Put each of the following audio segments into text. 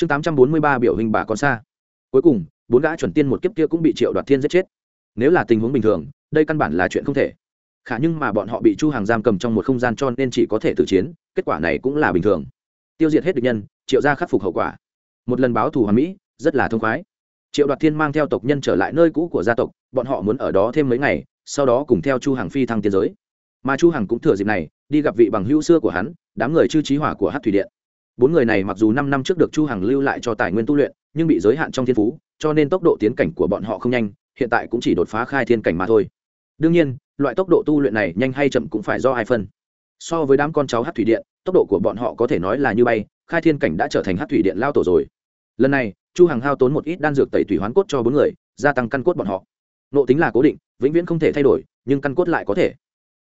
chương tám trăm bốn mươi ba biểu hình bà con xa. Cuối cùng, bốn gã chuẩn tiên một kiếp kia cũng bị triệu đoạt thiên giết chết. Nếu là tình huống bình thường, đây căn bản là chuyện không thể. Khả nhưng mà bọn họ bị chu hàng giam cầm trong một không gian cho nên chỉ có thể tự chiến, kết quả này cũng là bình thường. Tiêu diệt hết địch nhân, triệu gia khắc phục hậu quả. Một lần báo thù hoàn mỹ, rất là thông khoái. Triệu đoạt thiên mang theo tộc nhân trở lại nơi cũ của gia tộc, bọn họ muốn ở đó thêm mấy ngày, sau đó cùng theo chu hàng phi thăng tiến giới. Mà chu hằng cũng thừa dịp này, đi gặp vị bằng hữu xưa của hắn, đám người chư trí hỏa của hát thủy điện bốn người này mặc dù năm năm trước được chu hằng lưu lại cho tài nguyên tu luyện, nhưng bị giới hạn trong thiên phú, cho nên tốc độ tiến cảnh của bọn họ không nhanh, hiện tại cũng chỉ đột phá khai thiên cảnh mà thôi. Đương nhiên, loại tốc độ tu luyện này nhanh hay chậm cũng phải do ai phân. So với đám con cháu hát thủy điện, tốc độ của bọn họ có thể nói là như bay, khai thiên cảnh đã trở thành hát thủy điện lao tổ rồi. Lần này, chu hằng hao tốn một ít đan dược tẩy thủy hoán cốt cho bốn người, gia tăng căn cốt bọn họ. Nộ tính là cố định, vĩnh viễn không thể thay đổi, nhưng căn cốt lại có thể.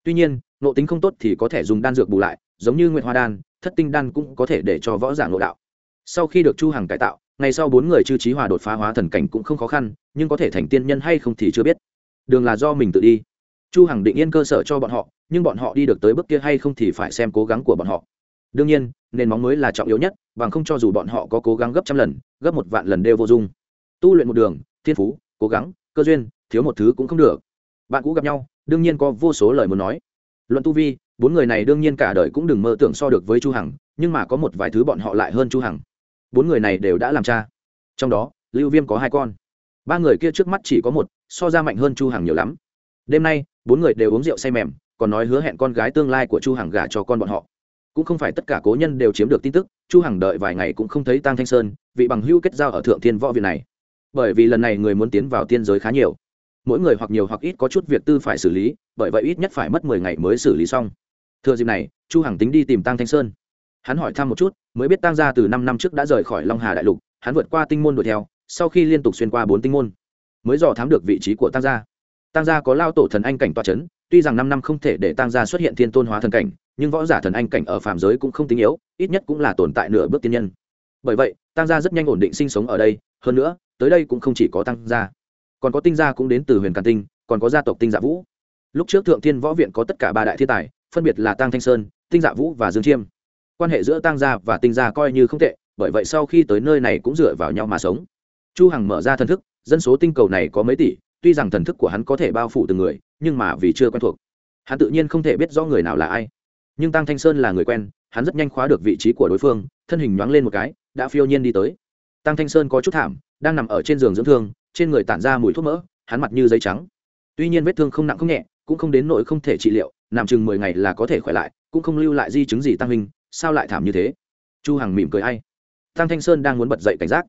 Tuy nhiên, nộ tính không tốt thì có thể dùng đan dược bù lại, giống như nguyệt hoa đan thất tinh đan cũng có thể để cho võ giả ngộ đạo. Sau khi được chu hằng cải tạo, ngày sau bốn người chư trí hòa đột phá hóa thần cảnh cũng không khó khăn, nhưng có thể thành tiên nhân hay không thì chưa biết. Đường là do mình tự đi. Chu hằng định yên cơ sở cho bọn họ, nhưng bọn họ đi được tới bước kia hay không thì phải xem cố gắng của bọn họ. Đương nhiên, nền móng mới là trọng yếu nhất, bằng không cho dù bọn họ có cố gắng gấp trăm lần, gấp một vạn lần đều vô dụng. Tu luyện một đường, thiên phú, cố gắng, cơ duyên, thiếu một thứ cũng không được. Bạn cũ gặp nhau, đương nhiên có vô số lời muốn nói. Luận tu vi bốn người này đương nhiên cả đời cũng đừng mơ tưởng so được với chu hằng, nhưng mà có một vài thứ bọn họ lại hơn chu hằng. Bốn người này đều đã làm cha. Trong đó, lưu viêm có hai con. Ba người kia trước mắt chỉ có một, so ra mạnh hơn chu hằng nhiều lắm. Đêm nay, bốn người đều uống rượu say mềm, còn nói hứa hẹn con gái tương lai của chu hằng gả cho con bọn họ. Cũng không phải tất cả cố nhân đều chiếm được tin tức, chu hằng đợi vài ngày cũng không thấy tăng thanh sơn, vị bằng hữu kết giao ở thượng thiên võ viện này. Bởi vì lần này người muốn tiến vào tiên giới khá nhiều. Mỗi người hoặc nhiều hoặc ít có chút việc tư phải xử lý, bởi vậy ít nhất phải mất mười ngày mới xử lý xong thừa dịp này, chu hằng tính đi tìm tăng thanh sơn. Hắn hỏi thăm một chút, mới biết tăng gia từ năm năm trước đã rời khỏi long hà đại lục, hắn vượt qua tinh môn đuổi theo, sau khi liên tục xuyên qua bốn tinh môn, mới dò thám được vị trí của tăng gia. Tăng gia có lao tổ thần anh cảnh toa chấn, tuy rằng năm năm không thể để tăng gia xuất hiện thiên tôn hóa thần cảnh, nhưng võ giả thần anh cảnh ở phạm giới cũng không tính yếu, ít nhất cũng là tồn tại nửa bước tiên nhân. Bởi vậy tăng gia rất nhanh ổn định sinh sống ở đây, hơn nữa, tới đây cũng không chỉ có tăng gia. Còn có tinh gia cũng đến từ huyền càn tinh, còn có gia tộc tinh dạ vũ. Lúc trước thượng thiên võ viện có tất cả ba đại thiên tài phân biệt là tăng thanh sơn, tinh dạ vũ và dương chiêm. Quan hệ giữa tăng gia và tinh gia coi như không tệ, bởi vậy sau khi tới nơi này cũng dựa vào nhau mà sống. Chu hằng mở ra thần thức, dân số tinh cầu này có mấy tỷ, tuy rằng thần thức của hắn có thể bao phủ từng người, nhưng mà vì chưa quen thuộc. Hắn tự nhiên không thể biết rõ người nào là ai. Nhưng tăng thanh sơn là người quen, hắn rất nhanh khóa được vị trí của đối phương, thân hình nhoáng lên một cái, đã phiêu nhiên đi tới. Tăng thanh sơn có chút thảm, đang nằm ở trên giường dưỡng thương, trên người tản ra mùi thuốc mỡ, hắn mặt như giấy trắng. Tuy nhiên vết thương không nặng không nhẹ, cũng không đến nỗi không thể trị liệu nằm chừng mười ngày là có thể khỏe lại, cũng không lưu lại di chứng gì tăng hình, sao lại thảm như thế? Chu hằng mỉm cười hay tăng thanh sơn đang muốn bật dậy cảnh giác,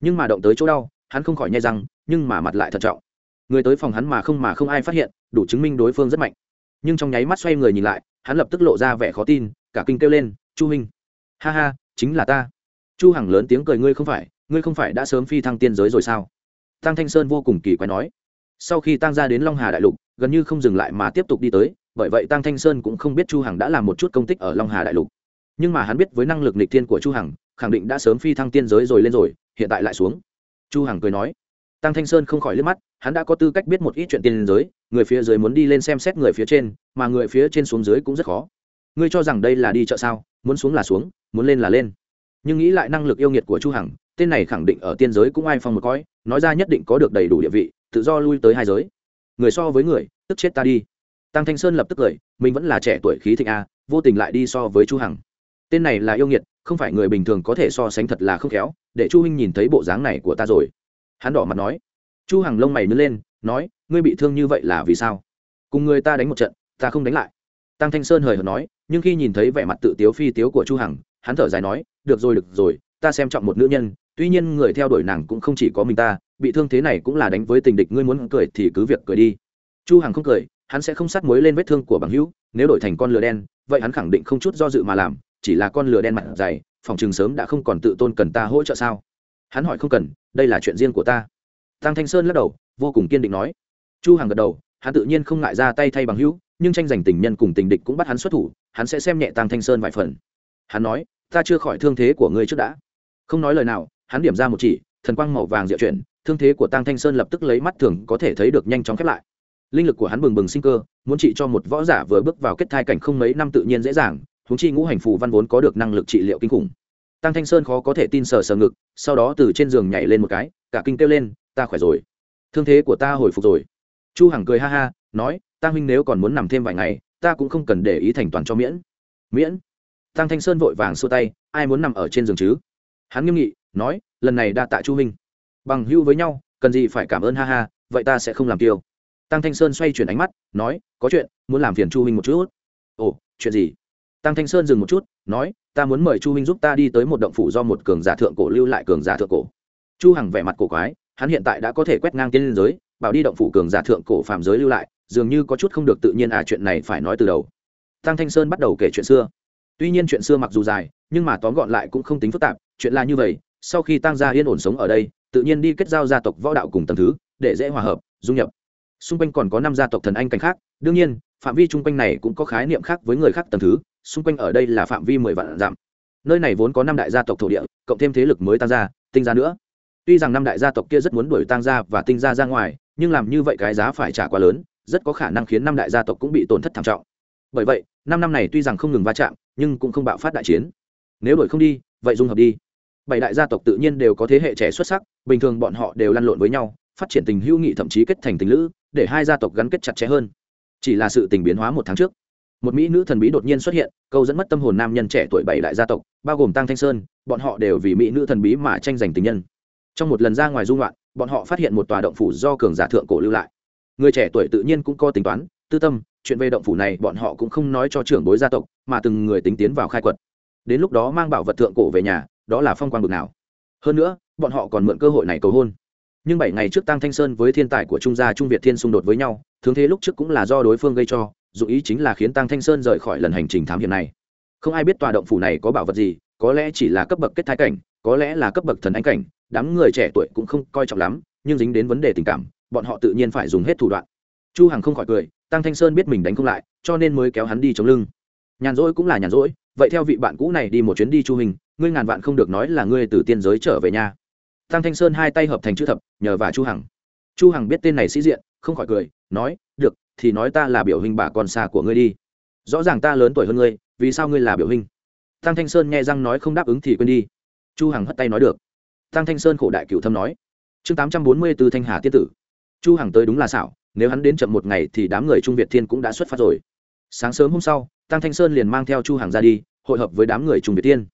nhưng mà động tới chỗ đau, hắn không khỏi nhai răng, nhưng mà mặt lại thận trọng. Người tới phòng hắn mà không mà không ai phát hiện, đủ chứng minh đối phương rất mạnh. Nhưng trong nháy mắt xoay người nhìn lại, hắn lập tức lộ ra vẻ khó tin, cả kinh kêu lên, chu minh ha ha, chính là ta. Chu hằng lớn tiếng cười, ngươi không phải, ngươi không phải đã sớm phi thăng tiên giới rồi sao? Tăng thanh sơn vô cùng kỳ quái nói. Sau khi tăng ra đến long hà đại lục, gần như không dừng lại mà tiếp tục đi tới bởi vậy tăng thanh sơn cũng không biết chu hằng đã làm một chút công tích ở long hà đại lục. Nhưng mà hắn biết với năng lực nịch thiên của chu hằng, khẳng định đã sớm phi thăng tiên giới rồi lên rồi, hiện tại lại xuống. Chu hằng cười nói. Tăng thanh sơn không khỏi liếc mắt, hắn đã có tư cách biết một ít chuyện tiên giới, người phía dưới muốn đi lên xem xét người phía trên, mà người phía trên xuống dưới cũng rất khó. Ngươi cho rằng đây là đi chợ sao, muốn xuống là xuống, muốn lên là lên. Nhưng nghĩ lại năng lực yêu nghiệt của chu hằng, tên này khẳng định ở tiên giới cũng ai phong một coi, nói ra nhất định có được đầy đủ địa vị, tự do lui tới hai giới. Người so với người, tức chết ta đi tăng thanh sơn lập tức cười, mình vẫn là trẻ tuổi khí thịnh a, vô tình lại đi so với chu hằng. Tên này là yêu nghiệt, không phải người bình thường có thể so sánh thật là không khéo, để chu huynh nhìn thấy bộ dáng này của ta rồi. Hắn đỏ mặt nói. Chu hằng lông mày nứt lên, nói, ngươi bị thương như vậy là vì sao? Cùng người ta đánh một trận, ta không đánh lại. Tăng thanh sơn hời hợt nói, nhưng khi nhìn thấy vẻ mặt tự tiếu phi tiếu của chu hằng, hắn thở dài nói, được rồi được rồi, ta xem trọng một nữ nhân, tuy nhiên người theo đuổi nàng cũng không chỉ có mình ta, bị thương thế này cũng là đánh với tình địch, ngươi muốn cười thì cứ việc cười đi. Chu hằng không cười hắn sẽ không sát muối lên vết thương của bằng hữu, nếu đổi thành con lừa đen, vậy hắn khẳng định không chút do dự mà làm, chỉ là con lừa đen mặt dày, phòng trường sớm đã không còn tự tôn cần ta hỗ trợ sao? Hắn hỏi không cần, đây là chuyện riêng của ta. Tăng thanh sơn lắc đầu, vô cùng kiên định nói. Chu hằng gật đầu, hắn tự nhiên không ngại ra tay thay bằng hữu, nhưng tranh giành tình nhân cùng tình địch cũng bắt hắn xuất thủ, hắn sẽ xem nhẹ tăng thanh sơn vài phần. Hắn nói, ta chưa khỏi thương thế của ngươi trước đã. Không nói lời nào, hắn điểm ra một chỉ, thần quang màu vàng diệu chuyển, thương thế của tăng thanh sơn lập tức lấy mắt thường có thể thấy được nhanh chóng khép lại linh lực của hắn bừng bừng sinh cơ, muốn trị cho một võ giả vừa bước vào kết thai cảnh không mấy năm tự nhiên dễ dàng húng chi ngũ hành phù văn vốn có được năng lực trị liệu kinh khủng. Tăng thanh sơn khó có thể tin sờ sờ ngực, sau đó từ trên giường nhảy lên một cái, cả kinh kêu lên, ta khỏe rồi. Thương thế của ta hồi phục rồi. Chu hằng cười ha ha, nói tăng huynh nếu còn muốn nằm thêm vài ngày, ta cũng không cần để ý thành toàn cho miễn. Miễn? Tăng thanh sơn vội vàng xua tay, ai muốn nằm ở trên giường chứ? Hắn nghiêm nghị, nói, lần này đa tạ chu huynh. Bằng hữu với nhau, cần gì phải cảm ơn ha ha, vậy ta sẽ không làm tiêu tăng thanh sơn xoay chuyển ánh mắt, nói, có chuyện, muốn làm phiền chu huynh một chút. Ồ, chuyện gì? Tăng thanh sơn dừng một chút, nói, ta muốn mời chu huynh giúp ta đi tới một động phủ do một cường giả thượng cổ lưu lại cường giả thượng cổ. Chu hằng vẻ mặt cổ quái, hắn hiện tại đã có thể quét ngang tiên liên giới, bảo đi động phủ cường giả thượng cổ phạm giới lưu lại, dường như có chút không được tự nhiên à chuyện này phải nói từ đầu. Tăng thanh sơn bắt đầu kể chuyện xưa. Tuy nhiên chuyện xưa mặc dù dài, nhưng mà tóm gọn lại cũng không tính phức tạp, chuyện là như vậy, sau khi tăng gia yên ổn sống ở đây, tự nhiên đi kết giao gia tộc võ đạo cùng tầng thứ, để dễ hòa hợp, dung nhập xung quanh còn có năm gia tộc thần anh cảnh khác. Đương nhiên, phạm vi chung quanh này cũng có khái niệm khác với người khác tầng thứ, xung quanh ở đây là phạm vi mười vạn dặm. Nơi này vốn có năm đại gia tộc thổ địa, cộng thêm thế lực mới tăng gia tinh gia nữa. Tuy rằng năm đại gia tộc kia rất muốn đuổi tăng gia và tinh gia ra ngoài, nhưng làm như vậy cái giá phải trả quá lớn, rất có khả năng khiến năm đại gia tộc cũng bị tổn thất thảm trọng. Bởi vậy, năm năm này tuy rằng không ngừng va chạm, nhưng cũng không bạo phát đại chiến. Nếu đổi không đi, vậy dung hợp đi. Bảy đại gia tộc tự nhiên đều có thế hệ trẻ xuất sắc, bình thường bọn họ đều lăn lộn với nhau phát triển tình hữu nghị thậm chí kết thành tình lữ, để hai gia tộc gắn kết chặt chẽ hơn. Chỉ là sự tình biến hóa một tháng trước, một mỹ nữ thần bí đột nhiên xuất hiện, câu dẫn mất tâm hồn nam nhân trẻ tuổi bảy đại gia tộc, bao gồm tăng thanh sơn, bọn họ đều vì mỹ nữ thần bí mà tranh giành tình nhân. Trong một lần ra ngoài dung loạn, bọn họ phát hiện một tòa động phủ do cường giả thượng cổ lưu lại. Người trẻ tuổi tự nhiên cũng có tính toán, tư tâm, chuyện về động phủ này bọn họ cũng không nói cho trưởng bối gia tộc, mà từng người tính tiến vào khai quật. Đến lúc đó mang bảo vật thượng cổ về nhà, đó là phong quang bực nào. Hơn nữa, bọn họ còn mượn cơ hội này cầu hôn nhưng bảy ngày trước tăng thanh sơn với thiên tài của trung gia trung việt thiên xung đột với nhau thường thế lúc trước cũng là do đối phương gây cho, dù ý chính là khiến tăng thanh sơn rời khỏi lần hành trình thám hiểm này. Không ai biết tòa động phủ này có bảo vật gì, có lẽ chỉ là cấp bậc kết thái cảnh, có lẽ là cấp bậc thần anh cảnh, đám người trẻ tuổi cũng không coi trọng lắm, nhưng dính đến vấn đề tình cảm, bọn họ tự nhiên phải dùng hết thủ đoạn. Chu hằng không khỏi cười tăng thanh sơn biết mình đánh không lại, cho nên mới kéo hắn đi chống lưng. Nhàn rỗi cũng là nhàn rỗi, vậy theo vị bạn cũ này đi một chuyến đi chu hình, ngươi ngàn vạn không được nói là ngươi từ tiên giới trở về nhà tăng thanh sơn hai tay hợp thành chữ thập, nhờ và chu hằng. Chu hằng biết tên này sĩ diện, không khỏi cười, nói, được, thì nói ta là biểu hình bà con xa của ngươi đi. Rõ ràng ta lớn tuổi hơn ngươi, vì sao ngươi là biểu hình tăng thanh sơn nghe răng nói không đáp ứng thì quên đi. Chu hằng hất tay nói được. Tăng thanh sơn khổ đại cửu thâm nói, chương tám trăm bốn mươi từ thanh hà tiên tử. Chu hằng tới đúng là xảo, nếu hắn đến chậm một ngày thì đám người trung việt thiên cũng đã xuất phát rồi. Sáng sớm hôm sau tăng thanh sơn liền mang theo chu hằng ra đi, hội hợp với đám người trung việt thiên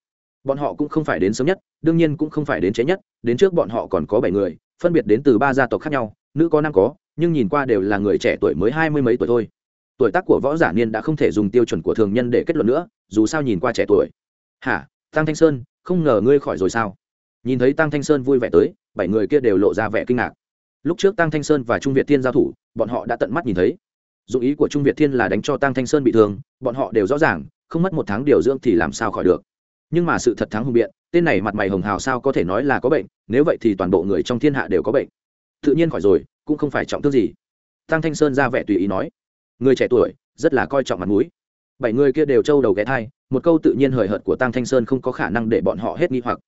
bọn họ cũng không phải đến sớm nhất, đương nhiên cũng không phải đến chế nhất, đến trước bọn họ còn có bảy người, phân biệt đến từ ba gia tộc khác nhau, nữ có nam có, nhưng nhìn qua đều là người trẻ tuổi mới hai mươi mấy tuổi thôi. Tuổi tác của võ giả niên đã không thể dùng tiêu chuẩn của thường nhân để kết luận nữa, dù sao nhìn qua trẻ tuổi. Hả, tăng thanh sơn, không ngờ ngươi khỏi rồi sao? Nhìn thấy tăng thanh sơn vui vẻ tới, bảy người kia đều lộ ra vẻ kinh ngạc. Lúc trước tăng thanh sơn và trung việt thiên giao thủ, bọn họ đã tận mắt nhìn thấy. Dụng ý của trung việt thiên là đánh cho tăng thanh sơn bị thương, bọn họ đều rõ ràng, không mất một tháng điều dưỡng thì làm sao khỏi được nhưng mà sự thật thắng hùng biện, tên này mặt mày hồng hào sao có thể nói là có bệnh, nếu vậy thì toàn bộ người trong thiên hạ đều có bệnh. Tự nhiên khỏi rồi, cũng không phải trọng thương gì. Tăng thanh sơn ra vẻ tùy ý nói, người trẻ tuổi, rất là coi trọng mặt mũi. Bảy người kia đều trâu đầu ghé thai, một câu tự nhiên hời hợt của tăng thanh sơn không có khả năng để bọn họ hết nghi hoặc.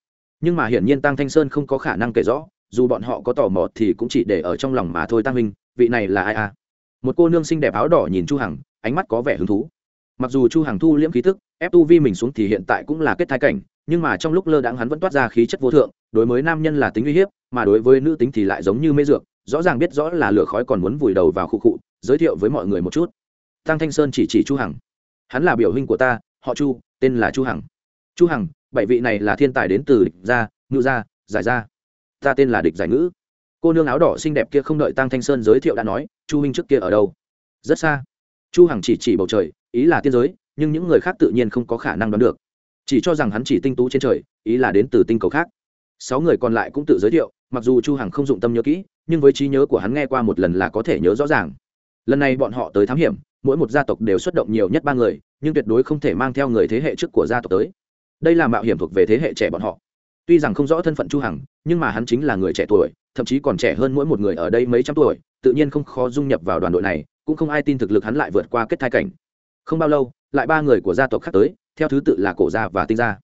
Nhưng mà hiển nhiên tăng thanh sơn không có khả năng kể rõ, dù bọn họ có tò mò thì cũng chỉ để ở trong lòng mà thôi tăng huynh, vị này là ai à? Một cô nương xinh đẹp áo đỏ nhìn chu hằng, ánh mắt có vẻ hứng thú mặc dù chu hằng thu liễm khí tức, ép tu vi mình xuống thì hiện tại cũng là kết thai cảnh, nhưng mà trong lúc lơ đãng hắn vẫn toát ra khí chất vô thượng, đối với nam nhân là tính uy hiếp, mà đối với nữ tính thì lại giống như mê dược, rõ ràng biết rõ là lửa khói còn muốn vùi đầu vào khu cụ giới thiệu với mọi người một chút. Tăng thanh sơn chỉ chỉ chu hằng. Hắn là biểu huynh của ta, họ chu, tên là chu hằng. Chu hằng, bảy vị này là thiên tài đến từ địch gia ngưu gia, giải gia. Ta tên là địch giải ngữ. Cô nương áo đỏ xinh đẹp kia không đợi tăng thanh sơn giới thiệu đã nói, chu huynh trước kia ở đâu? Rất xa chu hằng chỉ chỉ bầu trời, ý là tiên giới, nhưng những người khác tự nhiên không có khả năng đoán được. Chỉ cho rằng hắn chỉ tinh tú trên trời, ý là đến từ tinh cầu khác. Sáu người còn lại cũng tự giới thiệu, mặc dù chu hằng không dụng tâm nhớ kỹ, nhưng với trí nhớ của hắn nghe qua một lần là có thể nhớ rõ ràng. Lần này bọn họ tới thám hiểm, mỗi một gia tộc đều xuất động nhiều nhất ba người, nhưng tuyệt đối không thể mang theo người thế hệ trước của gia tộc tới. Đây là mạo hiểm thuộc về thế hệ trẻ bọn họ. Tuy rằng không rõ thân phận chu hằng, nhưng mà hắn chính là người trẻ tuổi, thậm chí còn trẻ hơn mỗi một người ở đây mấy trăm tuổi, tự nhiên không khó dung nhập vào đoàn đội này cũng không ai tin thực lực hắn lại vượt qua kết thai cảnh. Không bao lâu, lại ba người của gia tộc khác tới, theo thứ tự là cổ gia và tinh gia.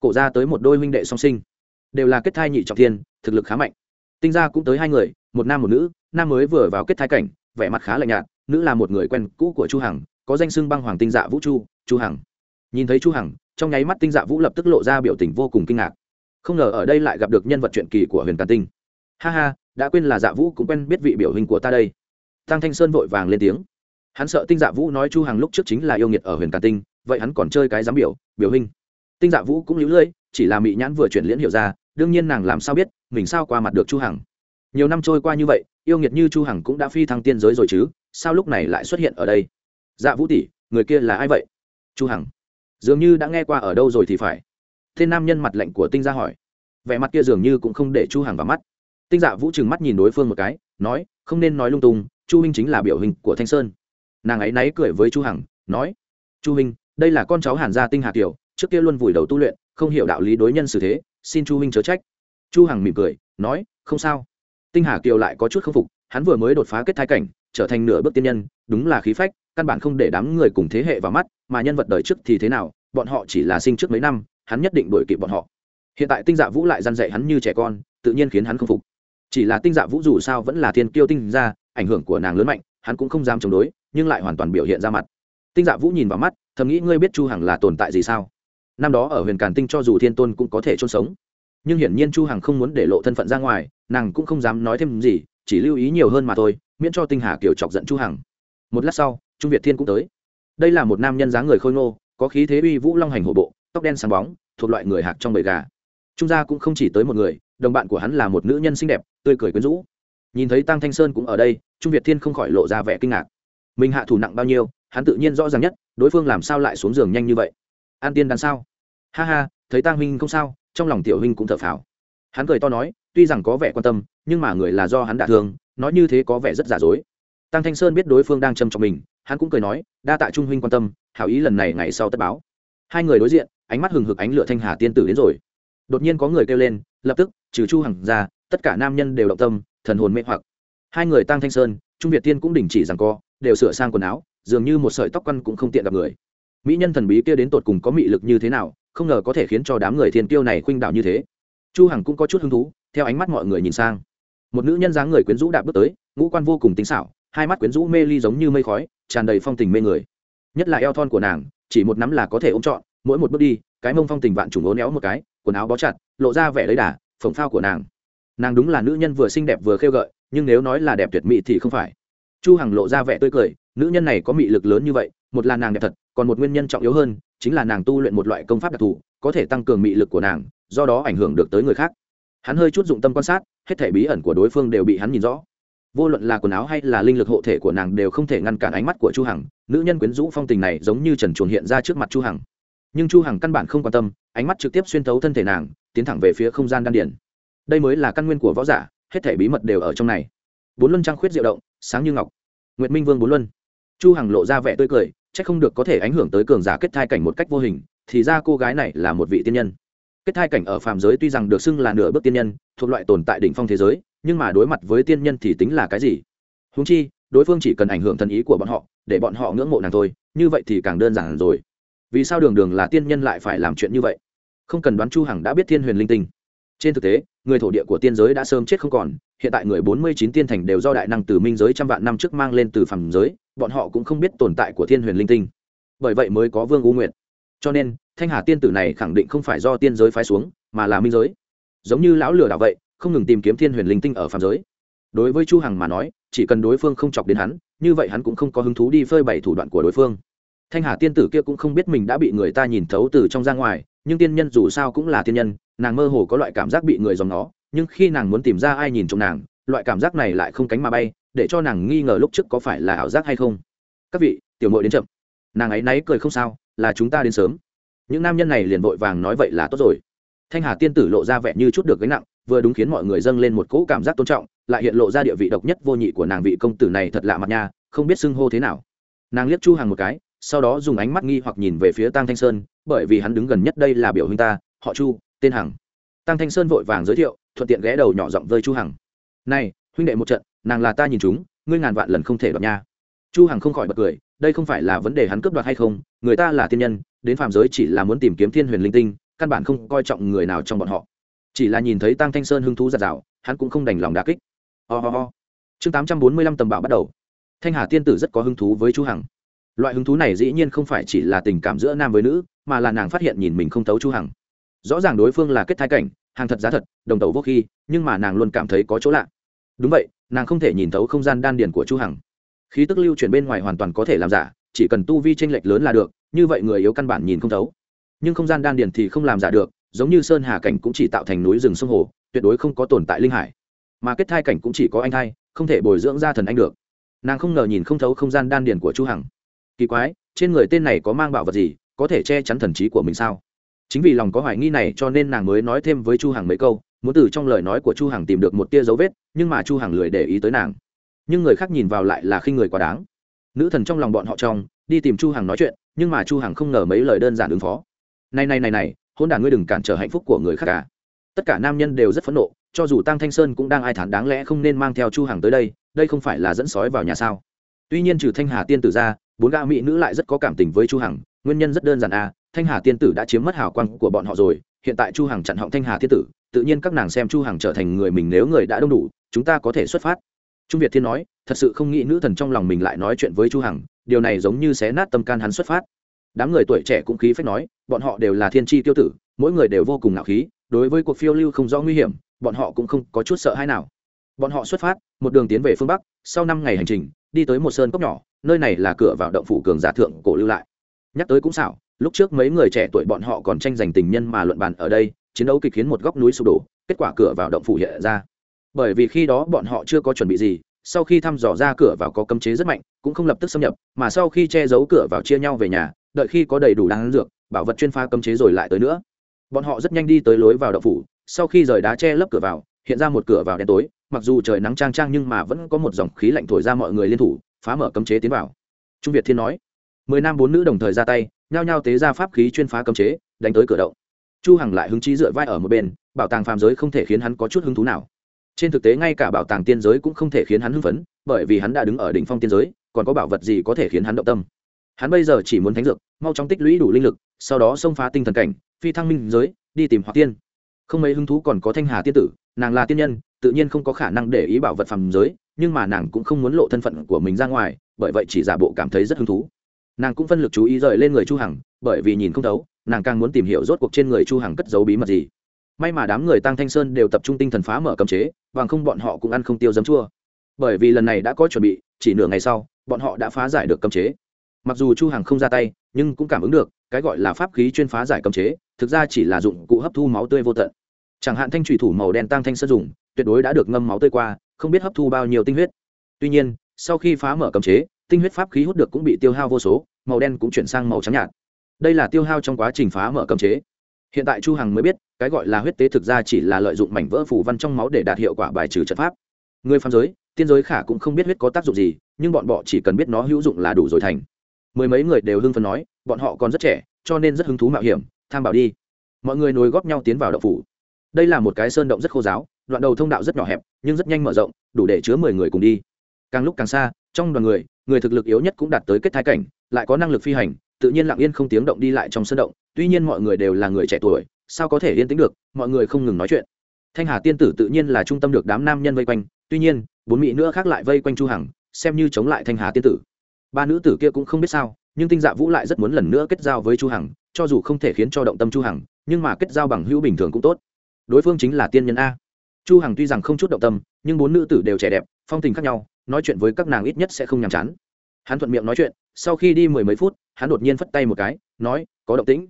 Cổ gia tới một đôi huynh đệ song sinh, đều là kết thai nhị trọng thiên, thực lực khá mạnh. Tinh gia cũng tới hai người, một nam một nữ, nam mới vừa vào kết thai cảnh, vẻ mặt khá lạnh nhạt, nữ là một người quen cũ của chu hằng, có danh xưng băng hoàng tinh dạ vũ chu chu hằng. Nhìn thấy chu hằng, trong nháy mắt tinh dạ vũ lập tức lộ ra biểu tình vô cùng kinh ngạc. Không ngờ ở đây lại gặp được nhân vật truyện kỳ của huyền càn tinh. Ha ha, đã quên là dạ vũ cũng quen biết vị biểu hình của ta đây tăng thanh sơn vội vàng lên tiếng. Hắn sợ tinh dạ vũ nói chu hằng lúc trước chính là yêu nghiệt ở huyền càn tinh, vậy hắn còn chơi cái giám biểu biểu hình. Tinh dạ vũ cũng líu lưỡi, chỉ là mỹ nhãn vừa chuyển liễn hiểu ra, đương nhiên nàng làm sao biết, mình sao qua mặt được chu hằng. Nhiều năm trôi qua như vậy, yêu nghiệt như chu hằng cũng đã phi thăng tiên giới rồi chứ, sao lúc này lại xuất hiện ở đây? Dạ vũ tỷ, người kia là ai vậy? Chu hằng. Dường như đã nghe qua ở đâu rồi thì phải. Tên nam nhân mặt lạnh của tinh Dạ hỏi. Vẻ mặt kia dường như cũng không để chu hằng vào mắt. Tinh dạ vũ trừng mắt nhìn đối phương một cái, nói, không nên nói lung tung chu huynh chính là biểu hình của thanh sơn. Nàng ấy náy cười với chu hằng, nói, chu huynh đây là con cháu hàn gia tinh hà kiều, trước kia luôn vùi đầu tu luyện, không hiểu đạo lý đối nhân xử thế, xin chu huynh chớ trách. Chu hằng mỉm cười, nói, không sao. Tinh hà kiều lại có chút không phục, hắn vừa mới đột phá kết thái cảnh, trở thành nửa bước tiên nhân, đúng là khí phách, căn bản không để đám người cùng thế hệ vào mắt, mà nhân vật đời trước thì thế nào, bọn họ chỉ là sinh trước mấy năm, hắn nhất định đuổi kịp bọn họ. Hiện tại tinh dạ vũ lại dăn dạy hắn như trẻ con, tự nhiên khiến hắn không phục chỉ là tinh dạ vũ dù sao vẫn là thiên kiêu tinh ra, ảnh hưởng của nàng lớn mạnh, hắn cũng không dám chống đối, nhưng lại hoàn toàn biểu hiện ra mặt. Tinh dạ vũ nhìn vào mắt, thầm nghĩ ngươi biết chu hằng là tồn tại gì sao? Năm đó ở huyền càn tinh cho dù thiên tôn cũng có thể chôn sống. Nhưng hiển nhiên chu hằng không muốn để lộ thân phận ra ngoài, nàng cũng không dám nói thêm gì, chỉ lưu ý nhiều hơn mà thôi, miễn cho tinh hà kiều chọc giận chu hằng. Một lát sau, trung việt thiên cũng tới. Đây là một nam nhân dáng người khôi ngô, có khí thế uy vũ long hành hổ bộ, tóc đen sáng bóng, thuộc loại người hạc trong bầy gà. Trung gia cũng không chỉ tới một người đồng bạn của hắn là một nữ nhân xinh đẹp, tươi cười quyến rũ. Nhìn thấy tăng thanh sơn cũng ở đây, trung việt thiên không khỏi lộ ra vẻ kinh ngạc. Mình hạ thủ nặng bao nhiêu, hắn tự nhiên rõ ràng nhất, đối phương làm sao lại xuống giường nhanh như vậy? An tiên đàn sao? Ha ha, thấy tăng huynh không sao, trong lòng tiểu huynh cũng thở phào. Hắn cười to nói, tuy rằng có vẻ quan tâm, nhưng mà người là do hắn đả thương, nói như thế có vẻ rất giả dối. Tăng thanh sơn biết đối phương đang châm trọng mình, hắn cũng cười nói, đa tạ trung huynh quan tâm, hảo ý lần này ngày sau tất báo. Hai người đối diện, ánh mắt hừng hực ánh lửa thanh hà tiên tử đến rồi. Đột nhiên có người kêu lên, lập tức trừ chu hằng ra, tất cả nam nhân đều động tâm, thần hồn mê hoặc. Hai người tăng thanh sơn, trung việt tiên cũng đình chỉ rằng co, đều sửa sang quần áo, dường như một sợi tóc quăn cũng không tiện gặp người. Mỹ nhân thần bí kia đến tột cùng có mị lực như thế nào, không ngờ có thể khiến cho đám người thiên tiêu này khuynh đảo như thế. Chu hằng cũng có chút hứng thú, theo ánh mắt mọi người nhìn sang. Một nữ nhân dáng người quyến rũ đạp bước tới, ngũ quan vô cùng tinh xảo, hai mắt quyến rũ mê ly giống như mây khói, tràn đầy phong tình mê người. Nhất là eo thon của nàng, chỉ một nắm là có thể ôm trọn, mỗi một bước đi, cái mông phong tình vạn trùng ố néo một cái, quần áo bó chặt, lộ ra vẻ lấy đà phồng phao của nàng. Nàng đúng là nữ nhân vừa xinh đẹp vừa khêu gợi, nhưng nếu nói là đẹp tuyệt mỹ thì không phải. Chu hằng lộ ra vẻ tươi cười, nữ nhân này có mị lực lớn như vậy, một là nàng đẹp thật, còn một nguyên nhân trọng yếu hơn, chính là nàng tu luyện một loại công pháp đặc thù, có thể tăng cường mị lực của nàng, do đó ảnh hưởng được tới người khác. Hắn hơi chút dụng tâm quan sát, hết thể bí ẩn của đối phương đều bị hắn nhìn rõ. Vô luận là quần áo hay là linh lực hộ thể của nàng đều không thể ngăn cản ánh mắt của chu hằng, nữ nhân quyến rũ phong tình này giống như trần chuồn hiện ra trước mặt chu hằng. Nhưng chu hằng căn bản không quan tâm, ánh mắt trực tiếp xuyên thấu thân thể nàng tiến thẳng về phía không gian đan điển đây mới là căn nguyên của võ giả, hết thể bí mật đều ở trong này. Bốn luân trang khuyết diệu động, sáng như ngọc. Nguyệt minh vương bốn luân. Chu hằng lộ ra vẻ tươi cười, chắc không được có thể ảnh hưởng tới cường giả kết thai cảnh một cách vô hình, thì ra cô gái này là một vị tiên nhân. Kết thai cảnh ở phàm giới tuy rằng được xưng là nửa bước tiên nhân, thuộc loại tồn tại đỉnh phong thế giới, nhưng mà đối mặt với tiên nhân thì tính là cái gì? Huống chi, đối phương chỉ cần ảnh hưởng thần ý của bọn họ, để bọn họ ngưỡng mộ nàng thôi, như vậy thì càng đơn giản rồi. Vì sao đường đường là tiên nhân lại phải làm chuyện như vậy? Không cần đoán chu hằng đã biết thiên huyền linh tinh. Trên thực tế, người thổ địa của tiên giới đã sớm chết không còn, hiện tại người bốn mươi chín tiên thành đều do đại năng từ minh giới trăm vạn năm trước mang lên từ phàm giới, bọn họ cũng không biết tồn tại của thiên huyền linh tinh. Bởi vậy mới có vương u nguyệt. Cho nên, thanh hà tiên tử này khẳng định không phải do tiên giới phái xuống, mà là minh giới. Giống như lão lừa đảo vậy, không ngừng tìm kiếm thiên huyền linh tinh ở phàm giới. Đối với chu hằng mà nói, chỉ cần đối phương không chọc đến hắn, như vậy hắn cũng không có hứng thú đi phơi bày thủ đoạn của đối phương thanh hà tiên tử kia cũng không biết mình đã bị người ta nhìn thấu từ trong ra ngoài, nhưng tiên nhân dù sao cũng là tiên nhân, nàng mơ hồ có loại cảm giác bị người dòng nó nhưng khi nàng muốn tìm ra ai nhìn trong nàng, loại cảm giác này lại không cánh mà bay, để cho nàng nghi ngờ lúc trước có phải là ảo giác hay không. Các vị, tiểu mội đến chậm. Nàng ấy náy cười không sao, là chúng ta đến sớm. Những nam nhân này liền vội vàng nói vậy là tốt rồi. Thanh hà tiên tử lộ ra vẻ như chút được gánh nặng, vừa đúng khiến mọi người dâng lên một cỗ cảm giác tôn trọng, lại hiện lộ ra địa vị độc nhất vô nhị của nàng vị công tử này thật lạ mặt nha, không biết xưng hô thế nào. Nàng liếc chu hàng một cái sau đó dùng ánh mắt nghi hoặc nhìn về phía tăng thanh sơn, bởi vì hắn đứng gần nhất đây là biểu huynh ta, họ chu, tên hằng. Tăng thanh sơn vội vàng giới thiệu, thuận tiện ghé đầu nhỏ giọng với chu hằng. Này, huynh đệ một trận, nàng là ta nhìn chúng, ngươi ngàn vạn lần không thể đoạt nha. Chu hằng không khỏi bật cười, đây không phải là vấn đề hắn cướp đoạt hay không, người ta là thiên nhân, đến phạm giới chỉ là muốn tìm kiếm thiên huyền linh tinh, căn bản không coi trọng người nào trong bọn họ. Chỉ là nhìn thấy tăng thanh sơn hứng thú giạt rào hắn cũng không đành lòng đà kích. Ho、oh oh chương tám trăm bốn mươi lăm tầm bạo bắt đầu. Thanh hà tiên tử rất có hứng thú với chu hằng loại hứng thú này dĩ nhiên không phải chỉ là tình cảm giữa nam với nữ, mà là nàng phát hiện nhìn mình không thấu chu hằng. Rõ ràng đối phương là kết thai cảnh, hàng thật giá thật, đồng tàu vô khi, nhưng mà nàng luôn cảm thấy có chỗ lạ. Đúng vậy, nàng không thể nhìn thấu không gian đan điền của chu hằng. Khí tức lưu chuyển bên ngoài hoàn toàn có thể làm giả, chỉ cần tu vi tranh lệch lớn là được, như vậy người yếu căn bản nhìn không thấu. Nhưng không gian đan điền thì không làm giả được, giống như sơn hà cảnh cũng chỉ tạo thành núi rừng sông hồ, tuyệt đối không có tồn tại linh hải. Mà kết thai cảnh cũng chỉ có anh thai không thể bồi dưỡng ra thần anh được. Nàng không ngờ nhìn không thấu không gian đan điền của chu hằng kỳ quái, trên người tên này có mang bảo vật gì, có thể che chắn thần trí của mình sao? Chính vì lòng có hoài nghi này cho nên nàng mới nói thêm với chu hằng mấy câu, muốn từ trong lời nói của chu hằng tìm được một tia dấu vết, nhưng mà chu hằng lười để ý tới nàng. Nhưng người khác nhìn vào lại là khi người quá đáng. Nữ thần trong lòng bọn họ trong, đi tìm chu hằng nói chuyện, nhưng mà chu hằng không ngờ mấy lời đơn giản ứng phó. Này này này này hôn đàn ngươi đừng cản trở hạnh phúc của người khác cả. Tất cả nam nhân đều rất phẫn nộ, cho dù tăng thanh sơn cũng đang ai thán đáng lẽ không nên mang theo chu hằng tới đây đây không phải là dẫn sói vào nhà sao? Tuy nhiên trừ thanh hà tiên tử ra bốn ga mỹ nữ lại rất có cảm tình với chu hằng, nguyên nhân rất đơn giản à thanh hà tiên tử đã chiếm mất hào quang của bọn họ rồi, hiện tại chu hằng chặn họng thanh hà tiên tử, tự nhiên các nàng xem chu hằng trở thành người mình nếu người đã đông đủ, chúng ta có thể xuất phát. Trung việt thiên nói, thật sự không nghĩ nữ thần trong lòng mình lại nói chuyện với chu hằng, điều này giống như xé nát tâm can hắn xuất phát. Đám người tuổi trẻ cũng khí phách nói, bọn họ đều là thiên tri tiêu tử, mỗi người đều vô cùng ngạo khí, đối với cuộc phiêu lưu không rõ nguy hiểm, bọn họ cũng không có chút sợ hãi nào. Bọn họ xuất phát, một đường tiến về phương bắc, sau năm ngày hành trình đi tới một sơn cốc nhỏ, nơi này là cửa vào động phủ cường giả thượng cổ lưu lại. Nhắc tới cũng xảo, lúc trước mấy người trẻ tuổi bọn họ còn tranh giành tình nhân mà luận bàn ở đây, chiến đấu kịch khiến một góc núi sụp đổ, kết quả cửa vào động phủ hiện ra. Bởi vì khi đó bọn họ chưa có chuẩn bị gì, sau khi thăm dò ra cửa vào có cấm chế rất mạnh, cũng không lập tức xâm nhập, mà sau khi che giấu cửa vào chia nhau về nhà, đợi khi có đầy đủ đáng dược, bảo vật chuyên pha cấm chế rồi lại tới nữa. Bọn họ rất nhanh đi tới lối vào động phủ, sau khi rời đá che lấp cửa vào, hiện ra một cửa vào đen tối mặc dù trời nắng trang trang nhưng mà vẫn có một dòng khí lạnh thổi ra mọi người liên thủ, phá mở cấm chế tiến vào. Trung việt thiên nói, mười nam bốn nữ đồng thời ra tay, nhao nhao tế ra pháp khí chuyên phá cấm chế, đánh tới cửa động. Chu hằng lại hứng chí dựa vai ở một bên, bảo tàng phàm giới không thể khiến hắn có chút hứng thú nào. Trên thực tế ngay cả bảo tàng tiên giới cũng không thể khiến hắn hưng phấn, bởi vì hắn đã đứng ở đỉnh phong tiên giới, còn có bảo vật gì có thể khiến hắn động tâm? Hắn bây giờ chỉ muốn thánh dược, mau chóng tích lũy đủ linh lực, sau đó xông phá tinh thần cảnh, phi thăng minh giới, đi tìm hoặc tiên. Không mấy hứng thú còn có thanh hà tiên tử, nàng là tiên nhân tự nhiên không có khả năng để ý bảo vật phàm giới, nhưng mà nàng cũng không muốn lộ thân phận của mình ra ngoài, bởi vậy chỉ giả bộ cảm thấy rất hứng thú. Nàng cũng phân lực chú ý rời lên người chu hằng, bởi vì nhìn không thấu, nàng càng muốn tìm hiểu rốt cuộc trên người chu hằng cất giấu bí mật gì. May mà đám người tăng thanh sơn đều tập trung tinh thần phá mở cấm chế, bằng không bọn họ cũng ăn không tiêu dấm chua. Bởi vì lần này đã có chuẩn bị, chỉ nửa ngày sau, bọn họ đã phá giải được cấm chế. Mặc dù chu hằng không ra tay, nhưng cũng cảm ứng được, cái gọi là pháp khí chuyên phá giải cấm chế, thực ra chỉ là dụng cụ hấp thu máu tươi vô tận. Chẳng hạn thanh thủy thủ màu đen tăng thanh sơn dùng tuyệt đối đã được ngâm máu tươi qua, không biết hấp thu bao nhiêu tinh huyết. Tuy nhiên, sau khi phá mở cấm chế, tinh huyết pháp khí hút được cũng bị tiêu hao vô số, màu đen cũng chuyển sang màu trắng nhạt. Đây là tiêu hao trong quá trình phá mở cấm chế. Hiện tại chu hằng mới biết, cái gọi là huyết tế thực ra chỉ là lợi dụng mảnh vỡ phù văn trong máu để đạt hiệu quả bài trừ trận pháp. Người phàm giới, tiên giới khả cũng không biết huyết có tác dụng gì, nhưng bọn bọ chỉ cần biết nó hữu dụng là đủ rồi thành. Mười mấy người đều hưng phấn nói, bọn họ còn rất trẻ, cho nên rất hứng thú mạo hiểm, tham bảo đi. Mọi người nối góp nhau tiến vào động phủ đây là một cái sơn động rất khô giáo, đoạn đầu thông đạo rất nhỏ hẹp, nhưng rất nhanh mở rộng, đủ để chứa mười người cùng đi. Càng lúc càng xa, trong đoàn người người thực lực yếu nhất cũng đạt tới kết thái cảnh, lại có năng lực phi hành, tự nhiên lặng yên không tiếng động đi lại trong sân động, tuy nhiên mọi người đều là người trẻ tuổi, sao có thể yên tĩnh được, mọi người không ngừng nói chuyện. Thanh hà tiên tử tự nhiên là trung tâm được đám nam nhân vây quanh, tuy nhiên, bốn mỹ nữa khác lại vây quanh chu hằng, xem như chống lại thanh hà tiên tử. Ba nữ tử kia cũng không biết sao, nhưng tinh dạ vũ lại rất muốn lần nữa kết giao với chu hằng, cho dù không thể khiến cho động tâm chu hằng, nhưng mà kết giao bằng hữu bình thường cũng tốt đối phương chính là tiên nhân a. Chu hằng tuy rằng không chút động tâm, nhưng bốn nữ tử đều trẻ đẹp, phong tình khác nhau, nói chuyện với các nàng ít nhất sẽ không nhàm chán. Hắn thuận miệng nói chuyện, sau khi đi mười mấy phút, hắn đột nhiên phất tay một cái, nói, có động tĩnh.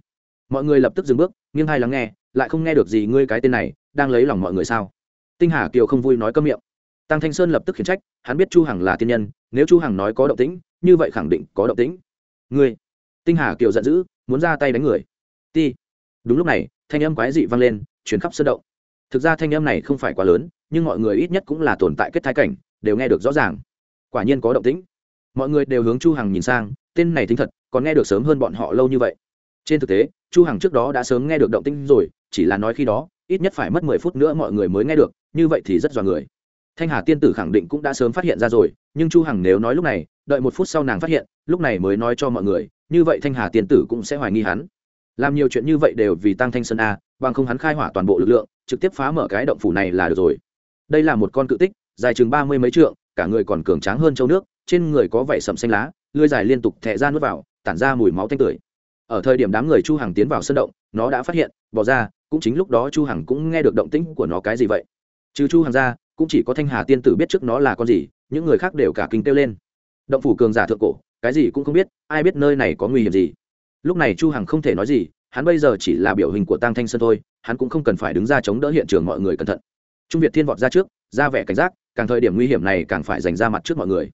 Mọi người lập tức dừng bước, nghiêng hai lắng nghe, lại không nghe được gì ngươi cái tên này, đang lấy lòng mọi người sao? Tinh hà kiều không vui nói câm miệng. Tăng thanh sơn lập tức khiển trách, hắn biết chu hằng là tiên nhân, nếu chu hằng nói có động tĩnh, như vậy khẳng định có động tĩnh. Ngươi? Tinh hà kiều giận dữ, muốn ra tay đánh người. Ti. Đúng lúc này, thanh âm quái dị vang lên chuyến khắp sân động. Thực ra thanh âm này không phải quá lớn, nhưng mọi người ít nhất cũng là tồn tại kết thái cảnh, đều nghe được rõ ràng. Quả nhiên có động tĩnh. Mọi người đều hướng chu hằng nhìn sang, tên này thính thật, còn nghe được sớm hơn bọn họ lâu như vậy. Trên thực tế, chu hằng trước đó đã sớm nghe được động tĩnh rồi, chỉ là nói khi đó, ít nhất phải mất 10 phút nữa mọi người mới nghe được, như vậy thì rất dọa người. Thanh hà tiên tử khẳng định cũng đã sớm phát hiện ra rồi, nhưng chu hằng nếu nói lúc này, đợi một phút sau nàng phát hiện, lúc này mới nói cho mọi người, như vậy thanh hà tiên tử cũng sẽ hoài nghi hắn. Làm nhiều chuyện như vậy đều vì tăng thanh sơn a bằng không hắn khai hỏa toàn bộ lực lượng, trực tiếp phá mở cái động phủ này là được rồi. Đây là một con cự tích, dài chừng ba mươi mấy trượng, cả người còn cường tráng hơn châu nước, trên người có vảy sậm xanh lá, lưỡi dài liên tục thẹ ra nuốt vào, tản ra mùi máu tanh tưởi ở thời điểm đám người chu hằng tiến vào sân động, nó đã phát hiện, bỏ ra, cũng chính lúc đó chu hằng cũng nghe được động tĩnh của nó cái gì vậy. Trừ chu hằng ra, cũng chỉ có thanh hà tiên tử biết trước nó là con gì, những người khác đều cả kinh kêu lên. Động phủ cường giả thượng cổ, cái gì cũng không biết, ai biết nơi này có nguy hiểm gì. Lúc này chu hằng không thể nói gì hắn bây giờ chỉ là biểu hình của tăng thanh sơn thôi, hắn cũng không cần phải đứng ra chống đỡ hiện trường mọi người cẩn thận. Trung việt thiên vọt ra trước, ra vẻ cảnh giác, càng thời điểm nguy hiểm này càng phải dành ra mặt trước mọi người.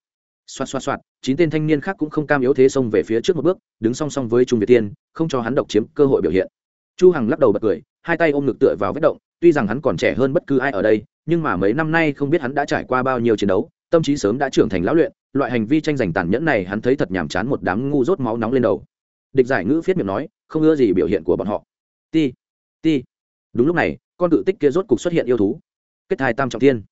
Xoát xoát xoát chín tên thanh niên khác cũng không cam yếu thế xông về phía trước một bước, đứng song song với trung việt tiên không cho hắn độc chiếm cơ hội biểu hiện. Chu hằng lắc đầu bật cười, hai tay ôm ngực tựa vào vết động, tuy rằng hắn còn trẻ hơn bất cứ ai ở đây, nhưng mà mấy năm nay không biết hắn đã trải qua bao nhiêu chiến đấu, tâm trí sớm đã trưởng thành lão luyện, loại hành vi tranh giành tàn nhẫn này hắn thấy thật nhàm chán một đám ngu rốt máu nóng lên đầu. Địch giải ngữ phiết miệng nói không ưa gì biểu hiện của bọn họ. Ti ti. Đúng lúc này, con cự tích kia rốt cục xuất hiện yêu thú. Kết thai tam trọng thiên.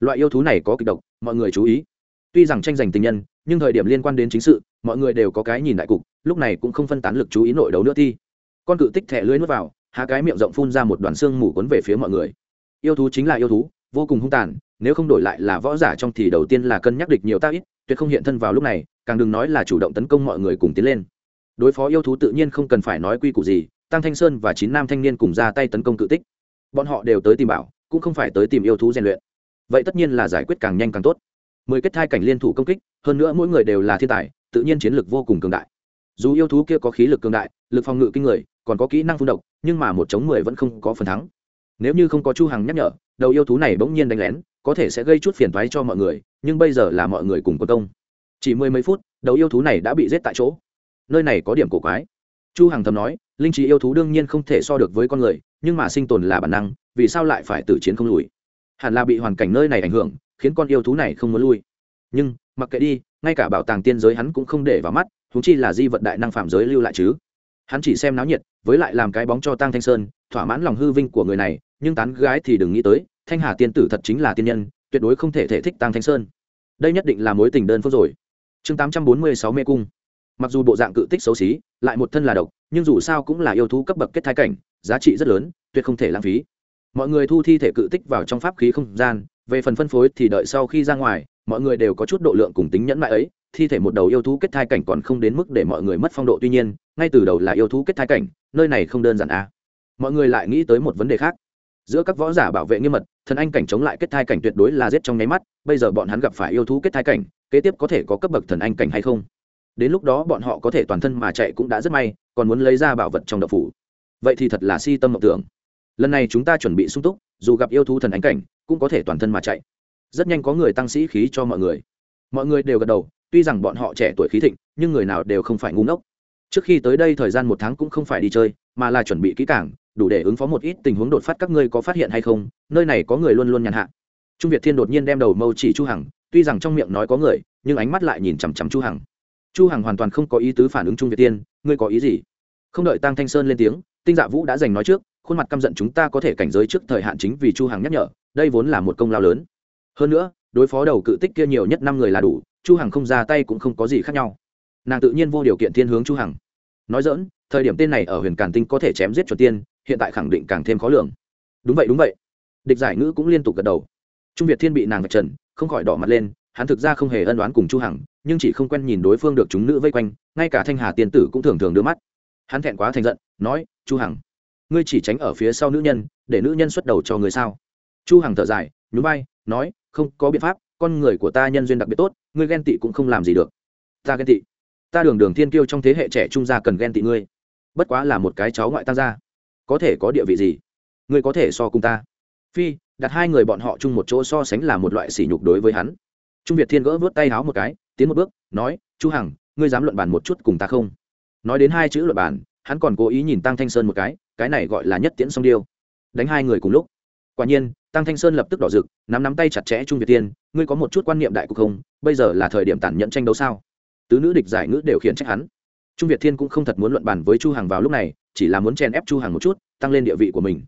Loại yêu thú này có kịch độc, mọi người chú ý. Tuy rằng tranh giành tình nhân, nhưng thời điểm liên quan đến chính sự, mọi người đều có cái nhìn đại cục, lúc này cũng không phân tán lực chú ý nội đấu nữa thi con cự tích thẻ lưới nuốt vào, há cái miệng rộng phun ra một đoàn xương mù quấn về phía mọi người. Yêu thú chính là yêu thú, vô cùng hung tàn, nếu không đổi lại là võ giả trong thì đầu tiên là cân nhắc địch nhiều ta ít, tuyệt không hiện thân vào lúc này, càng đừng nói là chủ động tấn công mọi người cùng tiến lên đối phó yêu thú tự nhiên không cần phải nói quy củ gì, tăng thanh sơn và chín nam thanh niên cùng ra tay tấn công cự tích. Bọn họ đều tới tìm bảo, cũng không phải tới tìm yêu thú rèn luyện. Vậy tất nhiên là giải quyết càng nhanh càng tốt. Mười kết thai cảnh liên thủ công kích, hơn nữa mỗi người đều là thiên tài, tự nhiên chiến lược vô cùng cường đại. Dù yêu thú kia có khí lực cường đại, lực phòng ngự kinh người, còn có kỹ năng phun độc, nhưng mà một chống mười vẫn không có phần thắng. Nếu như không có chu hằng nhắc nhở, đầu yêu thú này bỗng nhiên đánh lén, có thể sẽ gây chút phiền toái cho mọi người, nhưng bây giờ là mọi người cùng có công. Chỉ mười mấy phút, đầu yêu thú này đã bị giết tại chỗ nơi này có điểm cổ quái. Chu hằng thầm nói, linh trí yêu thú đương nhiên không thể so được với con người, nhưng mà sinh tồn là bản năng, vì sao lại phải tử chiến không lùi? Hẳn là bị hoàn cảnh nơi này ảnh hưởng, khiến con yêu thú này không muốn lui. Nhưng, mặc kệ đi, ngay cả bảo tàng tiên giới hắn cũng không để vào mắt chúng chi là di vật đại năng phạm giới lưu lại chứ. Hắn chỉ xem náo nhiệt, với lại làm cái bóng cho tăng thanh sơn, thỏa mãn lòng hư vinh của người này, nhưng tán gái thì đừng nghĩ tới, thanh hà tiên tử thật chính là tiên nhân, tuyệt đối không thể thể thích tăng thanh sơn. Đây nhất định là mối tình đơn phương rồi. Chương tám trăm bốn mươi sáu mê cung mặc dù bộ dạng cự tích xấu xí, lại một thân là độc, nhưng dù sao cũng là yêu thú cấp bậc kết thai cảnh, giá trị rất lớn, tuyệt không thể lãng phí. Mọi người thu thi thể cự tích vào trong pháp khí không gian, về phần phân phối thì đợi sau khi ra ngoài, mọi người đều có chút độ lượng cùng tính nhẫn mại ấy. Thi thể một đầu yêu thú kết thai cảnh còn không đến mức để mọi người mất phong độ, tuy nhiên, ngay từ đầu là yêu thú kết thai cảnh, nơi này không đơn giản à. mọi người lại nghĩ tới một vấn đề khác. Giữa các võ giả bảo vệ nghiêm mật, thần anh cảnh chống lại kết thai cảnh tuyệt đối là giết trong nháy mắt, bây giờ bọn hắn gặp phải yêu thú kết thai cảnh, kế tiếp có thể có cấp bậc thần anh cảnh hay không? Đến lúc đó bọn họ có thể toàn thân mà chạy cũng đã rất may, còn muốn lấy ra bảo vật trong đậu phủ. Vậy thì thật là si tâm mộng tưởng. Lần này chúng ta chuẩn bị sung túc, dù gặp yêu thú thần ánh cảnh, cũng có thể toàn thân mà chạy. Rất nhanh có người tăng sĩ khí cho mọi người. Mọi người đều gật đầu, tuy rằng bọn họ trẻ tuổi khí thịnh, nhưng người nào đều không phải ngu ngốc. Trước khi tới đây thời gian một tháng cũng không phải đi chơi, mà là chuẩn bị kỹ càng, đủ để ứng phó một ít tình huống đột phát các ngươi có phát hiện hay không, nơi này có người luôn luôn nhàn hạ. Trung việt thiên đột nhiên đem đầu mâu chỉ chu hằng, tuy rằng trong miệng nói có người, nhưng ánh mắt lại nhìn chằm chằm chu hằng chu hằng hoàn toàn không có ý tứ phản ứng trung việt tiên, ngươi có ý gì? Không đợi tăng thanh sơn lên tiếng, tinh dạ vũ đã giành nói trước, khuôn mặt căm giận chúng ta có thể cảnh giới trước thời hạn chính vì chu hằng nhắc nhở, đây vốn là một công lao lớn. Hơn nữa, đối phó đầu cự tích kia nhiều nhất năm người là đủ, chu hằng không ra tay cũng không có gì khác nhau. Nàng tự nhiên vô điều kiện thiên hướng chu hằng. Nói dỡn thời điểm tên này ở huyền càn tinh có thể chém giết chuẩn tiên, hiện tại khẳng định càng thêm khó lường. Đúng vậy đúng vậy. Địch giải ngữ cũng liên tục gật đầu. Trung việt thiên bị nàng vạch trần, không khỏi đỏ mặt lên hắn thực ra không hề ân đoán cùng chu hằng, nhưng chỉ không quen nhìn đối phương được chúng nữ vây quanh, ngay cả thanh hà tiên tử cũng thường thường đưa mắt. Hắn thẹn quá thành giận, nói, chu hằng, ngươi chỉ tránh ở phía sau nữ nhân, để nữ nhân xuất đầu cho người sao? Chu hằng thở dài, nhún vai, nói, không, có biện pháp, con người của ta nhân duyên đặc biệt tốt, ngươi ghen tị cũng không làm gì được. Ta ghen tị? Ta đường đường thiên kiêu trong thế hệ trẻ trung gia cần ghen tị ngươi. Bất quá là một cái cháu ngoại tăng gia. Có thể có địa vị gì? Ngươi có thể so cùng ta. Phi, đặt hai người bọn họ chung một chỗ so sánh là một loại sỉ nhục đối với hắn trung việt thiên gỡ vớt tay háo một cái, tiến một bước, nói, chu hằng, ngươi dám luận bàn một chút cùng ta không? Nói đến hai chữ luận bàn, hắn còn cố ý nhìn tăng thanh sơn một cái cái này gọi là nhất tiễn song điêu. Đánh hai người cùng lúc. Quả nhiên, tăng thanh sơn lập tức đỏ rực, nắm nắm tay chặt chẽ trung việt tiên ngươi có một chút quan niệm đại cục không? Bây giờ là thời điểm tàn nhẫn tranh đấu sao? Tứ nữ địch giải ngữ đều khiển trách hắn. Trung việt thiên cũng không thật muốn luận bàn với chu hằng vào lúc này, chỉ là muốn chen ép chu hằng một chút, tăng lên địa vị của mình.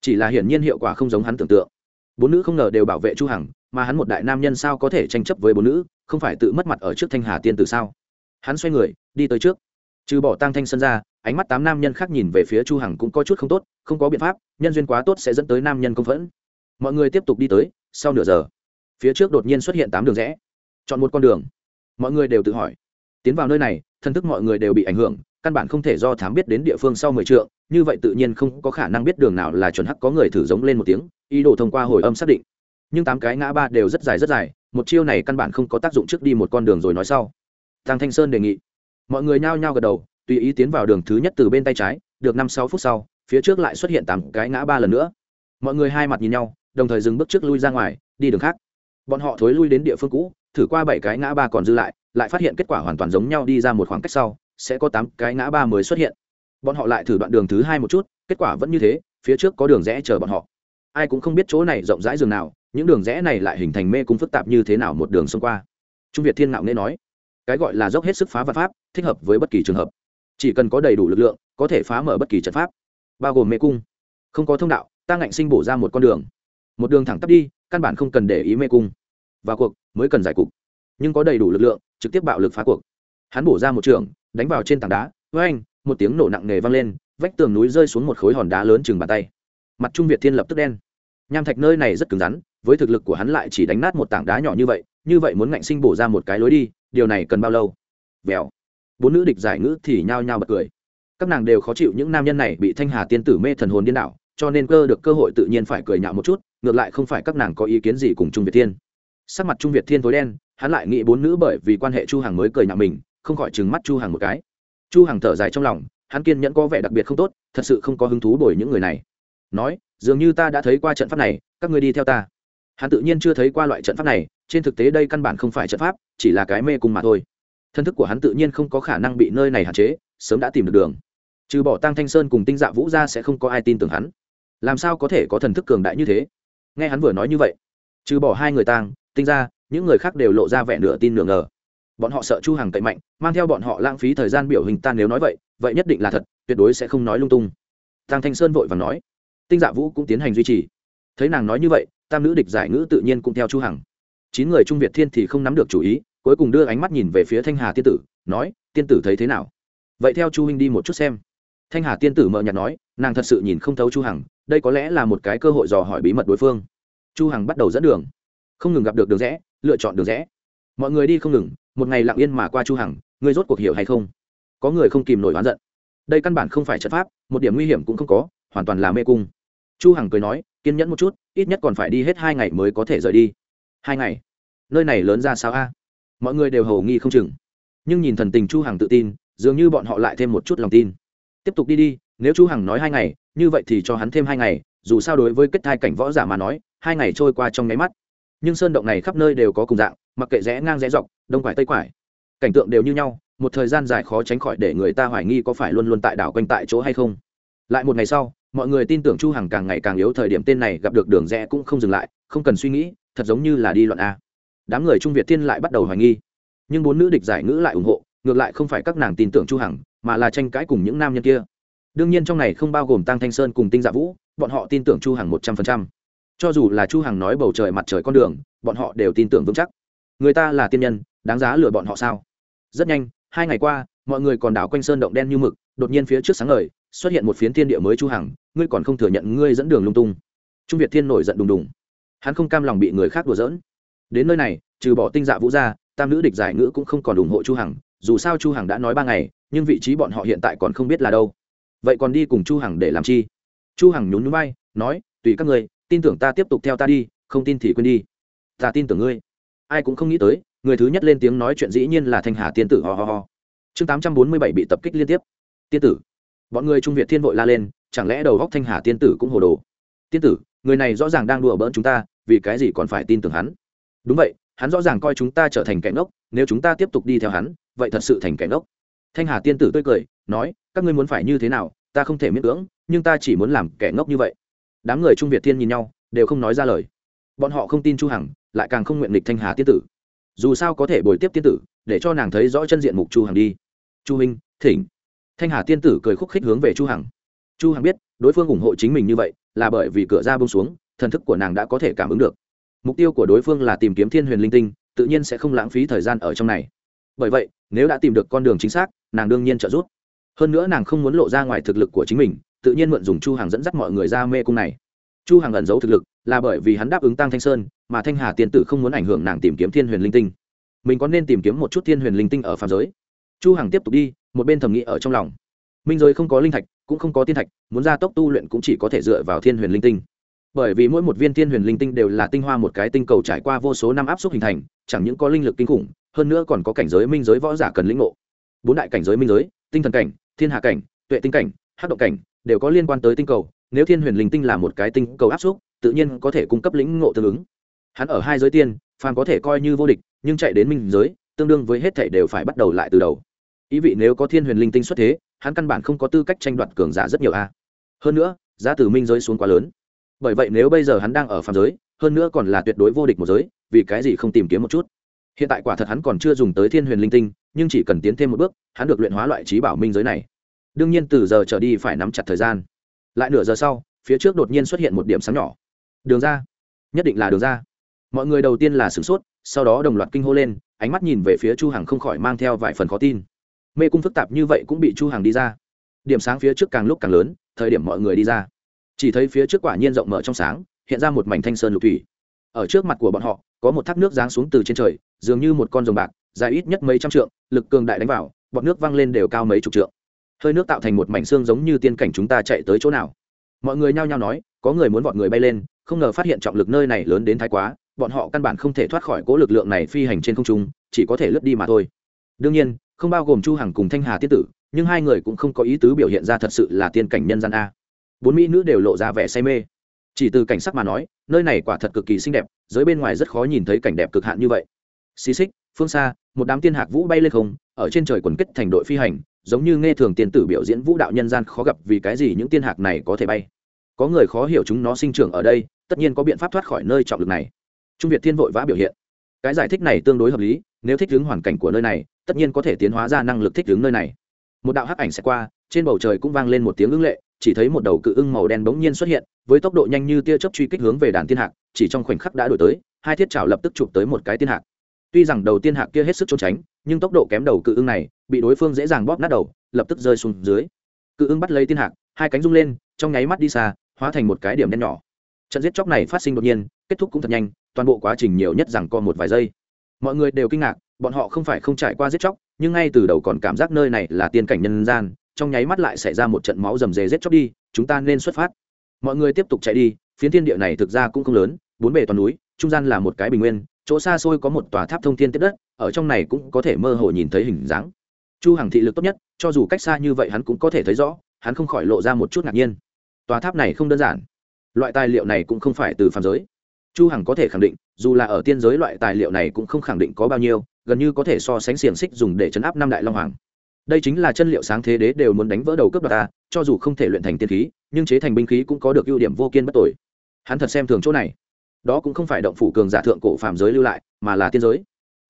Chỉ là hiển nhiên hiệu quả không giống hắn tưởng tượng. Bốn nữ không ngờ đều bảo vệ chu hằng mà hắn một đại nam nhân sao có thể tranh chấp với bốn nữ, không phải tự mất mặt ở trước thanh hà tiên tử sao? Hắn xoay người, đi tới trước. Trừ bỏ tăng thanh sơn ra, ánh mắt tám nam nhân khác nhìn về phía chu hằng cũng có chút không tốt, không có biện pháp, nhân duyên quá tốt sẽ dẫn tới nam nhân công phẫn. Mọi người tiếp tục đi tới, sau nửa giờ, phía trước đột nhiên xuất hiện tám đường rẽ. Chọn một con đường. Mọi người đều tự hỏi. Tiến vào nơi này thân thức mọi người đều bị ảnh hưởng, căn bản không thể do thám biết đến địa phương sau mười trượng, như vậy tự nhiên không có khả năng biết đường nào là chuẩn hắc có người thử giống lên một tiếng, ý đồ thông qua hồi âm xác định nhưng tám cái ngã ba đều rất dài rất dài, một chiêu này căn bản không có tác dụng trước đi một con đường rồi nói sau. Tăng thanh sơn đề nghị. Mọi người nhao nhao gật đầu, tùy ý tiến vào đường thứ nhất từ bên tay trái, được năm sáu phút sau, phía trước lại xuất hiện tám cái ngã ba lần nữa. Mọi người hai mặt nhìn nhau, đồng thời dừng bước trước lui ra ngoài, đi đường khác. Bọn họ thối lui đến địa phương cũ, thử qua bảy cái ngã ba còn dư lại lại phát hiện kết quả hoàn toàn giống nhau đi ra một khoảng cách sau, sẽ có tám cái ngã ba mới xuất hiện. Bọn họ lại thử đoạn đường thứ hai một chút, kết quả vẫn như thế, phía trước có đường rẽ chờ bọn họ. Ai cũng không biết chỗ này rộng rãi rừng nào những đường rẽ này lại hình thành mê cung phức tạp như thế nào một đường xông qua? Trung việt thiên nạo nghe nói, cái gọi là dốc hết sức phá vật pháp, thích hợp với bất kỳ trường hợp. Chỉ cần có đầy đủ lực lượng, có thể phá mở bất kỳ trận pháp, bao gồm mê cung. Không có thông đạo, ta ngạnh sinh bổ ra một con đường. Một đường thẳng tắp đi, căn bản không cần để ý mê cung. Vào cuộc, mới cần giải cục. Nhưng có đầy đủ lực lượng, trực tiếp bạo lực phá cuộc. Hắn bổ ra một trường, đánh vào trên tảng đá với anh một tiếng nổ nặng nề vang lên, vách tường núi rơi xuống một khối hòn đá lớn chừng bàn tay. Mặt trung việt thiên lập tức đen nham thạch nơi này rất cứng rắn, với thực lực của hắn lại chỉ đánh nát một tảng đá nhỏ như vậy như vậy muốn ngạnh sinh bổ ra một cái lối đi, điều này cần bao lâu? Vèo. Bốn nữ địch giải ngữ thì nhao nhao bật cười. Các nàng đều khó chịu những nam nhân này bị thanh hà tiên tử mê thần hồn điên đảo, cho nên cơ được cơ hội tự nhiên phải cười nhạo một chút, ngược lại không phải các nàng có ý kiến gì cùng trung việt thiên. Sắc mặt trung việt thiên tối đen, hắn lại nghĩ bốn nữ bởi vì quan hệ chu hằng mới cười nhạo mình, không khỏi trừng mắt chu hằng một cái. Chu hằng thở dài trong lòng, hắn kiên nhẫn có vẻ đặc biệt không tốt, thật sự không có hứng thú đổi những người này nói, dường như ta đã thấy qua trận pháp này, các ngươi đi theo ta. Hắn tự nhiên chưa thấy qua loại trận pháp này, trên thực tế đây căn bản không phải trận pháp, chỉ là cái mê cung mà thôi. Thân thức của hắn tự nhiên không có khả năng bị nơi này hạn chế, sớm đã tìm được đường. Trừ bỏ tăng thanh sơn cùng tinh dạ vũ ra sẽ không có ai tin tưởng hắn. Làm sao có thể có thần thức cường đại như thế? Nghe hắn vừa nói như vậy, trừ bỏ hai người tang, tinh ra những người khác đều lộ ra vẻ nửa tin nửa ngờ. Bọn họ sợ chu hằng cậy mạnh, mang theo bọn họ lãng phí thời gian biểu hình ta nếu nói vậy vậy nhất định là thật, tuyệt đối sẽ không nói lung tung. Tăng thanh sơn vội và nói tinh dạ vũ cũng tiến hành duy trì. Thấy nàng nói như vậy, tam nữ địch giải ngữ tự nhiên cũng theo chu hằng. Chín người trung việt thiên thì không nắm được chủ ý, cuối cùng đưa ánh mắt nhìn về phía thanh hà tiên tử, nói, tiên tử thấy thế nào? Vậy theo chu huynh đi một chút xem. Thanh hà tiên tử mờ nhạt nói, nàng thật sự nhìn không thấu chu hằng, đây có lẽ là một cái cơ hội dò hỏi bí mật đối phương. Chu hằng bắt đầu dẫn đường. Không ngừng gặp được đường rẽ, lựa chọn đường rẽ. Mọi người đi không ngừng, một ngày lặng yên mà qua chu hằng, ngươi rốt cuộc hiểu hay không? Có người không kìm nổi oán giận. Đây căn bản không phải trận pháp, một điểm nguy hiểm cũng không có, hoàn toàn là mê cung chu hằng cười nói, kiên nhẫn một chút, ít nhất còn phải đi hết hai ngày mới có thể rời đi. Hai ngày? Nơi này lớn ra sao a? Mọi người đều hầu nghi không chừng. Nhưng nhìn thần tình chu hằng tự tin, dường như bọn họ lại thêm một chút lòng tin. Tiếp tục đi đi, nếu chu hằng nói hai ngày, như vậy thì cho hắn thêm hai ngày, dù sao đối với kết thai cảnh võ giả mà nói, hai ngày trôi qua trong nháy mắt. Nhưng sơn động này khắp nơi đều có cùng dạng, mặc kệ rẽ ngang rẽ dọc, đông quải tây quải. Cảnh tượng đều như nhau, một thời gian dài khó tránh khỏi để người ta hoài nghi có phải luôn luôn tại đảo quanh tại chỗ hay không. Lại một ngày sau mọi người tin tưởng chu hằng càng ngày càng yếu thời điểm tên này gặp được đường rẽ cũng không dừng lại, không cần suy nghĩ, thật giống như là đi loạn a. Đám người trung việt thiên lại bắt đầu hoài nghi. Nhưng bốn nữ địch giải ngữ lại ủng hộ, ngược lại không phải các nàng tin tưởng chu hằng, mà là tranh cãi cùng những nam nhân kia. Đương nhiên trong này không bao gồm tăng thanh sơn cùng tinh dạ vũ, bọn họ tin tưởng chu hằng một trăm phần trăm. Cho dù là chu hằng nói bầu trời mặt trời con đường, bọn họ đều tin tưởng vững chắc. Người ta là tiên nhân, đáng giá lừa bọn họ sao? Rất nhanh, hai ngày qua, mọi người còn đảo quanh sơn động đen như mực, đột nhiên phía trước sáng ngời xuất hiện một phiến thiên địa mới chu hằng, ngươi còn không thừa nhận ngươi dẫn đường lung tung. Trung việt thiên nổi giận đùng đùng. Hắn không cam lòng bị người khác đùa giỡn. Đến nơi này, trừ bỏ tinh dạ vũ ra tam nữ địch giải ngữ cũng không còn ủng hộ chu hằng, dù sao chu hằng đã nói ba ngày, nhưng vị trí bọn họ hiện tại còn không biết là đâu. Vậy còn đi cùng chu hằng để làm chi? Chu hằng nhún nhún vai, nói, tùy các ngươi, tin tưởng ta tiếp tục theo ta đi, không tin thì quên đi. Ta tin tưởng ngươi. Ai cũng không nghĩ tới, người thứ nhất lên tiếng nói chuyện dĩ nhiên là thanh hà tiên tử, ho ho ho. Chương 847 bị tập kích liên tiếp. Tiên tử bọn người trung việt thiên vội la lên, chẳng lẽ đầu góc thanh hà tiên tử cũng hồ đồ? Tiên tử, người này rõ ràng đang đùa bỡn chúng ta, vì cái gì còn phải tin tưởng hắn? Đúng vậy, hắn rõ ràng coi chúng ta trở thành kẻ ngốc, nếu chúng ta tiếp tục đi theo hắn, vậy thật sự thành kẻ ngốc. Thanh hà tiên tử tươi cười, nói, các ngươi muốn phải như thế nào, ta không thể miễn cưỡng, nhưng ta chỉ muốn làm kẻ ngốc như vậy. Đám người trung việt thiên nhìn nhau, đều không nói ra lời. Bọn họ không tin chu hằng, lại càng không nguyện lịch thanh hà tiên tử. Dù sao có thể bồi tiếp tiên tử, để cho nàng thấy rõ chân diện mục chu hằng đi. Chu minh, thỉnh thanh hà tiên tử cười khúc khích hướng về chu hằng. Chu hằng biết, đối phương ủng hộ chính mình như vậy là bởi vì cửa ra bông xuống, thần thức của nàng đã có thể cảm ứng được. Mục tiêu của đối phương là tìm kiếm thiên huyền linh tinh, tự nhiên sẽ không lãng phí thời gian ở trong này. Bởi vậy, nếu đã tìm được con đường chính xác, nàng đương nhiên trợ giúp. Hơn nữa nàng không muốn lộ ra ngoài thực lực của chính mình, tự nhiên mượn dùng chu hàng dẫn dắt mọi người ra mê cung này. Chu hàng ẩn giấu thực lực là bởi vì hắn đáp ứng tăng thanh sơn, mà thanh hà tiên tử không muốn ảnh hưởng nàng tìm kiếm thiên huyền linh tinh. Mình có nên tìm kiếm một chút thiên huyền linh tinh ở phàm giới? Chu hằng tiếp tục đi một bên thầm nghĩ ở trong lòng. Minh giới không có linh thạch, cũng không có tiên thạch, muốn ra tốc tu luyện cũng chỉ có thể dựa vào thiên huyền linh tinh. Bởi vì mỗi một viên thiên huyền linh tinh đều là tinh hoa một cái tinh cầu trải qua vô số năm áp suất hình thành, chẳng những có linh lực kinh khủng, hơn nữa còn có cảnh giới minh giới võ giả cần lĩnh ngộ. Bốn đại cảnh giới minh giới, tinh thần cảnh, thiên hạ cảnh, tuệ tinh cảnh hát động cảnh, đều có liên quan tới tinh cầu. Nếu thiên huyền linh tinh là một cái tinh cầu áp suất, tự nhiên có thể cung cấp lĩnh ngộ tương ứng. Hắn ở hai giới tiên, phàm có thể coi như vô địch, nhưng chạy đến minh giới, tương đương với hết thể đều phải bắt đầu lại từ đầu ý vị nếu có thiên huyền linh tinh xuất thế, hắn căn bản không có tư cách tranh đoạt cường giả rất nhiều a. Hơn nữa, giá từ minh giới xuống quá lớn. Bởi vậy nếu bây giờ hắn đang ở phàm giới, hơn nữa còn là tuyệt đối vô địch một giới, vì cái gì không tìm kiếm một chút? Hiện tại quả thật hắn còn chưa dùng tới thiên huyền linh tinh, nhưng chỉ cần tiến thêm một bước, hắn được luyện hóa loại trí bảo minh giới này. Đương nhiên từ giờ trở đi phải nắm chặt thời gian. Lại nửa giờ sau, phía trước đột nhiên xuất hiện một điểm sáng nhỏ. Đường ra. Nhất định là đường ra. Mọi người đầu tiên là sửng sốt, sau đó đồng loạt kinh hô lên, ánh mắt nhìn về phía chu hằng không khỏi mang theo vài phần khó tin mê cung phức tạp như vậy cũng bị chu hàng đi ra. Điểm sáng phía trước càng lúc càng lớn, thời điểm mọi người đi ra. Chỉ thấy phía trước quả nhiên rộng mở trong sáng, hiện ra một mảnh thanh sơn lục thủy. Ở trước mặt của bọn họ, có một thác nước giáng xuống từ trên trời, dường như một con rồng bạc, dài ít nhất mấy trăm trượng, lực cường đại đánh vào bọn nước văng lên đều cao mấy chục trượng. Hơi nước tạo thành một mảnh xương giống như tiên cảnh chúng ta chạy tới chỗ nào. Mọi người nhao nhao nói, có người muốn bọn người bay lên, không ngờ phát hiện trọng lực nơi này lớn đến thái quá, bọn họ căn bản không thể thoát khỏi cố lực lượng này phi hành trên không trung, chỉ có thể lướt đi mà thôi. Đương nhiên không bao gồm chu hằng cùng thanh hà tiết tử, nhưng hai người cũng không có ý tứ biểu hiện ra thật sự là tiên cảnh nhân gian a. Bốn mỹ nữ đều lộ ra vẻ say mê. Chỉ từ cảnh sắc mà nói, nơi này quả thật cực kỳ xinh đẹp, giới bên ngoài rất khó nhìn thấy cảnh đẹp cực hạn như vậy. Xí xích, phương xa, một đám tiên hạc vũ bay lên không, ở trên trời quần kết thành đội phi hành, giống như nghe thường tiên tử biểu diễn vũ đạo nhân gian khó gặp vì cái gì những tiên hạc này có thể bay. Có người khó hiểu chúng nó sinh trưởng ở đây, tất nhiên có biện pháp thoát khỏi nơi trọng lực này. Trung việt thiên vội vã biểu hiện cái giải thích này tương đối hợp lý, nếu thích ứng hoàn cảnh của nơi này, tất nhiên có thể tiến hóa ra năng lực thích ứng nơi này. Một đạo hắc ảnh sẽ qua, trên bầu trời cũng vang lên một tiếng ưng lệ, chỉ thấy một đầu cự ưng màu đen bỗng nhiên xuất hiện, với tốc độ nhanh như tia chớp truy kích hướng về đàn tiên hạc, chỉ trong khoảnh khắc đã đổi tới, hai thiết trào lập tức chụp tới một cái tiên hạc. Tuy rằng đầu tiên hạc kia hết sức trốn tránh, nhưng tốc độ kém đầu cự ưng này, bị đối phương dễ dàng bóp nát đầu, lập tức rơi xuống dưới. Cự ưng bắt lấy tiên hạc, hai cánh rung lên, trong nháy mắt đi xa, hóa thành một cái điểm đen nhỏ. Trận giết chóc này phát sinh đột nhiên kết thúc cũng thật nhanh, toàn bộ quá trình nhiều nhất rằng co một vài giây. Mọi người đều kinh ngạc, bọn họ không phải không trải qua giết chóc, nhưng ngay từ đầu còn cảm giác nơi này là tiên cảnh nhân gian, trong nháy mắt lại xảy ra một trận máu rầm rề giết chóc đi, chúng ta nên xuất phát. Mọi người tiếp tục chạy đi, phiến thiên địa này thực ra cũng không lớn, bốn bề toàn núi, trung gian là một cái bình nguyên, chỗ xa xôi có một tòa tháp thông thiên tiếp đất, ở trong này cũng có thể mơ hồ nhìn thấy hình dáng. Chu hằng thị lực tốt nhất, cho dù cách xa như vậy hắn cũng có thể thấy rõ, hắn không khỏi lộ ra một chút ngạc nhiên. Tòa tháp này không đơn giản. Loại tài liệu này cũng không phải từ phàm giới chu hằng có thể khẳng định, dù là ở tiên giới loại tài liệu này cũng không khẳng định có bao nhiêu, gần như có thể so sánh xiềng xích dùng để chấn áp năm đại long hoàng. Đây chính là chân liệu sáng thế đế đều muốn đánh vỡ đầu cấp đoạt ta, cho dù không thể luyện thành tiên khí, nhưng chế thành binh khí cũng có được ưu điểm vô kiên bất tội hắn thật xem thường chỗ này. Đó cũng không phải động phủ cường giả thượng cổ phàm giới lưu lại, mà là tiên giới.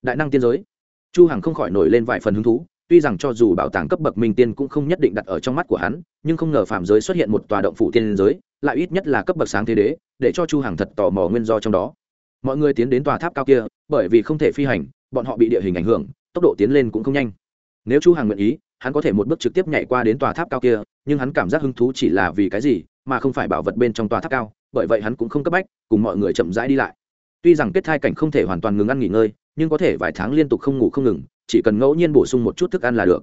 Đại năng tiên giới. Chu hằng không khỏi nổi lên vài phần hứng thú, tuy rằng cho dù bảo tàng cấp bậc minh tiên cũng không nhất định đặt ở trong mắt của hắn, nhưng không ngờ phàm giới xuất hiện một tòa động phủ tiên giới, lại ít nhất là cấp bậc sáng thế đế để cho chu hằng thật tò mò nguyên do trong đó. Mọi người tiến đến tòa tháp cao kia, bởi vì không thể phi hành, bọn họ bị địa hình ảnh hưởng, tốc độ tiến lên cũng không nhanh. Nếu chu hằng nguyện ý, hắn có thể một bước trực tiếp nhảy qua đến tòa tháp cao kia, nhưng hắn cảm giác hứng thú chỉ là vì cái gì, mà không phải bảo vật bên trong tòa tháp cao, bởi vậy hắn cũng không cấp bách, cùng mọi người chậm rãi đi lại. Tuy rằng kết thai cảnh không thể hoàn toàn ngừng ăn nghỉ ngơi, nhưng có thể vài tháng liên tục không ngủ không ngừng, chỉ cần ngẫu nhiên bổ sung một chút thức ăn là được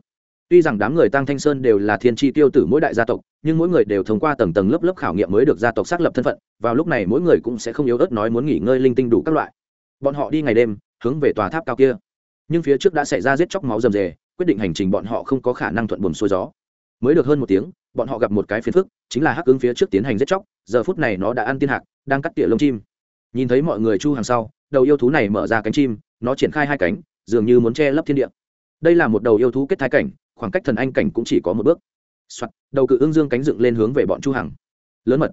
tuy rằng đám người tăng thanh sơn đều là thiên tri tiêu tử mỗi đại gia tộc, nhưng mỗi người đều thông qua tầng tầng lớp lớp khảo nghiệm mới được gia tộc xác lập thân phận, vào lúc này mỗi người cũng sẽ không yếu ớt nói muốn nghỉ ngơi linh tinh đủ các loại. Bọn họ đi ngày đêm, hướng về tòa tháp cao kia. Nhưng phía trước đã xảy ra giết chóc máu rầm rề, quyết định hành trình bọn họ không có khả năng thuận buồm xuôi gió. Mới được hơn một tiếng, bọn họ gặp một cái phiền phức, chính là hắc ứng phía trước tiến hành giết chóc, giờ phút này nó đã ăn tiên hạc, đang cắt tỉa lông chim. Nhìn thấy mọi người chu hàng sau, đầu yêu thú này mở ra cánh chim, nó triển khai hai cánh, dường như muốn che lấp thiên địa. Đây là một đầu yêu thú kết thái cảnh khoảng cách thần anh cảnh cũng chỉ có một bước. Soạn, đầu cự ương dương cánh dựng lên hướng về bọn chu hằng. Lớn mật.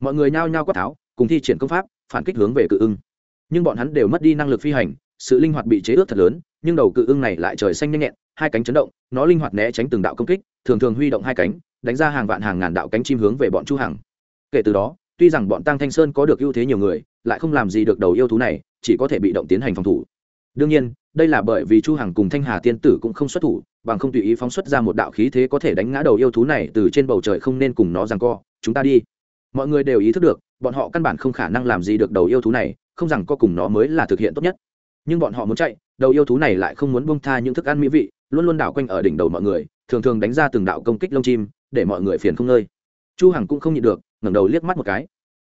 Mọi người nhao nhao quát tháo cùng thi triển công pháp phản kích hướng về cự ưng nhưng bọn hắn đều mất đi năng lực phi hành sự linh hoạt bị chế ước thật lớn nhưng đầu cự ưng này lại trời xanh nhanh nhẹn hai cánh chấn động nó linh hoạt né tránh từng đạo công kích thường thường huy động hai cánh đánh ra hàng vạn hàng ngàn đạo cánh chim hướng về bọn chu hằng. Kể từ đó tuy rằng bọn tăng thanh sơn có được ưu thế nhiều người lại không làm gì được đầu yêu thú này chỉ có thể bị động tiến hành phòng thủ. Đương nhiên đây là bởi vì chu hằng cùng thanh hà tiên tử cũng không xuất thủ, bằng không tùy ý phóng xuất ra một đạo khí thế có thể đánh ngã đầu yêu thú này từ trên bầu trời không nên cùng nó giằng co. Chúng ta đi. Mọi người đều ý thức được, bọn họ căn bản không khả năng làm gì được đầu yêu thú này, không rằng co cùng nó mới là thực hiện tốt nhất. Nhưng bọn họ muốn chạy, đầu yêu thú này lại không muốn buông tha những thức ăn mỹ vị, luôn luôn đảo quanh ở đỉnh đầu mọi người, thường thường đánh ra từng đạo công kích lông chim, để mọi người phiền không ngơi. Chu hằng cũng không nhịn được, ngẩng đầu liếc mắt một cái.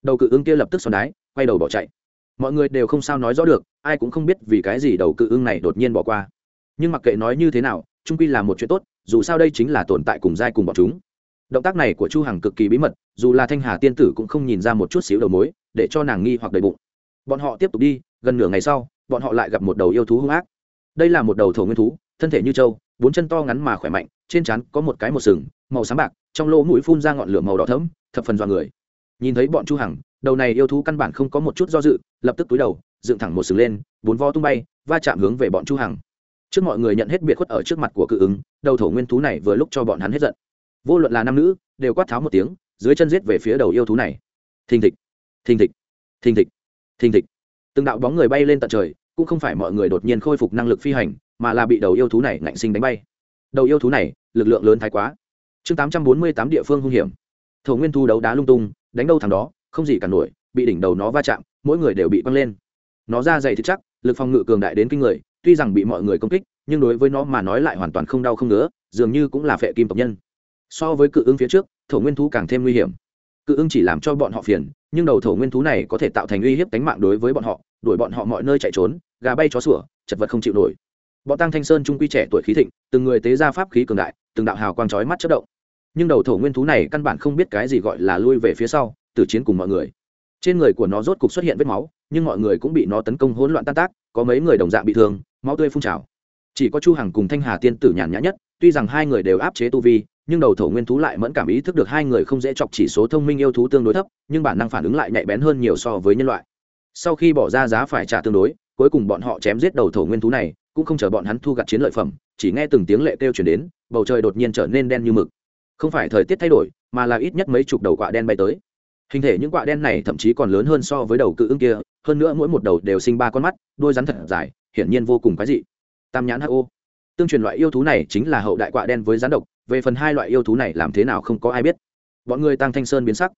Đầu cự ứng kia lập tức xoắn đái, quay đầu bỏ chạy mọi người đều không sao nói rõ được, ai cũng không biết vì cái gì đầu cự ưng này đột nhiên bỏ qua. Nhưng mặc kệ nói như thế nào trung quy là một chuyện tốt, dù sao đây chính là tồn tại cùng giai cùng bọn chúng. Động tác này của chu hằng cực kỳ bí mật, dù là thanh hà tiên tử cũng không nhìn ra một chút xíu đầu mối, để cho nàng nghi hoặc đầy bụng. Bọn họ tiếp tục đi, gần nửa ngày sau, bọn họ lại gặp một đầu yêu thú hung ác. Đây là một đầu thổ nguyên thú, thân thể như trâu, bốn chân to ngắn mà khỏe mạnh, trên trán có một cái một sừng, màu sáng bạc, trong lỗ mũi phun ra ngọn lửa màu đỏ thẫm, thập phần dọa người nhìn thấy bọn chu hằng, đầu này yêu thú căn bản không có một chút do dự, lập tức túi đầu, dựng thẳng một sừng lên, bốn vo tung bay, va chạm hướng về bọn chu hằng. Trước mọi người nhận hết biệt khuất ở trước mặt của cự ứng, đầu thổ nguyên thú này vừa lúc cho bọn hắn hết giận. Vô luận là nam nữ, đều quát tháo một tiếng, dưới chân giết về phía đầu yêu thú này. Thình thịch thình thịch thình thịch thình thịch. Từng đạo bóng người bay lên tận trời, cũng không phải mọi người đột nhiên khôi phục năng lực phi hành, mà là bị đầu yêu thú này ngạnh sinh đánh bay. Đầu yêu thú này, lực lượng lớn thái quá. Chương tám trăm bốn mươi tám địa phương hung hiểm. Thổ nguyên thu đấu đá lung tung đánh đâu thằng đó, không gì cả nổi, bị đỉnh đầu nó va chạm, mỗi người đều bị băng lên. Nó ra dày thịt chắc, lực phòng ngự cường đại đến kinh người, tuy rằng bị mọi người công kích, nhưng đối với nó mà nói lại hoàn toàn không đau không ngứa, dường như cũng là phệ kim tộc nhân. So với cự ứng phía trước, thổ nguyên thú càng thêm nguy hiểm. Cự ưng chỉ làm cho bọn họ phiền, nhưng đầu thổ nguyên thú này có thể tạo thành uy hiếp tính mạng đối với bọn họ, đuổi bọn họ mọi nơi chạy trốn, gà bay chó sủa, chật vật không chịu nổi. Bọn tăng thanh sơn trung quy trẻ tuổi khí thịnh, từng người tế ra pháp khí cường đại, từng đạo hào quang chói mắt chất động nhưng đầu thổ nguyên thú này căn bản không biết cái gì gọi là lui về phía sau, từ chiến cùng mọi người. Trên người của nó rốt cục xuất hiện vết máu, nhưng mọi người cũng bị nó tấn công hỗn loạn tan tác, có mấy người đồng dạng bị thương, máu tươi phun trào. Chỉ có chu hằng cùng thanh hà tiên tử nhàn nhã nhất, tuy rằng hai người đều áp chế tu vi, nhưng đầu thổ nguyên thú lại mẫn cảm ý thức được hai người không dễ chọc chỉ số thông minh yêu thú tương đối thấp, nhưng bản năng phản ứng lại nhạy bén hơn nhiều so với nhân loại. Sau khi bỏ ra giá phải trả tương đối, cuối cùng bọn họ chém giết đầu thổ nguyên thú này, cũng không chờ bọn hắn thu gặt chiến lợi phẩm, chỉ nghe từng tiếng lệ kêu chuyển đến, bầu trời đột nhiên trở nên đen như mực không phải thời tiết thay đổi, mà là ít nhất mấy chục đầu quạ đen bay tới. Hình thể những quạ đen này thậm chí còn lớn hơn so với đầu cự ưng kia, hơn nữa mỗi một đầu đều sinh ba con mắt, đôi rắn thật dài, hiển nhiên vô cùng quái dị. Tam nhãn ho tương truyền loại yêu thú này chính là hậu đại quạ đen với rắn độc, về phần hai loại yêu thú này làm thế nào không có ai biết. Bọn người tăng thanh sơn biến sắc.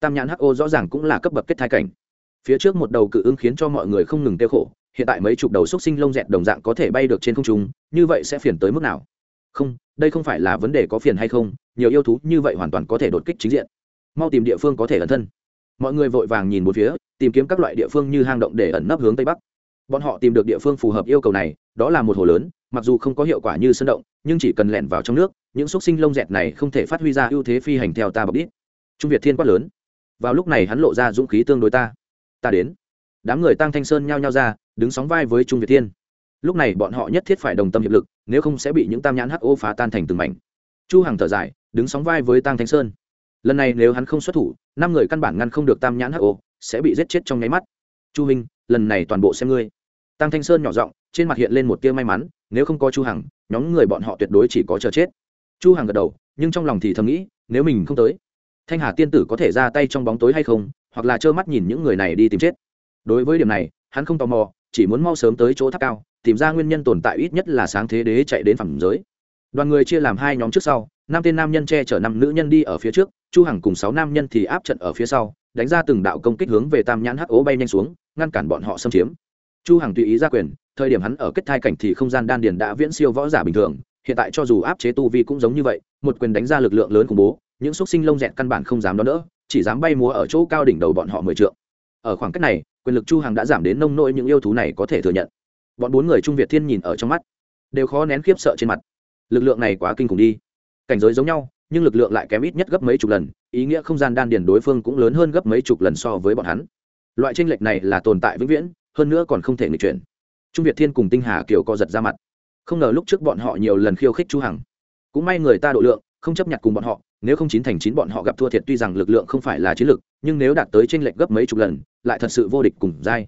Tam nhãn ho rõ ràng cũng là cấp bậc kết thai cảnh. Phía trước một đầu cự ứng khiến cho mọi người không ngừng tiêu khổ, hiện tại mấy chục đầu xúc sinh lông dẹt đồng dạng có thể bay được trên không trung, như vậy sẽ phiền tới mức nào? Không, đây không phải là vấn đề có phiền hay không nhiều yêu thú như vậy hoàn toàn có thể đột kích chính diện. Mau tìm địa phương có thể ẩn thân. Mọi người vội vàng nhìn một phía, tìm kiếm các loại địa phương như hang động để ẩn nấp hướng tây bắc. Bọn họ tìm được địa phương phù hợp yêu cầu này, đó là một hồ lớn, mặc dù không có hiệu quả như sân động, nhưng chỉ cần lẻn vào trong nước, những xúc sinh lông dẹt này không thể phát huy ra ưu thế phi hành theo ta bọc đít trung việt thiên quát lớn. Vào lúc này hắn lộ ra dũng khí tương đối ta. Ta đến. Đám người tăng thanh sơn nhao nhao ra, đứng sóng vai với trung việt thiên. Lúc này bọn họ nhất thiết phải đồng tâm hiệp lực, nếu không sẽ bị những tam nhãn hắc ô phá tan thành từng mảnh chu hằng thở dài, đứng sóng vai với tăng thanh sơn. Lần này nếu hắn không xuất thủ, năm người căn bản ngăn không được tam nhãn hắc ô, sẽ bị giết chết trong nháy mắt. Chu minh lần này toàn bộ xem ngươi. Tăng thanh sơn nhỏ giọng, trên mặt hiện lên một tia may mắn, nếu không có chu hằng, nhóm người bọn họ tuyệt đối chỉ có chờ chết. Chu hằng gật đầu, nhưng trong lòng thì thầm nghĩ, nếu mình không tới, thanh hà tiên tử có thể ra tay trong bóng tối hay không, hoặc là trơ mắt nhìn những người này đi tìm chết. Đối với điểm này, hắn không tò mò, chỉ muốn mau sớm tới chỗ tháp cao, tìm ra nguyên nhân tồn tại ít nhất là sáng thế đế chạy đến phẩm giới đoàn người chia làm hai nhóm trước sau, năm tên nam nhân che chở năm nữ nhân đi ở phía trước, chu hằng cùng sáu nam nhân thì áp trận ở phía sau, đánh ra từng đạo công kích hướng về tam nhãn hắc ố bay nhanh xuống, ngăn cản bọn họ xâm chiếm. Chu hằng tùy ý ra quyền, thời điểm hắn ở kết thai cảnh thì không gian đan điền đã viễn siêu võ giả bình thường, hiện tại cho dù áp chế tu vi cũng giống như vậy, một quyền đánh ra lực lượng lớn khủng bố, những xúc sinh lông dẹn căn bản không dám đón đỡ, chỉ dám bay múa ở chỗ cao đỉnh đầu bọn họ mười trượng. Ở khoảng cách này, quyền lực chu hằng đã giảm đến nông nỗi những yêu thú này có thể thừa nhận. Bọn bốn người trung việt thiên nhìn ở trong mắt, đều khó nén khiếp sợ trên mặt lực lượng này quá kinh khủng đi. Cảnh giới giống nhau, nhưng lực lượng lại kém ít nhất gấp mấy chục lần, ý nghĩa không gian đan điền đối phương cũng lớn hơn gấp mấy chục lần so với bọn hắn. Loại tranh lệch này là tồn tại vĩnh viễn, hơn nữa còn không thể nghịch chuyển. Trung việt thiên cùng tinh hà kiều co giật ra mặt. Không ngờ lúc trước bọn họ nhiều lần khiêu khích chu hằng. Cũng may người ta độ lượng, không chấp nhận cùng bọn họ, nếu không chín thành chín bọn họ gặp thua thiệt tuy rằng lực lượng không phải là chiến lực nhưng nếu đạt tới tranh lệch gấp mấy chục lần, lại thật sự vô địch cùng dai.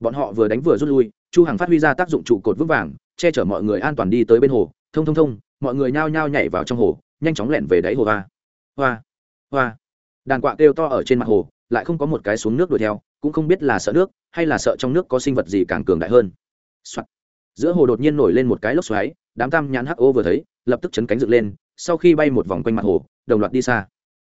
Bọn họ vừa đánh vừa rút lui, chu hằng phát huy ra tác dụng trụ cột vững vàng, che chở mọi người an toàn đi tới bên hồ, thông thông thông mọi người nhao nhao nhảy vào trong hồ, nhanh chóng lẻn về đáy hồ hoa. Hoa hoa. Đàn quạ kêu to ở trên mặt hồ, lại không có một cái xuống nước đuổi theo, cũng không biết là sợ nước, hay là sợ trong nước có sinh vật gì càng cường đại hơn、Soạn. giữa hồ đột nhiên nổi lên một cái lốc xoáy, đám tam nhãn hắc ô vừa thấy, lập tức chấn cánh dựng lên, sau khi bay một vòng quanh mặt hồ, đồng loạt đi xa.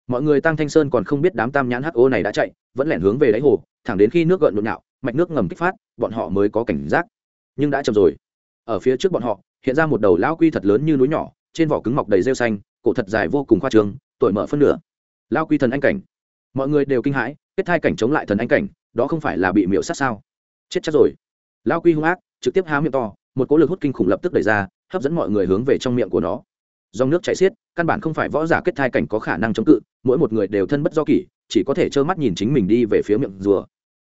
Mọi người tăng thanh sơn còn không biết đám tam nhãn hắc ô này đã chạy, vẫn lẻn hướng về đáy hồ, thẳng đến khi nước gợn nhộn nhạo, mạch nước ngầm kích phát, bọn họ mới có cảnh giác. Nhưng đã chậm rồi. Ở phía trước bọn họ hiện ra một đầu lão quy thật lớn như núi nhỏ, trên vỏ cứng mọc đầy rêu xanh, cổ thật dài vô cùng khoa trương, tuổi mở phân nửa. Lao quy thần anh cảnh. Mọi người đều kinh hãi, kết thai cảnh chống lại thần anh cảnh, đó không phải là bị miễu sát sao? Chết chắc rồi. Lao quy hung ác, trực tiếp há miệng to, một cỗ lực hút kinh khủng lập tức đẩy ra, hấp dẫn mọi người hướng về trong miệng của nó. Dòng nước chảy xiết, căn bản không phải võ giả kết thai cảnh có khả năng chống cự, mỗi một người đều thân bất do kỷ, chỉ có thể trơ mắt nhìn chính mình đi về phía miệng rùa.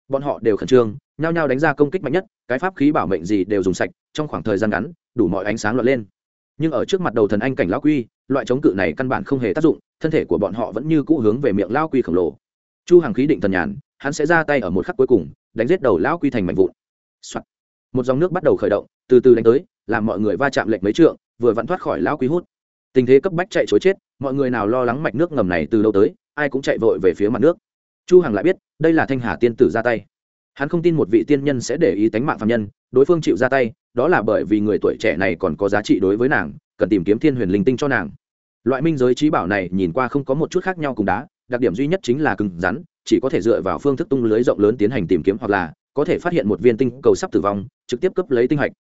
Bọn họ đều khẩn trương, nhao nhao đánh ra công kích mạnh nhất, cái pháp khí bảo mệnh gì đều dùng sạch, trong khoảng thời gian ngắn đủ mọi ánh sáng lọt lên. Nhưng ở trước mặt đầu thần anh cảnh lão quy, loại chống cự này căn bản không hề tác dụng, thân thể của bọn họ vẫn như cũ hướng về miệng lão quy khổng lồ. Chu hàng khí định thần nhàn, hắn sẽ ra tay ở một khắc cuối cùng, đánh giết đầu lão quy thành mảnh vụn、Soạn. một dòng nước bắt đầu khởi động, từ từ đánh tới, làm mọi người va chạm lệch mấy trượng, vừa vặn thoát khỏi lão quy hút. Tình thế cấp bách chạy chối chết, mọi người nào lo lắng mạch nước ngầm này từ đâu tới, ai cũng chạy vội về phía mặt nước. Chu hằng lại biết, đây là thanh hà tiên tử ra tay hắn không tin một vị tiên nhân sẽ để ý tánh mạng phạm nhân, đối phương chịu ra tay, đó là bởi vì người tuổi trẻ này còn có giá trị đối với nàng, cần tìm kiếm thiên huyền linh tinh cho nàng. Loại minh giới trí bảo này nhìn qua không có một chút khác nhau cùng đá, đặc điểm duy nhất chính là cứng rắn, chỉ có thể dựa vào phương thức tung lưới rộng lớn tiến hành tìm kiếm hoặc là có thể phát hiện một viên tinh cầu sắp tử vong, trực tiếp cấp lấy tinh hạch.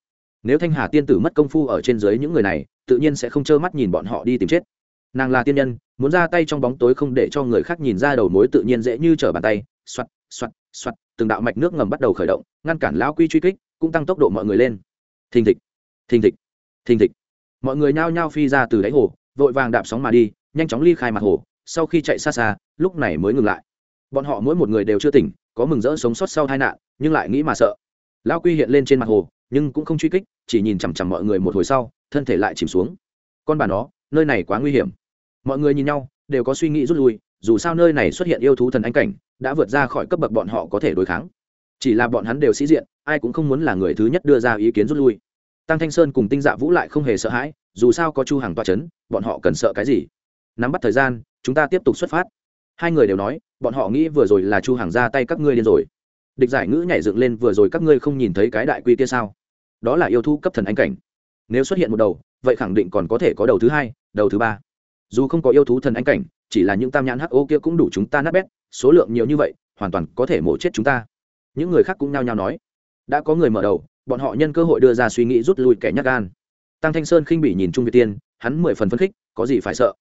Nếu thanh hà tiên tử mất công phu ở trên dưới những người này, tự nhiên sẽ không trơ mắt nhìn bọn họ đi tìm chết. Nàng là tiên nhân, muốn ra tay trong bóng tối không để cho người khác nhìn ra đầu mối tự nhiên dễ như trở bàn tay xoặt soạt soạt, từng đạo mạch nước ngầm bắt đầu khởi động, ngăn cản lão quy truy kích, cũng tăng tốc độ mọi người lên. Thình thịch thình thịch thình thịch. Mọi người nhao nhao phi ra từ đáy hồ, vội vàng đạp sóng mà đi, nhanh chóng ly khai mặt hồ, sau khi chạy xa xa, lúc này mới ngừng lại. Bọn họ mỗi một người đều chưa tỉnh, có mừng rỡ sống sót sau tai nạn, nhưng lại nghĩ mà sợ. Lão quy hiện lên trên mặt hồ, nhưng cũng không truy kích, chỉ nhìn chằm chằm mọi người một hồi sau, thân thể lại chìm xuống. Con bà nó, nơi này quá nguy hiểm. Mọi người nhìn nhau, đều có suy nghĩ rút lui, dù sao nơi này xuất hiện yêu thú thần anh cảnh đã vượt ra khỏi cấp bậc bọn họ có thể đối kháng. Chỉ là bọn hắn đều sĩ diện, ai cũng không muốn là người thứ nhất đưa ra ý kiến rút lui. Tăng thanh sơn cùng tinh dạ vũ lại không hề sợ hãi, dù sao có chu hàng toa c h ấ n bọn họ cần sợ cái gì? Nắm bắt thời gian, chúng ta tiếp tục xuất phát. Hai người đều nói, bọn họ nghĩ vừa rồi là chu hàng ra tay các ngươi điên rồi. Địch giải ngữ nhảy dựng lên vừa rồi các ngươi không nhìn thấy cái đại quy kia sao? Đó là yêu thú cấp thần anh cảnh. Nếu xuất hiện một đầu, vậy khẳng định còn có thể có đầu thứ hai, đầu thứ ba. Dù không có yêu thú thần anh cảnh, chỉ là những tam nhãn hô kia cũng đủ chúng ta nát bét số lượng nhiều như vậy, hoàn toàn có thể mổ chết chúng ta. Những người khác cũng nhao nhao nói. Đã có người mở đầu, bọn họ nhân cơ hội đưa ra suy nghĩ rút lui kẻ nhắc gan. Tăng thanh sơn khinh bỉ nhìn trung việt tiên, hắn mười phần phấn khích, có gì phải sợ?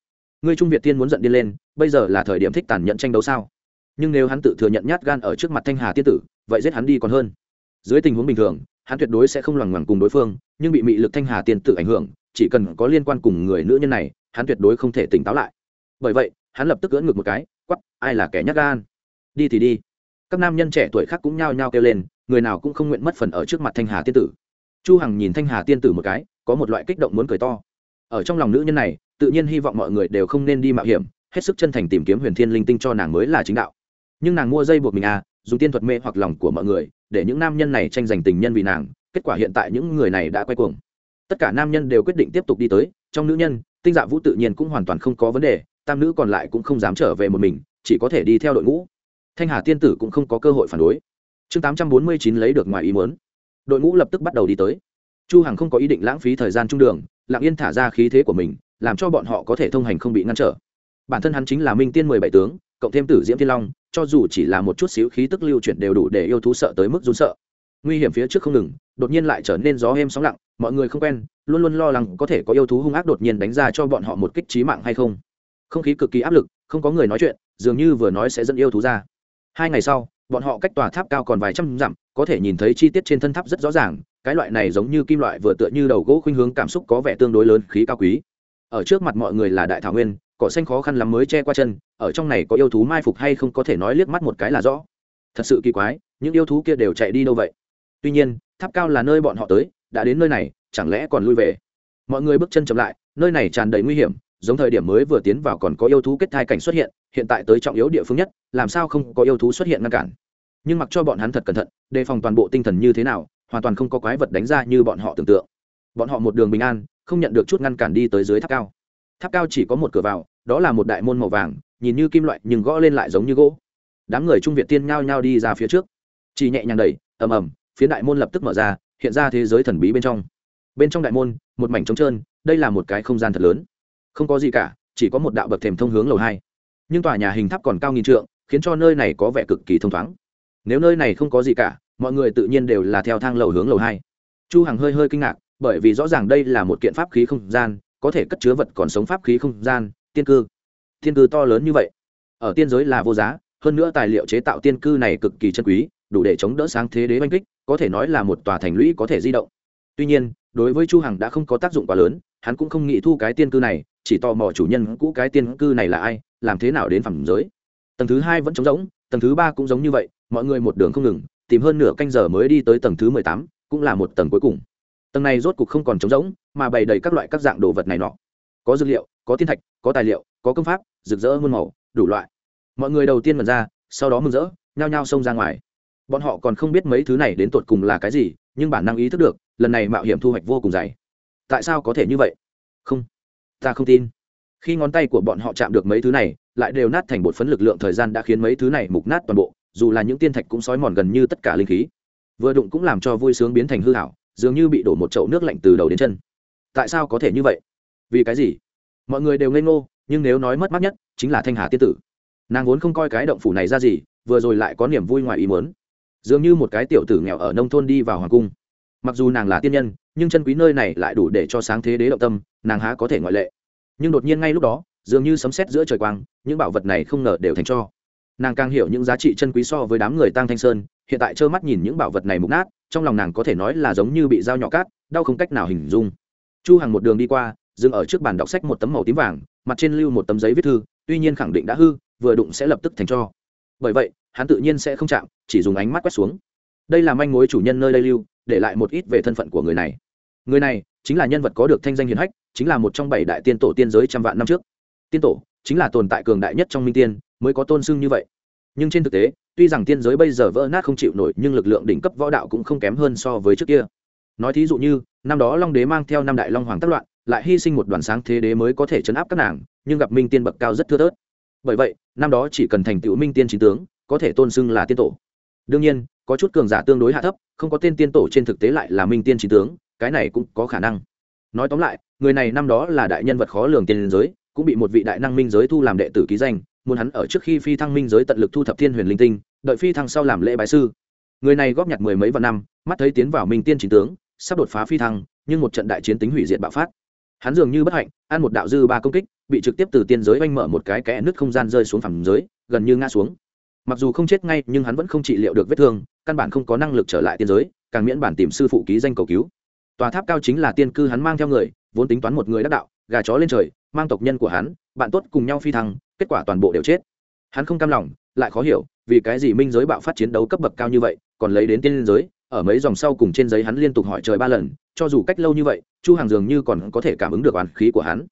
Ngươi trung việt tiên muốn giận điên lên, bây giờ là thời điểm thích tàn nhẫn tranh đấu sao? Nhưng nếu hắn tự thừa nhận nhát gan ở trước mặt thanh hà tiên tử, vậy giết hắn đi còn hơn. Dưới tình huống bình thường, hắn tuyệt đối sẽ không loằng ngoằng cùng đối phương, nhưng bị mị lực thanh hà tiên tử ảnh hưởng, chỉ cần có liên quan cùng người nữ nhân này, hắn tuyệt đối không thể tỉnh táo lại. Bởi vậy, hắn lập tức cưỡn ngược một cái quắp ai là kẻ nhát gan? Đi thì đi. Các nam nhân trẻ tuổi khác cũng nhao nhao kêu lên, người nào cũng không nguyện mất phần ở trước mặt thanh hà tiên tử. Chu hằng nhìn thanh hà tiên tử một cái, có một loại kích động muốn cười to. Ở trong lòng nữ nhân này, tự nhiên hy vọng mọi người đều không nên đi mạo hiểm, hết sức chân thành tìm kiếm huyền thiên linh tinh cho nàng mới là chính đạo. Nhưng nàng mua dây buộc mình à dùng tiên thuật mê hoặc lòng của mọi người, để những nam nhân này tranh giành tình nhân vì nàng, kết quả hiện tại những người này đã quay cuồng. Tất cả nam nhân đều quyết định tiếp tục đi tới, trong nữ nhân, tinh dạ vũ tự nhiên cũng hoàn toàn không có vấn đề tam nữ còn lại cũng không dám trở về một mình, chỉ có thể đi theo đội ngũ. Thanh hà tiên tử cũng không có cơ hội phản đối. Chương tám trăm bốn mươi chín lấy được ngoài ý muốn. Đội ngũ lập tức bắt đầu đi tới. Chu hằng không có ý định lãng phí thời gian trung đường, lặng yên thả ra khí thế của mình, làm cho bọn họ có thể thông hành không bị ngăn trở. Bản thân hắn chính là minh tiên mười bảy tướng, cộng thêm tử diễm thiên long, cho dù chỉ là một chút xíu khí tức lưu chuyển đều đủ để yêu thú sợ tới mức run sợ. Nguy hiểm phía trước không ngừng, đột nhiên lại trở nên gió êm sóng lặng, mọi người không quen, luôn luôn lo lắng có thể có yêu thú hung ác đột nhiên đánh ra cho bọn họ một kích trí mạng hay không không khí cực kỳ áp lực, không có người nói chuyện, dường như vừa nói sẽ dẫn yêu thú ra. Hai ngày sau, bọn họ cách tòa tháp cao còn vài trăm dặm, có thể nhìn thấy chi tiết trên thân tháp rất rõ ràng, cái loại này giống như kim loại vừa tựa như đầu gỗ khuynh hướng cảm xúc có vẻ tương đối lớn, khí cao quý. Ở trước mặt mọi người là đại thảo nguyên, cỏ xanh khó khăn lắm mới che qua chân, ở trong này có yêu thú mai phục hay không có thể nói liếc mắt một cái là rõ. Thật sự kỳ quái, những yêu thú kia đều chạy đi đâu vậy? Tuy nhiên, tháp cao là nơi bọn họ tới, đã đến nơi này, chẳng lẽ còn lui về? Mọi người bước chân chậm lại, nơi này tràn đầy nguy hiểm giống thời điểm mới vừa tiến vào còn có yêu thú kết thai cảnh xuất hiện hiện tại tới trọng yếu địa phương nhất, làm sao không có yêu thú xuất hiện ngăn cản. Nhưng mặc cho bọn hắn thật cẩn thận, đề phòng toàn bộ tinh thần như thế nào, hoàn toàn không có quái vật đánh ra như bọn họ tưởng tượng. Bọn họ một đường bình an, không nhận được chút ngăn cản đi tới dưới tháp cao. Tháp cao chỉ có một cửa vào, đó là một đại môn màu vàng, nhìn như kim loại nhưng gõ lên lại giống như gỗ. Đám người trung việt tiên nhao nhao đi ra phía trước. Chỉ nhẹ nhàng đẩy, ầm ầm, phía đại môn lập tức mở ra, hiện ra thế giới thần bí bên trong. Bên trong đại môn, một mảnh trống trơn, đây là một cái không gian thật lớn không có gì cả, chỉ có một đạo bậc thềm thông hướng lầu hai. Nhưng tòa nhà hình tháp còn cao nghìn trượng, khiến cho nơi này có vẻ cực kỳ thông thoáng. Nếu nơi này không có gì cả, mọi người tự nhiên đều là theo thang lầu hướng lầu hai. Chu hằng hơi hơi kinh ngạc, bởi vì rõ ràng đây là một kiện pháp khí không gian, có thể cất chứa vật còn sống pháp khí không gian, tiên cư. Tiên cư to lớn như vậy, ở tiên giới là vô giá, hơn nữa tài liệu chế tạo tiên cư này cực kỳ chân quý, đủ để chống đỡ sáng thế đế oanh kích, có thể nói là một tòa thành lũy có thể di động. Tuy nhiên, đối với chu hằng đã không có tác dụng quá lớn hắn cũng không nghĩ thu cái tiên cư này, chỉ tò mò chủ nhân cũ cái tiên cư này là ai, làm thế nào đến phẩm giới. Tầng thứ hai vẫn trống rỗng, tầng thứ ba cũng giống như vậy, mọi người một đường không ngừng, tìm hơn nửa canh giờ mới đi tới tầng thứ mười tám, cũng là một tầng cuối cùng. Tầng này rốt cục không còn trống rỗng, mà bày đầy các loại các dạng đồ vật này nọ. Có dược liệu, có thiên thạch, có tài liệu, có công pháp, rực rỡ muôn màu, đủ loại. Mọi người đầu tiên mật ra, sau đó mừng rỡ, nhao nhao xông ra ngoài. Bọn họ còn không biết mấy thứ này đến tột cùng là cái gì, nhưng bản năng ý thức được, lần này mạo hiểm thu hoạch vô cùng dày tại sao có thể như vậy? Không, ta không tin. Khi ngón tay của bọn họ chạm được mấy thứ này, lại đều nát thành bột phấn lực lượng thời gian đã khiến mấy thứ này mục nát toàn bộ, dù là những tiên thạch cũng sói mòn gần như tất cả linh khí. Vừa đụng cũng làm cho vui sướng biến thành hư hảo dường như bị đổ một chậu nước lạnh từ đầu đến chân. Tại sao có thể như vậy? Vì cái gì? Mọi người đều ngây ngô, nhưng nếu nói mất mát nhất, chính là thanh hà tiên tử. Nàng vốn không coi cái động phủ này ra gì, vừa rồi lại có niềm vui ngoài ý muốn. Dường như một cái tiểu tử nghèo ở nông thôn đi vào hoàng cung. Mặc dù nàng là tiên nhân nhưng chân quý nơi này lại đủ để cho sáng thế đế động tâm, nàng há có thể ngoại lệ. Nhưng đột nhiên ngay lúc đó, dường như sấm sét giữa trời quang, những bảo vật này không ngờ đều thành cho. Nàng càng hiểu những giá trị chân quý so với đám người tăng thanh sơn, hiện tại trơ mắt nhìn những bảo vật này mục nát, trong lòng nàng có thể nói là giống như bị dao nhỏ cát, đau không cách nào hình dung. Chu hàng một đường đi qua, dừng ở trước bàn đọc sách một tấm màu tím vàng, mặt trên lưu một tấm giấy viết thư, tuy nhiên khẳng định đã hư, vừa đụng sẽ lập tức thành cho. Bởi vậy, hắn tự nhiên sẽ không chạm, chỉ dùng ánh mắt quét xuống. Đây là manh mối chủ nhân nơi đây lưu, để lại một ít về thân phận của người này người này chính là nhân vật có được thanh danh hiền hách, chính là một trong bảy đại tiên tổ tiên giới trăm vạn năm trước. Tiên tổ chính là tồn tại cường đại nhất trong minh tiên, mới có tôn xưng như vậy. Nhưng trên thực tế, tuy rằng tiên giới bây giờ vỡ nát không chịu nổi, nhưng lực lượng đỉnh cấp võ đạo cũng không kém hơn so với trước kia. Nói thí dụ như, năm đó long đế mang theo năm đại long hoàng tác loạn, lại hy sinh một đoàn sáng thế đế mới có thể chấn áp các nàng, nhưng gặp minh tiên bậc cao rất thưa thớt. Bởi vậy, năm đó chỉ cần thành tựu minh tiên trí tướng, có thể tôn xưng là tiên tổ. Đương nhiên, có chút cường giả tương đối hạ thấp, không có tên tiên tổ trên thực tế lại là minh tiên trí tướng cái này cũng có khả năng. Nói tóm lại, người này năm đó là đại nhân vật khó lường tiền giới, cũng bị một vị đại năng minh giới thu làm đệ tử ký danh, muốn hắn ở trước khi phi thăng minh giới tận lực thu thập thiên huyền linh tinh, đợi phi thăng sau làm lễ bái sư. Người này góp nhặt mười mấy vạn năm, mắt thấy tiến vào minh tiên chính tướng, sắp đột phá phi thăng, nhưng một trận đại chiến tính hủy diệt bạo phát. Hắn dường như bất hạnh, ăn một đạo dư ba công kích, bị trực tiếp từ tiên giới oanh mở một cái kẽ nứt không gian rơi xuống phẳng giới, gần như ngã xuống. Mặc dù không chết ngay, nhưng hắn vẫn không trị liệu được vết thương, căn bản không có năng lực trở lại tiên giới, càng miễn bản tìm sư phụ ký danh cầu cứu tòa tháp cao chính là tiên cư hắn mang theo người, vốn tính toán một người đắc đạo, gà chó lên trời, mang tộc nhân của hắn, bạn tốt cùng nhau phi thăng, kết quả toàn bộ đều chết. Hắn không cam lòng, lại khó hiểu, vì cái gì minh giới bạo phát chiến đấu cấp bậc cao như vậy, còn lấy đến tiên giới, ở mấy dòng sau cùng trên giấy hắn liên tục hỏi trời ba lần, cho dù cách lâu như vậy, chu hàng dường như còn có thể cảm ứng được oán khí của hắn.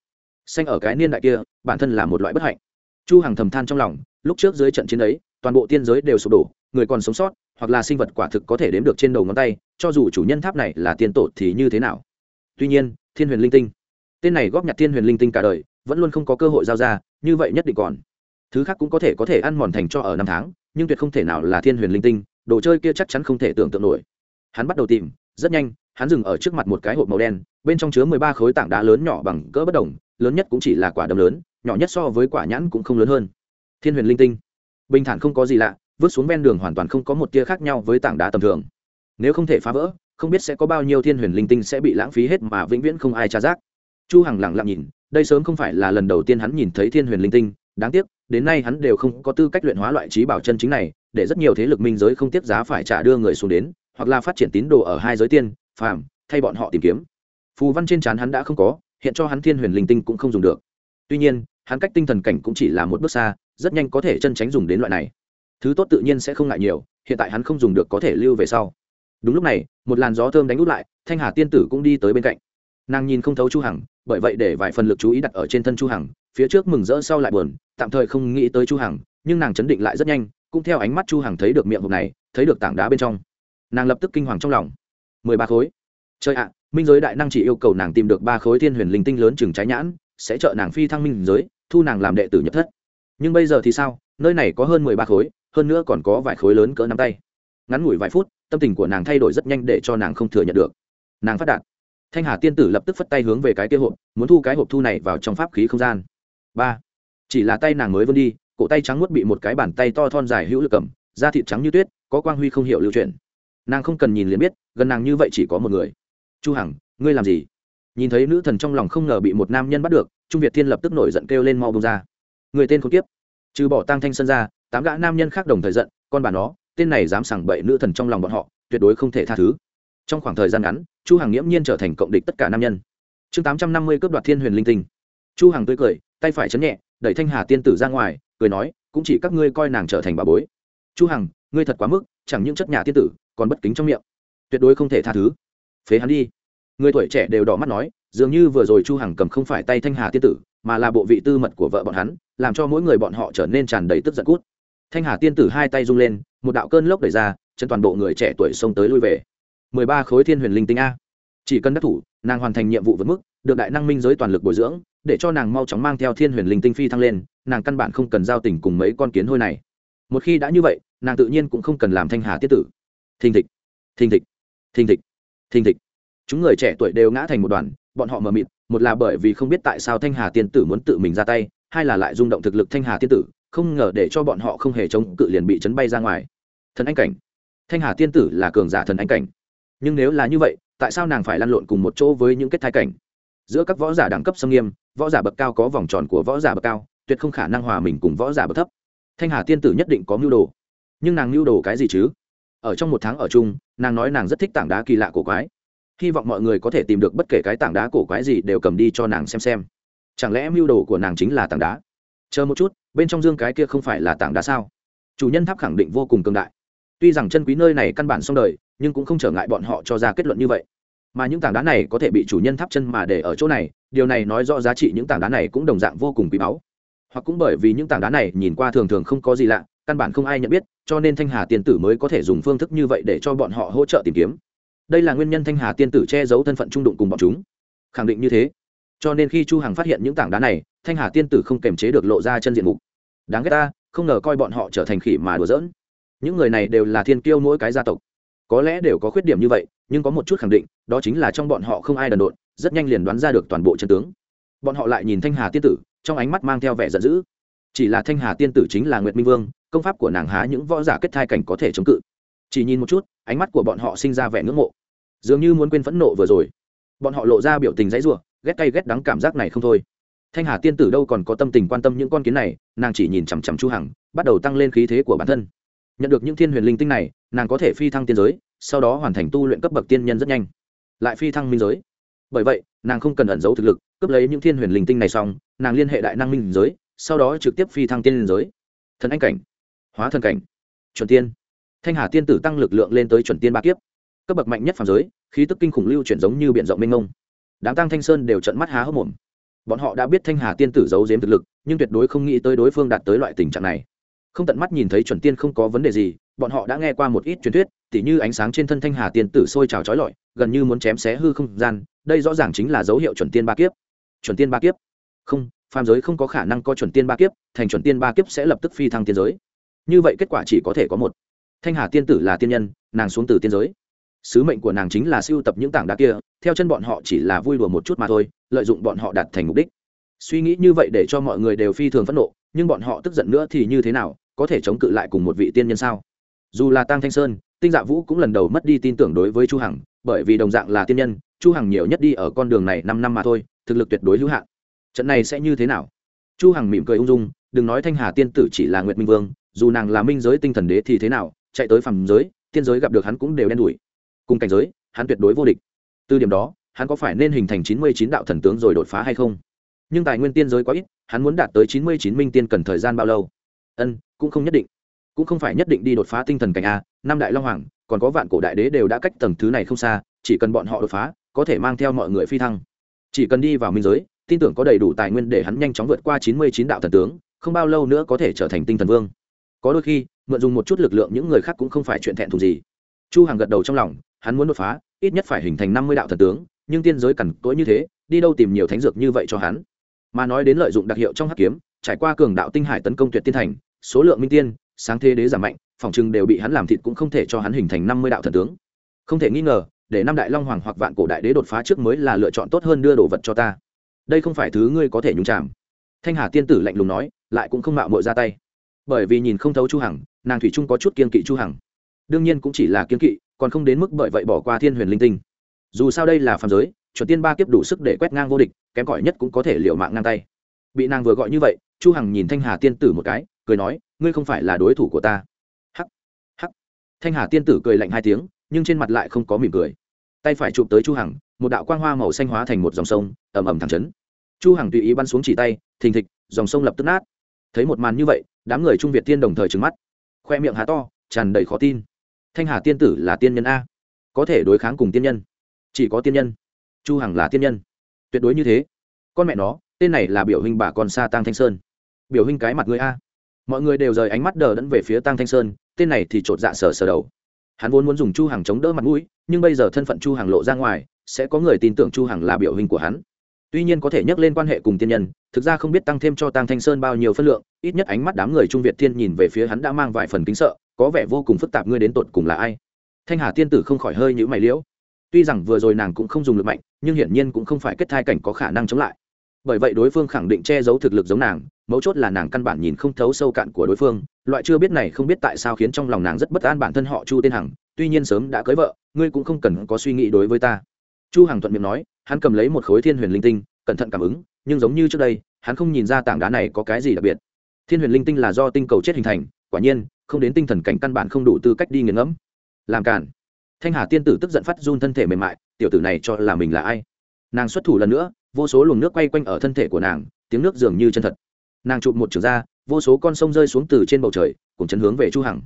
Xanh ở cái niên đại kia, bản thân là một loại bất hạnh. Chu hàng thầm than trong lòng, lúc trước dưới trận chiến ấy, toàn bộ tiên giới đều sụp đổ, người còn sống sót, hoặc là sinh vật quả thực có thể đếm được trên đầu ngón tay cho dù chủ nhân tháp này là tiên tổ thì như thế nào? Tuy nhiên, thiên huyền linh tinh, tên này góp nhặt thiên huyền linh tinh cả đời, vẫn luôn không có cơ hội giao ra, như vậy nhất định còn. Thứ khác cũng có thể có thể ăn mòn thành cho ở năm tháng, nhưng tuyệt không thể nào là thiên huyền linh tinh, đồ chơi kia chắc chắn không thể tưởng tượng nổi. Hắn bắt đầu tìm, rất nhanh, hắn dừng ở trước mặt một cái hộp màu đen, bên trong chứa mười ba khối tảng đá lớn nhỏ bằng cỡ bất đồng, lớn nhất cũng chỉ là quả đấm lớn, nhỏ nhất so với quả nhãn cũng không lớn hơn. Thiên huyền linh tinh, bình thản không có gì lạ, vứt xuống ven đường hoàn toàn không có một tia khác nhau với tảng đá tầm thường nếu không thể phá vỡ, không biết sẽ có bao nhiêu thiên huyền linh tinh sẽ bị lãng phí hết mà vĩnh viễn không ai tra giác. Chu hằng lặng lặng nhìn, đây sớm không phải là lần đầu tiên hắn nhìn thấy thiên huyền linh tinh, đáng tiếc, đến nay hắn đều không có tư cách luyện hóa loại trí bảo chân chính này, để rất nhiều thế lực minh giới không tiếc giá phải trả đưa người xuống đến, hoặc là phát triển tín đồ ở hai giới tiên, phàm, thay bọn họ tìm kiếm. Phù văn trên trán hắn đã không có, hiện cho hắn thiên huyền linh tinh cũng không dùng được. Tuy nhiên, hắn cách tinh thần cảnh cũng chỉ là một bước xa, rất nhanh có thể chân tránh dùng đến loại này. Thứ tốt tự nhiên sẽ không ngại nhiều, hiện tại hắn không dùng được có thể lưu về sau đúng lúc này, một làn gió thơm đánh út lại, thanh hà tiên tử cũng đi tới bên cạnh. Nàng nhìn không thấu chu hằng, bởi vậy để vài phần lực chú ý đặt ở trên thân chu hằng, phía trước mừng rỡ sau lại buồn, tạm thời không nghĩ tới chu hằng, nhưng nàng chấn định lại rất nhanh, cũng theo ánh mắt chu hằng thấy được miệng hộp này, thấy được tảng đá bên trong. Nàng lập tức kinh hoàng trong lòng. Mười ba khối. Trời ạ, minh giới đại năng chỉ yêu cầu nàng tìm được ba khối thiên huyền linh tinh lớn chừng trái nhãn, sẽ trợ nàng phi thăng minh giới, thu nàng làm đệ tử nhập thất. Nhưng bây giờ thì sao? Nơi này có hơn mười ba khối, hơn nữa còn có vài khối lớn cỡ nắm tay. Ngắn ngủi vài phút tâm tình của nàng thay đổi rất nhanh để cho nàng không thừa nhận được. Nàng phát đạt. Thanh hà tiên tử lập tức phất tay hướng về cái kia hộp, muốn thu cái hộp thu này vào trong pháp khí không gian. Ba. Chỉ là tay nàng mới vươn đi, cổ tay trắng nuốt bị một cái bàn tay to thon dài hữu lực cầm, da thịt trắng như tuyết, có quang huy không hiểu lưu truyền nàng không cần nhìn liền biết, gần nàng như vậy chỉ có một người. Chu hằng, ngươi làm gì? Nhìn thấy nữ thần trong lòng không ngờ bị một nam nhân bắt được, trung việt thiên lập tức nổi giận kêu lên mau bông ra. Người tên không tiếp trừ bỏ tăng thanh sân ra, tám gã nam nhân khác đồng thời giận, con bà nó tên này dám sảng bậy nữ thần trong lòng bọn họ, tuyệt đối không thể tha thứ. Trong khoảng thời gian ngắn, chu hằng nghiễm nhiên trở thành cộng địch tất cả nam nhân. Chương 850 cướp đoạt thiên huyền linh tinh. Chu hằng tươi cười, tay phải chấn nhẹ, đẩy thanh hà tiên tử ra ngoài, cười nói, cũng chỉ các ngươi coi nàng trở thành bà bối. Chu hằng, ngươi thật quá mức, chẳng những chất nhà tiên tử, còn bất kính trong miệng. Tuyệt đối không thể tha thứ. Phế hắn đi. Người tuổi trẻ đều đỏ mắt nói, dường như vừa rồi chu hằng cầm không phải tay thanh hà tiên tử, mà là bộ vị tư mật của vợ bọn hắn, làm cho mỗi người bọn họ trở nên tràn đầy tức giận cút thanh hà tiên tử hai tay rung lên, một đạo cơn lốc đẩy ra chân toàn bộ người trẻ tuổi xông tới lui về. Mười ba khối thiên huyền linh tinh a. Chỉ cần đắc thủ, nàng hoàn thành nhiệm vụ vượt mức, được đại năng minh giới toàn lực bồi dưỡng, để cho nàng mau chóng mang theo thiên huyền linh tinh phi thăng lên, nàng căn bản không cần giao tình cùng mấy con kiến hôi này. Một khi đã như vậy, nàng tự nhiên cũng không cần làm thanh hà tiết tử. Thình thịch thình thịch thình thịch thình thịch. Chúng người trẻ tuổi đều ngã thành một đoàn, bọn họ mờ mịt, một là bởi vì không biết tại sao thanh hà tiên tử muốn tự mình ra tay, hai là lại rung động thực lực thanh hà tiên tử không ngờ để cho bọn họ không hề chống cự liền bị chấn bay ra ngoài. Thần anh cảnh. Thanh hà tiên tử là cường giả thần anh cảnh. Nhưng nếu là như vậy, tại sao nàng phải lăn lộn cùng một chỗ với những kết thái cảnh? Giữa các võ giả đẳng cấp sâm nghiêm, võ giả bậc cao có vòng tròn của võ giả bậc cao, tuyệt không khả năng hòa mình cùng võ giả bậc thấp. Thanh hà tiên tử nhất định có mưu đồ. Nhưng nàng mưu đồ cái gì chứ? Ở trong một tháng ở chung, nàng nói nàng rất thích tảng đá kỳ lạ cổ quái. Hy vọng mọi người có thể tìm được bất kể cái tảng đá cổ quái gì đều cầm đi cho nàng xem xem. Chẳng lẽ mưu đồ của nàng chính là tảng đá? Chờ một chút, bên trong dương cái kia không phải là tảng đá sao? Chủ nhân tháp khẳng định vô cùng cường đại. Tuy rằng chân quý nơi này căn bản xong đời, nhưng cũng không trở ngại bọn họ cho ra kết luận như vậy. Mà những tảng đá này có thể bị chủ nhân tháp chân mà để ở chỗ này, điều này nói rõ giá trị những tảng đá này cũng đồng dạng vô cùng quý báu. Hoặc cũng bởi vì những tảng đá này nhìn qua thường thường không có gì lạ, căn bản không ai nhận biết, cho nên thanh hà tiên tử mới có thể dùng phương thức như vậy để cho bọn họ hỗ trợ tìm kiếm. Đây là nguyên nhân thanh hà tiên tử che giấu thân phận trung đụng cùng bọn chúng. Khẳng định như thế cho nên khi chu hằng phát hiện những tảng đá này, thanh hà tiên tử không kềm chế được lộ ra chân diện mục. Đáng ghét ta, không ngờ coi bọn họ trở thành khỉ mà đùa giỡn. Những người này đều là thiên kiêu mỗi cái gia tộc. Có lẽ đều có khuyết điểm như vậy, nhưng có một chút khẳng định, đó chính là trong bọn họ không ai đần độn, rất nhanh liền đoán ra được toàn bộ chân tướng. Bọn họ lại nhìn thanh hà tiên tử, trong ánh mắt mang theo vẻ giận dữ. Chỉ là thanh hà tiên tử chính là nguyệt minh vương, công pháp của nàng há những võ giả kết thai cảnh có thể chống cự. Chỉ nhìn một chút, ánh mắt của bọn họ sinh ra vẻ ngưỡng mộ. Dường như muốn quên phẫn nộ vừa rồi. Bọn họ lộ ra biểu tình dãy rủa ghét cay ghét đắng cảm giác này không thôi. Thanh hà tiên tử đâu còn có tâm tình quan tâm những con kiến này, nàng chỉ nhìn chằm chằm chu hằng, bắt đầu tăng lên khí thế của bản thân. Nhận được những thiên huyền linh tinh này, nàng có thể phi thăng tiên giới, sau đó hoàn thành tu luyện cấp bậc tiên nhân rất nhanh. Lại phi thăng minh giới. Bởi vậy, nàng không cần ẩn giấu thực lực, cướp lấy những thiên huyền linh tinh này xong, nàng liên hệ đại năng minh giới, sau đó trực tiếp phi thăng tiên giới. Thần anh cảnh. Hóa thần cảnh. Chuẩn tiên. Thanh hà tiên tử tăng lực lượng lên tới chuẩn tiên ba kiếp. Cấp bậc mạnh nhất phàm giới, khí tức kinh khủng lưu chuyển giống như biển rộng mênh mông đám tăng thanh sơn đều trận mắt há hốc mồm. Bọn họ đã biết thanh hà tiên tử giấu giếm thực lực, nhưng tuyệt đối không nghĩ tới đối phương đạt tới loại tình trạng này. Không tận mắt nhìn thấy chuẩn tiên không có vấn đề gì, bọn họ đã nghe qua một ít truyền thuyết, tỉ như ánh sáng trên thân thanh hà tiên tử sôi trào trói lọi, gần như muốn chém xé hư không gian, đây rõ ràng chính là dấu hiệu chuẩn tiên ba kiếp. Chuẩn tiên ba kiếp? Không, phàm giới không có khả năng có chuẩn tiên ba kiếp, thành chuẩn tiên ba kiếp sẽ lập tức phi thăng tiên giới. Như vậy kết quả chỉ có thể có một. Thanh hà tiên tử là tiên nhân, nàng xuống từ tiên giới sứ mệnh của nàng chính là siêu tập những tảng đá kia, theo chân bọn họ chỉ là vui đùa một chút mà thôi, lợi dụng bọn họ đạt thành mục đích. Suy nghĩ như vậy để cho mọi người đều phi thường phẫn nộ, nhưng bọn họ tức giận nữa thì như thế nào, có thể chống cự lại cùng một vị tiên nhân sao? Dù là tăng thanh sơn, tinh dạ vũ cũng lần đầu mất đi tin tưởng đối với chu hằng, bởi vì đồng dạng là tiên nhân, chu hằng nhiều nhất đi ở con đường này 5 năm mà thôi, thực lực tuyệt đối hữu hạn. Trận này sẽ như thế nào? Chu hằng mỉm cười ung dung, đừng nói thanh hà tiên tử chỉ là nguyệt minh vương, dù nàng là minh giới tinh thần đế thì thế nào, chạy tới phàm giới, tiên giới gặp được hắn cũng đều đen đủi cùng cảnh giới, hắn tuyệt đối vô địch. Từ điểm đó, hắn có phải nên hình thành 99 đạo thần tướng rồi đột phá hay không? Nhưng tài nguyên tiên giới quá ít, hắn muốn đạt tới 99 minh tiên cần thời gian bao lâu? Ân, cũng không nhất định. Cũng không phải nhất định đi đột phá tinh thần cảnh a, năm đại long hoàng, còn có vạn cổ đại đế đều đã cách tầng thứ này không xa, chỉ cần bọn họ đột phá, có thể mang theo mọi người phi thăng. Chỉ cần đi vào minh giới, tin tưởng có đầy đủ tài nguyên để hắn nhanh chóng vượt qua 99 đạo thần tướng, không bao lâu nữa có thể trở thành tinh thần vương. Có đôi khi, mượn dùng một chút lực lượng những người khác cũng không phải chuyện thẹn thùng gì. Chu hằng gật đầu trong lòng hắn muốn đột phá, ít nhất phải hình thành 50 đạo thần tướng, nhưng tiên giới cần cỗi như thế, đi đâu tìm nhiều thánh dược như vậy cho hắn? Mà nói đến lợi dụng đặc hiệu trong hắc kiếm, trải qua cường đạo tinh hải tấn công tuyệt tiên thành, số lượng minh tiên, sáng thế đế giảm mạnh, phòng trừng đều bị hắn làm thịt cũng không thể cho hắn hình thành năm mươi đạo thần tướng. Không thể nghi ngờ, để năm đại long hoàng hoặc vạn cổ đại đế đột phá trước mới là lựa chọn tốt hơn đưa đồ vật cho ta. Đây không phải thứ ngươi có thể nhúng chạm thanh hà tiên tử lạnh lùng nói, lại cũng không mạo mội ra tay. Bởi vì nhìn không thấu chu hằng, nàng thủy trung có chút kiên kỵ chu hằng. Đương nhiên cũng chỉ là kiên kỵ còn không đến mức bởi vậy bỏ qua thiên huyền linh tinh. Dù sao đây là phàm giới, chuẩn tiên ba kiếp đủ sức để quét ngang vô địch, kém cỏi nhất cũng có thể liều mạng ngang tay. Bị nàng vừa gọi như vậy, chu hằng nhìn thanh hà tiên tử một cái, cười nói, ngươi không phải là đối thủ của ta. Hắc hắc. Thanh hà tiên tử cười lạnh hai tiếng, nhưng trên mặt lại không có mỉm cười. Tay phải chụp tới chu hằng, một đạo quang hoa màu xanh hóa thành một dòng sông, ầm ầm thẳng chấn. Chu hằng tùy ý bắn xuống chỉ tay, thình thịch, dòng sông lập tức nát. Thấy một màn như vậy, đám người trung việt tiên đồng thời trừng mắt. Khoe miệng há to, tràn đầy khó tin thanh hà tiên tử là tiên nhân a. Có thể đối kháng cùng tiên nhân. Chỉ có tiên nhân. Chu hằng là tiên nhân. Tuyệt đối như thế. Con mẹ nó, tên này là biểu hình bà con sa tăng thanh sơn. Biểu hình cái mặt người a. Mọi người đều rời ánh mắt đờ đẫn về phía tăng thanh sơn, tên này thì chột dạ sờ sờ đầu. Hắn vốn muốn dùng chu hằng chống đỡ mặt mũi, nhưng bây giờ thân phận chu hằng lộ ra ngoài, sẽ có người tin tưởng chu hằng là biểu hình của hắn. Tuy nhiên có thể nhắc lên quan hệ cùng tiên nhân, thực ra không biết tăng thêm cho tăng thanh sơn bao nhiêu phân lượng, ít nhất ánh mắt đám người trung việt thiên nhìn về phía hắn đã mang vài phần kính sợ có vẻ vô cùng phức tạp ngươi đến tột cùng là ai. Thanh hà tiên tử không khỏi hơi nhữ mày liễu. Tuy rằng vừa rồi nàng cũng không dùng lực mạnh, nhưng hiển nhiên cũng không phải kết thai cảnh có khả năng chống lại. Bởi vậy đối phương khẳng định che giấu thực lực giống nàng, mấu chốt là nàng căn bản nhìn không thấu sâu cạn của đối phương. Loại chưa biết này không biết tại sao khiến trong lòng nàng rất bất an bản thân họ chu tên hằng, tuy nhiên sớm đã cưới vợ, ngươi cũng không cần có suy nghĩ đối với ta. Chu hằng thuận miệng nói, hắn cầm lấy một khối thiên huyền linh tinh, cẩn thận cảm ứng, nhưng giống như trước đây, hắn không nhìn ra tảng đá này có cái gì đặc biệt. Thiên huyền linh tinh là do tinh cầu chết hình thành, quả nhiên không đến tinh thần cảnh căn bản không đủ tư cách đi nghiền ngẫm. Làm cản thanh hà tiên tử tức giận phát run thân thể mềm mại, tiểu tử này cho là mình là ai? Nàng xuất thủ lần nữa, vô số luồng nước quay quanh ở thân thể của nàng, tiếng nước dường như chân thật. Nàng chụp một trường ra, vô số con sông rơi xuống từ trên bầu trời cùng chấn hướng về chu hằng.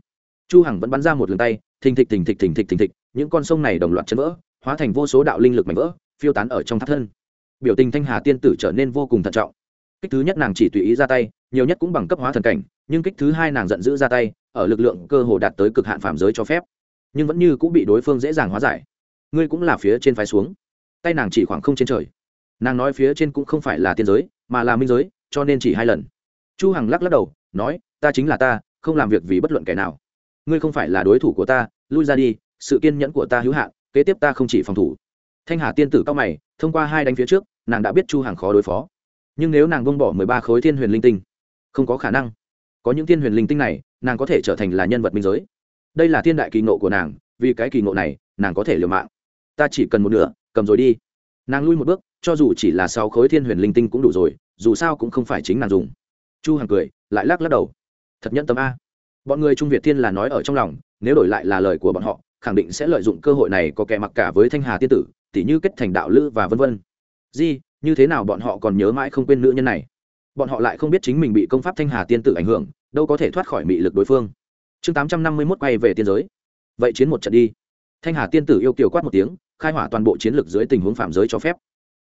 Chu hằng vẫn bắn ra một lần tay, thình thịch thình thịch thình thịch thình thịch, những con sông này đồng loạt chấn vỡ, hóa thành vô số đạo linh lực mạnh vỡ, phiêu tán ở trong tháp thân. Biểu tình thanh hà tiên tử trở nên vô cùng thận trọng. Kích thứ nhất nàng chỉ tùy ý ra tay nhiều nhất cũng bằng cấp hóa thần cảnh, nhưng kích thứ hai nàng giận dữ ra tay, ở lực lượng cơ hồ đạt tới cực hạn phạm giới cho phép. Nhưng vẫn như cũng bị đối phương dễ dàng hóa giải. Ngươi cũng là phía trên phái xuống. Tay nàng chỉ khoảng không trên trời. Nàng nói phía trên cũng không phải là tiên giới, mà là minh giới, cho nên chỉ hai lần. Chu hằng lắc lắc đầu, nói, ta chính là ta, không làm việc vì bất luận kẻ nào. Ngươi không phải là đối thủ của ta, lui ra đi, sự kiên nhẫn của ta hữu hạn, kế tiếp ta không chỉ phòng thủ. Thanh hà tiên tử cao mày, thông qua hai đánh phía trước, nàng đã biết chu hằng khó đối phó. Nhưng nếu nàng buông bỏ mười ba khối thiên huyền linh tinh không có khả năng. Có những tiên huyền linh tinh này nàng có thể trở thành là nhân vật minh giới. Đây là thiên đại kỳ ngộ của nàng vì cái kỳ ngộ này nàng có thể liều mạng. Ta chỉ cần một nửa cầm rồi đi. Nàng lui một bước cho dù chỉ là sáu khối thiên huyền linh tinh cũng đủ rồi dù sao cũng không phải chính nàng dùng. Chu hằng cười lại lắc lắc đầu. Thật nhẫn tâm a. Bọn người trung việt thiên là nói ở trong lòng nếu đổi lại là lời của bọn họ khẳng định sẽ lợi dụng cơ hội này có kẻ mặc cả với thanh hà tiên tử tỉ như kết thành đạo lữ và vân vân. Gì, như thế nào bọn họ còn nhớ mãi không quên nữ nhân này? Bọn họ lại không biết chính mình bị công pháp thanh hà tiên tử ảnh hưởng, đâu có thể thoát khỏi mị lực đối phương. Chương tám trăm năm mươi mốt quay về tiên giới. Vậy chiến một trận đi. Thanh hà tiên tử yêu kiều quát một tiếng, khai hỏa toàn bộ chiến lược dưới tình huống phạm giới cho phép.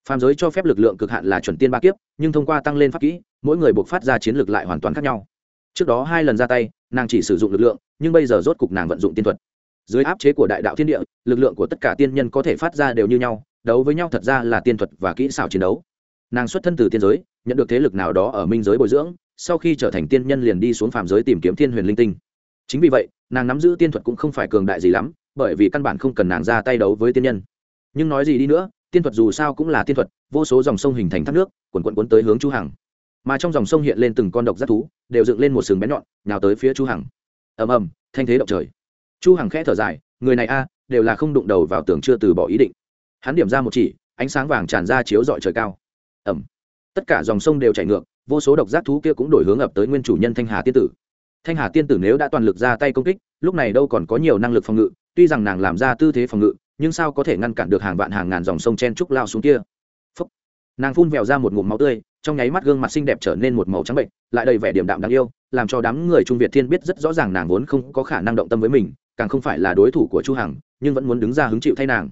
Phạm giới cho phép lực lượng cực hạn là chuẩn tiên ba kiếp, nhưng thông qua tăng lên pháp kỹ, mỗi người buộc phát ra chiến lược lại hoàn toàn khác nhau. Trước đó hai lần ra tay, nàng chỉ sử dụng lực lượng, nhưng bây giờ rốt cục nàng vận dụng tiên thuật. Dưới áp chế của đại đạo thiên địa, lực lượng của tất cả tiên nhân có thể phát ra đều như nhau, đấu với nhau thật ra là tiên thuật và kỹ xảo chiến đấu. Nàng xuất thân từ tiên giới nhận được thế lực nào đó ở minh giới bồi dưỡng, sau khi trở thành tiên nhân liền đi xuống phàm giới tìm kiếm thiên huyền linh tinh. Chính vì vậy, nàng nắm giữ tiên thuật cũng không phải cường đại gì lắm, bởi vì căn bản không cần nàng ra tay đấu với tiên nhân. Nhưng nói gì đi nữa, tiên thuật dù sao cũng là tiên thuật, vô số dòng sông hình thành thác nước quần quận quấn tới hướng chu hằng. Mà trong dòng sông hiện lên từng con độc giác thú, đều dựng lên một sừng bén nhọn nào tới phía chu hằng. Ầm ầm, thanh thế động trời. Chu hằng khẽ thở dài, người này a, đều là không đụng đầu vào tường chưa từ bỏ ý định. Hắn điểm ra một chỉ, ánh sáng vàng tràn ra chiếu dọi trời cao. Ầm tất cả dòng sông đều chảy ngược, vô số độc giác thú kia cũng đổi hướng ập tới nguyên chủ nhân thanh hà tiên tử. Thanh hà tiên tử nếu đã toàn lực ra tay công kích, lúc này đâu còn có nhiều năng lực phòng ngự, tuy rằng nàng làm ra tư thế phòng ngự, nhưng sao có thể ngăn cản được hàng vạn hàng ngàn dòng sông chen trúc lao xuống kia? Phúc. nàng phun vèo ra một ngụm máu tươi, trong nháy mắt gương mặt xinh đẹp trở nên một màu trắng bệnh, lại đầy vẻ điểm đạm đáng yêu, làm cho đám người trung việt thiên biết rất rõ ràng nàng vốn không có khả năng động tâm với mình, càng không phải là đối thủ của chu hằng, nhưng vẫn muốn đứng ra hứng chịu thay nàng.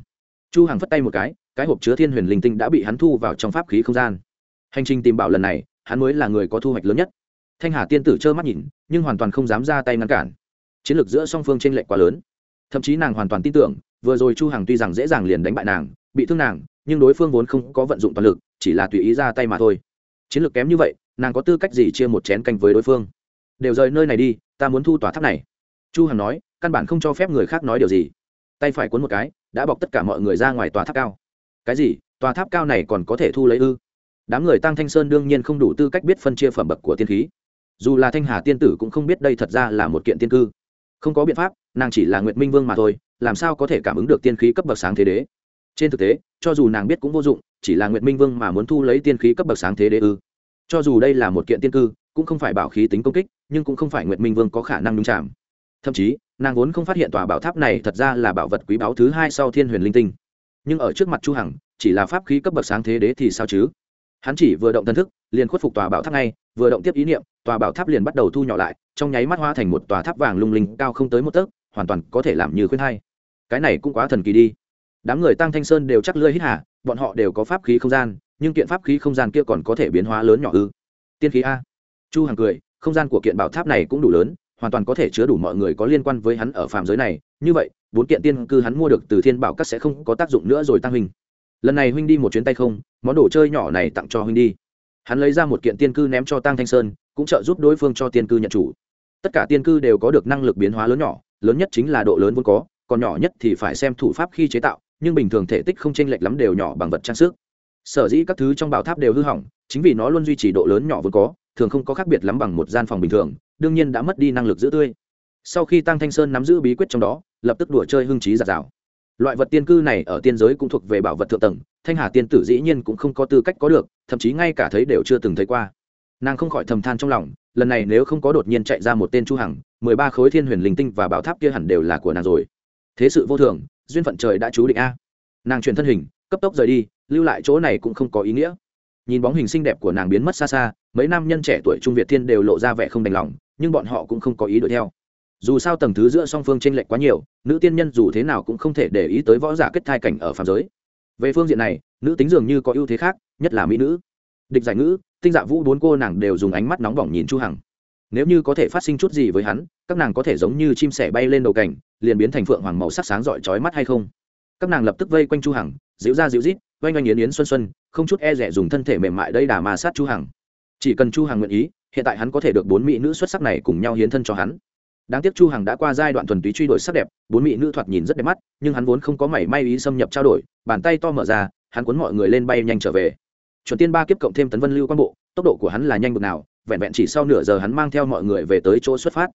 Chu hằng phất tay một cái cái hộp chứa thiên huyền linh tinh đã bị hắn thu vào trong pháp khí không gian hành trình tìm bảo lần này, hắn mới là người có thu hoạch lớn nhất. Thanh hà tiên tử trơ mắt nhìn, nhưng hoàn toàn không dám ra tay ngăn cản. Chiến lược giữa song phương trên lệch quá lớn. Thậm chí nàng hoàn toàn tin tưởng, vừa rồi chu hằng tuy rằng dễ dàng liền đánh bại nàng, bị thương nàng, nhưng đối phương vốn không có vận dụng toàn lực, chỉ là tùy ý ra tay mà thôi. Chiến lược kém như vậy, nàng có tư cách gì chia một chén canh với đối phương? Đều rời nơi này đi, ta muốn thu tòa tháp này. Chu hằng nói, căn bản không cho phép người khác nói điều gì. Tay phải cuốn một cái, đã bọc tất cả mọi người ra ngoài tòa tháp cao. Cái gì? Tòa tháp cao này còn có thể thu lấy ư? Đám người tăng thanh sơn đương nhiên không đủ tư cách biết phân chia phẩm bậc của tiên khí. Dù là thanh hà tiên tử cũng không biết đây thật ra là một kiện tiên cư. Không có biện pháp, nàng chỉ là nguyệt minh vương mà thôi, làm sao có thể cảm ứng được tiên khí cấp bậc sáng thế đế? Trên thực tế, cho dù nàng biết cũng vô dụng, chỉ là nguyệt minh vương mà muốn thu lấy tiên khí cấp bậc sáng thế đế ư. Cho dù đây là một kiện tiên cư, cũng không phải bảo khí tính công kích, nhưng cũng không phải nguyệt minh vương có khả năng đúng chạm thậm chí, nàng vốn không phát hiện tòa bảo tháp này thật ra là bảo vật quý báu thứ hai sau thiên huyền linh tinh. Nhưng ở trước mặt chu hằng, chỉ là pháp khí cấp bậc sáng thế đế thì sao chứ? Hắn chỉ vừa động thân thức, liền khuất phục tòa bảo tháp ngay, vừa động tiếp ý niệm, tòa bảo tháp liền bắt đầu thu nhỏ lại, trong nháy mắt hoa thành một tòa tháp vàng lung linh, cao không tới một tấc, hoàn toàn có thể làm như khuyên hai. Cái này cũng quá thần kỳ đi. Đám người tăng thanh sơn đều chắc lơi hít hà, bọn họ đều có pháp khí không gian, nhưng kiện pháp khí không gian kia còn có thể biến hóa lớn nhỏ ư. Tiên khí a. Chu hằng cười, không gian của kiện bảo tháp này cũng đủ lớn, hoàn toàn có thể chứa đủ mọi người có liên quan với hắn ở phàm giới này. Như vậy, bốn kiện tiên cư hắn mua được từ thiên bảo các sẽ không có tác dụng nữa rồi tăng hình lần này huynh đi một chuyến tay không, món đồ chơi nhỏ này tặng cho huynh đi. Hắn lấy ra một kiện tiên cư ném cho tăng thanh sơn, cũng trợ giúp đối phương cho tiên cư nhận chủ. Tất cả tiên cư đều có được năng lực biến hóa lớn nhỏ, lớn nhất chính là độ lớn vốn có, còn nhỏ nhất thì phải xem thủ pháp khi chế tạo, nhưng bình thường thể tích không chênh lệch lắm đều nhỏ bằng vật trang sức. Sở dĩ các thứ trong bảo tháp đều hư hỏng, chính vì nó luôn duy trì độ lớn nhỏ vốn có, thường không có khác biệt lắm bằng một gian phòng bình thường, đương nhiên đã mất đi năng lực giữ tươi. Sau khi tăng thanh sơn nắm giữ bí quyết trong đó, lập tức đùa chơi hưng trí giạt rào loại vật tiên cư này ở tiên giới cũng thuộc về bảo vật thượng tầng, thanh hà tiên tử dĩ nhiên cũng không có tư cách có được, thậm chí ngay cả thấy đều chưa từng thấy qua. Nàng không khỏi thầm than trong lòng, lần này nếu không có đột nhiên chạy ra một tên chu hằng, mười ba khối thiên huyền linh tinh và bảo tháp kia hẳn đều là của nàng rồi. Thế sự vô thường, duyên phận trời đã chú định a. Nàng chuyển thân hình, cấp tốc rời đi, lưu lại chỗ này cũng không có ý nghĩa. Nhìn bóng hình xinh đẹp của nàng biến mất xa xa, mấy nam nhân trẻ tuổi trung việt thiên đều lộ ra vẻ không đành lòng, nhưng bọn họ cũng không có ý đuổi theo dù sao tầng thứ giữa song phương tranh lệch quá nhiều, nữ tiên nhân dù thế nào cũng không thể để ý tới võ giả kết thai cảnh ở phàm giới. Về phương diện này, nữ tính dường như có ưu thế khác, nhất là mỹ nữ. Địch giải ngữ, tinh dạ vũ bốn cô nàng đều dùng ánh mắt nóng bỏng nhìn chu hằng. Nếu như có thể phát sinh chút gì với hắn, các nàng có thể giống như chim sẻ bay lên đầu cảnh, liền biến thành phượng hoàng màu sắc sáng rọi chói mắt hay không? Các nàng lập tức vây quanh chu hằng, dịu ra dịu rít, oanh oanh yến yến xuân xuân, không chút e rẻ dùng thân thể mềm mại đây đà mà sát chu hằng. Chỉ cần chu hằng nguyện ý, hiện tại hắn có thể được bốn mỹ nữ xuất sắc này cùng nhau hiến thân cho hắn đáng tiếc chu hằng đã qua giai đoạn thuần túy truy đuổi sắc đẹp, bốn mỹ nữ thoạt nhìn rất đẹp mắt, nhưng hắn vốn không có mảy may ý xâm nhập trao đổi, bàn tay to mở ra, hắn cuốn mọi người lên bay nhanh trở về. Chuẩn tiên ba kiếp cộng thêm tấn vân lưu quan bộ, tốc độ của hắn là nhanh bực nào, vẹn vẹn chỉ sau nửa giờ hắn mang theo mọi người về tới chỗ xuất phát.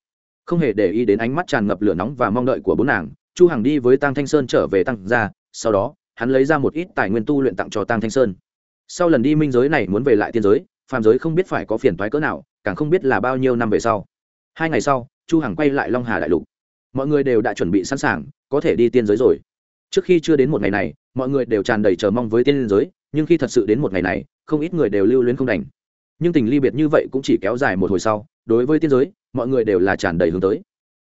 Không hề để ý đến ánh mắt tràn ngập lửa nóng và mong đợi của bốn nàng, chu hằng đi với tăng thanh sơn trở về tăng gia, sau đó, hắn lấy ra một ít tài nguyên tu luyện tặng cho tăng thanh sơn. Sau lần đi minh giới này muốn về lại tiên giới, phàm giới không biết phải có phiền toái cỡ nào, càng không biết là bao nhiêu năm về sau. Hai ngày sau chu hằng quay lại long hà đại lục. Mọi người đều đã chuẩn bị sẵn sàng, có thể đi tiên giới rồi. Trước khi chưa đến một ngày này, mọi người đều tràn đầy chờ mong với tiên giới, nhưng khi thật sự đến một ngày này, không ít người đều lưu luyến không đành. Nhưng tình ly biệt như vậy cũng chỉ kéo dài một hồi sau, đối với tiên giới, mọi người đều là tràn đầy hướng tới.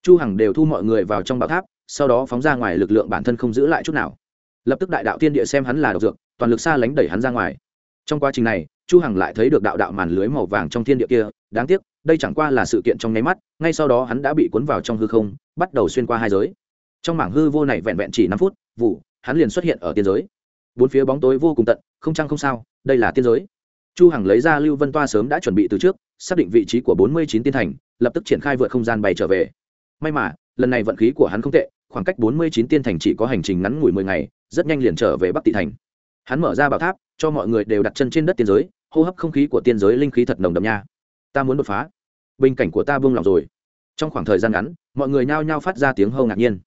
Chu hằng đều thu mọi người vào trong bảo tháp, sau đó phóng ra ngoài lực lượng bản thân không giữ lại chút nào. Lập tức đại đạo tiên địa xem hắn là độc dược, toàn lực xa lánh đẩy hắn ra ngoài. Trong quá trình này chu hằng lại thấy được đạo đạo màn lưới màu vàng trong thiên địa kia, đáng tiếc, đây chẳng qua là sự kiện trong nháy mắt, ngay sau đó hắn đã bị cuốn vào trong hư không, bắt đầu xuyên qua hai giới. Trong mảng hư vô này vẹn vẹn chỉ năm phút, vụ, hắn liền xuất hiện ở tiên giới. Bốn phía bóng tối vô cùng tận, không trăng không sao, đây là tiên giới. Chu hằng lấy ra lưu vân toa sớm đã chuẩn bị từ trước, xác định vị trí của bốn mươi chín tiên thành, lập tức triển khai vượt không gian bay trở về. May mà, lần này vận khí của hắn không tệ, khoảng cách bốn mươi chín tiên thành chỉ có hành trình ngắn ngủi mười ngày, rất nhanh liền trở về bắc tị thành. Hắn mở ra bảo tháp, cho mọi người đều đặt chân trên đất tiên giới hô hấp không khí của tiên giới linh khí thật nồng đậm nha. Ta muốn đột phá. Bình cảnh của ta buông lỏng rồi. Trong khoảng thời gian ngắn, mọi người nhao nhao phát ra tiếng hâu ngạc nhiên.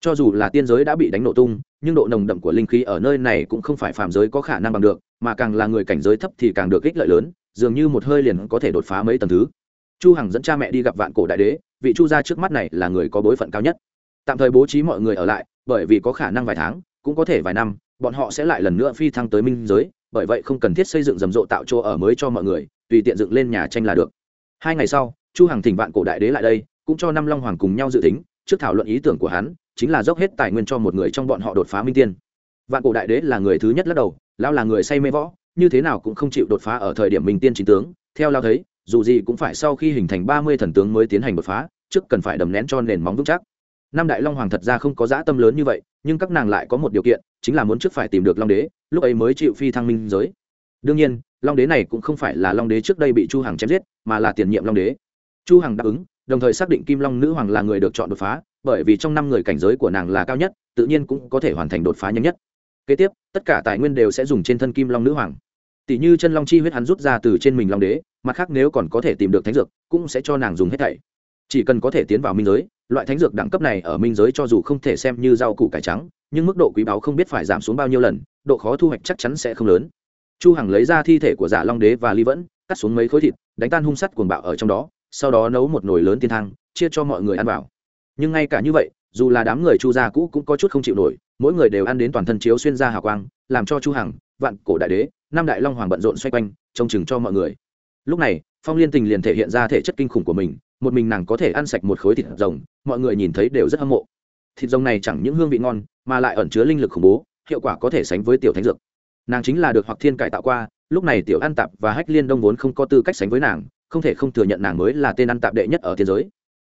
Cho dù là tiên giới đã bị đánh nổ tung, nhưng độ nồng đậm của linh khí ở nơi này cũng không phải phàm giới có khả năng bằng được, mà càng là người cảnh giới thấp thì càng được ích lợi lớn, dường như một hơi liền có thể đột phá mấy tầng thứ. Chu hằng dẫn cha mẹ đi gặp vạn cổ đại đế, vị chu gia trước mắt này là người có bối phận cao nhất. Tạm thời bố trí mọi người ở lại, bởi vì có khả năng vài tháng, cũng có thể vài năm, bọn họ sẽ lại lần nữa phi thăng tới minh giới bởi vậy không cần thiết xây dựng rầm rộ tạo chỗ ở mới cho mọi người, tùy tiện dựng lên nhà tranh là được. Hai ngày sau, chu hằng thỉnh vạn cổ đại đế lại đây, cũng cho năm long hoàng cùng nhau dự tính, trước thảo luận ý tưởng của hắn, chính là dốc hết tài nguyên cho một người trong bọn họ đột phá minh tiên. Vạn cổ đại đế là người thứ nhất lắc đầu, lão là người say mê võ, như thế nào cũng không chịu đột phá ở thời điểm minh tiên chính tướng, theo lao thấy, dù gì cũng phải sau khi hình thành ba mươi thần tướng mới tiến hành đột phá, trước cần phải đầm nén cho nền móng vững chắc. Năm đại long hoàng thật ra không có dã tâm lớn như vậy, nhưng các nàng lại có một điều kiện chính là muốn trước phải tìm được long đế, lúc ấy mới chịu phi thăng minh giới. Đương nhiên, long đế này cũng không phải là long đế trước đây bị chu hằng chém giết, mà là tiền nhiệm long đế. Chu hằng đáp ứng, đồng thời xác định kim long nữ hoàng là người được chọn đột phá, bởi vì trong năm người cảnh giới của nàng là cao nhất, tự nhiên cũng có thể hoàn thành đột phá nhanh nhất. Kế tiếp, tất cả tài nguyên đều sẽ dùng trên thân kim long nữ hoàng. Tỷ như chân long chi huyết hắn rút ra từ trên mình long đế, mặt khác nếu còn có thể tìm được thánh dược, cũng sẽ cho nàng dùng hết thảy. Chỉ cần có thể tiến vào minh giới, loại thánh dược đẳng cấp này ở minh giới cho dù không thể xem như rau củ cải trắng nhưng mức độ quý báu không biết phải giảm xuống bao nhiêu lần, độ khó thu hoạch chắc chắn sẽ không lớn. Chu hằng lấy ra thi thể của giả long đế và ly vẫn, cắt xuống mấy khối thịt, đánh tan hung sắt cuồng bạo ở trong đó, sau đó nấu một nồi lớn tiên thang, chia cho mọi người ăn vào. Nhưng ngay cả như vậy, dù là đám người chu gia cũ cũng có chút không chịu nổi, mỗi người đều ăn đến toàn thân chiếu xuyên ra hào quang, làm cho chu hằng, vạn cổ đại đế năm đại long hoàng bận rộn xoay quanh, trông chừng cho mọi người. Lúc này, phong liên tình liền thể hiện ra thể chất kinh khủng của mình, một mình nàng có thể ăn sạch một khối thịt rồng, mọi người nhìn thấy đều rất hâm mộ thịt rồng này chẳng những hương vị ngon, mà lại ẩn chứa linh lực khủng bố, hiệu quả có thể sánh với tiểu thánh dược. Nàng chính là được hoặc thiên cải tạo qua, lúc này tiểu ăn tạp và hách liên đông vốn không có tư cách sánh với nàng, không thể không thừa nhận nàng mới là tên ăn tạp đệ nhất ở thế giới.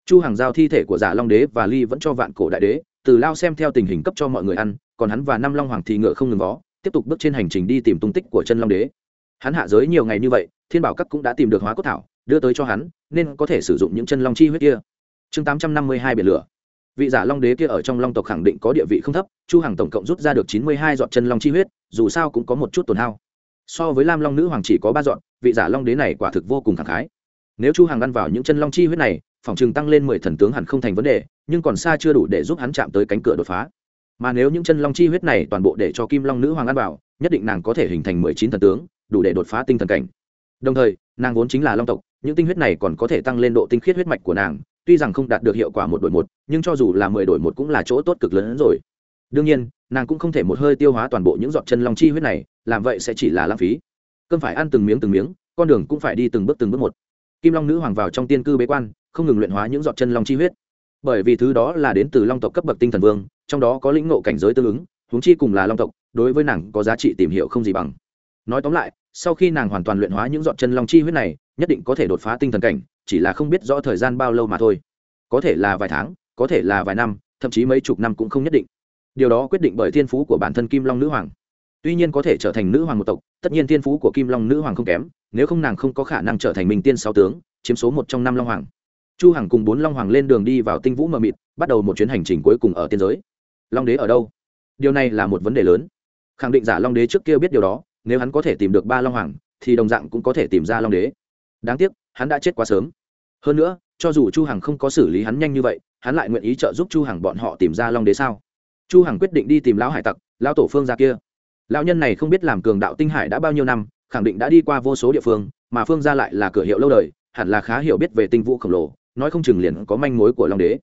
Chu hàng giao thi thể của giả long đế và ly vẫn cho vạn cổ đại đế, từ lao xem theo tình hình cấp cho mọi người ăn, còn hắn và năm long hoàng thì ngựa không ngừng vó, tiếp tục bước trên hành trình đi tìm tung tích của chân long đế. Hắn hạ giới nhiều ngày như vậy, thiên bảo các cũng đã tìm được hóa cốt thảo, đưa tới cho hắn, nên có thể sử dụng những chân long chi huyết kia. Chương tám trăm năm mươi hai biển lửa vị giả long đế kia ở trong long tộc khẳng định có địa vị không thấp, chu hằng tổng cộng rút ra được chín mươi hai dọn chân long chi huyết, dù sao cũng có một chút tổn hao. So với lam long nữ hoàng chỉ có ba dọn vị giả long đế này quả thực vô cùng khẳng khái. Nếu chu hằng ăn vào những chân long chi huyết này, phòng trường tăng lên mười thần tướng hẳn không thành vấn đề, nhưng còn xa chưa đủ để giúp hắn chạm tới cánh cửa đột phá. Mà nếu những chân long chi huyết này toàn bộ để cho kim long nữ hoàng ăn vào, nhất định nàng có thể hình thành mười chín thần tướng, đủ để đột phá tinh thần cảnh. Đồng thời, nàng vốn chính là long tộc, những tinh huyết này còn có thể tăng lên độ tinh khiết huyết mạch của nàng tuy rằng không đạt được hiệu quả một đổi một, nhưng cho dù là mười đổi một cũng là chỗ tốt cực lớn hơn rồi. Đương nhiên, nàng cũng không thể một hơi tiêu hóa toàn bộ những giọt chân long chi huyết này, làm vậy sẽ chỉ là lãng phí. Cơn phải ăn từng miếng từng miếng, con đường cũng phải đi từng bước từng bước một. Kim long nữ hoàng vào trong tiên cư bế quan, không ngừng luyện hóa những giọt chân long chi huyết. Bởi vì thứ đó là đến từ long tộc cấp bậc tinh thần vương, trong đó có lĩnh ngộ cảnh giới tương ứng, huống chi cùng là long tộc, đối với nàng có giá trị tìm hiểu không gì bằng. Nói tóm lại, sau khi nàng hoàn toàn luyện hóa những giọt chân long chi huyết này, nhất định có thể đột phá tinh thần cảnh chỉ là không biết rõ thời gian bao lâu mà thôi. Có thể là vài tháng, có thể là vài năm, thậm chí mấy chục năm cũng không nhất định. Điều đó quyết định bởi thiên phú của bản thân kim long nữ hoàng. Tuy nhiên có thể trở thành nữ hoàng một tộc, tất nhiên thiên phú của kim long nữ hoàng không kém, nếu không nàng không có khả năng trở thành minh tiên sáu tướng, chiếm số một trong năm long hoàng. Chu hằng cùng bốn long hoàng lên đường đi vào tinh vũ mờ mịt, bắt đầu một chuyến hành trình cuối cùng ở tiên giới. Long đế ở đâu? Điều này là một vấn đề lớn. Khẳng định giả long đế trước kia biết điều đó, nếu hắn có thể tìm được ba long hoàng, thì đồng dạng cũng có thể tìm ra long đế. Đáng tiếc hắn đã chết quá sớm. Hơn nữa, cho dù chu hằng không có xử lý hắn nhanh như vậy, hắn lại nguyện ý trợ giúp chu hằng bọn họ tìm ra long đế sao? Chu hằng quyết định đi tìm lão hải tặc, lão tổ phương ra kia. Lão nhân này không biết làm cường đạo tinh hải đã bao nhiêu năm, khẳng định đã đi qua vô số địa phương, mà phương ra lại là cửa hiệu lâu đời, hẳn là khá hiểu biết về tinh vũ khổng lồ, nói không chừng liền có manh mối của long đế.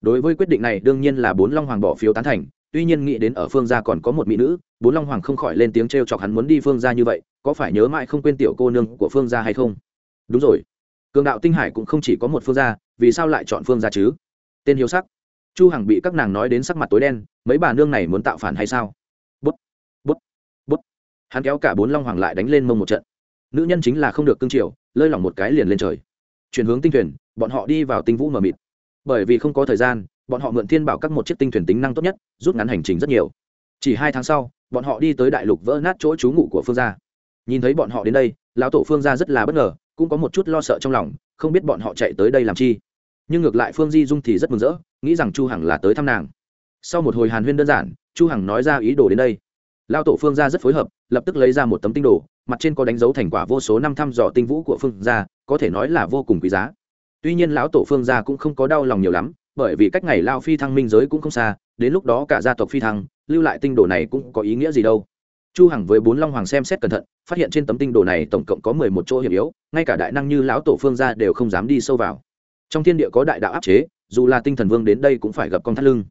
Đối với quyết định này, đương nhiên là bốn long hoàng bỏ phiếu tán thành, tuy nhiên nghĩ đến ở phương gia còn có một mỹ nữ, bốn long hoàng không khỏi lên tiếng t r e o chọc hắn muốn đi phương gia như vậy, có phải nhớ mãi không quên tiểu cô nương của phương gia hay không? Đúng rồi cường đạo tinh hải cũng không chỉ có một phương gia, vì sao lại chọn phương gia chứ? Tên hiếu sắc. Chu hằng bị các nàng nói đến sắc mặt tối đen, mấy bà nương này muốn tạo phản hay sao? Bút bút bút. Hắn kéo cả bốn long hoàng lại đánh lên mông một trận. Nữ nhân chính là không được cương triều, lơi lỏng một cái liền lên trời. Chuyển hướng tinh thuyền, bọn họ đi vào tinh vũ mờ mịt. Bởi vì không có thời gian, bọn họ mượn thiên bảo các một chiếc tinh thuyền tính năng tốt nhất, rút ngắn hành trình rất nhiều. Chỉ hai tháng sau, bọn họ đi tới đại lục vỡ nát chỗ trú ngụ của phương gia. Nhìn thấy bọn họ đến đây, lão tổ phương gia rất là bất ngờ cũng có một chút lo sợ trong lòng, không biết bọn họ chạy tới đây làm chi. Nhưng ngược lại phương di dung thì rất mừng rỡ, nghĩ rằng chu hằng là tới thăm nàng. Sau một hồi hàn huyên đơn giản, chu hằng nói ra ý đồ đến đây. Lão tổ phương gia rất phối hợp, lập tức lấy ra một tấm tinh đồ, mặt trên có đánh dấu thành quả vô số năm thăm dò tinh vũ của phương gia, có thể nói là vô cùng quý giá. Tuy nhiên lão tổ phương gia cũng không có đau lòng nhiều lắm, bởi vì cách ngày lao phi thăng minh giới cũng không xa, đến lúc đó cả gia tộc phi thăng, lưu lại tinh đồ này cũng có ý nghĩa gì đâu chu hằng với bốn long hoàng xem xét cẩn thận, phát hiện trên tấm tinh đồ này tổng cộng có mười một chỗ hiểm yếu, ngay cả đại năng như lão tổ phương gia đều không dám đi sâu vào. Trong thiên địa có đại đạo áp chế, dù là tinh thần vương đến đây cũng phải gặp con thắt lưng.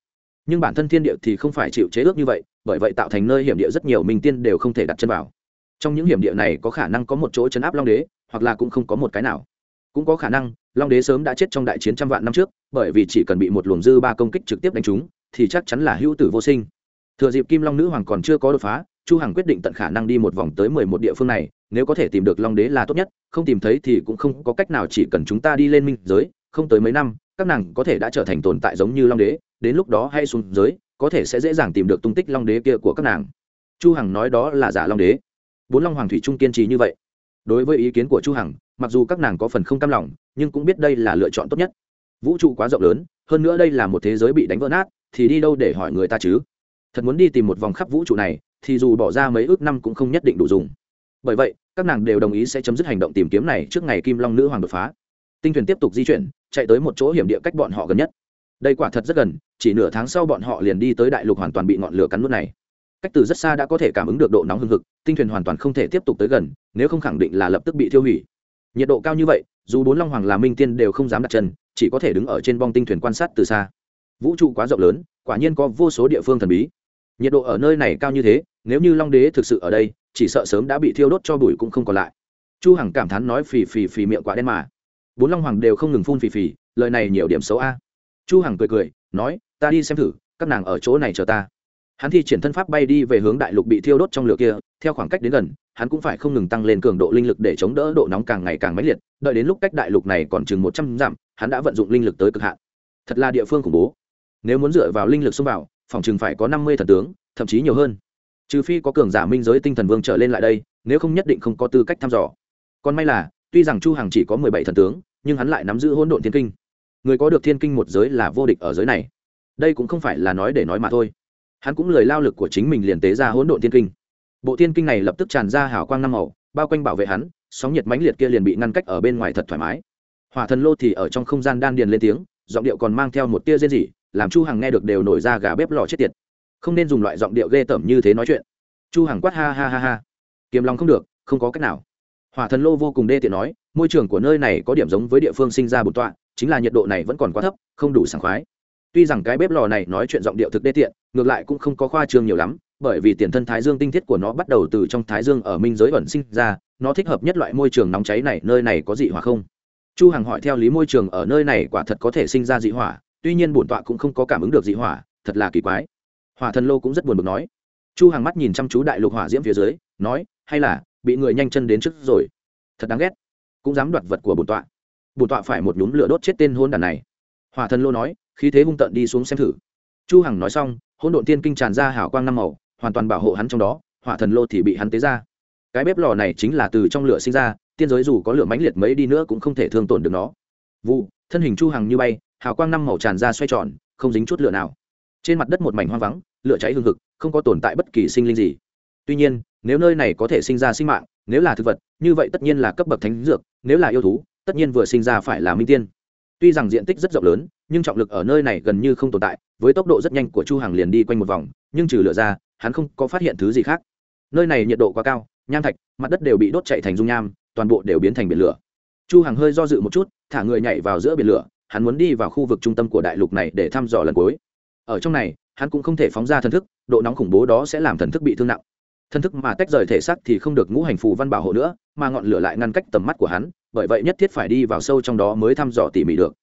Nhưng bản thân thiên địa thì không phải chịu chế ước như vậy, bởi vậy tạo thành nơi hiểm địa rất nhiều minh tiên đều không thể đặt chân vào. Trong những hiểm địa này có khả năng có một chỗ chấn áp long đế, hoặc là cũng không có một cái nào. Cũng có khả năng, long đế sớm đã chết trong đại chiến trăm vạn năm trước, bởi vì chỉ cần bị một luồng dư ba công kích trực tiếp đánh trúng, thì chắc chắn là hữu tử vô sinh. Thừa dịp kim long nữ hoàng còn chưa có đột phá chu hằng quyết định tận khả năng đi một vòng tới mười một địa phương này, nếu có thể tìm được long đế là tốt nhất, không tìm thấy thì cũng không có cách nào chỉ cần chúng ta đi lên minh giới, không tới mấy năm, các nàng có thể đã trở thành tồn tại giống như long đế, đến lúc đó hay xuống giới, có thể sẽ dễ dàng tìm được tung tích long đế kia của các nàng. Chu hằng nói đó là giả long đế. Bốn long hoàng thủy trung kiên trì như vậy. Đối với ý kiến của chu hằng, mặc dù các nàng có phần không cam lòng, nhưng cũng biết đây là lựa chọn tốt nhất. Vũ trụ quá rộng lớn, hơn nữa đây là một thế giới bị đánh vỡ nát, thì đi đâu để hỏi người ta chứ? Thật muốn đi tìm một vòng khắp vũ trụ này thì dù bỏ ra mấy ước năm cũng không nhất định đủ dùng. Bởi vậy, các nàng đều đồng ý sẽ chấm dứt hành động tìm kiếm này trước ngày kim long nữ hoàng đột phá. Tinh thuyền tiếp tục di chuyển, chạy tới một chỗ hiểm địa cách bọn họ gần nhất. Đây quả thật rất gần, chỉ nửa tháng sau bọn họ liền đi tới đại lục hoàn toàn bị ngọn lửa cắn nuốt này. Cách từ rất xa đã có thể cảm ứng được độ nóng hừng hực, tinh thuyền hoàn toàn không thể tiếp tục tới gần, nếu không khẳng định là lập tức bị tiêu hủy. Nhiệt độ cao như vậy, dù bốn long hoàng là minh tiên đều không dám đặt chân, chỉ có thể đứng ở trên bong tinh thuyền quan sát từ xa. Vũ trụ quá rộng lớn, quả nhiên có vô số địa phương thần bí nhiệt độ ở nơi này cao như thế, nếu như long đế thực sự ở đây, chỉ sợ sớm đã bị thiêu đốt cho bụi cũng không còn lại. Chu hằng cảm thán nói phì phì phì miệng quả đen mà. Bốn long hoàng đều không ngừng phun phì phì, lời này nhiều điểm xấu a. Chu hằng cười cười, nói, ta đi xem thử, các nàng ở chỗ này chờ ta. Hắn thi triển thân pháp bay đi về hướng đại lục bị thiêu đốt trong lửa kia, theo khoảng cách đến gần, hắn cũng phải không ngừng tăng lên cường độ linh lực để chống đỡ độ nóng càng ngày càng mãnh liệt, đợi đến lúc cách đại lục này còn chừng một trăm dặm, hắn đã vận dụng linh lực tới cực hạn. Thật là địa phương khủng bố. Nếu muốn dựa vào linh lực xông vào phòng chừng phải có năm mươi thần tướng, thậm chí nhiều hơn. Trừ phi có cường giả minh giới tinh thần vương trở lên lại đây, nếu không nhất định không có tư cách thăm dò. Còn may là, tuy rằng chu hằng chỉ có mười bảy thần tướng, nhưng hắn lại nắm giữ hỗn độn thiên kinh. Người có được thiên kinh một giới là vô địch ở giới này. Đây cũng không phải là nói để nói mà thôi. Hắn cũng lời lao lực của chính mình liền tế ra hỗn độn thiên kinh. Bộ thiên kinh này lập tức tràn ra hào quang năm màu, bao quanh bảo vệ hắn, sóng nhiệt mãnh liệt kia liền bị ngăn cách ở bên ngoài thật thoải mái. Hỏa thần lô thì ở trong không gian đan điền lên tiếng, giọng điệu còn mang theo một tia rên rỉ làm chu hằng nghe được đều nổi ra gà bếp lò chết tiệt không nên dùng loại giọng điệu ghê tởm như thế nói chuyện chu hằng quát ha ha ha ha kiềm lòng không được không có cách nào hỏa thần lô vô cùng đê tiện nói môi trường của nơi này có điểm giống với địa phương sinh ra bột tọa chính là nhiệt độ này vẫn còn quá thấp không đủ sảng khoái tuy rằng cái bếp lò này nói chuyện giọng điệu thực đê tiện ngược lại cũng không có khoa trương nhiều lắm bởi vì tiền thân thái dương tinh thiết của nó bắt đầu từ trong thái dương ở minh giới ẩn sinh ra nó thích hợp nhất loại môi trường nóng cháy này nơi này có dị hỏa không chu hằng hỏi theo lý môi trường ở nơi này quả thật có thể sinh ra dị hỏa tuy nhiên bổn tọa cũng không có cảm ứng được dị hỏa, thật là kỳ quái. Hỏa thần lô cũng rất buồn bực nói. Chu hằng mắt nhìn chăm chú đại lục hỏa diễm phía dưới, nói, hay là, bị người nhanh chân đến trước rồi. Thật đáng ghét. Cũng dám đoạt vật của bổn tọa. Bổn tọa phải một nhúm lửa đốt chết tên hôn đàn này. Hỏa thần lô nói, khí thế hung tận đi xuống xem thử. Chu hằng nói xong, hỗn độn tiên kinh tràn ra hào quang năm màu, hoàn toàn bảo hộ hắn trong đó, hỏa thần lô thì bị hắn tế ra. Cái bếp lò này chính là từ trong lửa sinh ra, tiên giới dù có lửa mãnh liệt mấy đi nữa cũng không thể thương tổn được nó. Vụ, thân hình chu hằng như bay hào quang năm màu tràn ra xoay tròn, không dính chút lửa nào. Trên mặt đất một mảnh hoang vắng, lửa cháy hừng hực, không có tồn tại bất kỳ sinh linh gì. Tuy nhiên, nếu nơi này có thể sinh ra sinh mạng, nếu là thực vật, như vậy tất nhiên là cấp bậc thánh dược, nếu là yêu thú, tất nhiên vừa sinh ra phải là minh tiên. Tuy rằng diện tích rất rộng lớn, nhưng trọng lực ở nơi này gần như không tồn tại, với tốc độ rất nhanh của chu hằng liền đi quanh một vòng, nhưng trừ lửa ra, hắn không có phát hiện thứ gì khác. Nơi này nhiệt độ quá cao, nham thạch, mặt đất đều bị đốt chạy thành dung nham, toàn bộ đều biến thành biển lửa. Chu hằng hơi do dự một chút, thả người nhảy vào giữa biển lửa hắn muốn đi vào khu vực trung tâm của đại lục này để thăm dò lần cuối. Ở trong này, hắn cũng không thể phóng ra thần thức, độ nóng khủng bố đó sẽ làm thần thức bị thương nặng. Thần thức mà tách rời thể xác thì không được ngũ hành phù văn bảo hộ nữa, mà ngọn lửa lại ngăn cách tầm mắt của hắn, bởi vậy nhất thiết phải đi vào sâu trong đó mới thăm dò tỉ mỉ được.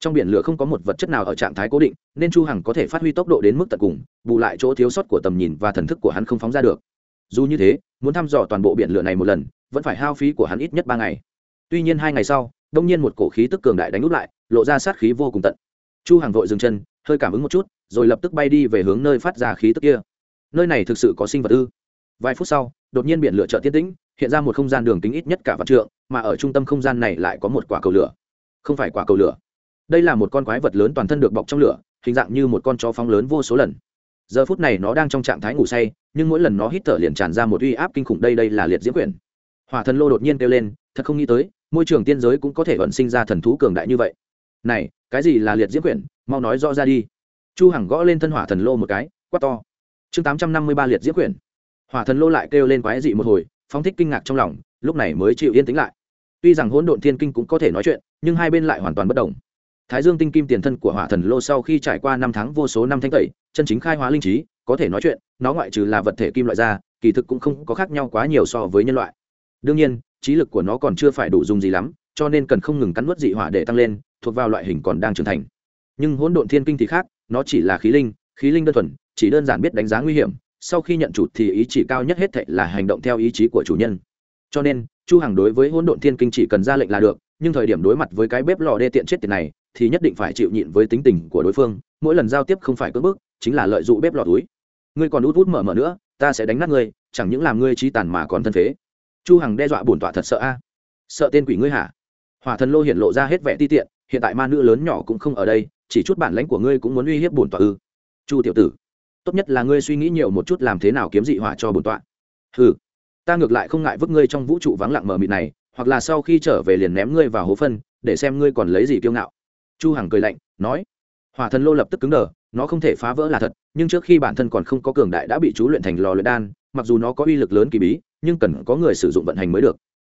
Trong biển lửa không có một vật chất nào ở trạng thái cố định, nên chu hằng có thể phát huy tốc độ đến mức tận cùng, bù lại chỗ thiếu sót của tầm nhìn và thần thức của hắn không phóng ra được. Dù như thế, muốn thăm dò toàn bộ biển lửa này một lần, vẫn phải hao phí của hắn ít nhất ba ngày. Tuy nhiên hai ngày sau, đông nhiên một cổ khí tức cường đại đánh úp lại lộ ra sát khí vô cùng tận. Chu hằng vội dừng chân, hơi cảm ứng một chút, rồi lập tức bay đi về hướng nơi phát ra khí tức kia. Nơi này thực sự có sinh vật ư? Vài phút sau, đột nhiên biển lửa chợt tiên tĩnh, hiện ra một không gian đường kính ít nhất cả vạn trượng, mà ở trung tâm không gian này lại có một quả cầu lửa. Không phải quả cầu lửa. Đây là một con quái vật lớn toàn thân được bọc trong lửa, hình dạng như một con chó phóng lớn vô số lần. Giờ phút này nó đang trong trạng thái ngủ say, nhưng mỗi lần nó hít thở liền tràn ra một uy áp kinh khủng đây đây là liệt diễm quyển. Hỏa thần lô đột nhiên kêu lên, thật không nghĩ tới, môi trường tiên giới cũng có thể vận sinh ra thần thú cường đại như vậy này, cái gì là liệt diễm quyển, mau nói rõ ra đi. Chu hằng gõ lên thân hỏa thần lô một cái, quát to. Chương 853 liệt diễm quyển. Hỏa thần lô lại kêu lên quái dị một hồi, phóng thích kinh ngạc trong lòng, lúc này mới chịu yên tĩnh lại. Tuy rằng hỗn độn thiên kinh cũng có thể nói chuyện, nhưng hai bên lại hoàn toàn bất đồng thái dương tinh kim tiền thân của hỏa thần lô sau khi trải qua năm tháng vô số năm thanh tẩy, chân chính khai hóa linh trí, có thể nói chuyện, nó ngoại trừ là vật thể kim loại ra, kỳ thực cũng không có khác nhau quá nhiều so với nhân loại. Đương nhiên, trí lực của nó còn chưa phải đủ dùng gì lắm, cho nên cần không ngừng cắn nuốt dị hỏa để tăng lên thuộc vào loại hình còn đang trưởng thành. Nhưng hỗn độn thiên kinh thì khác, nó chỉ là khí linh khí linh đơn thuần, chỉ đơn giản biết đánh giá nguy hiểm, sau khi nhận chủ thì ý chỉ cao nhất hết thệ là hành động theo ý chí của chủ nhân. Cho nên, chu hằng đối với hỗn độn thiên kinh chỉ cần ra lệnh là được, nhưng thời điểm đối mặt với cái bếp lò đê tiện chết tiệt này, thì nhất định phải chịu nhịn với tính tình của đối phương, mỗi lần giao tiếp không phải cưỡng bức, chính là lợi dụng bếp lò túi. Ngươi còn út út mở mở nữa, ta sẽ đánh nát ngươi, chẳng những làm ngươi trí tàn mà còn thân phế. Chu hằng đe dọa bổn tọa thật sợ a. Sợ tên quỷ ngươi hả? Hỏa thần lô hiện lộ ra hết vẻ ti tiện hiện tại ma nữ lớn nhỏ cũng không ở đây, chỉ chút bản lãnh của ngươi cũng muốn uy hiếp bổn tọa ư? Chu tiểu tử, tốt nhất là ngươi suy nghĩ nhiều một chút làm thế nào kiếm dị hỏa cho bổn tọa. Hừ, ta ngược lại không ngại vứt ngươi trong vũ trụ vắng lặng mờ mịt này, hoặc là sau khi trở về liền ném ngươi vào hố phân, để xem ngươi còn lấy gì kiêu ngạo. Chu hằng cười lạnh, nói, hỏa thần lô lập tức cứng đờ, nó không thể phá vỡ là thật, nhưng trước khi bản thân còn không có cường đại đã bị chú luyện thành lò luyện đan, mặc dù nó có uy lực lớn kỳ bí, nhưng cần có người sử dụng vận hành mới được.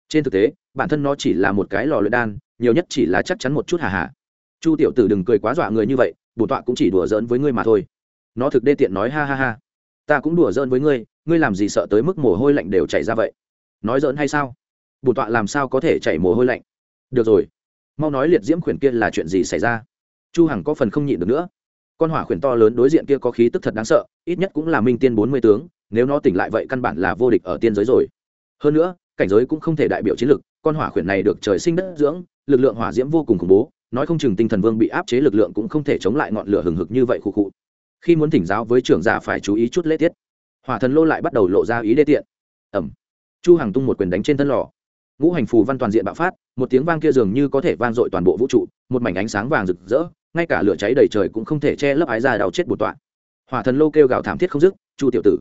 Trên thực tế, bản thân nó chỉ là một cái lò luyện đan nhiều nhất chỉ là chắc chắn một chút hà hà. Chu tiểu tử đừng cười quá dọa người như vậy, bổ tọa cũng chỉ đùa giỡn với ngươi mà thôi. Nó thực đê tiện nói ha ha ha. Ta cũng đùa giỡn với ngươi ngươi làm gì sợ tới mức mồ hôi lạnh đều chảy ra vậy? Nói giỡn hay sao? Bổ tọa làm sao có thể chảy mồ hôi lạnh? Được rồi. Mau nói liệt diễm khuyển kia là chuyện gì xảy ra? Chu hằng có phần không nhịn được nữa. Con hỏa khuyển to lớn đối diện kia có khí tức thật đáng sợ, ít nhất cũng là minh tiên bốn mươi tướng, nếu nó tỉnh lại vậy căn bản là vô địch ở tiên giới rồi. Hơn nữa, cảnh giới cũng không thể đại biểu chiến lực, con hỏa khuyển này được trời sinh đất dưỡng lực lượng hỏa diễm vô cùng khủng bố, nói không chừng tinh thần vương bị áp chế lực lượng cũng không thể chống lại ngọn lửa hừng hực như vậy khụ khụ. Khi muốn thỉnh giáo với trưởng giả phải chú ý chút lễ tiết. Hỏa thần lô lại bắt đầu lộ ra ý đê tiện. Ẩm chu hàng tung một quyền đánh trên thân lò. Ngũ hành phù văn toàn diện bạo phát, một tiếng vang kia dường như có thể vang dội toàn bộ vũ trụ, một mảnh ánh sáng vàng rực rỡ, ngay cả lửa cháy đầy trời cũng không thể che lấp ái ra đau chết bột tọa. Hỏa thần lô kêu gào thảm thiết không dứt, chu tiểu tử,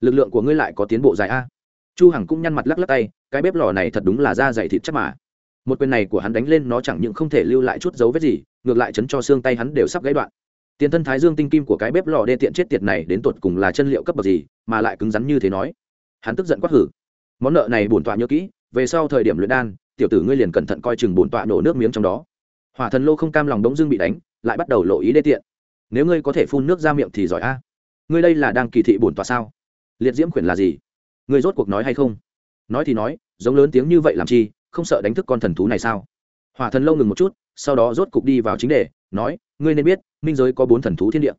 lực lượng của ngươi lại có tiến bộ dài a. Chu hằng cũng nhăn mặt lắc lắc tay, cái bếp lò này thật đúng là da dày thịt chắc mà một quyền này của hắn đánh lên nó chẳng những không thể lưu lại chút dấu vết gì, ngược lại chấn cho xương tay hắn đều sắp gãy đoạn. Tiền thân thái dương tinh kim của cái bếp lò đê tiện chết tiệt này đến tột cùng là chân liệu cấp bậc gì, mà lại cứng rắn như thế nói. Hắn tức giận quát hử. Món nợ này bổn tọa nhớ kỹ, về sau thời điểm luyện đan, tiểu tử ngươi liền cẩn thận coi chừng bổn tọa nổ nước miếng trong đó. Hỏa thần lô không cam lòng đống dương bị đánh, lại bắt đầu lộ ý đê tiện. Nếu ngươi có thể phun nước ra miệng thì giỏi a. Ngươi đây là đang kỳ thị bổn tọa sao? Liệt diễm khuyển là gì? Ngươi rốt cuộc nói hay không? Nói thì nói, giống lớn tiếng như vậy làm chi? Không sợ đánh thức con thần thú này sao? Hỏa thần lâu ngừng một chút sau đó rốt cục đi vào chính đề nói ngươi nên biết minh giới có bốn thần thú thiên địa.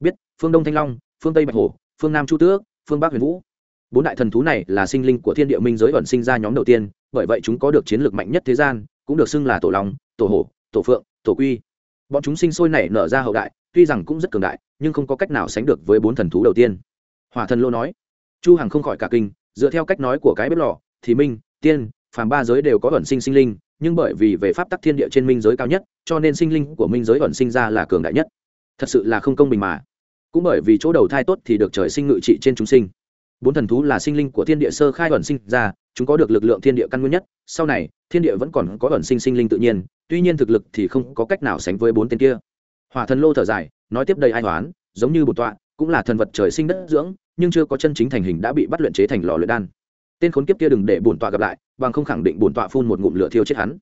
Biết phương đông thanh long phương tây bạch hồ, phương nam chu tước phương bắc huyền vũ. Bốn đại thần thú này là sinh linh của thiên địa minh giới ẩn sinh ra nhóm đầu tiên bởi vậy chúng có được chiến lược mạnh nhất thế gian cũng được xưng là tổ long tổ hổ tổ phượng tổ quy. Bọn chúng sinh sôi nảy nở ra hậu đại tuy rằng cũng rất cường đại nhưng không có cách nào sánh được với bốn thần thú đầu tiên. Hỏa thần lô nói chu hằng không khỏi cả kinh dựa theo cách nói của cái bếp lò thì minh tiên phàm ba giới đều có ẩn sinh sinh linh, nhưng bởi vì về pháp tắc thiên địa trên minh giới cao nhất, cho nên sinh linh của minh giới ẩn sinh ra là cường đại nhất. Thật sự là không công bình mà. Cũng bởi vì chỗ đầu thai tốt thì được trời sinh ngự trị trên chúng sinh. Bốn thần thú là sinh linh của thiên địa sơ khai ẩn sinh ra, chúng có được lực lượng thiên địa căn nguyên nhất. Sau này, thiên địa vẫn còn có ẩn sinh sinh linh tự nhiên, tuy nhiên thực lực thì không có cách nào sánh với bốn tên kia. Hỏa thần lô thở dài, nói tiếp đầy ai toán giống như bột tọa, cũng là thần vật trời sinh đất dưỡng, nhưng chưa có chân chính thành hình đã bị bắt luyện chế thành lò luyện đan tên khốn kiếp kia đừng để bổn tọa gặp lại, bằng không khẳng định bổn tọa phun một ngụm lửa thiêu chết hắn.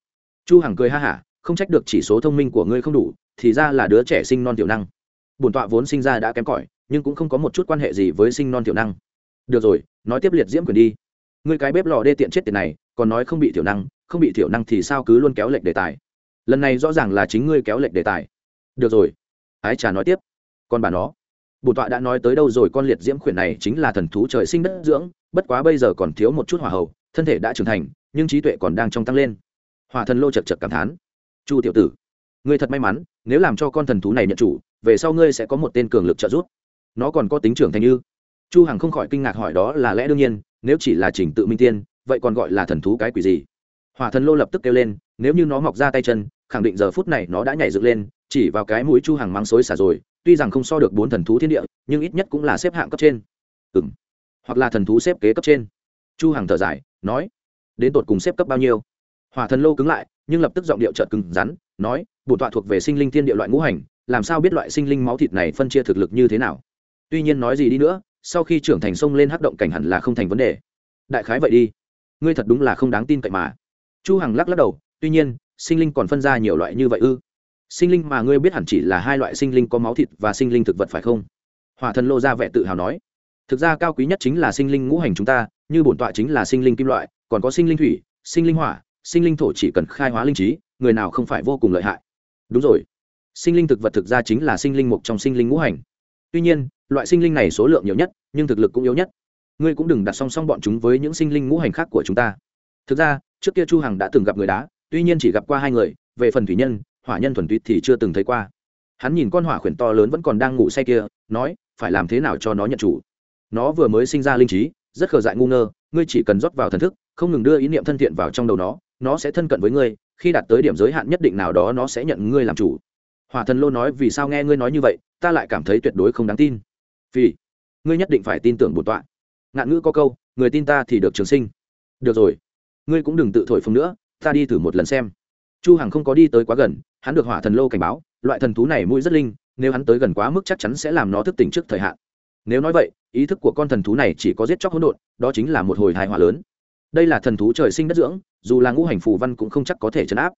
Chu hằng cười ha hả, không trách được chỉ số thông minh của ngươi không đủ, thì ra là đứa trẻ sinh non tiểu năng. Bổn tọa vốn sinh ra đã kém cỏi, nhưng cũng không có một chút quan hệ gì với sinh non tiểu năng. Được rồi, nói tiếp liệt diễm quyền đi. Ngươi cái bếp lò đê tiện chết tiền này, còn nói không bị tiểu năng, không bị tiểu năng thì sao cứ luôn kéo lệch đề tài? Lần này rõ ràng là chính ngươi kéo lệch đề tài. Được rồi, ái trà nói tiếp. Còn bà nó, bổn tọa đã nói tới đâu rồi, con liệt diễm khuyển này chính là thần thú trời sinh đất dưỡng bất quá bây giờ còn thiếu một chút hỏa hậu thân thể đã trưởng thành, nhưng trí tuệ còn đang trong tăng lên. Hỏa thần lô chật chật cảm thán. Chu tiểu tử, ngươi thật may mắn, nếu làm cho con thần thú này nhận chủ, về sau ngươi sẽ có một tên cường lực trợ giúp. Nó còn có tính trưởng thành như? Chu hằng không khỏi kinh ngạc hỏi đó là lẽ đương nhiên, nếu chỉ là trình tự minh tiên, vậy còn gọi là thần thú cái quỷ gì? Hỏa thần lô lập tức kêu lên, nếu như nó mọc ra tay chân, khẳng định giờ phút này nó đã nhảy dựng lên, chỉ vào cái mũi chu hằng mang xối xả rồi, tuy rằng không so được bốn thần thú thiên địa, nhưng ít nhất cũng là xếp hạng cấp trên. Ừm hoặc là thần thú xếp kế cấp trên. Chu hằng thở dài, nói, đến tột cùng xếp cấp bao nhiêu? Hỏa thần lô cứng lại, nhưng lập tức giọng điệu chợt cứng rắn, nói bổn tọa thuộc về sinh linh thiên địa loại ngũ hành, làm sao biết loại sinh linh máu thịt này phân chia thực lực như thế nào? Tuy nhiên nói gì đi nữa, sau khi trưởng thành sông lên hắc động cảnh hẳn là không thành vấn đề. Đại khái vậy đi. Ngươi thật đúng là không đáng tin cậy mà. Chu hằng lắc lắc đầu, tuy nhiên, sinh linh còn phân ra nhiều loại như vậy ư? Sinh linh mà ngươi biết hẳn chỉ là hai loại sinh linh có máu thịt và sinh linh thực vật phải không? Hỏa thần lô ra vẻ tự hào nói thực ra cao quý nhất chính là sinh linh ngũ hành chúng ta, như bổn tọa chính là sinh linh kim loại, còn có sinh linh thủy, sinh linh hỏa, sinh linh thổ chỉ cần khai hóa linh trí, người nào không phải vô cùng lợi hại. Đúng rồi. Sinh linh thực vật thực ra chính là sinh linh mục trong sinh linh ngũ hành. Tuy nhiên, loại sinh linh này số lượng nhiều nhất, nhưng thực lực cũng yếu nhất. Ngươi cũng đừng đặt song song bọn chúng với những sinh linh ngũ hành khác của chúng ta. Thực ra, trước kia chu hằng đã từng gặp người đá, tuy nhiên chỉ gặp qua hai người, về phần thủy nhân, hỏa nhân thuần túy thì chưa từng thấy qua. Hắn nhìn con hỏa khuyển to lớn vẫn còn đang ngủ say kia, nói, phải làm thế nào cho nó nhận chủ? Nó vừa mới sinh ra linh trí, rất khờ dại ngu ngơ, ngươi chỉ cần rót vào thần thức, không ngừng đưa ý niệm thân thiện vào trong đầu nó nó sẽ thân cận với ngươi, khi đạt tới điểm giới hạn nhất định nào đó nó sẽ nhận ngươi làm chủ. Hỏa thần lô nói, vì sao nghe ngươi nói như vậy, ta lại cảm thấy tuyệt đối không đáng tin. Vì, ngươi nhất định phải tin tưởng bổn tọa. Ngạn ngữ có câu, người tin ta thì được trường sinh. Được rồi, ngươi cũng đừng tự thổi phồng nữa, ta đi thử một lần xem. Chu hằng không có đi tới quá gần, hắn được hỏa thần lô cảnh báo, loại thần thú này mũi rất linh, nếu hắn tới gần quá mức chắc chắn sẽ làm nó thức tỉnh trước thời hạn nếu nói vậy, ý thức của con thần thú này chỉ có giết chóc hỗn độn, đó chính là một hồi hài hòa lớn. Đây là thần thú trời sinh đất dưỡng, dù là ngũ hành phù văn cũng không chắc có thể chấn áp.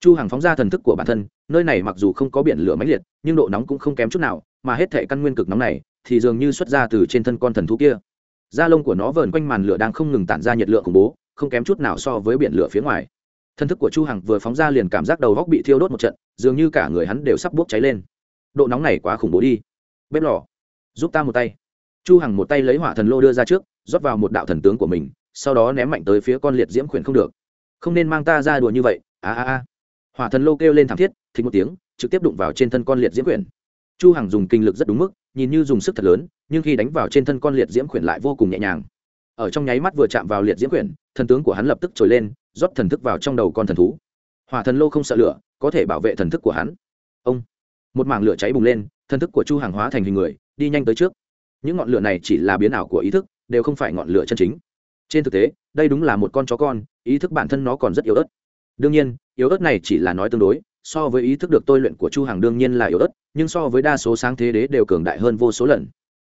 Chu hằng phóng ra thần thức của bản thân, nơi này mặc dù không có biển lửa mãnh liệt, nhưng độ nóng cũng không kém chút nào, mà hết thể căn nguyên cực nóng này thì dường như xuất ra từ trên thân con thần thú kia. Da lông của nó vờn quanh màn lửa đang không ngừng tản ra nhiệt lượng khủng bố, không kém chút nào so với biển lửa phía ngoài. Thân thức của chu hằng vừa phóng ra liền cảm giác đầu góc bị thiêu đốt một trận, dường như cả người hắn đều sắp bốc cháy lên. Độ nóng này quá khủng bố đi. Bếp lò giúp ta một tay. Chu hằng một tay lấy hỏa thần lô đưa ra trước, rót vào một đạo thần tướng của mình, sau đó ném mạnh tới phía con liệt diễm khuyển không được. Không nên mang ta ra đùa như vậy, a a a. Hỏa thần lô kêu lên thảm thiết thì một tiếng, trực tiếp đụng vào trên thân con liệt diễm khuyển. Chu hằng dùng kinh lực rất đúng mức, nhìn như dùng sức thật lớn, nhưng khi đánh vào trên thân con liệt diễm khuyển lại vô cùng nhẹ nhàng. Ở trong nháy mắt vừa chạm vào liệt diễm khuyển, thần tướng của hắn lập tức trồi lên, rót thần thức vào trong đầu con thần thú. Hỏa thần lô không sợ lửa, có thể bảo vệ thần thức của hắn. Ông. Một mảng lửa cháy bùng lên, thần thức của chu hàng hóa thành hình người đi nhanh tới trước. Những ngọn lửa này chỉ là biến ảo của ý thức đều không phải ngọn lửa chân chính. Trên thực tế đây đúng là một con chó con ý thức bản thân nó còn rất yếu ớt. Đương nhiên yếu ớt này chỉ là nói tương đối so với ý thức được tôi luyện của chu Hằng, đương nhiên là yếu ớt nhưng so với đa số sáng thế đế đều cường đại hơn vô số lần.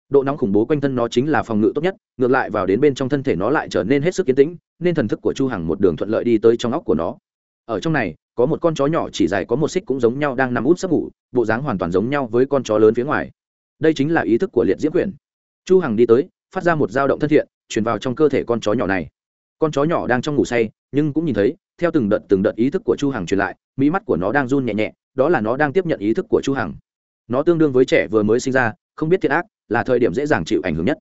Độ nóng khủng bố quanh thân nó chính là phòng ngự tốt nhất ngược lại vào đến bên trong thân thể nó lại trở nên hết sức kiên tĩnh nên thần thức của chu hằng một đường thuận lợi đi tới trong óc của nó. Ở trong này có một con chó nhỏ chỉ dài có một xích cũng giống nhau đang nằm út sấp ngủ bộ dáng hoàn toàn giống nhau với con chó lớn phía ngoài đây chính là ý thức của liệt diễm quyển chu hằng đi tới, phát ra một dao động thân thiện, truyền vào trong cơ thể con chó nhỏ này. Con chó nhỏ đang trong ngủ say, nhưng cũng nhìn thấy, theo từng đợt từng đợt ý thức của chu hằng truyền lại, mỹ mắt của nó đang run nhẹ nhẹ, đó là nó đang tiếp nhận ý thức của chu hằng. Nó tương đương với trẻ vừa mới sinh ra, không biết thiệt ác, là thời điểm dễ dàng chịu ảnh hưởng nhất.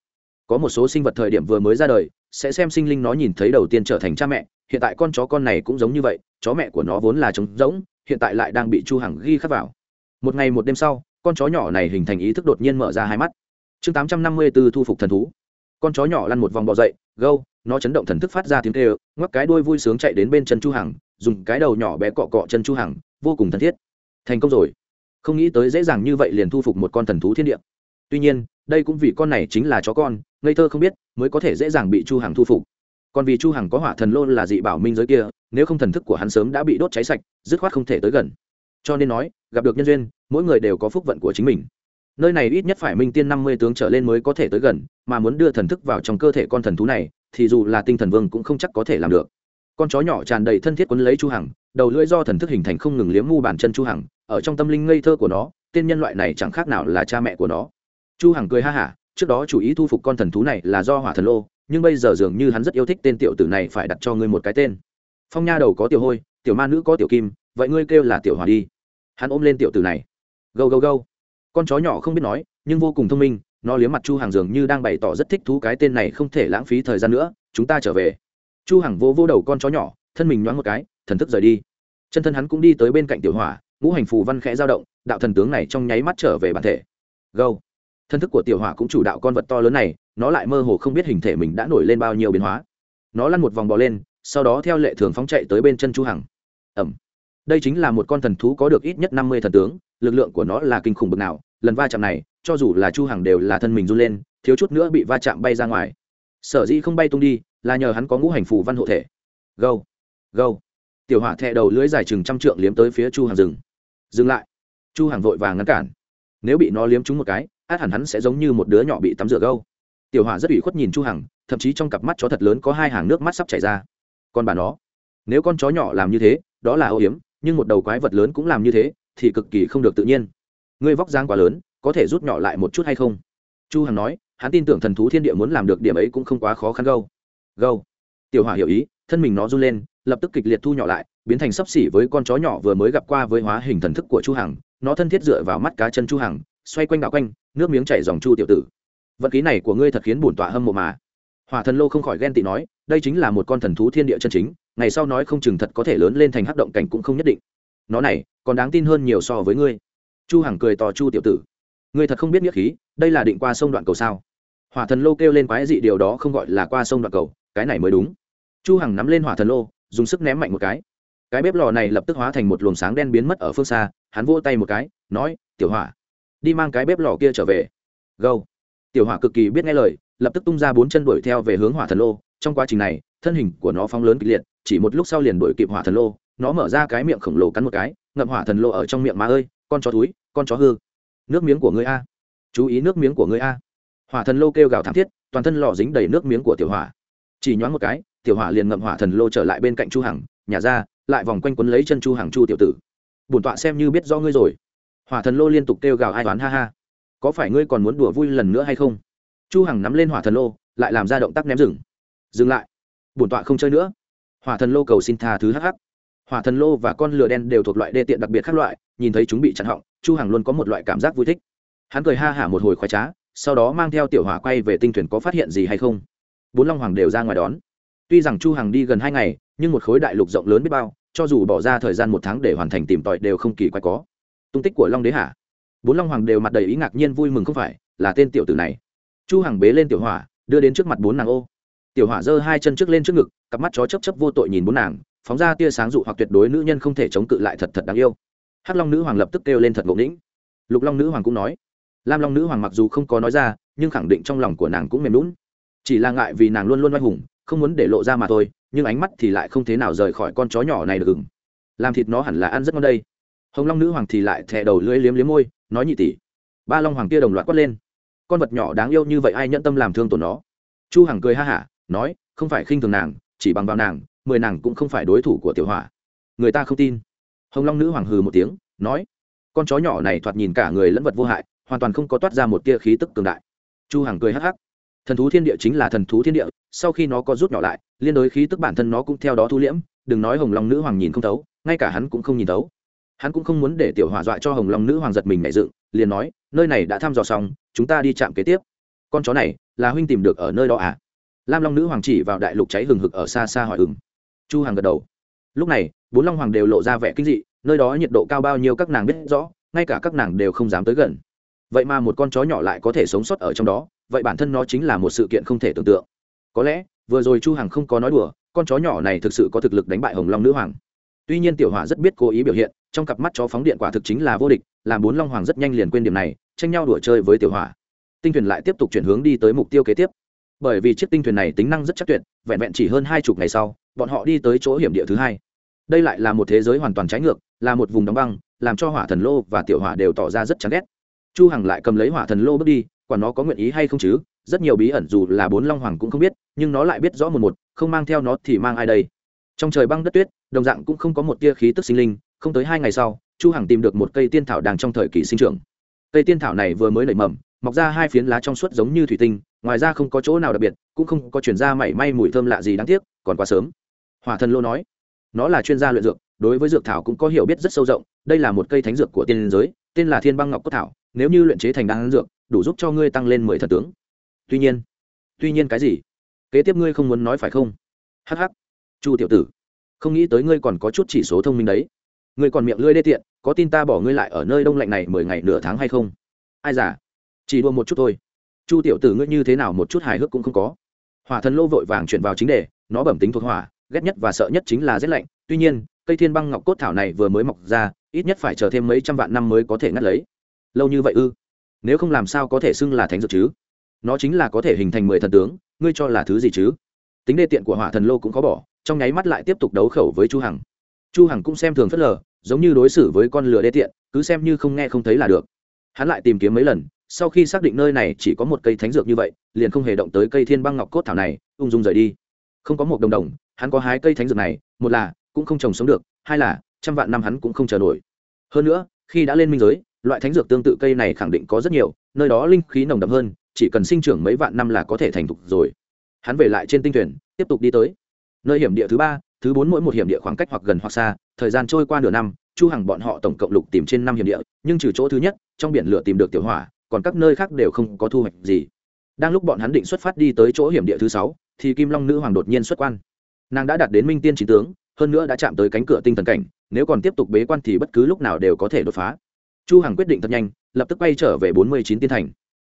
Có một số sinh vật thời điểm vừa mới ra đời, sẽ xem sinh linh nó nhìn thấy đầu tiên trở thành cha mẹ, hiện tại con chó con này cũng giống như vậy, chó mẹ của nó vốn là trống rỗng, hiện tại lại đang bị chu hằng ghi khắc vào. Một ngày một đêm sau con chó nhỏ này hình thành ý thức đột nhiên mở ra hai mắt. Chương 854 thu phục thần thú. Con chó nhỏ lăn một vòng bò dậy, gâu, nó chấn động thần thức phát ra tiếng kêu, ngoắc cái đuôi vui sướng chạy đến bên chân chu hằng, dùng cái đầu nhỏ bé cọ cọ chân chu hằng, vô cùng thân thiết. Thành công rồi. Không nghĩ tới dễ dàng như vậy liền thu phục một con thần thú thiên địa. Tuy nhiên, đây cũng vì con này chính là chó con, ngây thơ không biết mới có thể dễ dàng bị chu hằng thu phục. Còn vì chu hằng có hỏa thần lô là dị bảo minh giới kia, nếu không thần thức của hắn sớm đã bị đốt cháy sạch, dứt khoát không thể tới gần. Cho nên nói gặp được nhân duyên, mỗi người đều có phúc vận của chính mình. Nơi này ít nhất phải minh tiên năm mươi tướng trở lên mới có thể tới gần, mà muốn đưa thần thức vào trong cơ thể con thần thú này, thì dù là tinh thần vương cũng không chắc có thể làm được. Con chó nhỏ tràn đầy thân thiết quấn lấy chu hằng, đầu lưỡi do thần thức hình thành không ngừng liếm mu bàn chân chu hằng, ở trong tâm linh ngây thơ của nó, tên nhân loại này chẳng khác nào là cha mẹ của nó. Chu hằng cười ha hả, trước đó chủ ý thu phục con thần thú này là do hỏa thần lô, nhưng bây giờ dường như hắn rất yêu thích tên tiểu tử này phải đặt cho ngươi một cái tên. Phong nha đầu có tiểu hôi, tiểu ma nữ có tiểu kim, vậy ngươi kêu là tiểu hòa đi hắn ôm lên tiểu tử này. Gâu gâu gâu. Con chó nhỏ không biết nói, nhưng vô cùng thông minh, nó liếm mặt chu hàng dường như đang bày tỏ rất thích thú cái tên này không thể lãng phí thời gian nữa, chúng ta trở về. Chu hằng vô vô đầu con chó nhỏ, thân mình nhoáng một cái, thần thức rời đi. Chân thân hắn cũng đi tới bên cạnh tiểu hỏa, ngũ hành phù văn khẽ dao động, đạo thần tướng này trong nháy mắt trở về bản thể. Gâu. Thân thức của tiểu hỏa cũng chủ đạo con vật to lớn này, nó lại mơ hồ không biết hình thể mình đã nổi lên bao nhiêu biến hóa. Nó lăn một vòng bò lên, sau đó theo lệ thường phóng chạy tới bên chân chu hằng. Ẩm đây chính là một con thần thú có được ít nhất năm mươi thần tướng, lực lượng của nó là kinh khủng bực nào, lần va chạm này, cho dù là chu hằng đều là thân mình run lên, thiếu chút nữa bị va chạm bay ra ngoài. Sở dĩ không bay tung đi, là nhờ hắn có ngũ hành phù văn hộ thể. Gâu gâu tiểu hỏa thẹ đầu lưỡi dài chừng trăm trượng liếm tới phía chu hàng rừng dừng lại. Chu hàng vội vàng ngăn cản. Nếu bị nó liếm trúng một cái, át hẳn hắn sẽ giống như một đứa nhỏ bị tắm rửa gâu. Tiểu hỏa rất ủy khuất nhìn chu hằng, thậm chí trong cặp mắt chó thật lớn có hai hàng nước mắt sắp chảy ra. Còn bà nó. Nếu con chó nhỏ làm như thế, đó là âu hiếm nhưng một đầu quái vật lớn cũng làm như thế, thì cực kỳ không được tự nhiên. Ngươi vóc dáng quá lớn, có thể rút nhỏ lại một chút hay không? Chu hằng nói, hắn tin tưởng thần thú thiên địa muốn làm được điểm ấy cũng không quá khó khăn gâu. Gâu. Tiểu hỏa hiểu ý, thân mình nó run lên, lập tức kịch liệt thu nhỏ lại, biến thành sấp xỉ với con chó nhỏ vừa mới gặp qua với hóa hình thần thức của chu hằng. Nó thân thiết dựa vào mắt cá chân chu hằng, xoay quanh đảo quanh, nước miếng chảy dòng chu tiểu tử. Vận khí này của ngươi thật khiến bổn tọa hâm mộ mà. Hỏa thần lô không khỏi ghen tị nói, đây chính là một con thần thú thiên địa chân chính ngày sau nói không chừng thật có thể lớn lên thành hắc động cảnh cũng không nhất định. Nó này, còn đáng tin hơn nhiều so với ngươi. Chu hằng cười to chu tiểu tử. Ngươi thật không biết nghĩa khí, đây là định qua sông đoạn cầu sao? Hỏa thần lô kêu lên quái dị điều đó không gọi là qua sông đoạn cầu, cái này mới đúng. Chu hằng nắm lên hỏa thần lô, dùng sức ném mạnh một cái. Cái bếp lò này lập tức hóa thành một luồng sáng đen biến mất ở phương xa, hắn vỗ tay một cái, nói, tiểu hỏa, đi mang cái bếp lò kia trở về. Gâu tiểu hỏa cực kỳ biết nghe lời, lập tức tung ra bốn chân đuổi theo về hướng hỏa thần lô. Trong quá trình này, thân hình của nó phóng lớn kịch liệt chỉ một lúc sau liền đuổi kịp hỏa thần lô, nó mở ra cái miệng khổng lồ cắn một cái, ngậm hỏa thần lô ở trong miệng má ơi, con chó túi con chó hư. Nước miếng của ngươi a. Chú ý nước miếng của ngươi a. Hỏa thần lô kêu gào thảm thiết, toàn thân lò dính đầy nước miếng của tiểu hỏa. Chỉ nhoáng một cái, tiểu hỏa liền ngậm hỏa thần lô trở lại bên cạnh chu hằng nhà ra, lại vòng quanh quấn lấy chân chu hằng chu tiểu tử. Bổn tọa xem như biết do ngươi rồi. Hỏa thần lô liên tục kêu gào ai toán ha ha. Có phải ngươi còn muốn đùa vui lần nữa hay không? Chu hằng nắm lên hỏa thần lô, lại làm ra động tác ném rừng. Dừng lại. Bổn tọa không chơi nữa hỏa thần lô cầu xin tha thứ hắc hắc. Hỏa thần lô và con lửa đen đều thuộc loại đê tiện đặc biệt khác loại, nhìn thấy chúng bị chặn họng, chu hằng luôn có một loại cảm giác vui thích. Hắn cười ha hả một hồi khoái trá, sau đó mang theo tiểu hỏa quay về tinh thuyền có phát hiện gì hay không. Bốn long hoàng đều ra ngoài đón. Tuy rằng chu hằng đi gần hai ngày, nhưng một khối đại lục rộng lớn biết bao, cho dù bỏ ra thời gian một tháng để hoàn thành tìm tòi đều không kỳ quái có. Tung tích của long đế hả bốn long hoàng đều mặt đầy ý ngạc nhiên vui mừng không phải, là tên tiểu tử này. Chu hằng bế lên tiểu hỏa, đưa đến trước mặt bốn nàng ô tiểu hỏa giơ hai chân trước lên trước ngực, cặp mắt chó chấp chấp vô tội nhìn bốn nàng, phóng ra tia sáng dụ hoặc tuyệt đối nữ nhân không thể chống cự lại thật thật đáng yêu. Hắc long nữ hoàng lập tức kêu lên thật ngộ nghĩnh. Lục long nữ hoàng cũng nói. Lam long nữ hoàng mặc dù không có nói ra, nhưng khẳng định trong lòng của nàng cũng mềm lún chỉ là ngại vì nàng luôn luôn oai hùng, không muốn để lộ ra mà thôi, nhưng ánh mắt thì lại không thế nào rời khỏi con chó nhỏ này được gừng làm thịt nó hẳn là ăn rất ngon đây. Hồng long nữ hoàng thì lại thẹ đầu lưỡi liếm liếm môi, nói nhị tỷ. Ba long hoàng kia đồng loạt quát lên. Con vật nhỏ đáng yêu như vậy ai nhẫn tâm làm thương tổn nó? Chu hằng cười ha hả nói, không phải khinh thường nàng, chỉ bằng vào nàng, mười nàng cũng không phải đối thủ của tiểu hỏa người ta không tin. Hồng long nữ hoàng hừ một tiếng, nói, con chó nhỏ này thoạt nhìn cả người lẫn vật vô hại, hoàn toàn không có toát ra một tia khí tức cường đại. Chu hằng cười hắc hắc. Thần thú thiên địa chính là thần thú thiên địa, sau khi nó có rút nhỏ lại, liên đối khí tức bản thân nó cũng theo đó thu liễm, đừng nói hồng long nữ hoàng nhìn không thấu, ngay cả hắn cũng không nhìn thấu. Hắn cũng không muốn để tiểu hỏa dọa cho hồng long nữ hoàng giật mình nảy dựng, liền nói, nơi này đã thăm dò xong, chúng ta đi chạm kế tiếp. Con chó này là huynh tìm được ở nơi đó à? Lam long nữ hoàng chỉ vào đại lục cháy hừng hực ở xa xa hỏi ừng chu Hằng gật đầu. Lúc này, bốn long hoàng đều lộ ra vẻ kinh dị, nơi đó nhiệt độ cao bao nhiêu các nàng biết rõ, ngay cả các nàng đều không dám tới gần. Vậy mà một con chó nhỏ lại có thể sống sót ở trong đó, vậy bản thân nó chính là một sự kiện không thể tưởng tượng. Có lẽ, vừa rồi chu hằng không có nói đùa, con chó nhỏ này thực sự có thực lực đánh bại hồng long nữ hoàng. Tuy nhiên tiểu hỏa rất biết cố ý biểu hiện, trong cặp mắt chó phóng điện quả thực chính là vô địch, làm bốn long hoàng rất nhanh liền quên điểm này, tranh nhau đùa chơi với tiểu hỏa tinh thuyền lại tiếp tục chuyển hướng đi tới mục tiêu kế tiếp bởi vì chiếc tinh thuyền này tính năng rất chắc tuyệt, vẹn vẹn chỉ hơn hai chục ngày sau, bọn họ đi tới chỗ hiểm địa thứ hai. Đây lại là một thế giới hoàn toàn trái ngược, là một vùng đóng băng, làm cho hỏa thần lô và tiểu hỏa đều tỏ ra rất chán ghét. Chu hằng lại cầm lấy hỏa thần lô bước đi, quả nó có nguyện ý hay không chứ? Rất nhiều bí ẩn dù là bốn long hoàng cũng không biết, nhưng nó lại biết rõ một một, không mang theo nó thì mang ai đây? Trong trời băng đất tuyết, đồng dạng cũng không có một tia khí tức sinh linh, không tới hai ngày sau, chu hằng tìm được một cây tiên thảo đang trong thời kỳ sinh trưởng. Cây tiên thảo này vừa mới nảy mầm mọc ra hai phiến lá trong suốt giống như thủy tinh, ngoài ra không có chỗ nào đặc biệt, cũng không có chuyển ra mảy may mùi thơm lạ gì đáng tiếc, còn quá sớm. Hỏa thần lô nói, nó là chuyên gia luyện dược, đối với dược thảo cũng có hiểu biết rất sâu rộng, đây là một cây thánh dược của tiên giới, tên là thiên băng ngọc cốt thảo, nếu như luyện chế thành đan dược, đủ giúp cho ngươi tăng lên mười thần tướng. Tuy nhiên tuy nhiên cái gì? Kế tiếp ngươi không muốn nói phải không? Hh chu tiểu tử, không nghĩ tới ngươi còn có chút chỉ số thông minh đấy. Ngươi còn miệng lưỡi đê tiện, có tin ta bỏ ngươi lại ở nơi đông lạnh này mười ngày nửa tháng hay không? Ai giả chỉ đua một chút thôi. Chu tiểu tử ngươi như thế nào một chút hài hước cũng không có. Hỏa thần lô vội vàng chuyển vào chính đề, nó bẩm tính thuộc hỏa, ghét nhất và sợ nhất chính là rét lạnh. Tuy nhiên, cây thiên băng ngọc cốt thảo này vừa mới mọc ra, ít nhất phải chờ thêm mấy trăm vạn năm mới có thể ngắt lấy. Lâu như vậy ư? Nếu không làm sao có thể xưng là thánh dược chứ? Nó chính là có thể hình thành mười thần tướng, ngươi cho là thứ gì chứ? Tính đê tiện của hỏa thần lô cũng có bỏ, trong nháy mắt lại tiếp tục đấu khẩu với chu hằng. Chu hằng cũng xem thường phất lờ, giống như đối xử với con lừa đê tiện, cứ xem như không nghe không thấy là được. Hắn lại tìm kiếm mấy lần sau khi xác định nơi này chỉ có một cây thánh dược như vậy, liền không hề động tới cây thiên băng ngọc cốt thảo này, ung dung rời đi. Không có một đồng đồng, hắn có hai cây thánh dược này, một là, cũng không trồng sống được, hai là, trăm vạn năm hắn cũng không chờ nổi. Hơn nữa, khi đã lên minh giới, loại thánh dược tương tự cây này khẳng định có rất nhiều, nơi đó linh khí nồng đậm hơn, chỉ cần sinh trưởng mấy vạn năm là có thể thành thục rồi. Hắn về lại trên tinh thuyền, tiếp tục đi tới. Nơi hiểm địa thứ ba, thứ bốn mỗi một hiểm địa khoảng cách hoặc gần hoặc xa, thời gian trôi qua nửa năm, chu hằng bọn họ tổng cộng lục tìm trên năm hiểm địa, nhưng trừ chỗ thứ nhất, trong biển lửa tìm được tiểu hỏa còn các nơi khác đều không có thu hoạch gì. Đang lúc bọn hắn định xuất phát đi tới chỗ hiểm địa thứ sáu, thì kim long nữ hoàng đột nhiên xuất quan. Nàng đã đạt đến minh tiên trí tướng, hơn nữa đã chạm tới cánh cửa tinh thần cảnh, nếu còn tiếp tục bế quan thì bất cứ lúc nào đều có thể đột phá. Chu hằng quyết định thật nhanh, lập tức quay trở về bốn mươi chín tiên thành.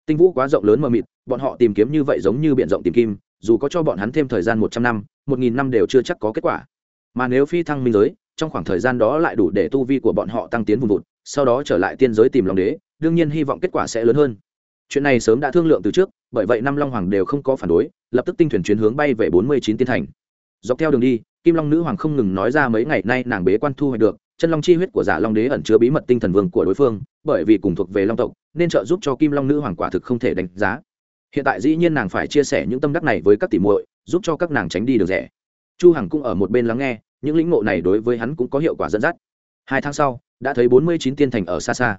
Tinh vũ quá rộng lớn mờ mịt, bọn họ tìm kiếm như vậy giống như biển rộng tìm kim, dù có cho bọn hắn thêm thời gian một trăm năm, một nghìn năm đều chưa chắc có kết quả. Mà nếu phi thăng minh giới trong khoảng thời gian đó lại đủ để tu vi của bọn họ tăng tiến vùng vụt, sau đó trở lại tiên giới tìm lòng đế, đương nhiên hy vọng kết quả sẽ lớn hơn. Chuyện này sớm đã thương lượng từ trước, bởi vậy năm long hoàng đều không có phản đối, lập tức tinh thuyền chuyến hướng bay về bốn mươi chín tiên thành. Dọc theo đường đi, kim long nữ hoàng không ngừng nói ra mấy ngày nay nàng bế quan thu hoạch được, chân long chi huyết của giả long đế ẩn chứa bí mật tinh thần vương của đối phương, bởi vì cùng thuộc về long tộc, nên trợ giúp cho kim long nữ hoàng quả thực không thể đánh giá. Hiện tại dĩ nhiên nàng phải chia sẻ những tâm đắc này với các tỷ muội, giúp cho các nàng tránh đi được rẻ chu hằng cũng ở một bên lắng nghe những lĩnh ngộ này đối với hắn cũng có hiệu quả dẫn dắt. Hai tháng sau, đã thấy bốn mươi chín tiên thành ở xa xa.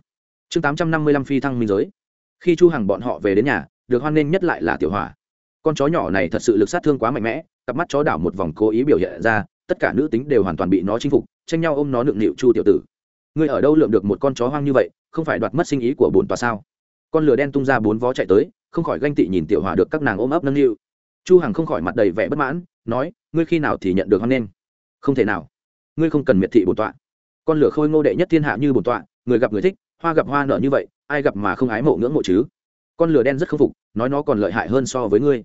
Chương tám trăm năm mươi lăm phi thăng minh giới. Khi chu hằng bọn họ về đến nhà, được hoan nghênh nhất lại là tiểu hỏa. Con chó nhỏ này thật sự lực sát thương quá mạnh mẽ, cặp mắt chó đảo một vòng cố ý biểu hiện ra, tất cả nữ tính đều hoàn toàn bị nó chinh phục, tranh nhau ôm nó nựng nịu chu tiểu tử. Ngươi ở đâu lượm được một con chó hoang như vậy, không phải đoạt mất sinh ý của bổn tòa sao? Con lửa đen tung ra bốn vó chạy tới, không khỏi ganh tị nhìn tiểu hỏa được các nàng ôm ấp nâng niu. Chu hằng không khỏi mặt đầy vẻ bất mãn, nói, ngươi khi nào thì nhận được hoan nghênh? Không thể nào. Ngươi không cần miệt thị bổn tọa. Con lửa khôi ngô đệ nhất thiên hạ như bổn tọa, người gặp người thích, hoa gặp hoa nở như vậy, ai gặp mà không ái mộ ngưỡng mộ chứ? Con lửa đen rất không phục, nói nó còn lợi hại hơn so với ngươi.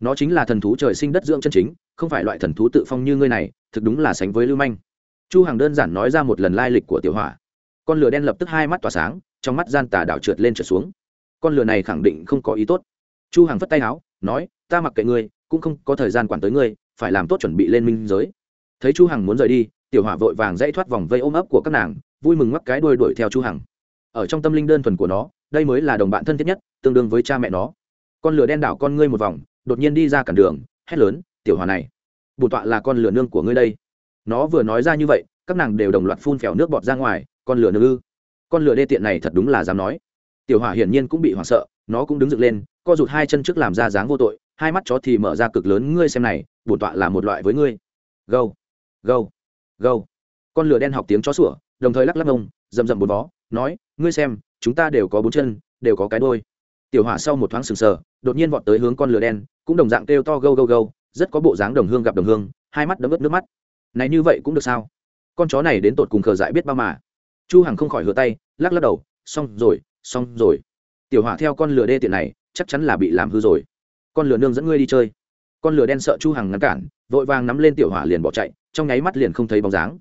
Nó chính là thần thú trời sinh đất dưỡng chân chính, không phải loại thần thú tự phong như ngươi này, thực đúng là sánh với lưu manh. Chu hằng đơn giản nói ra một lần lai lịch của tiểu hỏa con lửa đen lập tức hai mắt tỏa sáng, trong mắt gian tà đảo trượt lên trượt xuống. Con lửa này khẳng định không có ý tốt. Chu hằng phất tay áo, nói, ta mặc kệ ngươi, cũng không có thời gian quản tới ngươi, phải làm tốt chuẩn bị lên minh giới thấy chu hằng muốn rời đi, tiểu hỏa vội vàng dãy thoát vòng vây ôm ấp của các nàng, vui mừng ngoắc cái đuôi đuổi theo chu hằng. Ở trong tâm linh đơn thuần của nó, đây mới là đồng bạn thân thiết nhất, tương đương với cha mẹ nó. Con lửa đen đảo con ngươi một vòng, đột nhiên đi ra cản đường, hét lớn, tiểu hỏa này, bổn tọa là con lửa nương của ngươi đây. Nó vừa nói ra như vậy, các nàng đều đồng loạt phun phèo nước bọt ra ngoài, con lửa nương ư? Con lửa đê tiện này thật đúng là dám nói. Tiểu hỏa hiển nhiên cũng bị hoảng sợ, nó cũng đứng dựng lên, co rụt hai chân trước làm ra dáng vô tội, hai mắt chó thì mở ra cực lớn, ngươi xem này, bổn tọa là một loại với ngươi. Gâu gâu gâu. Con lửa đen học tiếng chó sủa, đồng thời lắc lắc ông rầm rầm bốn vó, nói, ngươi xem, chúng ta đều có bốn chân, đều có cái đôi tiểu hỏa sau một thoáng sừng sờ, đột nhiên vọt tới hướng con lửa đen, cũng đồng dạng kêu to gâu gâu gâu, rất có bộ dáng đồng hương gặp đồng hương, hai mắt đấm ướt nước mắt. Này như vậy cũng được sao? Con chó này đến tột cùng khờ dại biết bao mà. Chu hằng không khỏi hửa tay, lắc lắc đầu, xong rồi xong rồi. Tiểu hỏa theo con lửa đê tiện này, chắc chắn là bị làm hư rồi. Con lửa nương dẫn ngươi đi chơi. Con lửa đen sợ chu hằng ngăn cản, vội vàng nắm lên tiểu hỏa liền bỏ chạy trong nháy mắt liền không thấy bóng dáng.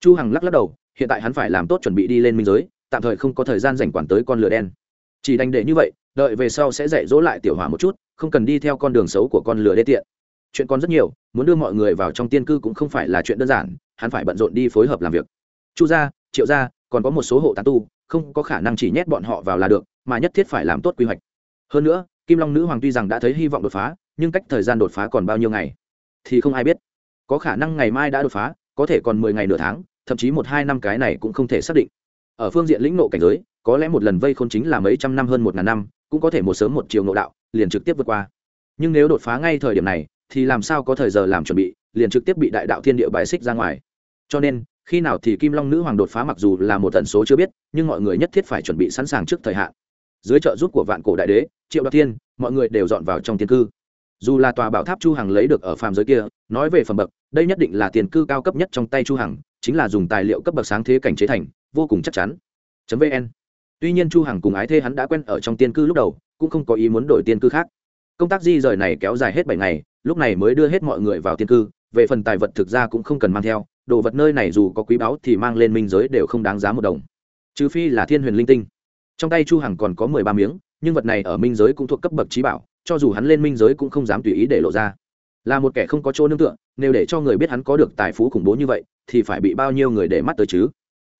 Chu hằng lắc lắc đầu, hiện tại hắn phải làm tốt chuẩn bị đi lên minh giới, tạm thời không có thời gian dành quản tới con lửa đen. Chỉ đành để như vậy, đợi về sau sẽ dạy dỗ lại tiểu hỏa một chút, không cần đi theo con đường xấu của con lửa đê tiện. Chuyện còn rất nhiều, muốn đưa mọi người vào trong tiên cư cũng không phải là chuyện đơn giản, hắn phải bận rộn đi phối hợp làm việc. Chu gia, triệu gia, còn có một số hộ tán tu, không có khả năng chỉ nhét bọn họ vào là được, mà nhất thiết phải làm tốt quy hoạch. Hơn nữa, kim long nữ hoàng tuy rằng đã thấy hy vọng đột phá, nhưng cách thời gian đột phá còn bao nhiêu ngày, thì không ai biết có khả năng ngày mai đã đột phá, có thể còn mười ngày nửa tháng, thậm chí một hai năm cái này cũng không thể xác định. Ở phương diện lĩnh nộ cảnh giới, có lẽ một lần vây khôn chính là mấy trăm năm hơn một ngàn năm, cũng có thể một sớm một chiều nộ đạo, liền trực tiếp vượt qua. Nhưng nếu đột phá ngay thời điểm này, thì làm sao có thời giờ làm chuẩn bị, liền trực tiếp bị đại đạo thiên địa bài xích ra ngoài. Cho nên, khi nào thì kim long nữ hoàng đột phá mặc dù là một tần số chưa biết, nhưng mọi người nhất thiết phải chuẩn bị sẵn sàng trước thời hạn. Dưới trợ giúp của vạn cổ đại đế, triệu đoạt thiên, mọi người đều dọn vào trong tiên cư dù là tòa bảo tháp chu hằng lấy được ở phàm giới kia, nói về phẩm bậc, đây nhất định là tiền cư cao cấp nhất trong tay chu hằng, chính là dùng tài liệu cấp bậc sáng thế cảnh chế thành, vô cùng chắc chắn. Vn. Tuy nhiên chu hằng cùng ái thê hắn đã quen ở trong tiên cư lúc đầu, cũng không có ý muốn đổi tiên cư khác. Công tác di rời này kéo dài hết bảy ngày, lúc này mới đưa hết mọi người vào tiên cư, về phần tài vật thực ra cũng không cần mang theo, đồ vật nơi này dù có quý báu thì mang lên minh giới đều không đáng giá một đồng. Trừ phi là thiên huyền linh tinh. Trong tay chu hằng còn có mười ba miếng, nhưng vật này ở minh giới cũng thuộc cấp bậc trí bảo cho dù hắn lên minh giới cũng không dám tùy ý để lộ ra. Là một kẻ không có chỗ nương tựa, nếu để cho người biết hắn có được tài phú khủng bố như vậy, thì phải bị bao nhiêu người để mắt tới chứ?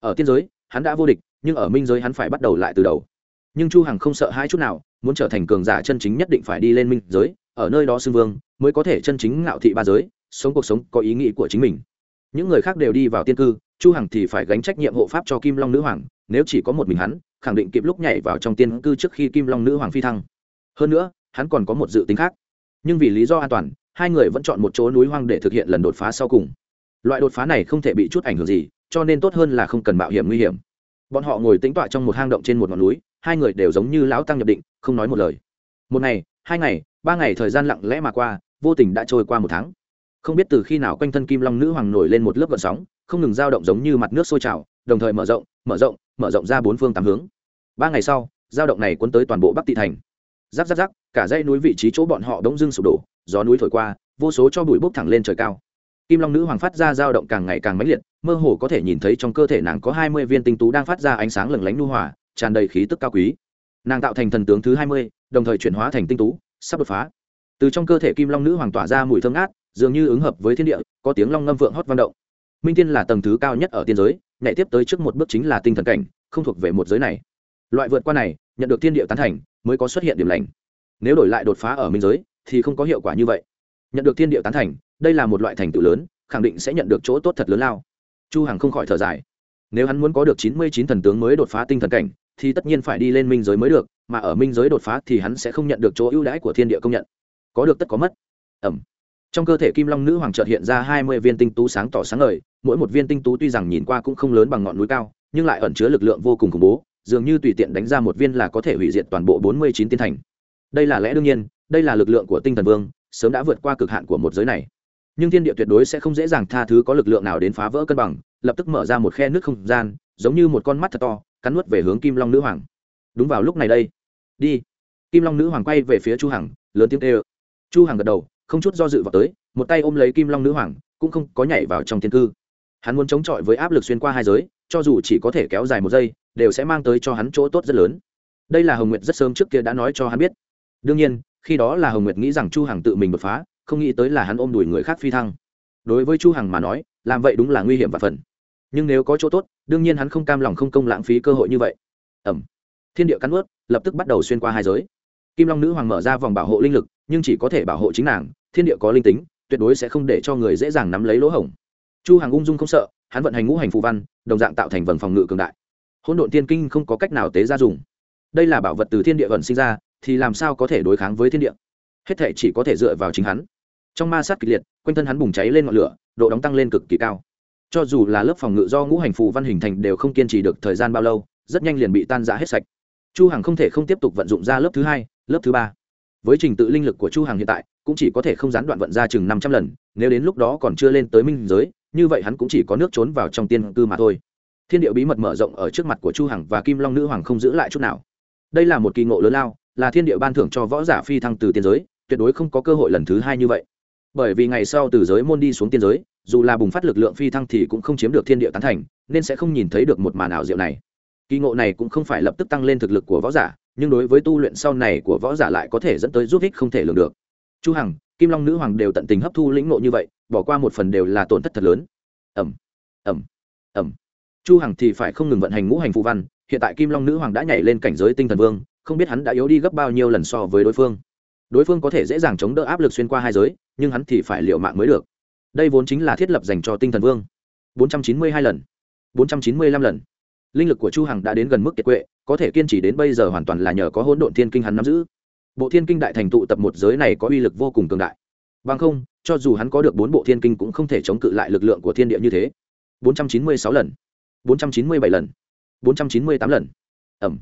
Ở tiên giới, hắn đã vô địch, nhưng ở minh giới hắn phải bắt đầu lại từ đầu. Nhưng chu hằng không sợ hai chút nào, muốn trở thành cường giả chân chính nhất định phải đi lên minh giới, ở nơi đó xưng vương, mới có thể chân chính ngạo thị ba giới, sống cuộc sống có ý nghĩ của chính mình. Những người khác đều đi vào tiên cư, chu hằng thì phải gánh trách nhiệm hộ pháp cho kim long nữ hoàng, nếu chỉ có một mình hắn, khẳng định kịp lúc nhảy vào trong tiên cư trước khi kim long nữ hoàng phi thăng. Hơn nữa hắn còn có một dự tính khác. Nhưng vì lý do an toàn, hai người vẫn chọn một chỗ núi hoang để thực hiện lần đột phá sau cùng. Loại đột phá này không thể bị chút ảnh hưởng gì, cho nên tốt hơn là không cần mạo hiểm nguy hiểm. Bọn họ ngồi tĩnh tọa trong một hang động trên một ngọn núi, hai người đều giống như lão tăng nhập định, không nói một lời. Một ngày, hai ngày, ba ngày thời gian lặng lẽ mà qua, vô tình đã trôi qua một tháng. Không biết từ khi nào quanh thân kim long nữ hoàng nổi lên một lớp gợn sóng, không ngừng dao động giống như mặt nước sôi trào, đồng thời mở rộng mở rộng mở rộng ra bốn phương tám hướng. Ba ngày sau, dao động này cuốn tới toàn bộ bắc tị thành rắc rắc rắc, cả dãy núi vị trí chỗ bọn họ đống dưng sụp đổ, gió núi thổi qua, vô số cho bụi bốc thẳng lên trời cao. Kim long nữ hoàng phát ra dao động càng ngày càng mãnh liệt, mơ hồ có thể nhìn thấy trong cơ thể nàng có hai mươi viên tinh tú đang phát ra ánh sáng lừng lánh nu hòa, tràn đầy khí tức cao quý. Nàng tạo thành thần tướng thứ hai mươi, đồng thời chuyển hóa thành tinh tú, sắp đột phá. Từ trong cơ thể kim long nữ hoàng tỏa ra mùi thơm ngát, dường như ứng hợp với thiên địa, có tiếng long ngâm vượng hót vang động. Minh tiên là tầng thứ cao nhất ở tiên giới, nhảy tiếp tới trước một bước chính là tinh thần cảnh, không thuộc về một giới này. Loại vượt qua này, nhận được thiên địa tán thành mới có xuất hiện điểm lành. Nếu đổi lại đột phá ở minh giới, thì không có hiệu quả như vậy. Nhận được thiên địa tán thành, đây là một loại thành tựu lớn, khẳng định sẽ nhận được chỗ tốt thật lớn lao. Chu hằng không khỏi thở dài. Nếu hắn muốn có được chín mươi chín thần tướng mới đột phá tinh thần cảnh, thì tất nhiên phải đi lên minh giới mới được, mà ở minh giới đột phá thì hắn sẽ không nhận được chỗ ưu đãi của thiên địa công nhận. Có được tất có mất. Ẩm. Trong cơ thể kim long nữ hoàng chợt hiện ra hai mươi viên tinh tú sáng tỏ sáng ngời, mỗi một viên tinh tú tuy rằng nhìn qua cũng không lớn bằng ngọn núi cao, nhưng lại ẩn chứa lực lượng vô cùng khủng bố dường như tùy tiện đánh ra một viên là có thể hủy diệt toàn bộ bốn mươi chín tiên thành. Đây là lẽ đương nhiên, đây là lực lượng của tinh thần vương, sớm đã vượt qua cực hạn của một giới này. Nhưng thiên địa tuyệt đối sẽ không dễ dàng tha thứ có lực lượng nào đến phá vỡ cân bằng, lập tức mở ra một khe nước không gian, giống như một con mắt thật to, cắn nuốt về hướng kim long nữ hoàng. Đúng vào lúc này đây. Đi. Kim long nữ hoàng quay về phía chu hằng, lớn tiếng kêu. Chu hằng gật đầu, không chút do dự vào tới, một tay ôm lấy kim long nữ hoàng, cũng không có nhảy vào trong thiên cư. Hắn muốn chống chọi với áp lực xuyên qua hai giới, cho dù chỉ có thể kéo dài một giây đều sẽ mang tới cho hắn chỗ tốt rất lớn. Đây là hồng nguyệt rất sớm trước kia đã nói cho hắn biết. Đương nhiên, khi đó là hồng nguyệt nghĩ rằng chu hằng tự mình đột phá, không nghĩ tới là hắn ôm đuổi người khác phi thăng. Đối với chu hằng mà nói, làm vậy đúng là nguy hiểm và phần. Nhưng nếu có chỗ tốt, đương nhiên hắn không cam lòng không công lãng phí cơ hội như vậy. Ẩm. Thiên địa cắn ướt lập tức bắt đầu xuyên qua hai giới. Kim long nữ hoàng mở ra vòng bảo hộ linh lực, nhưng chỉ có thể bảo hộ chính nàng, thiên địa có linh tính, tuyệt đối sẽ không để cho người dễ dàng nắm lấy lỗ hổng. Chu Hằng ung dung không sợ, hắn vận hành ngũ hành phù văn, đồng dạng tạo thành vầng phòng ngự cường đại hỗn độn tiên kinh không có cách nào tế ra dùng. Đây là bảo vật từ thiên địa ẩn sinh ra, thì làm sao có thể đối kháng với thiên địa? Hết thể chỉ có thể dựa vào chính hắn. Trong ma sát kịch liệt, quanh thân hắn bùng cháy lên ngọn lửa, độ đóng tăng lên cực kỳ cao. Cho dù là lớp phòng ngự do ngũ hành phù văn hình thành đều không kiên trì được thời gian bao lâu, rất nhanh liền bị tan rã hết sạch. Chu hằng không thể không tiếp tục vận dụng ra lớp thứ hai, lớp thứ ba. Với trình tự linh lực của chu hằng hiện tại, cũng chỉ có thể không gián đoạn vận ra chừng 500 lần, nếu đến lúc đó còn chưa lên tới minh giới, như vậy hắn cũng chỉ có nước trốn vào trong tiên cư mà thôi thiên điệu bí mật mở rộng ở trước mặt của chu hằng và kim long nữ hoàng không giữ lại chút nào. Đây là một kỳ ngộ lớn lao, là thiên điệu ban thưởng cho võ giả phi thăng từ tiên giới, tuyệt đối không có cơ hội lần thứ hai như vậy. Bởi vì ngày sau từ giới môn đi xuống tiên giới, dù là bùng phát lực lượng phi thăng thì cũng không chiếm được thiên điệu tán thành, nên sẽ không nhìn thấy được một màn ảo diệu này. Kỳ ngộ này cũng không phải lập tức tăng lên thực lực của võ giả, nhưng đối với tu luyện sau này của võ giả lại có thể dẫn tới giúp ích không thể lường được. Chu hằng, kim long nữ hoàng đều tận tình hấp thu lĩnh ngộ như vậy, bỏ qua một phần đều là tổn thất thật lớn. Ẩm ẩm ẩm chu hằng thì phải không ngừng vận hành ngũ hành phù văn, hiện tại kim long nữ hoàng đã nhảy lên cảnh giới tinh thần vương, không biết hắn đã yếu đi gấp bao nhiêu lần so với đối phương. Đối phương có thể dễ dàng chống đỡ áp lực xuyên qua hai giới, nhưng hắn thì phải liệu mạng mới được. Đây vốn chính là thiết lập dành cho tinh thần vương. 492 lần. 495 lần. Linh lực của chu hằng đã đến gần mức kiệt quệ, có thể kiên trì đến bây giờ hoàn toàn là nhờ có hỗn độn thiên kinh hắn nắm giữ. Bộ thiên kinh đại thành tụ tập một giới này có uy lực vô cùng cường đại. Bằng không, cho dù hắn có được bốn bộ thiên kinh cũng không thể chống cự lại lực lượng của thiên địa như thế. 496 lần. 497 lần. 498 lần. Ẩm.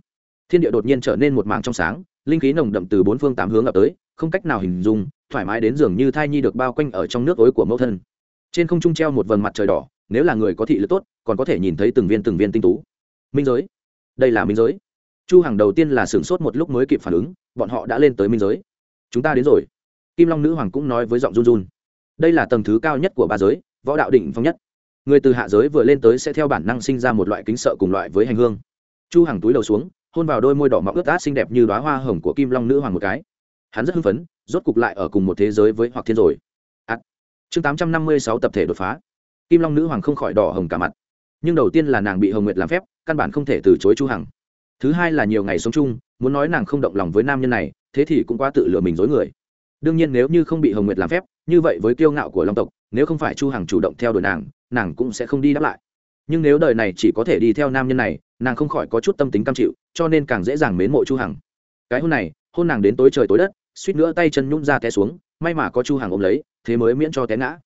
Thiên địa đột nhiên trở nên một mảng trong sáng, linh khí nồng đậm từ bốn phương tám hướng ập tới, không cách nào hình dung, thoải mái đến dường như thai nhi được bao quanh ở trong nước ối của mẫu thân. Trên không trung treo một vầng mặt trời đỏ, nếu là người có thị lực tốt, còn có thể nhìn thấy từng viên từng viên tinh tú. Minh giới. Đây là minh giới. Chu hằng đầu tiên là sửng sốt một lúc mới kịp phản ứng, bọn họ đã lên tới minh giới. Chúng ta đến rồi. Kim long nữ hoàng cũng nói với giọng run run. Đây là tầng thứ cao nhất của ba giới, võ đạo đỉnh phong nhất người từ hạ giới vừa lên tới sẽ theo bản năng sinh ra một loại kính sợ cùng loại với hành hương. Chu hằng túi đầu xuống hôn vào đôi môi đỏ mọng ướt át xinh đẹp như đóa hoa hồng của kim long nữ hoàng một cái. Hắn rất hưng phấn rốt cục lại ở cùng một thế giới với hoặc thiên rồi. À, chương 856 tập thể đột phá. Kim long nữ hoàng không khỏi đỏ hồng cả mặt. Nhưng đầu tiên là nàng bị hồng nguyệt làm phép căn bản không thể từ chối chu hằng. Thứ hai là nhiều ngày sống chung muốn nói nàng không động lòng với nam nhân này thế thì cũng quá tự lừa mình dối người. Đương nhiên nếu như không bị hồng nguyệt làm phép như vậy với kiêu ngạo của long tộc nếu không phải chu hằng chủ động theo đuổi nàng nàng cũng sẽ không đi đáp lại. Nhưng nếu đời này chỉ có thể đi theo nam nhân này nàng không khỏi có chút tâm tính cam chịu cho nên càng dễ dàng mến mộ chu hằng. Cái hôn này hôn nàng đến tối trời tối đất suýt nữa tay chân nhún ra té xuống may mà có chu hằng ôm lấy thế mới miễn cho té ngã.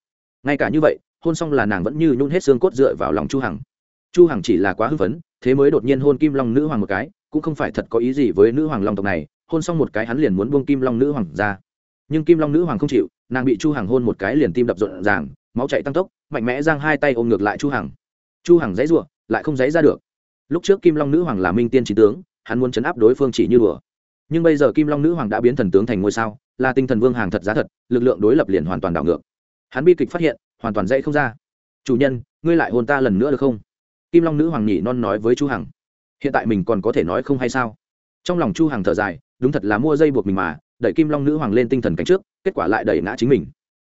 Ngay cả như vậy hôn xong là nàng vẫn như nhún hết xương cốt dựa vào lòng chu hằng. Chu hằng chỉ là quá hư vấn, thế mới đột nhiên hôn kim long nữ hoàng một cái cũng không phải thật có ý gì với nữ hoàng long tộc này hôn xong một cái hắn liền muốn buông kim long nữ hoàng ra nhưng kim long nữ hoàng không chịu nàng bị chu hằng hôn một cái liền tim đập rộn ràng máu chảy tăng tốc mạnh mẽ giang hai tay ôm ngược lại chu hằng chu hằng dãy rủa lại không dãy ra được lúc trước kim long nữ hoàng là minh tiên trí tướng hắn muốn chấn áp đối phương chỉ như đùa nhưng bây giờ kim long nữ hoàng đã biến thần tướng thành ngôi sao là tinh thần vương hàng thật giá thật lực lượng đối lập liền hoàn toàn đảo ngược hắn bi kịch phát hiện hoàn toàn dãy không ra chủ nhân ngươi lại hôn ta lần nữa được không kim long nữ hoàng nhỉ non nói với chu hằng hiện tại mình còn có thể nói không hay sao trong lòng chu hằng thở dài đúng thật là mua dây buộc mình mà đẩy kim long nữ hoàng lên tinh thần cánh trước, kết quả lại đẩy ngã chính mình.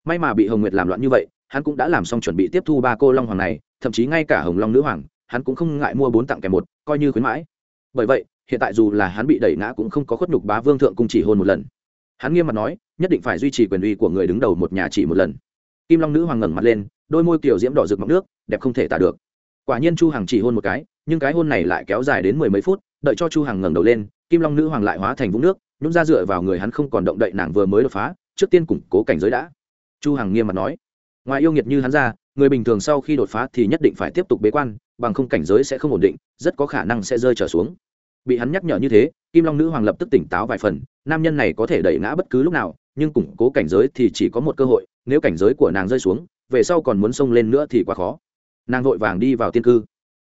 May mà bị hồng nguyệt làm loạn như vậy, hắn cũng đã làm xong chuẩn bị tiếp thu ba cô long hoàng này, thậm chí ngay cả hồng long nữ hoàng, hắn cũng không ngại mua bốn tặng kèm một, coi như khuyến mãi. Bởi vậy, hiện tại dù là hắn bị đẩy ngã cũng không có khuất nhục bá vương thượng cung chỉ hôn một lần. Hắn nghiêm mặt nói, nhất định phải duy trì quyền uy của người đứng đầu một nhà chỉ một lần. Kim long nữ hoàng ngẩng mặt lên, đôi môi kiểu diễm đỏ rực mọc nước, đẹp không thể tả được. Quả nhiên chu hằng chỉ hôn một cái, nhưng cái hôn này lại kéo dài đến mười mấy phút, đợi cho chu hằng ngẩng đầu lên, kim long nữ hoàng lại hóa thành vũng nước nhún ra dựa vào người hắn không còn động đậy nàng vừa mới đột phá, trước tiên củng cố cảnh giới đã. Chu hằng nghiêm mặt nói, ngoài yêu nghiệt như hắn ra, người bình thường sau khi đột phá thì nhất định phải tiếp tục bế quan, bằng không cảnh giới sẽ không ổn định, rất có khả năng sẽ rơi trở xuống. Bị hắn nhắc nhở như thế, kim long nữ hoàng lập tức tỉnh táo vài phần, nam nhân này có thể đẩy ngã bất cứ lúc nào, nhưng củng cố cảnh giới thì chỉ có một cơ hội, nếu cảnh giới của nàng rơi xuống, về sau còn muốn xông lên nữa thì quá khó. Nàng vội vàng đi vào tiên cư.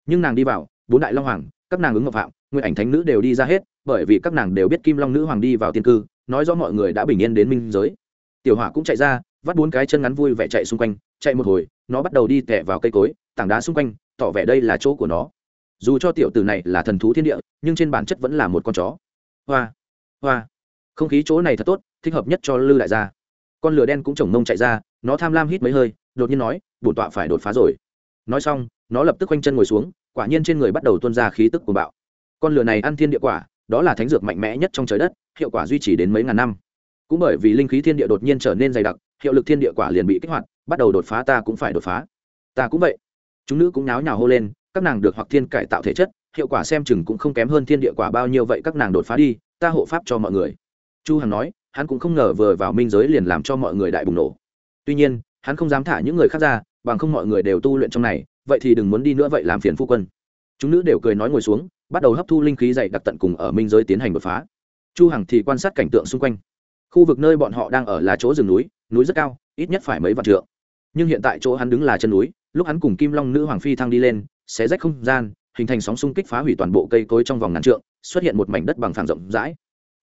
Nhưng nàng đi vào, bốn đại long hoàng, các nàng ứng ngọc phạm nguyên ảnh thánh nữ đều đi ra hết bởi vì các nàng đều biết kim long nữ hoàng đi vào tiên cư, nói rõ mọi người đã bình yên đến minh giới. Tiểu hỏa cũng chạy ra, vắt bốn cái chân ngắn vui vẻ chạy xung quanh, chạy một hồi, nó bắt đầu đi tẻ vào cây cối, tảng đá xung quanh, tỏ vẻ đây là chỗ của nó. Dù cho tiểu tử này là thần thú thiên địa, nhưng trên bản chất vẫn là một con chó. Hoa hoa. Không khí chỗ này thật tốt, thích hợp nhất cho lư đại gia. Con lửa đen cũng chồng mông chạy ra, nó tham lam hít mấy hơi, đột nhiên nói, bổn tọa phải đột phá rồi. Nói xong, nó lập tức quanh chân ngồi xuống, quả nhiên trên người bắt đầu tuôn ra khí tức của bạo. Con lửa này ăn thiên địa quả đó là thánh dược mạnh mẽ nhất trong trời đất, hiệu quả duy trì đến mấy ngàn năm. Cũng bởi vì linh khí thiên địa đột nhiên trở nên dày đặc, hiệu lực thiên địa quả liền bị kích hoạt, bắt đầu đột phá ta cũng phải đột phá. Ta cũng vậy. Chúng nữ cũng náo nhào hô lên, các nàng được hoặc thiên cải tạo thể chất, hiệu quả xem chừng cũng không kém hơn thiên địa quả bao nhiêu vậy các nàng đột phá đi, ta hộ pháp cho mọi người. Chu hằng nói, hắn cũng không ngờ vừa vào minh giới liền làm cho mọi người đại bùng nổ. Tuy nhiên, hắn không dám thả những người khác ra, bằng không mọi người đều tu luyện trong này, vậy thì đừng muốn đi nữa vậy làm phiền phu quân. Chúng nữ đều cười nói ngồi xuống bắt đầu hấp thu linh khí dày đặc tận cùng ở minh giới tiến hành đột phá. Chu hằng thì quan sát cảnh tượng xung quanh. Khu vực nơi bọn họ đang ở là chỗ rừng núi núi rất cao, ít nhất phải mấy vạn trượng. Nhưng hiện tại chỗ hắn đứng là chân núi, lúc hắn cùng kim long nữ hoàng phi thăng đi lên, xé rách không gian, hình thành sóng xung kích phá hủy toàn bộ cây cối trong vòng ngàn trượng, xuất hiện một mảnh đất bằng phẳng rộng rãi.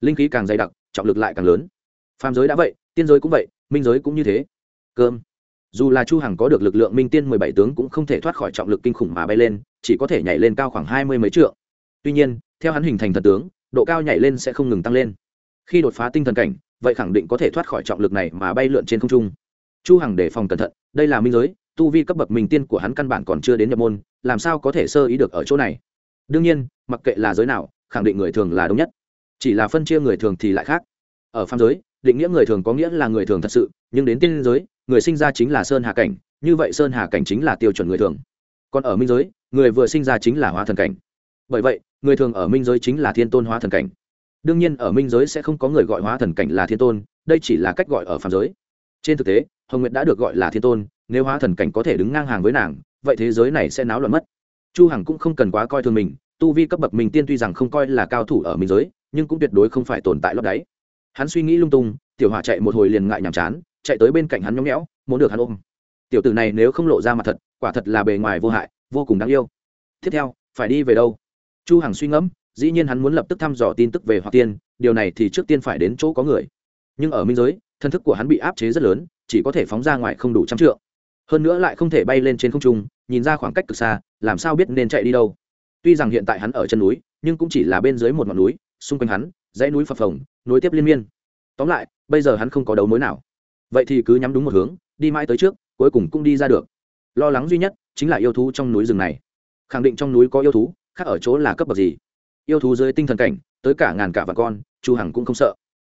Linh khí càng dày đặc, trọng lực lại càng lớn. Phàm giới đã vậy, tiên giới cũng vậy, minh giới cũng như thế. Cơm. Dù là chu hằng có được lực lượng minh tiên mười bảy tướng cũng không thể thoát khỏi trọng lực kinh khủng mà bay lên, chỉ có thể nhảy lên cao khoảng hai mươi mấy trượng tuy nhiên, theo hắn hình thành thần tướng, độ cao nhảy lên sẽ không ngừng tăng lên. Khi đột phá tinh thần cảnh, vậy khẳng định có thể thoát khỏi trọng lực này mà bay lượn trên không trung. Chu hằng đề phòng cẩn thận, đây là minh giới, tu vi cấp bậc minh tiên của hắn căn bản còn chưa đến nhập môn, làm sao có thể sơ ý được ở chỗ này? Đương nhiên, mặc kệ là giới nào, khẳng định người thường là đúng nhất. Chỉ là phân chia người thường thì lại khác. Ở phàm giới, định nghĩa người thường có nghĩa là người thường thật sự, nhưng đến tiên giới, người sinh ra chính là sơn hà cảnh, như vậy sơn hà cảnh chính là tiêu chuẩn người thường. Còn ở minh giới, người vừa sinh ra chính là hóa thần cảnh. Bởi vậy người thường ở minh giới chính là thiên tôn hóa thần cảnh. Đương nhiên, ở minh giới sẽ không có người gọi hóa thần cảnh là thiên tôn, đây chỉ là cách gọi ở Phạm giới. Trên thực tế, hồng nguyệt đã được gọi là thiên tôn, nếu hóa thần cảnh có thể đứng ngang hàng với nàng, vậy thế giới này sẽ náo loạn mất. Chu hằng cũng không cần quá coi thường mình, tu vi cấp bậc mình tiên tuy rằng không coi là cao thủ ở minh giới, nhưng cũng tuyệt đối không phải tồn tại lót đáy. Hắn suy nghĩ lung tung, tiểu hỏa chạy một hồi liền ngại nhàm chán, chạy tới bên cạnh hắn nhõng nhẽo, muốn được hắn ôm. Tiểu tử này nếu không lộ ra mặt thật, quả thật là bề ngoài vô hại, vô cùng đáng yêu. Tiếp theo, phải đi về đâu? Chu hằng suy ngẫm, dĩ nhiên hắn muốn lập tức thăm dò tin tức về hoa tiên, điều này thì trước tiên phải đến chỗ có người. Nhưng ở minh giới, thân thức của hắn bị áp chế rất lớn, chỉ có thể phóng ra ngoài không đủ trăm trượng. Hơn nữa lại không thể bay lên trên không trung, nhìn ra khoảng cách cực xa, làm sao biết nên chạy đi đâu. Tuy rằng hiện tại hắn ở chân núi, nhưng cũng chỉ là bên dưới một ngọn núi, xung quanh hắn, dãy núi phập phồng, nối tiếp liên miên. Tóm lại, bây giờ hắn không có đấu mối nào. Vậy thì cứ nhắm đúng một hướng, đi mãi tới trước, cuối cùng cũng đi ra được. Lo lắng duy nhất chính là yêu thú trong núi rừng này. Khẳng định trong núi có yêu thú khác ở chỗ là cấp bậc gì? Yêu thú dưới tinh thần cảnh, tới cả ngàn cả vạn con, chu hằng cũng không sợ.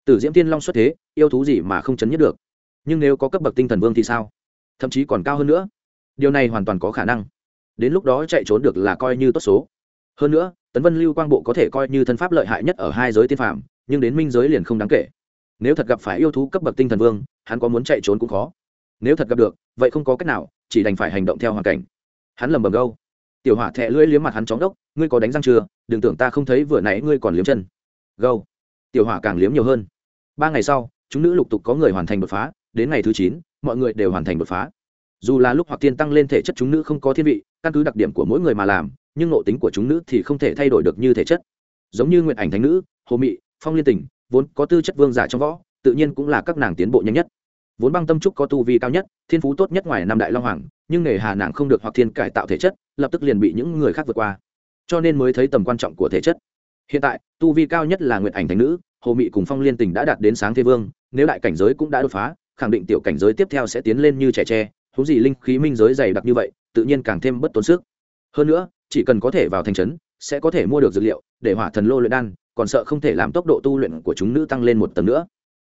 Tử diễm tiên long xuất thế, yêu thú gì mà không chấn nhất được? Nhưng nếu có cấp bậc tinh thần vương thì sao? Thậm chí còn cao hơn nữa. Điều này hoàn toàn có khả năng. Đến lúc đó chạy trốn được là coi như tốt số. Hơn nữa, tấn vân lưu quang bộ có thể coi như thân pháp lợi hại nhất ở hai giới tiên phạm nhưng đến minh giới liền không đáng kể. Nếu thật gặp phải yêu thú cấp bậc tinh thần vương, hắn có muốn chạy trốn cũng khó. Nếu thật gặp được, vậy không có cách nào, chỉ đành phải hành động theo hoàn cảnh. Hắn lầm bầm gâu tiểu hỏa thẹ lưỡi liếm mặt hắn chóng đốc, ngươi có đánh răng chưa? Đừng tưởng ta không thấy vừa nãy ngươi còn liếm chân. Gâu. Tiểu hỏa càng liếm nhiều hơn. Ba ngày sau, chúng nữ lục tục có người hoàn thành đột phá, đến ngày thứ chín, mọi người đều hoàn thành đột phá. Dù là lúc hoặc tiên tăng lên thể chất chúng nữ không có thiên vị, căn cứ đặc điểm của mỗi người mà làm, nhưng nội tính của chúng nữ thì không thể thay đổi được như thể chất. Giống như nguyện ảnh thánh nữ, hồ mị, phong liên tình, vốn có tư chất vương giả trong võ, tự nhiên cũng là các nàng tiến bộ nhanh nhất. Vốn băng tâm trúc có tu vi cao nhất, thiên phú tốt nhất ngoài năm đại long hoàng, nhưng nghề hà nàng không được hoặc thiên cải tạo thể chất lập tức liền bị những người khác vượt qua. Cho nên mới thấy tầm quan trọng của thể chất. Hiện tại, tu vi cao nhất là nguyện ảnh thánh nữ, hồ mị cùng phong liên tình đã đạt đến sáng thế vương, nếu đại cảnh giới cũng đã đột phá, khẳng định tiểu cảnh giới tiếp theo sẽ tiến lên như trẻ tre thú gì linh khí minh giới dày đặc như vậy, tự nhiên càng thêm bất tốn sức. Hơn nữa, chỉ cần có thể vào thành trấn, sẽ có thể mua được dược liệu, để hỏa thần lô luyện đan, còn sợ không thể làm tốc độ tu luyện của chúng nữ tăng lên một tầng nữa.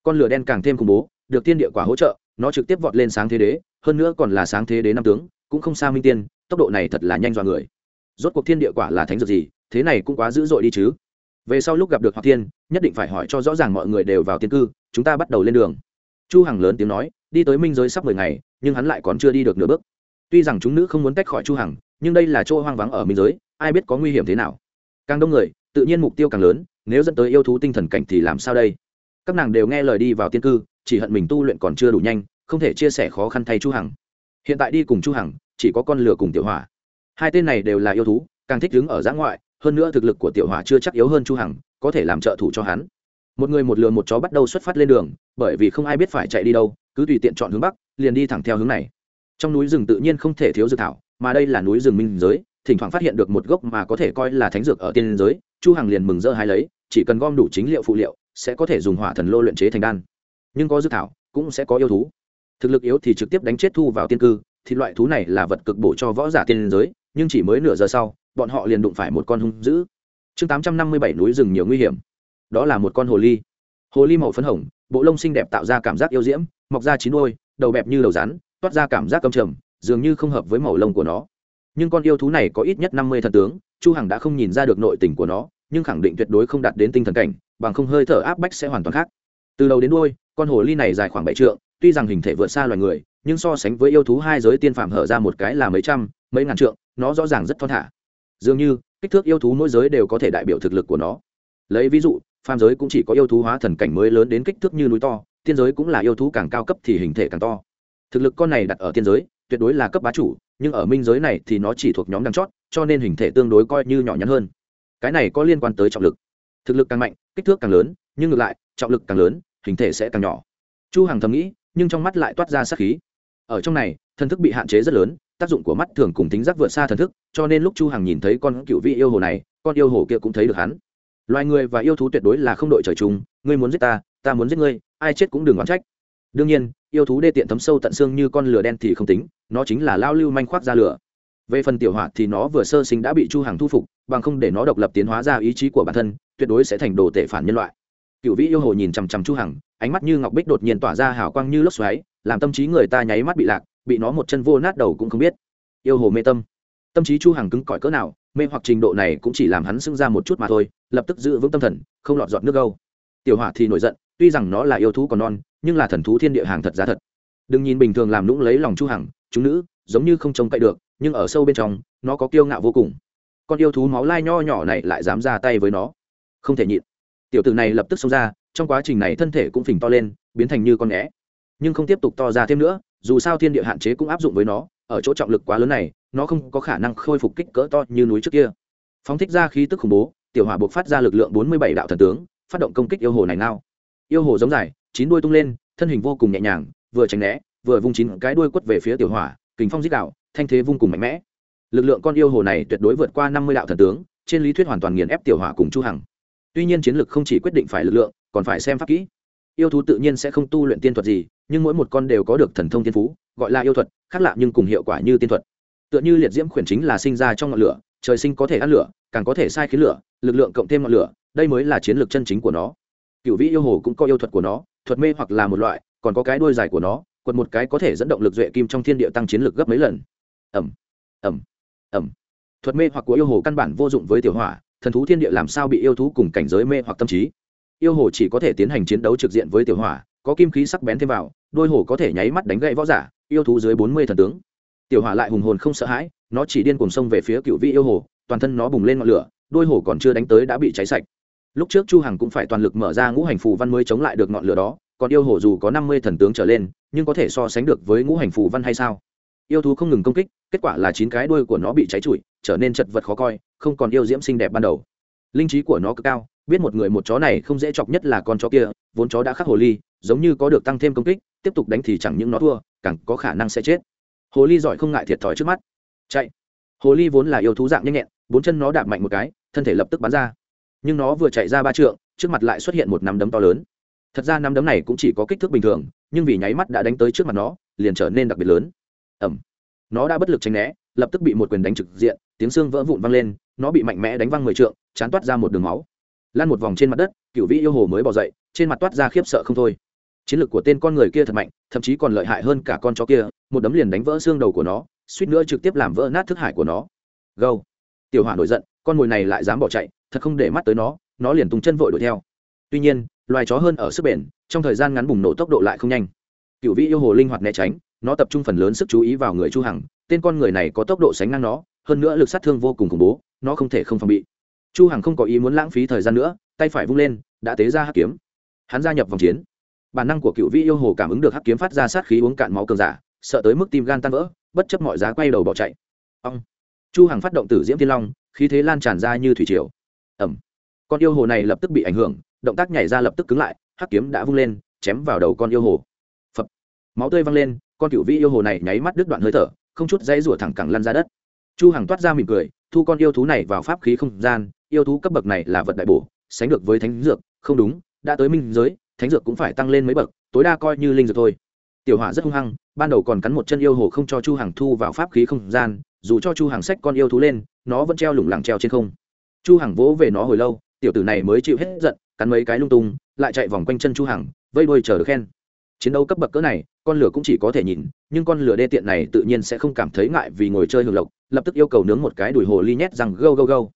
Con lửa đen càng thêm khủng bố, được tiên địa quả hỗ trợ, nó trực tiếp vọt lên sáng thế đế, hơn nữa còn là sáng thế đế năm tướng, cũng không xa minh tiên tốc độ này thật là nhanh dọa người. Rốt cuộc thiên địa quả là thánh dược gì, thế này cũng quá dữ dội đi chứ. Về sau lúc gặp được hoặc thiên, nhất định phải hỏi cho rõ ràng mọi người đều vào tiên cư, chúng ta bắt đầu lên đường. Chu hằng lớn tiếng nói, đi tới minh giới sắp mười ngày, nhưng hắn lại còn chưa đi được nửa bước. Tuy rằng chúng nữ không muốn tách khỏi chu hằng, nhưng đây là chỗ hoang vắng ở minh giới, ai biết có nguy hiểm thế nào. Càng đông người, tự nhiên mục tiêu càng lớn, nếu dẫn tới yêu thú tinh thần cảnh thì làm sao đây? Các nàng đều nghe lời đi vào tiên cư, chỉ hận mình tu luyện còn chưa đủ nhanh, không thể chia sẻ khó khăn thay chu hằng. Hiện tại đi cùng chu hằng chỉ có con lửa cùng tiểu hỏa. Hai tên này đều là yêu thú, càng thích đứng ở giã ngoại, hơn nữa thực lực của tiểu hỏa chưa chắc yếu hơn chu hằng, có thể làm trợ thủ cho hắn. Một người một lừa một chó bắt đầu xuất phát lên đường, bởi vì không ai biết phải chạy đi đâu, cứ tùy tiện chọn hướng bắc, liền đi thẳng theo hướng này. Trong núi rừng tự nhiên không thể thiếu dược thảo, mà đây là núi rừng minh giới, thỉnh thoảng phát hiện được một gốc mà có thể coi là thánh dược ở tiên giới, chu hằng liền mừng rỡ hái lấy, chỉ cần gom đủ chính liệu phụ liệu, sẽ có thể dùng hỏa thần lô luyện chế thành đan. Nhưng có dược thảo, cũng sẽ có yêu thú. Thực lực yếu thì trực tiếp đánh chết thu vào tiên cư thì loại thú này là vật cực bổ cho võ giả tiên giới, nhưng chỉ mới nửa giờ sau, bọn họ liền đụng phải một con hung dữ. Chương 857 núi rừng nhiều nguy hiểm. Đó là một con hồ ly. Hồ ly màu phấn hồng, bộ lông xinh đẹp tạo ra cảm giác yêu diễm, mọc ra chín đôi, đầu bẹp như đầu rắn, toát ra cảm giác cầm trầm, dường như không hợp với màu lông của nó. Nhưng con yêu thú này có ít nhất năm mươi thần tướng, chu hằng đã không nhìn ra được nội tình của nó, nhưng khẳng định tuyệt đối không đạt đến tinh thần cảnh, bằng không hơi thở áp bách sẽ hoàn toàn khác. Từ đầu đến đuôi, con hồ ly này dài khoảng bảy trượng, tuy rằng hình thể vượt xa loài người nhưng so sánh với yêu thú hai giới tiên phàm hở ra một cái là mấy trăm, mấy ngàn trượng, nó rõ ràng rất thon thả. Dường như, kích thước yêu thú mỗi giới đều có thể đại biểu thực lực của nó. Lấy ví dụ, phàm giới cũng chỉ có yêu thú hóa thần cảnh mới lớn đến kích thước như núi to, tiên giới cũng là yêu thú càng cao cấp thì hình thể càng to. Thực lực con này đặt ở tiên giới, tuyệt đối là cấp bá chủ, nhưng ở minh giới này thì nó chỉ thuộc nhóm đằng chót, cho nên hình thể tương đối coi như nhỏ nhắn hơn. Cái này có liên quan tới trọng lực. Thực lực càng mạnh, kích thước càng lớn, nhưng ngược lại, trọng lực càng lớn, hình thể sẽ càng nhỏ. Chu hằng thầm nghĩ, nhưng trong mắt lại toát ra sát khí ở trong này, thần thức bị hạn chế rất lớn, tác dụng của mắt thường cùng tính giác vượt xa thần thức, cho nên lúc chu hằng nhìn thấy con cựu vị yêu hồ này, con yêu hồ kia cũng thấy được hắn. Loài người và yêu thú tuyệt đối là không đội trời chung, ngươi muốn giết ta ta muốn giết ngươi, ai chết cũng đừng oán trách. Đương nhiên, yêu thú đê tiện thấm sâu tận xương như con lửa đen thì không tính, nó chính là lao lưu manh khoác ra lửa. Về phần tiểu hỏa thì nó vừa sơ sinh đã bị chu hằng thu phục, bằng không để nó độc lập tiến hóa ra ý chí của bản thân, tuyệt đối sẽ thành đồ tể phản nhân loại. Cựu vĩ yêu hồ nhìn chằm chằm chu hằng ánh mắt như ngọc bích đột nhiên tỏa ra hào quang như lốc xoáy, làm tâm trí người ta nháy mắt bị lạc, bị nó một chân vô nát đầu cũng không biết. Yêu hồ mê tâm. Tâm trí chu hằng cứng cỏi cỡ nào, mê hoặc trình độ này cũng chỉ làm hắn sưng ra một chút mà thôi, lập tức giữ vững tâm thần, không lọt giọt nước gâu. Tiểu hỏa thì nổi giận, tuy rằng nó là yêu thú còn non, nhưng là thần thú thiên địa hàng thật giá thật. Đừng nhìn bình thường làm lũng lấy lòng chu hằng, chúng nữ, giống như không trông cậy được, nhưng ở sâu bên trong, nó có kiêu ngạo vô cùng. Con yêu thú máu lai nho nhỏ này lại dám ra tay với nó. Không thể nhịn. Tiểu tử này lập tức xông ra trong quá trình này thân thể cũng phình to lên, biến thành như con nghẽ nhưng không tiếp tục to ra thêm nữa, dù sao thiên địa hạn chế cũng áp dụng với nó, ở chỗ trọng lực quá lớn này, nó không có khả năng khôi phục kích cỡ to như núi trước kia. Phóng thích ra khí tức khủng bố, tiểu hỏa buộc phát ra lực lượng bốn mươi bảy đạo thần tướng, phát động công kích yêu hồ này nào yêu hồ giống dài, chín đuôi tung lên, thân hình vô cùng nhẹ nhàng, vừa tránh né, vừa vung chín cái đuôi quất về phía tiểu hỏa kính phong dích đạo, thanh thế vô cùng mạnh mẽ. Lực lượng con yêu hồ này tuyệt đối vượt qua năm mươi đạo thần tướng, trên lý thuyết hoàn toàn nghiền ép tiểu hỏa cùng chu hằng. Tuy nhiên chiến lực không chỉ quyết định phải lực lượng còn phải xem pháp kỹ. Yêu thú tự nhiên sẽ không tu luyện tiên thuật gì, nhưng mỗi một con đều có được thần thông thiên phú, gọi là yêu thuật, khác lạ nhưng cùng hiệu quả như tiên thuật. Tựa như liệt diễm khuyển chính là sinh ra trong ngọn lửa, trời sinh có thể ăn lửa, càng có thể sai khiến lửa, lực lượng cộng thêm ngọn lửa, đây mới là chiến lược chân chính của nó. Cựu vĩ yêu hồ cũng có yêu thuật của nó, thuật mê hoặc là một loại, còn có cái đuôi dài của nó, quật một cái có thể dẫn động lực duệ kim trong thiên địa tăng chiến lược gấp mấy lần. Ẩm ẩm ẩm thuật mê hoặc của yêu hồ căn bản vô dụng với tiểu hỏa, thần thú thiên địa làm sao bị yêu thú cùng cảnh giới mê hoặc tâm trí? Yêu hồ chỉ có thể tiến hành chiến đấu trực diện với tiểu hỏa, có kim khí sắc bén thêm vào, đôi hồ có thể nháy mắt đánh gậy võ giả, yêu thú dưới bốn mươi thần tướng. Tiểu hỏa lại hùng hồn không sợ hãi, nó chỉ điên cùng sông về phía cựu vị yêu hồ, toàn thân nó bùng lên ngọn lửa, đôi hồ còn chưa đánh tới đã bị cháy sạch. Lúc trước chu hằng cũng phải toàn lực mở ra ngũ hành phù văn mới chống lại được ngọn lửa đó, còn yêu hồ dù có năm mươi thần tướng trở lên, nhưng có thể so sánh được với ngũ hành phù văn hay sao? Yêu thú không ngừng công kích, kết quả là chín cái đuôi của nó bị cháy trụi, trở nên chật vật khó coi, không còn yêu diễm xinh đẹp ban đầu. Linh trí của nó cực cao biết một người một chó này không dễ chọc nhất là con chó kia, vốn chó đã khắc hồ ly, giống như có được tăng thêm công kích, tiếp tục đánh thì chẳng những nó thua, càng có khả năng sẽ chết. Hồ ly giỏi không ngại thiệt thòi trước mắt. Chạy. Hồ ly vốn là yêu thú dạng nhanh nhẹn, bốn chân nó đạp mạnh một cái, thân thể lập tức bắn ra. Nhưng nó vừa chạy ra ba trượng, trước mặt lại xuất hiện một nắm đấm to lớn. Thật ra nắm đấm này cũng chỉ có kích thước bình thường, nhưng vì nháy mắt đã đánh tới trước mặt nó, liền trở nên đặc biệt lớn. Ẩm nó đã bất lực tránh né, lập tức bị một quyền đánh trực diện, tiếng xương vỡ vụn văng lên, nó bị mạnh mẽ đánh văng mười trượng, chán toát ra một đường máu lan một vòng trên mặt đất cựu vĩ yêu hồ mới bỏ dậy, trên mặt toát ra khiếp sợ không thôi. Chiến lược của tên con người kia thật mạnh, thậm chí còn lợi hại hơn cả con chó kia, một đấm liền đánh vỡ xương đầu của nó, suýt nữa trực tiếp làm vỡ nát thức hải của nó. Gâu. Tiểu hỏa nổi giận, con mồi này lại dám bỏ chạy, thật không để mắt tới nó nó liền tung chân vội đuổi theo. Tuy nhiên, loài chó hơn ở sức bền, trong thời gian ngắn bùng nổ tốc độ lại không nhanh. Cựu vĩ yêu hồ linh hoạt né tránh, nó tập trung phần lớn sức chú ý vào người chu hằng, tên con người này có tốc độ sánh ngang nó, hơn nữa lực sát thương vô cùng khủng bố, nó không thể không phòng bị chu hằng không có ý muốn lãng phí thời gian nữa, tay phải vung lên, đã tế ra hắc kiếm. Hắn gia nhập vòng chiến. Bản năng của cựu vĩ yêu hồ cảm ứng được hắc kiếm phát ra sát khí uống cạn máu cường giả, sợ tới mức tim gan tan vỡ, bất chấp mọi giá quay đầu bỏ chạy. Ông chu hằng phát động tử diễm thiên long, khí thế lan tràn ra như thủy triều. Ẩm. Con yêu hồ này lập tức bị ảnh hưởng, động tác nhảy ra lập tức cứng lại, hắc kiếm đã vung lên, chém vào đầu con yêu hồ. Phập. Máu tươi văng lên, con cựu vĩ yêu hồ này nháy mắt đứt đoạn hơi thở, không chút dãy rủa thẳng cẳng lăn ra đất. Chu hằng toát ra mỉm cười, thu con yêu thú này vào pháp khí không gian yêu thú cấp bậc này là vật đại bổ, sánh được với thánh dược, không đúng, đã tới minh giới, thánh dược cũng phải tăng lên mấy bậc, tối đa coi như linh dược thôi. Tiểu hỏa rất hung hăng, ban đầu còn cắn một chân yêu hồ không cho chu hằng thu vào pháp khí không gian, dù cho chu hằng xách con yêu thú lên, nó vẫn treo lủng lẳng treo trên không. Chu hằng vỗ về nó hồi lâu, tiểu tử này mới chịu hết giận, cắn mấy cái lung tung, lại chạy vòng quanh chân chu hằng, vây đuôi chờ được khen. Chiến đấu cấp bậc cỡ này, con lửa cũng chỉ có thể nhìn, nhưng con lửa đê tiện này tự nhiên sẽ không cảm thấy ngại vì ngồi chơi hưởng lộc, lập tức yêu cầu nướng một cái đùi hồ ly nhét rằng gâu gâu gâu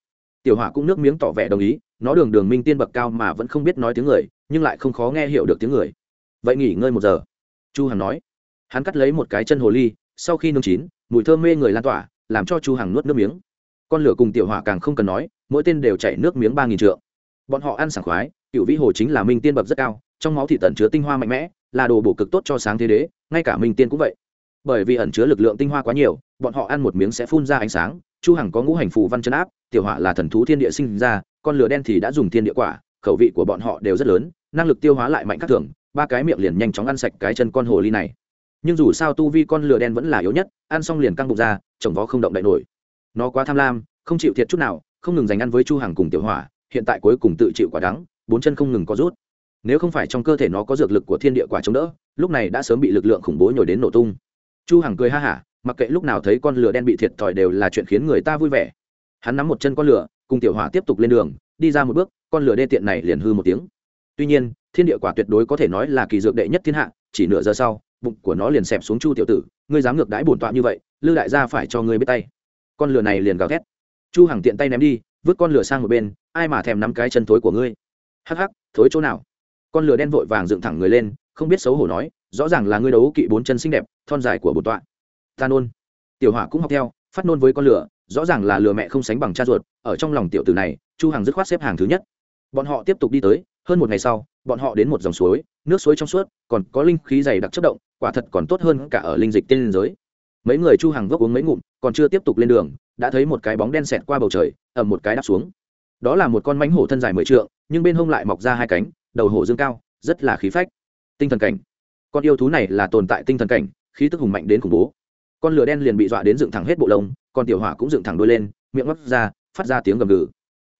tiểu hỏa cũng nước miếng tỏ vẻ đồng ý, nó đường đường minh tiên bậc cao mà vẫn không biết nói tiếng người, nhưng lại không khó nghe hiểu được tiếng người. Vậy nghỉ ngơi một giờ. Chu hằng nói. Hắn cắt lấy một cái chân hồ ly, sau khi nướng chín, mùi thơm mê người lan tỏa, làm cho chu hằng nuốt nước miếng. Con lửa cùng tiểu hỏa càng không cần nói, mỗi tên đều chảy nước miếng ba nghìn trượng. Bọn họ ăn sảng khoái, cựu vĩ hồ chính là minh tiên bậc rất cao, trong máu thị tẩn chứa tinh hoa mạnh mẽ, là đồ bổ cực tốt cho sáng thế đế, ngay cả minh tiên cũng vậy. Bởi vì ẩn chứa lực lượng tinh hoa quá nhiều, bọn họ ăn một miếng sẽ phun ra ánh sáng chu hằng có ngũ hành phù văn chân áp, tiểu hỏa là thần thú thiên địa sinh ra, con lửa đen thì đã dùng thiên địa quả, khẩu vị của bọn họ đều rất lớn, năng lực tiêu hóa lại mạnh các thường, ba cái miệng liền nhanh chóng ăn sạch cái chân con hồ ly này. Nhưng dù sao tu vi con lửa đen vẫn là yếu nhất, ăn xong liền căng bụng ra, chồng vó không động đậy nổi. Nó quá tham lam, không chịu thiệt chút nào, không ngừng giành ăn với chu hằng cùng tiểu hỏa, hiện tại cuối cùng tự chịu quả đắng, bốn chân không ngừng có rút. Nếu không phải trong cơ thể nó có dược lực của thiên địa quả chống đỡ, lúc này đã sớm bị lực lượng khủng bố nhồi đến nổ tung. Chu hằng cười ha hả mặc kệ lúc nào thấy con lửa đen bị thiệt thòi đều là chuyện khiến người ta vui vẻ. Hắn nắm một chân con lửa, cùng tiểu hỏa tiếp tục lên đường, đi ra một bước, con lửa đê tiện này liền hư một tiếng. Tuy nhiên, thiên địa quả tuyệt đối có thể nói là kỳ dược đệ nhất thiên hạ, chỉ nửa giờ sau, bụng của nó liền xẹp xuống chu tiểu tử, ngươi dám ngược đãi bổn tọa như vậy lư đại gia phải cho ngươi biết tay. Con lửa này liền gào thét. Chu hằng tiện tay ném đi, vứt con lửa sang một bên, ai mà thèm nắm cái chân thối của ngươi? Hắc hắc, thối chỗ nào? Con lửa đen vội vàng dựng thẳng người lên, không biết xấu hổ nói, rõ ràng là ngươi đấu kỵ bốn chân xinh đẹp, thon dài của bổn tọa ta nôn. Tiểu hỏa cũng học theo, phát nôn với con lửa, rõ ràng là lừa mẹ không sánh bằng cha ruột, ở trong lòng tiểu tử này, chu hằng dứt khoát xếp hàng thứ nhất. Bọn họ tiếp tục đi tới, hơn một ngày sau, bọn họ đến một dòng suối, nước suối trong suốt, còn có linh khí dày đặc chất động, quả thật còn tốt hơn cả ở linh dịch tiên giới. Mấy người chu hàng vốc uống mấy ngụm, còn chưa tiếp tục lên đường, đã thấy một cái bóng đen xẹt qua bầu trời, ầm một cái đáp xuống. Đó là một con mánh hổ thân dài mười trượng, nhưng bên hông lại mọc ra hai cánh, đầu hổ dương cao, rất là khí phách. Tinh thần cảnh. Con yêu thú này là tồn tại tinh thần cảnh, khí tức hùng mạnh đến khủng bố con lửa đen liền bị dọa đến dựng thẳng hết bộ lông, con tiểu hỏa cũng dựng thẳng đôi lên, miệng ngóc ra, phát ra tiếng gầm gừ.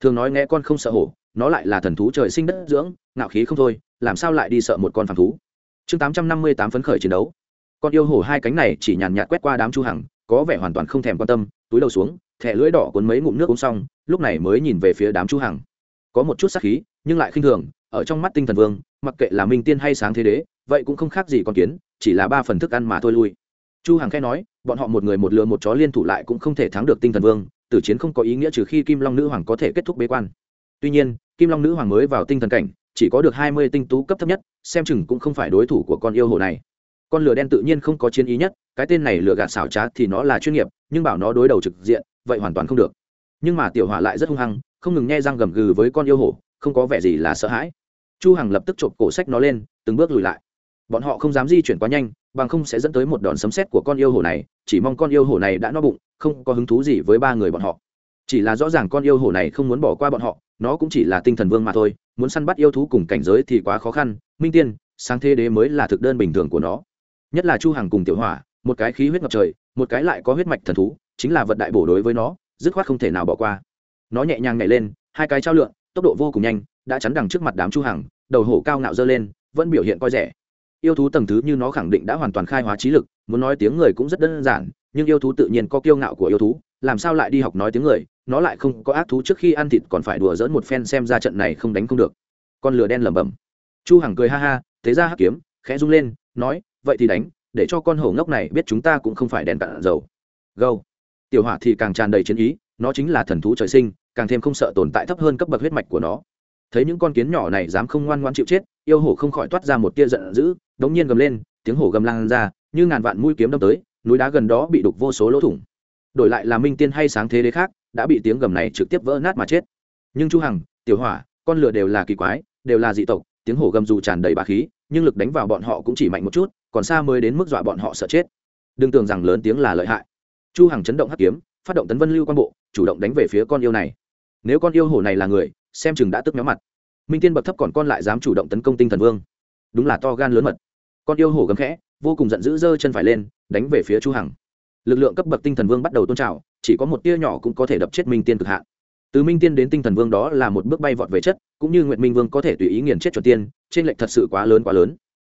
Thường nói nghe con không sợ hổ, nó lại là thần thú trời sinh đất dưỡng, ngạo khí không thôi, làm sao lại đi sợ một con phản thú? Chương tám trăm năm mươi tám phấn khởi chiến đấu. Con yêu hổ hai cánh này chỉ nhàn nhạt quét qua đám chu hằng, có vẻ hoàn toàn không thèm quan tâm, túi đầu xuống, thẻ lưỡi đỏ cuốn mấy ngụm nước uống xong, lúc này mới nhìn về phía đám chu hằng. Có một chút sắc khí, nhưng lại khinh thường, ở trong mắt tinh thần vương, mặc kệ là minh tiên hay sáng thế đế, vậy cũng không khác gì con kiến, chỉ là ba phần thức ăn mà thôi lui chu hằng khẽ nói, bọn họ một người một lừa một chó liên thủ lại cũng không thể thắng được tinh thần vương, tử chiến không có ý nghĩa trừ khi kim long nữ hoàng có thể kết thúc bế quan. Tuy nhiên, kim long nữ hoàng mới vào tinh thần cảnh, chỉ có được hai mươi tinh tú cấp thấp nhất, xem chừng cũng không phải đối thủ của con yêu hồ này. Con lửa đen tự nhiên không có chiến ý nhất, cái tên này lừa gạt xảo trá thì nó là chuyên nghiệp, nhưng bảo nó đối đầu trực diện, vậy hoàn toàn không được. Nhưng mà tiểu hỏa lại rất hung hăng, không ngừng nghe răng gầm gừ với con yêu hổ không có vẻ gì là sợ hãi. Chu hằng lập tức chộp cổ sách nó lên, từng bước lùi lại. Bọn họ không dám di chuyển quá nhanh bằng không sẽ dẫn tới một đòn sấm sét của con yêu hổ này, chỉ mong con yêu hổ này đã no bụng, không có hứng thú gì với ba người bọn họ. Chỉ là rõ ràng con yêu hổ này không muốn bỏ qua bọn họ, nó cũng chỉ là tinh thần vương mà thôi, muốn săn bắt yêu thú cùng cảnh giới thì quá khó khăn. Minh tiên, sáng thế đế mới là thực đơn bình thường của nó. Nhất là chu hằng cùng tiểu hỏa, một cái khí huyết ngập trời, một cái lại có huyết mạch thần thú, chính là vật đại bổ đối với nó, dứt khoát không thể nào bỏ qua. Nó nhẹ nhàng nhảy lên, hai cái trao lượn, tốc độ vô cùng nhanh, đã chắn đằng trước mặt đám chu hằng, đầu hổ cao ngạo dơ lên, vẫn biểu hiện coi rẻ yêu thú tầng thứ như nó khẳng định đã hoàn toàn khai hóa trí lực, muốn nói tiếng người cũng rất đơn giản, nhưng yêu thú tự nhiên có kiêu ngạo của yêu thú, làm sao lại đi học nói tiếng người, nó lại không có ác thú trước khi ăn thịt còn phải đùa dỡn một phen xem ra trận này không đánh không được. Con lửa đen lẩm bẩm. Chu hằng cười ha ha, thế ra hắc kiếm, khẽ rung lên, nói, vậy thì đánh, để cho con hổ ngốc này biết chúng ta cũng không phải đèn cạn dầu. Gâu. Tiểu hỏa thì càng tràn đầy chiến ý, nó chính là thần thú trời sinh, càng thêm không sợ tồn tại thấp hơn cấp bậc huyết mạch của nó. Thấy những con kiến nhỏ này dám không ngoan ngoan chịu chết yêu hổ không khỏi toát ra một tia giận dữ, đống nhiên gầm lên, tiếng hổ gầm lan ra, như ngàn vạn mũi kiếm đâm tới, núi đá gần đó bị đục vô số lỗ thủng. Đổi lại là minh tiên hay sáng thế đế khác, đã bị tiếng gầm này trực tiếp vỡ nát mà chết. Nhưng chu hằng, tiểu hỏa, con lửa đều là kỳ quái, đều là dị tộc, tiếng hổ gầm dù tràn đầy bá khí, nhưng lực đánh vào bọn họ cũng chỉ mạnh một chút, còn xa mới đến mức dọa bọn họ sợ chết. Đừng tưởng rằng lớn tiếng là lợi hại. Chu hằng chấn động hắc kiếm, phát động tấn vân lưu quan bộ, chủ động đánh về phía con yêu này. Nếu con yêu hổ này là người, xem chừng đã tức méo mặt minh tiên bậc thấp còn con lại dám chủ động tấn công tinh thần vương đúng là to gan lớn mật con yêu hổ gầm khẽ vô cùng giận dữ giơ chân phải lên đánh về phía chu hằng lực lượng cấp bậc tinh thần vương bắt đầu tôn trào chỉ có một tia nhỏ cũng có thể đập chết minh tiên cực hạn từ minh tiên đến tinh thần vương đó là một bước bay vọt về chất cũng như nguyệt minh vương có thể tùy ý nghiền chết chuẩn tiên trên lệnh thật sự quá lớn quá lớn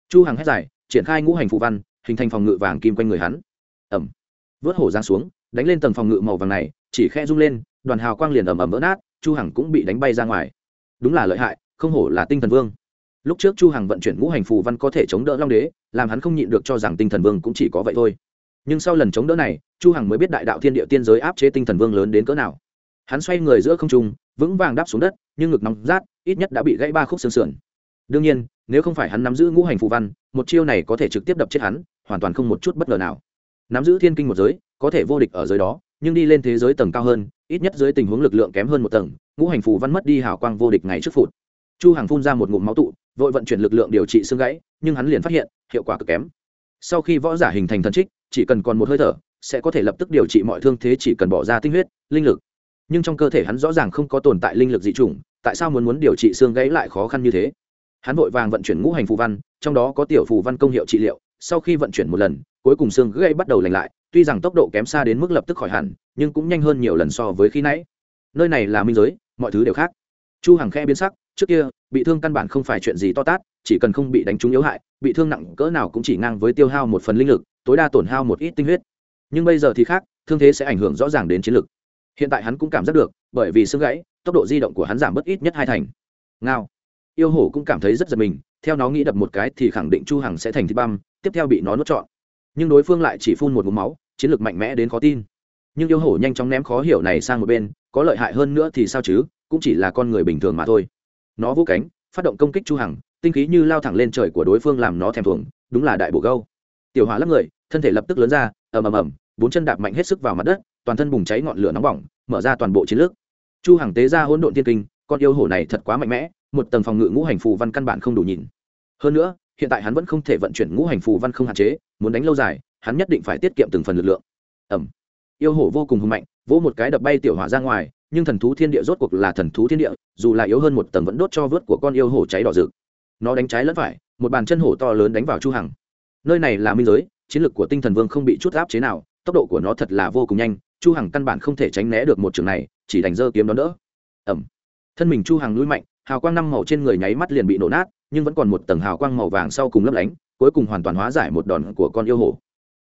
chu hằng hét dài triển khai ngũ hành phụ văn hình thành phòng ngự vàng kim quanh người hắn ẩm vớt hổ giang xuống đánh lên tầng phòng ngự màu vàng này chỉ khe rung lên đoàn hào quang liền ầm ầm vỡ nát chu hằng cũng bị đánh bay ra ngoài đúng là lợi hại, không hổ là tinh thần vương. Lúc trước chu hằng vận chuyển ngũ hành phù văn có thể chống đỡ long đế, làm hắn không nhịn được cho rằng tinh thần vương cũng chỉ có vậy thôi. Nhưng sau lần chống đỡ này, chu hằng mới biết đại đạo thiên địa tiên giới áp chế tinh thần vương lớn đến cỡ nào. Hắn xoay người giữa không trung, vững vàng đáp xuống đất, nhưng ngực nóng rát, ít nhất đã bị gãy ba khúc xương sườn. Đương nhiên, nếu không phải hắn nắm giữ ngũ hành phù văn, một chiêu này có thể trực tiếp đập chết hắn, hoàn toàn không một chút bất ngờ nào. Nắm giữ thiên kinh một giới, có thể vô địch ở giới đó, nhưng đi lên thế giới tầng cao hơn, ít nhất dưới tình huống lực lượng kém hơn một tầng ngũ hành phù văn mất đi hào quang vô địch ngày trước phụt. Chu hằng phun ra một ngụm máu tụ, vội vận chuyển lực lượng điều trị xương gãy, nhưng hắn liền phát hiện, hiệu quả cực kém. Sau khi võ giả hình thành thần trích, chỉ cần còn một hơi thở, sẽ có thể lập tức điều trị mọi thương thế chỉ cần bỏ ra tinh huyết, linh lực. Nhưng trong cơ thể hắn rõ ràng không có tồn tại linh lực dị chủng, tại sao muốn muốn điều trị xương gãy lại khó khăn như thế? Hắn vội vàng vận chuyển ngũ hành phù văn, trong đó có tiểu phù văn công hiệu trị liệu, sau khi vận chuyển một lần, cuối cùng xương gãy bắt đầu lành lại, tuy rằng tốc độ kém xa đến mức lập tức khỏi hẳn, nhưng cũng nhanh hơn nhiều lần so với khi nãy. Nơi này là minh giới mọi thứ đều khác. Chu hằng khe biến sắc, trước kia, bị thương căn bản không phải chuyện gì to tát, chỉ cần không bị đánh trúng yếu hại, bị thương nặng cỡ nào cũng chỉ ngang với tiêu hao một phần linh lực, tối đa tổn hao một ít tinh huyết. Nhưng bây giờ thì khác, thương thế sẽ ảnh hưởng rõ ràng đến chiến lực. Hiện tại hắn cũng cảm giác được, bởi vì xương gãy, tốc độ di động của hắn giảm bớt ít nhất hai thành. Ngao. Yêu hổ cũng cảm thấy rất giật mình, theo nó nghĩ đập một cái thì khẳng định chu hằng sẽ thành thịt băm, tiếp theo bị nó nuốt trọn. Nhưng đối phương lại chỉ phun một ngụm máu, chiến lược mạnh mẽ đến khó tin. Nhưng yêu hổ nhanh chóng ném khó hiểu này sang một bên có lợi hại hơn nữa thì sao chứ, cũng chỉ là con người bình thường mà thôi. Nó vô cánh, phát động công kích chu hằng, tinh khí như lao thẳng lên trời của đối phương làm nó thèm thuồng, đúng là đại bổ gâu. Tiểu hỏa lấp người, thân thể lập tức lớn ra, ầm ầm ầm, bốn chân đạp mạnh hết sức vào mặt đất, toàn thân bùng cháy ngọn lửa nóng bỏng, mở ra toàn bộ chiến lược. Chu hằng tế ra hỗn độn thiên kinh, con yêu hổ này thật quá mạnh mẽ, một tầng phòng ngự ngũ hành phù văn căn bản không đủ nhìn. Hơn nữa, hiện tại hắn vẫn không thể vận chuyển ngũ hành phù văn không hạn chế, muốn đánh lâu dài, hắn nhất định phải tiết kiệm từng phần lực lượng. Ẩm yêu hổ vô cùng hùng mạnh vỗ một cái đập bay tiểu hỏa ra ngoài, nhưng thần thú thiên địa rốt cuộc là thần thú thiên địa, dù là yếu hơn một tầng vẫn đốt cho vớt của con yêu hổ cháy đỏ rực. Nó đánh trái lẫn phải, một bàn chân hổ to lớn đánh vào chu hằng. Nơi này là minh giới, chiến lược của tinh thần vương không bị chút áp chế nào, tốc độ của nó thật là vô cùng nhanh, chu hằng căn bản không thể tránh né được một trường này, chỉ đánh dơ kiếm đón đỡ. Ẩm thân mình chu hằng lui mạnh, hào quang năm màu trên người nháy mắt liền bị nổ nát, nhưng vẫn còn một tầng hào quang màu vàng sau cùng lấp lánh, cuối cùng hoàn toàn hóa giải một đòn của con yêu hổ.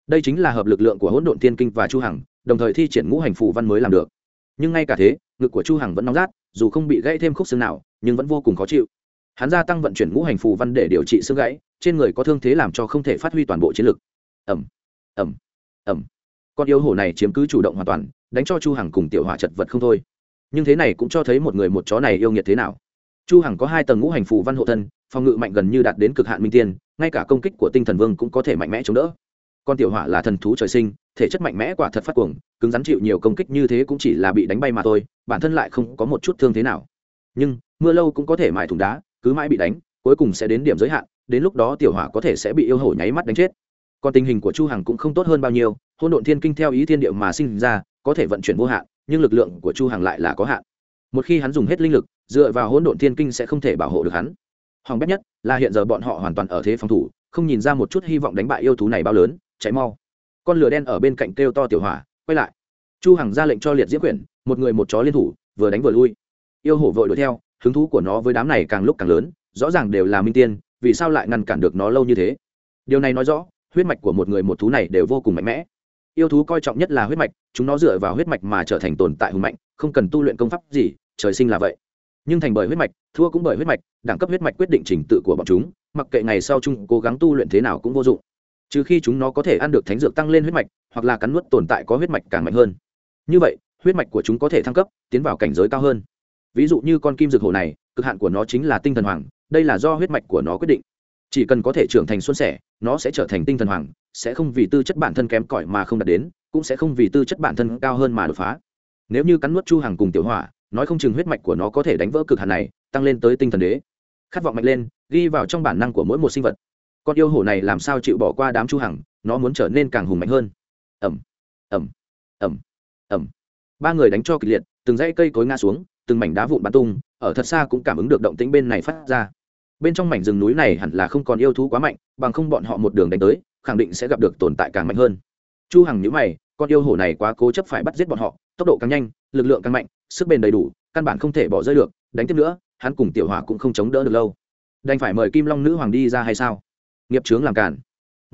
Đây chính là hợp lực lượng của hỗn độn thiên kinh và chu hằng đồng thời thi triển ngũ hành phù văn mới làm được. Nhưng ngay cả thế, ngực của chu hằng vẫn nóng rát, dù không bị gãy thêm khúc xương nào, nhưng vẫn vô cùng khó chịu. Hắn gia tăng vận chuyển ngũ hành phù văn để điều trị xương gãy, trên người có thương thế làm cho không thể phát huy toàn bộ chiến lực. Ầm ầm ầm. con yêu hổ này chiếm cứ chủ động hoàn toàn, đánh cho chu hằng cùng tiểu hỏa chật vật không thôi. Nhưng thế này cũng cho thấy một người một chó này yêu nghiệt thế nào. Chu hằng có hai tầng ngũ hành phù văn hộ thân, phòng ngự mạnh gần như đạt đến cực hạn minh tiên, ngay cả công kích của tinh thần vương cũng có thể mạnh mẽ chống đỡ con tiểu hỏa là thần thú trời sinh, thể chất mạnh mẽ quả thật phát cuồng, cứng rắn chịu nhiều công kích như thế cũng chỉ là bị đánh bay mà thôi, bản thân lại không có một chút thương thế nào. Nhưng, mưa lâu cũng có thể mài thùng đá, cứ mãi bị đánh, cuối cùng sẽ đến điểm giới hạn, đến lúc đó tiểu hỏa có thể sẽ bị yêu hổ nháy mắt đánh chết. Còn tình hình của chu hằng cũng không tốt hơn bao nhiêu hôn độn thiên kinh theo ý thiên địa mà sinh ra, có thể vận chuyển vô hạn, nhưng lực lượng của chu hằng lại là có hạn. Một khi hắn dùng hết linh lực, dựa vào hôn độn thiên kinh sẽ không thể bảo hộ được hắn. Hoàng bét nhất là hiện giờ bọn họ hoàn toàn ở thế phòng thủ, không nhìn ra một chút hy vọng đánh bại yêu thú này bao lớn cháy mau. Con lửa đen ở bên cạnh kêu to tiểu hỏa, quay lại. Chu hằng ra lệnh cho liệt diễm quyển, một người một chó liên thủ, vừa đánh vừa lui. Yêu hổ vội đuổi theo, hứng thú của nó với đám này càng lúc càng lớn, rõ ràng đều là minh tiên, vì sao lại ngăn cản được nó lâu như thế? Điều này nói rõ, huyết mạch của một người một thú này đều vô cùng mạnh mẽ. Yêu thú coi trọng nhất là huyết mạch, chúng nó dựa vào huyết mạch mà trở thành tồn tại hùng mạnh, không cần tu luyện công pháp gì, trời sinh là vậy. Nhưng thành bởi huyết mạch, thua cũng bởi huyết mạch, đẳng cấp huyết mạch quyết định trình tự của bọn chúng, mặc kệ ngày sau chúng cố gắng tu luyện thế nào cũng vô dụng trừ khi chúng nó có thể ăn được thánh dược tăng lên huyết mạch, hoặc là cắn nuốt tồn tại có huyết mạch càng mạnh hơn. Như vậy, huyết mạch của chúng có thể thăng cấp, tiến vào cảnh giới cao hơn. Ví dụ như con kim dược hổ này, cực hạn của nó chính là tinh thần hoàng, đây là do huyết mạch của nó quyết định. Chỉ cần có thể trưởng thành xuân sẻ, nó sẽ trở thành tinh thần hoàng, sẽ không vì tư chất bản thân kém cỏi mà không đạt đến, cũng sẽ không vì tư chất bản thân cao hơn mà đột phá. Nếu như cắn nuốt chu hàng cùng tiểu hỏa, nói không chừng huyết mạch của nó có thể đánh vỡ cực hạn này, tăng lên tới tinh thần đế. Khát vọng mạnh lên, ghi vào trong bản năng của mỗi một sinh vật con yêu hổ này làm sao chịu bỏ qua đám chu hằng nó muốn trở nên càng hùng mạnh hơn. Ầm, ầm, ầm, ầm. Ba người đánh cho kịch liệt từng dãy cây cối ngã xuống từng mảnh đá vụn bắn tung ở thật xa cũng cảm ứng được động tĩnh bên này phát ra. Bên trong mảnh rừng núi này hẳn là không còn yêu thú quá mạnh bằng không bọn họ một đường đánh tới khẳng định sẽ gặp được tồn tại càng mạnh hơn. Chu hằng nhíu mày con yêu hổ này quá cố chấp phải bắt giết bọn họ tốc độ càng nhanh lực lượng càng mạnh sức bền đầy đủ căn bản không thể bỏ rơi được đánh tiếp nữa hắn cùng tiểu hỏa cũng không chống đỡ được lâu. Đành phải mời kim long nữ hoàng đi ra hay sao? Nghiệp trướng làm cản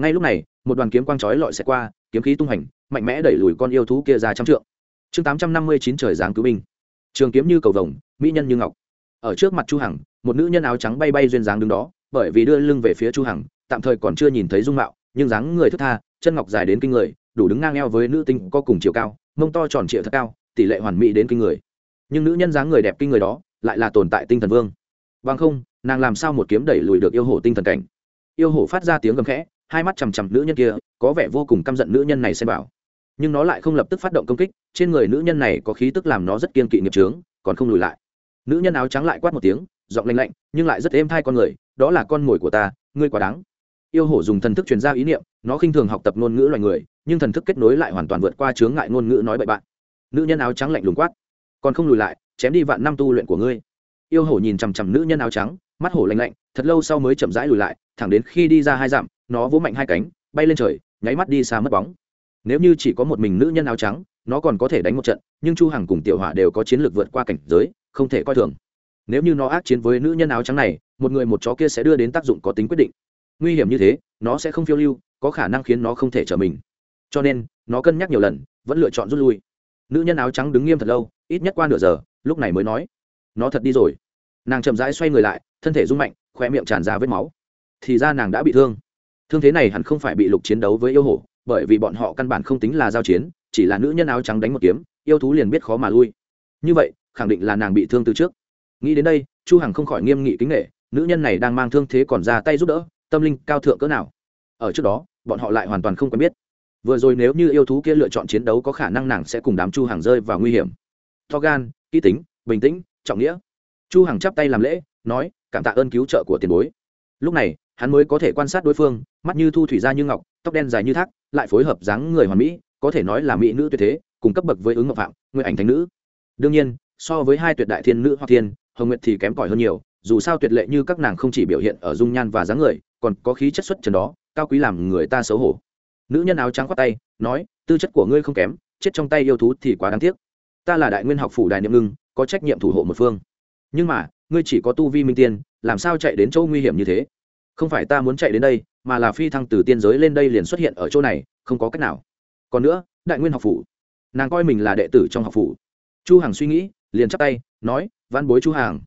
ngay lúc này, một đoàn kiếm quang chói lọi sẽ qua, kiếm khí tung hành, mạnh mẽ đẩy lùi con yêu thú kia ra trăm trượng. Chương tám trăm năm mươi chín trời giáng cứu binh. Trường kiếm như cầu vồng, mỹ nhân như ngọc. Ở trước mặt chu hằng, một nữ nhân áo trắng bay bay duyên dáng đứng đó, bởi vì đưa lưng về phía chu hằng, tạm thời còn chưa nhìn thấy dung mạo, nhưng dáng người thướt tha, chân ngọc dài đến kinh người, đủ đứng ngang eo với nữ tinh có cùng chiều cao, mông to tròn trịa thật cao, tỷ lệ hoàn mỹ đến kinh người. Nhưng nữ nhân dáng người đẹp kinh người đó, lại là tồn tại tinh thần vương. Bằng không, nàng làm sao một kiếm đẩy lùi được yêu hổ tinh thần cảnh? Yêu hổ phát ra tiếng gầm khẽ, hai mắt chằm chằm nữ nhân kia, có vẻ vô cùng căm giận nữ nhân này xem bảo nhưng nó lại không lập tức phát động công kích, trên người nữ nhân này có khí tức làm nó rất kiên kỵ nghiệp trướng còn không lùi lại. Nữ nhân áo trắng lại quát một tiếng, giọng lanh lạnh, nhưng lại rất êm thai con người, đó là con mồi của ta, ngươi quá đáng. Yêu hổ dùng thần thức truyền ra ý niệm, nó khinh thường học tập ngôn ngữ loài người, nhưng thần thức kết nối lại hoàn toàn vượt qua chướng ngại ngôn ngữ nói bậy bạn. Nữ nhân áo trắng lạnh lùng quát, còn không lùi lại, chém đi vạn năm tu luyện của ngươi. Yêu hổ nhìn chằm chằm nữ nhân áo trắng, mắt hổ lạnh lạnh, thật lâu sau mới chậm rãi lùi lại thẳng đến khi đi ra hai dặm, nó vỗ mạnh hai cánh, bay lên trời, nháy mắt đi xa mất bóng. Nếu như chỉ có một mình nữ nhân áo trắng, nó còn có thể đánh một trận, nhưng chu hằng cùng tiểu hỏa đều có chiến lược vượt qua cảnh giới, không thể coi thường. Nếu như nó ác chiến với nữ nhân áo trắng này, một người một chó kia sẽ đưa đến tác dụng có tính quyết định. Nguy hiểm như thế, nó sẽ không phiêu lưu, có khả năng khiến nó không thể trở mình. Cho nên, nó cân nhắc nhiều lần, vẫn lựa chọn rút lui. Nữ nhân áo trắng đứng nghiêm thật lâu, ít nhất qua nửa giờ, lúc này mới nói, nó thật đi rồi. Nàng chậm rãi xoay người lại, thân thể rung mạnh khoe miệng tràn ra vết máu thì ra nàng đã bị thương. Thương thế này hẳn không phải bị lục chiến đấu với yêu hổ, bởi vì bọn họ căn bản không tính là giao chiến, chỉ là nữ nhân áo trắng đánh một kiếm, yêu thú liền biết khó mà lui. Như vậy, khẳng định là nàng bị thương từ trước. Nghĩ đến đây, chu hằng không khỏi nghiêm nghị kính nghệ nữ nhân này đang mang thương thế còn ra tay giúp đỡ, tâm linh cao thượng cỡ nào. Ở trước đó, bọn họ lại hoàn toàn không quen biết. Vừa rồi nếu như yêu thú kia lựa chọn chiến đấu có khả năng nàng sẽ cùng đám chu hàng rơi vào nguy hiểm. To gan, kỹ tính, bình tĩnh, trọng nghĩa. Chu hàng chắp tay làm lễ, nói, cảm tạ ơn cứu trợ của tiền bối. Lúc này hắn mới có thể quan sát đối phương, mắt như thu thủy ra như ngọc, tóc đen dài như thác, lại phối hợp dáng người hoàn mỹ, có thể nói là mỹ nữ tuyệt thế, cùng cấp bậc với ứng ngọc phạm, nguyện ảnh thánh nữ. Đương nhiên, so với hai tuyệt đại thiên nữ hoặc thiên, hồng nguyệt thì kém cỏi hơn nhiều, dù sao tuyệt lệ như các nàng không chỉ biểu hiện ở dung nhan và dáng người, còn có khí chất xuất trần đó, cao quý làm người ta xấu hổ. Nữ nhân áo trắng khoác tay, nói, tư chất của ngươi không kém, chết trong tay yêu thú thì quá đáng tiếc. Ta là đại nguyên học phủ đại niệm ngưng, có trách nhiệm thủ hộ một phương. Nhưng mà, ngươi chỉ có tu vi minh tiên, làm sao chạy đến chỗ nguy hiểm như thế? Không phải ta muốn chạy đến đây, mà là phi thăng từ tiên giới lên đây liền xuất hiện ở chỗ này, không có cách nào. Còn nữa, đại nguyên học phủ. Nàng coi mình là đệ tử trong học phủ. Chu hằng suy nghĩ, liền chắp tay, nói văn bối chu hằng.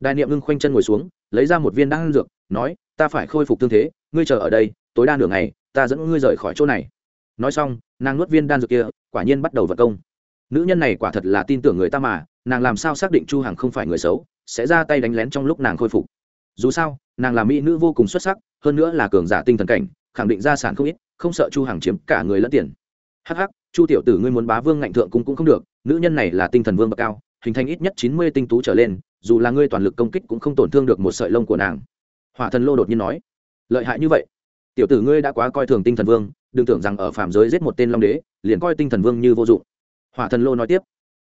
Đại niệm ngưng khoanh chân ngồi xuống, lấy ra một viên đan dược, nói, ta phải khôi phục tương thế, ngươi chờ ở đây, tối đa nửa ngày, ta dẫn ngươi rời khỏi chỗ này. Nói xong, nàng nuốt viên đan dược kia, quả nhiên bắt đầu vật công. Nữ nhân này quả thật là tin tưởng người ta mà, nàng làm sao xác định chu hằng không phải người xấu, sẽ ra tay đánh lén trong lúc nàng khôi phục dù sao, nàng là mỹ nữ vô cùng xuất sắc, hơn nữa là cường giả tinh thần cảnh, khẳng định gia sản không ít, không sợ chu hằng chiếm cả người lẫn tiền. Hắc hắc, chu tiểu tử ngươi muốn bá vương ngạnh thượng cũng cũng không được, nữ nhân này là tinh thần vương bậc cao, hình thành ít nhất chín mươi tinh tú trở lên, dù là ngươi toàn lực công kích cũng không tổn thương được một sợi lông của nàng. Hỏa thần lô đột nhiên nói. Lợi hại như vậy? Tiểu tử ngươi đã quá coi thường tinh thần vương, đừng tưởng rằng ở phạm giới giết một tên long đế, liền coi tinh thần vương như vô dụng. Hỏa thần lô nói tiếp.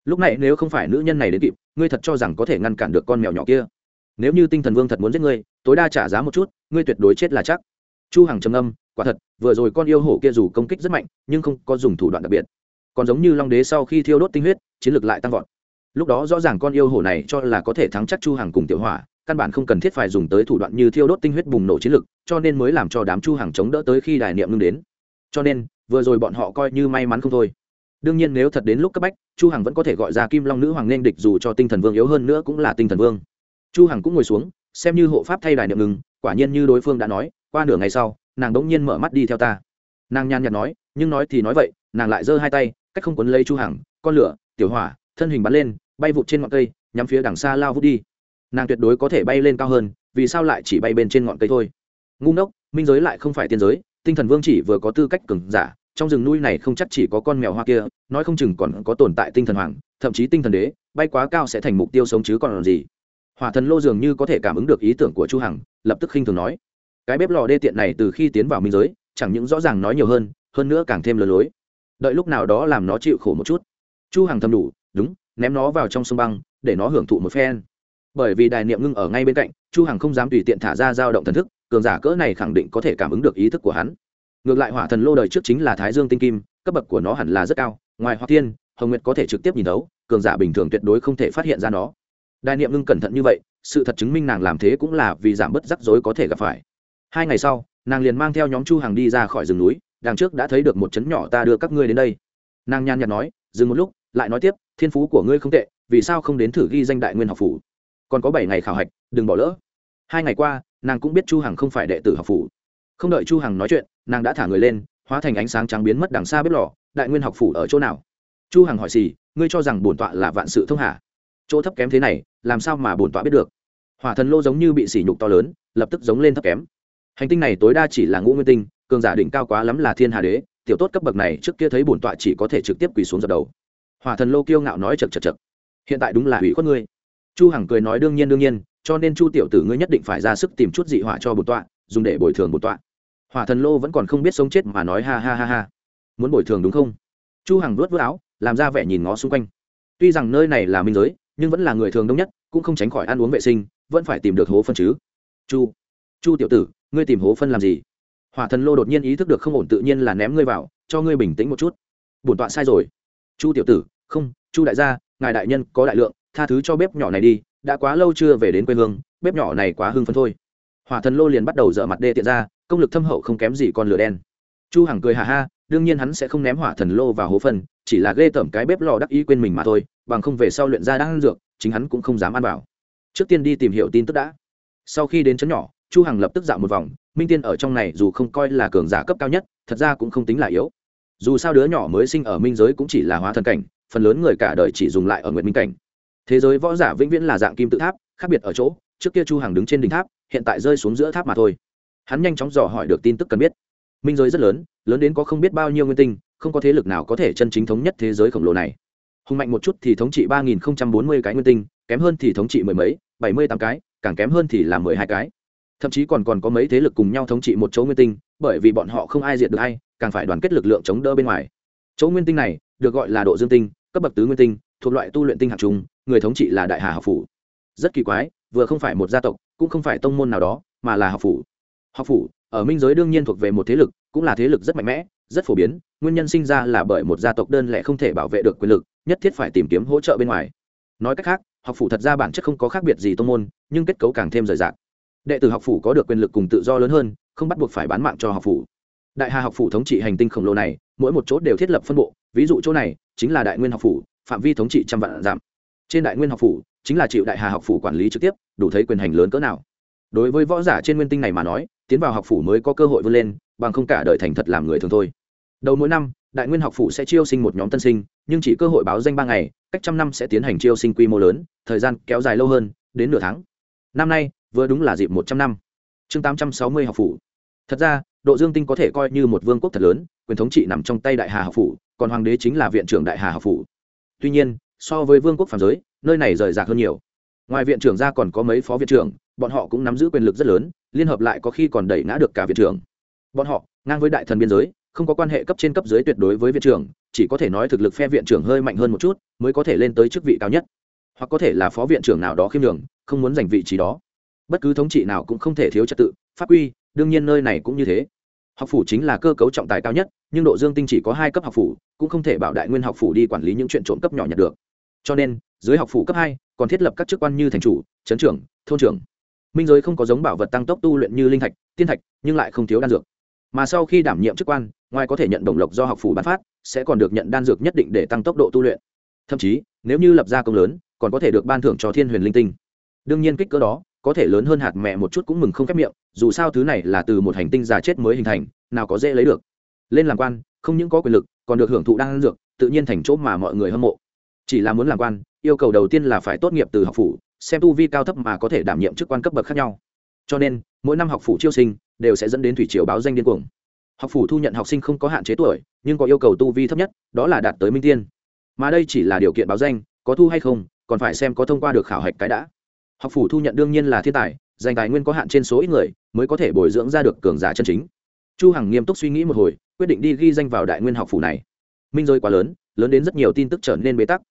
Lúc này nếu không phải nữ nhân này đến kịp, ngươi thật cho rằng có thể ngăn cản được con mèo nhỏ kia nếu như tinh thần vương thật muốn giết ngươi, tối đa trả giá một chút, ngươi tuyệt đối chết là chắc. Chu hằng trầm âm quả thật, vừa rồi con yêu hổ kia dù công kích rất mạnh, nhưng không có dùng thủ đoạn đặc biệt. Còn giống như long đế sau khi thiêu đốt tinh huyết, chiến lược lại tăng vọt. Lúc đó rõ ràng con yêu hổ này cho là có thể thắng chắc chu hằng cùng tiểu hỏa, căn bản không cần thiết phải dùng tới thủ đoạn như thiêu đốt tinh huyết bùng nổ chiến lực cho nên mới làm cho đám chu Hằng chống đỡ tới khi đài niệm ngưng đến. Cho nên, vừa rồi bọn họ coi như may mắn không thôi. Đương nhiên nếu thật đến lúc cấp bách, chu hằng vẫn có thể gọi ra kim long nữ hoàng nên địch dù cho tinh thần vương yếu hơn nữa cũng là tinh thần vương chu hằng cũng ngồi xuống, xem như hộ pháp thay đài niệm ngừng, quả nhiên như đối phương đã nói, qua nửa ngày sau, nàng đống nhiên mở mắt đi theo ta. Nàng nhàn nhạt nói, nhưng nói thì nói vậy, nàng lại giơ hai tay, cách không quấn lấy chu hằng, con lửa, tiểu hỏa, thân hình bắn lên, bay vụt trên ngọn cây, nhắm phía đằng xa lao vút đi. Nàng tuyệt đối có thể bay lên cao hơn, vì sao lại chỉ bay bên trên ngọn cây thôi? Ngu ngốc, minh giới lại không phải tiên giới, tinh thần vương chỉ vừa có tư cách cường giả, trong rừng nuôi này không chắc chỉ có con mèo hoa kia, nói không chừng còn có tồn tại tinh thần hoàng, thậm chí tinh thần đế, bay quá cao sẽ thành mục tiêu sống chứ còn làm gì hỏa thần lô dường như có thể cảm ứng được ý tưởng của chu hằng, lập tức khinh thường nói. Cái bếp lò đê tiện này từ khi tiến vào minh giới, chẳng những rõ ràng nói nhiều hơn hơn nữa càng thêm lừa lối. Đợi lúc nào đó làm nó chịu khổ một chút. Chu hằng thầm đủ, đúng, ném nó vào trong sông băng, để nó hưởng thụ một phen. Bởi vì đài niệm ngưng ở ngay bên cạnh, chu hằng không dám tùy tiện thả ra dao động thần thức, cường giả cỡ này khẳng định có thể cảm ứng được ý thức của hắn. Ngược lại hỏa thần lô đời trước chính là thái dương tinh kim, cấp bậc của nó hẳn là rất cao, ngoài hoa thiên hồng nguyệt có thể trực tiếp nhìn thấu cường giả bình thường tuyệt đối không thể phát hiện ra nó đại niệm ngưng cẩn thận như vậy, sự thật chứng minh nàng làm thế cũng là vì giảm bớt rắc rối có thể gặp phải. Hai ngày sau, nàng liền mang theo nhóm chu hàng đi ra khỏi rừng núi, đằng trước đã thấy được một trấn nhỏ ta đưa các ngươi đến đây. Nàng nhàn nhạt nói, dừng một lúc, lại nói tiếp, thiên phú của ngươi không tệ, vì sao không đến thử ghi danh đại nguyên học phủ? Còn có bảy ngày khảo hạch, đừng bỏ lỡ. Hai ngày qua, nàng cũng biết chu hằng không phải đệ tử học phủ. Không đợi chu hằng nói chuyện, nàng đã thả người lên, hóa thành ánh sáng trắng biến mất đằng xa bếp lò, đại nguyên học phủ ở chỗ nào? Chu hằng hỏi gì ngươi cho rằng bổn tọa là vạn sự thông hạ chỗ thấp kém thế này, làm sao mà bổn tọa biết được? Hỏa thần lô giống như bị sỉ nhục to lớn, lập tức giống lên thấp kém. Hành tinh này tối đa chỉ là ngũ nguyên tinh, cường giả đỉnh cao quá lắm là thiên hà đế, tiểu tốt cấp bậc này trước kia thấy bổn tọa chỉ có thể trực tiếp quỳ xuống dập đầu. Hỏa thần lô kiêu ngạo nói chật chật chật hiện tại đúng là hủy khuất ngươi. Chu hằng cười nói đương nhiên đương nhiên, cho nên chu tiểu tử ngươi nhất định phải ra sức tìm chút dị hỏa cho bổn tọa, dùng để bồi thường bổn tọa. Hỏa thần lô vẫn còn không biết sống chết mà nói ha ha ha ha. Muốn bồi thường đúng không? Chu hằng vuốt vuốt áo, làm ra vẻ nhìn ngó xung quanh. Tuy rằng nơi này là minh giới nhưng vẫn là người thường đông nhất, cũng không tránh khỏi ăn uống vệ sinh, vẫn phải tìm được hố phân chứ. Chu chu tiểu tử, ngươi tìm hố phân làm gì? Hỏa thần lô đột nhiên ý thức được không ổn tự nhiên là ném ngươi vào, cho ngươi bình tĩnh một chút. Bổn tọa sai rồi. Chu tiểu tử, không, chu đại gia, ngài đại nhân có đại lượng, tha thứ cho bếp nhỏ này đi, đã quá lâu chưa về đến quê hương, bếp nhỏ này quá hưng phấn thôi. Hỏa thần lô liền bắt đầu dở mặt đê tiện ra, công lực thâm hậu không kém gì con lửa đen. Chu hằng cười hà ha, đương nhiên hắn sẽ không ném hỏa thần lô vào hố phân, chỉ là ghê tởm cái bếp lò đắc ý quên mình mà thôi bằng không về sau luyện ra đang ăn dược, chính hắn cũng không dám ăn vào. Trước tiên đi tìm hiểu tin tức đã. Sau khi đến chấn nhỏ, chu hằng lập tức dạo một vòng, minh tiên ở trong này dù không coi là cường giả cấp cao nhất, thật ra cũng không tính là yếu. Dù sao đứa nhỏ mới sinh ở minh giới cũng chỉ là hóa thần cảnh, phần lớn người cả đời chỉ dùng lại ở nguyện minh cảnh. Thế giới võ giả vĩnh viễn là dạng kim tự tháp, khác biệt ở chỗ, trước kia chu hằng đứng trên đỉnh tháp, hiện tại rơi xuống giữa tháp mà thôi. Hắn nhanh chóng dò hỏi được tin tức cần biết. Minh giới rất lớn lớn đến có không biết bao nhiêu nguyên tinh, không có thế lực nào có thể chân chính thống nhất thế giới khổng lồ này hùng mạnh một chút thì thống trị ba nghìn không trăm bốn mươi cái nguyên tinh, kém hơn thì thống trị mười mấy, bảy mươi tám cái, càng kém hơn thì là mười hai cái. Thậm chí còn còn có mấy thế lực cùng nhau thống trị một chỗ nguyên tinh, bởi vì bọn họ không ai diệt được ai, càng phải đoàn kết lực lượng chống đỡ bên ngoài. Chỗ nguyên tinh này được gọi là độ dương tinh, cấp bậc tứ nguyên tinh, thuộc loại tu luyện tinh hạt trung, người thống trị là đại hà học phủ. Rất kỳ quái, vừa không phải một gia tộc, cũng không phải tông môn nào đó, mà là học phủ. Học phủ, ở minh giới đương nhiên thuộc về một thế lực, cũng là thế lực rất mạnh mẽ, rất phổ biến, nguyên nhân sinh ra là bởi một gia tộc đơn lẻ không thể bảo vệ được quyền lực nhất thiết phải tìm kiếm hỗ trợ bên ngoài. Nói cách khác, học phủ thật ra bản chất không có khác biệt gì tông môn, nhưng kết cấu càng thêm rời rạc. Đệ tử học phủ có được quyền lực cùng tự do lớn hơn, không bắt buộc phải bán mạng cho học phủ. Đại hà học phủ thống trị hành tinh khổng lồ này, mỗi một chỗ đều thiết lập phân bộ, ví dụ chỗ này, chính là đại nguyên học phủ, phạm vi thống trị trăm vạn giảm trên đại nguyên học phủ, chính là chịu đại hà học phủ quản lý trực tiếp, đủ thấy quyền hành lớn cỡ nào. Đối với võ giả trên nguyên tinh này mà nói, tiến vào học phủ mới có cơ hội vươn lên, bằng không cả đời thành thật làm người thường thôi. Đầu mỗi năm, đại nguyên học phủ sẽ chiêu sinh một nhóm tân sinh nhưng chỉ cơ hội báo danh ba ngày, cách trăm năm sẽ tiến hành chiêu sinh quy mô lớn, thời gian kéo dài lâu hơn, đến nửa tháng. Năm nay, vừa đúng là dịp một trăm năm. Chương tám trăm sáu mươi học phủ. Thật ra, độ dương tinh có thể coi như một vương quốc thật lớn, quyền thống trị nằm trong tay đại hà học phủ, còn hoàng đế chính là viện trưởng đại hà học phủ. Tuy nhiên, so với vương quốc phạm giới, nơi này rời rạc hơn nhiều. Ngoài viện trưởng ra còn có mấy phó viện trưởng, bọn họ cũng nắm giữ quyền lực rất lớn, liên hợp lại có khi còn đẩy ngã được cả viện trưởng. Bọn họ, ngang với đại thần biên giới, không có quan hệ cấp trên cấp dưới tuyệt đối với viện trưởng chỉ có thể nói thực lực phe viện trưởng hơi mạnh hơn một chút, mới có thể lên tới chức vị cao nhất. Hoặc có thể là phó viện trưởng nào đó khiêm đường không muốn giành vị trí đó. Bất cứ thống trị nào cũng không thể thiếu trật tự, pháp quy, đương nhiên nơi này cũng như thế. Học phủ chính là cơ cấu trọng tài cao nhất, nhưng độ dương tinh chỉ có hai cấp học phủ, cũng không thể bảo đại nguyên học phủ đi quản lý những chuyện trộm cấp nhỏ nhặt được. Cho nên, dưới học phủ cấp hai, còn thiết lập các chức quan như thành chủ, trấn trưởng, thôn trưởng. Minh giới không có giống bảo vật tăng tốc tu luyện như linh thạch, tiên thạch, nhưng lại không thiếu đan dược. Mà sau khi đảm nhiệm chức quan ngoài có thể nhận đồng lộc do học phủ bán phát, sẽ còn được nhận đan dược nhất định để tăng tốc độ tu luyện. Thậm chí, nếu như lập ra công lớn, còn có thể được ban thưởng cho thiên huyền linh tinh. Đương nhiên kích cỡ đó, có thể lớn hơn hạt mẹ một chút cũng mừng không khép miệng, dù sao thứ này là từ một hành tinh già chết mới hình thành, nào có dễ lấy được. Lên làm quan, không những có quyền lực, còn được hưởng thụ đan dược, tự nhiên thành chỗ mà mọi người hâm mộ. Chỉ là muốn làm quan, yêu cầu đầu tiên là phải tốt nghiệp từ học phủ, xem tu vi cao thấp mà có thể đảm nhiệm chức quan cấp bậc khác nhau. Cho nên, mỗi năm học phủ chiêu sinh, đều sẽ dẫn đến thủy triều báo danh điên cuồng học phủ thu nhận học sinh không có hạn chế tuổi, nhưng có yêu cầu tu vi thấp nhất, đó là đạt tới minh tiên. Mà đây chỉ là điều kiện báo danh, có thu hay không, còn phải xem có thông qua được khảo hạch cái đã. Học phủ thu nhận đương nhiên là thiên tài dành tài nguyên có hạn trên số ít người, mới có thể bồi dưỡng ra được cường giả chân chính. Chu hằng nghiêm túc suy nghĩ một hồi, quyết định đi ghi danh vào đại nguyên học phủ này. Minh giới quá lớn lớn đến rất nhiều tin tức trở nên bế tắc.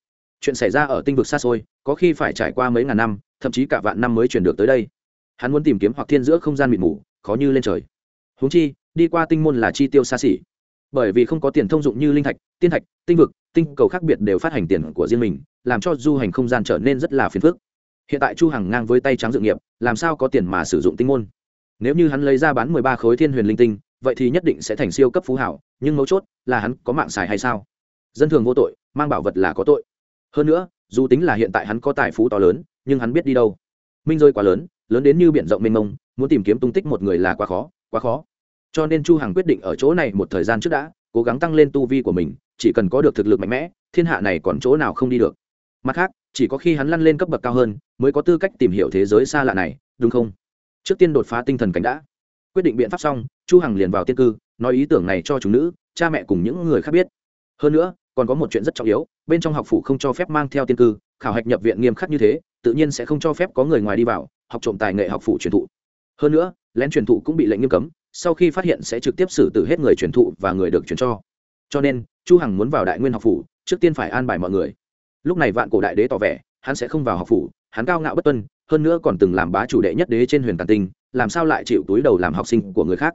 Chuyện xảy ra ở tinh vực xa xôi, có khi phải trải qua mấy ngàn năm, thậm chí cả vạn năm mới chuyển được tới đây. Hắn muốn tìm kiếm hoặc thiên giữa không gian mịt mù, khó như lên trời. Huống chi đi qua tinh môn là chi tiêu xa xỉ. Bởi vì không có tiền thông dụng như linh thạch, tiên thạch, tinh vực, tinh cầu khác biệt đều phát hành tiền của riêng mình, làm cho du hành không gian trở nên rất là phiền phức. Hiện tại chu hằng ngang với tay trắng dự nghiệp, làm sao có tiền mà sử dụng tinh môn? Nếu như hắn lấy ra bán 13 khối thiên huyền linh tinh, vậy thì nhất định sẽ thành siêu cấp phú hảo, nhưng mấu chốt là hắn có mạng xài hay sao? Dân thường vô tội, mang bảo vật là có tội. Hơn nữa, dù tính là hiện tại hắn có tài phú to lớn, nhưng hắn biết đi đâu. Minh rơi quá lớn lớn đến như biển rộng mênh mông, muốn tìm kiếm tung tích một người là quá khó quá khó cho nên chu hằng quyết định ở chỗ này một thời gian trước đã, cố gắng tăng lên tu vi của mình, chỉ cần có được thực lực mạnh mẽ, thiên hạ này còn chỗ nào không đi được. Mặt khác, chỉ có khi hắn lăn lên cấp bậc cao hơn, mới có tư cách tìm hiểu thế giới xa lạ này, đúng không? Trước tiên đột phá tinh thần cảnh đã. Quyết định biện pháp xong, chu hằng liền vào tiên cư, nói ý tưởng này cho chúng nữ, cha mẹ cùng những người khác biết. Hơn nữa, còn có một chuyện rất trọng yếu, bên trong học phủ không cho phép mang theo tiên cư, khảo hạch nhập viện nghiêm khắc như thế, tự nhiên sẽ không cho phép có người ngoài đi vào, học trộm tài nghệ học phủ truyền thụ. Hơn nữa, lén truyền thụ cũng bị lệnh nghiêm cấm sau khi phát hiện sẽ trực tiếp xử tử hết người truyền thụ và người được truyền cho. Cho nên, chu hằng muốn vào đại nguyên học phủ, trước tiên phải an bài mọi người. Lúc này vạn cổ đại đế tỏ vẻ, hắn sẽ không vào học phủ, hắn cao ngạo bất tuân, hơn nữa còn từng làm bá chủ đệ nhất đế trên huyền tàn tinh, làm sao lại chịu túi đầu làm học sinh của người khác?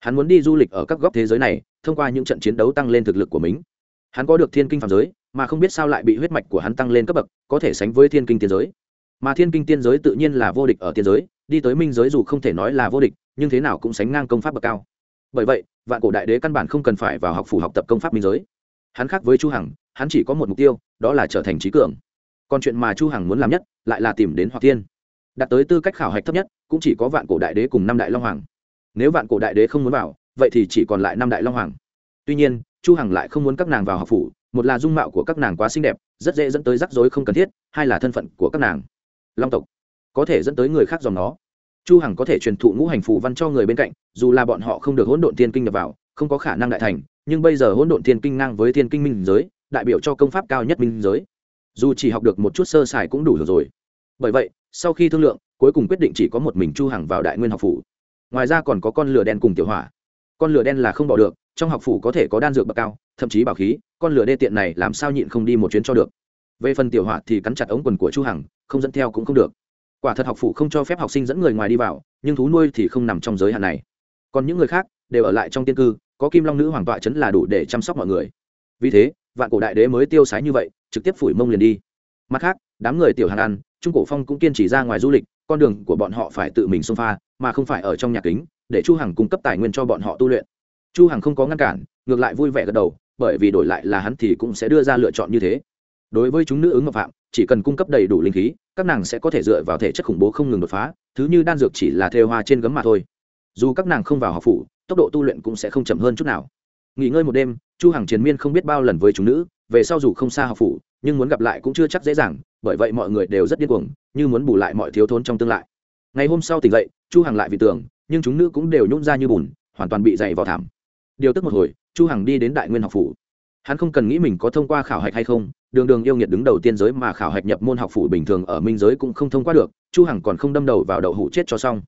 Hắn muốn đi du lịch ở các góc thế giới này, thông qua những trận chiến đấu tăng lên thực lực của mình. Hắn có được thiên kinh phạm giới, mà không biết sao lại bị huyết mạch của hắn tăng lên cấp bậc, có thể sánh với thiên kinh tiên giới. Mà thiên kinh tiên giới tự nhiên là vô địch ở tiên giới đi tới minh giới dù không thể nói là vô địch, nhưng thế nào cũng sánh ngang công pháp bậc cao. Bởi vậy, vạn cổ đại đế căn bản không cần phải vào học phủ học tập công pháp minh giới. Hắn khác với chu hằng, hắn chỉ có một mục tiêu, đó là trở thành trí cường. Còn chuyện mà chu hằng muốn làm nhất, lại là tìm đến hoặc tiên. Đạt tới tư cách khảo hạch thấp nhất, cũng chỉ có vạn cổ đại đế cùng năm đại long hoàng. Nếu vạn cổ đại đế không muốn vào, vậy thì chỉ còn lại năm đại long hoàng. Tuy nhiên, chu hằng lại không muốn các nàng vào học phủ, một là dung mạo của các nàng quá xinh đẹp, rất dễ dẫn tới rắc rối không cần thiết, hai là thân phận của các nàng. Long tộc có thể dẫn tới người khác dòng nó. Chu hằng có thể truyền thụ ngũ hành phù văn cho người bên cạnh, dù là bọn họ không được hỗn độn thiên kinh nhập vào, không có khả năng đại thành, nhưng bây giờ hỗn độn thiên kinh ngang với thiên kinh minh giới, đại biểu cho công pháp cao nhất minh giới. Dù chỉ học được một chút sơ sài cũng đủ rồi. Bởi vậy, sau khi thương lượng, cuối cùng quyết định chỉ có một mình chu hằng vào đại nguyên học phủ. Ngoài ra còn có con lửa đen cùng tiểu hỏa. Con lửa đen là không bỏ được, trong học phủ có thể có đan dược bậc cao, thậm chí bảo khí, con lửa đê tiện này làm sao nhịn không đi một chuyến cho được. Về phần tiểu hỏa thì cắn chặt ống quần của chu hằng, không dẫn theo cũng không được quả thật học phủ không cho phép học sinh dẫn người ngoài đi vào, nhưng thú nuôi thì không nằm trong giới hạn này. Còn những người khác đều ở lại trong tiên cư, có kim long nữ hoàng tọa chấn là đủ để chăm sóc mọi người. Vì thế, vạn cổ đại đế mới tiêu sái như vậy, trực tiếp phủi mông liền đi. Mặt khác, đám người tiểu hàn ăn, trung cổ phong cũng kiên trì ra ngoài du lịch, con đường của bọn họ phải tự mình xông pha, mà không phải ở trong nhà kính, để chu hằng cung cấp tài nguyên cho bọn họ tu luyện. Chu hằng không có ngăn cản, ngược lại vui vẻ gật đầu, bởi vì đổi lại là hắn thì cũng sẽ đưa ra lựa chọn như thế. Đối với chúng nữ ứng ngọc phạm, chỉ cần cung cấp đầy đủ linh khí các nàng sẽ có thể dựa vào thể chất khủng bố không ngừng đột phá, thứ như đan dược chỉ là thêu hoa trên gấm mà thôi. Dù các nàng không vào học phủ, tốc độ tu luyện cũng sẽ không chậm hơn chút nào. Nghỉ ngơi một đêm, chu hằng triền miên không biết bao lần với chúng nữ, về sau dù không xa học phủ, nhưng muốn gặp lại cũng chưa chắc dễ dàng, bởi vậy mọi người đều rất điên cuồng, như muốn bù lại mọi thiếu thốn trong tương lai ngày hôm sau tỉnh dậy, chu hằng lại vì tưởng, nhưng chúng nữ cũng đều nhún ra như bùn, hoàn toàn bị dày vào thảm. Điều tức một hồi, chu hằng đi đến đại nguyên học phủ hắn không cần nghĩ mình có thông qua khảo hạch hay không, đường đường yêu nghiệt đứng đầu tiên giới mà khảo hạch nhập môn học phủ bình thường ở minh giới cũng không thông qua được, chu hằng còn không đâm đầu vào đậu hủ chết cho xong.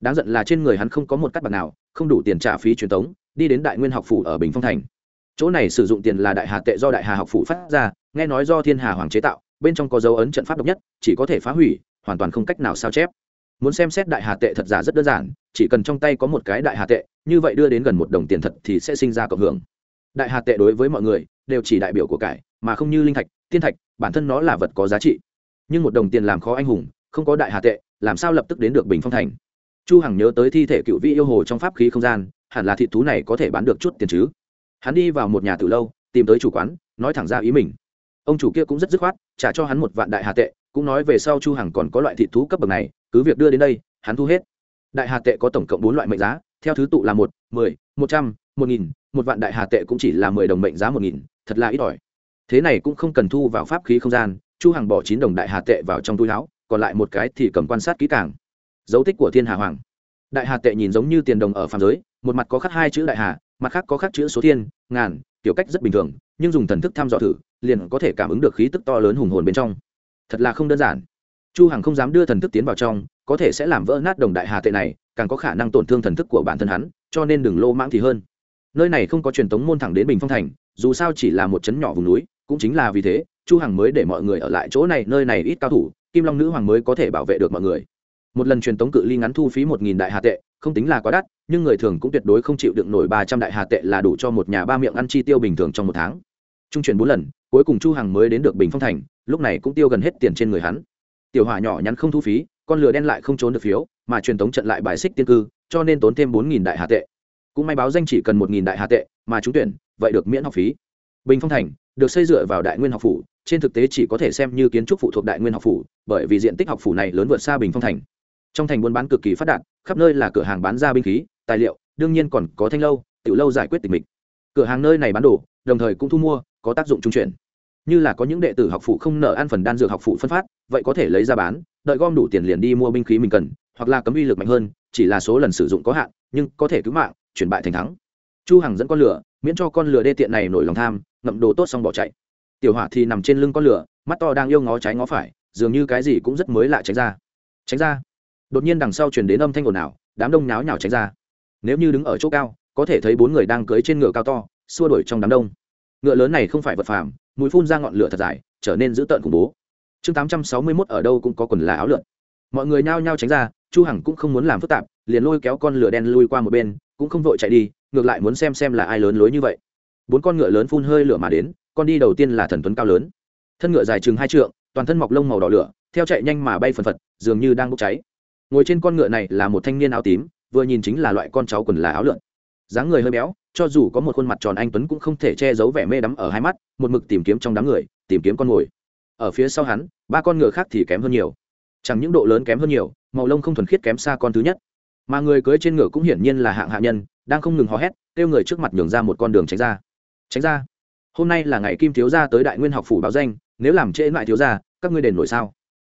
Đáng giận là trên người hắn không có một cắt bạc nào, không đủ tiền trả phí truyền tống, đi đến đại nguyên học phủ ở bình phong thành. Chỗ này sử dụng tiền là đại hà tệ do đại hà học phủ phát ra, nghe nói do thiên hà hoàng chế tạo, bên trong có dấu ấn trận pháp độc nhất, chỉ có thể phá hủy, hoàn toàn không cách nào sao chép. Muốn xem xét đại hà tệ thật giả rất đơn giản, chỉ cần trong tay có một cái đại hà tệ, như vậy đưa đến gần một đồng tiền thật thì sẽ sinh ra cộng hưởng đại hà tệ đối với mọi người, đều chỉ đại biểu của cải, mà không như linh thạch, tiên thạch, bản thân nó là vật có giá trị. Nhưng một đồng tiền làm khó anh hùng, không có đại hà tệ, làm sao lập tức đến được bình phong thành? Chu hằng nhớ tới thi thể cựu vị yêu hồ trong pháp khí không gian, hẳn là thị thú này có thể bán được chút tiền chứ? Hắn đi vào một nhà từ lâu, tìm tới chủ quán, nói thẳng ra ý mình. Ông chủ kia cũng rất dứt khoát, trả cho hắn một vạn đại hà tệ, cũng nói về sau chu hằng còn có loại thị thú cấp bậc này, cứ việc đưa đến đây, hắn thu hết. Đại hà tệ có tổng cộng bốn loại mệnh giá, theo thứ tự là một, mười, một trăm, một nghìn một vạn đại hà tệ cũng chỉ là mười đồng mệnh giá một nghìn, thật là ít ỏi. Thế này cũng không cần thu vào pháp khí không gian, chu hằng bỏ chín đồng đại hà tệ vào trong túi áo, còn lại một cái thì cầm quan sát kỹ càng. Dấu tích của thiên hà hoàng. Đại hà tệ nhìn giống như tiền đồng ở phàm giới, một mặt có khắc hai chữ đại hà, mặt khác có khắc chữ số thiên, ngàn tiểu cách rất bình thường, nhưng dùng thần thức thăm dò thử, liền có thể cảm ứng được khí tức to lớn hùng hồn bên trong. Thật là không đơn giản. Chu hằng không dám đưa thần thức tiến vào trong, có thể sẽ làm vỡ nát đồng đại hà tệ này, càng có khả năng tổn thương thần thức của bản thân hắn, cho nên đừng lô mãng thì hơn nơi này không có truyền thống môn thẳng đến bình phong thành, dù sao chỉ là một chấn nhỏ vùng núi, cũng chính là vì thế, chu hằng mới để mọi người ở lại chỗ này, nơi này ít cao thủ, kim long nữ hoàng mới có thể bảo vệ được mọi người. Một lần truyền tống cự ly ngắn thu phí một nghìn đại hà tệ, không tính là quá đắt, nhưng người thường cũng tuyệt đối không chịu đựng nổi ba trăm đại hà tệ là đủ cho một nhà ba miệng ăn chi tiêu bình thường trong một tháng. Trung truyền bốn lần, cuối cùng chu hằng mới đến được bình phong thành, lúc này cũng tiêu gần hết tiền trên người hắn. Tiểu hỏa nhỏ nhắn không thu phí, con lừa đen lại không trốn được phiếu, mà truyền tống trận lại bài xích tiên cư, cho nên tốn thêm bốn nghìn đại hà tệ cũng may báo danh chỉ cần một nghìn đại hà tệ, mà trúng tuyển, vậy được miễn học phí. Bình phong thành, được xây dựa vào đại nguyên học phủ, trên thực tế chỉ có thể xem như kiến trúc phụ thuộc đại nguyên học phủ, bởi vì diện tích học phủ này lớn vượt xa bình phong thành. Trong thành buôn bán cực kỳ phát đạt, khắp nơi là cửa hàng bán ra binh khí, tài liệu, đương nhiên còn có thanh lâu, tiểu lâu giải quyết tình mình cửa hàng nơi này bán đồ, đồng thời cũng thu mua, có tác dụng trung chuyển. Như là có những đệ tử học phụ không nợ ăn phần đan dược học phụ phân phát, vậy có thể lấy ra bán, đợi gom đủ tiền liền đi mua binh khí mình cần, hoặc là cấm uy lực mạnh hơn, chỉ là số lần sử dụng có hạn, nhưng có thể cứu mạng chuyển bại thành thắng. Chu hằng dẫn con lửa, miễn cho con lửa đê tiện này nổi lòng tham, ngậm đồ tốt xong bỏ chạy. Tiểu hỏa thì nằm trên lưng con lửa, mắt to đang yêu ngó trái ngó phải, dường như cái gì cũng rất mới lạ tránh ra. Tránh ra. Đột nhiên đằng sau truyền đến âm thanh ồn ào, đám đông náo nhào tránh ra. Nếu như đứng ở chỗ cao, có thể thấy bốn người đang cưới trên ngựa cao to, xua đuổi trong đám đông. Ngựa lớn này không phải vật phàm, mũi phun ra ngọn lửa thật dài, trở nên dữ tợn khủng bố. Chương tám trăm sáu mươi mốt ở đâu cũng có quần là áo lượn. Mọi người nhao nhao tránh ra, chu hằng cũng không muốn làm phức tạp, liền lôi kéo con lửa đen lui qua một bên cũng không vội chạy đi, ngược lại muốn xem xem là ai lớn lối như vậy. Bốn con ngựa lớn phun hơi lửa mà đến, con đi đầu tiên là thần tuấn cao lớn. Thân ngựa dài chừng hai trượng, toàn thân mọc lông màu đỏ lửa, theo chạy nhanh mà bay phần phật, dường như đang bốc cháy. Ngồi trên con ngựa này là một thanh niên áo tím, vừa nhìn chính là loại con cháu quần là áo lượn. Dáng người hơi béo, cho dù có một khuôn mặt tròn anh tuấn cũng không thể che giấu vẻ mê đắm ở hai mắt, một mực tìm kiếm trong đám người, tìm kiếm con ngồi. ở phía sau hắn, ba con ngựa khác thì kém hơn nhiều. Chẳng những độ lớn kém hơn nhiều, màu lông không thuần khiết kém xa con thứ nhất mà người cưới trên ngựa cũng hiển nhiên là hạng hạ nhân, đang không ngừng hò hét, kêu người trước mặt nhường ra một con đường tránh ra. Tránh ra? Hôm nay là ngày kim thiếu gia tới đại nguyên học phủ báo danh, nếu làm trễ lại thiếu gia, các ngươi đền nổi sao?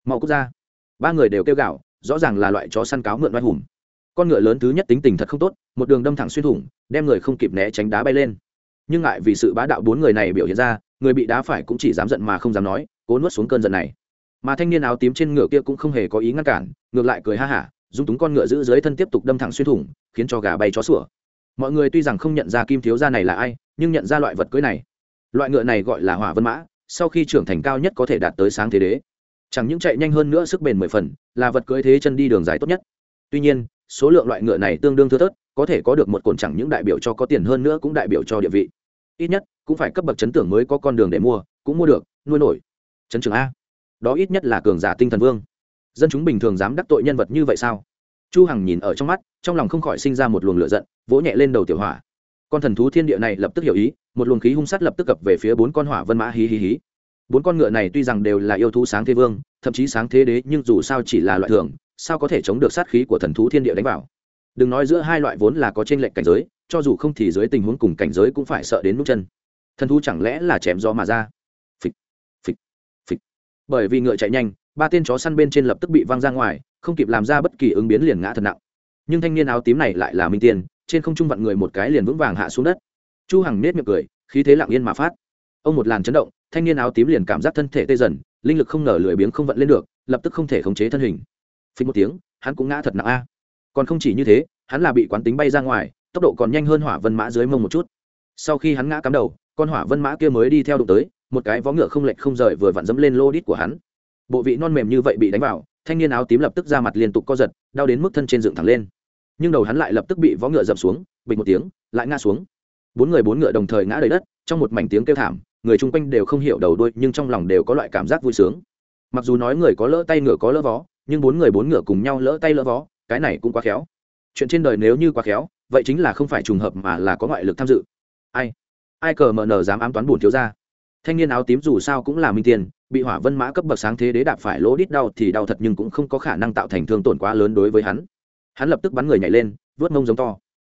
Mau cút ra. Ba người đều kêu gạo rõ ràng là loại chó săn cáo mượn oai hùng. Con ngựa lớn thứ nhất tính tình thật không tốt, một đường đâm thẳng xuyên thủng, đem người không kịp né tránh đá bay lên. Nhưng ngại vì sự bá đạo bốn người này biểu hiện ra, người bị đá phải cũng chỉ dám giận mà không dám nói, cố nuốt xuống cơn giận này. Mà thanh niên áo tím trên ngựa kia cũng không hề có ý ngăn cản, ngược lại cười ha hả dung túng con ngựa giữ dưới thân tiếp tục đâm thẳng xuyên thủng, khiến cho gà bay chó sủa. Mọi người tuy rằng không nhận ra kim thiếu gia này là ai, nhưng nhận ra loại vật cưới này. Loại ngựa này gọi là hỏa vân mã, sau khi trưởng thành cao nhất có thể đạt tới sáng thế đế. Chẳng những chạy nhanh hơn nữa sức bền mười phần, là vật cưới thế chân đi đường dài tốt nhất. Tuy nhiên, số lượng loại ngựa này tương đương thưa thớt, có thể có được một cồn chẳng những đại biểu cho có tiền hơn nữa cũng đại biểu cho địa vị. Ít nhất, cũng phải cấp bậc chấn tưởng mới có con đường để mua, cũng mua được, nuôi nổi. Chấn trưởng a. Đó ít nhất là cường giả tinh thần vương dân chúng bình thường dám đắc tội nhân vật như vậy sao? Chu hằng nhìn ở trong mắt, trong lòng không khỏi sinh ra một luồng lửa giận, vỗ nhẹ lên đầu tiểu hỏa. Con thần thú thiên địa này lập tức hiểu ý, một luồng khí hung sát lập tức cập về phía bốn con hỏa vân mã hí hí hí. Bốn con ngựa này tuy rằng đều là yêu thú sáng thế vương, thậm chí sáng thế đế, nhưng dù sao chỉ là loại thường, sao có thể chống được sát khí của thần thú thiên địa đánh vào? Đừng nói giữa hai loại vốn là có trên lệnh cảnh giới, cho dù không thì dưới tình huống cùng cảnh giới cũng phải sợ đến nút chân. Thần thú chẳng lẽ là chém gió mà ra? Phịch phịch phịch. Bởi vì ngựa chạy nhanh ba tên chó săn bên trên lập tức bị văng ra ngoài, không kịp làm ra bất kỳ ứng biến liền ngã thật nặng. Nhưng thanh niên áo tím này lại là minh tiên, trên không trung vặn người một cái liền vững vàng hạ xuống đất. Chu hằng nết miệng cười, khí thế lặng yên mà phát. Ông một làn chấn động, thanh niên áo tím liền cảm giác thân thể tê dần, linh lực không ngờ lười biếng không vận lên được, lập tức không thể khống chế thân hình. Phình một tiếng, hắn cũng ngã thật nặng a. Còn không chỉ như thế, hắn là bị quán tính bay ra ngoài, tốc độ còn nhanh hơn hỏa vân mã dưới mông một chút. Sau khi hắn ngã cắm đầu, con hỏa vân mã kia mới đi theo đụng tới, một cái vó ngựa không lệch không rời vừa vặn dẫm lên lô đít của hắn bộ vị non mềm như vậy bị đánh vào, thanh niên áo tím lập tức ra mặt liên tục co giật, đau đến mức thân trên dựng thẳng lên. Nhưng đầu hắn lại lập tức bị vó ngựa dập xuống bình một tiếng, lại ngã xuống. Bốn người bốn ngựa đồng thời ngã đầy đất, trong một mảnh tiếng kêu thảm, người chung quanh đều không hiểu đầu đuôi, nhưng trong lòng đều có loại cảm giác vui sướng. Mặc dù nói người có lỡ tay ngựa có lỡ vó, nhưng bốn người bốn ngựa cùng nhau lỡ tay lỡ vó, cái này cũng quá khéo. Chuyện trên đời nếu như quá khéo, vậy chính là không phải trùng hợp mà là có ngoại lực tham dự. Ai? Ai cờ mờ nờ dám ám toán bùn thiếu ra thanh niên áo tím dù sao cũng là minh tiền, bị hỏa vân mã cấp bậc sáng thế đế đạp phải lỗ đít đau thì đau thật nhưng cũng không có khả năng tạo thành thương tổn quá lớn đối với hắn. Hắn lập tức bắn người nhảy lên, vớt mông giống to.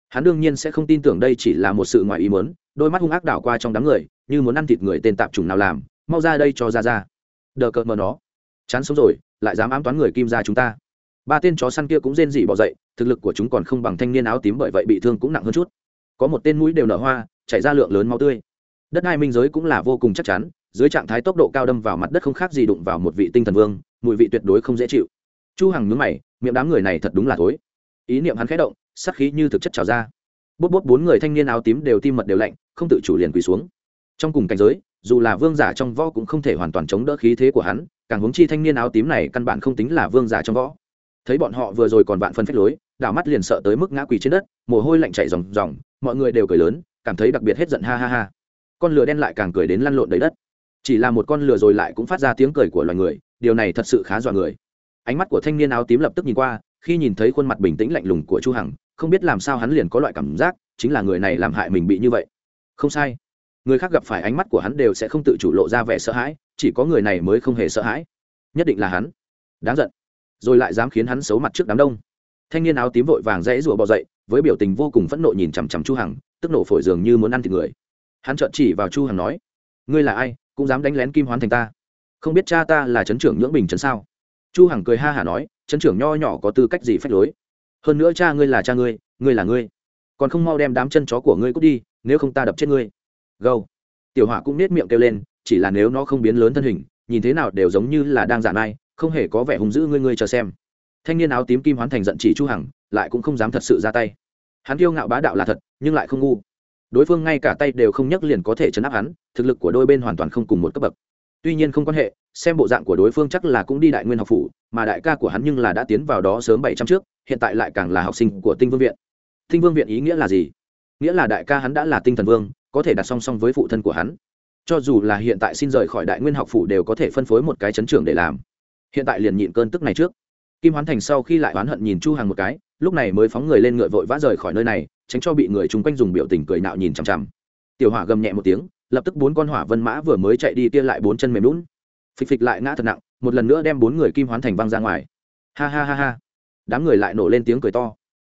Hắn đương nhiên sẽ không tin tưởng đây chỉ là một sự ngoài ý muốn, đôi mắt hung ác đảo qua trong đám người, như muốn ăn thịt người tên tạp chủng nào làm, mau ra đây cho ra ra. Đờ cợt mờ nó. Chán sống rồi, lại dám ám toán người kim ra chúng ta. Ba tên chó săn kia cũng rên rỉ bỏ dậy, thực lực của chúng còn không bằng thanh niên áo tím bởi vậy bị thương cũng nặng hơn chút. Có một tên mũi đều nở hoa, chảy ra lượng lớn máu tươi đất hai minh giới cũng là vô cùng chắc chắn, dưới trạng thái tốc độ cao đâm vào mặt đất không khác gì đụng vào một vị tinh thần vương, mùi vị tuyệt đối không dễ chịu. Chu hằng nhướng mày, miệng đám người này thật đúng là thối. Ý niệm hắn khẽ động sắc khí như thực chất trào ra. Bút bút bốn người thanh niên áo tím đều tim mật đều lạnh, không tự chủ liền quỳ xuống. Trong cùng cảnh giới, dù là vương giả trong võ cũng không thể hoàn toàn chống đỡ khí thế của hắn, càng huống chi thanh niên áo tím này căn bản không tính là vương giả trong võ. Thấy bọn họ vừa rồi còn vạn phân phách lối, đảo mắt liền sợ tới mức ngã quỳ trên đất, mồ hôi lạnh chảy ròng ròng, mọi người đều cười lớn, cảm thấy đặc biệt hết giận ha ha ha con lừa đen lại càng cười đến lăn lộn đầy đất. Chỉ là một con lừa rồi lại cũng phát ra tiếng cười của loài người, điều này thật sự khá dọa người. Ánh mắt của thanh niên áo tím lập tức nhìn qua, khi nhìn thấy khuôn mặt bình tĩnh lạnh lùng của chu hằng, không biết làm sao hắn liền có loại cảm giác, chính là người này làm hại mình bị như vậy. Không sai. Người khác gặp phải ánh mắt của hắn đều sẽ không tự chủ lộ ra vẻ sợ hãi, chỉ có người này mới không hề sợ hãi. Nhất định là hắn. Đáng giận. Rồi lại dám khiến hắn xấu mặt trước đám đông. Thanh niên áo tím vội vàng rẽ rùa bò dậy, với biểu tình vô cùng phẫn nộ nhìn chằm chằm chu hằng, tức nổ phổi dường như muốn ăn thịt người hắn trợn chỉ vào chu hằng nói, ngươi là ai, cũng dám đánh lén kim hoán thành ta? Không biết cha ta là chấn trưởng nhưỡng bình chấn sao? Chu hằng cười ha hả nói chấn trưởng nho nhỏ có tư cách gì phách lối? Hơn nữa cha ngươi là cha ngươi ngươi là ngươi. Còn không mau đem đám chân chó của ngươi cút đi, nếu không ta đập chết ngươi. Gâu. Tiểu hỏa cũng nết miệng kêu lên, chỉ là nếu nó không biến lớn thân hình, nhìn thế nào đều giống như là đang giả ai, không hề có vẻ hung dữ ngươi ngươi chờ xem. Thanh niên áo tím kim hoán thành giận chỉ chu hằng, lại cũng không dám thật sự ra tay. Hắn kiêu ngạo bá đạo là thật, nhưng lại không ngu đối phương ngay cả tay đều không nhấc liền có thể chấn áp hắn, thực lực của đôi bên hoàn toàn không cùng một cấp bậc. Tuy nhiên không quan hệ, xem bộ dạng của đối phương chắc là cũng đi đại nguyên học phủ, mà đại ca của hắn nhưng là đã tiến vào đó sớm bảy trăm trước, hiện tại lại càng là học sinh của tinh vương viện. Tinh vương viện ý nghĩa là gì? Nghĩa là đại ca hắn đã là tinh thần vương, có thể đặt song song với phụ thân của hắn. Cho dù là hiện tại xin rời khỏi đại nguyên học phủ đều có thể phân phối một cái chấn trưởng để làm. Hiện tại liền nhịn cơn tức này trước. Kim hoán thành sau khi lại oán hận nhìn chu hàng một cái lúc này mới phóng người lên ngựa vội vã rời khỏi nơi này, tránh cho bị người chung quanh dùng biểu tình cười nạo nhìn chằm chằm. Tiểu hỏa gầm nhẹ một tiếng, lập tức bốn con hỏa vân mã vừa mới chạy đi kia lại bốn chân mềm lún phịch phịch lại ngã thật nặng, một lần nữa đem bốn người kim hoán thành văng ra ngoài. Ha ha ha ha. Đám người lại nổ lên tiếng cười to.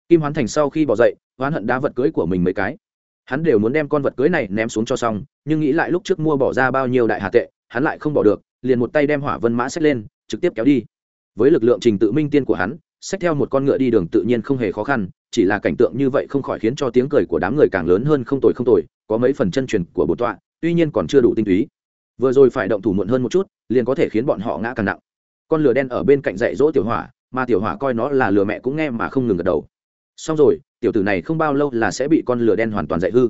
Kim hoán thành sau khi bỏ dậy, oán hận đá vật cưới của mình mấy cái. Hắn đều muốn đem con vật cưới này ném xuống cho xong, nhưng nghĩ lại lúc trước mua bỏ ra bao nhiêu đại hà tệ, hắn lại không bỏ được, liền một tay đem hỏa vân mã xách lên, trực tiếp kéo đi. Với lực lượng trình tự minh tiên của hắn xách theo một con ngựa đi đường tự nhiên không hề khó khăn, chỉ là cảnh tượng như vậy không khỏi khiến cho tiếng cười của đám người càng lớn hơn không tồi không tồi, có mấy phần chân truyền của bột tọa, tuy nhiên còn chưa đủ tinh túy. Vừa rồi phải động thủ muộn hơn một chút, liền có thể khiến bọn họ ngã càng nặng. Con lửa đen ở bên cạnh dạy dỗ tiểu hỏa, mà tiểu hỏa coi nó là lừa mẹ cũng nghe mà không ngừng gật đầu. Xong rồi, tiểu tử này không bao lâu là sẽ bị con lửa đen hoàn toàn dạy hư.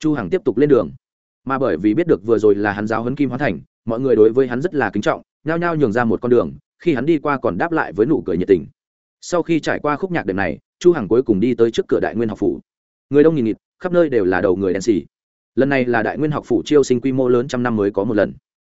Chu hằng tiếp tục lên đường. Mà bởi vì biết được vừa rồi là hắn giáo huấn kim hóa thành, mọi người đối với hắn rất là kính trọng, nhao nhao nhường ra một con đường, khi hắn đi qua còn đáp lại với nụ cười nhiệt tình sau khi trải qua khúc nhạc đệm này, chu hằng cuối cùng đi tới trước cửa đại nguyên học phủ. Người đông nghìn nghịt, khắp nơi đều là đầu người đen xì. Lần này là đại nguyên học phủ chiêu sinh quy mô lớn trăm năm mới có một lần.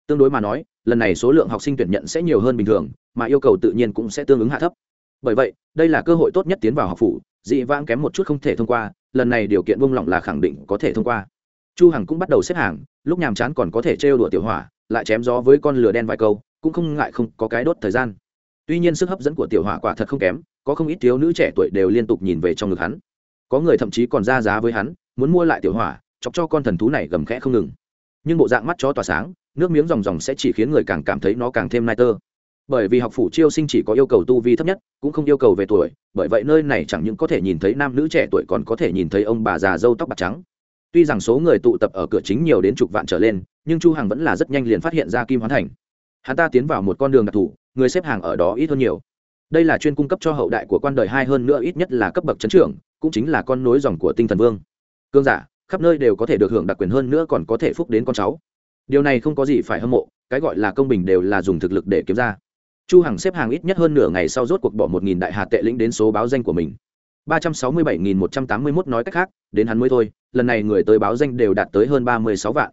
Tương đối mà nói, lần này số lượng học sinh tuyển nhận sẽ nhiều hơn bình thường, mà yêu cầu tự nhiên cũng sẽ tương ứng hạ thấp. Bởi vậy, đây là cơ hội tốt nhất tiến vào học phủ, dị vãng kém một chút không thể thông qua, lần này điều kiện vung lỏng là khẳng định có thể thông qua. Chu hằng cũng bắt đầu xếp hàng, lúc nhàm chán còn có thể trêu đùa tiểu hỏa, lại chém gió với con lửa đen vài câu, cũng không ngại không có cái đốt thời gian tuy nhiên sức hấp dẫn của tiểu hỏa quả thật không kém, có không ít thiếu nữ trẻ tuổi đều liên tục nhìn về trong ngực hắn. Có người thậm chí còn ra giá với hắn, muốn mua lại tiểu hỏa, chọc cho con thần thú này gầm khẽ không ngừng. Nhưng bộ dạng mắt chó tỏa sáng, nước miếng ròng ròng sẽ chỉ khiến người càng cảm thấy nó càng thêm nai tơ. Bởi vì học phủ chiêu sinh chỉ có yêu cầu tu vi thấp nhất, cũng không yêu cầu về tuổi, bởi vậy nơi này chẳng những có thể nhìn thấy nam nữ trẻ tuổi còn có thể nhìn thấy ông bà già dâu tóc bạc trắng. Tuy rằng số người tụ tập ở cửa chính nhiều đến chục vạn trở lên, nhưng chu hằng vẫn là rất nhanh liền phát hiện ra kim hoán thành. Hắn ta tiến vào một con đường đặc thù người xếp hàng ở đó ít hơn nhiều. Đây là chuyên cung cấp cho hậu đại của quan đời hai hơn nữa ít nhất là cấp bậc chấn trưởng, cũng chính là con nối dòng của tinh thần vương. Cương giả, khắp nơi đều có thể được hưởng đặc quyền hơn nữa còn có thể phúc đến con cháu. Điều này không có gì phải hâm mộ, cái gọi là công bình đều là dùng thực lực để kiếm ra. Chu hằng xếp hàng ít nhất hơn nửa ngày sau rốt cuộc bỏ một nghìn đại hà tệ lĩnh đến số báo danh của mình. Ba trăm sáu mươi bảy nghìn một trăm tám mươi 181 nói cách khác, đến hắn mới thôi, lần này người tới báo danh đều đạt tới hơn ba mươi sáu vạn.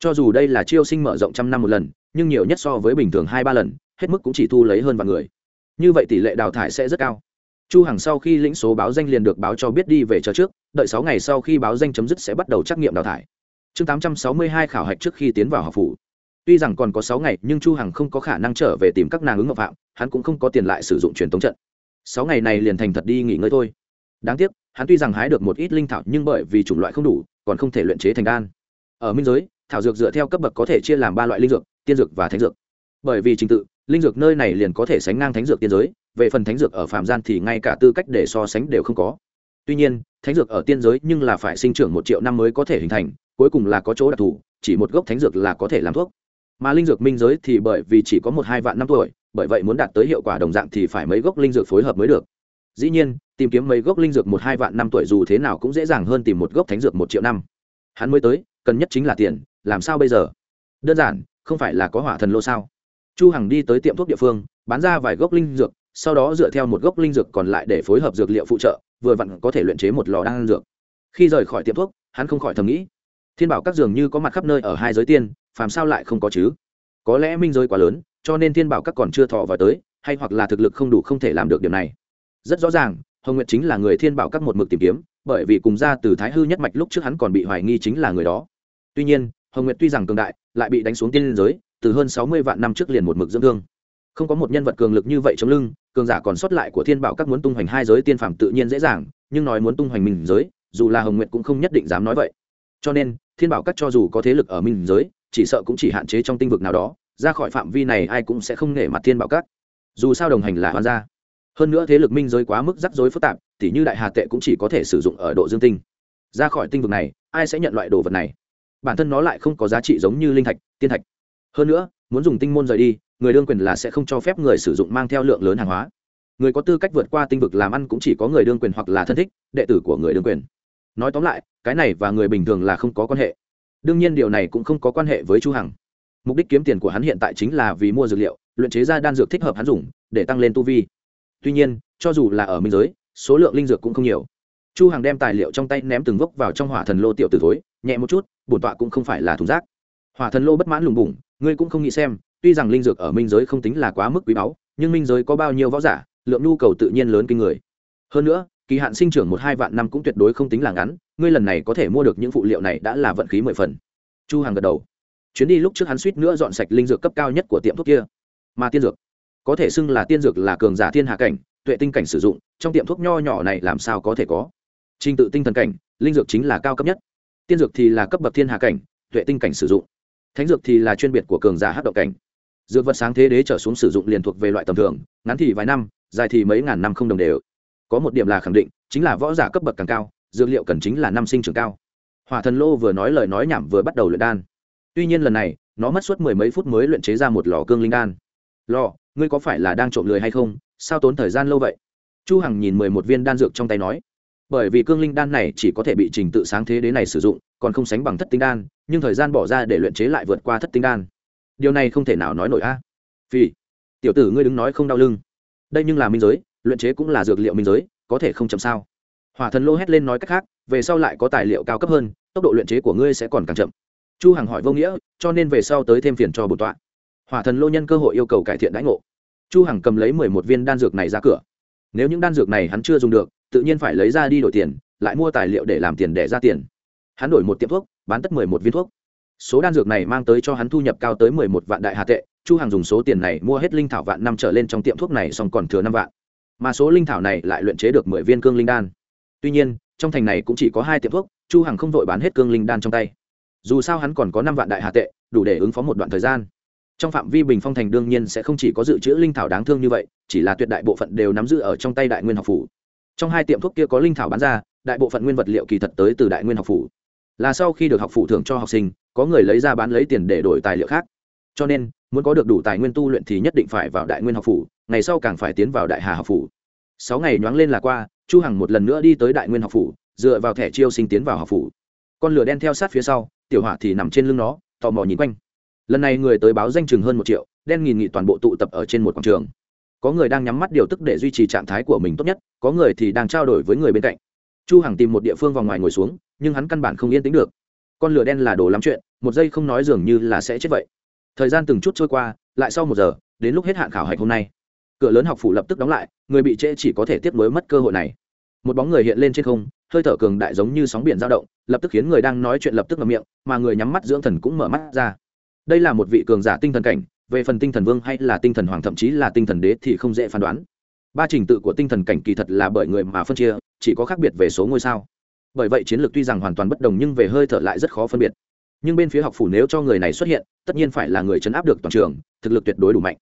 Cho dù đây là chiêu sinh mở rộng trăm năm một lần, nhưng nhiều nhất so với bình thường hai ba lần hết mức cũng chỉ thu lấy hơn vạn người. Như vậy tỷ lệ đào thải sẽ rất cao. Chu hằng sau khi lĩnh số báo danh liền được báo cho biết đi về chờ trước, đợi sáu ngày sau khi báo danh chấm dứt sẽ bắt đầu trắc nghiệm đào thải. Chương tám trăm sáu mươi hai khảo hạch trước khi tiến vào học phủ. Tuy rằng còn có sáu ngày, nhưng chu hằng không có khả năng trở về tìm các nàng ứng ngọc phạm, hắn cũng không có tiền lại sử dụng truyền tống trận. Sáu ngày này liền thành thật đi nghỉ ngơi thôi. Đáng tiếc, hắn tuy rằng hái được một ít linh thảo nhưng bởi vì chủng loại không đủ, còn không thể luyện chế thành đan. Ở minh giới, thảo dược dựa theo cấp bậc có thể chia làm ba loại linh dược, tiên dược và thánh dược. Bởi vì trình tự linh dược nơi này liền có thể sánh ngang thánh dược tiên giới, về phần thánh dược ở phạm gian thì ngay cả tư cách để so sánh đều không có. Tuy nhiên, thánh dược ở tiên giới nhưng là phải sinh trưởng một triệu năm mới có thể hình thành, cuối cùng là có chỗ đặc thù, chỉ một gốc thánh dược là có thể làm thuốc. Mà linh dược minh giới thì bởi vì chỉ có một hai vạn năm tuổi, bởi vậy muốn đạt tới hiệu quả đồng dạng thì phải mấy gốc linh dược phối hợp mới được. Dĩ nhiên, tìm kiếm mấy gốc linh dược một hai vạn năm tuổi dù thế nào cũng dễ dàng hơn tìm một gốc thánh dược một triệu năm. Hắn mới tới, cần nhất chính là tiền, làm sao bây giờ? Đơn giản, không phải là có hỏa thần lô sao? Chu hằng đi tới tiệm thuốc địa phương, bán ra vài gốc linh dược, sau đó dựa theo một gốc linh dược còn lại để phối hợp dược liệu phụ trợ, vừa vặn có thể luyện chế một lò đan dược. Khi rời khỏi tiệm thuốc, hắn không khỏi thầm nghĩ, thiên bảo các dường như có mặt khắp nơi ở hai giới tiên, phàm sao lại không có chứ? Có lẽ minh giới quá lớn, cho nên thiên bảo các còn chưa thọ vào tới, hay hoặc là thực lực không đủ không thể làm được điều này. Rất rõ ràng, hồng nguyệt chính là người thiên bảo các một mực tìm kiếm, bởi vì cùng ra từ thái hư nhất mạch lúc trước hắn còn bị hoài nghi chính là người đó. Tuy nhiên, hồng nguyệt tuy rằng cường đại, lại bị đánh xuống tiên giới từ hơn sáu mươi vạn năm trước liền một mực dưỡng thương. Không có một nhân vật cường lực như vậy chống lưng, cường giả còn sót lại của thiên bảo các muốn tung hoành hai giới tiên phàm tự nhiên dễ dàng, nhưng nói muốn tung hoành mình giới, dù là hồng nguyệt cũng không nhất định dám nói vậy. Cho nên, thiên bảo các cho dù có thế lực ở minh giới, chỉ sợ cũng chỉ hạn chế trong tinh vực nào đó, ra khỏi phạm vi này ai cũng sẽ không nể mặt thiên bảo các. Dù sao đồng hành là hoàn gia. Hơn nữa thế lực minh giới quá mức rắc rối phức tạp, tỉ như đại hà tệ cũng chỉ có thể sử dụng ở độ dương tinh. Ra khỏi tinh vực này, ai sẽ nhận loại đồ vật này? Bản thân nó lại không có giá trị giống như linh thạch, tiên thạch hơn nữa, muốn dùng tinh môn rời đi, người đương quyền là sẽ không cho phép người sử dụng mang theo lượng lớn hàng hóa. Người có tư cách vượt qua tinh vực làm ăn cũng chỉ có người đương quyền hoặc là thân thích, đệ tử của người đương quyền. Nói tóm lại, cái này và người bình thường là không có quan hệ. Đương nhiên điều này cũng không có quan hệ với chu hằng. Mục đích kiếm tiền của hắn hiện tại chính là vì mua dược liệu, luyện chế ra đan dược thích hợp hắn dùng, để tăng lên tu vi. Tuy nhiên, cho dù là ở minh giới, số lượng linh dược cũng không nhiều. Chu hằng đem tài liệu trong tay ném từng vốc vào trong hỏa thần lô tiểu tử thối, nhẹ một chút, bổn tọa cũng không phải là thùng rác hỏa thần lô bất mãn lùng bùng, ngươi cũng không nghĩ xem, tuy rằng linh dược ở minh giới không tính là quá mức quý báu, nhưng minh giới có bao nhiêu võ giả, lượng nhu cầu tự nhiên lớn kinh người. Hơn nữa, kỳ hạn sinh trưởng một hai vạn năm cũng tuyệt đối không tính là ngắn, ngươi lần này có thể mua được những phụ liệu này đã là vận khí mười phần. Chu Hàng gật đầu. Chuyến đi lúc trước hắn suýt nữa dọn sạch linh dược cấp cao nhất của tiệm thuốc kia. Mà tiên dược, có thể xưng là tiên dược là cường giả thiên hạ cảnh, tuệ tinh cảnh sử dụng, trong tiệm thuốc nho nhỏ này làm sao có thể có? Trình tự tinh thần cảnh, linh dược chính là cao cấp nhất. Tiên dược thì là cấp bậc thiên hạ cảnh, tuệ tinh cảnh sử dụng thánh dược thì là chuyên biệt của cường giả hát động cảnh. Dược vật sáng thế đế trở xuống sử dụng liền thuộc về loại tầm thường, ngắn thì vài năm, dài thì mấy ngàn năm không đồng đều. Có một điểm là khẳng định, chính là võ giả cấp bậc càng cao, dược liệu cần chính là năm sinh trưởng cao. Hỏa thần lô vừa nói lời nói nhảm vừa bắt đầu luyện đan. Tuy nhiên lần này, nó mất suốt mười mấy phút mới luyện chế ra một lò cương linh đan. Lò, ngươi có phải là đang trộm lười hay không? Sao tốn thời gian lâu vậy? Chu hằng nhìn mười một viên đan dược trong tay nói. Bởi vì cương linh đan này chỉ có thể bị trình tự sáng thế đế này sử dụng còn không sánh bằng thất tinh đan, nhưng thời gian bỏ ra để luyện chế lại vượt qua thất tinh đan. Điều này không thể nào nói nổi a. Vì tiểu tử ngươi đứng nói không đau lưng. Đây nhưng là minh giới, luyện chế cũng là dược liệu minh giới, có thể không chậm sao? Hỏa thần lô hét lên nói cách khác, về sau lại có tài liệu cao cấp hơn, tốc độ luyện chế của ngươi sẽ còn càng chậm. Chu hằng hỏi vô nghĩa, cho nên về sau tới thêm phiền cho bổn tọa. Hỏa thần lô nhân cơ hội yêu cầu cải thiện đãi ngộ. Chu hằng cầm lấy mười một viên đan dược này ra cửa. Nếu những đan dược này hắn chưa dùng được, tự nhiên phải lấy ra đi đổi tiền, lại mua tài liệu để làm tiền để ra tiền hắn đổi một tiệm thuốc, bán tất mười một viên thuốc. Số đan dược này mang tới cho hắn thu nhập cao tới mười một vạn đại hà tệ, chu hằng dùng số tiền này mua hết linh thảo vạn năm trở lên trong tiệm thuốc này xong còn thừa năm vạn. Mà số linh thảo này lại luyện chế được mười viên cương linh đan. Tuy nhiên, trong thành này cũng chỉ có hai tiệm thuốc, chu hằng không vội bán hết cương linh đan trong tay. Dù sao hắn còn có năm vạn đại hà tệ, đủ để ứng phó một đoạn thời gian. Trong phạm vi bình phong thành đương nhiên sẽ không chỉ có dự trữ linh thảo đáng thương như vậy, chỉ là tuyệt đại bộ phận đều nắm giữ ở trong tay đại nguyên học phủ. Trong hai tiệm thuốc kia có linh thảo bán ra, đại bộ phận nguyên vật liệu kỳ thật tới từ đại nguyên học phủ là sau khi được học phụ thưởng cho học sinh, có người lấy ra bán lấy tiền để đổi tài liệu khác. Cho nên, muốn có được đủ tài nguyên tu luyện thì nhất định phải vào đại nguyên học phủ, ngày sau càng phải tiến vào đại hà học phủ. Sáu ngày nhoáng lên là qua, chu hằng một lần nữa đi tới đại nguyên học phủ, dựa vào thẻ chiêu sinh tiến vào học phủ. Con lửa đen theo sát phía sau, tiểu hỏa thì nằm trên lưng nó, tò mò nhìn quanh. Lần này người tới báo danh chừng hơn một triệu, đen nghìn nghị toàn bộ tụ tập ở trên một quảng trường. Có người đang nhắm mắt điều tức để duy trì trạng thái của mình tốt nhất, có người thì đang trao đổi với người bên cạnh chu hằng tìm một địa phương vào ngoài ngồi xuống, nhưng hắn căn bản không yên tĩnh được. Con lửa đen là đồ lắm chuyện, một giây không nói dường như là sẽ chết vậy. Thời gian từng chút trôi qua, lại sau một giờ, đến lúc hết hạn khảo hạch hôm nay. Cửa lớn học phủ lập tức đóng lại, người bị trễ chỉ có thể tiếp nối mất cơ hội này. Một bóng người hiện lên trên không, hơi thở cường đại giống như sóng biển dao động, lập tức khiến người đang nói chuyện lập tức ngậm miệng, mà người nhắm mắt dưỡng thần cũng mở mắt ra. Đây là một vị cường giả tinh thần cảnh, về phần tinh thần vương hay là tinh thần hoàng thậm chí là tinh thần đế thì không dễ phán đoán ba trình tự của tinh thần cảnh kỳ thật là bởi người mà phân chia, chỉ có khác biệt về số ngôi sao. Bởi vậy chiến lược tuy rằng hoàn toàn bất đồng nhưng về hơi thở lại rất khó phân biệt. Nhưng bên phía học phủ nếu cho người này xuất hiện, tất nhiên phải là người chấn áp được toàn trường, thực lực tuyệt đối đủ mạnh.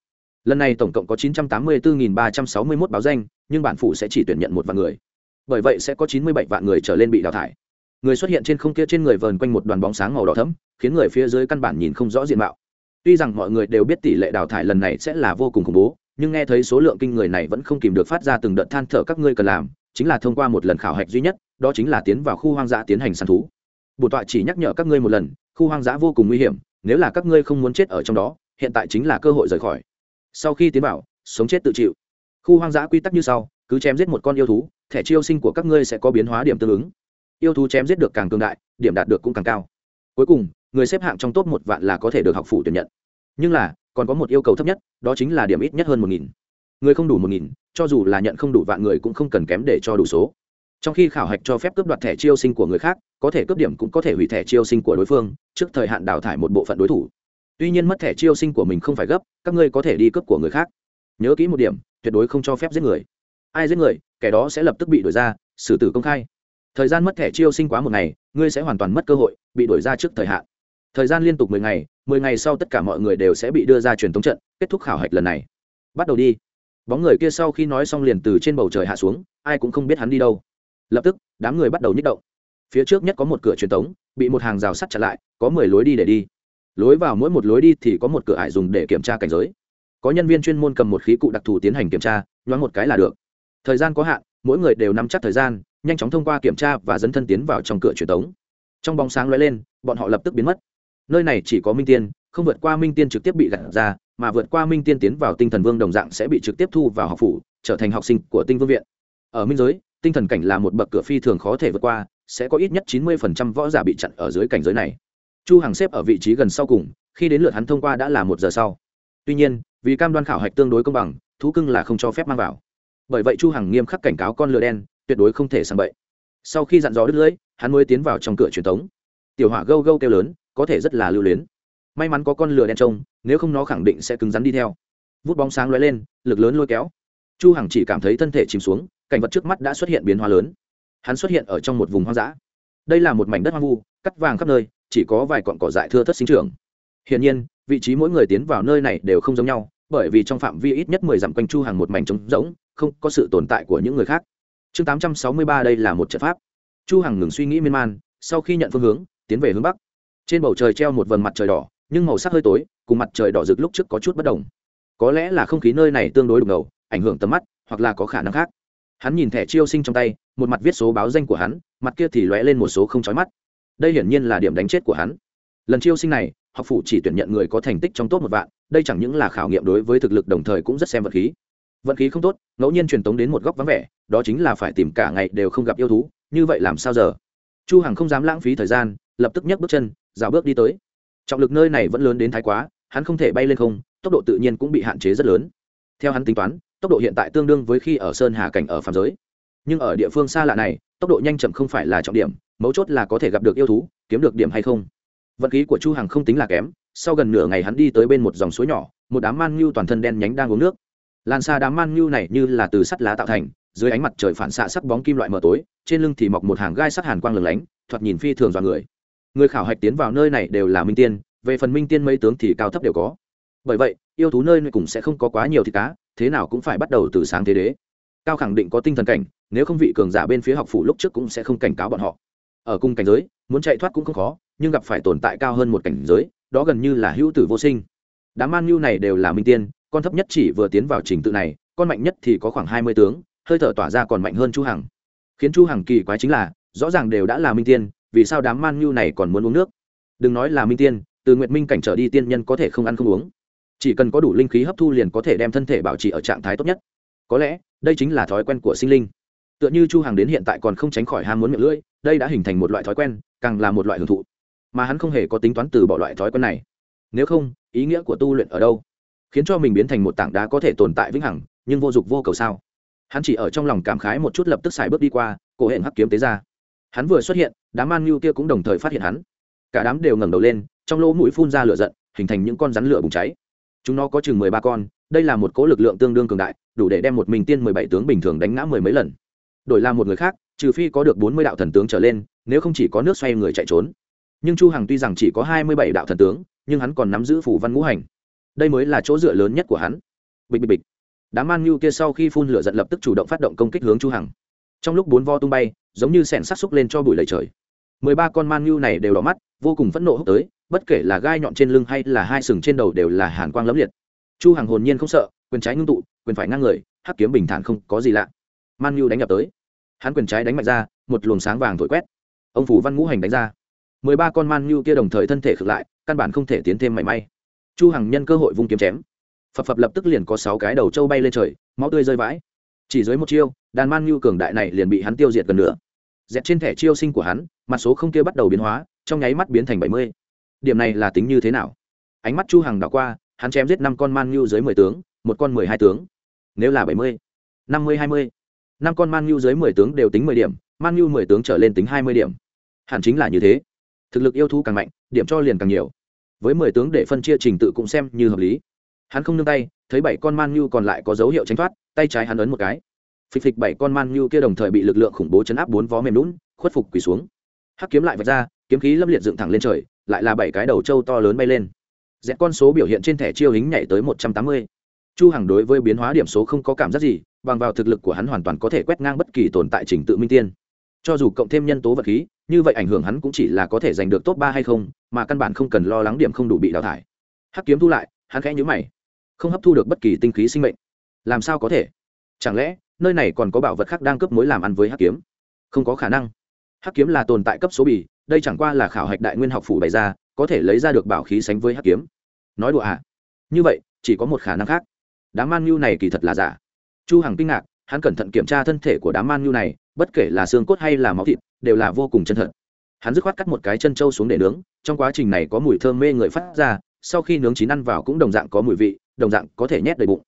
Lần này tổng cộng có 984.361 báo danh, nhưng bản phủ sẽ chỉ tuyển nhận một vạn người. Bởi vậy sẽ có 97 vạn người trở lên bị đào thải. Người xuất hiện trên không kia trên người vờn quanh một đoàn bóng sáng màu đỏ thẫm, khiến người phía dưới căn bản nhìn không rõ diện mạo. Tuy rằng mọi người đều biết tỷ lệ đào thải lần này sẽ là vô cùng khủng bố nhưng nghe thấy số lượng kinh người này vẫn không kìm được phát ra từng đợt than thở các ngươi cần làm, chính là thông qua một lần khảo hạch duy nhất, đó chính là tiến vào khu hoang dã tiến hành săn thú. Bổn tọa chỉ nhắc nhở các ngươi một lần, khu hoang dã vô cùng nguy hiểm, nếu là các ngươi không muốn chết ở trong đó, hiện tại chính là cơ hội rời khỏi. Sau khi tiến vào, sống chết tự chịu. Khu hoang dã quy tắc như sau, cứ chém giết một con yêu thú, thẻ chiêu sinh của các ngươi sẽ có biến hóa điểm tương ứng. Yêu thú chém giết được càng cường đại, điểm đạt được cũng càng cao. Cuối cùng, người xếp hạng trong top một vạn là có thể được học phủ tuyển nhận. Nhưng là còn có một yêu cầu thấp nhất, đó chính là điểm ít nhất hơn một nghìn. Người không đủ một nghìn, cho dù là nhận không đủ vạn người cũng không cần kém để cho đủ số. Trong khi khảo hạch cho phép cướp đoạt thẻ chiêu sinh của người khác, có thể cướp điểm cũng có thể hủy thẻ chiêu sinh của đối phương, trước thời hạn đào thải một bộ phận đối thủ. Tuy nhiên mất thẻ chiêu sinh của mình không phải gấp, các ngươi có thể đi cướp của người khác. Nhớ kỹ một điểm, tuyệt đối không cho phép giết người. Ai giết người, kẻ đó sẽ lập tức bị đuổi ra, xử tử công khai. Thời gian mất thẻ chiêu sinh quá một ngày, ngươi sẽ hoàn toàn mất cơ hội, bị đuổi ra trước thời hạn thời gian liên tục mười ngày mười ngày sau tất cả mọi người đều sẽ bị đưa ra truyền thống trận, kết thúc khảo hạch lần này. Bắt đầu đi. Bóng người kia sau khi nói xong liền từ trên bầu trời hạ xuống, ai cũng không biết hắn đi đâu. Lập tức, đám người bắt đầu nhích động. Phía trước nhất có một cửa truyền thống, bị một hàng rào sắt chặn lại, có mười lối đi để đi. Lối vào mỗi một lối đi thì có một cửa ải dùng để kiểm tra cảnh giới. Có nhân viên chuyên môn cầm một khí cụ đặc thù tiến hành kiểm tra, nhoáng một cái là được. Thời gian có hạn, mỗi người đều nắm chắc thời gian, nhanh chóng thông qua kiểm tra và dẫn thân tiến vào trong cửa truyền thống. Trong bóng sáng lóe lên, bọn họ lập tức biến mất nơi này chỉ có minh tiên, không vượt qua minh tiên trực tiếp bị gặt ra, mà vượt qua minh tiên tiến vào tinh thần vương đồng dạng sẽ bị trực tiếp thu vào học phủ, trở thành học sinh của tinh vương viện. Ở minh giới, tinh thần cảnh là một bậc cửa phi thường khó thể vượt qua, sẽ có ít nhất chín mươi võ giả bị chặn ở dưới cảnh giới này. Chu hàng xếp ở vị trí gần sau cùng, khi đến lượt hắn thông qua đã là một giờ sau. Tuy nhiên, vì cam đoan khảo hạch tương đối công bằng, thú cưng là không cho phép mang vào. Bởi vậy chu hằng nghiêm khắc cảnh cáo con lừa đen, tuyệt đối không thể sang bậy. Sau khi dặn dò đứt lưỡi, hắn mới tiến vào trong cửa truyền thống. Tiểu hỏa gâu gâu kêu lớn có thể rất là lưu luyến. May mắn có con lừa đen trông, nếu không nó khẳng định sẽ cứng rắn đi theo. Vút bóng sáng lóe lên, lực lớn lôi kéo. Chu hằng chỉ cảm thấy thân thể chìm xuống, cảnh vật trước mắt đã xuất hiện biến hóa lớn. Hắn xuất hiện ở trong một vùng hoang dã. Đây là một mảnh đất hoang vu, cắt vàng khắp nơi, chỉ có vài cọn cỏ dại thưa thất sinh trưởng. Hiển nhiên, vị trí mỗi người tiến vào nơi này đều không giống nhau, bởi vì trong phạm vi ít nhất mười dặm quanh chu hàng một mảnh trống rỗng, không có sự tồn tại của những người khác. Chương tám trăm sáu mươi ba đây là một trận pháp. Chu hằng ngừng suy nghĩ miên man, sau khi nhận phương hướng, tiến về hướng bắc trên bầu trời treo một vầng mặt trời đỏ, nhưng màu sắc hơi tối, cùng mặt trời đỏ rực lúc trước có chút bất đồng. Có lẽ là không khí nơi này tương đối đục ngầu, ảnh hưởng tầm mắt, hoặc là có khả năng khác. Hắn nhìn thẻ chiêu sinh trong tay, một mặt viết số báo danh của hắn, mặt kia thì lóe lên một số không chói mắt. Đây hiển nhiên là điểm đánh chết của hắn. Lần chiêu sinh này, học phủ chỉ tuyển nhận người có thành tích trong tốt một vạn, đây chẳng những là khảo nghiệm đối với thực lực đồng thời cũng rất xem vật khí. Vận khí không tốt, ngẫu nhiên truyền tống đến một góc vắng vẻ, đó chính là phải tìm cả ngày đều không gặp yêu thú, như vậy làm sao giờ? Chu hằng không dám lãng phí thời gian, lập tức nhấc bước chân dạo bước đi tới. Trọng lực nơi này vẫn lớn đến thái quá, hắn không thể bay lên không, tốc độ tự nhiên cũng bị hạn chế rất lớn. Theo hắn tính toán, tốc độ hiện tại tương đương với khi ở sơn hà cảnh ở phàm giới. Nhưng ở địa phương xa lạ này, tốc độ nhanh chậm không phải là trọng điểm, mấu chốt là có thể gặp được yêu thú, kiếm được điểm hay không. Vận khí của chu hằng không tính là kém, sau gần nửa ngày hắn đi tới bên một dòng suối nhỏ, một đám man ngưu toàn thân đen nhánh đang uống nước. Lan xa đám man ngưu này như là từ sắt lá tạo thành, dưới ánh mặt trời phản xạ sắc bóng kim loại mờ tối, trên lưng thì mọc một hàng gai sắt hàn quang lừng lánh, thoạt nhìn phi thường dọa người người khảo hạch tiến vào nơi này đều là minh tiên, về phần minh tiên mấy tướng thì cao thấp đều có. Bởi vậy, yêu thú nơi này cũng sẽ không có quá nhiều thịt cá, thế nào cũng phải bắt đầu từ sáng thế đế. Cao khẳng định có tinh thần cảnh, nếu không vị cường giả bên phía học phủ lúc trước cũng sẽ không cảnh cáo bọn họ. Ở cùng cảnh giới, muốn chạy thoát cũng không khó, nhưng gặp phải tồn tại cao hơn một cảnh giới, đó gần như là hữu tử vô sinh. Đám man nhu này đều là minh tiên, con thấp nhất chỉ vừa tiến vào trình tự này, con mạnh nhất thì có khoảng hai mươi tướng, hơi thở tỏa ra còn mạnh hơn chu hằng. Khiến chu hằng kỳ quái chính là, rõ ràng đều đã là minh tiên vì sao đám man nhu này còn muốn uống nước? Đừng nói là minh tiên, từ nguyện minh cảnh trở đi tiên nhân có thể không ăn không uống. Chỉ cần có đủ linh khí hấp thu liền có thể đem thân thể bảo trì ở trạng thái tốt nhất. Có lẽ, đây chính là thói quen của sinh linh. Tựa như chu hàng đến hiện tại còn không tránh khỏi ham muốn miệng lưỡi, đây đã hình thành một loại thói quen, càng là một loại hưởng thụ. Mà hắn không hề có tính toán từ bỏ loại thói quen này. Nếu không, ý nghĩa của tu luyện ở đâu? Khiến cho mình biến thành một tảng đá có thể tồn tại vĩnh hằng, nhưng vô dụng vô cầu sao? Hắn chỉ ở trong lòng cảm khái một chút lập tức xài bước đi qua, cổ hẹn hắc kiếm tế ra hắn vừa xuất hiện, đám man mưu kia cũng đồng thời phát hiện hắn. Cả đám đều ngẩng đầu lên, trong lỗ mũi phun ra lửa giận, hình thành những con rắn lửa bùng cháy. Chúng nó có chừng mười ba con, đây là một cố lực lượng tương đương cường đại, đủ để đem một mình tiên mười bảy tướng bình thường đánh ngã mười mấy lần. Đổi làm một người khác, trừ phi có được bốn mươi đạo thần tướng trở lên, nếu không chỉ có nước xoay người chạy trốn. Nhưng chu hằng tuy rằng chỉ có hai mươi bảy đạo thần tướng, nhưng hắn còn nắm giữ phủ văn ngũ hành. Đây mới là chỗ dựa lớn nhất của hắn. Bịch bịch bịch. Đám man nhu kia sau khi phun lửa giận lập tức chủ động phát động công kích hướng chu hằng. Trong lúc bốn vo tung bay giống như sẹn sát xúc lên cho bụi lầy trời. Mười ba con man nhu này đều đỏ mắt, vô cùng phẫn nộ hốc tới, bất kể là gai nhọn trên lưng hay là hai sừng trên đầu đều là hàn quang lẫm liệt. Chu hằng hồn nhiên không sợ, quyền trái ngưng tụ, quyền phải ngang người, hắc kiếm bình thản không có gì lạ. Man nhu đánh nhập tới. Hắn quyền trái đánh mạnh ra, một luồng sáng vàng thổi quét. Ông phủ văn ngũ hành đánh ra. Mười ba con man nhu kia đồng thời thân thể khực lại, căn bản không thể tiến thêm mảy may. Chu hằng nhân cơ hội vung kiếm chém. Phập phập lập tức liền có sáu cái đầu trâu bay lên trời, máu tươi rơi vãi. Chỉ dưới một chiêu, đàn man nhu cường đại này liền bị hắn tiêu diệt gần nữa dẹt trên thẻ chiêu sinh của hắn, mặt số không kia bắt đầu biến hóa, trong nháy mắt biến thành bảy mươi. Điểm này là tính như thế nào? Ánh mắt chu hằng đảo qua, hắn chém giết năm con man nhu dưới mười tướng, một con mười hai tướng. Nếu là bảy mươi, năm mươi, hai mươi, năm con man nhu dưới mười tướng đều tính mười điểm, man nhu mười tướng trở lên tính hai mươi điểm. Hẳn chính là như thế. Thực lực yêu thú càng mạnh, điểm cho liền càng nhiều. Với mười tướng để phân chia trình tự cũng xem như hợp lý. Hắn không nương tay, thấy bảy con man nhu còn lại có dấu hiệu tránh thoát, tay trái hắn ấn một cái phịch phịch bảy con man như kia đồng thời bị lực lượng khủng bố chấn áp bốn vó mềm lún, khuất phục quỳ xuống. Hắc kiếm lại vạch ra, kiếm khí lâm liệt dựng thẳng lên trời, lại là bảy cái đầu trâu to lớn bay lên. Dẹp con số biểu hiện trên thẻ chiêu hính nhảy tới một trăm tám mươi. Chu hằng đối với biến hóa điểm số không có cảm giác gì, bằng vào thực lực của hắn hoàn toàn có thể quét ngang bất kỳ tồn tại trình tự minh tiên. Cho dù cộng thêm nhân tố vật khí, như vậy ảnh hưởng hắn cũng chỉ là có thể giành được top ba hay không, mà căn bản không cần lo lắng điểm không đủ bị đào thải. Hắc kiếm thu lại, hắn khẽ nhíu mày. Không hấp thu được bất kỳ tinh khí sinh mệnh. Làm sao có thể? Chẳng lẽ nơi này còn có bảo vật khác đang cấp mối làm ăn với hắc kiếm. Không có khả năng. Hắc kiếm là tồn tại cấp số bì, đây chẳng qua là khảo hạch đại nguyên học phủ bày ra, có thể lấy ra được bảo khí sánh với hắc kiếm. Nói đùa à? Như vậy, chỉ có một khả năng khác. Đám man nhu này kỳ thật là giả. Chu hằng kinh ngạc, hắn cẩn thận kiểm tra thân thể của đám man nhu này, bất kể là xương cốt hay là máu thịt, đều là vô cùng chân thật. Hắn dứt khoát cắt một cái chân trâu xuống để nướng, trong quá trình này có mùi thơm mê người phát ra, sau khi nướng chín ăn vào cũng đồng dạng có mùi vị, đồng dạng có thể nhét đầy bụng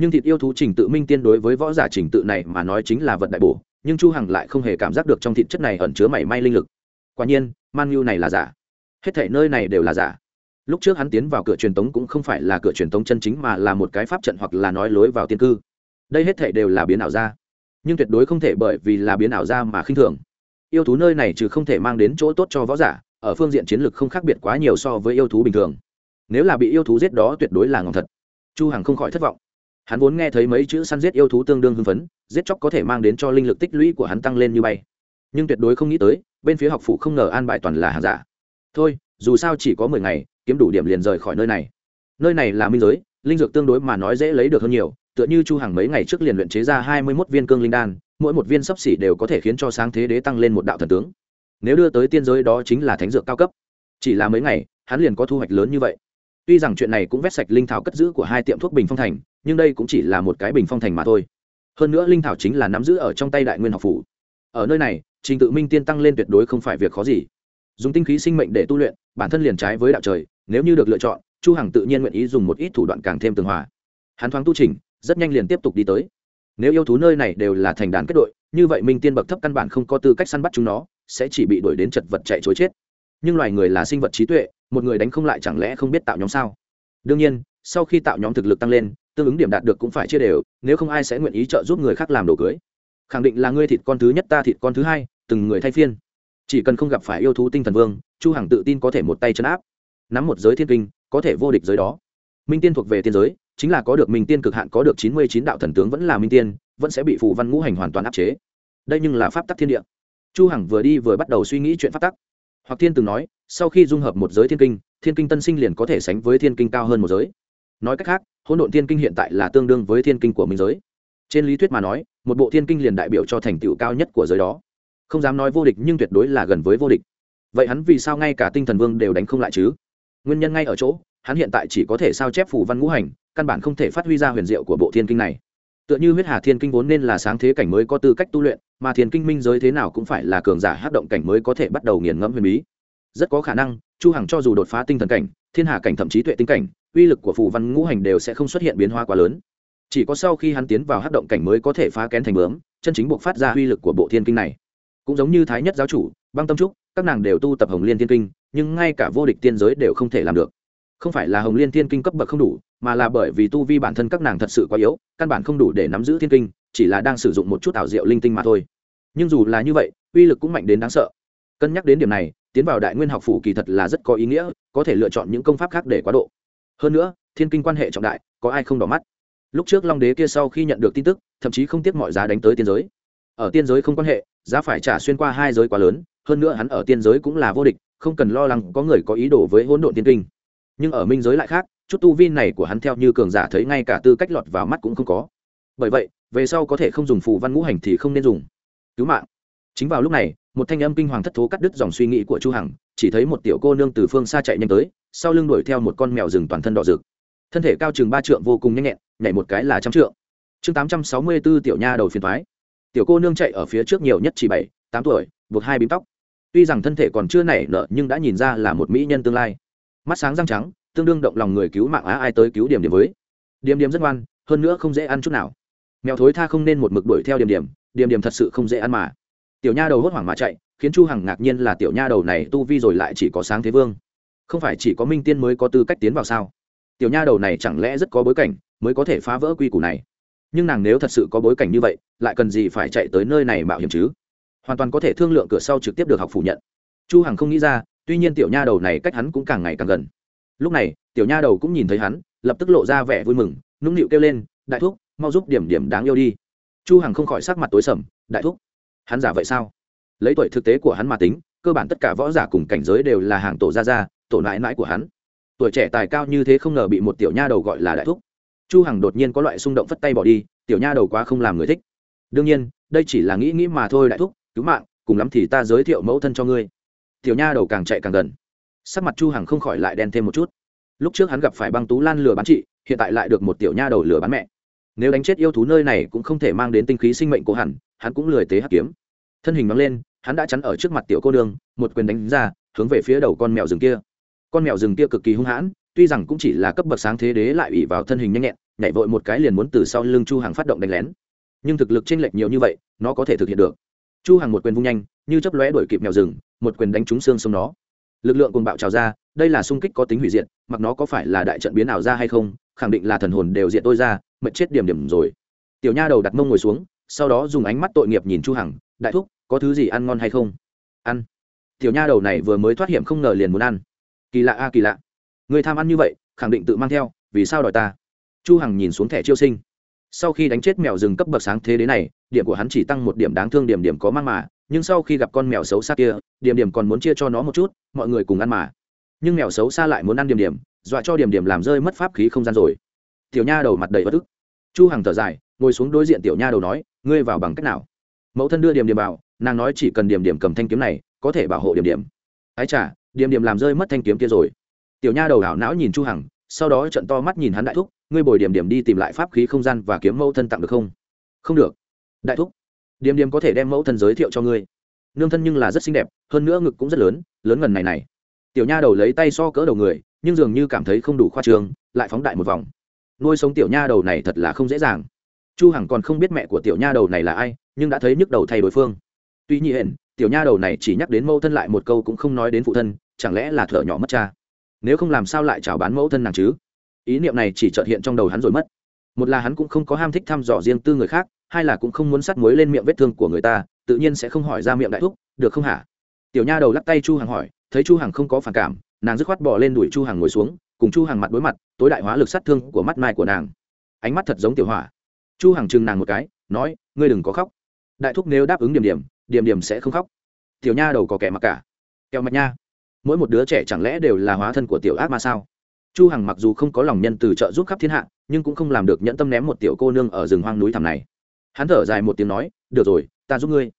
nhưng thịt yêu thú trình tự minh tiên đối với võ giả trình tự này mà nói chính là vật đại bổ, nhưng chu hằng lại không hề cảm giác được trong thịt chất này ẩn chứa mảy may linh lực. Quả nhiên, man nhu này là giả. Hết thảy nơi này đều là giả. Lúc trước hắn tiến vào cửa truyền tống cũng không phải là cửa truyền tống chân chính mà là một cái pháp trận hoặc là nói lối vào tiên cư. Đây hết thảy đều là biến ảo ra. Nhưng tuyệt đối không thể bởi vì là biến ảo ra mà khinh thường. Yêu thú nơi này trừ không thể mang đến chỗ tốt cho võ giả, ở phương diện chiến lược không khác biệt quá nhiều so với yêu thú bình thường. Nếu là bị yêu thú giết đó tuyệt đối là ngon thật. Chu hằng không khỏi thất vọng hắn vốn nghe thấy mấy chữ săn giết yêu thú tương đương hưng phấn, giết chóc có thể mang đến cho linh lực tích lũy của hắn tăng lên như bay. Nhưng tuyệt đối không nghĩ tới, bên phía học phụ không ngờ an bài toàn là hàng giả. Thôi, dù sao chỉ có mười ngày, kiếm đủ điểm liền rời khỏi nơi này. Nơi này là minh giới, linh dược tương đối mà nói dễ lấy được hơn nhiều, tựa như chu hàng mấy ngày trước liền luyện chế ra hai mươi mốt viên cương linh đan, mỗi một viên sấp xỉ đều có thể khiến cho sáng thế đế tăng lên một đạo thần tướng. Nếu đưa tới tiên giới đó chính là thánh dược cao cấp. Chỉ là mấy ngày, hắn liền có thu hoạch lớn như vậy. Tuy rằng chuyện này cũng vét sạch linh thảo cất giữ của hai tiệm thuốc bình phong thành nhưng đây cũng chỉ là một cái bình phong thành mà thôi. Hơn nữa linh thảo chính là nắm giữ ở trong tay đại nguyên học phủ. Ở nơi này, trình tự minh tiên tăng lên tuyệt đối không phải việc khó gì. Dùng tinh khí sinh mệnh để tu luyện, bản thân liền trái với đạo trời, nếu như được lựa chọn, chu hằng tự nhiên nguyện ý dùng một ít thủ đoạn càng thêm tường hòa. Hắn thoáng tu trình rất nhanh liền tiếp tục đi tới. Nếu yêu thú nơi này đều là thành đàn kết đội, như vậy minh tiên bậc thấp căn bản không có tư cách săn bắt chúng nó, sẽ chỉ bị đuổi đến chật vật chạy chối chết. Nhưng loài người là sinh vật trí tuệ, một người đánh không lại chẳng lẽ không biết tạo nhóm sao? Đương nhiên, sau khi tạo nhóm thực lực tăng lên tương ứng điểm đạt được cũng phải chia đều, nếu không ai sẽ nguyện ý trợ giúp người khác làm đồ cưới. Khẳng định là ngươi thịt con thứ nhất, ta thịt con thứ hai, từng người thay phiên. Chỉ cần không gặp phải yêu thú tinh thần vương, chu hằng tự tin có thể một tay chấn áp. Nắm một giới thiên kinh, có thể vô địch giới đó. Minh tiên thuộc về tiên giới, chính là có được minh tiên cực hạn, có được chín mươi chín đạo thần tướng vẫn là minh tiên, vẫn sẽ bị phù văn ngũ hành hoàn toàn áp chế. Đây nhưng là pháp tắc thiên địa. Chu hằng vừa đi vừa bắt đầu suy nghĩ chuyện pháp tắc. Hoặc thiên từng nói, sau khi dung hợp một giới thiên kinh thiên kinh tân sinh liền có thể sánh với thiên kinh cao hơn một giới nói cách khác, hỗn độn thiên kinh hiện tại là tương đương với thiên kinh của minh giới. Trên lý thuyết mà nói, một bộ thiên kinh liền đại biểu cho thành tựu cao nhất của giới đó. Không dám nói vô địch nhưng tuyệt đối là gần với vô địch. Vậy hắn vì sao ngay cả tinh thần vương đều đánh không lại chứ? Nguyên nhân ngay ở chỗ, hắn hiện tại chỉ có thể sao chép phủ văn ngũ hành, căn bản không thể phát huy ra huyền diệu của bộ thiên kinh này. Tựa như huyết hà thiên kinh vốn nên là sáng thế cảnh mới có tư cách tu luyện, mà thiên kinh minh giới thế nào cũng phải là cường giả hát động cảnh mới có thể bắt đầu nghiền ngẫm huyền bí. Rất có khả năng, chu hằng cho dù đột phá tinh thần cảnh, thiên hà cảnh thậm chí tuệ tinh cảnh uy lực của phù văn ngũ hành đều sẽ không xuất hiện biến hóa quá lớn. Chỉ có sau khi hắn tiến vào hát động cảnh mới có thể phá kén thành bướm, chân chính buộc phát ra uy lực của bộ thiên kinh này. Cũng giống như thái nhất giáo chủ, băng tâm trúc, các nàng đều tu tập hồng liên thiên kinh, nhưng ngay cả vô địch tiên giới đều không thể làm được. Không phải là hồng liên thiên kinh cấp bậc không đủ, mà là bởi vì tu vi bản thân các nàng thật sự quá yếu, căn bản không đủ để nắm giữ thiên kinh, chỉ là đang sử dụng một chút ảo diệu linh tinh mà thôi. Nhưng dù là như vậy, uy lực cũng mạnh đến đáng sợ. Cân nhắc đến điểm này, tiến vào đại nguyên học phủ kỳ thật là rất có ý nghĩa, có thể lựa chọn những công pháp khác để quá độ hơn nữa, thiên kinh quan hệ trọng đại, có ai không đỏ mắt? Lúc trước long đế kia sau khi nhận được tin tức, thậm chí không tiếc mọi giá đánh tới tiên giới. Ở tiên giới không quan hệ, giá phải trả xuyên qua hai giới quá lớn, hơn nữa hắn ở tiên giới cũng là vô địch, không cần lo lắng có người có ý đồ với hỗn độn tiên kinh. Nhưng ở minh giới lại khác, chút tu vi này của hắn theo như cường giả thấy ngay cả tư cách lọt vào mắt cũng không có. Bởi vậy, về sau có thể không dùng phù văn ngũ hành thì không nên dùng. Cứu mạng. Chính vào lúc này, một thanh âm kinh hoàng thất thố cắt đứt dòng suy nghĩ của chu hằng, chỉ thấy một tiểu cô nương từ phương xa chạy nhanh tới sau lưng đuổi theo một con mèo rừng toàn thân đỏ rực. Thân thể cao chừng ba trượng vô cùng nhanh nhẹn, nhảy một cái là trăm trượng. Chương 864 tiểu nha đầu phiền thoái tiểu cô nương chạy ở phía trước nhiều nhất chỉ bảy, tám tuổi, buộc hai bím tóc. Tuy rằng thân thể còn chưa nảy nở nhưng đã nhìn ra là một mỹ nhân tương lai. Mắt sáng răng trắng, tương đương động lòng người cứu mạng á ai tới cứu điểm điểm với. Điểm điểm rất ngoan, hơn nữa không dễ ăn chút nào. Mèo thối tha không nên một mực đuổi theo điểm điểm điểm điểm thật sự không dễ ăn mà. Tiểu nha đầu hốt hoảng mà chạy, khiến chu hằng ngạc nhiên là tiểu nha đầu này tu vi rồi lại chỉ có sáng thế vương không phải chỉ có minh tiên mới có tư cách tiến vào sao? Tiểu nha đầu này chẳng lẽ rất có bối cảnh, mới có thể phá vỡ quy củ này? Nhưng nàng nếu thật sự có bối cảnh như vậy, lại cần gì phải chạy tới nơi này mạo hiểm chứ? Hoàn toàn có thể thương lượng cửa sau trực tiếp được học phủ nhận. Chu hằng không nghĩ ra, tuy nhiên tiểu nha đầu này cách hắn cũng càng ngày càng gần. Lúc này, tiểu nha đầu cũng nhìn thấy hắn, lập tức lộ ra vẻ vui mừng, nũng nịu kêu lên, đại thúc, mau giúp điểm điểm đáng yêu đi. Chu hằng không khỏi sắc mặt tối sầm, đại thúc, hắn giả vậy sao? Lấy tuổi thực tế của hắn mà tính, cơ bản tất cả võ giả cùng cảnh giới đều là hàng tổ gia gia tổ nãi nãi của hắn. Tuổi trẻ tài cao như thế không ngờ bị một tiểu nha đầu gọi là đại thúc. Chu hằng đột nhiên có loại xung động phất tay bỏ đi, tiểu nha đầu quá không làm người thích. Đương nhiên, đây chỉ là nghĩ nghĩ mà thôi đại thúc, cứu mạng, cùng lắm thì ta giới thiệu mẫu thân cho ngươi. Tiểu nha đầu càng chạy càng gần. Sắc mặt chu hằng không khỏi lại đen thêm một chút. Lúc trước hắn gặp phải băng tú lan lừa bán chị, hiện tại lại được một tiểu nha đầu lừa bán mẹ. Nếu đánh chết yêu thú nơi này cũng không thể mang đến tinh khí sinh mệnh của hắn hắn cũng lười tế hắc kiếm. Thân hình nóng lên, hắn đã chắn ở trước mặt tiểu cô đường một quyền đánh ra, hướng về phía đầu con mèo rừng kia con mèo rừng kia cực kỳ hung hãn, tuy rằng cũng chỉ là cấp bậc sáng thế đế lại ủy vào thân hình nhanh nhẹn, nhảy vội một cái liền muốn từ sau lưng chu hàng phát động đánh lén. Nhưng thực lực chênh lệch nhiều như vậy, nó có thể thực hiện được. Chu hàng một quyền vung nhanh, như chấp lóe đuổi kịp mèo rừng, một quyền đánh trúng xương sông nó. Lực lượng cùng bạo trào ra, đây là sung kích có tính hủy diệt, mặc nó có phải là đại trận biến ảo ra hay không, khẳng định là thần hồn đều diện tôi ra, mệt chết điểm điểm rồi. Tiểu nha đầu đặt mông ngồi xuống, sau đó dùng ánh mắt tội nghiệp nhìn chu hằng, đại thúc, có thứ gì ăn ngon hay không? Ăn. Tiểu nha đầu này vừa mới thoát hiểm không ngờ liền muốn ăn kỳ lạ a, kỳ lạ. Người tham ăn như vậy, khẳng định tự mang theo, vì sao đòi ta? Chu hằng nhìn xuống thẻ chiêu sinh. Sau khi đánh chết mèo rừng cấp bậc sáng thế đế này, điểm của hắn chỉ tăng một điểm đáng thương điểm điểm có mang mà, nhưng sau khi gặp con mèo xấu xa kia, điểm điểm còn muốn chia cho nó một chút, mọi người cùng ăn mà. Nhưng mèo xấu xa lại muốn ăn điểm điểm, dọa cho điểm điểm làm rơi mất pháp khí không gian rồi. Tiểu nha đầu mặt đầy bất ức. Chu hằng thở dài, ngồi xuống đối diện tiểu nha đầu nói, ngươi vào bằng cách nào? Mẫu thân đưa điểm điểm vào, nàng nói chỉ cần điểm điểm cầm thanh kiếm này, có thể bảo hộ điểm điểm. Ái chả điểm điểm làm rơi mất thanh kiếm kia rồi. Tiểu nha đầu đảo não nhìn chu hằng, sau đó trận to mắt nhìn hắn đại thúc, ngươi bồi điểm điểm đi tìm lại pháp khí không gian và kiếm mẫu thân tặng được không? Không được. Đại thúc điểm điểm có thể đem mẫu thân giới thiệu cho ngươi. Nương thân nhưng là rất xinh đẹp, hơn nữa ngực cũng rất lớn lớn ngần này này. Tiểu nha đầu lấy tay so cỡ đầu người, nhưng dường như cảm thấy không đủ khoa trương, lại phóng đại một vòng. Nuôi sống tiểu nha đầu này thật là không dễ dàng. Chu hằng còn không biết mẹ của tiểu nha đầu này là ai, nhưng đã thấy nhức đầu thay đối phương. Tuy nhiên tiểu nha đầu này chỉ nhắc đến mẫu thân lại một câu cũng không nói đến phụ thân, chẳng lẽ là thở nhỏ mất cha? Nếu không làm sao lại chào bán mẫu thân nàng chứ? Ý niệm này chỉ chợt hiện trong đầu hắn rồi mất. Một là hắn cũng không có ham thích thăm dò riêng tư người khác, hai là cũng không muốn sắt muối lên miệng vết thương của người ta, tự nhiên sẽ không hỏi ra miệng đại thúc, được không hả? Tiểu nha đầu lắc tay chu hằng hỏi, thấy chu hằng không có phản cảm, nàng dứt khoát bỏ lên đuổi chu hằng ngồi xuống, cùng chu hằng mặt đối mặt, tối đại hóa lực sát thương của mắt mai của nàng. Ánh mắt thật giống tiểu hỏa. Chu hằng chừng nàng một cái, nói, ngươi đừng có khóc. Đại thúc nếu đáp ứng điểm điểm điểm điểm sẽ không khóc. Tiểu nha đầu có kẻ mặc cả. Kẹo mạch nha. Mỗi một đứa trẻ chẳng lẽ đều là hóa thân của tiểu ác mà sao? Chu hằng mặc dù không có lòng nhân từ trợ giúp khắp thiên hạ, nhưng cũng không làm được nhẫn tâm ném một tiểu cô nương ở rừng hoang núi thẳm này. Hắn thở dài một tiếng nói, được rồi, ta giúp ngươi.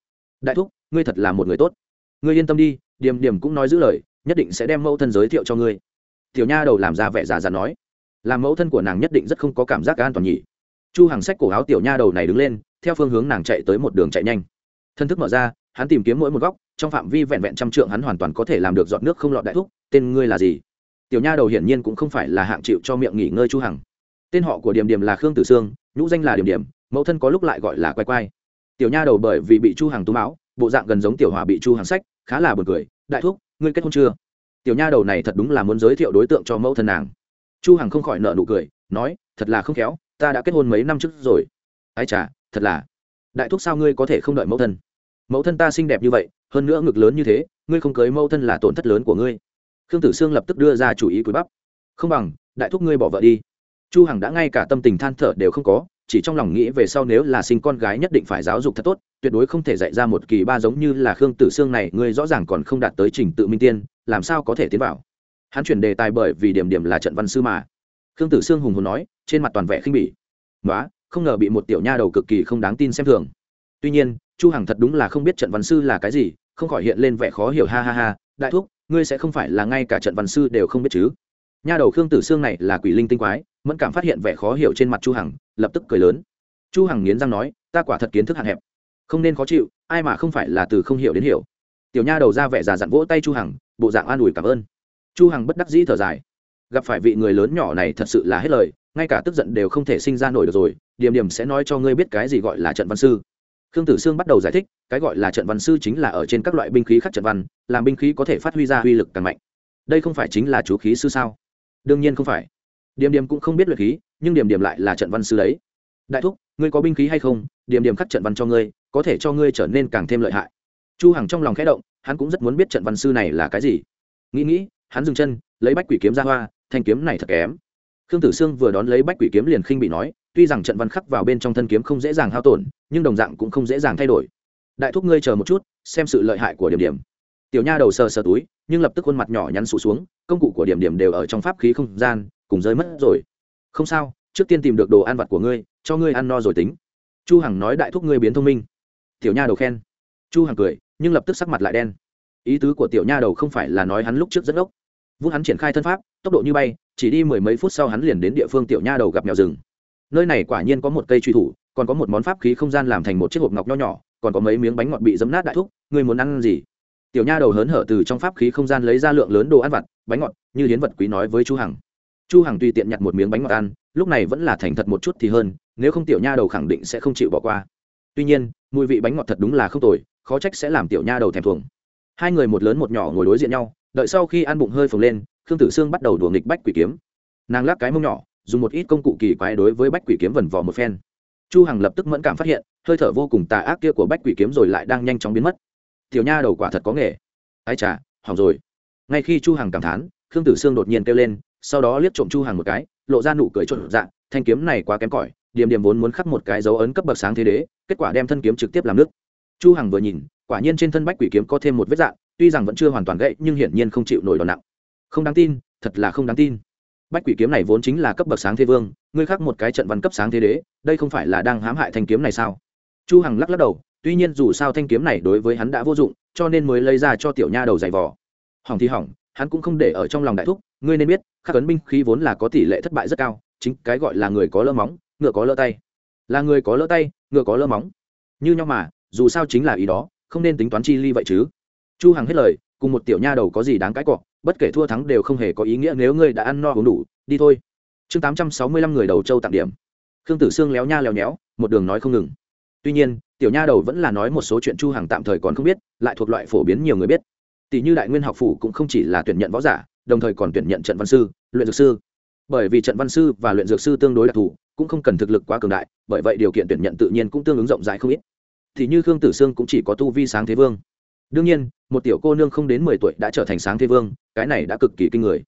Đại thúc, ngươi thật là một người tốt. Ngươi yên tâm đi điểm điểm cũng nói giữ lời, nhất định sẽ đem mẫu thân giới thiệu cho ngươi. Tiểu nha đầu làm ra vẻ giả dặn nói. Làm mẫu thân của nàng nhất định rất không có cảm giác an toàn nhỉ. Chu hàng sách cổ áo tiểu nha đầu này đứng lên, theo phương hướng nàng chạy tới một đường chạy nhanh thân thức mở ra, hắn tìm kiếm mỗi một góc, trong phạm vi vẹn vẹn trăm trượng hắn hoàn toàn có thể làm được dọn nước không lọt đại thúc, tên ngươi là gì? Tiểu nha đầu hiển nhiên cũng không phải là hạng chịu cho miệng nghỉ ngơi chu hằng. Tên họ của điểm điểm là khương tử sương, nhũ danh là điểm điểm mẫu thân có lúc lại gọi là quay quay tiểu nha đầu bởi vì bị chu hằng tú máu bộ dạng gần giống tiểu hòa bị chu hằng sách, khá là buồn cười, đại thúc, ngươi kết hôn chưa? Tiểu nha đầu này thật đúng là muốn giới thiệu đối tượng cho mẫu thân nàng. Chu hằng không khỏi nợ nụ cười, nói, thật là không khéo, ta đã kết hôn mấy năm trước rồi. Ai chà, thật là đại thúc sao ngươi có thể không đợi mẫu thân? Mẫu thân ta xinh đẹp như vậy, hơn nữa ngực lớn như thế, ngươi không cưới mẫu thân là tổn thất lớn của ngươi. Khương tử sương lập tức đưa ra chủ ý cúi bắp. Không bằng, đại thúc ngươi bỏ vợ đi. Chu hằng đã ngay cả tâm tình than thở đều không có, chỉ trong lòng nghĩ về sau nếu là sinh con gái nhất định phải giáo dục thật tốt, tuyệt đối không thể dạy ra một kỳ ba giống như là khương tử sương này, ngươi rõ ràng còn không đạt tới trình tự minh tiên, làm sao có thể tiến vào? Hắn chuyển đề tài bởi vì điểm điểm là trận văn sư mà. Khương tử sương hùng hồn nói, trên mặt toàn vẻ khinh bỉ. Nói không ngờ bị một tiểu nha đầu cực kỳ không đáng tin xem thường. Tuy nhiên, chu hằng thật đúng là không biết trận văn sư là cái gì, không khỏi hiện lên vẻ khó hiểu, ha ha ha, đại thúc, ngươi sẽ không phải là ngay cả trận văn sư đều không biết chứ? Nha đầu khương tử sương này là quỷ linh tinh quái, mẫn cảm phát hiện vẻ khó hiểu trên mặt chu hằng, lập tức cười lớn. Chu hằng nghiến răng nói, ta quả thật kiến thức hạn hẹp. Không nên khó chịu, ai mà không phải là từ không hiểu đến hiểu. Tiểu nha đầu ra vẻ già dặn vỗ tay chu hằng, bộ dạng an ủi cảm ơn. Chu hằng bất đắc dĩ thở dài. Gặp phải vị người lớn nhỏ này thật sự là hết lời ngay cả tức giận đều không thể sinh ra nổi được rồi điểm điểm sẽ nói cho ngươi biết cái gì gọi là trận văn sư. Khương tử sương bắt đầu giải thích, cái gọi là trận văn sư chính là ở trên các loại binh khí khắc trận văn, làm binh khí có thể phát huy ra uy lực càng mạnh. Đây không phải chính là chú khí sư sao? Đương nhiên không phải. Điểm điểm cũng không biết luyện khí, nhưng điểm điểm lại là trận văn sư đấy. Đại thúc, ngươi có binh khí hay không? Điểm điểm khắc trận văn cho ngươi, có thể cho ngươi trở nên càng thêm lợi hại. Chu hằng trong lòng khẽ động, hắn cũng rất muốn biết trận văn sư này là cái gì. Nghĩ nghĩ, hắn dừng chân, lấy bách quỷ kiếm ra hoa, thanh kiếm này thật kém khương tử sương vừa đón lấy bách quỷ kiếm liền khinh bị nói, tuy rằng trận văn khắc vào bên trong thân kiếm không dễ dàng hao tổn, nhưng đồng dạng cũng không dễ dàng thay đổi. Đại thúc ngươi chờ một chút, xem sự lợi hại của điểm điểm. Tiểu nha đầu sờ sờ túi, nhưng lập tức khuôn mặt nhỏ nhắn sụ xuống, công cụ của điểm điểm đều ở trong pháp khí không gian, cùng rơi mất rồi. Không sao, trước tiên tìm được đồ ăn vặt của ngươi, cho ngươi ăn no rồi tính. Chu hằng nói đại thúc ngươi biến thông minh. Tiểu nha đầu khen. Chu hằng cười, nhưng lập tức sắc mặt lại đen. Ý tứ của tiểu nha đầu không phải là nói hắn lúc trước rất ốc vút hắn triển khai thân pháp, tốc độ như bay chỉ đi mười mấy phút sau hắn liền đến địa phương tiểu nha đầu gặp mèo rừng. Nơi này quả nhiên có một cây truy thủ, còn có một món pháp khí không gian làm thành một chiếc hộp ngọc nho nhỏ, còn có mấy miếng bánh ngọt bị dấm nát đại thúc, ngươi muốn ăn gì? Tiểu nha đầu hớn hở từ trong pháp khí không gian lấy ra lượng lớn đồ ăn vặt, bánh ngọt, như hiến vật quý nói với chu hằng. Chu hằng tùy tiện nhặt một miếng bánh ngọt ăn, lúc này vẫn là thành thật một chút thì hơn, nếu không tiểu nha đầu khẳng định sẽ không chịu bỏ qua. Tuy nhiên, mùi vị bánh ngọt thật đúng là không tồi, khó trách sẽ làm tiểu nha đầu thèm thuồng. Hai người một lớn một nhỏ ngồi đối diện nhau đợi sau khi ăn bụng hơi phồng lên, khương tử sương bắt đầu đùa nghịch bách quỷ kiếm. Nàng lắc cái mông nhỏ, dùng một ít công cụ kỳ quái đối với bách quỷ kiếm vần vò một phen. Chu hằng lập tức mẫn cảm phát hiện, hơi thở vô cùng tà ác kia của bách quỷ kiếm rồi lại đang nhanh chóng biến mất. Tiểu nha đầu quả thật có nghề. Ai chà, hỏng rồi. Ngay khi chu hằng cảm thán, khương tử sương đột nhiên kêu lên, sau đó liếc trộm chu hằng một cái, lộ ra nụ cười trộn dạng thanh kiếm này quá kém cỏi, điểm điểm vốn muốn khắc một cái dấu ấn cấp bậc sáng thế đế, kết quả đem thân kiếm trực tiếp làm nước. Chu hằng vừa nhìn, quả nhiên trên thân bách quỷ kiếm có thêm một vết dạng tuy rằng vẫn chưa hoàn toàn gãy, nhưng hiển nhiên không chịu nổi đòn nặng. Không đáng tin, thật là không đáng tin. Bách quỷ kiếm này vốn chính là cấp bậc sáng thế vương, ngươi khác một cái trận văn cấp sáng thế đế, đây không phải là đang hãm hại thanh kiếm này sao? Chu hằng lắc lắc đầu, tuy nhiên dù sao thanh kiếm này đối với hắn đã vô dụng, cho nên mới lấy ra cho tiểu nha đầu giày vò. Hỏng thì hỏng, hắn cũng không để ở trong lòng đại thúc, ngươi nên biết, khắc ấn binh khí vốn là có tỷ lệ thất bại rất cao, chính cái gọi là người có lỡ móng, ngựa có lỡ tay. Là người có lỡ tay, ngựa có lỡ móng. Như nhau mà, dù sao chính là ý đó, không nên tính toán chi ly vậy chứ chu hằng hết lời, cùng một tiểu nha đầu có gì đáng cãi cọ, bất kể thua thắng đều không hề có ý nghĩa nếu ngươi đã ăn no uống đủ, đi thôi. Chương 865 người đầu châu tặng điểm. Khương tử sương léo nha léo nhéo, một đường nói không ngừng. Tuy nhiên, tiểu nha đầu vẫn là nói một số chuyện chu hằng tạm thời còn không biết, lại thuộc loại phổ biến nhiều người biết. Tỷ như đại nguyên học phủ cũng không chỉ là tuyển nhận võ giả, đồng thời còn tuyển nhận trận văn sư, luyện dược sư. Bởi vì trận văn sư và luyện dược sư tương đối đặc thù, cũng không cần thực lực quá cường đại, bởi vậy điều kiện tuyển nhận tự nhiên cũng tương ứng rộng rãi không ít. Thì như khương tử sương cũng chỉ có tu vi sáng thế vương đương nhiên, một tiểu cô nương không đến mười tuổi đã trở thành sáng thế vương, cái này đã cực kỳ kinh người.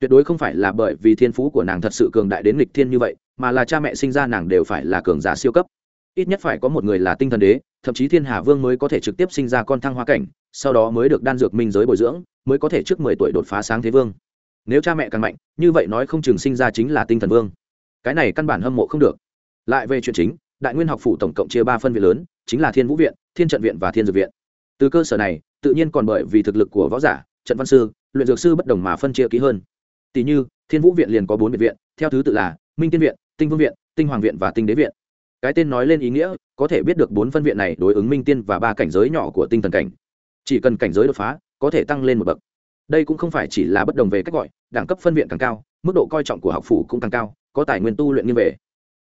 Tuyệt đối không phải là bởi vì thiên phú của nàng thật sự cường đại đến lịch thiên như vậy, mà là cha mẹ sinh ra nàng đều phải là cường giả siêu cấp. Ít nhất phải có một người là tinh thần đế, thậm chí thiên hà vương mới có thể trực tiếp sinh ra con thăng hoa cảnh, sau đó mới được đan dược minh giới bồi dưỡng, mới có thể trước mười tuổi đột phá sáng thế vương. Nếu cha mẹ càng mạnh, như vậy nói không chừng sinh ra chính là tinh thần vương. Cái này căn bản hâm mộ không được. Lại về chuyện chính, đại nguyên học phủ tổng cộng chia ba phân viện lớn, chính là thiên vũ viện, thiên trận viện và thiên dược viện từ cơ sở này, tự nhiên còn bởi vì thực lực của võ giả trận văn sư, luyện dược sư bất đồng mà phân chia kỹ hơn. Tỷ như, thiên vũ viện liền có bốn biệt viện, theo thứ tự là minh tiên viện, tinh vương viện, tinh hoàng viện và tinh đế viện. Cái tên nói lên ý nghĩa, có thể biết được bốn phân viện này đối ứng minh tiên và ba cảnh giới nhỏ của tinh thần cảnh. Chỉ cần cảnh giới đột phá, có thể tăng lên một bậc. Đây cũng không phải chỉ là bất đồng về cách gọi, đẳng cấp phân viện càng cao, mức độ coi trọng của học phủ cũng càng cao, có tài nguyên tu luyện như về.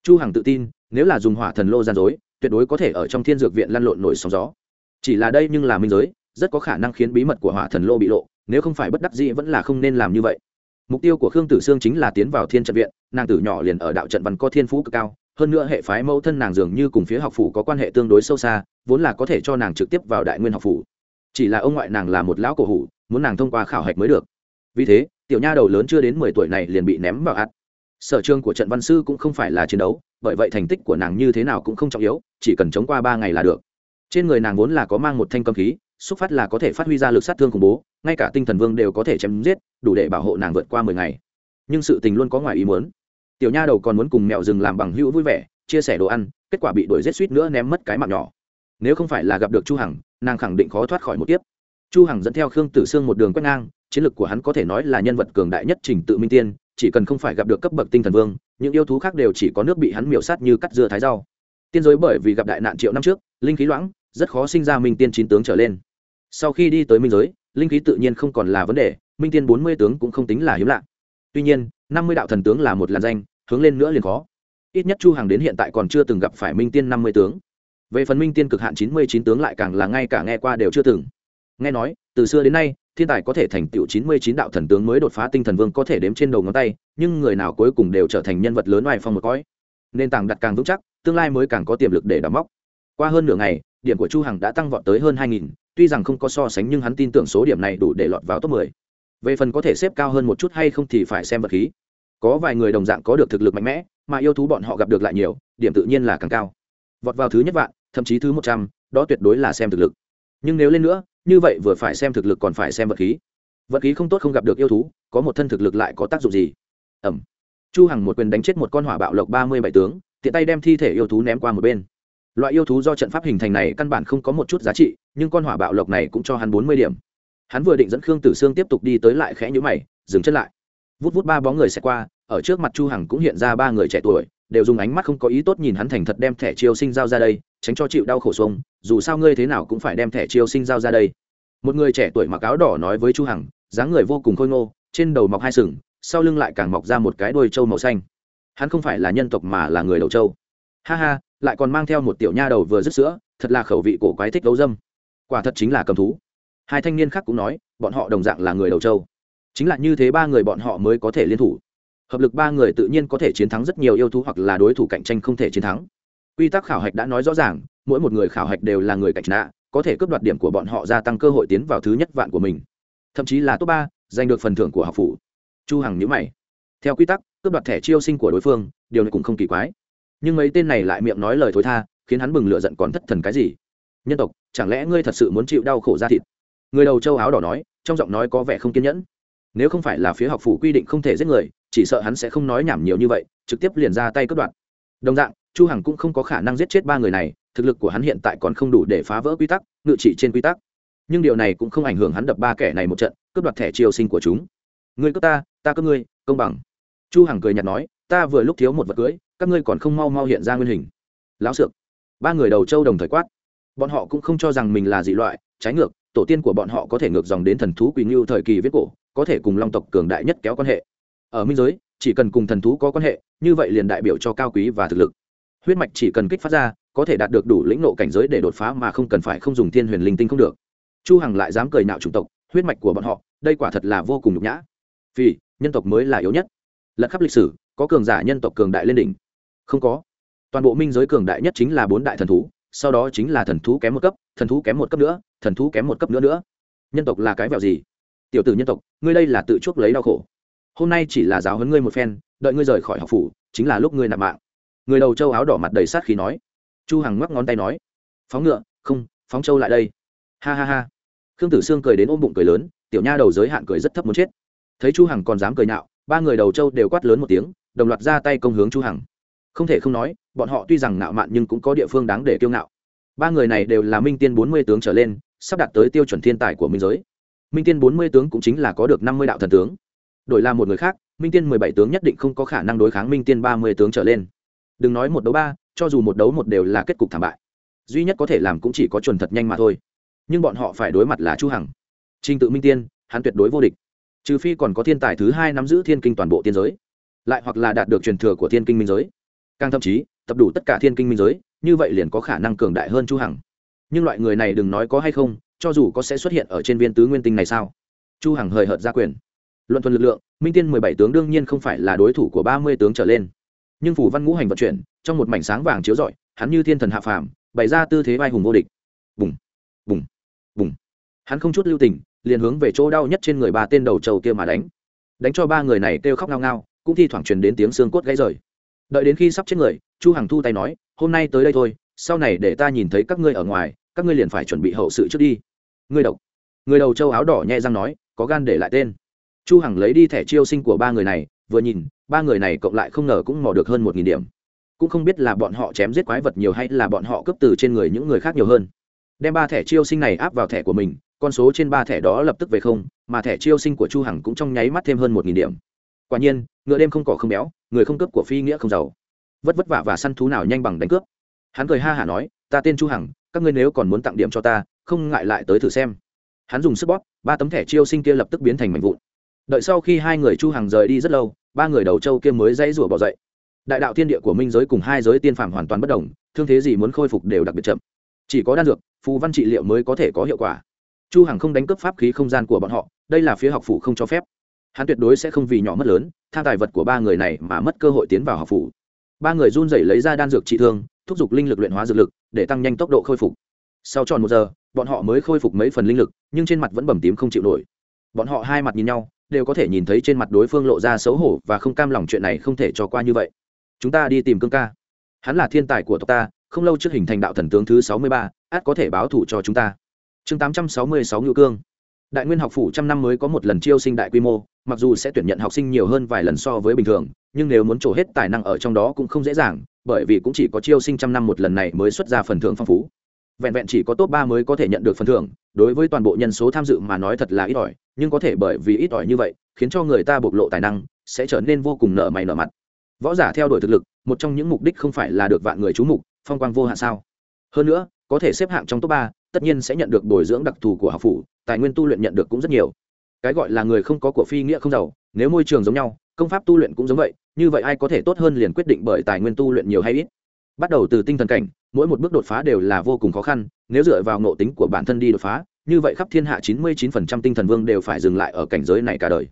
Chu hằng tự tin, nếu là dùng hỏa thần lô gian dối, tuyệt đối có thể ở trong thiên dược viện lăn lộn nổi sóng gió chỉ là đây nhưng là minh giới, rất có khả năng khiến bí mật của hỏa thần lô bị lộ, nếu không phải bất đắc dĩ vẫn là không nên làm như vậy. Mục tiêu của khương tử sương chính là tiến vào thiên trận viện, nàng tử nhỏ liền ở đạo trận văn có thiên phú cực cao, hơn nữa hệ phái mẫu thân nàng dường như cùng phía học phủ có quan hệ tương đối sâu xa, vốn là có thể cho nàng trực tiếp vào đại nguyên học phủ. Chỉ là ông ngoại nàng là một lão cổ hủ, muốn nàng thông qua khảo hạch mới được. Vì thế, tiểu nha đầu lớn chưa đến mười tuổi này liền bị ném vào ạt sở trường của trận văn sư cũng không phải là chiến đấu, bởi vậy thành tích của nàng như thế nào cũng không trọng yếu, chỉ cần chống qua ba ngày là được trên người nàng vốn là có mang một thanh cầm khí, xúc phát là có thể phát huy ra lực sát thương khủng bố, ngay cả tinh thần vương đều có thể chém giết, đủ để bảo hộ nàng vượt qua mười ngày. Nhưng sự tình luôn có ngoài ý muốn. Tiểu nha đầu còn muốn cùng mẹo rừng làm bằng hữu vui vẻ, chia sẻ đồ ăn, kết quả bị đuổi giết suýt nữa ném mất cái mạng nhỏ. Nếu không phải là gặp được chu hằng, nàng khẳng định khó thoát khỏi một tiếp chu hằng dẫn theo khương tử sương một đường quét ngang, chiến lược của hắn có thể nói là nhân vật cường đại nhất trình tự minh tiên, chỉ cần không phải gặp được cấp bậc tinh thần vương, những yêu thú khác đều chỉ có nước bị hắn miểu sát như cắt dưa thái rau. Tiên giới bởi vì gặp đại nạn triệu năm trước, linh khí loãng rất khó sinh ra minh tiên chín tướng trở lên. Sau khi đi tới minh giới, linh khí tự nhiên không còn là vấn đề, minh tiên bốn mươi tướng cũng không tính là hiếm lạ. Tuy nhiên, năm mươi đạo thần tướng là một làn danh, hướng lên nữa liền khó. Ít nhất chu hàng đến hiện tại còn chưa từng gặp phải minh tiên năm mươi tướng. Về phần minh tiên cực hạn chín mươi chín tướng lại càng là ngay cả nghe qua đều chưa từng. Nghe nói, từ xưa đến nay, thiên tài có thể thành tựu chín mươi chín đạo thần tướng mới đột phá tinh thần vương có thể đếm trên đầu ngón tay, nhưng người nào cuối cùng đều trở thành nhân vật lớn oai phong một cõi. Nền tảng đặt càng vững chắc, tương lai mới càng có tiềm lực để đắm móc. Qua hơn nửa ngày điểm của chu hằng đã tăng vọt tới hơn hai nghìn, tuy rằng không có so sánh, nhưng hắn tin tưởng số điểm này đủ để lọt vào top 10. về phần có thể xếp cao hơn một chút hay không thì phải xem vật khí. Có vài người đồng dạng có được thực lực mạnh mẽ, mà yêu thú bọn họ gặp được lại nhiều, điểm tự nhiên là càng cao. Vọt vào thứ nhất vạn, thậm chí thứ một trăm, đó tuyệt đối là xem thực lực. Nhưng nếu lên nữa, như vậy vừa phải xem thực lực còn phải xem vật khí. Vật khí không tốt không gặp được yêu thú, có một thân thực lực lại có tác dụng gì? Ẩm. Chu hằng một quyền đánh chết một con hỏa bạo lộc ba mươi bảy tướng, tiện tay đem thi thể yêu thú ném qua một bên loại yêu thú do trận pháp hình thành này căn bản không có một chút giá trị, nhưng con hỏa bạo lộc này cũng cho hắn bốn mươi điểm. Hắn vừa định dẫn khương tử sương tiếp tục đi tới lại khẽ nhũ mày, dừng chân lại. Vút vút ba bóng người sẽ qua, ở trước mặt chu hằng cũng hiện ra ba người trẻ tuổi, đều dùng ánh mắt không có ý tốt nhìn hắn thành thật đem thẻ chiêu sinh giao ra đây, tránh cho chịu đau khổ xuống. dù sao ngươi thế nào cũng phải đem thẻ chiêu sinh giao ra đây. Một người trẻ tuổi mặc áo đỏ nói với chu hằng, dáng người vô cùng khôi ngô, trên đầu mọc hai sừng, sau lưng lại càng mọc ra một cái đuôi trâu màu xanh. Hắn không phải là nhân tộc mà là người đầu trâu. Ha ha lại còn mang theo một tiểu nha đầu vừa dứt sữa thật là khẩu vị cổ quái thích đấu dâm. Quả thật chính là cầm thú. Hai thanh niên khác cũng nói bọn họ đồng dạng là người đầu châu, chính là như thế ba người bọn họ mới có thể liên thủ. Hợp lực ba người tự nhiên có thể chiến thắng rất nhiều yêu thú hoặc là đối thủ cạnh tranh không thể chiến thắng. Quy tắc khảo hạch đã nói rõ ràng mỗi một người khảo hạch đều là người cạnh nạ có thể cướp đoạt điểm của bọn họ gia tăng cơ hội tiến vào thứ nhất vạn của mình. Thậm chí là top ba giành được phần thưởng của học phủ. Chu hằng nhíu mày. Theo quy tắc cướp đoạt thẻ chiêu sinh của đối phương điều này cũng không kỳ quái nhưng mấy tên này lại miệng nói lời thối tha, khiến hắn bừng lửa giận còn thất thần cái gì? Nhân tộc, chẳng lẽ ngươi thật sự muốn chịu đau khổ ra thịt? Người đầu châu áo đỏ nói, trong giọng nói có vẻ không kiên nhẫn. Nếu không phải là phía học phủ quy định không thể giết người, chỉ sợ hắn sẽ không nói nhảm nhiều như vậy, trực tiếp liền ra tay cướp đoạt. Đồng dạng, chu hằng cũng không có khả năng giết chết ba người này, thực lực của hắn hiện tại còn không đủ để phá vỡ quy tắc, ngự trị trên quy tắc. Nhưng điều này cũng không ảnh hưởng hắn đập ba kẻ này một trận, cướp đoạt thẻ triều sinh của chúng. Ngươi cướp ta ta cướp ngươi, công bằng. Chu hằng cười nhạt nói ta vừa lúc thiếu một vật cưới, các ngươi còn không mau mau hiện ra nguyên hình. Lão sược, ba người đầu châu đồng thời quát. Bọn họ cũng không cho rằng mình là dị loại, trái ngược, tổ tiên của bọn họ có thể ngược dòng đến thần thú quỳ ngưu thời kỳ viết cổ, có thể cùng long tộc cường đại nhất kéo quan hệ. Ở minh giới, chỉ cần cùng thần thú có quan hệ, như vậy liền đại biểu cho cao quý và thực lực. Huyết mạch chỉ cần kích phát ra, có thể đạt được đủ lĩnh nộ cảnh giới để đột phá mà không cần phải không dùng thiên huyền linh tinh không được. Chu hằng lại dám cười nạo chủng tộc, huyết mạch của bọn họ, đây quả thật là vô cùng nhục nhã. Vì nhân tộc mới là yếu nhất. Lật khắp lịch sử có cường giả nhân tộc cường đại lên đỉnh? Không có. Toàn bộ minh giới cường đại nhất chính là bốn đại thần thú, sau đó chính là thần thú kém một cấp, thần thú kém một cấp nữa, thần thú kém một cấp nữa nữa. Nhân tộc là cái vẹo gì? Tiểu tử nhân tộc, ngươi đây là tự chuốc lấy đau khổ. Hôm nay chỉ là giáo huấn ngươi một phen, đợi ngươi rời khỏi học phủ, chính là lúc ngươi nạp mạng. Người đầu châu áo đỏ mặt đầy sát khí nói. Chu hằng ngoắc ngón tay nói. Phóng ngựa, không, phóng châu lại đây. Ha ha ha. Khương tử sương cười đến ôm bụng cười lớn, tiểu nha đầu giới hạn cười rất thấp muốn chết. Thấy chu hằng còn dám cười nhạo, ba người đầu châu đều quát lớn một tiếng đồng loạt ra tay công hướng chu hằng. Không thể không nói, bọn họ tuy rằng nạo mạn nhưng cũng có địa phương đáng để kiêu ngạo. Ba người này đều là minh tiên bốn mươi tướng trở lên, sắp đạt tới tiêu chuẩn thiên tài của minh giới. Minh tiên bốn mươi tướng cũng chính là có được năm mươi đạo thần tướng. Đổi là một người khác, minh tiên mười bảy tướng nhất định không có khả năng đối kháng minh tiên ba mươi tướng trở lên. Đừng nói một đấu ba, cho dù một đấu một đều là kết cục thảm bại. Duy nhất có thể làm cũng chỉ có chuẩn thật nhanh mà thôi. Nhưng bọn họ phải đối mặt là chu hằng. Trình tự minh tiên, hắn tuyệt đối vô địch. Trừ phi còn có thiên tài thứ hai nắm giữ thiên kinh toàn bộ tiên giới lại hoặc là đạt được truyền thừa của thiên kinh minh giới. Càng thậm chí, tập đủ tất cả thiên kinh minh giới, như vậy liền có khả năng cường đại hơn chu hằng. Nhưng loại người này đừng nói có hay không, cho dù có sẽ xuất hiện ở trên viên tứ nguyên tinh này sao? Chu hằng hời hợt ra quyền. Luận thuần lực lượng, minh tiên mười bảy tướng đương nhiên không phải là đối thủ của ba mươi tướng trở lên. Nhưng phủ văn ngũ hành vận chuyển, trong một mảnh sáng vàng chiếu rọi, hắn như thiên thần hạ phàm, bày ra tư thế vai hùng vô địch. Bùng bùng bùng. Hắn không chút lưu tình, liền hướng về chỗ đau nhất trên người ba tên đầu trầu kia mà đánh. Đánh cho ba người này kêu khóc ngao ngao cũng thi thoảng truyền đến tiếng xương cốt gãy rời. Đợi đến khi sắp chết người, chu hằng thu tay nói, hôm nay tới đây thôi, sau này để ta nhìn thấy các ngươi ở ngoài, các ngươi liền phải chuẩn bị hậu sự trước đi. Ngươi độc. Người đầu châu áo đỏ nhẹ răng nói, có gan để lại tên. Chu hằng lấy đi thẻ chiêu sinh của ba người này, vừa nhìn, ba người này cộng lại không ngờ cũng mò được hơn một nghìn điểm. Cũng không biết là bọn họ chém giết quái vật nhiều hay là bọn họ cướp từ trên người những người khác nhiều hơn. Đem ba thẻ chiêu sinh này áp vào thẻ của mình, con số trên ba thẻ đó lập tức về không, mà thẻ chiêu sinh của chu hằng cũng trong nháy mắt thêm hơn một nghìn điểm quả nhiên, ngựa đêm không cỏ không béo, người không cướp của phi nghĩa không giàu. Vất vất vả và săn thú nào nhanh bằng đánh cướp. Hắn cười ha hả nói, ta tên chu hằng, các ngươi nếu còn muốn tặng điểm cho ta, không ngại lại tới thử xem. Hắn dùng sức bóp, ba tấm thẻ chiêu sinh kia lập tức biến thành mảnh vụn. Đợi sau khi hai người chu hằng rời đi rất lâu, ba người đầu châu kia mới dãy rủa bỏ dậy. Đại đạo thiên địa của minh giới cùng hai giới tiên phàm hoàn toàn bất đồng, thương thế gì muốn khôi phục đều đặc biệt chậm. Chỉ có đan dược, phù văn trị liệu mới có thể có hiệu quả. Chu hằng không đánh cướp pháp khí không gian của bọn họ, đây là phía học phủ không cho phép hắn tuyệt đối sẽ không vì nhỏ mất lớn, tham tài vật của ba người này mà mất cơ hội tiến vào học phủ. Ba người run rẩy lấy ra đan dược trị thương, thúc giục linh lực luyện hóa dược lực, để tăng nhanh tốc độ khôi phục. Sau tròn một giờ, bọn họ mới khôi phục mấy phần linh lực, nhưng trên mặt vẫn bầm tím không chịu nổi. Bọn họ hai mặt nhìn nhau, đều có thể nhìn thấy trên mặt đối phương lộ ra xấu hổ và không cam lòng chuyện này không thể cho qua như vậy. Chúng ta đi tìm cương ca. Hắn là thiên tài của tộc ta, không lâu trước hình thành đạo thần tướng thứ sáu mươi ba, át có thể báo thủ cho chúng ta. Chương tám trăm sáu mươi sáu ngữ cương. Đại nguyên học phủ trăm năm mới có một lần chiêu sinh đại quy mô mặc dù sẽ tuyển nhận học sinh nhiều hơn vài lần so với bình thường, nhưng nếu muốn trổ hết tài năng ở trong đó cũng không dễ dàng, bởi vì cũng chỉ có chiêu sinh trăm năm một lần này mới xuất ra phần thưởng phong phú. Vẹn vẹn chỉ có top ba mới có thể nhận được phần thưởng, đối với toàn bộ nhân số tham dự mà nói thật là ít ỏi, nhưng có thể bởi vì ít ỏi như vậy, khiến cho người ta bộc lộ tài năng, sẽ trở nên vô cùng nở mày nở mặt. Võ giả theo đuổi thực lực, một trong những mục đích không phải là được vạn người chú mục, phong quang vô hạn sao? Hơn nữa, có thể xếp hạng trong top ba, tất nhiên sẽ nhận được bồi dưỡng đặc thù của học phủ, tài nguyên tu luyện nhận được cũng rất nhiều cái gọi là người không có của phi nghĩa không giàu, nếu môi trường giống nhau, công pháp tu luyện cũng giống vậy, như vậy ai có thể tốt hơn liền quyết định bởi tài nguyên tu luyện nhiều hay ít. Bắt đầu từ tinh thần cảnh, mỗi một bước đột phá đều là vô cùng khó khăn, nếu dựa vào ngộ tính của bản thân đi đột phá, như vậy khắp thiên hạ chín mươi 99% tinh thần vương đều phải dừng lại ở cảnh giới này cả đời.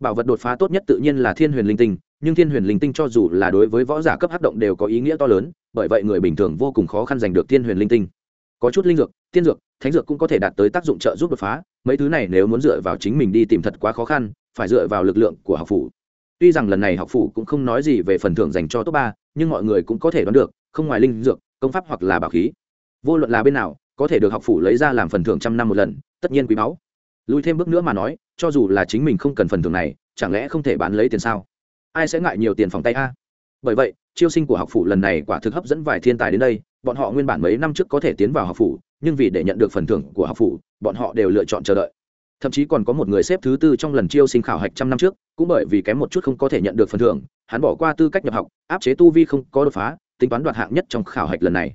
Bảo vật đột phá tốt nhất tự nhiên là thiên huyền linh tinh, nhưng thiên huyền linh tinh cho dù là đối với võ giả cấp hắc động đều có ý nghĩa to lớn, bởi vậy người bình thường vô cùng khó khăn giành được thiên huyền linh tinh. Có chút linh dược, tiên dược, thánh dược cũng có thể đạt tới tác dụng trợ giúp đột phá mấy thứ này nếu muốn dựa vào chính mình đi tìm thật quá khó khăn, phải dựa vào lực lượng của học phủ. Tuy rằng lần này học phủ cũng không nói gì về phần thưởng dành cho top ba, nhưng mọi người cũng có thể đoán được, không ngoài linh dược, công pháp hoặc là bảo khí. Vô luận là bên nào, có thể được học phủ lấy ra làm phần thưởng trăm năm một lần, tất nhiên quý báu. Lùi thêm bước nữa mà nói, cho dù là chính mình không cần phần thưởng này, chẳng lẽ không thể bán lấy tiền sao? Ai sẽ ngại nhiều tiền phòng tay a? Bởi vậy, chiêu sinh của học phủ lần này quả thực hấp dẫn vài thiên tài đến đây, bọn họ nguyên bản mấy năm trước có thể tiến vào học phủ nhưng vì để nhận được phần thưởng của học phủ, bọn họ đều lựa chọn chờ đợi. Thậm chí còn có một người xếp thứ tư trong lần chiêu sinh khảo hạch trăm năm trước, cũng bởi vì kém một chút không có thể nhận được phần thưởng, hắn bỏ qua tư cách nhập học, áp chế tu vi không có đột phá, tính toán đoạt hạng nhất trong khảo hạch lần này.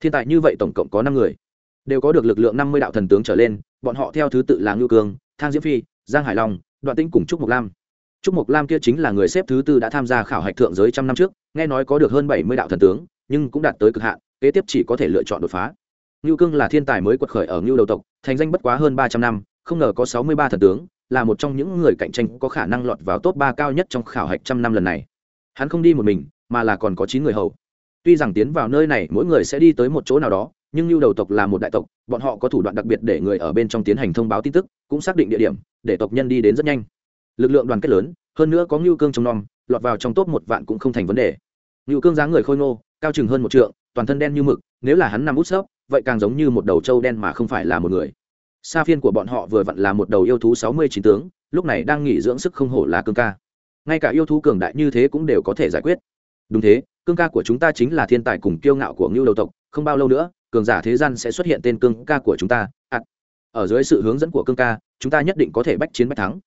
Thiên tài như vậy tổng cộng có năm người, đều có được lực lượng năm mươi đạo thần tướng trở lên, bọn họ theo thứ tự là ngưu cương, thang diễm phi, giang hải long, đoạn tĩnh cùng trúc mộc lam. Trúc mộc lam kia chính là người xếp thứ tư đã tham gia khảo hạch thượng giới trăm năm trước, nghe nói có được hơn bảy mươi đạo thần tướng, nhưng cũng đạt tới cực hạn, kế tiếp chỉ có thể lựa chọn đột phá ngưu cương là thiên tài mới quật khởi ở ngưu đầu tộc, thành danh bất quá hơn ba trăm năm, không ngờ có sáu mươi ba thần tướng, là một trong những người cạnh tranh có khả năng lọt vào top ba cao nhất trong khảo hạch trăm năm lần này. Hắn không đi một mình, mà là còn có chín người hầu. Tuy rằng tiến vào nơi này mỗi người sẽ đi tới một chỗ nào đó, nhưng lưu đầu tộc là một đại tộc, bọn họ có thủ đoạn đặc biệt để người ở bên trong tiến hành thông báo tin tức, cũng xác định địa điểm, để tộc nhân đi đến rất nhanh. Lực lượng đoàn kết lớn, hơn nữa có ngưu cương trông nom, lọt vào trong top một vạn cũng không thành vấn đề. Ngưu cương dáng người khôi ngô, cao chừng hơn một trượng, toàn thân đen như mực, nếu là hắn nằm út sấp vậy càng giống như một đầu trâu đen mà không phải là một người. Sa phiên của bọn họ vừa vặn là một đầu yêu thú sáu mươi chín tướng lúc này đang nghỉ dưỡng sức không hổ là cương ca. Ngay cả yêu thú cường đại như thế cũng đều có thể giải quyết. Đúng thế cương ca của chúng ta chính là thiên tài cùng kiêu ngạo của ngưu đầu tộc không bao lâu nữa cường giả thế gian sẽ xuất hiện tên cương ca của chúng ta. À, ở dưới sự hướng dẫn của cương ca chúng ta nhất định có thể bách chiến bách thắng.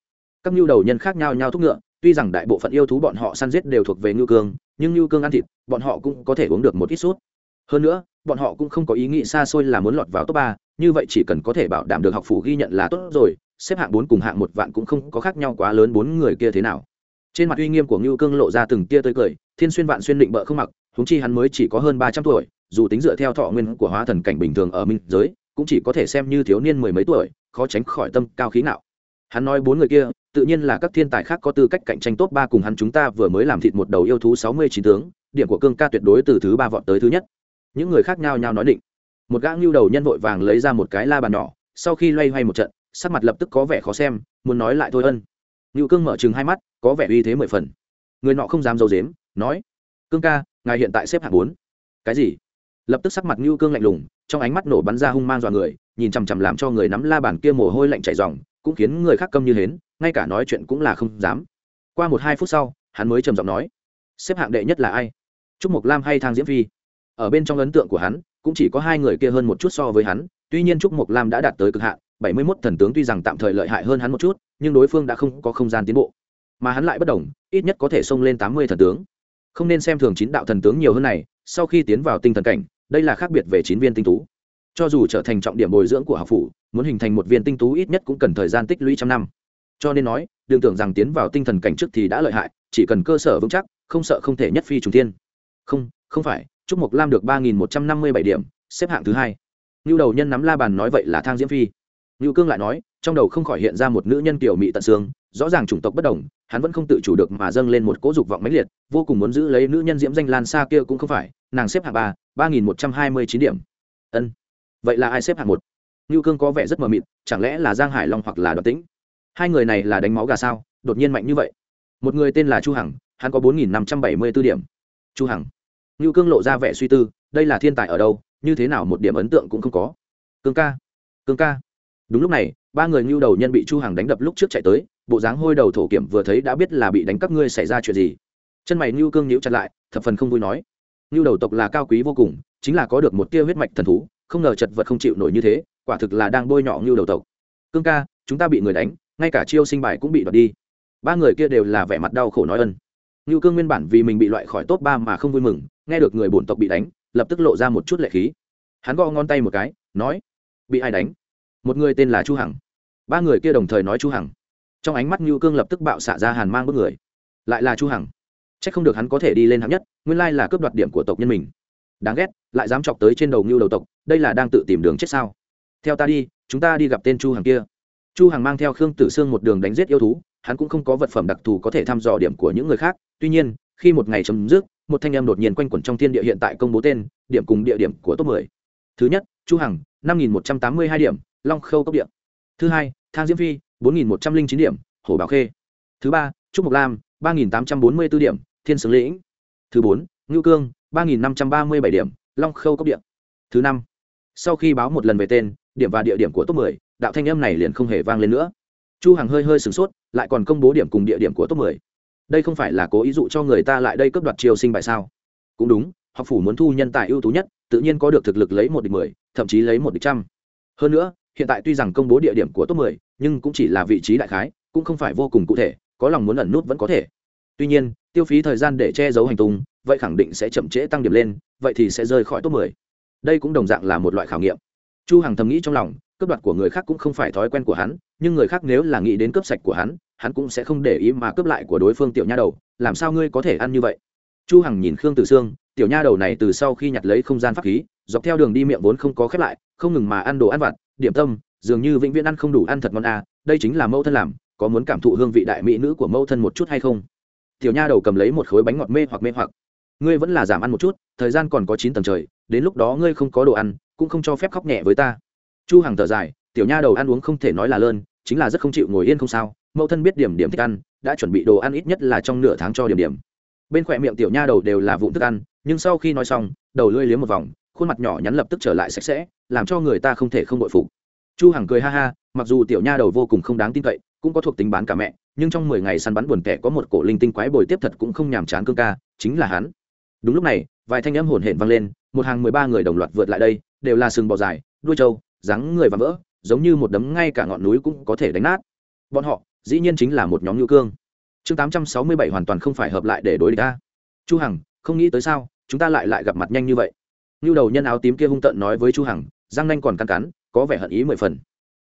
Các ngưu đầu nhân khác nhau nhau thúc ngựa tuy rằng đại bộ phận yêu thú bọn họ săn giết đều thuộc về ngưu cương nhưng ngưu cương ăn thịt bọn họ cũng có thể uống được một ít sút hơn nữa, bọn họ cũng không có ý nghĩ xa xôi là muốn lọt vào top ba, như vậy chỉ cần có thể bảo đảm được học phủ ghi nhận là tốt rồi, xếp hạng bốn cùng hạng một vạn cũng không có khác nhau quá lớn bốn người kia thế nào. Trên mặt uy nghiêm của ngưu cương lộ ra từng tia tươi cười, thiên xuyên vạn xuyên định bợ không mặc húng chi hắn mới chỉ có hơn ba trăm tuổi, dù tính dựa theo thọ nguyên của hóa thần cảnh bình thường ở minh giới, cũng chỉ có thể xem như thiếu niên mười mấy tuổi, khó tránh khỏi tâm cao khí não hắn nói bốn người kia, tự nhiên là các thiên tài khác có tư cách cạnh tranh top ba cùng hắn chúng ta vừa mới làm thịt một đầu yêu thú sáu mươi chín tướng, điểm của cương ca tuyệt đối từ thứ ba vọt tới thứ nhất những người khác nhao nhao nói định. Một gã ngưu đầu nhân vội vàng lấy ra một cái la bàn nhỏ, sau khi loay hoay một trận, sắc mặt lập tức có vẻ khó xem, muốn nói lại thôi ân. Ngưu cương mở chừng hai mắt, có vẻ uy thế mười phần. Người nọ không dám dâu dếm nói, cương ca, ngài hiện tại xếp hạng bốn. Cái gì? Lập tức sắc mặt ngưu cương lạnh lùng, trong ánh mắt nổ bắn ra hung man dọa người, nhìn chằm chằm làm cho người nắm la bàn kia mồ hôi lạnh chảy dòng cũng khiến người khác câm như hến, ngay cả nói chuyện cũng là không dám. Qua một hai phút sau, hắn mới trầm giọng nói, xếp hạng đệ nhất là ai? Trúc mộc lam hay thang diễm phi ở bên trong ấn tượng của hắn, cũng chỉ có hai người kia hơn một chút so với hắn, tuy nhiên trúc mộc lam đã đạt tới cực hạn, bảy mươi mốt thần tướng tuy rằng tạm thời lợi hại hơn hắn một chút, nhưng đối phương đã không có không gian tiến bộ. Mà hắn lại bất đồng, ít nhất có thể xông lên tám mươi thần tướng. Không nên xem thường chín đạo thần tướng nhiều hơn này, sau khi tiến vào tinh thần cảnh, đây là khác biệt về chín viên tinh tú. Cho dù trở thành trọng điểm bồi dưỡng của học phủ, muốn hình thành một viên tinh tú ít nhất cũng cần thời gian tích lũy trăm năm. Cho nên nói, đừng tưởng rằng tiến vào tinh thần cảnh trước thì đã lợi hại, chỉ cần cơ sở vững chắc, không sợ không thể nhất phi trùng tiên không không phải trúc mộc lam được ba nghìn một trăm năm mươi bảy điểm, xếp hạng thứ hai. Ngưu đầu nhân nắm la bàn nói vậy là thang diễm phi. Ngưu cương lại nói, trong đầu không khỏi hiện ra một nữ nhân kiểu mỹ tận xương, rõ ràng chủng tộc bất đồng, hắn vẫn không tự chủ được mà dâng lên một cỗ dục vọng mãnh liệt, vô cùng muốn giữ lấy nữ nhân diễm danh lan xa kia cũng không phải, nàng xếp hạng ba ba nghìn một trăm hai mươi chín điểm. Ân, vậy là ai xếp hạng một? Ngưu cương có vẻ rất mờ mịt, chẳng lẽ là giang hải long hoặc là đoạt tĩnh? Hai người này là đánh máu gà sao, đột nhiên mạnh như vậy. Một người tên là chu hằng, hắn có bốn nghìn năm trăm bảy mươi b ố điểm. Chu hằng ngưu cương lộ ra vẻ suy tư, đây là thiên tài ở đâu, như thế nào một điểm ấn tượng cũng không có. Cương ca cương ca. Đúng lúc này, ba người ngưu đầu nhân bị chu hằng đánh đập lúc trước chạy tới, bộ dáng hôi đầu thổ kiểm vừa thấy đã biết là bị đánh các ngươi xảy ra chuyện gì. Chân mày ngưu cương nhíu chặt lại, thập phần không vui nói. Ngưu đầu tộc là cao quý vô cùng, chính là có được một tia huyết mạch thần thú, không ngờ chật vật không chịu nổi như thế, quả thực là đang bôi nhọ ngưu đầu tộc. Cương ca, chúng ta bị người đánh, ngay cả chiêu sinh bài cũng bị đoạt đi. Ba người kia đều là vẻ mặt đau khổ nói ân ngưu cương nguyên bản vì mình bị loại khỏi top ba mà không vui mừng, nghe được người bổn tộc bị đánh, lập tức lộ ra một chút lệ khí. Hắn gõ ngón tay một cái, nói, bị ai đánh? Một người tên là chu hằng. Ba người kia đồng thời nói chu hằng. Trong ánh mắt ngưu cương lập tức bạo xạ ra hàn mang bước người. Lại là chu hằng. Chắc không được hắn có thể đi lên hạng nhất, nguyên lai là cướp đoạt điểm của tộc nhân mình. Đáng ghét, lại dám chọc tới trên đầu ngưu đầu tộc, đây là đang tự tìm đường chết sao? Theo ta đi, chúng ta đi gặp tên chu hằng kia. Chu hằng mang theo khương tử sương một đường đánh giết yêu thú hắn cũng không có vật phẩm đặc thù có thể thăm dò điểm của những người khác. Tuy nhiên khi một ngày chấm dứt một thanh em đột nhiên quanh quẩn trong thiên địa hiện tại công bố tên điểm cùng địa điểm của top 10. thứ nhất chu hằng năm nghìn một trăm tám mươi hai điểm long khâu cấp điểm thứ hai thang diễm phi bốn nghìn một trăm linh chín điểm hồ bảo khê. Thứ ba trúc mộc lam ba nghìn tám trăm bốn mươi b điểm thiên sướng lĩnh. Thứ bốn ngưu cương ba nghìn năm trăm ba mươi bảy điểm long khâu cấp điểm thứ năm sau khi báo một lần về tên điểm và địa điểm của top 10, đạo thanh âm này liền không hề vang lên nữa. Chu hằng hơi hơi sửng sốt lại còn công bố điểm cùng địa điểm của top 10. đây không phải là cố ý dụ cho người ta lại đây cướp đoạt triều sinh bài sao cũng đúng học phủ muốn thu nhân tài ưu tú nhất tự nhiên có được thực lực lấy một địch mười thậm chí lấy một địch trăm hơn nữa hiện tại tuy rằng công bố địa điểm của top 10, nhưng cũng chỉ là vị trí đại khái cũng không phải vô cùng cụ thể có lòng muốn ẩn nút vẫn có thể tuy nhiên tiêu phí thời gian để che giấu hành tung vậy khẳng định sẽ chậm trễ tăng điểm lên vậy thì sẽ rơi khỏi top 10. đây cũng đồng dạng là một loại khảo nghiệm chu hằng thầm nghĩ trong lòng cướp đoạt của người khác cũng không phải thói quen của hắn, nhưng người khác nếu là nghĩ đến cướp sạch của hắn hắn cũng sẽ không để ý mà cướp lại của đối phương tiểu nha đầu. Làm sao ngươi có thể ăn như vậy? Chu hằng nhìn khương tử sương, tiểu nha đầu này từ sau khi nhặt lấy không gian pháp khí, dọc theo đường đi miệng vốn không có khép lại, không ngừng mà ăn đồ ăn vặt, điểm tâm, dường như vĩnh viễn ăn không đủ ăn thật ngon à đây chính là mẫu thân làm, có muốn cảm thụ hương vị đại mỹ nữ của mẫu thân một chút hay không? Tiểu nha đầu cầm lấy một khối bánh ngọt mê hoặc mê hoặc. Ngươi vẫn là giảm ăn một chút, thời gian còn có chín tầng trời, đến lúc đó ngươi không có đồ ăn, cũng không cho phép khóc nhẹ với ta chu hằng thở dài, tiểu nha đầu ăn uống không thể nói là lơn, chính là rất không chịu ngồi yên không sao, mẫu thân biết điểm điểm thích ăn, đã chuẩn bị đồ ăn ít nhất là trong nửa tháng cho điểm điểm. Bên khỏe miệng tiểu nha đầu đều là vụn thức ăn, nhưng sau khi nói xong, đầu lưỡi liếm một vòng, khuôn mặt nhỏ nhắn lập tức trở lại sạch sẽ, làm cho người ta không thể không bội phục. Chu hằng cười ha ha, mặc dù tiểu nha đầu vô cùng không đáng tin cậy, cũng có thuộc tính bán cả mẹ, nhưng trong mười ngày săn bắn buồn kẻ có một cổ linh tinh quái bồi tiếp thật cũng không nhàm chán cương ca, chính là hắn. Đúng lúc này, vài thanh âm hồn hển vang lên, một hàng mười ba người đồng loạt vượt lại đây, đều là sừng bò dài, đuôi trâu dáng người và vỡ, giống như một đấm ngay cả ngọn núi cũng có thể đánh nát. Bọn họ, dĩ nhiên chính là một nhóm ngưu cương. Chương tám trăm sáu mươi bảy hoàn toàn không phải hợp lại để đối địch ta. Chu hằng, không nghĩ tới sao, chúng ta lại lại gặp mặt nhanh như vậy. Ngưu đầu nhân áo tím kia hung tợn nói với chu hằng, răng nanh còn cắn cắn, có vẻ hận ý mười phần.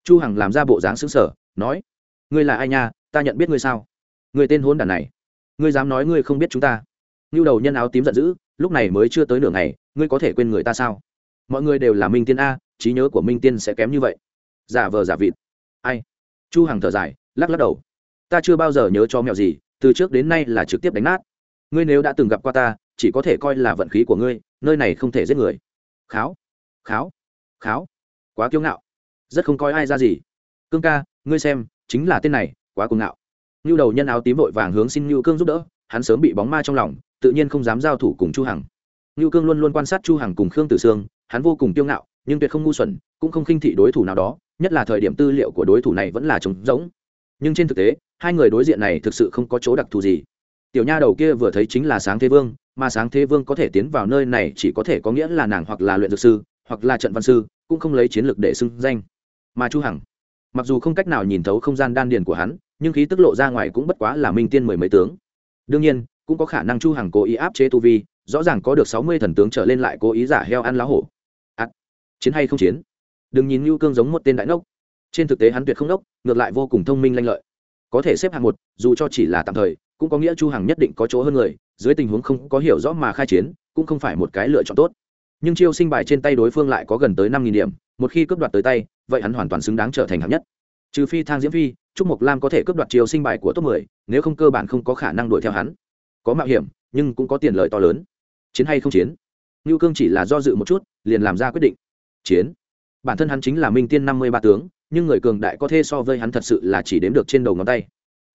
Chu hằng làm ra bộ dáng sững sờ, nói, ngươi là ai nha, ta nhận biết ngươi sao? Ngươi tên hôn đàn này, ngươi dám nói ngươi không biết chúng ta? Ngưu đầu nhân áo tím giận dữ, lúc này mới chưa tới nửa ngày, ngươi có thể quên người ta sao? Mọi người đều là minh tiên a trí nhớ của minh tiên sẽ kém như vậy. Giả vờ giả vịt. Ai? Chu hằng thở dài, lắc lắc đầu. Ta chưa bao giờ nhớ cho mẹo gì, từ trước đến nay là trực tiếp đánh nát. Ngươi nếu đã từng gặp qua ta, chỉ có thể coi là vận khí của ngươi, nơi này không thể giết người. Kháo kháo kháo. Quá kiêu ngạo. Rất không coi ai ra gì. Cương ca, ngươi xem, chính là tên này, quá cuồng ngạo. Như đầu nhân áo tím vội vàng hướng xin như cương giúp đỡ, hắn sớm bị bóng ma trong lòng, tự nhiên không dám giao thủ cùng chu hằng. Như cương luôn luôn quan sát chu hằng cùng khương tử sương, hắn vô cùng kiêu ngạo nhưng tuyệt không ngu xuẩn, cũng không khinh thị đối thủ nào đó, nhất là thời điểm tư liệu của đối thủ này vẫn là trống rỗng. Nhưng trên thực tế, hai người đối diện này thực sự không có chỗ đặc thù gì. Tiểu nha đầu kia vừa thấy chính là sáng thế vương, mà sáng thế vương có thể tiến vào nơi này chỉ có thể có nghĩa là nàng hoặc là luyện dược sư, hoặc là trận văn sư, cũng không lấy chiến lược để xưng danh. Mà chu hằng, mặc dù không cách nào nhìn thấu không gian đan điền của hắn, nhưng khí tức lộ ra ngoài cũng bất quá là minh tiên mười mấy tướng. Đương nhiên, cũng có khả năng chu hằng cố ý áp chế tu vi, rõ ràng có được sáu mươi thần tướng trở lên lại cố ý giả heo ăn lá hổ chiến hay không chiến. Đừng nhìn lưu cương giống một tên đại nốc. Trên thực tế hắn tuyệt không nốc, ngược lại vô cùng thông minh lanh lợi. Có thể xếp hạng một, dù cho chỉ là tạm thời, cũng có nghĩa chu hằng nhất định có chỗ hơn người, dưới tình huống không có hiểu rõ mà khai chiến, cũng không phải một cái lựa chọn tốt. Nhưng chiêu sinh bài trên tay đối phương lại có gần tới năm nghìn điểm, một khi cướp đoạt tới tay, vậy hắn hoàn toàn xứng đáng trở thành hạng nhất. Trừ phi thang diễm phi, trúc mộc lam có thể cướp đoạt chiêu sinh bài của top mười, nếu không cơ bản không có khả năng đuổi theo hắn. Có mạo hiểm, nhưng cũng có tiền lợi to lớn. Chiến hay không chiến? Nưu cương chỉ là do dự một chút, liền làm ra quyết định chiến. Bản thân hắn chính là minh tiên năm mươi ba tướng, nhưng người cường đại có thể so với hắn thật sự là chỉ đếm được trên đầu ngón tay.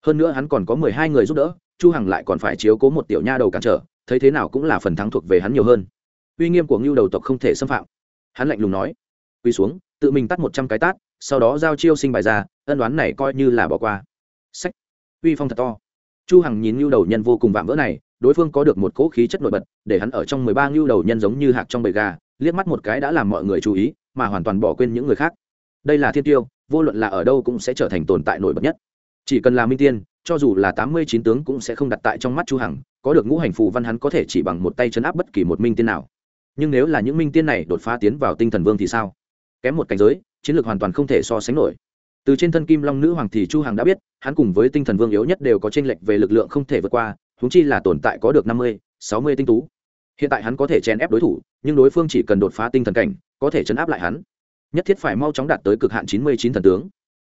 Hơn nữa hắn còn có mười hai người giúp đỡ, chu hằng lại còn phải chiếu cố một tiểu nha đầu cản trở, thấy thế nào cũng là phần thắng thuộc về hắn nhiều hơn. Uy nghiêm của ngưu đầu tộc không thể xâm phạm. Hắn lạnh lùng nói quy xuống, tự mình tắt một trăm cái tát, sau đó giao chiêu sinh bài ra, ân đoán này coi như là bỏ qua. Sách. Uy phong thật to. Chu hằng nhìn ngưu đầu nhân vô cùng vạm vỡ này, đối phương có được một cỗ khí chất nổi bật, để hắn ở trong mười ba ngưu đầu nhân giống như hạc trong bầy gà liếc mắt một cái đã làm mọi người chú ý, mà hoàn toàn bỏ quên những người khác. Đây là thiên tiêu, vô luận là ở đâu cũng sẽ trở thành tồn tại nổi bật nhất. Chỉ cần là minh tiên, cho dù là tám mươi chín tướng cũng sẽ không đặt tại trong mắt chu hằng, có được ngũ hành phù văn hắn có thể chỉ bằng một tay chấn áp bất kỳ một minh tiên nào. Nhưng nếu là những minh tiên này đột phá tiến vào tinh thần vương thì sao? Kém một cảnh giới, chiến lược hoàn toàn không thể so sánh nổi. Từ trên thân kim long nữ hoàng thì chu hằng đã biết, hắn cùng với tinh thần vương yếu nhất đều có chênh lệch về lực lượng không thể vượt qua chúng chi là tồn tại có được năm mươi, sáu mươi tinh tú hiện tại hắn có thể chèn ép đối thủ, nhưng đối phương chỉ cần đột phá tinh thần cảnh, có thể chấn áp lại hắn. Nhất thiết phải mau chóng đạt tới cực hạn chín mươi chín thần tướng.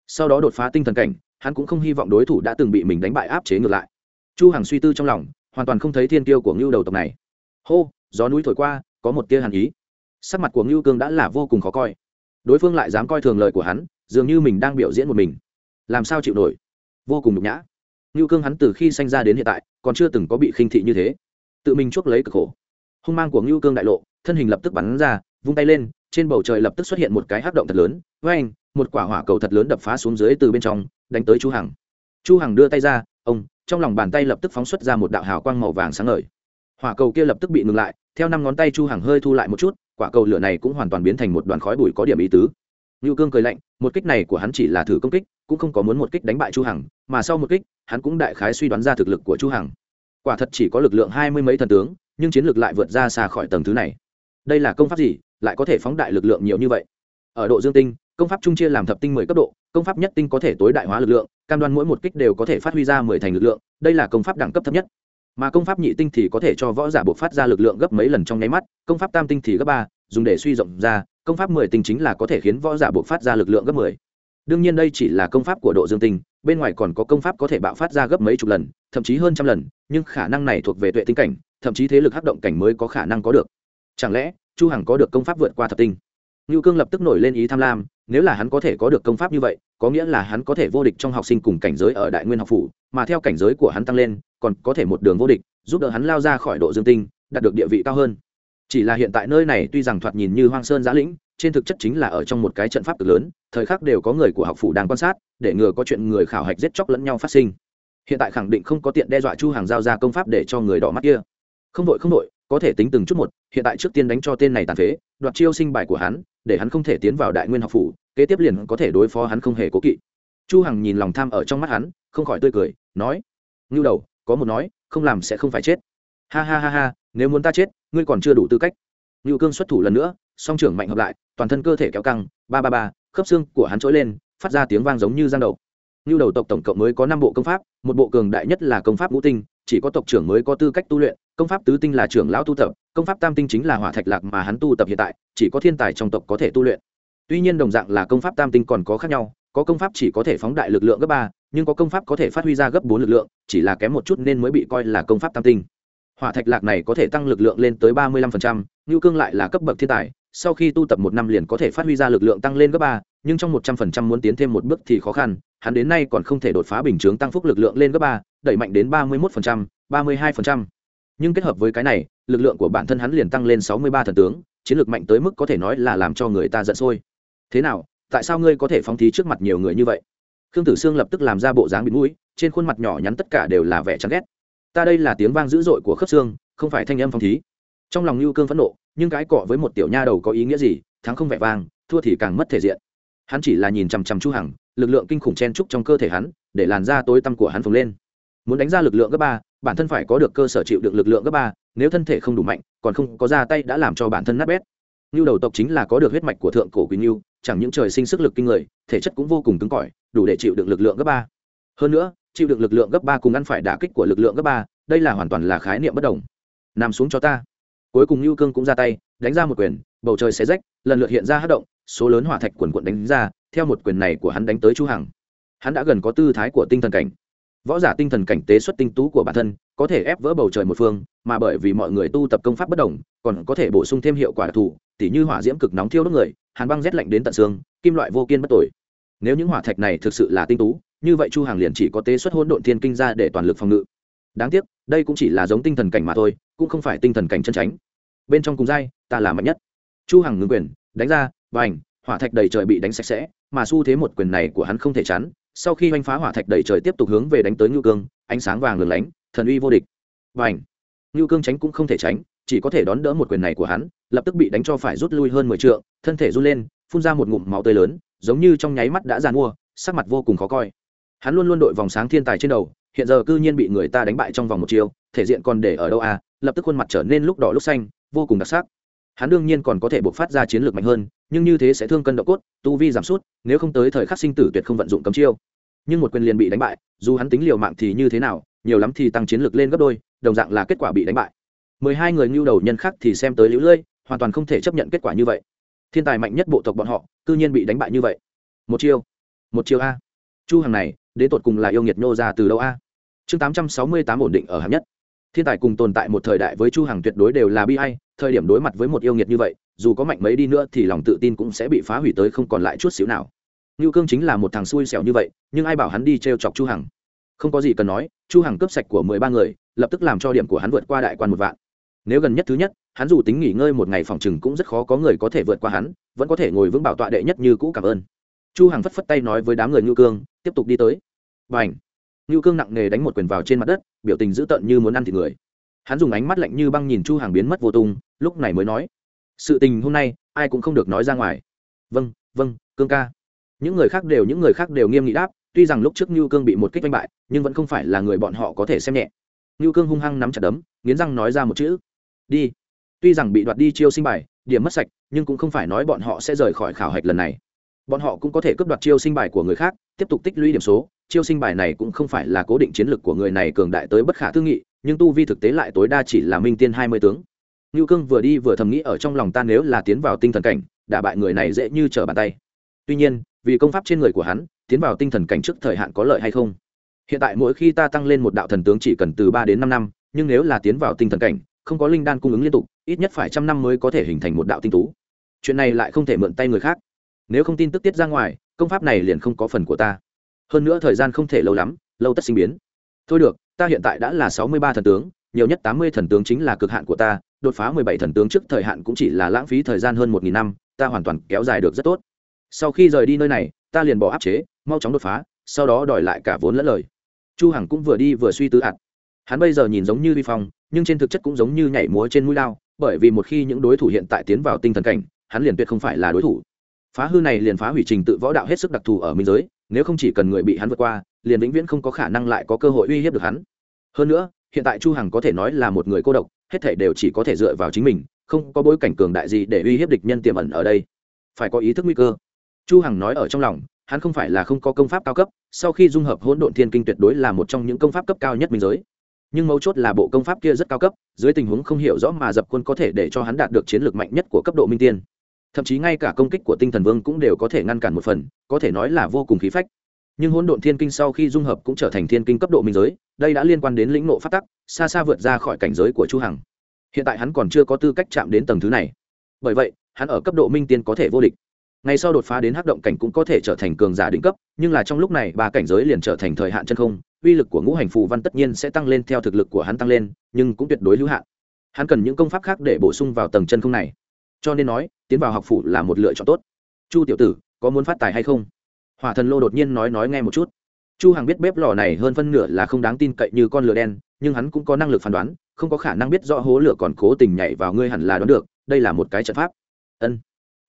Sau đó đột phá tinh thần cảnh, hắn cũng không hy vọng đối thủ đã từng bị mình đánh bại áp chế ngược lại. Chu hằng suy tư trong lòng, hoàn toàn không thấy thiên tiêu của ngưu đầu tộc này. Hô, gió núi thổi qua, có một tia hàn ý. Sắc mặt của ngưu cương đã là vô cùng khó coi. Đối phương lại dám coi thường lời của hắn, dường như mình đang biểu diễn một mình. Làm sao chịu nổi? Vô cùng nhục nhã. Ngưu cương hắn từ khi sanh ra đến hiện tại, còn chưa từng có bị khinh thị như thế. Tự mình chuốc lấy cực khổ hung mang của ngưu cương đại lộ thân hình lập tức bắn ra vung tay lên trên bầu trời lập tức xuất hiện một cái hắc động thật lớn với anh một quả hỏa cầu thật lớn đập phá xuống dưới từ bên trong đánh tới chu hằng. Chu hằng đưa tay ra ông trong lòng bàn tay lập tức phóng xuất ra một đạo hào quang màu vàng sáng ngời. Hỏa cầu kia lập tức bị ngừng lại theo năm ngón tay chu hằng hơi thu lại một chút quả cầu lửa này cũng hoàn toàn biến thành một đoàn khói bụi có điểm ý tứ. Nưu Cương cười lạnh, một kích này của hắn chỉ là thử công kích, cũng không có muốn một kích đánh bại Chu Hằng, mà sau một kích, hắn cũng đại khái suy đoán ra thực lực của Chu Hằng. Quả thật chỉ có lực lượng hai mươi mấy thần tướng, nhưng chiến lược lại vượt ra xa khỏi tầng thứ này. Đây là công pháp gì, lại có thể phóng đại lực lượng nhiều như vậy? Ở độ dương tinh, công pháp trung chia làm thập tinh mười cấp độ, công pháp nhất tinh có thể tối đại hóa lực lượng, cam đoan mỗi một kích đều có thể phát huy ra mười thành lực lượng, đây là công pháp đẳng cấp thấp nhất. Mà công pháp nhị tinh thì có thể cho võ giả buộc phát ra lực lượng gấp mấy lần trong nháy mắt, công pháp tam tinh thì gấp ba, dùng để suy rộng ra, công pháp mười tinh chính là có thể khiến võ giả buộc phát ra lực lượng gấp mười đương nhiên đây chỉ là công pháp của độ dương tinh bên ngoài còn có công pháp có thể bạo phát ra gấp mấy chục lần thậm chí hơn trăm lần nhưng khả năng này thuộc về tuệ tinh cảnh thậm chí thế lực hấp động cảnh mới có khả năng có được. Chẳng lẽ chu hằng có được công pháp vượt qua thập tinh? Nưu Cương lập tức nổi lên ý tham lam, nếu là hắn có thể có được công pháp như vậy, có nghĩa là hắn có thể vô địch trong học sinh cùng cảnh giới ở Đại Nguyên học phủ, mà theo cảnh giới của hắn tăng lên, còn có thể một đường vô địch, giúp đỡ hắn lao ra khỏi độ dương tinh, đạt được địa vị cao hơn. Chỉ là hiện tại nơi này tuy rằng thoạt nhìn như hoang sơn giá lĩnh trên thực chất chính là ở trong một cái trận pháp cực lớn thời khắc đều có người của học phủ đang quan sát để ngừa có chuyện người khảo hạch giết chóc lẫn nhau phát sinh. Hiện tại khẳng định không có tiện đe dọa chu hàng giao ra công pháp để cho người đỏ mắt kia không đội không đội, có thể tính từng chút một, hiện tại trước tiên đánh cho tên này tàn phế, đoạt chiêu sinh bài của hắn, để hắn không thể tiến vào đại nguyên học phủ, kế tiếp liền có thể đối phó hắn không hề cố kỵ. Chu hằng nhìn lòng tham ở trong mắt hắn, không khỏi tươi cười, nói, ngưu đầu, có một nói, không làm sẽ không phải chết. Ha ha ha ha, nếu muốn ta chết, ngươi còn chưa đủ tư cách. Ngưu cương xuất thủ lần nữa, song trưởng mạnh hợp lại, toàn thân cơ thể kéo căng, ba ba ba, khớp xương của hắn trỗi lên, phát ra tiếng vang giống như giang đầu. Ngưu đầu tộc tổng cộng mới có năm bộ công pháp, một bộ cường đại nhất là công pháp ngũ tinh chỉ có tộc trưởng mới có tư cách tu luyện, công pháp tứ tinh là trưởng lão tu tập, công pháp tam tinh chính là hỏa thạch lạc mà hắn tu tập hiện tại, chỉ có thiên tài trong tộc có thể tu luyện. Tuy nhiên đồng dạng là công pháp tam tinh còn có khác nhau, có công pháp chỉ có thể phóng đại lực lượng gấp ba, nhưng có công pháp có thể phát huy ra gấp bốn lực lượng, chỉ là kém một chút nên mới bị coi là công pháp tam tinh. Hỏa thạch lạc này có thể tăng lực lượng lên tới ba mươi lăm phần trăm, ngưu cương lại là cấp bậc thiên tài, sau khi tu tập một năm liền có thể phát huy ra lực lượng tăng lên gấp ba, nhưng trong một trăm phần trăm muốn tiến thêm một bước thì khó khăn, hắn đến nay còn không thể đột phá bình chướng tăng phúc lực lượng lên gấp ba đẩy mạnh đến ba mươi một phần trăm, ba mươi hai phần trăm. Nhưng kết hợp với cái này, lực lượng của bản thân hắn liền tăng lên sáu mươi ba thần tướng, chiến lược mạnh tới mức có thể nói là làm cho người ta giận sôi. Thế nào, tại sao ngươi có thể phóng thí trước mặt nhiều người như vậy? Khương tử sương lập tức làm ra bộ dáng bị mũi, trên khuôn mặt nhỏ nhắn tất cả đều là vẻ chán ghét. Ta đây là tiếng vang dữ dội của khớp xương, không phải thanh âm phóng thí. Trong lòng lưu cương phẫn nộ, nhưng cái cọ với một tiểu nha đầu có ý nghĩa gì, thắng không vẻ vang, thua thì càng mất thể diện. Hắn chỉ là nhìn chằm chằm chu hằng, lực lượng kinh khủng chen trúc trong cơ thể hắn, để làn da tối tăm của hắn phồng lên muốn đánh ra lực lượng gấp ba bản thân phải có được cơ sở chịu được lực lượng gấp ba nếu thân thể không đủ mạnh còn không có ra tay đã làm cho bản thân nát bét Nưu đầu tộc chính là có được huyết mạch của thượng cổ quý Nưu, chẳng những trời sinh sức lực kinh người, thể chất cũng vô cùng cứng cỏi, đủ để chịu được lực lượng gấp ba. Hơn nữa, chịu được lực lượng gấp ba cùng ăn phải đả kích của lực lượng gấp ba, đây là hoàn toàn là khái niệm bất đồng. Nằm xuống cho ta. Cuối cùng Nưu Cương cũng ra tay, đánh ra một quyền, bầu trời xé rách, lần lượt hiện ra hất động, số lớn hỏa thạch quần quần đánh ra, theo một quyền này của hắn đánh tới Chu Hằng. Hắn đã gần có tư thái của tinh thần cảnh. Võ giả tinh thần cảnh tế xuất tinh tú của bản thân, có thể ép vỡ bầu trời một phương, mà bởi vì mọi người tu tập công pháp bất đồng, còn có thể bổ sung thêm hiệu quả đặc thù, tỉ như hỏa diễm cực nóng thiêu đốt người, hàn băng rét lạnh đến tận xương, kim loại vô kiên bất tội. Nếu những hỏa thạch này thực sự là tinh tú, như vậy Chu Hàng liền chỉ có tế xuất hỗn độn thiên kinh ra để toàn lực phòng ngự. Đáng tiếc, đây cũng chỉ là giống tinh thần cảnh mà thôi, cũng không phải tinh thần cảnh chân tránh. Bên trong cùng dai ta là mạnh nhất. Chu Hằng ngưng quyền, đánh ra, bành, hỏa thạch đầy trời bị đánh sạch sẽ, mà xu thế một quyền này của hắn không thể chắn, sau khi oanh phá hỏa thạch đầy trời tiếp tục hướng về đánh tới ngưu Cương, ánh sáng vàng lừng lánh, thần uy vô địch. Bảnh. ngưu Cương tránh cũng không thể tránh, chỉ có thể đón đỡ một quyền này của hắn lập tức bị đánh cho phải rút lui hơn mười t thân thể run lên phun ra một ngụm máu tươi lớn giống như trong nháy mắt đã giàn mua sắc mặt vô cùng khó coi hắn luôn luôn đội vòng sáng thiên tài trên đầu hiện giờ cư nhiên bị người ta đánh bại trong vòng một chiều thể diện còn để ở đâu à lập tức khuôn mặt trở nên lúc đỏ lúc xanh vô cùng đặc sắc hắn đương nhiên còn có thể buộc phát ra chiến lược mạnh hơn, nhưng như thế sẽ thương cân độ cốt, tu vi giảm sút, nếu không tới thời khắc sinh tử tuyệt không vận dụng cấm chiêu. Nhưng một quyền liền bị đánh bại, dù hắn tính liều mạng thì như thế nào, nhiều lắm thì tăng chiến lược lên gấp đôi, đồng dạng là kết quả bị đánh bại. Mười hai người ngưu đầu nhân khác thì xem tới lũ lưỡi hoàn toàn không thể chấp nhận kết quả như vậy. Thiên tài mạnh nhất bộ tộc bọn họ, cư nhiên bị đánh bại như vậy. Một chiêu một chiêu a. Chu hàng này, đến tột cùng là yêu nghiệt nhô ra từ đâu a? Chương tám trăm sáu mươi tám ổn định ở hạng nhất thiên tài cùng tồn tại một thời đại với chu Hằng tuyệt đối đều là bi hay thời điểm đối mặt với một yêu nghiệt như vậy, dù có mạnh mấy đi nữa thì lòng tự tin cũng sẽ bị phá hủy tới không còn lại chút xíu nào. Ngưu cương chính là một thằng xui xẻo như vậy, nhưng ai bảo hắn đi treo chọc chu hằng? Không có gì cần nói, chu hằng cướp sạch của mười ba người, lập tức làm cho điểm của hắn vượt qua đại quan một vạn. Nếu gần nhất thứ nhất, hắn dù tính nghỉ ngơi một ngày phòng chừng cũng rất khó có người có thể vượt qua hắn, vẫn có thể ngồi vững bảo tọa đệ nhất như cũ cảm ơn. Chu hằng phất phất tay nói với đám người ngưu cương, tiếp tục đi tới. Bảnh ngưu cương nặng nề đánh một quyền vào trên mặt đất, biểu tình dữ tợn như muốn ăn thịt người. Hắn dùng ánh mắt lạnh như băng nhìn chu hàng biến mất vô tung, lúc này mới nói, sự tình hôm nay, ai cũng không được nói ra ngoài. Vâng vâng cương ca. Những người khác đều, những người khác đều nghiêm nghị đáp, tuy rằng lúc trước ngưu cương bị một kích đánh bại, nhưng vẫn không phải là người bọn họ có thể xem nhẹ. Ngưu cương hung hăng nắm chặt đấm, nghiến răng nói ra một chữ, đi. Tuy rằng bị đoạt đi chiêu sinh bài, điểm mất sạch, nhưng cũng không phải nói bọn họ sẽ rời khỏi khảo hạch lần này bọn họ cũng có thể cướp đoạt chiêu sinh bài của người khác, tiếp tục tích lũy điểm số. Chiêu sinh bài này cũng không phải là cố định chiến lược của người này cường đại tới bất khả tư nghị, nhưng tu vi thực tế lại tối đa chỉ là minh tiên hai mươi tướng. Ngưu cương vừa đi vừa thầm nghĩ ở trong lòng ta nếu là tiến vào tinh thần cảnh, đả bại người này dễ như trở bàn tay. Tuy nhiên, vì công pháp trên người của hắn, tiến vào tinh thần cảnh trước thời hạn có lợi hay không? Hiện tại mỗi khi ta tăng lên một đạo thần tướng chỉ cần từ ba đến năm năm, nhưng nếu là tiến vào tinh thần cảnh, không có linh đan cung ứng liên tục, ít nhất phải trăm năm mới có thể hình thành một đạo tinh tú. Chuyện này lại không thể mượn tay người khác nếu không tin tức tiết ra ngoài, công pháp này liền không có phần của ta. Hơn nữa thời gian không thể lâu lắm, lâu tất sinh biến. Thôi được, ta hiện tại đã là sáu mươi ba thần tướng, nhiều nhất tám mươi thần tướng chính là cực hạn của ta, đột phá mười bảy thần tướng trước thời hạn cũng chỉ là lãng phí thời gian hơn một nghìn năm, ta hoàn toàn kéo dài được rất tốt. Sau khi rời đi nơi này, ta liền bỏ áp chế, mau chóng đột phá, sau đó đòi lại cả vốn lẫn lời. Chu hằng cũng vừa đi vừa suy tư ạt hắn bây giờ nhìn giống như vi phong, nhưng trên thực chất cũng giống như nhảy múa trên mũi lao, bởi vì một khi những đối thủ hiện tại tiến vào tinh thần cảnh, hắn liền tuyệt không phải là đối thủ phá hư này liền phá hủy trình tự võ đạo hết sức đặc thù ở minh giới, nếu không chỉ cần người bị hắn vượt qua, liền vĩnh viễn không có khả năng lại có cơ hội uy hiếp được hắn. Hơn nữa, hiện tại chu hằng có thể nói là một người cô độc, hết thảy đều chỉ có thể dựa vào chính mình, không có bối cảnh cường đại gì để uy hiếp địch nhân tiềm ẩn ở đây. Phải có ý thức nguy cơ. Chu hằng nói ở trong lòng, hắn không phải là không có công pháp cao cấp, sau khi dung hợp hỗn độn thiên kinh tuyệt đối là một trong những công pháp cấp cao nhất minh giới. Nhưng mấu chốt là bộ công pháp kia rất cao cấp, dưới tình huống không hiểu rõ mà dập quân có thể để cho hắn đạt được chiến lược mạnh nhất của cấp độ minh tiên thậm chí ngay cả công kích của tinh thần vương cũng đều có thể ngăn cản một phần, có thể nói là vô cùng khí phách. Nhưng hỗn độn thiên kinh sau khi dung hợp cũng trở thành thiên kinh cấp độ minh giới, đây đã liên quan đến lĩnh nộ phát tắc, xa xa vượt ra khỏi cảnh giới của chu hằng. Hiện tại hắn còn chưa có tư cách chạm đến tầng thứ này. Bởi vậy, hắn ở cấp độ minh tiên có thể vô địch. Ngày sau đột phá đến hắc động cảnh cũng có thể trở thành cường giả đỉnh cấp, nhưng là trong lúc này, ba cảnh giới liền trở thành thời hạn chân không, uy lực của ngũ hành phù văn tất nhiên sẽ tăng lên theo thực lực của hắn tăng lên, nhưng cũng tuyệt đối hữu hạn. Hắn cần những công pháp khác để bổ sung vào tầng chân không này cho nên nói, tiến vào học phủ là một lựa chọn tốt. Chu tiểu tử, có muốn phát tài hay không? Hỏa thần lô đột nhiên nói nói nghe một chút. Chu hằng biết bếp lò này hơn phân nửa là không đáng tin cậy như con lửa đen, nhưng hắn cũng có năng lực phán đoán, không có khả năng biết rõ hố lửa còn cố tình nhảy vào ngươi hẳn là đoán được, đây là một cái trận pháp. Ân.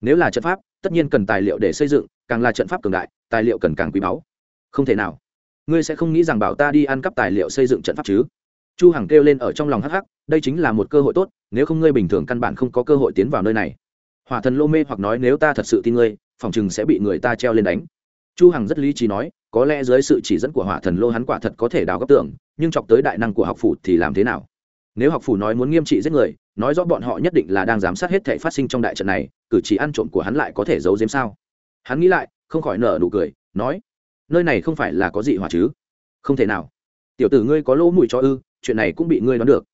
Nếu là trận pháp, tất nhiên cần tài liệu để xây dựng, càng là trận pháp cường đại, tài liệu cần càng quý báu. Không thể nào. Ngươi sẽ không nghĩ rằng bảo ta đi ăn cắp tài liệu xây dựng trận pháp chứ? Chu hằng kêu lên ở trong lòng hắc hắc, đây chính là một cơ hội tốt, nếu không ngươi bình thường căn bản không có cơ hội tiến vào nơi này. Hỏa thần lô mê hoặc nói nếu ta thật sự tin ngươi, phòng chừng sẽ bị người ta treo lên đánh. Chu hằng rất lý trí nói, có lẽ dưới sự chỉ dẫn của hỏa thần lô hắn quả thật có thể đào góc tưởng nhưng chọc tới đại năng của học phủ thì làm thế nào? Nếu học phủ nói muốn nghiêm trị giết người, nói rõ bọn họ nhất định là đang giám sát hết thể phát sinh trong đại trận này, cử chỉ ăn trộm của hắn lại có thể giấu giếm sao? Hắn nghĩ lại, không khỏi nở nụ cười, nói, nơi này không phải là có gì hỏa chứ? Không thể nào. Tiểu tử ngươi có lỗ mũi cho ư? Chuyện này cũng bị ngươi đoán được.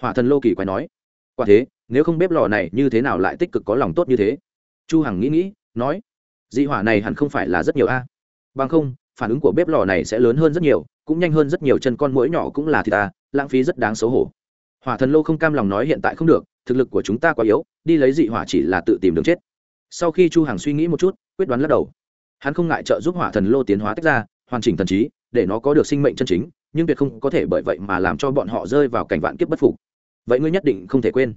Hỏa thần lô kỳ quay nói. Quả thế, nếu không bếp lò này như thế nào lại tích cực có lòng tốt như thế? Chu hằng nghĩ nghĩ, nói. Dị hỏa này hẳn không phải là rất nhiều a. Bằng không, phản ứng của bếp lò này sẽ lớn hơn rất nhiều, cũng nhanh hơn rất nhiều chân con mũi nhỏ cũng là thì ta lãng phí rất đáng xấu hổ. Hỏa thần lô không cam lòng nói hiện tại không được, thực lực của chúng ta quá yếu, đi lấy dị hỏa chỉ là tự tìm đường chết. Sau khi chu hằng suy nghĩ một chút, quyết đoán lắc đầu. Hắn không ngại trợ giúp hỏa thần lô tiến hóa tách ra, hoàn chỉnh thần trí, để nó có được sinh mệnh chân chính nhưng tuyệt không có thể bởi vậy mà làm cho bọn họ rơi vào cảnh vạn kiếp bất phục. Vậy ngươi nhất định không thể quên.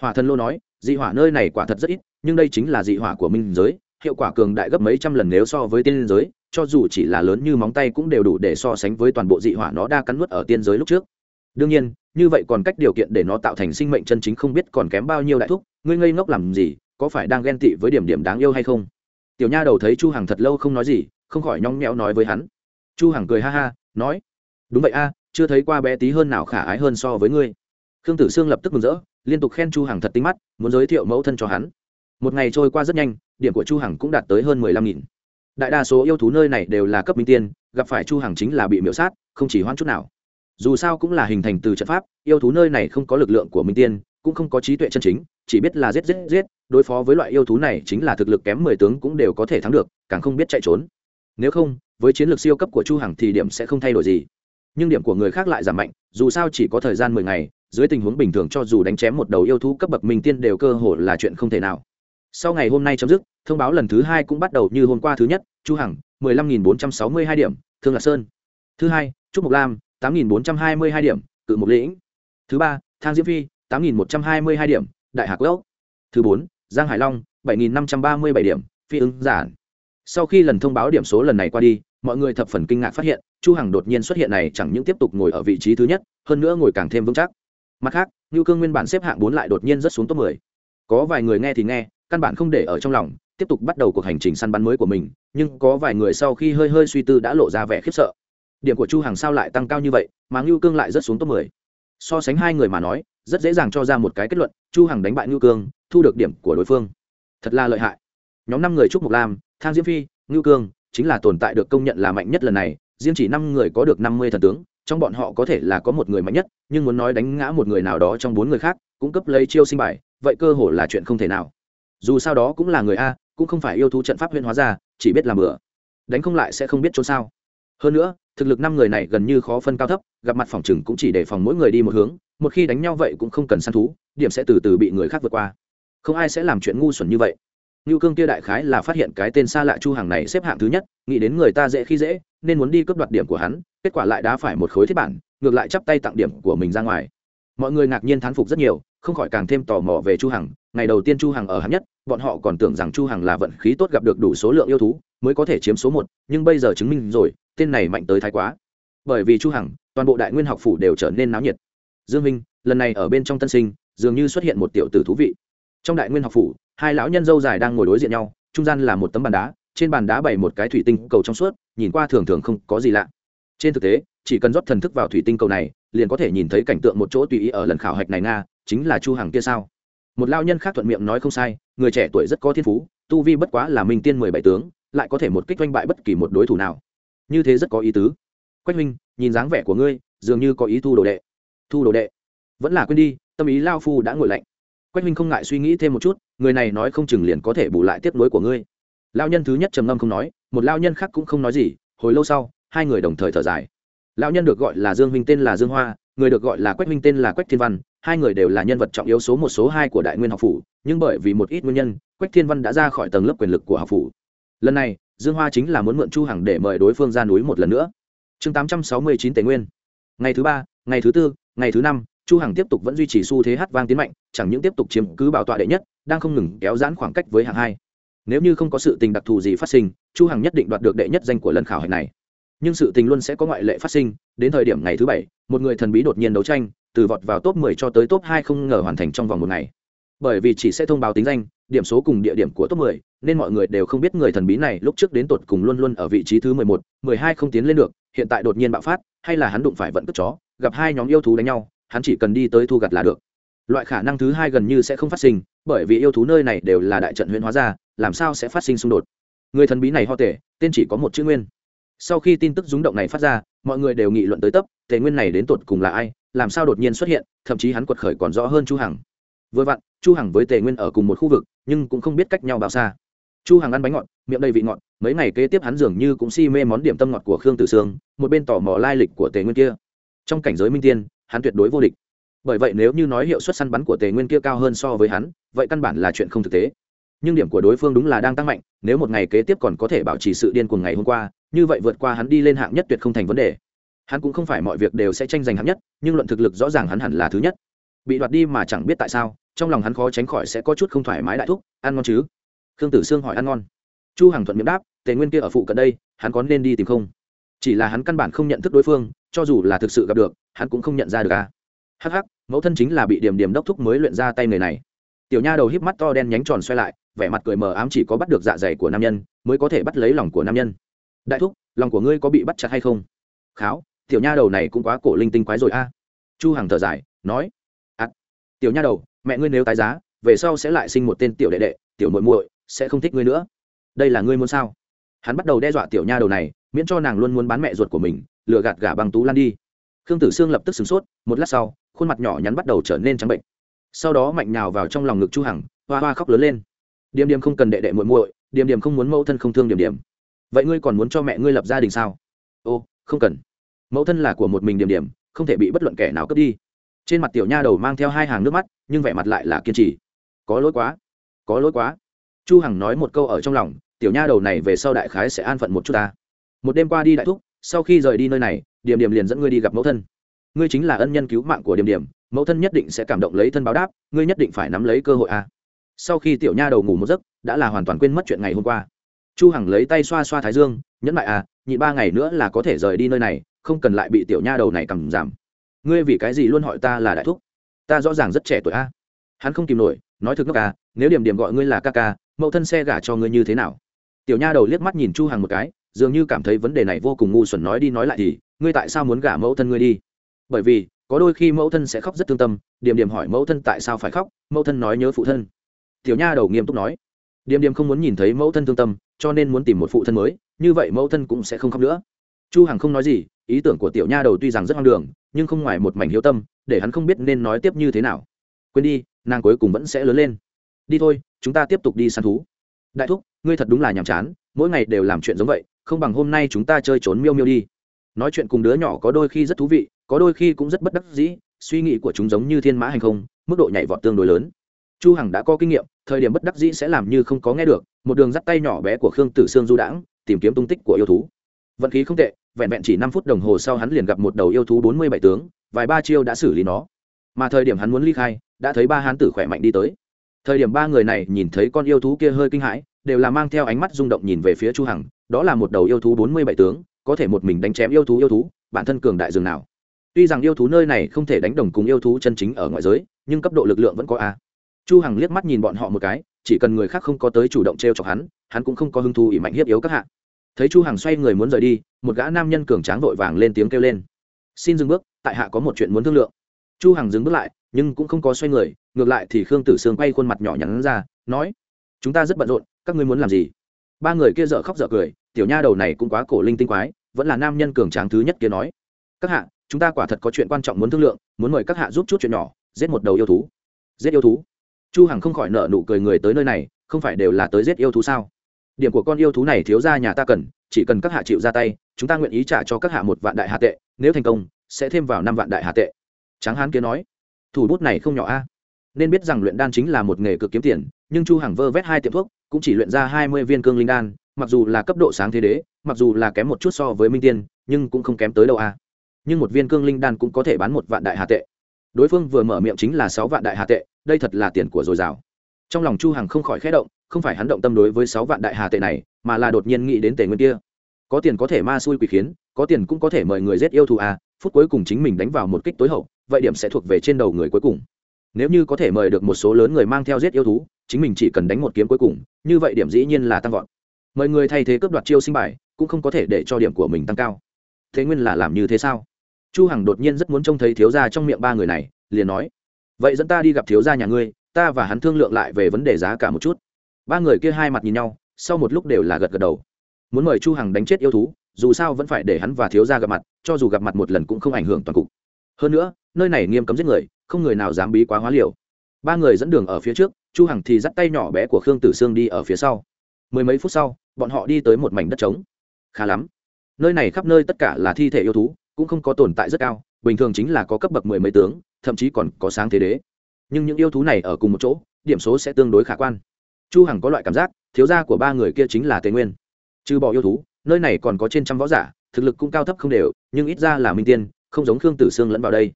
Hỏa thần lô nói, dị hỏa nơi này quả thật rất ít, nhưng đây chính là dị hỏa của minh giới, hiệu quả cường đại gấp mấy trăm lần nếu so với tiên giới, cho dù chỉ là lớn như móng tay cũng đều đủ để so sánh với toàn bộ dị hỏa nó đa cắn nuốt ở tiên giới lúc trước. Đương nhiên, như vậy còn cách điều kiện để nó tạo thành sinh mệnh chân chính không biết còn kém bao nhiêu đại thúc, ngươi ngây ngốc làm gì, có phải đang ghen tị với điểm điểm đáng yêu hay không? Tiểu nha đầu thấy chu hằng thật lâu không nói gì, không khỏi nhóng nhẽo nói với hắn. Chu hằng cười ha ha, nói đúng vậy a, chưa thấy qua bé tí hơn nào khả ái hơn so với ngươi. Khương tử sương lập tức mừng rỡ, liên tục khen chu hằng thật tinh mắt, muốn giới thiệu mẫu thân cho hắn. Một ngày trôi qua rất nhanh, điểm của chu hằng cũng đạt tới hơn mười lăm nghìn. Đại đa số yêu thú nơi này đều là cấp minh tiên, gặp phải chu hằng chính là bị miễu sát, không chỉ hoãn chút nào. Dù sao cũng là hình thành từ trận pháp, yêu thú nơi này không có lực lượng của minh tiên, cũng không có trí tuệ chân chính, chỉ biết là giết giết giết, đối phó với loại yêu thú này chính là thực lực kém mười tướng cũng đều có thể thắng được, càng không biết chạy trốn. Nếu không, với chiến lược siêu cấp của chu hằng thì điểm sẽ không thay đổi gì nhưng điểm của người khác lại giảm mạnh, dù sao chỉ có thời gian mười ngày, dưới tình huống bình thường cho dù đánh chém một đầu yêu thú cấp bậc minh tiên đều cơ hội là chuyện không thể nào. Sau ngày hôm nay chấm dứt, thông báo lần thứ hai cũng bắt đầu như hôm qua thứ nhất, chu hằng 15.462 điểm, thương lạc sơn. Thứ hai, trúc mộc lam 8.422 điểm, cự mục lĩnh. Thứ ba, thang diễm phi 8.122 điểm, đại hạc lốc thứ bốn, giang hải long 7.537 điểm, phi ứng giản. Sau khi lần thông báo điểm số lần này qua đi mọi người thập phần kinh ngạc phát hiện, chu hằng đột nhiên xuất hiện này chẳng những tiếp tục ngồi ở vị trí thứ nhất, hơn nữa ngồi càng thêm vững chắc mặt khác như cương nguyên bản xếp hạng bốn lại đột nhiên rất xuống top 10. có vài người nghe thì nghe, căn bản không để ở trong lòng, tiếp tục bắt đầu cuộc hành trình săn bắn mới của mình, nhưng có vài người sau khi hơi hơi suy tư đã lộ ra vẻ khiếp sợ điểm của chu hàng sao lại tăng cao như vậy, mà ngưu cương lại rất xuống top 10. so sánh hai người mà nói, rất dễ dàng cho ra một cái kết luận, chu Hằng đánh bại ngưu cương, thu được điểm của đối phương thật là lợi hại nhóm năm người trúc mộc lam, thang diễm phi, ngưu cương chính là tồn tại được công nhận là mạnh nhất lần này, riêng chỉ năm người có được năm mươi thần tướng, trong bọn họ có thể là có một người mạnh nhất, nhưng muốn nói đánh ngã một người nào đó trong bốn người khác, cũng cấp lấy chiêu sinh bài, vậy cơ hồ là chuyện không thể nào. Dù sao đó cũng là người a, cũng không phải yêu thú trận pháp huyên hóa ra, chỉ biết làm bừa. Đánh không lại sẽ không biết trốn sao. Hơn nữa, thực lực năm người này gần như khó phân cao thấp, gặp mặt phòng chừng cũng chỉ để phòng mỗi người đi một hướng, một khi đánh nhau vậy cũng không cần săn thú, điểm sẽ từ từ bị người khác vượt qua. Không ai sẽ làm chuyện ngu xuẩn như vậy. Nưu Cương kia đại khái là phát hiện cái tên xa lạ Chu Hàng này xếp hạng thứ nhất, nghĩ đến người ta dễ khi dễ, nên muốn đi cướp đoạt điểm của hắn, kết quả lại đá phải một khối thiết bản, ngược lại chắp tay tặng điểm của mình ra ngoài. Mọi người ngạc nhiên thán phục rất nhiều, không khỏi càng thêm tò mò về Chu Hằng, ngày đầu tiên Chu Hằng ở hạng nhất, bọn họ còn tưởng rằng Chu Hằng là vận khí tốt gặp được đủ số lượng yêu thú, mới có thể chiếm số một, nhưng bây giờ chứng minh rồi, tên này mạnh tới thái quá. Bởi vì Chu Hằng, toàn bộ Đại Nguyên học phủ đều trở nên náo nhiệt. Dương Minh, lần này ở bên trong Tân Sinh, dường như xuất hiện một tiểu tử thú vị. Trong Đại Nguyên học phủ, hai lão nhân dâu dài đang ngồi đối diện nhau trung gian là một tấm bàn đá trên bàn đá bày một cái thủy tinh cầu trong suốt nhìn qua thường thường không có gì lạ. Trên thực tế chỉ cần rót thần thức vào thủy tinh cầu này liền có thể nhìn thấy cảnh tượng một chỗ tùy ý ở lần khảo hạch này nga chính là chu hằng kia sao? Một lao nhân khác thuận miệng nói không sai người trẻ tuổi rất có thiên phú tu vi bất quá là minh tiên mười bảy tướng lại có thể một kích doanh bại bất kỳ một đối thủ nào. Như thế rất có ý tứ. Quách minh nhìn dáng vẻ của ngươi dường như có ý thu đồ đệ. Thu đồ đệ. Vẫn là quên đi tâm ý lao phu đã ngồi lạnh quách minh không ngại suy nghĩ thêm một chút, người này nói không chừng liền có thể bù lại tiếp nối của ngươi. Lao nhân thứ nhất trầm ngâm không nói, một lao nhân khác cũng không nói gì, hồi lâu sau, hai người đồng thời thở dài. Lao nhân được gọi là dương minh tên là dương hoa, người được gọi là quách minh tên là quách thiên văn, hai người đều là nhân vật trọng yếu số một, số hai của đại nguyên học phủ, nhưng bởi vì một ít nguyên nhân, quách thiên văn đã ra khỏi tầng lớp quyền lực của học phủ. Lần này, dương hoa chính là muốn mượn chu hằng để mời đối phương ra núi một lần nữa. Chương 869 tề nguyên. Ngày thứ ba, ngày thứ tư, ngày thứ năm chu hằng tiếp tục vẫn duy trì xu thế hát vang tiến mạnh chẳng những tiếp tục chiếm cứ bảo tọa đệ nhất đang không ngừng kéo giãn khoảng cách với hạng hai. Nếu như không có sự tình đặc thù gì phát sinh chu hằng nhất định đoạt được đệ nhất danh của lần khảo hạch này. Nhưng sự tình luôn sẽ có ngoại lệ phát sinh đến thời điểm ngày thứ bảy một người thần bí đột nhiên đấu tranh từ vọt vào top 10 cho tới top 2 không ngờ hoàn thành trong vòng một ngày. Bởi vì chỉ sẽ thông báo tính danh điểm số cùng địa điểm của top 10, nên mọi người đều không biết người thần bí này lúc trước đến tột cùng luôn luôn ở vị trí thứ 11, 12 không tiến lên được, hiện tại đột nhiên bạo phát, hay là hắn đụng phải vận cất chó, gặp hai nhóm yêu thú đánh nhau, hắn chỉ cần đi tới thu gặt là được. Loại khả năng thứ hai gần như sẽ không phát sinh, bởi vì yêu thú nơi này đều là đại trận huyễn hóa ra, làm sao sẽ phát sinh xung đột. Người thần bí này ho tể tên chỉ có một chữ nguyên. Sau khi tin tức rúng động này phát ra, mọi người đều nghị luận tới tấp, tề nguyên này đến tột cùng là ai, làm sao đột nhiên xuất hiện, thậm chí hắn quật khởi còn rõ hơn Chu Hằng. Vừa vặn, Chu Hằng với Tề Nguyên ở cùng một khu vực, nhưng cũng không biết cách nhau bao xa chu hằng ăn bánh ngọt miệng đầy vị ngọt mấy ngày kế tiếp hắn dường như cũng si mê món điểm tâm ngọt của khương tử sương một bên tò mò lai lịch của tề nguyên kia trong cảnh giới minh tiên hắn tuyệt đối vô địch. Bởi vậy nếu như nói hiệu suất săn bắn của tề nguyên kia cao hơn so với hắn, vậy căn bản là chuyện không thực tế. Nhưng điểm của đối phương đúng là đang tăng mạnh, nếu một ngày kế tiếp còn có thể bảo trì sự điên cuồng ngày hôm qua, như vậy vượt qua hắn đi lên hạng nhất tuyệt không thành vấn đề. Hắn cũng không phải mọi việc đều sẽ tranh giành hạng nhất, nhưng luận thực lực rõ ràng hắn hẳn là thứ nhất. Bị đoạt đi mà chẳng biết tại sao, trong lòng hắn khó tránh khỏi sẽ có chút không thoải mái đại thúc, ăn ngon chứ? Khương tử sương hỏi ăn ngon. Chu hằng thuận miệng đáp, tề nguyên kia ở phụ cận đây, hắn có nên đi tìm không? Chỉ là hắn căn bản không nhận thức đối phương cho dù là thực sự gặp được, hắn cũng không nhận ra được à. Hắc hắc, mẫu thân chính là bị điểm điểm đốc thúc mới luyện ra tay người này. Tiểu nha đầu híp mắt to đen nhánh tròn xoay lại, vẻ mặt cười mờ ám chỉ có bắt được dạ dày của nam nhân, mới có thể bắt lấy lòng của nam nhân. Đại thúc, lòng của ngươi có bị bắt chặt hay không? Kháo, tiểu nha đầu này cũng quá cổ linh tinh quái rồi a. Chu hằng thở dài, nói ắt tiểu nha đầu, mẹ ngươi nếu tái giá, về sau sẽ lại sinh một tên tiểu đệ đệ, tiểu muội muội, sẽ không thích ngươi nữa. Đây là ngươi muốn sao? Hắn bắt đầu đe dọa tiểu nha đầu này, miễn cho nàng luôn muốn bán mẹ ruột của mình, lừa gạt gả bằng tú lan đi. Khương tử sương lập tức sửng sốt, một lát sau, khuôn mặt nhỏ nhắn bắt đầu trở nên trắng bệnh. Sau đó mạnh nhào vào trong lòng ngực chu hằng, hoa hoa khóc lớn lên. Điềm điềm không cần đệ đệ muội muội, điềm điềm không muốn mẫu thân không thương điềm điềm. Vậy ngươi còn muốn cho mẹ ngươi lập gia đình sao? Ô, không cần. Mẫu thân là của một mình điềm điềm, không thể bị bất luận kẻ nào cướp đi. Trên mặt tiểu nha đầu mang theo hai hàng nước mắt, nhưng vẻ mặt lại là kiên trì. Có lỗi quá, có lỗi quá. Chu hằng nói một câu ở trong lòng tiểu nha đầu này về sau đại khái sẽ an phận một chút ta. Một đêm qua đi đại thúc, sau khi rời đi nơi này, điểm điểm liền dẫn ngươi đi gặp mẫu thân. Ngươi chính là ân nhân cứu mạng của điểm điểm, mẫu thân nhất định sẽ cảm động lấy thân báo đáp, ngươi nhất định phải nắm lấy cơ hội a. Sau khi tiểu nha đầu ngủ một giấc, đã là hoàn toàn quên mất chuyện ngày hôm qua. Chu hằng lấy tay xoa xoa thái dương, nhẫn lại à nhị ba ngày nữa là có thể rời đi nơi này, không cần lại bị tiểu nha đầu này cầm giảm. Ngươi vì cái gì luôn hỏi ta là đại thúc? Ta rõ ràng rất trẻ tuổi a. Hắn không kìm nổi, nói thực nước à nếu điểm điểm gọi ngươi là ca ca, mẫu thân xe gả cho ngươi như thế nào? Tiểu nha đầu liếc mắt nhìn chu hằng một cái, dường như cảm thấy vấn đề này vô cùng ngu xuẩn nói đi nói lại thì, ngươi tại sao muốn gả mẫu thân ngươi đi? Bởi vì, có đôi khi mẫu thân sẽ khóc rất thương tâm điểm điểm hỏi mẫu thân tại sao phải khóc, mẫu thân nói nhớ phụ thân. Tiểu nha đầu nghiêm túc nói điểm điểm không muốn nhìn thấy mẫu thân thương tâm, cho nên muốn tìm một phụ thân mới, như vậy mẫu thân cũng sẽ không khóc nữa. Chu hằng không nói gì, ý tưởng của tiểu nha đầu tuy rằng rất hoang đường, nhưng không ngoài một mảnh hiếu tâm, để hắn không biết nên nói tiếp như thế nào. Quên đi, nàng cuối cùng vẫn sẽ lớn lên. Đi thôi, chúng ta tiếp tục đi săn thú. Đại thúc ngươi thật đúng là nhàm chán, mỗi ngày đều làm chuyện giống vậy, không bằng hôm nay chúng ta chơi trốn miêu miêu đi. Nói chuyện cùng đứa nhỏ có đôi khi rất thú vị, có đôi khi cũng rất bất đắc dĩ, suy nghĩ của chúng giống như thiên mã hành không, mức độ nhảy vọt tương đối lớn. Chu hằng đã có kinh nghiệm, thời điểm bất đắc dĩ sẽ làm như không có nghe được, một đường dắt tay nhỏ bé của khương tử sương du đãng, tìm kiếm tung tích của yêu thú. Vận khí không tệ, vẹn vẹn chỉ năm phút đồng hồ sau hắn liền gặp một đầu yêu thú bốn mươi bảy tướng, vài ba chiêu đã xử lý nó. Mà thời điểm hắn muốn ly khai, đã thấy ba hán tử khỏe mạnh đi tới. Thời điểm ba người này nhìn thấy con yêu thú kia hơi kinh hãi đều là mang theo ánh mắt rung động nhìn về phía chu hằng, đó là một đầu yêu thú bốn mươi bảy tướng, có thể một mình đánh chém yêu thú yêu thú, bản thân cường đại dường nào. Tuy rằng yêu thú nơi này không thể đánh đồng cùng yêu thú chân chính ở ngoại giới, nhưng cấp độ lực lượng vẫn có a. Chu hằng liếc mắt nhìn bọn họ một cái, chỉ cần người khác không có tới chủ động treo chọc hắn hắn cũng không có hứng thú ỉ mạnh hiếp yếu các hạ. Thấy chu hằng xoay người muốn rời đi, một gã nam nhân cường tráng vội vàng lên tiếng kêu lên. Xin dừng bước, tại hạ có một chuyện muốn thương lượng. Chu hằng dừng bước lại, nhưng cũng không có xoay người, ngược lại thì khương tử sương quay khuôn mặt nhỏ nhắn ra, nói, chúng ta rất bận rộn các ngươi muốn làm gì? Ba người kia dở khóc dở cười, tiểu nha đầu này cũng quá cổ linh tinh quái, vẫn là nam nhân cường tráng thứ nhất kia nói. Các hạ, chúng ta quả thật có chuyện quan trọng muốn thương lượng, muốn mời các hạ giúp chút chuyện nhỏ, giết một đầu yêu thú. Giết yêu thú? Chu hằng không khỏi nợ nụ cười người tới nơi này, không phải đều là tới giết yêu thú sao? Điểm của con yêu thú này thiếu ra nhà ta cần, chỉ cần các hạ chịu ra tay, chúng ta nguyện ý trả cho các hạ một vạn đại hạ tệ, nếu thành công, sẽ thêm vào năm vạn đại hạ tệ. Tráng hán kia nói. Thủ bút này không nhỏ a nên biết rằng luyện đan chính là một nghề cực kiếm tiền, nhưng chu hằng vơ vét hai tiệm thuốc, cũng chỉ luyện ra hai mươi viên cương linh đan, mặc dù là cấp độ sáng thế đế, mặc dù là kém một chút so với minh tiên, nhưng cũng không kém tới đâu a nhưng một viên cương linh đan cũng có thể bán một vạn đại hạ tệ. Đối phương vừa mở miệng chính là sáu vạn đại hạ tệ, đây thật là tiền của dồi dào. Trong lòng chu hằng không khỏi khẽ động, không phải hắn động tâm đối với sáu vạn đại hà tệ này, mà là đột nhiên nghĩ đến tề nguyên kia. Có tiền có thể ma xui quỷ khiến, có tiền cũng có thể mời người giết yêu thù à phút cuối cùng chính mình đánh vào một kích tối hậu, vậy điểm sẽ thuộc về trên đầu người cuối cùng nếu như có thể mời được một số lớn người mang theo giết yêu thú, chính mình chỉ cần đánh một kiếm cuối cùng, như vậy điểm dĩ nhiên là tăng vọt. Mời người thay thế cướp đoạt chiêu sinh bài, cũng không có thể để cho điểm của mình tăng cao. Thế nguyên là làm như thế sao? Chu hằng đột nhiên rất muốn trông thấy thiếu gia trong miệng ba người này, liền nói, vậy dẫn ta đi gặp thiếu gia nhà ngươi, ta và hắn thương lượng lại về vấn đề giá cả một chút. Ba người kia hai mặt nhìn nhau, sau một lúc đều là gật gật đầu. Muốn mời chu hằng đánh chết yêu thú, dù sao vẫn phải để hắn và thiếu gia gặp mặt, cho dù gặp mặt một lần cũng không ảnh hưởng toàn cục hơn nữa, nơi này nghiêm cấm giết người, không người nào dám bí quá hóa liều. Ba người dẫn đường ở phía trước, chu hằng thì dắt tay nhỏ bé của khương tử sương đi ở phía sau. Mười mấy phút sau, bọn họ đi tới một mảnh đất trống. Khá lắm. Nơi này khắp nơi tất cả là thi thể yêu thú, cũng không có tồn tại rất cao, bình thường chính là có cấp bậc mười mấy tướng, thậm chí còn có sáng thế đế. Nhưng những yêu thú này ở cùng một chỗ, điểm số sẽ tương đối khả quan. Chu hằng có loại cảm giác, thiếu gia của ba người kia chính là tề nguyên. Trừ bỏ yêu thú, nơi này còn có trên trăm võ giả, thực lực cũng cao thấp không đều, nhưng ít ra là minh tiên không giống khương tử sương lẫn vào đây.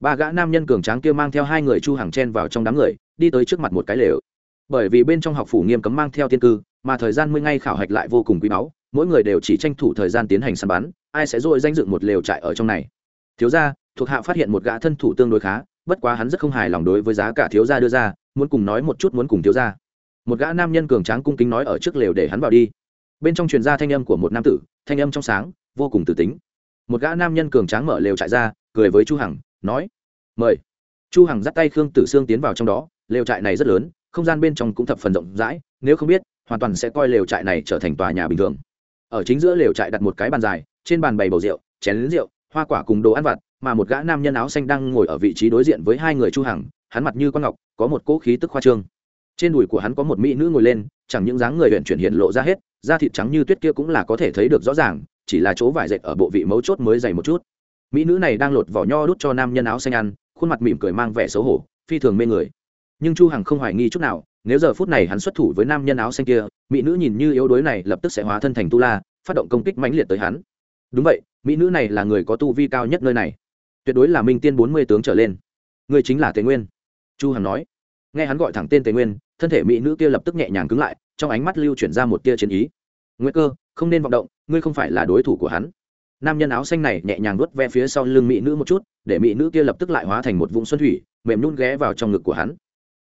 Ba gã nam nhân cường tráng kia mang theo hai người chu hàng chen vào trong đám người, đi tới trước mặt một cái lều. Bởi vì bên trong học phủ nghiêm cấm mang theo tiên cư, mà thời gian mươi ngày khảo hạch lại vô cùng quý báu, mỗi người đều chỉ tranh thủ thời gian tiến hành săn bắn, ai sẽ dội danh dựng một lều trại ở trong này. Thiếu gia, thuộc hạ phát hiện một gã thân thủ tương đối khá, bất quá hắn rất không hài lòng đối với giá cả thiếu gia đưa ra, muốn cùng nói một chút muốn cùng thiếu gia. Một gã nam nhân cường tráng cung kính nói ở trước lều để hắn vào đi. Bên trong truyền ra thanh âm của một nam tử, thanh âm trong sáng, vô cùng tử tính một gã nam nhân cường tráng mở lều trại ra, cười với chu hằng, nói, mời. Chu hằng dắt tay khương tử sương tiến vào trong đó, lều trại này rất lớn, không gian bên trong cũng thập phần rộng rãi, nếu không biết, hoàn toàn sẽ coi lều trại này trở thành tòa nhà bình thường. Ở chính giữa lều trại đặt một cái bàn dài, trên bàn bày bầu rượu, chén lính rượu, hoa quả cùng đồ ăn vặt, mà một gã nam nhân áo xanh đang ngồi ở vị trí đối diện với hai người chu hằng, hắn mặt như con ngọc, có một cỗ khí tức khoa trương. Trên đùi của hắn có một mỹ nữ ngồi lên, chẳng những dáng người huyện chuyển hiện lộ ra hết, da thịt trắng như tuyết kia cũng là có thể thấy được rõ ràng chỉ là chỗ vải dệt ở bộ vị mấu chốt mới dày một chút. Mỹ nữ này đang lột vỏ nho đút cho nam nhân áo xanh ăn, khuôn mặt mỉm cười mang vẻ xấu hổ, phi thường mê người. Nhưng chu hằng không hoài nghi chút nào, nếu giờ phút này hắn xuất thủ với nam nhân áo xanh kia, mỹ nữ nhìn như yếu đuối này lập tức sẽ hóa thân thành tu la, phát động công kích mãnh liệt tới hắn. Đúng vậy, mỹ nữ này là người có tu vi cao nhất nơi này. Tuyệt đối là minh tiên bốn mươi tướng trở lên. Người chính là tề nguyên. Chu hằng nói. Nghe hắn gọi thẳng tên tề nguyên, thân thể mỹ nữ kia lập tức nhẹ nhàng cứng lại, trong ánh mắt lưu chuyển ra một tia chiến ý. Nguyễn cơ không nên vọng động, ngươi không phải là đối thủ của hắn. Nam nhân áo xanh này nhẹ nhàng nuốt ve phía sau lưng mỹ nữ một chút, để mỹ nữ kia lập tức lại hóa thành một vũng xuân thủy, mềm nhún ghé vào trong ngực của hắn.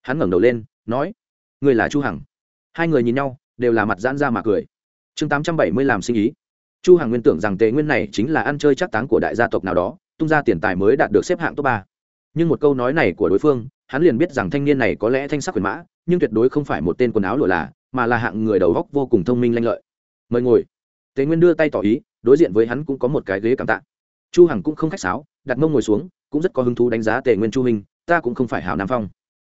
Hắn ngẩng đầu lên, nói, ngươi là chu hằng. Hai người nhìn nhau, đều là mặt giãn ra mà cười. Chương 870 làm sinh ý. Chu hằng nguyên tưởng rằng tề nguyên này chính là ăn chơi chắc táng của đại gia tộc nào đó, tung ra tiền tài mới đạt được xếp hạng top ba. Nhưng một câu nói này của đối phương, hắn liền biết rằng thanh niên này có lẽ thanh sắc quyền mã, nhưng tuyệt đối không phải một tên quần áo lụa là, mà là hạng người đầu góc vô cùng thông minh lanh lợi mời ngồi. Tề nguyên đưa tay tỏ ý, đối diện với hắn cũng có một cái ghế cảm tạ. Chu hằng cũng không khách sáo, đặt mông ngồi xuống, cũng rất có hứng thú đánh giá tề nguyên chu hình ta cũng không phải hảo nam phong.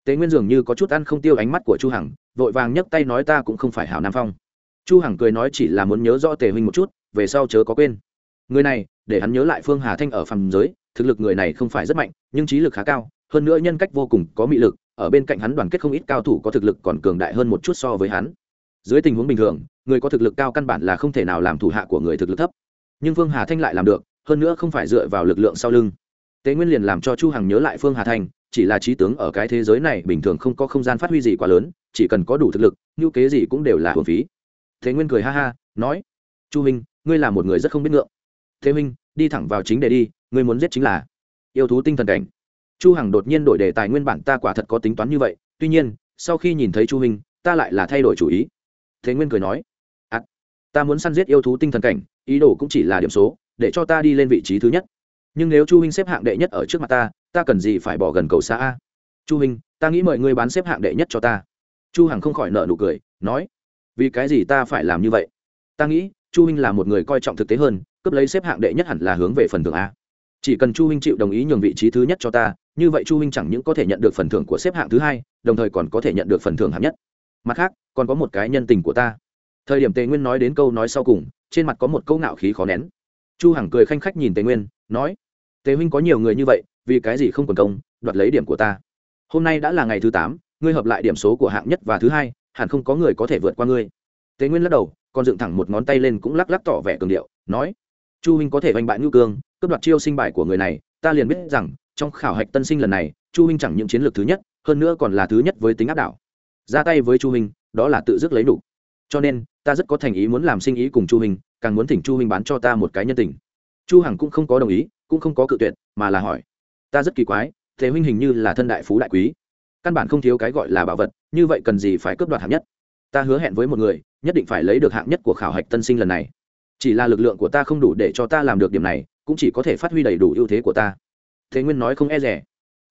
Tề nguyên dường như có chút ăn không tiêu ánh mắt của chu hằng, vội vàng nhấc tay nói ta cũng không phải hảo nam phong. Chu hằng cười nói chỉ là muốn nhớ rõ tề huynh một chút, về sau chớ có quên. Người này, để hắn nhớ lại phương hà thanh ở phàm giới, thực lực người này không phải rất mạnh, nhưng trí lực khá cao, hơn nữa nhân cách vô cùng có mị lực, ở bên cạnh hắn đoàn kết không ít cao thủ có thực lực còn cường đại hơn một chút so với hắn. Dưới tình huống bình thường người có thực lực cao căn bản là không thể nào làm thủ hạ của người thực lực thấp. Nhưng phương hà thanh lại làm được, hơn nữa không phải dựa vào lực lượng sau lưng. Tế nguyên liền làm cho chu hằng nhớ lại phương hà thanh, chỉ là trí tướng ở cái thế giới này bình thường không có không gian phát huy gì quá lớn, chỉ cần có đủ thực lực, như kế gì cũng đều là hưởng phí. Thế nguyên cười ha ha, nói, chu minh ngươi là một người rất không biết ngượng. Thế minh đi thẳng vào chính đề đi, ngươi muốn giết chính là yêu thú tinh thần cảnh. Chu hằng đột nhiên đổi đề tài nguyên bản ta quả thật có tính toán như vậy, tuy nhiên, sau khi nhìn thấy chu minh ta lại là thay đổi chủ ý. Thế nguyên cười nói ta muốn săn giết yêu thú tinh thần cảnh, ý đồ cũng chỉ là điểm số, để cho ta đi lên vị trí thứ nhất. Nhưng nếu chu huynh xếp hạng đệ nhất ở trước mặt ta ta cần gì phải bỏ gần cầu xa a? Chu huynh, ta nghĩ mời ngươi bán xếp hạng đệ nhất cho ta. Chu hằng không khỏi nợ nụ cười, nói, vì cái gì ta phải làm như vậy? Ta nghĩ, chu huynh là một người coi trọng thực tế hơn, cướp lấy xếp hạng đệ nhất hẳn là hướng về phần thưởng a. Chỉ cần chu huynh chịu đồng ý nhường vị trí thứ nhất cho ta, như vậy chu huynh chẳng những có thể nhận được phần thưởng của xếp hạng thứ hai, đồng thời còn có thể nhận được phần thưởng hạng nhất. Mặt khác, còn có một cái nhân tình của ta thời điểm tề nguyên nói đến câu nói sau cùng, trên mặt có một câu ngạo khí khó nén. Chu hằng cười khanh khách nhìn tề nguyên, nói, tề huynh có nhiều người như vậy, vì cái gì không còn công, đoạt lấy điểm của ta? Hôm nay đã là ngày thứ tám, ngươi hợp lại điểm số của hạng nhất và thứ hai, hẳn không có người có thể vượt qua ngươi. Tề nguyên lắc đầu, còn dựng thẳng một ngón tay lên cũng lắc lắc tỏ vẻ cường điệu, nói, chu huynh có thể oanh bại ngưu cương, cướp đoạt chiêu sinh bài của người này, ta liền biết rằng, trong khảo hạch tân sinh lần này, chu huynh chẳng những chiến lược thứ nhất, hơn nữa còn là thứ nhất với tính áp đảo. Ra tay với chu huynh, đó là tự dứt lấy đủ. Cho nên ta rất có thành ý muốn làm sinh ý cùng chu hình, càng muốn thỉnh chu hình bán cho ta một cái nhân tình. Chu hằng cũng không có đồng ý cũng không có cự tuyệt mà là hỏi. Ta rất kỳ quái thế huynh hình như là thân đại phú đại quý. Căn bản không thiếu cái gọi là bảo vật như vậy cần gì phải cướp đoạt hạng nhất? Ta hứa hẹn với một người nhất định phải lấy được hạng nhất của khảo hạch tân sinh lần này. Chỉ là lực lượng của ta không đủ để cho ta làm được điểm này cũng chỉ có thể phát huy đầy đủ ưu thế của ta. Thế nguyên nói không e rẻ.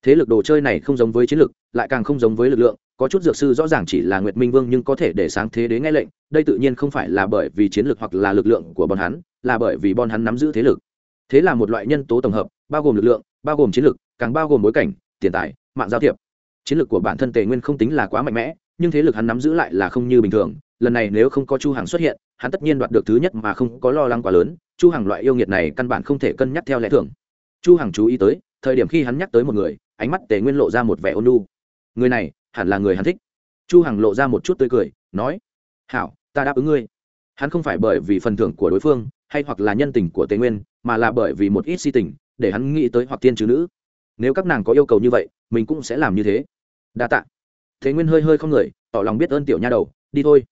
Thế lực đồ chơi này không giống với chiến lực lại càng không giống với lực lượng có chút dược sư rõ ràng chỉ là nguyệt minh vương nhưng có thể để sáng thế đế nghe lệnh, đây tự nhiên không phải là bởi vì chiến lược hoặc là lực lượng của bọn hắn, là bởi vì bọn hắn nắm giữ thế lực. Thế là một loại nhân tố tổng hợp, bao gồm lực lượng, bao gồm chiến lược càng bao gồm bối cảnh, tiền tài, mạng giao thiệp. Chiến lược của bản thân tề nguyên không tính là quá mạnh mẽ, nhưng thế lực hắn nắm giữ lại là không như bình thường. Lần này nếu không có chu hằng xuất hiện, hắn tất nhiên đoạt được thứ nhất mà không có lo lắng quá lớn. Chu hằng loại yêu nghiệt này căn bản không thể cân nhắc theo lẽ thường. Chu hằng chú ý tới, thời điểm khi hắn nhắc tới một người, ánh mắt tề nguyên lộ ra một vẻ ôn nhu. Người này hẳn là người hắn thích. Chu hằng lộ ra một chút tươi cười, nói, hảo, ta đáp ứng ngươi. Hắn không phải bởi vì phần thưởng của đối phương, hay hoặc là nhân tình của tề nguyên, mà là bởi vì một ít si tình, để hắn nghĩ tới hoặc tiên chứ nữ. Nếu các nàng có yêu cầu như vậy, mình cũng sẽ làm như thế. Đa tạ. Thế nguyên hơi hơi không người, tỏ lòng biết ơn tiểu nha đầu, đi thôi.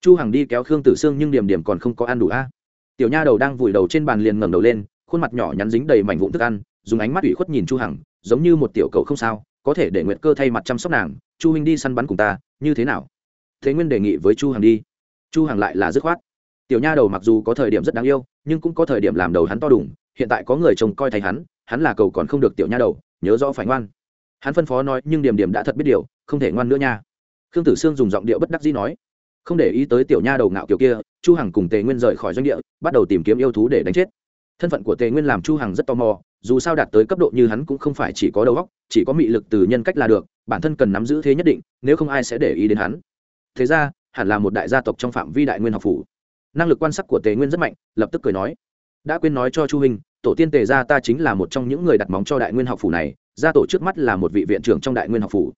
Chu hằng đi kéo khương tử sương nhưng điểm điểm còn không có ăn đủ a. Tiểu nha đầu đang vùi đầu trên bàn liền ngẩng đầu lên, khuôn mặt nhỏ nhắn dính đầy mảnh vụn thức ăn, dùng ánh mắt ủy khuất nhìn chu hằng, giống như một tiểu cầu không sao có thể để nguyệt cơ thay mặt chăm sóc nàng, chu huynh đi săn bắn cùng ta, như thế nào? Thế nguyên đề nghị với chu hằng đi. Chu hằng lại là dứt khoát. Tiểu nha đầu mặc dù có thời điểm rất đáng yêu, nhưng cũng có thời điểm làm đầu hắn to đùng, hiện tại có người trông coi thay hắn hắn là cầu còn không được tiểu nha đầu, nhớ rõ phải ngoan. Hắn phân phó nói, nhưng điểm điểm đã thật biết điều, không thể ngoan nữa nha. Khương tử sương dùng giọng điệu bất đắc dĩ nói, không để ý tới tiểu nha đầu ngạo kiểu kia, chu hằng cùng tề nguyên rời khỏi doanh địa, bắt đầu tìm kiếm yêu thú để đánh chết. Thân phận của tề nguyên làm chu hằng rất tò mò dù sao đạt tới cấp độ như hắn cũng không phải chỉ có đầu óc, chỉ có mị lực từ nhân cách là được, bản thân cần nắm giữ thế nhất định, nếu không ai sẽ để ý đến hắn. Thế ra, hẳn là một đại gia tộc trong phạm vi đại nguyên học phủ. Năng lực quan sát của tề nguyên rất mạnh, lập tức cười nói. Đã quên nói cho chu huynh tổ tiên tề gia ta chính là một trong những người đặt móng cho đại nguyên học phủ này, gia tổ trước mắt là một vị viện trưởng trong đại nguyên học phủ.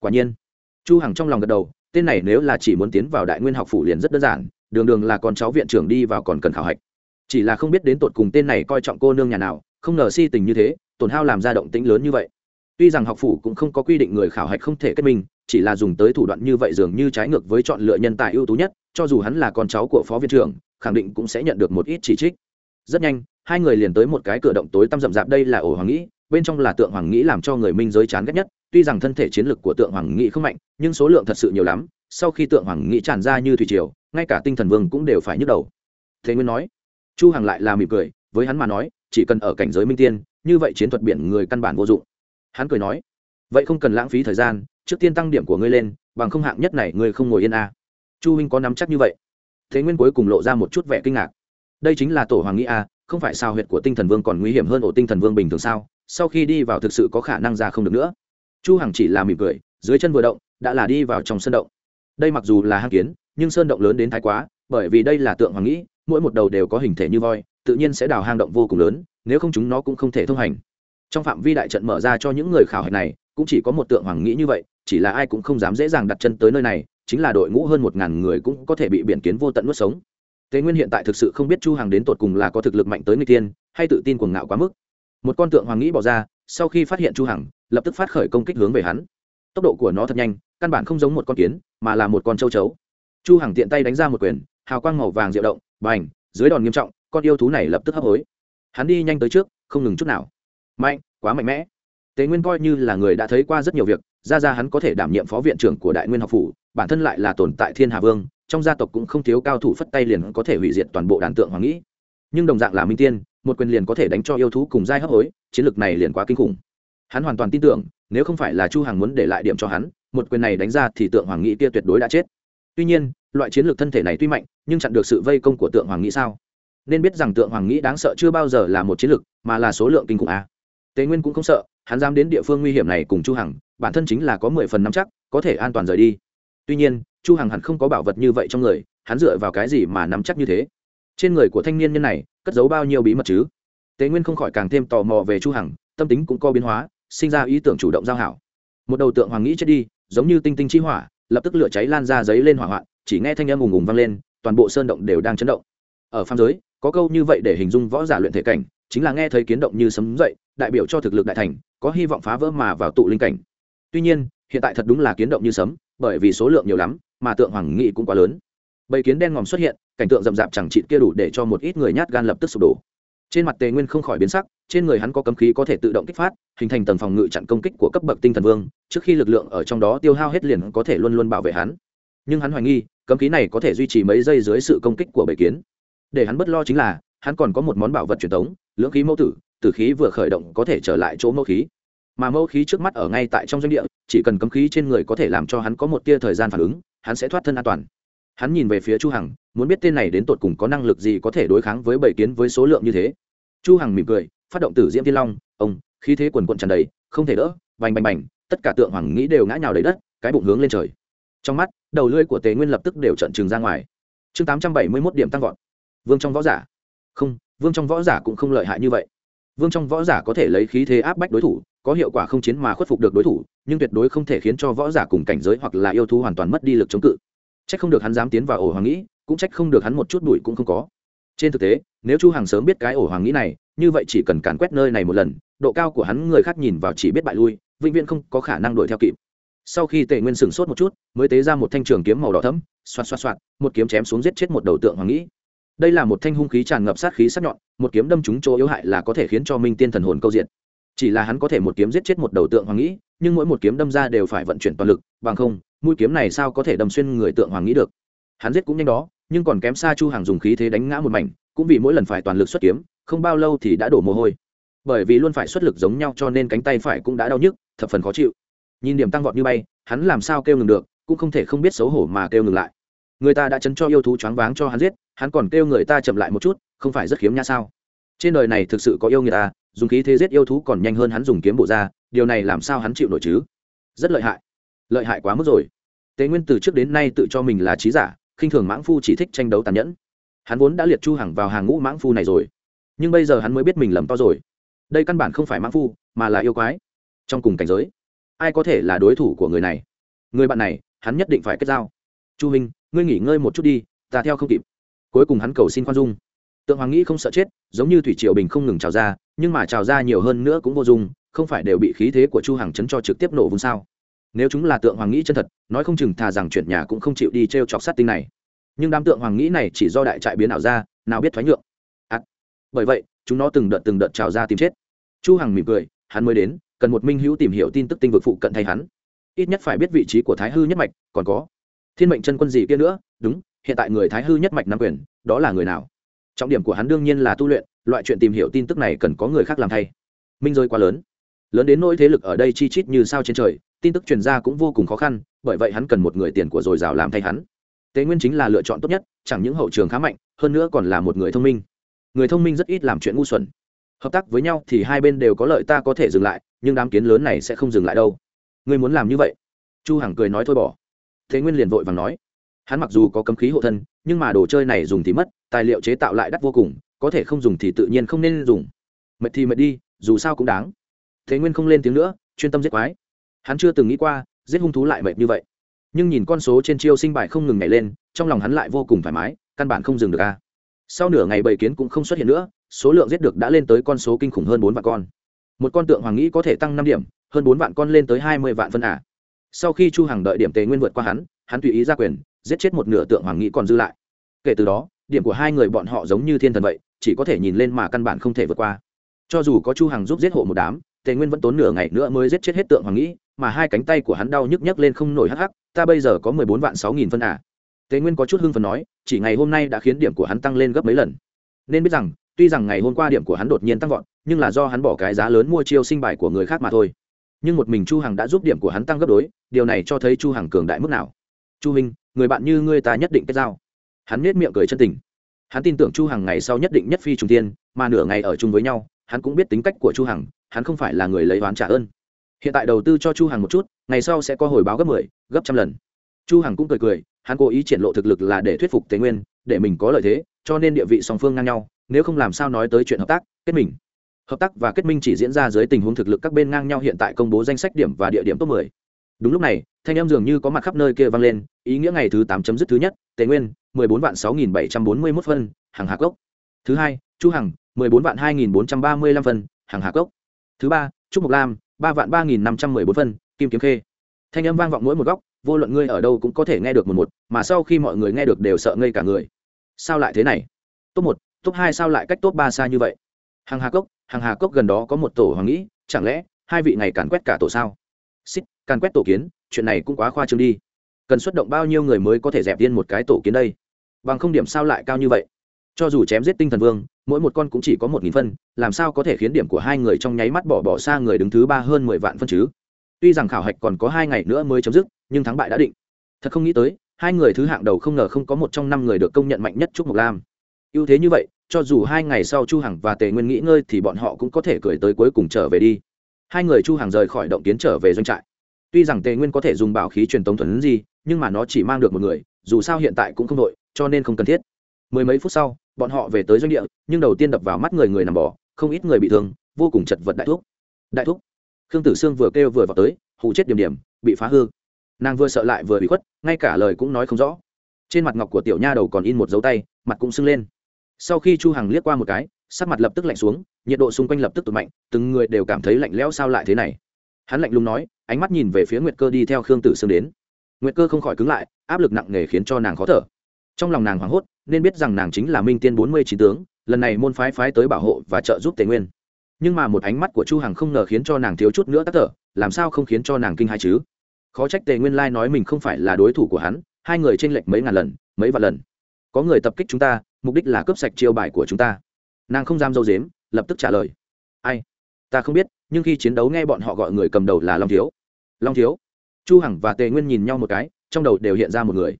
Quả nhiên, chu hằng trong lòng gật đầu, tên này nếu là chỉ muốn tiến vào đại nguyên học phủ liền rất đơn giản, đường đường là con cháu viện trưởng đi vào còn cần khảo hạch. Chỉ là không biết đến tột cùng tên này coi trọng cô nương nhà nào không ngờ si tình như thế, tổn hao làm ra động tĩnh lớn như vậy. Tuy rằng học phủ cũng không có quy định người khảo hạch không thể kết minh, chỉ là dùng tới thủ đoạn như vậy dường như trái ngược với chọn lựa nhân tài ưu tú nhất, cho dù hắn là con cháu của phó viện trưởng, khẳng định cũng sẽ nhận được một ít chỉ trích. Rất nhanh, hai người liền tới một cái cửa động tối tăm rậm rạp đây là ổ hoàng nghĩ, bên trong là tượng hoàng nghĩ làm cho người minh giới chán ghét nhất, tuy rằng thân thể chiến lực của tượng hoàng nghĩ không mạnh, nhưng số lượng thật sự nhiều lắm, sau khi tượng hoàng nghĩ tràn ra như thủy triều, ngay cả tinh thần vương cũng đều phải nhức đầu. Thế nguyên nói, chu hằng lại là mỉm cười, với hắn mà nói chỉ cần ở cảnh giới minh tiên như vậy chiến thuật biển người căn bản vô dụng. Hắn cười nói vậy không cần lãng phí thời gian trước tiên tăng điểm của ngươi lên bằng không hạng nhất này ngươi không ngồi yên a à. chu huynh có nắm chắc như vậy? Thế nguyên cuối cùng lộ ra một chút vẻ kinh ngạc. Đây chính là tổ hoàng nghĩ a à, không phải sao huyệt của tinh thần vương còn nguy hiểm hơn ổ tinh thần vương bình thường sao? Sau khi đi vào thực sự có khả năng ra không được nữa. Chu hằng chỉ là mỉm cười dưới chân vừa động đã là đi vào trong sân động. Đây mặc dù là hang kiến nhưng sơn động lớn đến thái quá bởi vì đây là tượng hoàng nghĩ mỗi một đầu đều có hình thể như voi tự nhiên sẽ đào hang động vô cùng lớn nếu không chúng nó cũng không thể thông hành trong phạm vi đại trận mở ra cho những người khảo hạch này cũng chỉ có một tượng hoàng nghĩ như vậy chỉ là ai cũng không dám dễ dàng đặt chân tới nơi này chính là đội ngũ hơn một ngàn người cũng có thể bị biển kiến vô tận nuốt sống Thế Nguyên hiện tại thực sự không biết Chu Hàng đến tột cùng là có thực lực mạnh tới người tiên, hay tự tin cuồng ngạo quá mức. Một con tượng hoàng nghĩ bỏ ra, sau khi phát hiện Chu Hằng, lập tức phát khởi công kích hướng về hắn. Tốc độ của nó thật nhanh, căn bản không giống một con kiến, mà là một con châu chấu. Chu Hằng tiện tay đánh ra một quyền, hào quang màu vàng diệu động, bành, dưới đòn nghiêm trọng, con yêu thú này lập tức hấp hối. Hắn đi nhanh tới trước, không ngừng chút nào. Mạnh, quá mạnh mẽ. Tế Nguyên coi như là người đã thấy qua rất nhiều việc, ra ra hắn có thể đảm nhiệm phó viện trưởng của Đại Nguyên học phủ, bản thân lại là tồn tại Thiên Hà Vương, trong gia tộc cũng không thiếu cao thủ phất tay liền có thể hủy diệt toàn bộ đàn tượng hoàng nghĩ nhưng đồng dạng là minh tiên một quyền liền có thể đánh cho yêu thú cùng giai hấp hối chiến lược này liền quá kinh khủng hắn hoàn toàn tin tưởng nếu không phải là chu hằng muốn để lại điểm cho hắn một quyền này đánh ra thì tượng hoàng nghĩ kia tuyệt đối đã chết tuy nhiên loại chiến lược thân thể này tuy mạnh nhưng chặn được sự vây công của tượng hoàng nghĩ sao nên biết rằng tượng hoàng nghĩ đáng sợ chưa bao giờ là một chiến lược, mà là số lượng kinh khủng a. Tề nguyên cũng không sợ, hắn dám đến địa phương nguy hiểm này cùng chu hằng, bản thân chính là có mười phần nắm chắc, có thể an toàn rời đi. Tuy nhiên, chu hằng hẳn không có bảo vật như vậy trong người, hắn dựa vào cái gì mà nắm chắc như thế? Trên người của thanh niên nhân này, cất giấu bao nhiêu bí mật chứ? Tề nguyên không khỏi càng thêm tò mò về chu hằng, tâm tính cũng có biến hóa, sinh ra ý tưởng chủ động giao hảo. Một đầu tượng hoàng nghĩ chết đi, giống như tinh tinh chi hỏa, lập tức lửa cháy lan ra giấy lên hỏa hoạn, chỉ nghe thanh âm ùng ùng vang lên, toàn bộ sơn động đều đang chấn động. Ở phàm giới có câu như vậy để hình dung võ giả luyện thể cảnh, chính là nghe thấy kiến động như sấm dậy, đại biểu cho thực lực đại thành, có hy vọng phá vỡ mà vào tụ linh cảnh. Tuy nhiên, hiện tại thật đúng là kiến động như sấm, bởi vì số lượng nhiều lắm, mà tượng hoàng nghị cũng quá lớn. Bầy kiến đen ngòm xuất hiện, cảnh tượng rậm rạp chẳng chịt kia đủ để cho một ít người nhát gan lập tức sụp đổ. Trên mặt tề nguyên không khỏi biến sắc, trên người hắn có cấm khí có thể tự động kích phát, hình thành tầng phòng ngự chặn công kích của cấp bậc tinh thần vương, trước khi lực lượng ở trong đó tiêu hao hết liền có thể luôn luôn bảo vệ hắn. Nhưng hắn hoài nghi, cấm khí này có thể duy trì mấy giây dưới sự công kích của bầy kiến để hắn bất lo chính là, hắn còn có một món bảo vật truyền thống lưỡng khí mẫu tử tử khí vừa khởi động có thể trở lại chỗ mẫu khí. Mà mẫu khí trước mắt ở ngay tại trong doanh địa, chỉ cần cấm khí trên người có thể làm cho hắn có một tia thời gian phản ứng, hắn sẽ thoát thân an toàn. Hắn nhìn về phía chu hằng, muốn biết tên này đến tột cùng có năng lực gì có thể đối kháng với bảy kiến với số lượng như thế. Chu hằng mỉm cười, phát động tử diễm thiên long, ông, khí thế quần quận tràn đầy, không thể đỡ bành bành bành, tất cả tượng hoàng nghĩ đều ngã nhào đầy đất, cái bụng hướng lên trời. Trong mắt, đầu lưỡi của tề nguyên lập tức đều trận trừng ra ngoài. Chương 871 điểm tăng vọt vương trong võ giả. Không, vương trong võ giả cũng không lợi hại như vậy. Vương trong võ giả có thể lấy khí thế áp bách đối thủ, có hiệu quả không chiến mà khuất phục được đối thủ, nhưng tuyệt đối không thể khiến cho võ giả cùng cảnh giới hoặc là yêu thú hoàn toàn mất đi lực chống cự. Trách không được hắn dám tiến vào ổ hoàng nghĩ, cũng trách không được hắn một chút đuổi cũng không có. Trên thực tế, nếu chu hằng sớm biết cái ổ hoàng nghĩ này, như vậy chỉ cần càn quét nơi này một lần, độ cao của hắn người khác nhìn vào chỉ biết bại lui, vĩnh viễn không có khả năng đuổi theo kịp. Sau khi tề nguyên sửng sốt một chút, mới tế ra một thanh trường kiếm màu đỏ thẫm, xoạt xoạt xoạt, một kiếm chém xuống giết chết một đầu tượng hoàng nghĩ đây là một thanh hung khí tràn ngập sát khí sắc nhọn, một kiếm đâm trúng chỗ yếu hại là có thể khiến cho minh tiên thần hồn câu diện. Chỉ là hắn có thể một kiếm giết chết một đầu tượng hoàng nghĩ, nhưng mỗi một kiếm đâm ra đều phải vận chuyển toàn lực, bằng không, mũi kiếm này sao có thể đâm xuyên người tượng hoàng nghĩ được? Hắn giết cũng nhanh đó, nhưng còn kém xa chu hàng dùng khí thế đánh ngã một mảnh, cũng vì mỗi lần phải toàn lực xuất kiếm, không bao lâu thì đã đổ mồ hôi. Bởi vì luôn phải xuất lực giống nhau cho nên cánh tay phải cũng đã đau nhức, thập phần khó chịu. Nhìn điểm tăng vọt như bay, hắn làm sao kêu ngừng được, cũng không thể không biết xấu hổ mà kêu ngừng lại. Người ta đã chấn cho yêu thú choáng váng cho hắn giết hắn còn kêu người ta chậm lại một chút, không phải rất khiếm nhã sao? Trên đời này thực sự có yêu người ta à, dùng khí thế giết yêu thú còn nhanh hơn hắn dùng kiếm bộ ra, điều này làm sao hắn chịu nổi chứ? Rất lợi hại. Lợi hại quá mức rồi. Tế nguyên từ trước đến nay tự cho mình là trí giả, khinh thường mãng phu chỉ thích tranh đấu tàn nhẫn. Hắn vốn đã liệt chu hằng vào hàng ngũ mãng phu này rồi. Nhưng bây giờ hắn mới biết mình lầm to rồi. Đây căn bản không phải mãng phu, mà là yêu quái. Trong cùng cảnh giới, ai có thể là đối thủ của người này? Người bạn này, hắn nhất định phải kết giao. Chu hình ngươi nghỉ ngơi một chút đi, ta theo không kịp cuối cùng hắn cầu xin khoan dung. Tượng hoàng nghĩ không sợ chết giống như thủy triều bình không ngừng trào ra nhưng mà trào ra nhiều hơn nữa cũng vô dụng không phải đều bị khí thế của chu hàng chấn cho trực tiếp nổ vùng sao? Nếu chúng là tượng hoàng nghĩ chân thật nói không chừng thà rằng chuyển nhà cũng không chịu đi t r e o chọc sát tinh này. Nhưng đám tượng hoàng nghĩ này chỉ do đại trại biến ảo ra nào biết thoái nhượng. À, bởi vậy chúng nó từng đợt từng đợt trào ra tìm chết. Chu hằng mỉm cười hắn mới đến cần một minh hữu tìm hiểu tin tức tinh vực phụ cận thay hắn. Ít nhất phải biết vị trí của thái hư nhất mạch còn có thiên mệnh chân quân gì kia nữa đúng hiện tại người thái hư nhất mạch nắm quyền, đó là người nào? Trọng điểm của hắn đương nhiên là tu luyện, loại chuyện tìm hiểu tin tức này cần có người khác làm thay. Minh rơi quá lớn. Lớn đến nỗi thế lực ở đây chi chít như sao trên trời, tin tức truyền ra cũng vô cùng khó khăn, bởi vậy hắn cần một người tiền của dồi dào làm thay hắn. Tế nguyên chính là lựa chọn tốt nhất, chẳng những hậu trường khá mạnh, hơn nữa còn là một người thông minh. Người thông minh rất ít làm chuyện ngu xuẩn. Hợp tác với nhau thì hai bên đều có lợi ta có thể dừng lại, nhưng đám kiến lớn này sẽ không dừng lại đâu. Ngươi muốn làm như vậy? Chu hằng cười nói thôi bỏ. Thế nguyên liền vội vàng nói hắn mặc dù có cấm khí hộ thân, nhưng mà đồ chơi này dùng thì mất, tài liệu chế tạo lại đắt vô cùng, có thể không dùng thì tự nhiên không nên dùng. Mệt thì mệt đi, dù sao cũng đáng. Thế nguyên không lên tiếng nữa, chuyên tâm giết quái. Hắn chưa từng nghĩ qua, giết hung thú lại mệt như vậy. Nhưng nhìn con số trên chiêu sinh bài không ngừng nhảy lên, trong lòng hắn lại vô cùng thoải mái, căn bản không dừng được a. Sau nửa ngày bầy kiến cũng không xuất hiện nữa, số lượng giết được đã lên tới con số kinh khủng hơn bốn vạn con. Một con tượng hoàng nghĩ có thể tăng năm điểm, hơn bốn vạn con lên tới hai mươi vạn phân ả sau khi chu hằng đợi điểm tề nguyên vượt qua hắn hắn tùy ý ra quyền giết chết một nửa tượng hoàng nghĩ còn dư lại. Kể từ đó, điểm của hai người bọn họ giống như thiên thần vậy, chỉ có thể nhìn lên mà căn bản không thể vượt qua. Cho dù có chu hằng giúp giết hộ một đám, tề nguyên vẫn tốn nửa ngày nữa mới giết chết hết tượng hoàng nghĩ, mà hai cánh tay của hắn đau nhức nhức lên không nổi hắc hắc, ta bây giờ có mười bốn vạn sáu nghìn phân à. tề nguyên có chút hưng phần nói, chỉ ngày hôm nay đã khiến điểm của hắn tăng lên gấp mấy lần. Nên biết rằng, tuy rằng ngày hôm qua điểm của hắn đột nhiên tăng vọt, nhưng là do hắn bỏ cái giá lớn mua chiêu sinh bài của người khác mà thôi. Nhưng một mình chu hằng đã giúp điểm của hắn tăng gấp đôi, điều này cho thấy chu hằng cường đại mức nào. Chu minh người bạn như ngươi ta nhất định kết giao. Hắn nết miệng cười chân tình. Hắn tin tưởng chu hằng ngày sau nhất định nhất phi trùng tiên mà nửa ngày ở chung với nhau hắn cũng biết tính cách của chu hằng hắn không phải là người lấy oán trả ơn. Hiện tại đầu tư cho chu hằng một chút ngày sau sẽ có hồi báo gấp 10, gấp trăm lần. Chu hằng cũng cười cười hắn cố ý triển lộ thực lực là để thuyết phục tế nguyên để mình có lợi thế cho nên địa vị song phương ngang nhau nếu không làm sao nói tới chuyện hợp tác kết mình. Hợp tác và kết minh chỉ diễn ra dưới tình huống thực lực các bên ngang nhau hiện tại công bố danh sách điểm và địa điểm top 10 đúng lúc này, thanh em dường như có mặt khắp nơi kia vang lên, ý nghĩa ngày thứ tám chấm dứt thứ nhất, tề nguyên 14 vạn 6.741 phân hàng hạc cốc. Thứ hai, chu hằng 14 vạn 2.435 phân hàng hạc cốc. Thứ ba, trúc mộc lam, ba vạn ba nghìn năm trăm mười bốn phân, kim kiếm khê. Thanh âm vang vọng mỗi một góc, vô luận ngươi ở đâu cũng có thể nghe được một một, mà sau khi mọi người nghe được đều sợ ngây cả người. Sao lại thế này? Top một, top hai sao lại cách top ba xa như vậy? Hàng hà cốc hàng hà cốc gần đó có một tổ hoàng nghĩ, chẳng lẽ hai vị này càn quét cả tổ sao? Xít càn quét tổ kiến, chuyện này cũng quá khoa trương đi. Cần xuất động bao nhiêu người mới có thể dẹp yên một cái tổ kiến đây? Bằng không điểm sao lại cao như vậy? Cho dù chém giết tinh thần vương, mỗi một con cũng chỉ có một nghìn phân, làm sao có thể khiến điểm của hai người trong nháy mắt bỏ bỏ xa người đứng thứ ba hơn mười vạn phân chứ? Tuy rằng khảo hạch còn có hai ngày nữa mới chấm dứt, nhưng thắng bại đã định. Thật không nghĩ tới, hai người thứ hạng đầu không ngờ không có một trong năm người được công nhận mạnh nhất trúc mộc lam. Ưu thế như vậy, cho dù hai ngày sau chu hằng và tề nguyên nghĩ ngơi thì bọn họ cũng có thể cười tới cuối cùng trở về đi hai người chu hàng rời khỏi động kiến trở về doanh trại. Tuy rằng tề nguyên có thể dùng bảo khí truyền tống thuần gì nhưng mà nó chỉ mang được một người dù sao hiện tại cũng không đội cho nên không cần thiết. Mười mấy phút sau bọn họ về tới doanh địa nhưng đầu tiên đập vào mắt người người nằm bò, không ít người bị thương vô cùng chật vật đại thuốc đại thuốc khương tử sương vừa kêu vừa vào tới hụ chết điểm điểm bị phá hư. Nàng vừa sợ lại vừa bị khuất ngay cả lời cũng nói không rõ. Trên mặt ngọc của tiểu nha đầu còn in một dấu tay mặt cũng sưng lên. Sau khi chu hằng liếc qua một cái sắc mặt lập tức lạnh xuống, nhiệt độ xung quanh lập tức tụt mạnh, từng người đều cảm thấy lạnh lẽo sao lại thế này. Hắn lạnh lùng nói, ánh mắt nhìn về phía nguyệt cơ đi theo khương tử sương đến. Nguyệt cơ không khỏi cứng lại, áp lực nặng nề khiến cho nàng khó thở. Trong lòng nàng hoảng hốt, nên biết rằng nàng chính là minh tiên bốn mươi chín tướng, lần này môn phái phái tới bảo hộ và trợ giúp tề nguyên. Nhưng mà một ánh mắt của chu hằng không ngờ khiến cho nàng thiếu chút nữa tắt thở, làm sao không khiến cho nàng kinh hai chứ? Khó trách tề nguyên lai nói mình không phải là đối thủ của hắn, hai người tranh lệch mấy ngàn lần, mấy vạn lần. Có người tập kích chúng ta, mục đích là cướp sạch chiêu bài của chúng ta nàng không dám dâu dếm lập tức trả lời. Ai? Ta không biết nhưng khi chiến đấu nghe bọn họ gọi người cầm đầu là long thiếu. Long thiếu. Chu hằng và tề nguyên nhìn nhau một cái trong đầu đều hiện ra một người.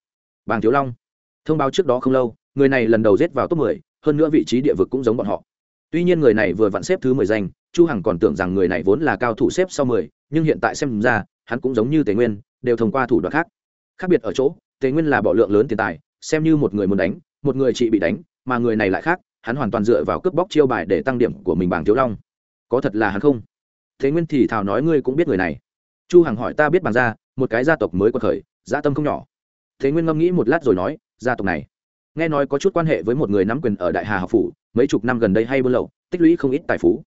Bàng thiếu long. Thông báo trước đó không lâu người này lần đầu giết vào top 10, hơn nữa vị trí địa vực cũng giống bọn họ. Tuy nhiên người này vừa vặn xếp thứ mười danh chu hằng còn tưởng rằng người này vốn là cao thủ xếp sau mười, nhưng hiện tại xem ra hắn cũng giống như tề nguyên đều thông qua thủ đoạn khác. Khác biệt ở chỗ tề nguyên là bỏ lượng lớn tiền tài xem như một người muốn đánh một người chị bị đánh mà người này lại khác hắn hoàn toàn dựa vào cướp bóc chiêu bài để tăng điểm của mình bằng thiếu long. Có thật là hắn không? Thế nguyên thì thào nói ngươi cũng biết người này. Chu hằng hỏi ta biết bằng ra một cái gia tộc mới quật khởi gia tâm không nhỏ. Thế nguyên ngâm nghĩ một lát rồi nói, gia tộc này. Nghe nói có chút quan hệ với một người nắm quyền ở đại hà học phủ, mấy chục năm gần đây hay buôn lậu, tích lũy không ít tài phú.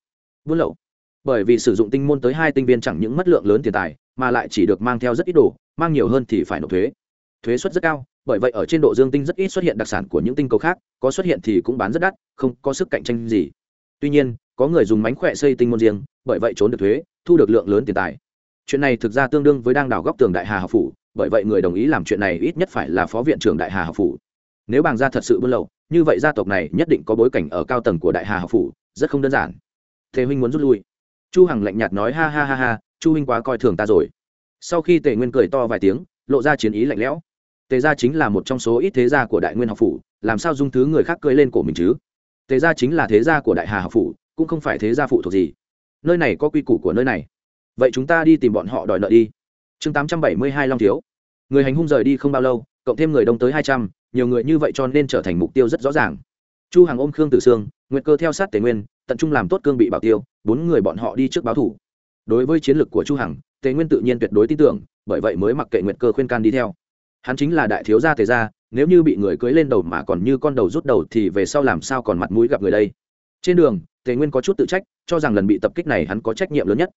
Buôn lậu? Bởi vì sử dụng tinh môn tới hai tinh viên chẳng những mất lượng lớn tiền tài, mà lại chỉ được mang theo rất ít đồ, mang nhiều hơn thì phải nộp thuế. Thuế suất rất cao bởi vậy ở trên độ dương tinh rất ít xuất hiện đặc sản của những tinh cầu khác, có xuất hiện thì cũng bán rất đắt, không có sức cạnh tranh gì. Tuy nhiên, có người dùng mánh khỏe xây tinh môn riêng, bởi vậy trốn được thuế, thu được lượng lớn tiền tài. Chuyện này thực ra tương đương với đang đào góc tường đại hà học phủ, bởi vậy người đồng ý làm chuyện này ít nhất phải là phó viện trưởng đại hà học phủ. Nếu bàng gia thật sự buôn lậu, như vậy gia tộc này nhất định có bối cảnh ở cao tầng của đại hà học phủ, rất không đơn giản. Thế huynh muốn rút lui. Chu hằng lạnh nhạt nói, ha ha ha ha, chu huynh quá coi thường ta rồi. Sau khi tề nguyên cười to vài tiếng, lộ ra chiến ý lạnh lẽo tề gia chính là một trong số ít thế gia của đại nguyên học phủ, làm sao dung thứ người khác cưỡi lên cổ mình chứ? Tề gia chính là thế gia của đại hà học phủ, cũng không phải thế gia phụ thuộc gì. Nơi này có quy củ của nơi này. Vậy chúng ta đi tìm bọn họ đòi nợ đi. Chương tám trăm bảy mươi hai long thiếu. Người hành hung rời đi không bao lâu, cộng thêm người đông tới hai trăm, nhiều người như vậy cho nên trở thành mục tiêu rất rõ ràng. Chu hàng ôm khương tử sương, nguyệt cơ theo sát tề nguyên, tận trung làm tốt cương bị bảo tiêu, bốn người bọn họ đi trước báo thủ. Đối với chiến lược của chu hằng, tề nguyên tự nhiên tuyệt đối tin tưởng, bởi vậy mới mặc kệ nguyệt cơ khuyên can đi theo hắn chính là đại thiếu gia tề gia, nếu như bị người cưới lên đầu mà còn như con đầu rút đầu thì về sau làm sao còn mặt mũi gặp người đây? Trên đường, tề nguyên có chút tự trách, cho rằng lần bị tập kích này hắn có trách nhiệm lớn nhất.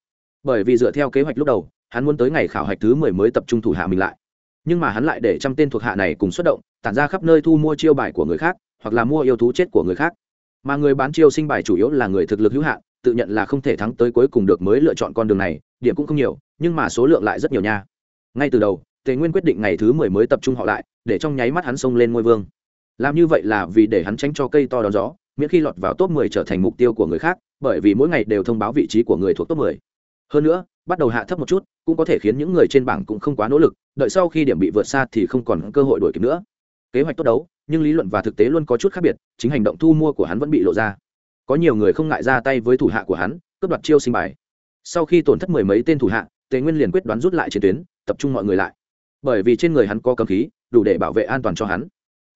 Bởi vì dựa theo kế hoạch lúc đầu, hắn muốn tới ngày khảo hạch thứ mười mới tập trung thủ hạ mình lại. Nhưng mà hắn lại để trăm tên thuộc hạ này cùng xuất động, tản ra khắp nơi thu mua chiêu bài của người khác, hoặc là mua yêu thú chết của người khác. Mà người bán chiêu sinh bài chủ yếu là người thực lực hữu hạn, tự nhận là không thể thắng tới cuối cùng được mới lựa chọn con đường này, điểm cũng không nhiều, nhưng mà số lượng lại rất nhiều nha. Ngay từ đầu tề nguyên quyết định ngày thứ mười mới tập trung họ lại, để trong nháy mắt hắn xông lên ngôi vương. Làm như vậy là vì để hắn tránh cho cây to đón gió, miễn khi lọt vào top 10 trở thành mục tiêu của người khác, bởi vì mỗi ngày đều thông báo vị trí của người thuộc top 10. hơn nữa, bắt đầu hạ thấp một chút, cũng có thể khiến những người trên bảng cũng không quá nỗ lực, đợi sau khi điểm bị vượt xa thì không còn cơ hội đuổi kịp nữa. Kế hoạch tốt đấu, nhưng lý luận và thực tế luôn có chút khác biệt, chính hành động thu mua của hắn vẫn bị lộ ra. Có nhiều người không ngại ra tay với thủ hạ của hắn, cướp đoạt chiêu sinh bài. Sau khi tổn thất mười mấy tên thủ hạ, tề nguyên liền quyết đoán rút lại chiến tuyến, tập trung mọi người lại bởi vì trên người hắn có cấm khí, đủ để bảo vệ an toàn cho hắn.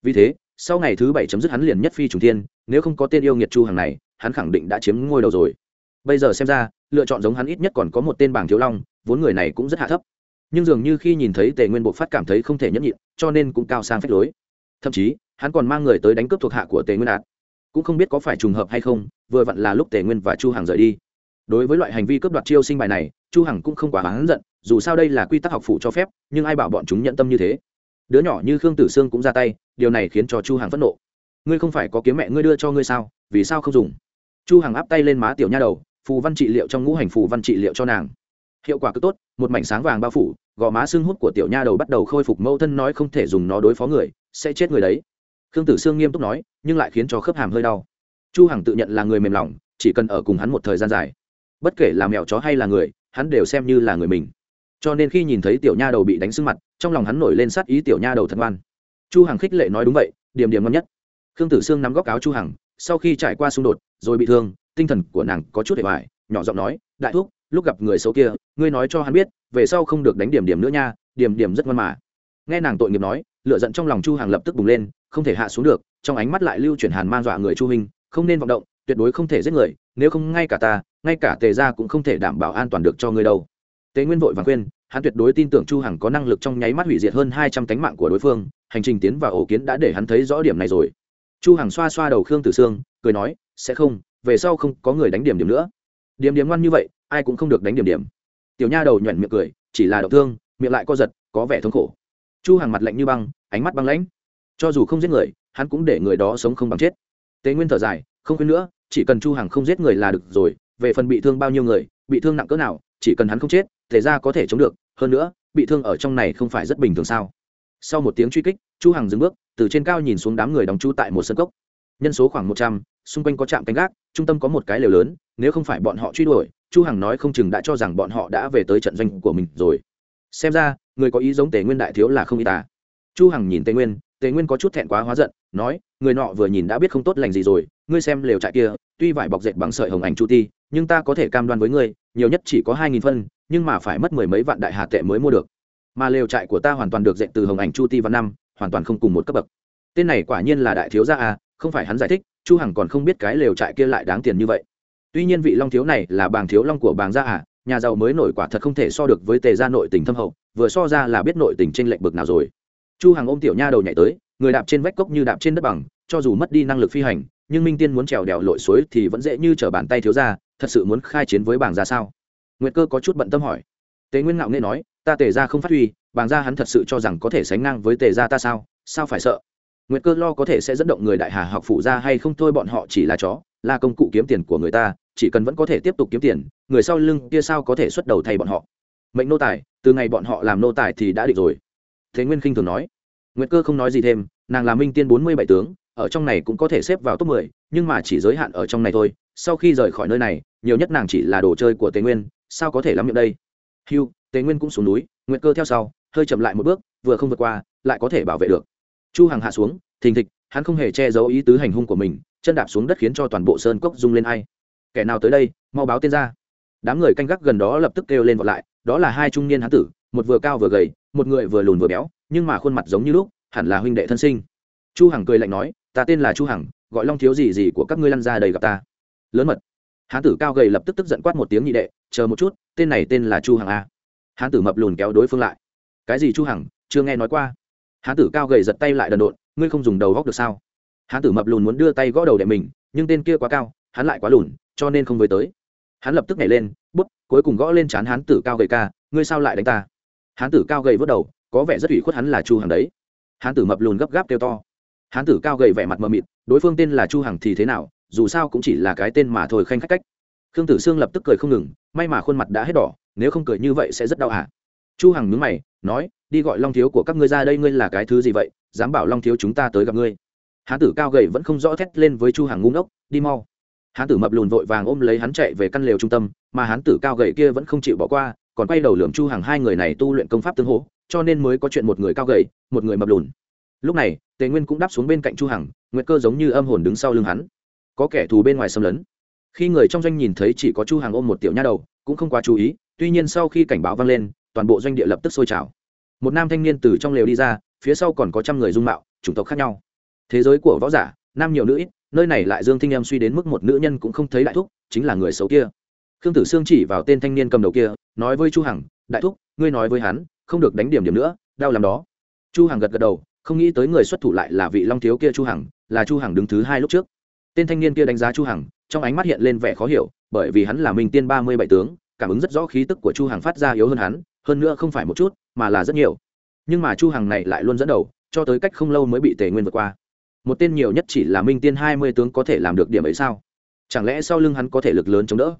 Vì thế, sau ngày thứ bảy chấm dứt hắn liền nhất phi trùng thiên, nếu không có tên yêu nghiệt chu hàng này, hắn khẳng định đã chiếm ngôi đầu rồi. Bây giờ xem ra, lựa chọn giống hắn ít nhất còn có một tên bảng thiếu long, vốn người này cũng rất hạ thấp. Nhưng dường như khi nhìn thấy tề nguyên bộ phát cảm thấy không thể nhẫn nhịn, cho nên cũng cao sang phách lối. Thậm chí, hắn còn mang người tới đánh cướp thuộc hạ của tề nguyên đạt. cũng không biết có phải trùng hợp hay không, vừa vặn là lúc tề nguyên và chu hằng rời đi đối với loại hành vi cướp đoạt chiêu sinh bài này, chu hằng cũng không quá hắn giận dù sao đây là quy tắc học phụ cho phép, nhưng ai bảo bọn chúng nhận tâm như thế? Đứa nhỏ như khương tử sương cũng ra tay, điều này khiến cho chu hằng phẫn nộ. Ngươi không phải có kiếm mẹ ngươi đưa cho ngươi sao? Vì sao không dùng? Chu hằng áp tay lên má tiểu nha đầu, phù văn trị liệu trong ngũ hành phù văn trị liệu cho nàng. Hiệu quả cứ tốt, một mảnh sáng vàng bao phủ, gò má xương hút của tiểu nha đầu bắt đầu khôi phục mâu thân nói không thể dùng nó đối phó người, sẽ chết người đấy. Khương tử sương nghiêm túc nói, nhưng lại khiến cho khớp hàm hơi đau. Chu hằng tự nhận là người mềm lòng, chỉ cần ở cùng hắn một thời gian dài bất kể là mèo chó hay là người, hắn đều xem như là người mình. Cho nên khi nhìn thấy tiểu nha đầu bị đánh sưng mặt, trong lòng hắn nổi lên sát ý tiểu nha đầu thật ngoan. Chu hằng khích lệ nói đúng vậy, điểm điểm ngon nhất. Khương tử sương nắm góc áo chu hằng, sau khi trải qua xung đột, rồi bị thương, tinh thần của nàng có chút hề hoài nhỏ giọng nói, đại thúc, lúc gặp người xấu kia, ngươi nói cho hắn biết, về sau không được đánh điểm điểm nữa nha, điểm điểm rất ngoan mà. Nghe nàng tội nghiệp nói, lửa giận trong lòng chu hằng lập tức bùng lên, không thể hạ xuống được, trong ánh mắt lại lưu chuyển hàn man dọa người chu minh không nên vọng động, tuyệt đối không thể giết người, nếu không ngay cả ta ngay cả tề gia cũng không thể đảm bảo an toàn được cho ngươi đâu. Tề nguyên vội vàng khuyên, hắn tuyệt đối tin tưởng chu hằng có năng lực trong nháy mắt hủy diệt hơn 200 tánh mạng của đối phương, hành trình tiến vào ổ kiến đã để hắn thấy rõ điểm này rồi. Chu hằng xoa xoa đầu khương tử sương, cười nói, sẽ không, về sau không có người đánh điểm điểm nữa. Điểm điểm ngoan như vậy, ai cũng không được đánh điểm điểm. Tiểu nha đầu nhuận miệng cười, chỉ là độc thương, miệng lại co giật, có vẻ thống khổ. Chu hằng mặt lạnh như băng, ánh mắt băng lãnh. Cho dù không giết người, hắn cũng để người đó sống không bằng chết. Tế nguyên thở dài, không khuyên nữa, chỉ cần chu hằng không giết người là được rồi về phần bị thương bao nhiêu người, bị thương nặng cỡ nào, chỉ cần hắn không chết, thể ra có thể chống được. Hơn nữa, bị thương ở trong này không phải rất bình thường sao? Sau một tiếng truy kích, chu hằng dừng bước, từ trên cao nhìn xuống đám người đóng trú tại một sân cốc. Nhân số khoảng một trăm, xung quanh có trạm canh gác, trung tâm có một cái lều lớn, nếu không phải bọn họ truy đuổi, chu hằng nói không chừng đã cho rằng bọn họ đã về tới trận doanh của mình rồi. Xem ra, người có ý giống tề nguyên đại thiếu là không y tà. Chu hằng nhìn tề nguyên tề nguyên có chút thẹn quá hóa giận, nói, người nọ vừa nhìn đã biết không tốt lành gì rồi, ngươi xem lều trại kia, tuy vải bọc dệt bằng sợi hồng ảnh chu ti nhưng ta có thể cam đoan với ngươi, nhiều nhất chỉ có hai nghìn phân, nhưng mà phải mất mười mấy vạn đại hà tệ mới mua được. Mà lều trại của ta hoàn toàn được dệt từ hồng ảnh chu ti văn năm, hoàn toàn không cùng một cấp bậc. Tên này quả nhiên là đại thiếu gia à không phải hắn giải thích, chu hằng còn không biết cái lều trại kia lại đáng tiền như vậy. Tuy nhiên vị long thiếu này là bàng thiếu long của bàng gia à nhà giàu mới nổi quả thật không thể so được với tề gia nội tình thâm hậu, vừa so ra là biết nội tình trên lệnh bực nào rồi. Chu hằng ôm tiểu nha đầu nhảy tới, người đạp trên vách cốc như đạp trên đất bằng, cho dù mất đi năng lực phi hành, nhưng minh tiên muốn trèo đèo lội suối thì vẫn dễ như trở bàn tay thiếu gia thật sự muốn khai chiến với bàng gia sao? Nguyệt cơ có chút bận tâm hỏi. Tề nguyên ngạo nghe nói, ta tề gia không phát huy, bàng gia hắn thật sự cho rằng có thể sánh ngang với tề gia ta sao? Sao phải sợ? Nguyệt cơ lo có thể sẽ dẫn động người đại hà học phụ ra hay không thôi, bọn họ chỉ là chó, là công cụ kiếm tiền của người ta, chỉ cần vẫn có thể tiếp tục kiếm tiền, người sau lưng kia sao có thể xuất đầu thay bọn họ? Mệnh nô tài, từ ngày bọn họ làm nô tài thì đã định rồi. Thế nguyên khinh thường nói. Nguyệt cơ không nói gì thêm, nàng là minh tiên bốn mươi bảy tướng ở trong này cũng có thể xếp vào top mười, nhưng mà chỉ giới hạn ở trong này thôi. Sau khi rời khỏi nơi này, nhiều nhất nàng chỉ là đồ chơi của tề nguyên, sao có thể lắm miệng đây? Hưu tề nguyên cũng xuống núi, nguyệt cơ theo sau, hơi chậm lại một bước, vừa không vượt qua, lại có thể bảo vệ được. Chu hằng hạ xuống, thình thịch, hắn không hề che giấu ý tứ hành hung của mình, chân đạp xuống đất khiến cho toàn bộ sơn cốc rung lên ai. Kẻ nào tới đây, mau báo tên ra. Đám người canh gác gần đó lập tức kêu lên vọt lại, đó là hai trung niên hán tử, một vừa cao vừa gầy, một người vừa lùn vừa béo, nhưng mà khuôn mặt giống như lúc, hẳn là huynh đệ thân sinh. Chu hằng cười lạnh nói ta tên là chu hằng gọi long thiếu gì gì của các ngươi lăn ra đầy gặp ta lớn mật hán tử cao gầy lập tức tức giận quát một tiếng nhị đệ chờ một chút tên này tên là chu hằng a hán tử mập lùn kéo đối phương lại cái gì chu hằng chưa nghe nói qua hán tử cao gầy giật tay lại đần độn ngươi không dùng đầu góc được sao hán tử mập lùn muốn đưa tay gõ đầu đệ mình nhưng tên kia quá cao hắn lại quá lùn cho nên không với tới hắn lập tức nhảy lên bút cuối cùng gõ lên chán hán tử cao gầy ca ngươi sao lại đánh ta hán tử cao gầy vớt đầu có vẻ rất ủy khuất hắn là chu hằng đấy hán tử mập lùn gấp gáp kêu to hán tử cao gầy vẻ mặt mờ mịt, đối phương tên là chu hằng thì thế nào, dù sao cũng chỉ là cái tên mà thôi, khanh khách cách. Khương tử sương lập tức cười không ngừng, may mà khuôn mặt đã hết đỏ, nếu không cười như vậy sẽ rất đau hả chu hằng nhướng mày, nói, đi gọi long thiếu của các ngươi ra đây, ngươi là cái thứ gì vậy? Dám bảo long thiếu chúng ta tới gặp ngươi. Hán tử cao gầy vẫn không rõ thét lên với chu hằng ngu ngốc, đi mau. Hán tử mập lùn vội vàng ôm lấy hắn chạy về căn lều trung tâm, mà hán tử cao gầy kia vẫn không chịu bỏ qua, còn quay đầu lườm chu hằng hai người này tu luyện công pháp tương hỗ, cho nên mới có chuyện một người cao gầy, một người mập lùn lúc này, tề nguyên cũng đáp xuống bên cạnh chu hằng, nguyệt cơ giống như âm hồn đứng sau lưng hắn. Có kẻ thù bên ngoài xâm lấn. Khi người trong doanh nhìn thấy chỉ có chu hằng ôm một tiểu nha đầu, cũng không quá chú ý, tuy nhiên sau khi cảnh báo vang lên, toàn bộ doanh địa lập tức sôi trào. Một nam thanh niên từ trong lều đi ra, phía sau còn có trăm người dung mạo, chủng tộc khác nhau. Thế giới của võ giả, nam nhiều nữ ít, nơi này lại dương thanh em suy đến mức một nữ nhân cũng không thấy đại thúc, chính là người xấu kia. Khương tử sương chỉ vào tên thanh niên cầm đầu kia, nói với chu hằng, đại thúc, ngươi nói với hắn, không được đánh điểm điểm nữa, đau làm đó. Chu hằng gật gật đầu không nghĩ tới người xuất thủ lại là vị long thiếu kia chu hằng, là chu hằng đứng thứ hai lúc trước. Tên thanh niên kia đánh giá chu hằng, trong ánh mắt hiện lên vẻ khó hiểu, bởi vì hắn là minh tiên ba mươi bảy tướng, cảm ứng rất rõ khí tức của chu hằng phát ra yếu hơn hắn, hơn nữa không phải một chút, mà là rất nhiều. Nhưng mà chu hằng này lại luôn dẫn đầu, cho tới cách không lâu mới bị tề nguyên vượt qua. Một tên nhiều nhất chỉ là minh tiên hai mươi tướng có thể làm được điểm ấy sao? Chẳng lẽ sau lưng hắn có thể lực lớn chống đỡ?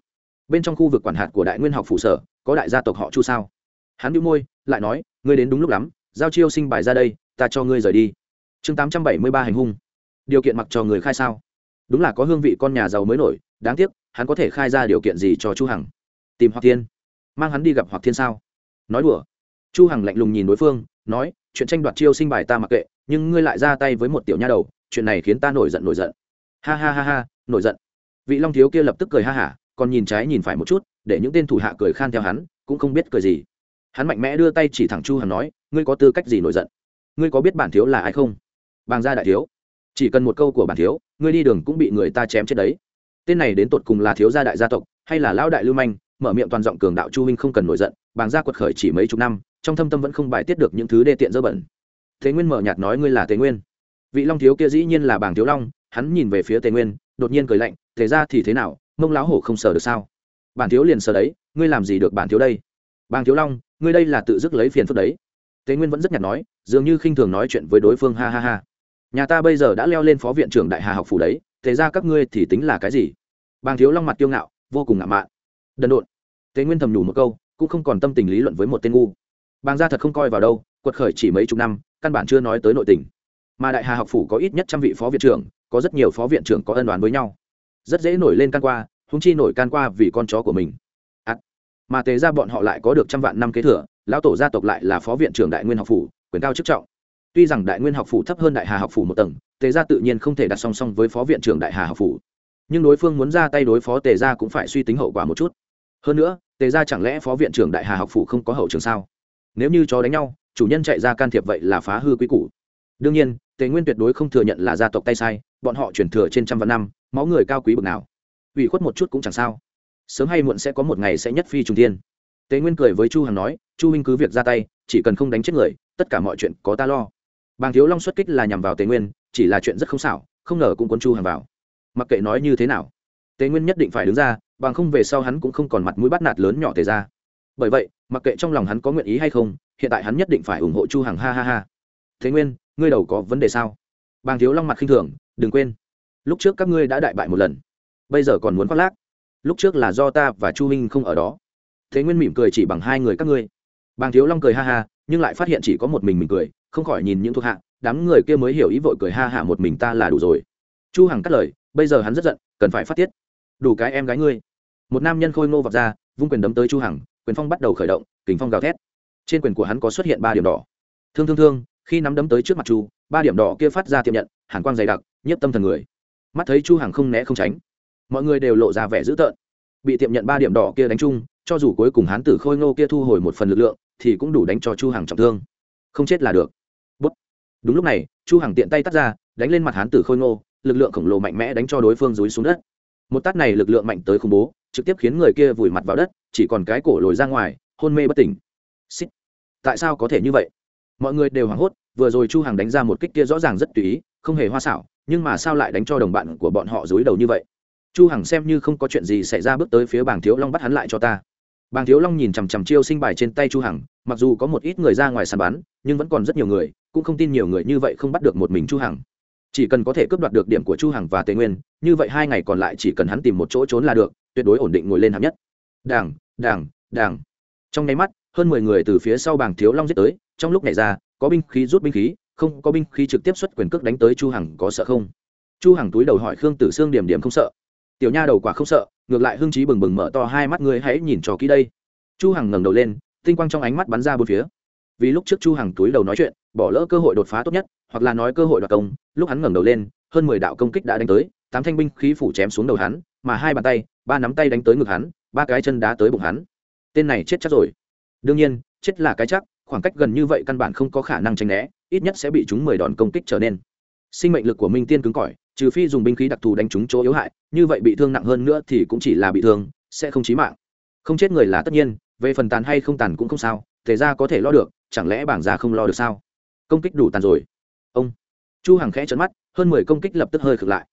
Bên trong khu vực quản hạt của đại nguyên học phủ sở, có đại gia tộc họ chu sao? Hắn đĩu môi, lại nói, ngươi đến đúng lúc lắm, giao chiêu sinh bài ra đây ta cho ngươi rời đi. Chương tám trăm bảy mươi ba hành hung. Điều kiện mặc cho người khai sao? Đúng là có hương vị con nhà giàu mới nổi, đáng tiếc, hắn có thể khai ra điều kiện gì cho chu hằng? Tìm hoặc thiên. Mang hắn đi gặp hoặc thiên sao? Nói đùa. Chu hằng lạnh lùng nhìn đối phương, nói, chuyện tranh đoạt chiêu sinh bài ta mặc kệ, nhưng ngươi lại ra tay với một tiểu nha đầu, chuyện này khiến ta nổi giận nổi giận. Ha ha ha ha, nổi giận. Vị long thiếu kia lập tức cười ha hả, còn nhìn trái nhìn phải một chút, để những tên thủ hạ cười khan theo hắn, cũng không biết cười gì. Hắn mạnh mẽ đưa tay chỉ thẳng chu hằng nói, ngươi có tư cách gì nổi giận? Ngươi có biết bản thiếu là ai không? Bàng gia đại thiếu. Chỉ cần một câu của bản thiếu, ngươi đi đường cũng bị người ta chém chết đấy. Tên này đến tột cùng là thiếu gia đại gia tộc, hay là lão đại lưu manh, mở miệng toàn giọng cường đạo chu huynh không cần nổi giận, bàng gia quật khởi chỉ mấy chục năm, trong thâm tâm vẫn không bài tiết được những thứ đê tiện dơ bẩn. Thế nguyên mở nhạt nói ngươi là thế nguyên. Vị long thiếu kia dĩ nhiên là bàng thiếu long, hắn nhìn về phía tề nguyên, đột nhiên cười lạnh thế ra thì thế nào, mông lão hổ không sờ được sao? Bản thiếu liền sờ đấy, ngươi làm gì được bản thiếu đây? Bàng thiếu long, ngươi đây là tự dứt lấy phiền phức đấy. Tế nguyên vẫn rất nhạt nói dường như khinh thường nói chuyện với đối phương ha ha ha. Nhà ta bây giờ đã leo lên phó viện trưởng đại hà học phủ đấy thế ra các ngươi thì tính là cái gì? Bàng thiếu long mặt kiêu ngạo vô cùng ngạo mạn. Đần độn. Tế nguyên thầm nhủ một câu cũng không còn tâm tình lý luận với một tên ngu. Bàng gia thật không coi vào đâu quật khởi chỉ mấy chục năm căn bản chưa nói tới nội tình. Mà đại hà học phủ có ít nhất trăm vị phó viện trưởng có rất nhiều phó viện trưởng có ân đoán với nhau. Rất dễ nổi lên can qua húng chi nổi can qua vì con chó của mình. À, mà tế ra bọn họ lại có được trăm vạn năm kế thừa lão tổ gia tộc lại là phó viện trưởng đại nguyên học phủ, quyền cao chức trọng. Tuy rằng đại nguyên học phủ thấp hơn đại hà học phủ một tầng, tề gia tự nhiên không thể đặt song song với phó viện trưởng đại hà học phủ. Nhưng đối phương muốn ra tay đối phó tề gia cũng phải suy tính hậu quả một chút. Hơn nữa, tề gia chẳng lẽ phó viện trưởng đại hà học phủ không có hậu trường sao? Nếu như chó đánh nhau, chủ nhân chạy ra can thiệp vậy là phá hư quý củ. Đương nhiên, tề nguyên tuyệt đối không thừa nhận là gia tộc tay sai, bọn họ chuyển thừa trên trăm vạn năm, máu người cao quý bực nào. Ủy khuất một chút cũng chẳng sao. Sớm hay muộn sẽ có một ngày sẽ nhất phi trùng tiên Tế nguyên cười với chu hằng nói, chu huynh cứ việc ra tay, chỉ cần không đánh chết người, tất cả mọi chuyện có ta lo. Bàng thiếu long xuất kích là nhằm vào Tế nguyên, chỉ là chuyện rất không xảo, không ngờ cũng cuốn chu hằng vào. Mặc kệ nói như thế nào, Tế nguyên nhất định phải đứng ra, bằng không về sau hắn cũng không còn mặt mũi bắt nạt lớn nhỏ tề ra bởi vậy, mặc kệ trong lòng hắn có nguyện ý hay không, hiện tại hắn nhất định phải ủng hộ chu hằng, ha ha ha. Thế nguyên, ngươi đầu có vấn đề sao? Bàng thiếu long mặt khinh thường, đừng quên, lúc trước các ngươi đã đại bại một lần, bây giờ còn muốn khoác lác. Lúc trước là do ta và chu minh không ở đó thế nguyên mỉm cười chỉ bằng hai người các ngươi. Bàng thiếu long cười ha ha, nhưng lại phát hiện chỉ có một mình mình cười, không khỏi nhìn những thuộc hạ, đám người kia mới hiểu ý vội cười ha hả một mình ta là đủ rồi. Chu hằng cắt lời, bây giờ hắn rất giận, cần phải phát tiết. Đủ cái em gái ngươi. Một nam nhân khôi ngô vọt ra, vung quyền đấm tới chu hằng, quyền phong bắt đầu khởi động kính phong gào thét. Trên quyền của hắn có xuất hiện ba điểm đỏ. Thương thương thương, khi nắm đấm tới trước mặt chu, ba điểm đỏ kia phát ra tiệm nhận, hàn quang dày đặc, nhiếp tâm thần người. Mắt thấy chu hằng không né không tránh, mọi người đều lộ ra vẻ dữ tợn. Bị tiệm nhận ba điểm đỏ kia đánh chung cho dù cuối cùng hán tử khôi ngô kia thu hồi một phần lực lượng, thì cũng đủ đánh cho chu hằng trọng thương. Không chết là được. Bút. đúng lúc này, chu hằng tiện tay tắt ra, đánh lên mặt hán tử khôi ngô, lực lượng khổng lồ mạnh mẽ đánh cho đối phương rúi xuống đất. Một tát này lực lượng mạnh tới khủng bố, trực tiếp khiến người kia vùi mặt vào đất, chỉ còn cái cổ lồi ra ngoài, hôn mê bất tỉnh. Xích. tại sao có thể như vậy? Mọi người đều hoảng hốt, vừa rồi chu hằng đánh ra một kích kia rõ ràng rất tùy ý, không hề hoa xảo, nhưng mà sao lại đánh cho đồng bạn của bọn họ dối đầu như vậy? Chu hằng xem như không có chuyện gì xảy ra bước tới phía bảng thiếu long bắt hắn lại cho ta bàng thiếu long nhìn chằm chằm chiêu sinh bài trên tay chu hằng, mặc dù có một ít người ra ngoài sàn bán nhưng vẫn còn rất nhiều người, cũng không tin nhiều người như vậy không bắt được một mình chu hằng. Chỉ cần có thể cướp đoạt được điểm của chu hằng và tề nguyên, như vậy hai ngày còn lại chỉ cần hắn tìm một chỗ trốn là được, tuyệt đối ổn định ngồi lên hạng nhất. Đảng đảng đảng trong nháy mắt, hơn mười người từ phía sau bàng thiếu long giết tới, trong lúc này ra, có binh khí rút binh khí, không, có binh khí trực tiếp xuất quyền cước đánh tới chu hằng có sợ không? Chu hằng túi đầu hỏi khương tử sương điểm điểm không sợ tiểu nha đầu quả không sợ, ngược lại hưng trí bừng bừng mở to hai mắt ngươi hãy nhìn cho kỹ đây. Chu hằng ngẩng đầu lên, tinh quang trong ánh mắt bắn ra bốn phía. Vì lúc trước chu hằng túi đầu nói chuyện, bỏ lỡ cơ hội đột phá tốt nhất, hoặc là nói cơ hội đoạt công, lúc hắn ngẩng đầu lên, hơn mười đạo công kích đã đánh tới, tám thanh binh khí phủ chém xuống đầu hắn, mà hai bàn tay, ba nắm tay đánh tới ngực hắn, ba cái chân đá tới bụng hắn. Tên này chết chắc rồi. Đương nhiên, chết là cái chắc, khoảng cách gần như vậy căn bản không có khả năng tránh né, ít nhất sẽ bị chúng mười đòn công kích trở nên. Sinh mệnh lực của minh tiên cứng cỏi trừ phi dùng binh khí đặc thù đánh trúng chỗ yếu hại, như vậy bị thương nặng hơn nữa thì cũng chỉ là bị thương, sẽ không chí mạng. Không chết người là tất nhiên, về phần tàn hay không tàn cũng không sao, thể ra có thể lo được, chẳng lẽ bảng già không lo được sao? Công kích đủ tàn rồi. Ông chu hằng khẽ trấn mắt, hơn mười công kích lập tức hơi khực lại.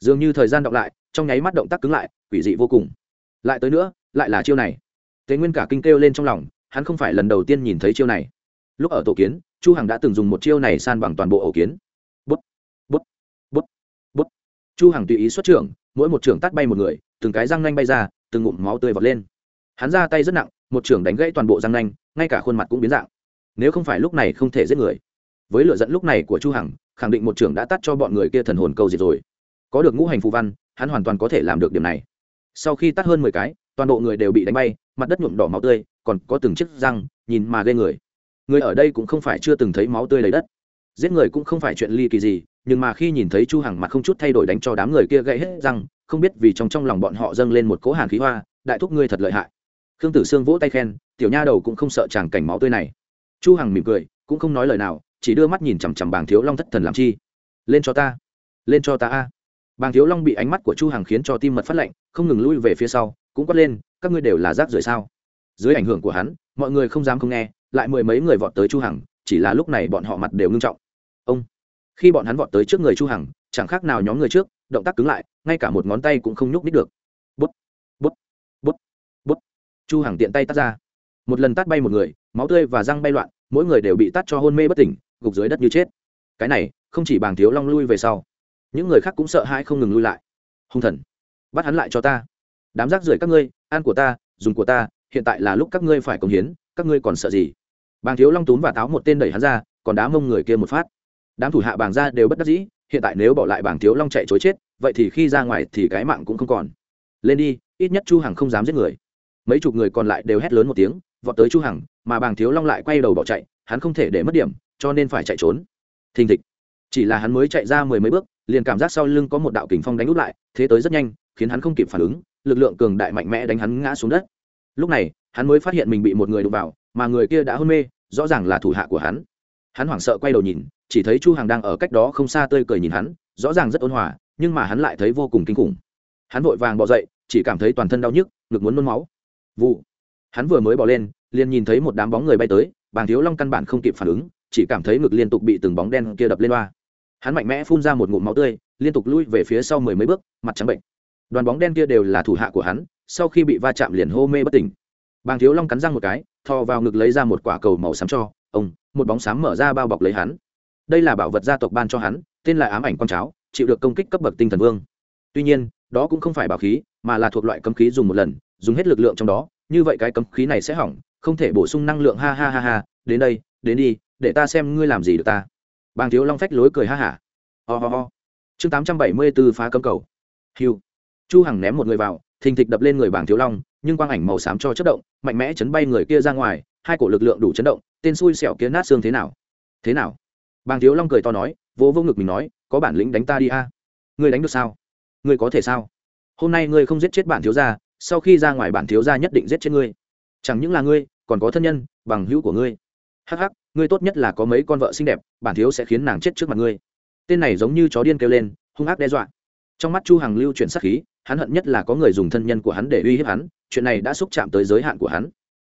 Dường như thời gian động lại, trong nháy mắt động tác cứng lại, quỷ dị vô cùng. Lại tới nữa, lại là chiêu này. Thế nguyên cả kinh kêu lên trong lòng, hắn không phải lần đầu tiên nhìn thấy chiêu này. Lúc ở tổ kiến, chu hằng đã từng dùng một chiêu này san bằng toàn bộ ổ kiến bút bút bút bút chu hằng tùy ý xuất trưởng, mỗi một trưởng tát bay một người, từng cái răng nanh bay ra, từng ngụm máu tươi vọt lên. Hắn ra tay rất nặng, một trưởng đánh gãy toàn bộ răng nanh, ngay cả khuôn mặt cũng biến dạng. Nếu không phải lúc này không thể giết người. Với lựa dẫn lúc này của chu hằng, khẳng định một trưởng đã tắt cho bọn người kia thần hồn câu diệt rồi. Có được ngũ hành phù văn, hắn hoàn toàn có thể làm được điểm này. Sau khi tắt hơn mười cái, toàn bộ người đều bị đánh bay, mặt đất nhuộm đỏ máu tươi, còn có từng chiếc răng, nhìn mà ghê người. Người ở đây cũng không phải chưa từng thấy máu tươi lấy đất. Giết người cũng không phải chuyện ly kỳ gì nhưng mà khi nhìn thấy chu hằng mặt không chút thay đổi đánh cho đám người kia gãy hết răng, không biết vì trong trong lòng bọn họ dâng lên một cỗ hàn khí hoa, đại thúc ngươi thật lợi hại. Khương tử sương vỗ tay khen, tiểu nha đầu cũng không sợ chàng cảnh máu tươi này. Chu hằng mỉm cười, cũng không nói lời nào, chỉ đưa mắt nhìn chằm chằm bàng thiếu long thất thần làm chi. Lên cho ta, lên cho ta a. Bàng thiếu long bị ánh mắt của chu hằng khiến cho tim mật phát lạnh, không ngừng lui về phía sau, cũng quát lên, các ngươi đều là rác rưởi sao? Dưới ảnh hưởng của hắn, mọi người không dám không nghe, lại mười mấy người vọt tới chu hằng, chỉ là lúc này bọn họ mặt đều ngưng trọng. Ông khi bọn hắn vọt tới trước người chu hằng, chẳng khác nào nhóm người trước, động tác cứng lại, ngay cả một ngón tay cũng không nhúc nít được. Bút bút bút bút. Chu hằng tiện tay tát ra. Một lần tát bay một người, máu tươi và răng bay loạn, mỗi người đều bị tát cho hôn mê bất tỉnh, gục dưới đất như chết. Cái này, không chỉ bàng thiếu long lui về sau, những người khác cũng sợ hãi không ngừng lui lại. Hung thần, bắt hắn lại cho ta. Đám rác rưởi các ngươi, ăn của ta, dùng của ta, hiện tại là lúc các ngươi phải cống hiến, các ngươi còn sợ gì? Bàng thiếu long túm và táo một tên đẩy hắn ra, còn đá mông người kia một phát đám thủ hạ bàng ra đều bất đắc dĩ, hiện tại nếu bỏ lại bàng thiếu long chạy chối chết, vậy thì khi ra ngoài thì cái mạng cũng không còn. Lên đi, ít nhất chu hằng không dám giết người. Mấy chục người còn lại đều hét lớn một tiếng, vọt tới chu hằng, mà bàng thiếu long lại quay đầu bỏ chạy, hắn không thể để mất điểm, cho nên phải chạy trốn. Thình thịch. Chỉ là hắn mới chạy ra mười mấy bước, liền cảm giác sau lưng có một đạo kình phong đánh úp lại, thế tới rất nhanh, khiến hắn không kịp phản ứng, lực lượng cường đại mạnh mẽ đánh hắn ngã xuống đất. Lúc này, hắn mới phát hiện mình bị một người đụng vào, mà người kia đã hôn mê, rõ ràng là thủ hạ của hắn. Hắn hoảng sợ quay đầu nhìn chỉ thấy chu hàng đang ở cách đó không xa tươi cười nhìn hắn, rõ ràng rất ôn hòa, nhưng mà hắn lại thấy vô cùng kinh khủng. Hắn vội vàng bỏ dậy, chỉ cảm thấy toàn thân đau nhức, ngực muốn nôn máu. Vụ. Hắn vừa mới bỏ lên, liền nhìn thấy một đám bóng người bay tới, bàng thiếu long căn bản không kịp phản ứng, chỉ cảm thấy ngực liên tục bị từng bóng đen kia đập lên loa hắn mạnh mẽ phun ra một ngụm máu tươi, liên tục lui về phía sau mười mấy bước, mặt trắng bệnh. Đoàn bóng đen kia đều là thủ hạ của hắn, sau khi bị va chạm liền hô mê bất tỉnh. Bàng thiếu long cắn răng một cái, thò vào ngực lấy ra một quả cầu màu xám cho, ông, một bóng xám mở ra bao bọc lấy hắn đây là bảo vật gia tộc ban cho hắn, tên là ám ảnh con cháo, chịu được công kích cấp bậc tinh thần vương. Tuy nhiên, đó cũng không phải bảo khí, mà là thuộc loại cấm khí dùng một lần, dùng hết lực lượng trong đó, như vậy cái cấm khí này sẽ hỏng, không thể bổ sung năng lượng, ha ha ha ha, đến đây, đến đi, để ta xem ngươi làm gì được ta. Bàng thiếu long phách lối cười ha hả. Ho、oh、ho、oh. ho. Chương tám trăm bảy mươi b ố phá cấm cầu. Hiu chu hằng ném một người vào, thình thịch đập lên người bàng thiếu long, nhưng quang ảnh màu xám cho chất động, mạnh mẽ chấn bay người kia ra ngoài, hai cổ lực lượng đủ chấn động, tên xui xẻo kia nát xương thế nào? Thế nào? Bàng thiếu long cười to nói, vỗ vô ngực mình nói, có bản lĩnh đánh ta đi a. Ngươi đánh được sao? Ngươi có thể sao? Hôm nay ngươi không giết chết bản thiếu gia, sau khi ra ngoài bản thiếu gia nhất định giết chết ngươi. Chẳng những là ngươi, còn có thân nhân, bằng hữu của ngươi. Hắc hắc, ngươi tốt nhất là có mấy con vợ xinh đẹp, bản thiếu sẽ khiến nàng chết trước mặt ngươi. Tên này giống như chó điên kêu lên, hung ác đe dọa. Trong mắt chu hằng lưu chuyển sát khí, hắn hận nhất là có người dùng thân nhân của hắn để uy hiếp hắn, chuyện này đã xúc chạm tới giới hạn của hắn.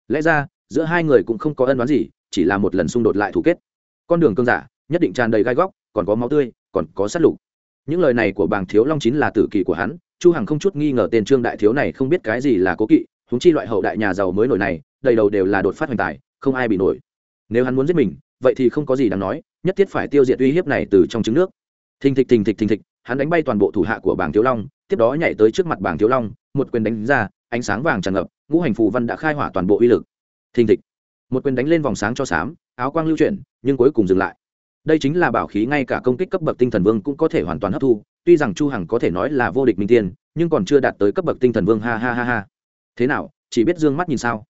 Lẽ ra, giữa hai người cũng không có ân đoán gì, chỉ là một lần xung đột lại thủ kết. Con đường cương giả nhất định tràn đầy gai góc, còn có máu tươi, còn có sát lục. Những lời này của bàng thiếu long chính là tử kỳ của hắn, chu hằng không chút nghi ngờ tên trương đại thiếu này không biết cái gì là cố kỵ húng chi loại hậu đại nhà giàu mới nổi này, đầy đầu đều là đột phát hoành tài, không ai bị nổi. Nếu hắn muốn giết mình, vậy thì không có gì đáng nói, nhất thiết phải tiêu diệt uy hiếp này từ trong trứng nước. Thình thịch thình thịch thình thịch, hắn đánh bay toàn bộ thủ hạ của bàng thiếu long, tiếp đó nhảy tới trước mặt bàng thiếu long, một quyền đánh ra, ánh sáng vàng tràn ngập, ngũ hành phù văn đã khai hỏa toàn bộ uy lực. Thình thịch, một quyền đánh lên vòng sáng cho xám, áo quang lưu chuyển, nhưng cuối cùng dừng lại đây chính là bảo khí ngay cả công kích cấp bậc tinh thần vương cũng có thể hoàn toàn hấp thu, tuy rằng chu hằng có thể nói là vô địch minh tiên, nhưng còn chưa đạt tới cấp bậc tinh thần vương, ha ha ha ha. Thế nào, chỉ biết dương mắt nhìn sao?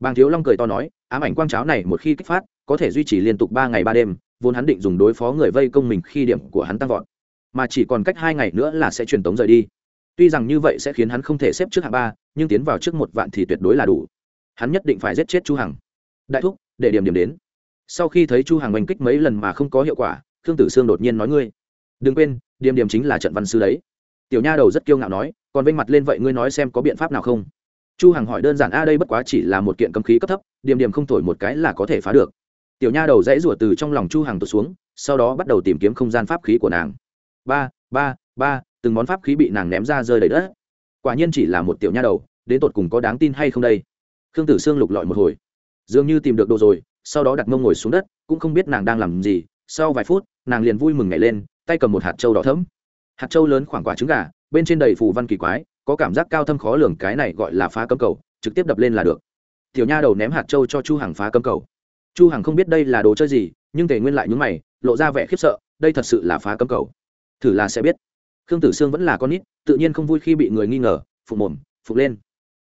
Bàng thiếu long cười to nói, ám ảnh quang cháo này một khi kích phát, có thể duy trì liên tục ba ngày ba đêm, vốn hắn định dùng đối phó người vây công mình khi điểm của hắn tăng vọt. Mà chỉ còn cách hai ngày nữa là sẽ truyền tống rời đi. Tuy rằng như vậy sẽ khiến hắn không thể xếp trước hạng ba, nhưng tiến vào trước một vạn thì tuyệt đối là đủ. Hắn nhất định phải giết chết chu hằng. Đại thúc, để điểm điểm đến sau khi thấy chu hàng oanh kích mấy lần mà không có hiệu quả, khương tử sương đột nhiên nói ngươi, đừng quên, điểm điểm chính là trận văn sư đấy. Tiểu nha đầu rất kiêu ngạo nói, còn vênh mặt lên vậy ngươi nói xem có biện pháp nào không? Chu hằng hỏi đơn giản, a, đây bất quá chỉ là một kiện cấm khí cấp thấp, điểm điểm không thổi một cái là có thể phá được. Tiểu nha đầu dãy rủa từ trong lòng chu hằng tụt xuống, sau đó bắt đầu tìm kiếm không gian pháp khí của nàng. Ba ba ba, từng món pháp khí bị nàng ném ra rơi đầy đất. Quả nhiên chỉ là một tiểu nha đầu, đến tột cùng có đáng tin hay không đây? Khương tử sương lục lọi một hồi. Dường như tìm được đồ rồi sau đó đặt mông ngồi xuống đất, cũng không biết nàng đang làm gì. Sau vài phút, nàng liền vui mừng nhảy lên, tay cầm một hạt trâu đỏ thấm hạt trâu lớn khoảng quả trứng gà, bên trên đầy phù văn kỳ quái, có cảm giác cao thâm khó lường, cái này gọi là phá cấm cầu, trực tiếp đập lên là được. Tiểu nha đầu ném hạt trâu cho chu hằng phá cấm cầu. Chu hằng không biết đây là đồ chơi gì, nhưng tề nguyên lại nhướng mày, lộ ra vẻ khiếp sợ, đây thật sự là phá cấm cầu. Thử là sẽ biết. Khương tử sương vẫn là con nít, tự nhiên không vui khi bị người nghi ngờ phụ mồm phục lên.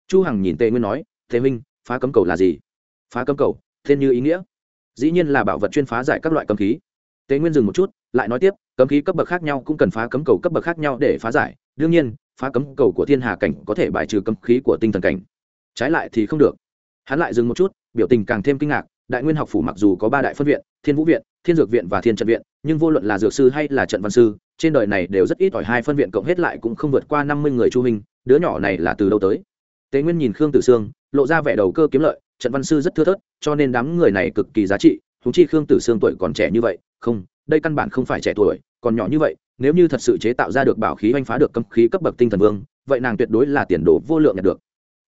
Chu hằng nhìn tề nguyên nói thế minh phá cấm cầu là gì? Phá cấm cầu? Tên như ý nghĩa. Dĩ nhiên là bảo vật chuyên phá giải các loại cấm khí. Tế nguyên dừng một chút, lại nói tiếp, cấm khí cấp bậc khác nhau cũng cần phá cấm cầu cấp bậc khác nhau để phá giải. Đương nhiên, phá cấm cầu của thiên hà cảnh có thể bài trừ cấm khí của tinh thần cảnh. Trái lại thì không được. Hắn lại dừng một chút, biểu tình càng thêm kinh ngạc, đại nguyên học phủ mặc dù có ba đại phân viện, thiên vũ viện, thiên dược viện và thiên trận viện, nhưng vô luận là dược sư hay là trận văn sư, trên đời này đều rất ít ỏi hai phân viện cộng hết lại cũng không vượt qua năm mươi người chu hình đứa nhỏ này là từ đâu tới? Tế nguyên nhìn khương tử sương, lộ ra vẻ đầu cơ kiếm lợi trận văn sư rất thưa thớt, cho nên đám người này cực kỳ giá trị thú chi khương tử sương tuổi còn trẻ như vậy, không, đây căn bản không phải trẻ tuổi, còn nhỏ như vậy, nếu như thật sự chế tạo ra được bảo khí oanh phá được cấm khí cấp bậc tinh thần vương, vậy nàng tuyệt đối là tiền đồ vô lượng nhận được.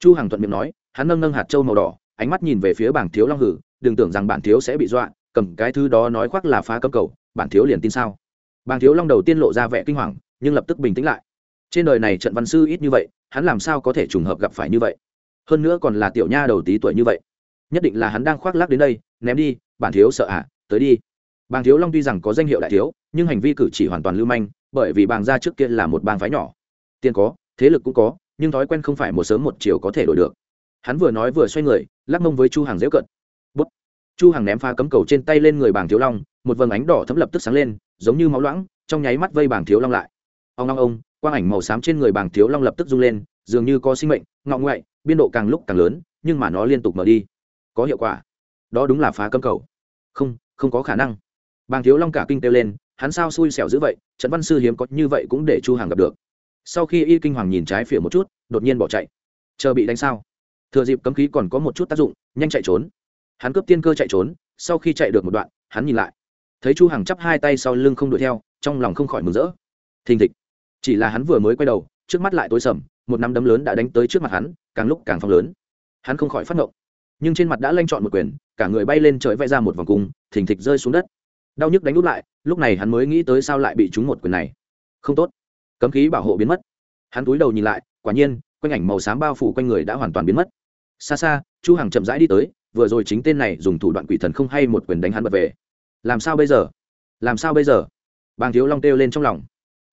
Chu hằng thuận miệng nói, hắn nâng nâng hạt châu màu đỏ, ánh mắt nhìn về phía bảng thiếu long hử, đừng tưởng rằng bản thiếu sẽ bị dọa, cầm cái thứ đó nói khoác là phá cấm cầu, bản thiếu liền tin sao? Bảng thiếu long đầu tiên lộ ra vẻ kinh hoàng, nhưng lập tức bình tĩnh lại. Trên đời này trận văn sư ít như vậy, hắn làm sao có thể trùng hợp gặp phải như vậy? Hơn nữa còn là tiểu nha đầu tí tuổi như vậy. Nhất định là hắn đang khoác lác đến đây, ném đi, bản thiếu sợ ạ tới đi. Bàng thiếu long tuy rằng có danh hiệu đại thiếu, nhưng hành vi cử chỉ hoàn toàn lưu manh, bởi vì bàng gia trước kia là một bang phái nhỏ. Tiền có, thế lực cũng có, nhưng thói quen không phải một sớm một chiều có thể đổi được. Hắn vừa nói vừa xoay người, lắc mông với chu hàng dễu cận. Bút. Chu hàng ném pha cấm cầu trên tay lên người bàng thiếu long, một vầng ánh đỏ thấm lập tức sáng lên, giống như máu loãng, trong nháy mắt vây bàng thiếu long lại. Ông long ông, quang ảnh màu xám trên người bàng thiếu long lập tức rung lên, dường như có sinh mệnh ngọng ngoại biên độ càng lúc càng lớn, nhưng mà nó liên tục mở đi. Có hiệu quả. Đó đúng là phá cấm cầu. Không không có khả năng. Bàng thiếu long cả kinh kêu lên, hắn sao xui xẻo dữ vậy trận văn sư hiếm có như vậy cũng để chu hàng gặp được. Sau khi y kinh hoàng nhìn trái phía một chút, đột nhiên bỏ chạy. Chờ bị đánh sao? Thừa dịp cấm khí còn có một chút tác dụng, nhanh chạy trốn. Hắn cướp tiên cơ chạy trốn, sau khi chạy được một đoạn, hắn nhìn lại. Thấy chu hằng chắp hai tay sau lưng không đuổi theo, trong lòng không khỏi mừng rỡ. Thình thịch. Chỉ là hắn vừa mới quay đầu, trước mắt lại tối sầm một nắm đấm lớn đã đánh tới trước mặt hắn, càng lúc càng phong lớn. Hắn không khỏi phát ngộng. Nhưng trên mặt đã lanh chọn một quyền, cả người bay lên trời vẽ ra một vòng cung, thình thịch rơi xuống đất. Đau nhức đánh úp lại, lúc này hắn mới nghĩ tới sao lại bị trúng một quyền này. Không tốt. Cấm khí bảo hộ biến mất. Hắn túi đầu nhìn lại, quả nhiên, quanh ảnh màu xám bao phủ quanh người đã hoàn toàn biến mất. Xa xa, chu hằng chậm rãi đi tới, vừa rồi chính tên này dùng thủ đoạn quỷ thần không hay một quyền đánh hắn bật về. Làm sao bây giờ? Làm sao bây giờ? Bàng thiếu long kêu lên trong lòng.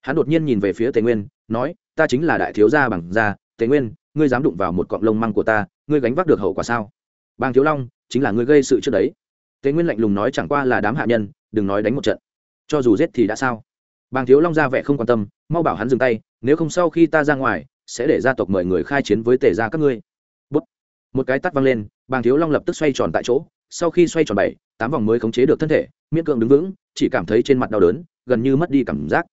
Hắn đột nhiên nhìn về phía tề nguyên, nói ta chính là đại thiếu gia bằng gia tề nguyên, ngươi dám đụng vào một cọng lông măng của ta, ngươi gánh vác được hậu quả sao? Bàng thiếu long, chính là ngươi gây sự trước đấy. Tề nguyên lạnh lùng nói chẳng qua là đám hạ nhân, đừng nói đánh một trận. Cho dù giết thì đã sao? Bàng thiếu long ra vẻ không quan tâm, mau bảo hắn dừng tay, nếu không sau khi ta ra ngoài, sẽ để gia tộc mời người khai chiến với tề gia các ngươi. Bút. một cái tắt văng lên, bàng thiếu long lập tức xoay tròn tại chỗ, sau khi xoay tròn bảy, tám vòng mới khống chế được thân thể, miễn cưỡng đứng vững, chỉ cảm thấy trên mặt đau đớn, gần như mất đi cảm giác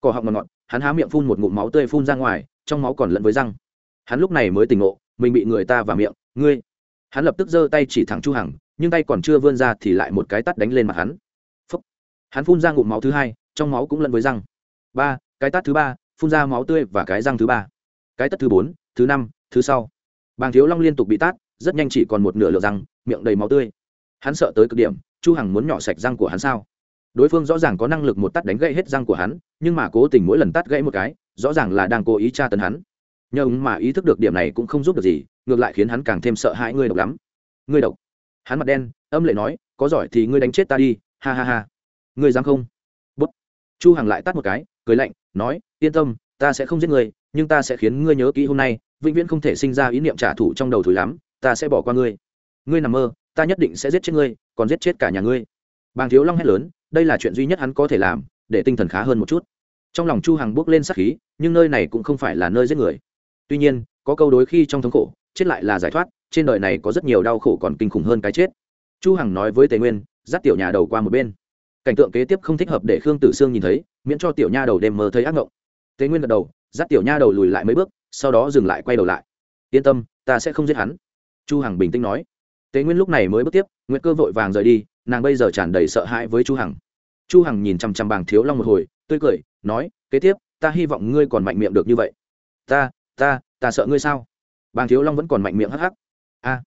cỏ họng ngọt ngọt, hắn há miệng phun một ngụm máu tươi phun ra ngoài, trong máu còn lẫn với răng. Hắn lúc này mới tỉnh ngộ, mình bị người ta vào miệng, ngươi! Hắn lập tức giơ tay chỉ thẳng chu hằng, nhưng tay còn chưa vươn ra thì lại một cái tát đánh lên mặt hắn. Phúc. hắn phun ra ngụm máu thứ hai, trong máu cũng lẫn với răng. Ba, cái tát thứ ba, phun ra máu tươi và cái răng thứ ba. Cái tát thứ bốn, thứ năm, thứ sau. Bàng thiếu long liên tục bị tát, rất nhanh chỉ còn một nửa lượng răng, miệng đầy máu tươi. Hắn sợ tới cực điểm, chu hằng muốn nhỏ sạch răng của hắn sao? Đối phương rõ ràng có năng lực một tát đánh gãy hết răng của hắn, nhưng mà cố tình mỗi lần tát gãy một cái, rõ ràng là đang cố ý tra tấn hắn. Nhờ ứng mà ý thức được điểm này cũng không giúp được gì, ngược lại khiến hắn càng thêm sợ hãi ngươi độc lắm. Ngươi độc? Hắn mặt đen, âm lệ nói, có giỏi thì ngươi đánh chết ta đi, ha ha ha. Ngươi dám không? Bút. Chu hằng lại tắt một cái, cười lạnh, nói, yên tâm, ta sẽ không giết ngươi, nhưng ta sẽ khiến ngươi nhớ kỹ hôm nay, vĩnh viễn không thể sinh ra ý niệm trả thù trong đầu thủi lắm, ta sẽ bỏ qua ngươi. Ngươi nằm mơ, ta nhất định sẽ giết chết ngươi, còn giết chết cả nhà ngươi bàng thiếu long hét lớn, đây là chuyện duy nhất hắn có thể làm, để tinh thần khá hơn một chút. Trong lòng chu hằng bước lên sát khí, nhưng nơi này cũng không phải là nơi giết người. Tuy nhiên, có câu đối khi trong thống khổ, chết lại là giải thoát, trên đời này có rất nhiều đau khổ còn kinh khủng hơn cái chết. Chu hằng nói với tề nguyên, dắt tiểu nhà đầu qua một bên. Cảnh tượng kế tiếp không thích hợp để khương tử sương nhìn thấy, miễn cho tiểu nha đầu đêm mơ thấy ác ngộng. Tề nguyên gật đầu, dắt tiểu nha đầu lùi lại mấy bước, sau đó dừng lại quay đầu lại. Yên tâm, ta sẽ không giết hắn. Chu hằng bình tĩnh nói. Tề nguyên lúc này mới bước tiếp nguyễn cơ vội vàng rời đi nàng bây giờ tràn đầy sợ hãi với chu hằng. Chu hằng nhìn chăm chăm bàng thiếu long một hồi, tươi cười, nói, kế tiếp, ta hy vọng ngươi còn mạnh miệng được như vậy. Ta ta ta sợ ngươi sao? Bàng thiếu long vẫn còn mạnh miệng hắc hắc. A.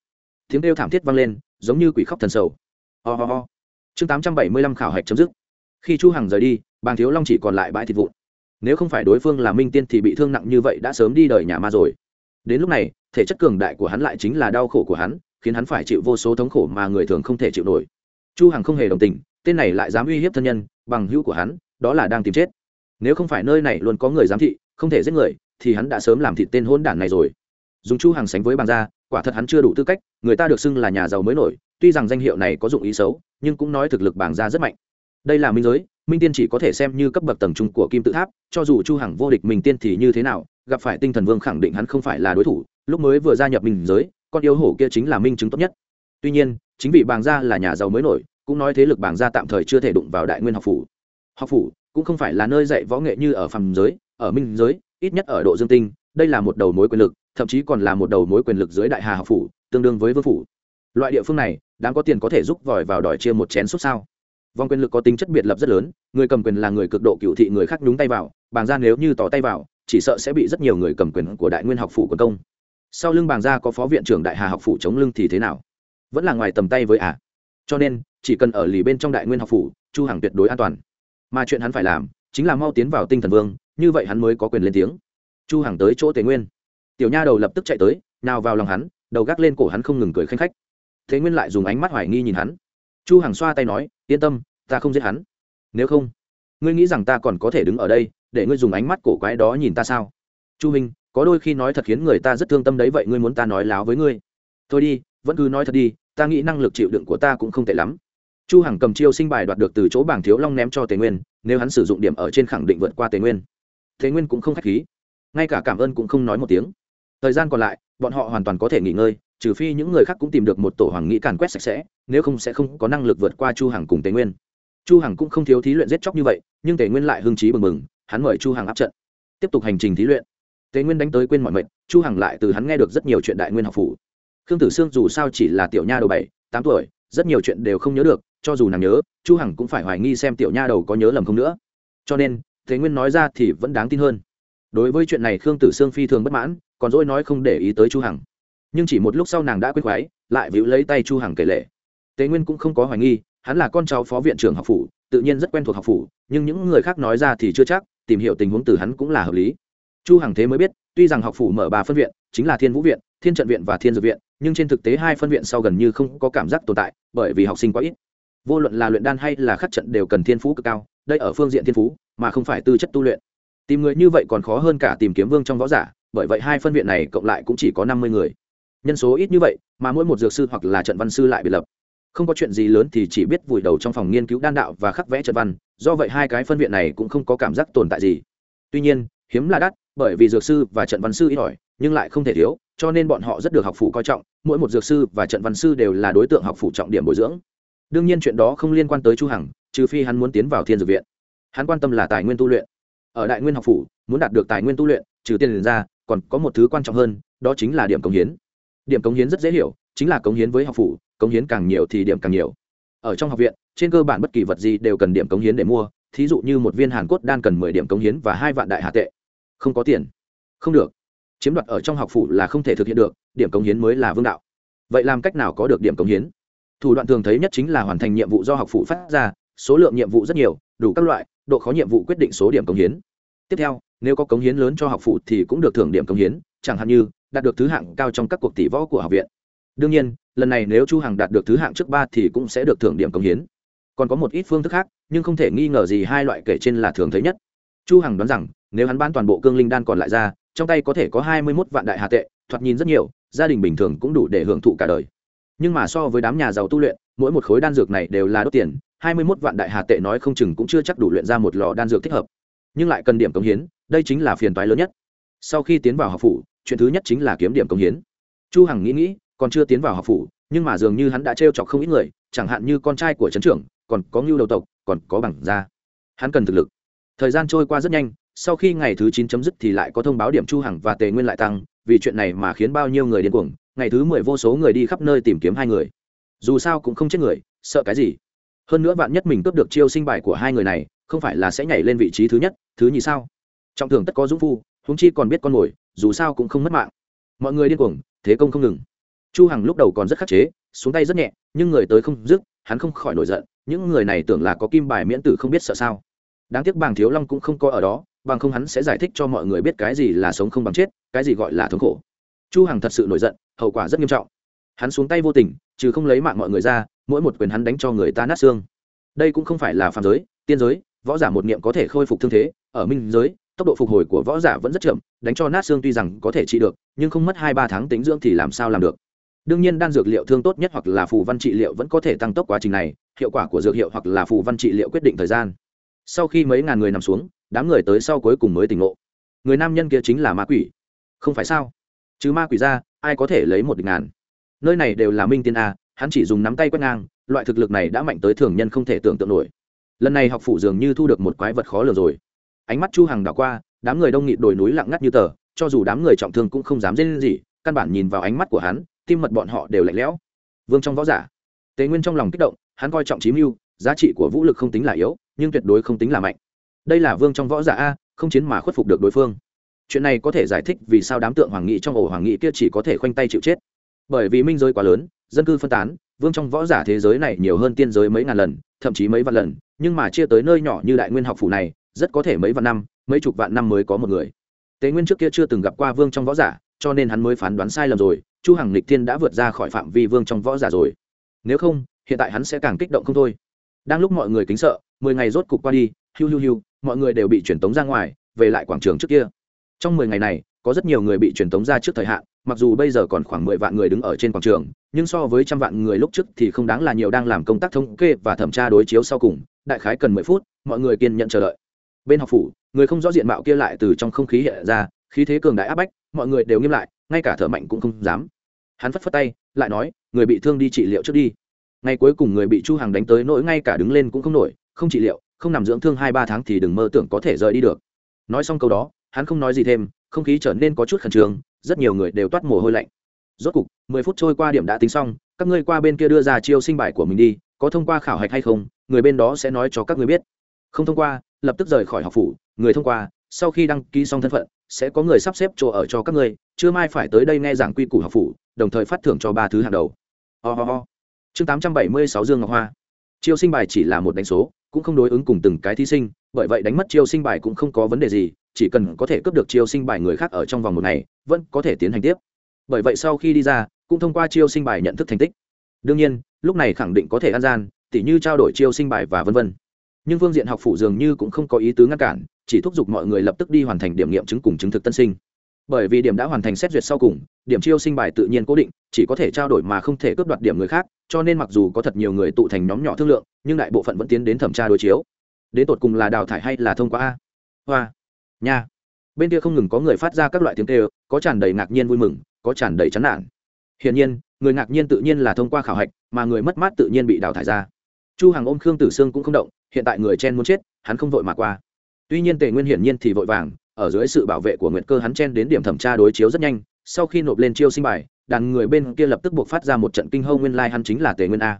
Tiếng kêu thảm thiết vang lên, giống như quỷ khóc thần sầu. Ho、oh、ho、oh、ho、oh. chương tám trăm bảy mươi lăm khảo hạch chấm dứt. Khi chu hằng rời đi, bàng thiếu long chỉ còn lại bãi thịt vụn. Nếu không phải đối phương là minh tiên thì bị thương nặng như vậy đã sớm đi đời nhà ma rồi. Đến lúc này, thể chất cường đại của hắn lại chính là đau khổ của hắn, khiến hắn phải chịu vô số thống khổ mà người thường không thể chịu nổi chu hằng không hề đồng tình, tên này lại dám uy hiếp thân nhân, bằng hữu của hắn, đó là đang tìm chết. Nếu không phải nơi này luôn có người giám thị, không thể giết người, thì hắn đã sớm làm thịt tên hôn đản này rồi. Dùng chu hàng sánh với bàn gia quả thật hắn chưa đủ tư cách, người ta được xưng là nhà giàu mới nổi, tuy rằng danh hiệu này có dụng ý xấu, nhưng cũng nói thực lực bảng gia rất mạnh. Đây là minh giới, minh tiên chỉ có thể xem như cấp bậc tầng trung của kim tự tháp, cho dù chu hằng vô địch minh tiên thì như thế nào, gặp phải tinh thần vương khẳng định hắn không phải là đối thủ, lúc mới vừa gia nhập minh giới, con yêu hổ kia chính là minh chứng tốt nhất. Tuy nhiên chính vì bảng gia là nhà giàu mới nổi, cũng nói thế lực bảng gia tạm thời chưa thể đụng vào đại nguyên học phủ. Học phủ cũng không phải là nơi dạy võ nghệ như ở phàm giới, ở minh giới, ít nhất ở độ dương tinh, đây là một đầu mối quyền lực, thậm chí còn là một đầu mối quyền lực dưới đại hà học phủ, tương đương với vương phủ. Loại địa phương này, đáng có tiền có thể giúp vòi vào đòi chia một chén suốt sao? Vòng quyền lực có tính chất biệt lập rất lớn, người cầm quyền là người cực độ cựu thị người khác nhúng tay vào, bàng gia nếu như tỏ tay vào, chỉ sợ sẽ bị rất nhiều người cầm quyền của đại nguyên học phủ quần công. Sau lưng bàng gia có phó viện trưởng đại hà học phủ chống lưng thì thế nào? Vẫn là ngoài tầm tay với ả à. cho nên, chỉ cần ở lì bên trong đại nguyên học phủ, chu hằng tuyệt đối an toàn. Mà chuyện hắn phải làm, chính là mau tiến vào tinh thần vương, như vậy hắn mới có quyền lên tiếng. Chu hằng tới chỗ tề nguyên. Tiểu nha đầu lập tức chạy tới, nào vào lòng hắn, đầu gác lên cổ hắn không ngừng cười khanh khách. Thế nguyên lại dùng ánh mắt hoài nghi nhìn hắn. Chu hằng xoa tay nói, yên tâm, ta không giết hắn. Nếu không, ngươi nghĩ rằng ta còn có thể đứng ở đây, để ngươi dùng ánh mắt cổ quái đó nhìn ta sao? Chu minh có đôi khi nói thật khiến người ta rất thương tâm đấy, vậy ngươi muốn ta nói láo với ngươi? Thôi đi vẫn cứ nói thật đi, ta nghĩ năng lực chịu đựng của ta cũng không tệ lắm. Chu hằng cầm chiêu sinh bài đoạt được từ chỗ bảng thiếu long ném cho tề nguyên, nếu hắn sử dụng điểm ở trên khẳng định vượt qua tề nguyên. Tề nguyên cũng không khách khí, ngay cả cảm ơn cũng không nói một tiếng. Thời gian còn lại, bọn họ hoàn toàn có thể nghỉ ngơi, trừ phi những người khác cũng tìm được một tổ hoàng nghĩ càn quét sạch sẽ, nếu không sẽ không có năng lực vượt qua chu hằng cùng tề nguyên. Chu hằng cũng không thiếu thí luyện giết chóc như vậy, nhưng tề nguyên lại hưng trí bừng bừng, hắn mời chu hằng áp trận. Tiếp tục hành trình thí luyện. Tề nguyên đánh tới quên mọi mệnh, chu hằng lại từ hắn nghe được rất nhiều chuyện đại nguyên học phủ khương tử sương dù sao chỉ là tiểu nha đầu bảy, tám tuổi, rất nhiều chuyện đều không nhớ được, cho dù nàng nhớ, chu hằng cũng phải hoài nghi xem tiểu nha đầu có nhớ lầm không nữa. Cho nên, thế nguyên nói ra thì vẫn đáng tin hơn. Đối với chuyện này khương tử sương phi thường bất mãn, còn dỗi nói không để ý tới chu hằng. Nhưng chỉ một lúc sau nàng đã quyết khoái lại víu lấy tay chu hằng kể lệ tế nguyên cũng không có hoài nghi, hắn là con cháu phó viện trưởng học phủ, tự nhiên rất quen thuộc học phủ, nhưng những người khác nói ra thì chưa chắc, tìm hiểu tình huống từ hắn cũng là hợp lý. Chu hằng thế mới biết tuy rằng học phủ mở ba phân viện, chính là thiên vũ viện, thiên trận viện và thiên dược viện, nhưng trên thực tế hai phân viện sau gần như không có cảm giác tồn tại, bởi vì học sinh quá ít. Vô luận là luyện đan hay là khắc trận đều cần thiên phú cực cao, đây ở phương diện thiên phú mà không phải tư chất tu luyện. Tìm người như vậy còn khó hơn cả tìm kiếm vương trong võ giả, bởi vậy hai phân viện này cộng lại cũng chỉ có năm mươi người. Nhân số ít như vậy, mà mỗi một dược sư hoặc là trận văn sư lại bị lập. Không có chuyện gì lớn thì chỉ biết vùi đầu trong phòng nghiên cứu đan đạo và khắc vẽ trận văn, do vậy hai cái phân viện này cũng không có cảm giác tồn tại gì. Tuy nhiên, hiếm là đắt bởi vì dược sư và trận văn sư ít ỏi, nhưng lại không thể thiếu, cho nên bọn họ rất được học phủ coi trọng, mỗi một dược sư và trận văn sư đều là đối tượng học phủ trọng điểm bồi dưỡng. Đương nhiên chuyện đó không liên quan tới chu hằng, trừ phi hắn muốn tiến vào thiên dược viện. Hắn quan tâm là tài nguyên tu luyện. Ở đại nguyên học phủ, muốn đạt được tài nguyên tu luyện, trừ tiền ra, còn có một thứ quan trọng hơn, đó chính là điểm cống hiến. Điểm cống hiến rất dễ hiểu, chính là cống hiến với học phủ, cống hiến càng nhiều thì điểm càng nhiều. Ở trong học viện, trên cơ bản bất kỳ vật gì đều cần điểm cống hiến để mua, thí dụ như một viên hàn cốt đan cần mười điểm cống hiến và hai vạn đại hạ tệ không có tiền. Không được. Chiếm đoạt ở trong học phủ là không thể thực hiện được, điểm cống hiến mới là vương đạo. Vậy làm cách nào có được điểm cống hiến? Thủ đoạn thường thấy nhất chính là hoàn thành nhiệm vụ do học phủ phát ra, số lượng nhiệm vụ rất nhiều, đủ các loại, độ khó nhiệm vụ quyết định số điểm cống hiến. Tiếp theo, nếu có cống hiến lớn cho học phụ thì cũng được thưởng điểm cống hiến, chẳng hạn như, đạt được thứ hạng cao trong các cuộc tỷ võ của học viện. Đương nhiên, lần này nếu chu hằng đạt được thứ hạng trước ba thì cũng sẽ được thưởng điểm cống hiến. Còn có một ít phương thức khác, nhưng không thể nghi ngờ gì hai loại kể trên là thường thấy nhất chu hằng đoán rằng, nếu hắn bán toàn bộ cương linh đan còn lại ra, trong tay có thể có hai mươi 21 vạn đại hà tệ, thoạt nhìn rất nhiều, gia đình bình thường cũng đủ để hưởng thụ cả đời. Nhưng mà so với đám nhà giàu tu luyện, mỗi một khối đan dược này đều là đốt tiền, hai mươi 21 vạn đại hà tệ nói không chừng cũng chưa chắc đủ luyện ra một lò đan dược thích hợp. Nhưng lại cần điểm công hiến, đây chính là phiền toái lớn nhất. Sau khi tiến vào học phủ, chuyện thứ nhất chính là kiếm điểm công hiến. Chu hằng nghĩ nghĩ, còn chưa tiến vào học phủ, nhưng mà dường như hắn đã trêu chọc không ít người, chẳng hạn như con trai của trấn trưởng, còn có ngưu đầu tộc, còn có bằng gia. Hắn cần thực lực thời gian trôi qua rất nhanh, sau khi ngày thứ chín chấm dứt thì lại có thông báo điểm chu hằng và tề nguyên lại tăng, vì chuyện này mà khiến bao nhiêu người điên cuồng. Ngày thứ mười vô số người đi khắp nơi tìm kiếm hai người. Dù sao cũng không chết người, sợ cái gì? Hơn nữa bạn nhất mình cướp được chiêu sinh bài của hai người này, không phải là sẽ nhảy lên vị trí thứ nhất, thứ nhì sao? Trọng thường tất có dũng phu húng chi còn biết con mồi, dù sao cũng không mất mạng. Mọi người điên cuồng, thế công không ngừng. Chu hằng lúc đầu còn rất khắc chế, xuống tay rất nhẹ, nhưng người tới không dứt, hắn không khỏi nổi giận, những người này tưởng là có kim bài miễn tử không biết sợ sao đáng tiếc bàng thiếu long cũng không có ở đó, bằng không hắn sẽ giải thích cho mọi người biết cái gì là sống không bằng chết, cái gì gọi là thống khổ. Chu hằng thật sự nổi giận, hậu quả rất nghiêm trọng. Hắn xuống tay vô tình, trừ không lấy mạng mọi người ra, mỗi một quyền hắn đánh cho người ta nát xương. Đây cũng không phải là phàm giới, tiên giới, võ giả một niệm có thể khôi phục thương thế, ở minh giới, tốc độ phục hồi của võ giả vẫn rất chậm, đánh cho nát xương tuy rằng có thể trị được, nhưng không mất hai ba tháng tính dưỡng thì làm sao làm được. Đương nhiên đan dược liệu thương tốt nhất hoặc là phù văn trị liệu vẫn có thể tăng tốc quá trình này, hiệu quả của dược hiệu hoặc là phù văn trị liệu quyết định thời gian sau khi mấy ngàn người nằm xuống, đám người tới sau cuối cùng mới tỉnh ngộ. Người nam nhân kia chính là ma quỷ. Không phải sao? Chứ ma quỷ ra, ai có thể lấy một địch ngàn? Nơi này đều là minh tiên a, hắn chỉ dùng nắm tay quét ngang, loại thực lực này đã mạnh tới thường nhân không thể tưởng tượng nổi. Lần này học phủ dường như thu được một quái vật khó lường rồi. Ánh mắt chu hằng đảo qua, đám người đông nghịt đồi núi lặng ngắt như tờ, cho dù đám người trọng thương cũng không dám dên gì, căn bản nhìn vào ánh mắt của hắn, tim mật bọn họ đều lạnh lẽo. Vương trong võ giả. Tề nguyên trong lòng kích động, hắn coi trọng chí mưu, giá trị của vũ lực không tính là yếu nhưng tuyệt đối không tính là mạnh. Đây là vương trong võ giả a, không chiến mà khuất phục được đối phương. Chuyện này có thể giải thích vì sao đám tượng hoàng nghị trong ổ hoàng nghị kia chỉ có thể khoanh tay chịu chết. Bởi vì minh giới quá lớn, dân cư phân tán, vương trong võ giả thế giới này nhiều hơn tiên giới mấy ngàn lần, thậm chí mấy vạn lần, nhưng mà chia tới nơi nhỏ như đại nguyên học phủ này, rất có thể mấy vạn năm, mấy chục vạn năm mới có một người. Tế nguyên trước kia chưa từng gặp qua vương trong võ giả, cho nên hắn mới phán đoán sai lầm rồi, chu hằng lịch thiên đã vượt ra khỏi phạm vi vương trong võ giả rồi. Nếu không, hiện tại hắn sẽ càng kích động không thôi. Đang lúc mọi người kính sợ mười ngày rốt cục qua đi, hiu hiu hiu, mọi người đều bị truyền tống ra ngoài, về lại quảng trường trước kia. Trong mười ngày này, có rất nhiều người bị truyền tống ra trước thời hạn, mặc dù bây giờ còn khoảng mười vạn người đứng ở trên quảng trường, nhưng so với trăm vạn người lúc trước thì không đáng là nhiều đang làm công tác thống kê và thẩm tra đối chiếu sau cùng, đại khái cần mười phút, mọi người kiên nhận chờ đợi. Bên học phủ, người không rõ diện mạo kia lại từ trong không khí hiện ra, khí thế cường đại áp bách, mọi người đều nghiêm lại, ngay cả thở mạnh cũng không dám. Hắn phất phất tay, lại nói, người bị thương đi trị liệu trước đi. Ngày cuối cùng người bị chu hàng đánh tới nỗi ngay cả đứng lên cũng không nổi không trị liệu, không nằm dưỡng thương hai ba tháng thì đừng mơ tưởng có thể rời đi được. Nói xong câu đó, hắn không nói gì thêm, không khí trở nên có chút khẩn trương, rất nhiều người đều toát mồ hôi lạnh. Rốt cục, mười phút trôi qua điểm đã tính xong, các ngươi qua bên kia đưa ra chiêu sinh bài của mình đi, có thông qua khảo hạch hay không, người bên đó sẽ nói cho các ngươi biết. Không thông qua, lập tức rời khỏi học phủ, người thông qua, sau khi đăng ký xong thân phận, sẽ có người sắp xếp chỗ ở cho các ngươi chưa mai phải tới đây nghe giảng quy củ học phủ, đồng thời phát thưởng cho ba thứ hàng đầu. Ho、oh、ho、oh. chương tám trăm bảy mươi sáu dương ngọc hoa. Chiêu sinh bài chỉ là một đánh số cũng không đối ứng cùng từng cái thí sinh, bởi vậy đánh mất chiêu sinh bài cũng không có vấn đề gì, chỉ cần có thể cướp được chiêu sinh bài người khác ở trong vòng một ngày, vẫn có thể tiến hành tiếp. Bởi vậy sau khi đi ra, cũng thông qua chiêu sinh bài nhận thức thành tích. Đương nhiên, lúc này khẳng định có thể ăn gian, tỉ như trao đổi chiêu sinh bài và vân vân. Nhưng phương diện học phủ dường như cũng không có ý tứ ngăn cản, chỉ thúc giục mọi người lập tức đi hoàn thành điểm nghiệm chứng cùng chứng thực tân sinh bởi vì điểm đã hoàn thành xét duyệt sau cùng, điểm chiêu sinh bài tự nhiên cố định, chỉ có thể trao đổi mà không thể cướp đoạt điểm người khác, cho nên mặc dù có thật nhiều người tụ thành nhóm nhỏ thương lượng, nhưng đại bộ phận vẫn tiến đến thẩm tra đối chiếu. Đến tột cùng là đào thải hay là thông qua a? Hoa. Nha. Bên kia không ngừng có người phát ra các loại tiếng kêu, có tràn đầy ngạc nhiên vui mừng, có tràn đầy chán nản. Hiển nhiên, người ngạc nhiên tự nhiên là thông qua khảo hạch, mà người mất mát tự nhiên bị đào thải ra. Chu hàng ôm khương tử sương cũng không động, hiện tại người chen muốn chết, hắn không vội mà qua. Tuy nhiên tề nguyên hiển nhiên thì vội vàng ở dưới sự bảo vệ của nguyện cơ hắn chen đến điểm thẩm tra đối chiếu rất nhanh, sau khi nộp lên chiêu sinh bài, đàn người bên kia lập tức buộc phát ra một trận kinh hâu nguyên lai、like、hắn chính là tề nguyên a.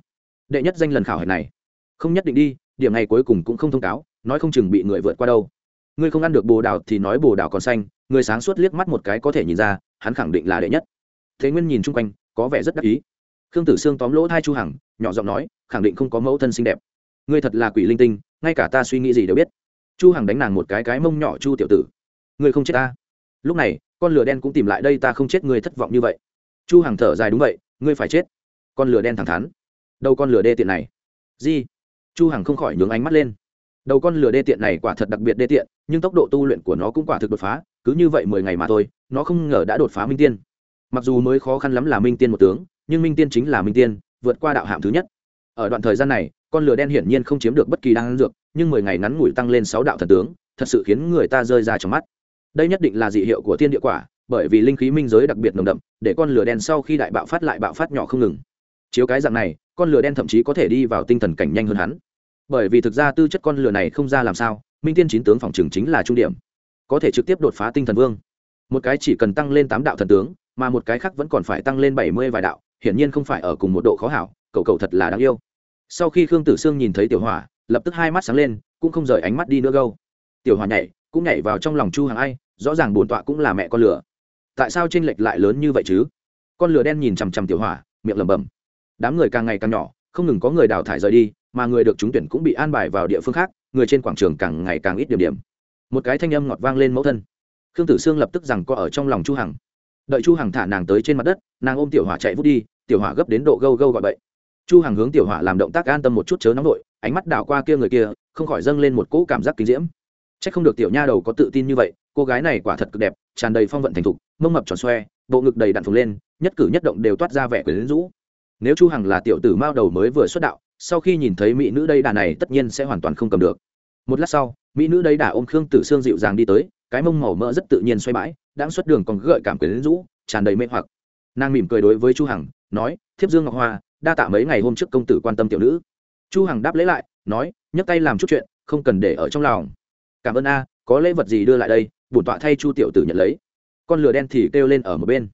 Đệ nhất danh lần khảo hạch này. Không nhất định đi, điểm này cuối cùng cũng không thông cáo, nói không chừng bị người vượt qua đâu. Ngươi không ăn được bồ đào thì nói bồ đào còn xanh, người sáng suốt liếc mắt một cái có thể nhìn ra, hắn khẳng định là đệ nhất. Thế nguyên nhìn chung quanh, có vẻ rất đắc ý. Khương tử sương tóm lỗ thai chu hằng, nhỏ giọng nói, khẳng định không có mẫu thân xinh đẹp. Ngươi thật là quỷ linh tinh, ngay cả ta suy nghĩ gì đều biết. Chu hằng đánh nàng một cái cái mông nhỏ chu tiểu tử ngươi không chết ta. Lúc này, con lửa đen cũng tìm lại đây, ta không chết, ngươi thất vọng như vậy. Chu hằng thở dài, đúng vậy, ngươi phải chết. Con lửa đen thẳng thắn. Đầu con lửa đê tiện này. Gì? Chu hằng không khỏi nhướng ánh mắt lên. Đầu con lửa đê tiện này quả thật đặc biệt đê tiện, nhưng tốc độ tu luyện của nó cũng quả thực đột phá, cứ như vậy mười ngày mà thôi, nó không ngờ đã đột phá minh tiên. Mặc dù mới khó khăn lắm là minh tiên một tướng, nhưng minh tiên chính là minh tiên, vượt qua đạo hạm thứ nhất. Ở đoạn thời gian này, con lửa đen hiển nhiên không chiếm được bất kỳ đan dược, nhưng mười ngày ngắn ngủi tăng lên sáu đạo thần tướng, thật sự khiến người ta rơi ra trong mắt đây nhất định là dị hiệu của thiên địa quả, bởi vì linh khí minh giới đặc biệt nồng đậm, để con lửa đen sau khi đại bạo phát lại bạo phát nhỏ không ngừng. Chiếu cái dạng này, con lửa đen thậm chí có thể đi vào tinh thần cảnh nhanh hơn hắn. Bởi vì thực ra tư chất con lửa này không ra làm sao, minh tiên chín tướng phòng trường chính là trung điểm. Có thể trực tiếp đột phá tinh thần vương. Một cái chỉ cần tăng lên tám đạo thần tướng, mà một cái khác vẫn còn phải tăng lên bảy mươi vài đạo, hiển nhiên không phải ở cùng một độ khó hảo, cậu cậu thật là đáng yêu. Sau khi khương tử sương nhìn thấy tiểu hỏa, lập tức hai mắt sáng lên, cũng không rời ánh mắt đi nữa gâu tiểu hỏa nhảy cũng nhảy vào trong lòng chu hàng ai, rõ ràng bổn tọa cũng là mẹ con lửa. Tại sao tranh lệch lại lớn như vậy chứ? Con lửa đen nhìn chằm chằm tiểu hỏa, miệng lẩm bẩm. Đám người càng ngày càng nhỏ, không ngừng có người đào thải rời đi, mà người được trúng tuyển cũng bị an bài vào địa phương khác, người trên quảng trường càng ngày càng ít điểm điểm. Một cái thanh âm ngọt vang lên mẫu thân. Khương tử sương lập tức rằng có ở trong lòng chu hằng. Đợi chu hằng thả nàng tới trên mặt đất, nàng ôm tiểu hỏa chạy vút đi, tiểu hỏa gấp đến độ gâu gâu gọi bậy. Chu hằng hướng tiểu hỏa làm động tác an tâm một chút chớ nóng nổi ánh mắt đảo qua kia người kia, không khỏi dâng lên một cỗ cảm giác kinh diễm chắc không được tiểu nha đầu có tự tin như vậy, cô gái này quả thật cực đẹp, tràn đầy phong vận thành thục, mông mập tròn xoe, bộ ngực đầy đặn phồng lên, nhất cử nhất động đều toát ra vẻ quyến rũ. Nếu chu hằng là tiểu tử mao đầu mới vừa xuất đạo, sau khi nhìn thấy mỹ nữ đây đà này tất nhiên sẽ hoàn toàn không cầm được. Một lát sau, mỹ nữ đây đà ôm khương tử sương dịu dàng đi tới, cái mông màu mỡ rất tự nhiên xoay bãi đang xuất đường còn gợi cảm quyến rũ, tràn đầy mê hoặc. Nàng mỉm cười đối với chu hằng, nói, thiếp dương ngọc hoa, đa tạ mấy ngày hôm trước công tử quan tâm tiểu nữ. Chu hằng đáp lễ lại, nói, nhấc tay làm chút chuyện, không cần để ở trong lòng cảm ơn a, có lễ vật gì đưa lại đây? Bổn tọa thay chu tiểu tử nhận lấy. Con lửa đen thì kêu lên ở một bên.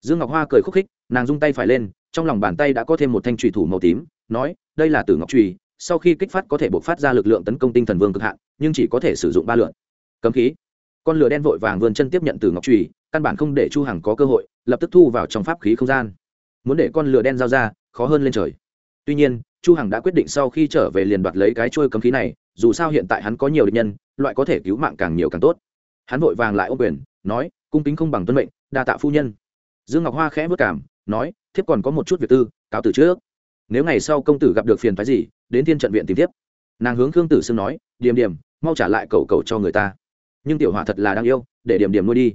Dương ngọc hoa cười khúc khích, nàng rung tay phải lên, trong lòng bàn tay đã có thêm một thanh trùy thủ màu tím, nói, đây là tử ngọc trùy sau khi kích phát có thể bộc phát ra lực lượng tấn công tinh thần vương cực hạn, nhưng chỉ có thể sử dụng ba lượn cấm khí con lửa đen vội vàng vươn chân tiếp nhận từ ngọc trùy căn bản không để chu hằng có cơ hội, lập tức thu vào trong pháp khí không gian. Muốn để con lửa đen giao ra, khó hơn lên trời. Tuy nhiên, chu hằng đã quyết định sau khi trở về liền đoạt lấy cái trôi cấm khí này, dù sao hiện tại hắn có nhiều địch nhân loại có thể cứu mạng càng nhiều càng tốt. Hắn vội vàng lại ô quyền, nói, cung kính không bằng tuân mệnh, đa tạ phu nhân. Dương ngọc hoa khẽ vất cảm, nói, thiếp còn có một chút việc tư, cáo từ trước. Nếu ngày sau công tử gặp được phiền phái gì, đến thiên trận viện tìm tiếp nàng hướng khương tử sương nói, điềm điềm, mau trả lại cầu cầu cho người ta. Nhưng tiểu hỏa thật là đang yêu, để điềm điềm nuôi đi.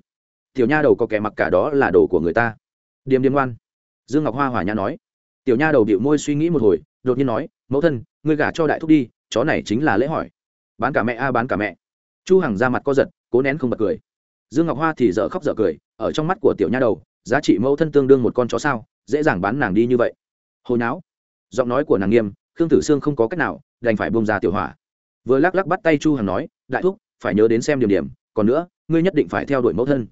Tiểu nha đầu có kẻ mặc cả đó là đồ của người ta. Điềm điềm ngoan. Dương ngọc hoa hòa nhã nói, tiểu nha đầu điệu môi suy nghĩ một hồi, đột nhiên nói, mẫu thân, ngươi gả cho đại thúc đi, chó này chính là lễ hỏi bán cả mẹ a, bán cả mẹ. Chu hằng ra mặt co giật, cố nén không bật cười. Dương ngọc hoa thì dở khóc dở cười, ở trong mắt của tiểu nha đầu, giá trị mẫu thân tương đương một con chó sao, dễ dàng bán nàng đi như vậy. Hồi não giọng nói của nàng nghiêm, khương tử sương không có cách nào, đành phải bông ra tiểu hỏa vừa lắc lắc bắt tay chu hằng nói, đại thúc, phải nhớ đến xem điểm điểm, còn nữa, ngươi nhất định phải theo đuổi mẫu thân.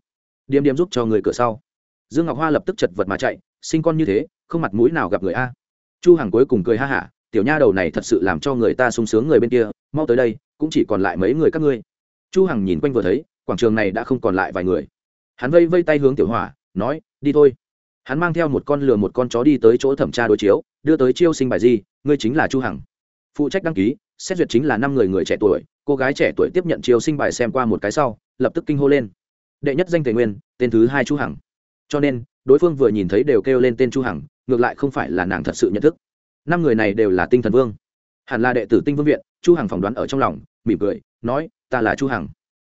Điểm điểm giúp cho người cửa sau. Dương ngọc hoa lập tức chật vật mà chạy, sinh con như thế, không mặt mũi nào gặp người a. Chu hằng cuối cùng cười ha hả, tiểu nha đầu này thật sự làm cho người ta sung sướng người bên kia, mau tới đây cũng chỉ còn lại mấy người các ngươi. Chu hằng nhìn quanh vừa thấy, quảng trường này đã không còn lại vài người. Hắn vây vây tay hướng tiểu hỏa, nói, đi thôi. Hắn mang theo một con lừa một con chó đi tới chỗ thẩm tra đối chiếu, đưa tới chiêu sinh bài di, ngươi chính là chu hằng. Phụ trách đăng ký, xét duyệt chính là năm người người trẻ tuổi, cô gái trẻ tuổi tiếp nhận chiêu sinh bài xem qua một cái sau, lập tức kinh hô lên. Đệ nhất danh tề nguyên, tên thứ hai chu hằng. Cho nên, đối phương vừa nhìn thấy đều kêu lên tên chu hằng, ngược lại không phải là nàng thật sự nhận thức. Năm người này đều là tinh thần vương hẳn là đệ tử tinh vương viện, chu hằng phỏng đoán ở trong lòng, mỉm cười, nói, ta là chu hằng.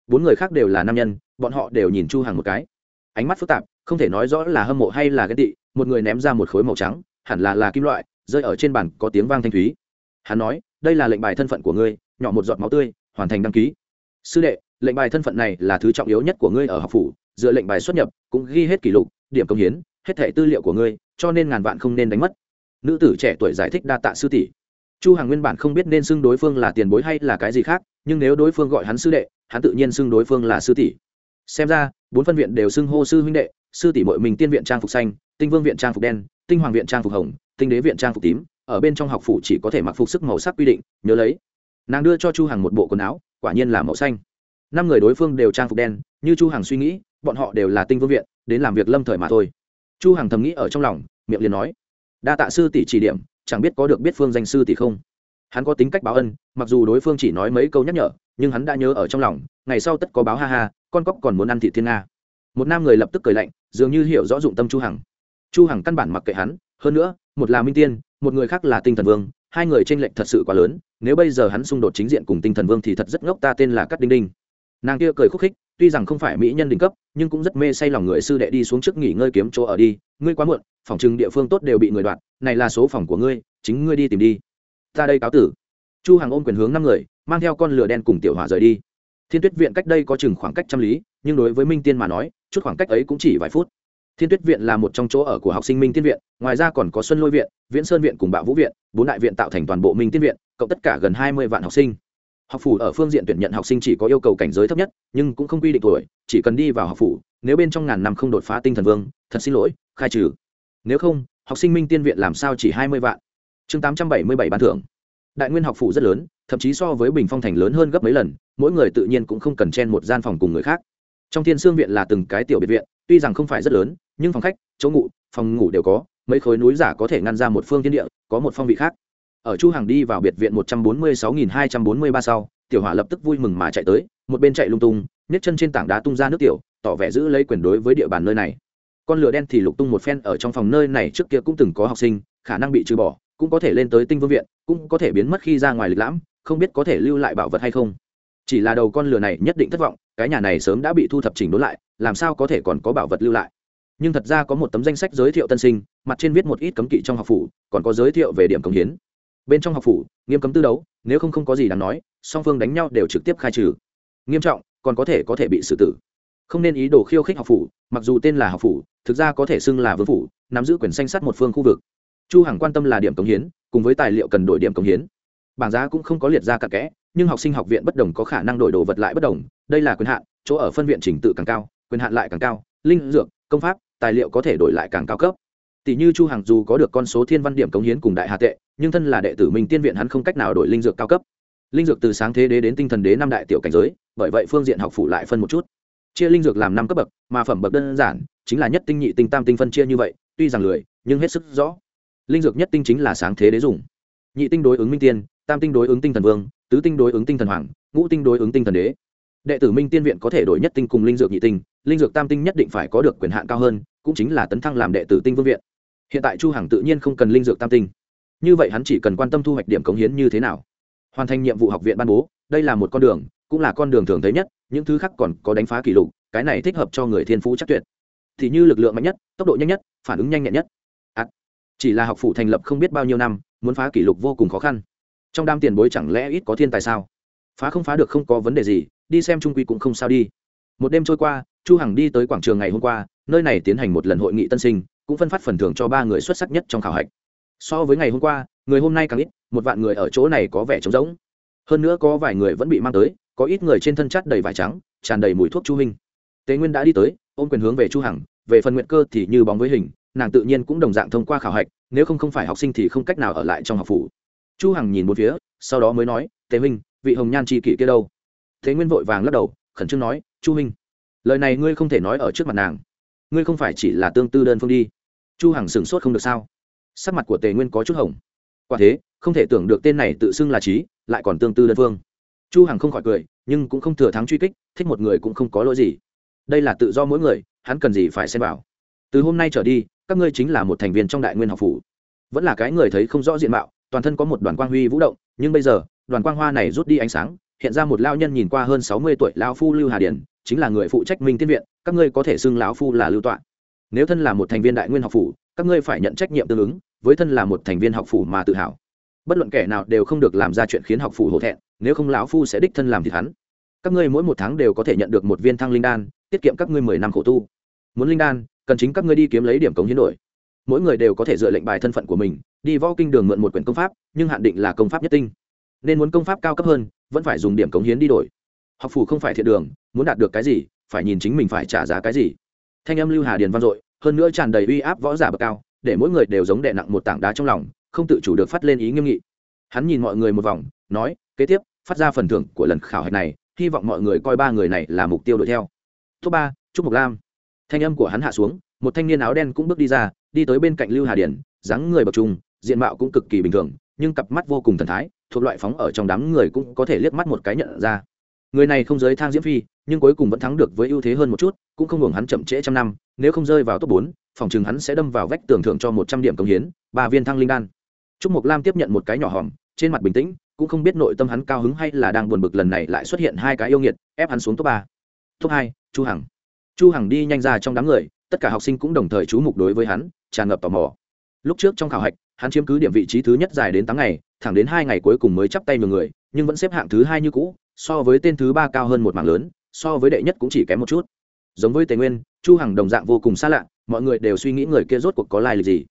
Bốn người khác đều là nam nhân, bọn họ đều nhìn chu hằng một cái. Ánh mắt phức tạp, không thể nói rõ là hâm mộ hay là ghen tị, một người ném ra một khối màu trắng, hẳn là là kim loại, rơi ở trên bàn có tiếng vang thanh thúy. Hắn nói, đây là lệnh bài thân phận của ngươi, nhỏ một giọt máu tươi, hoàn thành đăng ký. Sư đệ, lệnh bài thân phận này là thứ trọng yếu nhất của ngươi ở học phủ, dựa lệnh bài xuất nhập, cũng ghi hết kỷ lục, điểm công hiến, hết thẻ tư liệu của ngươi, cho nên ngàn vạn không nên đánh mất. Nữ tử trẻ tuổi giải thích đa tạ sư tỷ chu hằng nguyên bản không biết nên xưng đối phương là tiền bối hay là cái gì khác, nhưng nếu đối phương gọi hắn sư đệ, hắn tự nhiên xưng đối phương là sư tỷ. Xem ra, bốn phân viện đều xưng hô sư huynh đệ, sư tỷ mội mình tiên viện trang phục xanh, tinh vương viện trang phục đen, tinh hoàng viện trang phục hồng, tinh đế viện trang phục tím, ở bên trong học phủ chỉ có thể mặc phục sức màu sắc quy định, nhớ lấy. Nàng đưa cho chu hằng một bộ quần áo, quả nhiên là màu xanh. Năm người đối phương đều trang phục đen, như chu hằng suy nghĩ, bọn họ đều là tinh vương viện, đến làm việc lâm thời mà thôi. Chu hằng thầm nghĩ ở trong lòng, miệng liền nói, đa tạ sư tỷ chỉ điểm chẳng biết có được biết phương danh sư thì không. Hắn có tính cách báo ân, mặc dù đối phương chỉ nói mấy câu nhắc nhở, nhưng hắn đã nhớ ở trong lòng, ngày sau tất có báo ha ha, con cóc còn muốn ăn thị thiên nga. Một nam người lập tức cười lạnh, dường như hiểu rõ dụng tâm chu hằng. Chu hằng căn bản mặc kệ hắn, hơn nữa, một là minh tiên, một người khác là tinh thần vương, hai người tranh lệch thật sự quá lớn, nếu bây giờ hắn xung đột chính diện cùng tinh thần vương thì thật rất ngốc, ta tên là cát đinh đinh. Nàng kia cười khúc khích tuy rằng không phải mỹ nhân đỉnh cấp, nhưng cũng rất mê say lòng người sư đệ đi xuống trước nghỉ ngơi kiếm chỗ ở đi. Ngươi quá muộn, phòng chừng địa phương tốt đều bị người đoạt. Này là số phòng của ngươi, chính ngươi đi tìm đi. Ta đây cáo tử. Chu hàng ôm quyền hướng năm người, mang theo con lửa đen cùng tiểu hỏa rời đi. Thiên tuyết viện cách đây có chừng khoảng cách trăm lý, nhưng đối với minh tiên mà nói, chút khoảng cách ấy cũng chỉ vài phút. Thiên tuyết viện là một trong chỗ ở của học sinh minh tiên viện, ngoài ra còn có xuân lôi viện, viễn sơn viện cùng bạo vũ viện, bốn đại viện tạo thành toàn bộ minh tiên viện, cộng tất cả gần hai mươi vạn học sinh học phủ ở phương diện tuyển nhận học sinh chỉ có yêu cầu cảnh giới thấp nhất, nhưng cũng không quy định tuổi, chỉ cần đi vào học phủ, nếu bên trong ngàn năm không đột phá tinh thần vương, thật xin lỗi, khai trừ. Nếu không, học sinh minh tiên viện làm sao chỉ hai mươi vạn? Chương tám trăm bảy mươi bảy ban thưởng. Đại nguyên học phủ rất lớn, thậm chí so với bình phong thành lớn hơn gấp mấy lần, mỗi người tự nhiên cũng không cần chen một gian phòng cùng người khác. Trong thiên sương viện là từng cái tiểu biệt viện, tuy rằng không phải rất lớn, nhưng phòng khách, chỗ ngủ, phòng ngủ đều có, mấy khối núi giả có thể ngăn ra một phương thiên địa, có một phong vị khác ở chu hàng đi vào biệt viện một trăm bốn mươi sáu nghìn hai trăm bốn mươi ba sau, tiểu hỏa lập tức vui mừng mà chạy tới, một bên chạy lung tung, nhấc chân trên tảng đá tung ra nước tiểu, tỏ vẻ giữ lấy quyền đối với địa bàn nơi này. Con lửa đen thì lục tung một phen ở trong phòng nơi này trước kia cũng từng có học sinh, khả năng bị trừ bỏ, cũng có thể lên tới tinh vương viện, cũng có thể biến mất khi ra ngoài lịch lãm, không biết có thể lưu lại bảo vật hay không. Chỉ là đầu con lửa này nhất định thất vọng, cái nhà này sớm đã bị thu thập chỉnh đốn lại, làm sao có thể còn có bảo vật lưu lại. Nhưng thật ra có một tấm danh sách giới thiệu tân sinh, mặt trên viết một ít cấm kỵ trong học phủ, còn có giới thiệu về điểm công hiến bên trong học phủ, nghiêm cấm tư đấu, nếu không không có gì đáng nói, song phương đánh nhau đều trực tiếp khai trừ. Nghiêm trọng, còn có thể có thể bị xử tử. Không nên ý đồ khiêu khích học phủ, mặc dù tên là học phủ, thực ra có thể xưng là vương phủ, nắm giữ quyền xanh sắt một phương khu vực. Chu hằng quan tâm là điểm cống hiến, cùng với tài liệu cần đổi điểm cống hiến. Bảng giá cũng không có liệt ra cặn kẽ, nhưng học sinh học viện bất đồng có khả năng đổi đồ vật lại bất đồng, đây là quyền hạn, chỗ ở phân viện trình tự càng cao, quyền hạn lại càng cao, linh dược, công pháp, tài liệu có thể đổi lại càng cao cấp. Tỷ như chu hằng dù có được con số thiên văn điểm cống hiến cùng đại hà tệ nhưng thân là đệ tử minh tiên viện hắn không cách nào đổi linh dược cao cấp. Linh dược từ sáng thế đế đến tinh thần đế năm đại tiểu cảnh giới, bởi vậy phương diện học phủ lại phân một chút. Chia linh dược làm năm cấp bậc, mà phẩm bậc đơn giản, chính là nhất tinh nhị tinh tam tinh phân chia như vậy, tuy rằng lười, nhưng hết sức rõ. Linh dược nhất tinh chính là sáng thế đế dùng. Nhị tinh đối ứng minh tiên, tam tinh đối ứng tinh thần vương, tứ tinh đối ứng tinh thần hoàng, ngũ tinh đối ứng tinh thần đế. Đệ tử minh tiên viện có thể đổi nhất tinh cùng linh dược nhị tinh, linh dược tam tinh nhất định phải có được quyền hạn cao hơn, cũng chính là tấn thăng làm đệ tử tinh vương viện. Hiện tại chu hằng tự nhiên không cần linh dược tam tinh như vậy hắn chỉ cần quan tâm thu hoạch điểm cống hiến như thế nào. Hoàn thành nhiệm vụ học viện ban bố đây là một con đường cũng là con đường thường thấy nhất những thứ khác còn có đánh phá kỷ lục cái này thích hợp cho người thiên phú chắc tuyệt. Thì như lực lượng mạnh nhất tốc độ nhanh nhất phản ứng nhanh nhẹn nhất. À, chỉ là học phủ thành lập không biết bao nhiêu năm muốn phá kỷ lục vô cùng khó khăn. Trong đam tiền bối chẳng lẽ ít có thiên tài sao? Phá không phá được không có vấn đề gì đi xem trung quy cũng không sao đi. Một đêm trôi qua chu hằng đi tới quảng trường ngày hôm qua nơi này tiến hành một lần hội nghị tân sinh cũng phân phát phần thưởng cho ba người xuất sắc nhất trong khảo hạch so với ngày hôm qua, người hôm nay càng ít, một vạn người ở chỗ này có vẻ trống rỗng. Hơn nữa có vài người vẫn bị mang tới, có ít người trên thân chắt đầy vải trắng, tràn đầy mùi thuốc chu hình. Tế nguyên đã đi tới, ôm quyền hướng về chu hằng, về phần nguyện cơ thì như bóng với hình, nàng tự nhiên cũng đồng dạng thông qua khảo hạch, nếu không không phải học sinh thì không cách nào ở lại trong học phủ. Chu hằng nhìn một phía, sau đó mới nói, tế huynh, vị hồng nhan chi kỷ kia đâu? Thế nguyên vội vàng lắc đầu, khẩn trương nói, chu huynh, lời này ngươi không thể nói ở trước mặt nàng. Ngươi không phải chỉ là tương tư đơn phương đi. Chu hằng sửng sốt không được sao sắc mặt của tề nguyên có chút hồng. Quả thế, không thể tưởng được tên này tự xưng là trí lại còn tương tư đơn phương. Chu hằng không khỏi cười, nhưng cũng không thừa thắng truy kích, thích một người cũng không có lỗi gì. Đây là tự do mỗi người, hắn cần gì phải xem vào. Từ hôm nay trở đi, các ngươi chính là một thành viên trong đại nguyên học phủ. Vẫn là cái người thấy không rõ diện mạo, toàn thân có một đoàn quang huy vũ động, nhưng bây giờ, đoàn quang hoa này rút đi ánh sáng, hiện ra một lao nhân nhìn qua hơn sáu mươi tuổi lao phu lưu hà điển, chính là người phụ trách minh tiên viện, các ngươi có thể xưng lão phu là lưu tọa. Nếu thân là một thành viên đại nguyên học phủ các ngươi phải nhận trách nhiệm tương ứng, với thân là một thành viên học phủ mà tự hào. Bất luận kẻ nào đều không được làm ra chuyện khiến học phủ hổ thẹn, nếu không lão phu sẽ đích thân làm thì hắn. Các ngươi mỗi một tháng đều có thể nhận được một viên thăng linh đan, tiết kiệm các ngươi mười năm khổ tu. Muốn linh đan, cần chính các ngươi đi kiếm lấy điểm cống hiến đổi. Mỗi người đều có thể dựa lệnh bài thân phận của mình, đi võ kinh đường mượn một quyển công pháp, nhưng hạn định là công pháp nhất tinh. Nên muốn công pháp cao cấp hơn, vẫn phải dùng điểm cống hiến đi đổi. Học phủ không phải thiện đường, muốn đạt được cái gì, phải nhìn chính mình phải trả giá cái gì. Thanh âm lưu hà điền vang dội hơn nữa tràn đầy uy áp võ giả bậc cao, để mỗi người đều giống đè nặng một tảng đá trong lòng, không tự chủ được phát lên ý nghiêm nghị. Hắn nhìn mọi người một vòng, nói, kế tiếp, phát ra phần thưởng của lần khảo hạch này, hy vọng mọi người coi ba người này là mục tiêu đuổi theo. Top ba, trúc mộc lam. Thanh âm của hắn hạ xuống, một thanh niên áo đen cũng bước đi ra, đi tới bên cạnh lưu hà điển, dáng người bậc trung, diện mạo cũng cực kỳ bình thường, nhưng cặp mắt vô cùng thần thái, thuộc loại phóng ở trong đám người cũng có thể liếc mắt một cái nhận ra người này không giới thang diễm phi, nhưng cuối cùng vẫn thắng được với ưu thế hơn một chút, cũng không hưởng hắn chậm trễ trăm năm, nếu không rơi vào top bốn, phòng chừng hắn sẽ đâm vào vách tưởng thưởng cho một trăm điểm công hiến, ba viên thăng linh đan. Trúc mộc lam tiếp nhận một cái nhỏ hòm, trên mặt bình tĩnh, cũng không biết nội tâm hắn cao hứng hay là đang buồn bực lần này lại xuất hiện hai cái yêu nghiệt, ép hắn xuống top ba. Top hai, chu hằng. Chu hằng đi nhanh ra trong đám người, tất cả học sinh cũng đồng thời chú mục đối với hắn, tràn ngập tò mò. Lúc trước trong khảo hạch, hắn chiếm cứ điểm vị trí thứ nhất dài đến tám ngày, thẳng đến hai ngày cuối cùng mới chắp tay nhiều người, nhưng vẫn xếp hạng thứ hai như cũ so với tên thứ ba cao hơn một mảng lớn, so với đệ nhất cũng chỉ kém một chút. Giống với tề nguyên, chu hằng đồng dạng vô cùng xa lạ, mọi người đều suy nghĩ người kia rốt cuộc có lai lịch gì.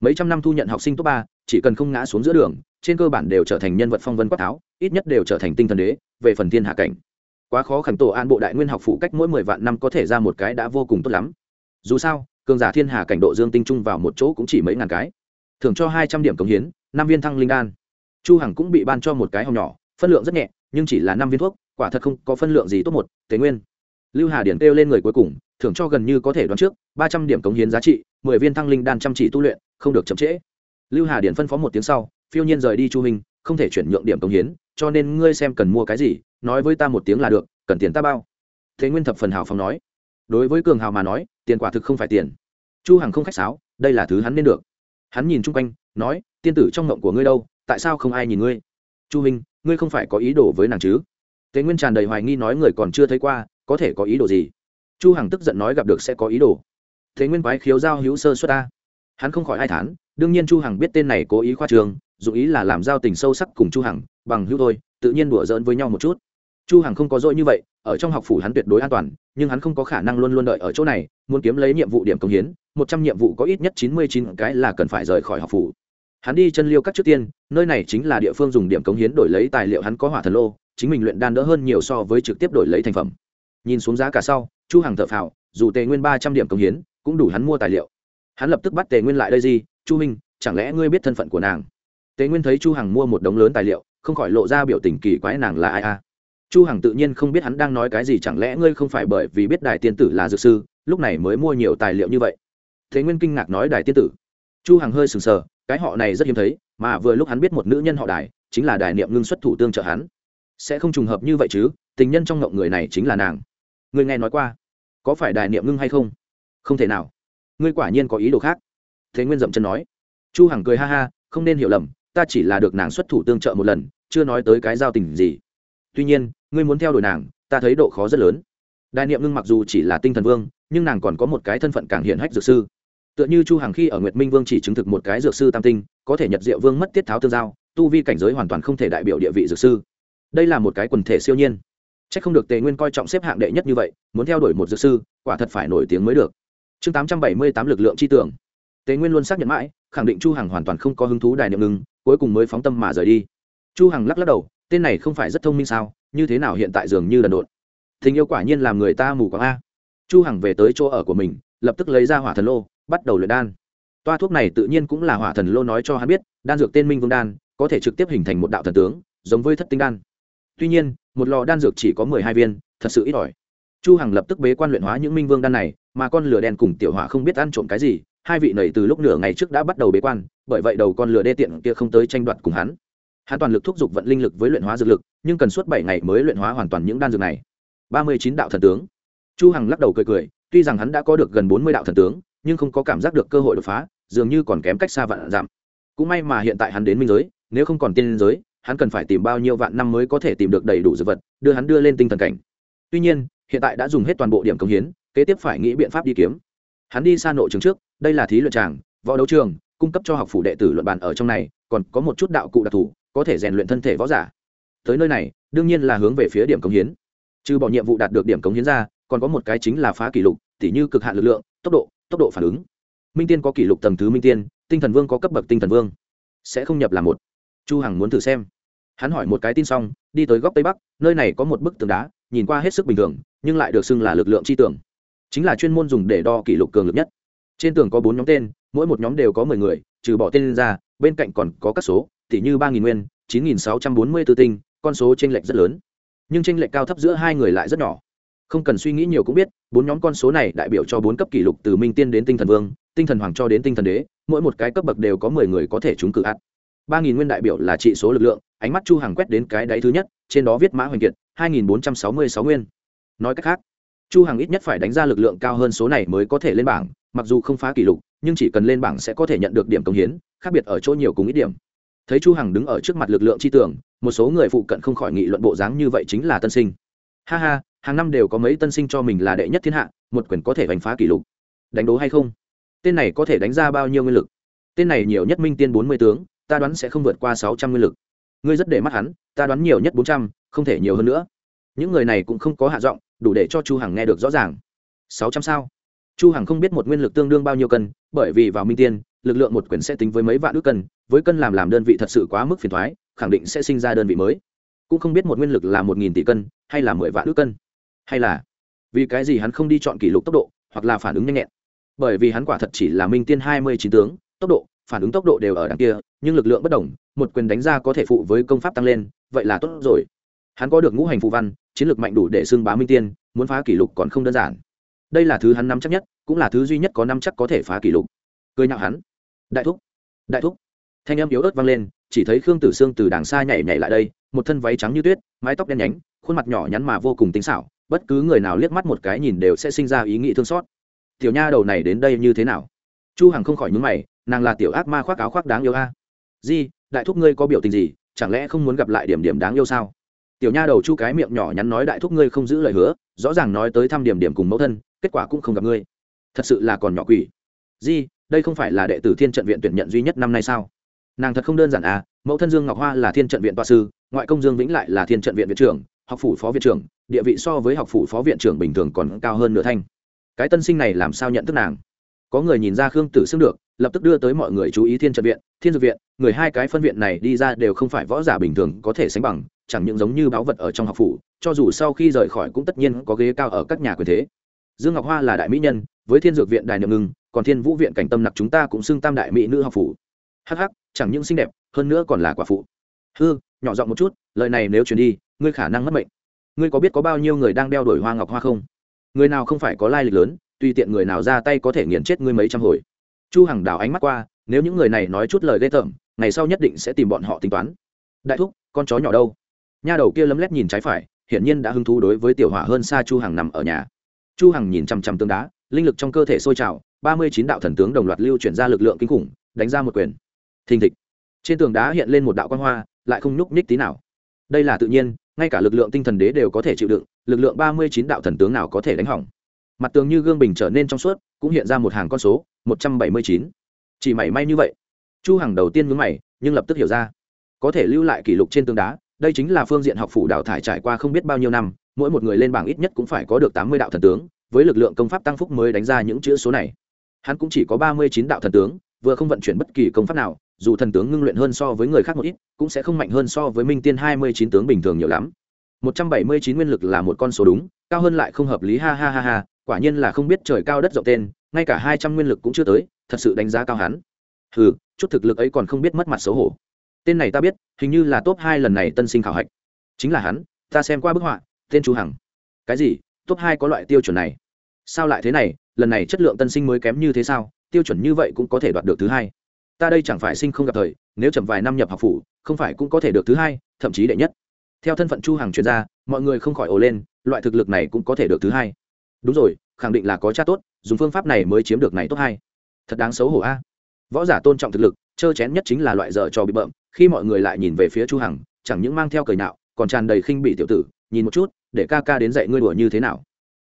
Mấy trăm năm thu nhận học sinh top ba, chỉ cần không ngã xuống giữa đường, trên cơ bản đều trở thành nhân vật phong vân quát tháo, ít nhất đều trở thành tinh thần đế, về phần thiên hạ cảnh. Quá khó khẩn tổ an bộ đại nguyên học phụ cách mỗi mười vạn năm có thể ra một cái đã vô cùng tốt lắm. Dù sao, cường giả thiên hà cảnh độ dương tinh trung vào một chỗ cũng chỉ mấy ngàn cái. Thưởng cho hai trăm điểm cống hiến, năm viên thăng linh đan. Chu hằng cũng bị ban cho một cái hồng nhỏ, phân lượng rất nhẹ nhưng chỉ là năm viên thuốc, quả thật không có phân lượng gì tốt một, tế nguyên. Lưu hà điển kêu lên người cuối cùng, thưởng cho gần như có thể đoán trước, ba trăm điểm cống hiến giá trị, mười viên thăng linh đan chăm chỉ tu luyện, không được chậm trễ. Lưu hà điển phân phó một tiếng sau, phiêu nhiên rời đi chu hình không thể chuyển nhượng điểm cống hiến, cho nên ngươi xem cần mua cái gì, nói với ta một tiếng là được, cần tiền ta bao. Thế nguyên thập phần hào phóng nói. Đối với cường hào mà nói, tiền quả thực không phải tiền. Chu hằng không khách sáo, đây là thứ hắn nên được. Hắn nhìn chung quanh, nói, tiên tử trong ngộng của ngươi đâu, tại sao không ai nhìn ngươi? Chu minh ngươi không phải có ý đồ với nàng chứ? Thế nguyên tràn đầy hoài nghi nói người còn chưa thấy qua, có thể có ý đồ gì? Chu hằng tức giận nói gặp được sẽ có ý đồ. Thế nguyên quái khiếu giao hữu sơ xuất ta. Hắn không khỏi ai thán, đương nhiên chu hằng biết tên này cố ý khoa trường, dù ý là làm giao tình sâu sắc cùng chu hằng, bằng hữu thôi, tự nhiên đùa giỡn với nhau một chút. Chu hằng không có dỗi như vậy, ở trong học phủ hắn tuyệt đối an toàn, nhưng hắn không có khả năng luôn luôn đợi ở chỗ này, muốn kiếm lấy nhiệm vụ điểm công hiến, một trăm nhiệm vụ có ít nhất chín mươi chín cái là cần phải rời khỏi học phủ hắn đi chân liêu các trước tiên, nơi này chính là địa phương dùng điểm cống hiến đổi lấy tài liệu hắn có hỏa thần lô, chính mình luyện đan đỡ hơn nhiều so với trực tiếp đổi lấy thành phẩm. Nhìn xuống giá cả sau, chu hằng thợ phào, dù tề nguyên ba trăm điểm cống hiến, cũng đủ hắn mua tài liệu. Hắn lập tức bắt tề nguyên lại đây gì, chu minh chẳng lẽ ngươi biết thân phận của nàng? Tề nguyên thấy chu hằng mua một đống lớn tài liệu, không khỏi lộ ra biểu tình kỳ quái nàng là ai a? Chu hằng tự nhiên không biết hắn đang nói cái gì, chẳng lẽ ngươi không phải bởi vì biết đài tiên tử là dược sư, lúc này mới mua nhiều tài liệu như vậy? Thế nguyên kinh ngạc nói đài tiên tử. Chu hằng hơi sừng sờ cái họ này rất hiếm thấy, mà vừa lúc hắn biết một nữ nhân họ đài, chính là đài niệm ngưng xuất thủ tương trợ hắn. Sẽ không trùng hợp như vậy chứ, tình nhân trong ngộng người này chính là nàng. Ngươi nghe nói qua, có phải đài niệm ngưng hay không? Không thể nào. Ngươi quả nhiên có ý đồ khác. Thế nguyên dậm chân nói. Chu hằng cười ha ha, không nên hiểu lầm, ta chỉ là được nàng xuất thủ tương trợ một lần, chưa nói tới cái giao tình gì. Tuy nhiên, ngươi muốn theo đuổi nàng, ta thấy độ khó rất lớn. Đại niệm ngưng mặc dù chỉ là tinh thần vương, nhưng nàng còn có một cái thân phận càng hiển hách dược sư tựa như chu hàng khi ở nguyệt minh vương chỉ chứng thực một cái dược sư tam tinh, có thể nhật diệu vương mất tiết tháo tương giao, tu vi cảnh giới hoàn toàn không thể đại biểu địa vị dược sư. Đây là một cái quần thể siêu nhiên. Chắc không được tề nguyên coi trọng xếp hạng đệ nhất như vậy, muốn theo đuổi một dược sư, quả thật phải nổi tiếng mới được. Chương tám trăm bảy mươi tám lực lượng chi tưởng. Tề nguyên luôn xác nhận mãi, khẳng định chu hằng hoàn toàn không có hứng thú đài niệm ngưng, cuối cùng mới phóng tâm mà rời đi. Chu hằng lắc lắc đầu, tên này không phải rất thông minh sao, như thế nào hiện tại dường như đần độn tình yêu quả nhiên làm người ta mù quáng a. Chu hằng về tới chỗ ở của mình, lập tức lấy ra hỏa thần lô bắt đầu luyện đan. Toa thuốc này tự nhiên cũng là hỏa thần lô nói cho hắn biết, đan dược tên minh vương đan, có thể trực tiếp hình thành một đạo thần tướng, giống với thất tinh đan. Tuy nhiên, một lò đan dược chỉ có mười hai viên, thật sự ít ỏi. Chu hằng lập tức bế quan luyện hóa những minh vương đan này, mà con lửa đen cùng tiểu hỏa không biết ăn trộm cái gì, hai vị này từ lúc nửa ngày trước đã bắt đầu bế quan, bởi vậy đầu con lửa đê tiện kia không tới tranh đoạt cùng hắn. Hắn toàn lực thúc giục vận linh lực với luyện hóa dược lực, nhưng cần suốt bảy ngày mới luyện hóa hoàn toàn những đan dược này. Ba mươi chín đạo thần tướng. Chu hằng lắc đầu cười cười, tuy rằng hắn đã có được gần bốn mươi đạo thần tướng nhưng không có cảm giác được cơ hội đột phá, dường như còn kém cách xa vạn giảm cũng may mà hiện tại hắn đến minh giới, nếu không còn tiên giới, hắn cần phải tìm bao nhiêu vạn năm mới có thể tìm được đầy đủ dược vật, đưa hắn đưa lên tinh thần cảnh. Tuy nhiên, hiện tại đã dùng hết toàn bộ điểm công hiến, kế tiếp phải nghĩ biện pháp đi kiếm. Hắn đi xa nội trường trước, đây là thí luyện tràng, võ đấu trường, cung cấp cho học phủ đệ tử luận bàn ở trong này, còn có một chút đạo cụ đặc thù, có thể rèn luyện thân thể võ giả. Tới nơi này, đương nhiên là hướng về phía điểm cống hiến. Trừ bỏ nhiệm vụ đạt được điểm cống hiến ra, còn có một cái chính là phá kỷ lục, tỉ như cực hạn lực lượng, tốc độ tốc độ phản ứng. Minh tiên có kỷ lục tầng thứ minh tiên, tinh thần vương có cấp bậc tinh thần vương. Sẽ không nhập là một. Chu hằng muốn thử xem. Hắn hỏi một cái tin xong, đi tới góc tây bắc, nơi này có một bức tường đá, nhìn qua hết sức bình thường, nhưng lại được xưng là lực lượng chi tưởng chính là chuyên môn dùng để đo kỷ lục cường lực nhất. Trên tường có bốn nhóm tên, mỗi một nhóm đều có mười người, trừ bỏ tên ra, bên cạnh còn có các số tỷ như ba nghìn nguyên, chín nghìn sáu trăm bốn mươi tư tinh, con số t r ê n lệch rất lớn. Nhưng t r ê n lệch cao thấp giữa hai người lại rất nhỏ không cần suy nghĩ nhiều cũng biết, bốn nhóm con số này đại biểu cho bốn cấp kỷ lục từ minh tiên đến tinh thần vương, tinh thần hoàng cho đến tinh thần đế, mỗi một cái cấp bậc đều có mười người có thể trúng cử ạt ba nghìn nguyên đại biểu là trị số lực lượng, ánh mắt chu hàng quét đến cái đáy thứ nhất, trên đó viết mã hoành kiệt, hai nghìn bốn trăm sáu mươi sáu nguyên. Nói cách khác, chu hàng ít nhất phải đánh ra lực lượng cao hơn số này mới có thể lên bảng, mặc dù không phá kỷ lục, nhưng chỉ cần lên bảng sẽ có thể nhận được điểm công hiến, khác biệt ở chỗ nhiều cùng ít điểm. Thấy chu hằng đứng ở trước mặt lực lượng chi tưởng, một số người phụ cận không khỏi nghị luận bộ dáng như vậy chính là tân sinh. Ha ha hàng năm đều có mấy tân sinh cho mình là đệ nhất thiên hạ, một quyền có thể đánh phá kỷ lục. Đánh đố hay không? Tên này có thể đánh ra bao nhiêu nguyên lực? Tên này nhiều nhất minh tiên bốn mươi tướng, ta đoán sẽ không vượt qua sáu trăm nguyên lực. Ngươi rất để mắt hắn, ta đoán nhiều nhất bốn trăm, không thể nhiều hơn nữa. Những người này cũng không có hạ giọng, đủ để cho chu hằng nghe được rõ ràng. Sáu trăm sao? Chu hằng không biết một nguyên lực tương đương bao nhiêu cân, bởi vì vào minh tiên, lực lượng một quyển sẽ tính với mấy vạn ước cân, với cân làm làm đơn vị thật sự quá mức phiền thoái, khẳng định sẽ sinh ra đơn vị mới. Cũng không biết một nguyên lực là một nghìn tỷ cân, hay là mười vạn ước cân hay là vì cái gì hắn không đi chọn kỷ lục tốc độ, hoặc là phản ứng nhanh nhẹn? Bởi vì hắn quả thật chỉ là minh tiên hai mươi chín tướng, tốc độ, phản ứng tốc độ đều ở đằng kia, nhưng lực lượng bất đồng, một quyền đánh ra có thể phụ với công pháp tăng lên, vậy là tốt rồi. Hắn có được ngũ hành phụ văn, chiến lược mạnh đủ để xưng bá minh tiên, muốn phá kỷ lục còn không đơn giản. Đây là thứ hắn nắm chắc nhất, cũng là thứ duy nhất có năm chắc có thể phá kỷ lục. Cười nhạo hắn. Đại thúc đại thúc. Thanh âm yếu ớt vang lên, chỉ thấy khương tử sương từ đàng xa nhảy nhảy lại đây, một thân váy trắng như tuyết, mái tóc đen nhánh, khuôn mặt nhỏ nhắn mà vô cùng tinh xảo bất cứ người nào liếc mắt một cái nhìn đều sẽ sinh ra ý nghĩ thương xót. Tiểu nha đầu này đến đây như thế nào? Chu hằng không khỏi nhướng mày, nàng là tiểu ác ma khoác áo khoác đáng yêu a. Di, đại thúc ngươi có biểu tình gì? Chẳng lẽ không muốn gặp lại điểm điểm đáng yêu sao? Tiểu nha đầu chu cái miệng nhỏ nhắn nói đại thúc ngươi không giữ lời hứa, rõ ràng nói tới thăm điểm điểm cùng mẫu thân, kết quả cũng không gặp ngươi. Thật sự là còn nhỏ quỷ. Di, đây không phải là đệ tử thiên trận viện tuyển nhận duy nhất năm nay sao? Nàng thật không đơn giản à mẫu thân dương ngọc hoa là thiên trận viện toa sư, ngoại công dương vĩnh lại là thiên trận viện viện trưởng, học phủ phó viện trưởng địa vị so với học phủ phó viện trưởng bình thường còn cao hơn nửa thanh. Cái tân sinh này làm sao nhận thức nàng? Có người nhìn ra khương tử xưng được, lập tức đưa tới mọi người chú ý thiên trận viện. Thiên dược viện, người hai cái phân viện này đi ra đều không phải võ giả bình thường có thể sánh bằng, chẳng những giống như báu vật ở trong học phủ, cho dù sau khi rời khỏi cũng tất nhiên có ghế cao ở các nhà quyền thế. Dương ngọc hoa là đại mỹ nhân, với thiên dược viện đài niệm ngưng, còn thiên vũ viện cảnh tâm nặc chúng ta cũng xưng tam đại mỹ nữ học phủ. Hh chẳng những xinh đẹp, hơn nữa còn là quả phụ. Hư, nhỏ giọng một chút, lời này nếu truyền đi, ngươi khả năng mất mệnh ngươi có biết có bao nhiêu người đang đeo đổi hoa ngọc hoa không? Người nào không phải có lai lịch lớn, tùy tiện người nào ra tay có thể nghiền chết ngươi mấy trăm hồi. Chu hằng đảo ánh mắt qua, nếu những người này nói chút lời ghê tởm, ngày sau nhất định sẽ tìm bọn họ tính toán. Đại thúc, con chó nhỏ đâu? Nha đầu kia lấm lét nhìn trái phải, hiển nhiên đã hứng thú đối với tiểu hỏa hơn xa chu hằng nằm ở nhà. Chu hằng nhìn chằm chằm tương đá, linh lực trong cơ thể sôi trào, ba mươi chín đạo thần tướng đồng loạt lưu chuyển ra lực lượng kinh khủng, đánh ra một quyền. Thình thịch. Trên tường đá hiện lên một đạo quan hoa, lại không nhúc nhích tí nào. Đây là tự nhiên ngay cả lực lượng tinh thần đế đều có thể chịu đựng, lực lượng ba mươi chín đạo thần tướng nào có thể đánh hỏng. Mặt tường như gương bình trở nên trong suốt, cũng hiện ra một hàng con số, một trăm bảy mươi chín. Chỉ mảy may như vậy, chu hằng đầu tiên mướn mày, nhưng lập tức hiểu ra. Có thể lưu lại kỷ lục trên tường đá, đây chính là phương diện học phủ đào thải trải qua không biết bao nhiêu năm, mỗi một người lên bảng ít nhất cũng phải có được tám mươi đạo thần tướng, với lực lượng công pháp tăng phúc mới đánh ra những chữ số này. Hắn cũng chỉ có ba mươi chín đạo thần tướng, vừa không vận chuyển bất kỳ công pháp nào dù thần tướng ngưng luyện hơn so với người khác một ít cũng sẽ không mạnh hơn so với minh tiên hai mươi chín tướng bình thường nhiều lắm. một trăm bảy mươi chín nguyên lực là một con số đúng cao hơn lại không hợp lý ha ha ha ha quả nhiên là không biết trời cao đất rộng tên ngay cả hai trăm nguyên lực cũng chưa tới thật sự đánh giá cao hắn. Hừ, chút thực lực ấy còn không biết mất mặt xấu hổ. Tên này ta biết hình như là top hai lần này tân sinh khảo hạch. Chính là hắn ta xem qua bức họa tên chú hằng. Cái gì? Top hai có loại tiêu chuẩn này? Sao lại thế này? Lần này chất lượng tân sinh mới kém như thế sao? Tiêu chuẩn như vậy cũng có thể đoạt được thứ hai ta đây chẳng phải sinh không gặp thời, nếu chậm vài năm nhập học phủ, không phải cũng có thể được thứ hai, thậm chí đệ nhất. Theo thân phận chu hàng chuyên gia mọi người không khỏi ồ lên, loại thực lực này cũng có thể được thứ hai. Đúng rồi, khẳng định là có cha tốt, dùng phương pháp này mới chiếm được này tốt hai. Thật đáng xấu hổ a. Võ giả tôn trọng thực lực trơ chén nhất chính là loại dở cho bị bợm, khi mọi người lại nhìn về phía chu hằng, chẳng những mang theo cười nạo, còn tràn đầy khinh bị tiểu tử, nhìn một chút, để ca ca đến dạy ngươi đùa như thế nào.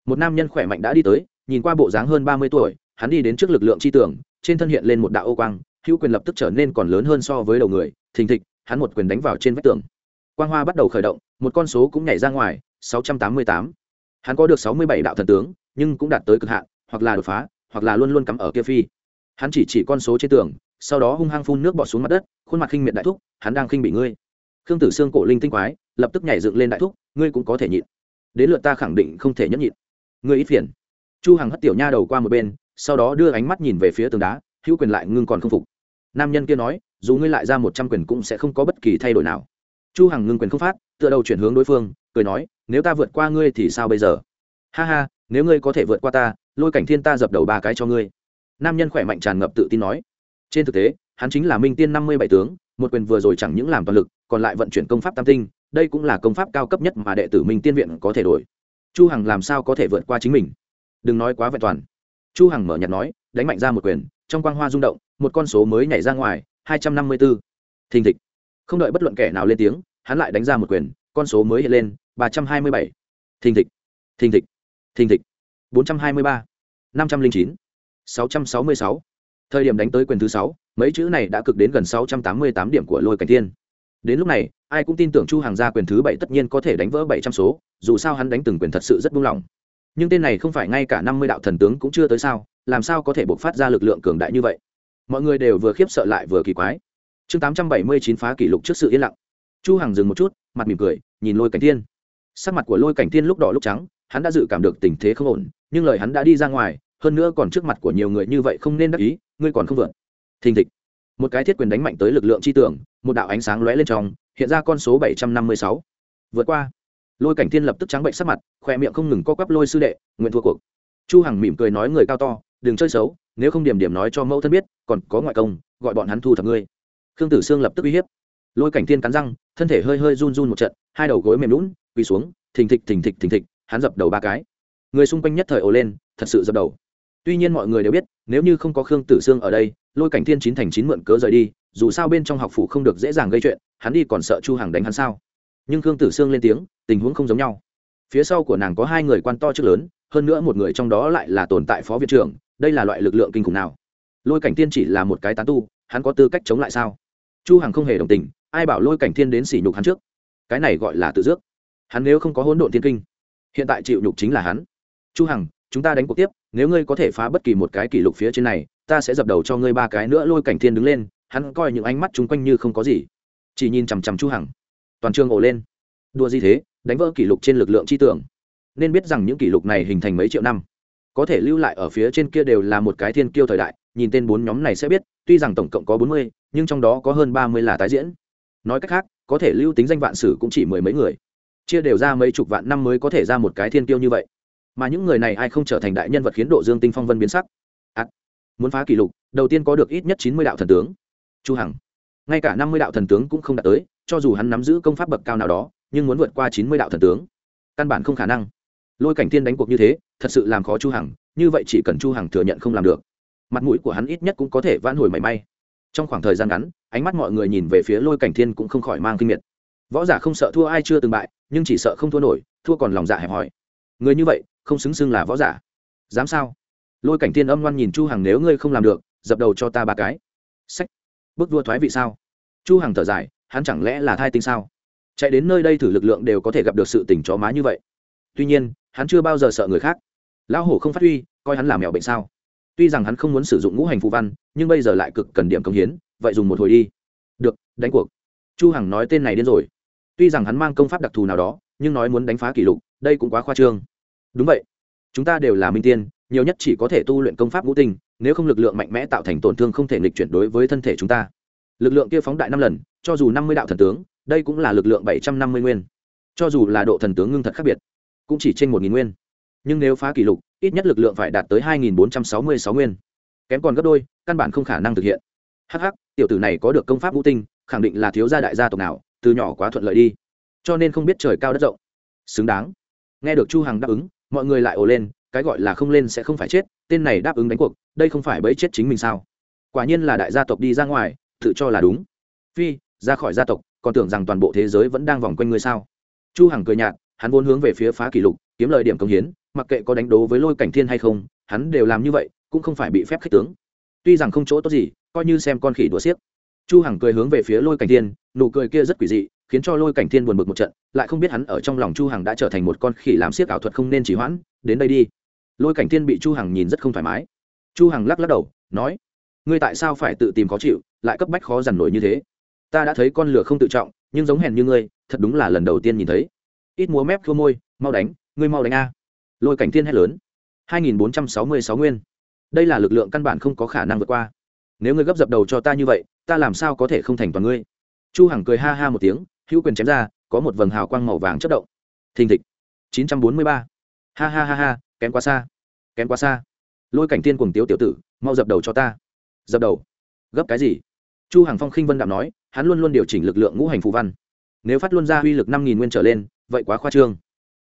Một nam nhân khỏe mạnh đã đi tới, nhìn qua bộ dáng hơn ba mươi tuổi, hắn đi đến trước lực lượng chi tưởng trên thân hiện lên một đạo ô quang hữu quyền lập tức trở nên còn lớn hơn so với đầu người, thình thịch, hắn một quyền đánh vào trên vách tường. Quang hoa bắt đầu khởi động, một con số cũng nhảy ra ngoài, sáu trăm tám mươi tám. Hắn có được sáu mươi bảy đạo thần tướng, nhưng cũng đạt tới cực hạn, hoặc là đột phá, hoặc là luôn luôn cắm ở kia phi. Hắn chỉ chỉ con số trên tường, sau đó hung hăng phun nước bọt xuống mặt đất, khuôn mặt khinh miệt đại thúc, hắn đang khinh bị ngươi. Khương tử xương cổ linh tinh quái, lập tức nhảy dựng lên đại thúc, ngươi cũng có thể nhịn. Đến lượt ta khẳng định không thể nhẫn nhịn. Ngươi ít phiền. Chu hằng hất tiểu nha đầu qua một bên, sau đó đưa ánh mắt nhìn về phía tường đá hữu quyền lại ngưng còn không phục. Nam nhân kia nói, dù ngươi lại ra một trăm quyền cũng sẽ không có bất kỳ thay đổi nào. Chu hằng ngưng quyền không phát, tựa đầu chuyển hướng đối phương, cười nói, nếu ta vượt qua ngươi thì sao bây giờ? Ha ha, nếu ngươi có thể vượt qua ta, lôi cảnh thiên ta dập đầu ba cái cho ngươi. Nam nhân khỏe mạnh tràn ngập tự tin nói. Trên thực tế, hắn chính là minh tiên năm mươi bảy tướng, một quyền vừa rồi chẳng những làm toàn lực, còn lại vận chuyển công pháp tam tinh, đây cũng là công pháp cao cấp nhất mà đệ tử minh tiên viện có thể đổi. Chu hằng làm sao có thể vượt qua chính mình? Đừng nói quá vẹn toàn. Chu hằng mở nhạt nói, đánh mạnh ra một quyền trong quang hoa rung động, một con số mới nhảy ra ngoài, hai trăm năm mươi 254. thình thịch. Không đợi bất luận kẻ nào lên tiếng, hắn lại đánh ra một quyền, con số mới hiện lên, ba trăm hai mươi bảy. Thình thịch. Thình thịch. Thình thịch. bốn trăm hai mươi ba. năm trăm linh chín. sáu trăm sáu mươi sáu. Thời điểm đánh tới quyền thứ sáu, mấy chữ này đã cực đến gần sáu trăm tám mươi tám điểm của lôi cảnh tiên đến lúc này, ai cũng tin tưởng chu hàng gia quyền thứ bảy tất nhiên có thể đánh vỡ bảy trăm số, dù sao hắn đánh từng quyền thật sự rất buông lỏng nhưng tên này không phải ngay cả năm mươi đạo thần tướng cũng chưa tới sao, làm sao có thể bộc phát ra lực lượng cường đại như vậy? Mọi người đều vừa khiếp sợ lại vừa kỳ quái. Chương tám trăm bảy mươi chín phá kỷ lục trước sự yên lặng. Chu hằng dừng một chút, mặt mỉm cười, nhìn lôi cảnh thiên. Sắc mặt của lôi cảnh thiên lúc đỏ lúc trắng, hắn đã dự cảm được tình thế không ổn, nhưng lời hắn đã đi ra ngoài, hơn nữa còn trước mặt của nhiều người như vậy không nên đắc ý, ngươi còn không vượt. Thình thịch. Một cái thiết quyền đánh mạnh tới lực lượng chi tưởng, một đạo ánh sáng lóe lên trong, hiện ra con số bảy trăm năm mươi sáu. Vượt qua lôi cảnh thiên lập tức trắng bệnh sắc mặt khoe miệng không ngừng co quắp lôi sư đệ, nguyện thua cuộc. Chu hằng mỉm cười nói người cao to, đừng chơi xấu, nếu không điểm điểm nói cho mẫu thân biết, còn có ngoại công, gọi bọn hắn thu thập ngươi. Khương tử sương lập tức uy hiếp. Lôi cảnh thiên cắn răng, thân thể hơi hơi run run một trận, hai đầu gối mềm lún quỳ xuống, thình thịch thình thịch thình thịch, hắn dập đầu ba cái. Người xung quanh nhất thời ồ lên, thật sự dập đầu. Tuy nhiên mọi người đều biết, nếu như không có khương tử sương ở đây, lôi cảnh thiên chín thành chín mượn cớ rời đi, dù sao bên trong học phủ không được dễ dàng gây chuyện, hắn đi còn sợ chu hằng đánh hắn sao? Nhưng khương tử sương lên tiếng tình huống không giống nhau. Phía sau của nàng có hai người quan to trước lớn, hơn nữa một người trong đó lại là tồn tại phó viện trưởng, đây là loại lực lượng kinh khủng nào? Lôi cảnh thiên chỉ là một cái tán tu, hắn có tư cách chống lại sao? Chu hằng không hề đồng tình, ai bảo lôi cảnh thiên đến sỉ nhục hắn trước? Cái này gọi là tự dước. Hắn nếu không có hỗn độn thiên kinh, hiện tại chịu nhục chính là hắn. Chu hằng, chúng ta đánh cuộc tiếp, nếu ngươi có thể phá bất kỳ một cái kỷ lục phía trên này, ta sẽ dập đầu cho ngươi ba cái nữa. Lôi cảnh thiên đứng lên, hắn coi những ánh mắt chung quanh như không có gì. Chỉ nhìn chằm chằm chu hằng. Toàn trường ồ lên. Đua gì thế? Đánh vỡ kỷ lục trên lực lượng chi tưởng. Nên biết rằng những kỷ lục này hình thành mấy triệu năm. Có thể lưu lại ở phía trên kia đều là một cái thiên kiêu thời đại nhìn tên bốn nhóm này sẽ biết tuy rằng tổng cộng có bốn mươi nhưng trong đó có hơn ba mươi là tái diễn. Nói cách khác có thể lưu tính danh vạn sử cũng chỉ mười mấy người. Chia đều ra mấy chục vạn năm mới có thể ra một cái thiên kiêu như vậy. Mà những người này ai không trở thành đại nhân vật khiến độ dương tinh phong vân biến sắc. À, muốn phá kỷ lục đầu tiên có được ít nhất chín mươi đạo thần tướng. Chu hằng. Ngay cả năm mươi đạo thần tướng cũng không đạt tới cho dù hắn nắm giữ công pháp bậc cao nào đó nhưng muốn vượt qua chín mươi đạo thần tướng. Căn bản không khả năng. Lôi cảnh thiên đánh cuộc như thế, thật sự làm khó chu hằng, như vậy chỉ cần chu hằng thừa nhận không làm được, mặt mũi của hắn ít nhất cũng có thể vãn hồi mảy may. Trong khoảng thời gian ngắn, ánh mắt mọi người nhìn về phía lôi cảnh thiên cũng không khỏi mang kinh miệt. Võ giả không sợ thua ai chưa từng bại, nhưng chỉ sợ không thua nổi, thua còn lòng dạ hẹp hòi. Người như vậy, không xứng xưng là võ giả. Dám sao? Lôi cảnh thiên âm ngoan nhìn chu hằng, nếu ngươi không làm được, dập đầu cho ta ba cái. Sách bước vua thoái vị sao? Chu hằng thở dài, hắn chẳng lẽ là thai tinh sao? Chạy đến nơi đây thử lực lượng đều có thể gặp được sự tỉnh chó má như vậy. Tuy nhiên, hắn chưa bao giờ sợ người khác. Lão hổ không phát huy, coi hắn là mèo bệnh sao. Tuy rằng hắn không muốn sử dụng ngũ hành phù văn, nhưng bây giờ lại cực cần điểm công hiến, vậy dùng một hồi đi. Được, đánh cuộc. Chu hằng nói tên này điên rồi. Tuy rằng hắn mang công pháp đặc thù nào đó, nhưng nói muốn đánh phá kỷ lục, đây cũng quá khoa trương. Đúng vậy. Chúng ta đều là minh tiên, nhiều nhất chỉ có thể tu luyện công pháp ngũ tinh, nếu không lực lượng mạnh mẽ tạo thành tổn thương không thể nghịch chuyển đối với thân thể chúng ta. Lực lượng kia phóng đại năm lần, cho dù năm mươi đạo thần tướng đây cũng là lực lượng bảy trăm năm mươi nguyên. Cho dù là độ thần tướng ngưng thật khác biệt, cũng chỉ trên một nghìn nguyên. Nhưng nếu phá kỷ lục, ít nhất lực lượng phải đạt tới hai nghìn bốn trăm sáu mươi sáu nguyên. Kém còn gấp đôi, căn bản không khả năng thực hiện. Hh tiểu tử này có được công pháp ngũ tinh, khẳng định là thiếu gia đại gia tộc nào, từ nhỏ quá thuận lợi đi. Cho nên không biết trời cao đất rộng. Xứng đáng. Nghe được chu hằng đáp ứng, mọi người lại ồ lên, cái gọi là không lên sẽ không phải chết, tên này đáp ứng đánh cuộc, đây không phải bẫy chết chính mình sao? Quả nhiên là đại gia tộc đi ra ngoài, tự cho là đúng. Phi, ra khỏi gia tộc còn tưởng rằng toàn bộ thế giới vẫn đang vòng quanh ngươi sao? Chu hằng cười nhạt, hắn vốn hướng về phía phá kỷ lục, kiếm lời điểm công hiến, mặc kệ có đánh đố với lôi cảnh thiên hay không, hắn đều làm như vậy, cũng không phải bị phép khích tướng. Tuy rằng không chỗ tốt gì, coi như xem con khỉ đùa xiếc. Chu hằng cười hướng về phía lôi cảnh thiên, nụ cười kia rất quỷ dị, khiến cho lôi cảnh thiên buồn bực một trận, lại không biết hắn ở trong lòng chu hằng đã trở thành một con khỉ làm xiếc ảo thuật không nên chỉ hoãn, đến đây đi. Lôi cảnh thiên bị chu hằng nhìn rất không thoải mái. Chu hằng lắc lắc đầu, nói, ngươi tại sao phải tự tìm khó chịu, lại cấp bách khó dằn nổi như thế? Ta đã thấy con lửa không tự trọng, nhưng giống hèn như ngươi, thật đúng là lần đầu tiên nhìn thấy. Ít múa mép khô môi, mau đánh, ngươi mau đánh a. Lôi cảnh thiên hét lớn. 2466 nguyên. Đây là lực lượng căn bản không có khả năng vượt qua. Nếu ngươi gấp dập đầu cho ta như vậy, ta làm sao có thể không thành toàn ngươi? Chu hằng cười ha ha một tiếng, hữu quyền chém ra, có một vầng hào quang màu vàng chất động. Thình thịch. 943. ha ha ha ha, kém quá xa. Kém quá xa. Lôi cảnh tiên cuồng tiếu tiểu tử, mau dập đầu cho ta. Dập đầu. Gấp cái gì? Chu hằng phong khinh vân đạm nói, hắn luôn luôn điều chỉnh lực lượng ngũ hành phù văn. Nếu phát luôn ra uy lực năm nghìn nguyên trở lên, vậy quá khoa trương.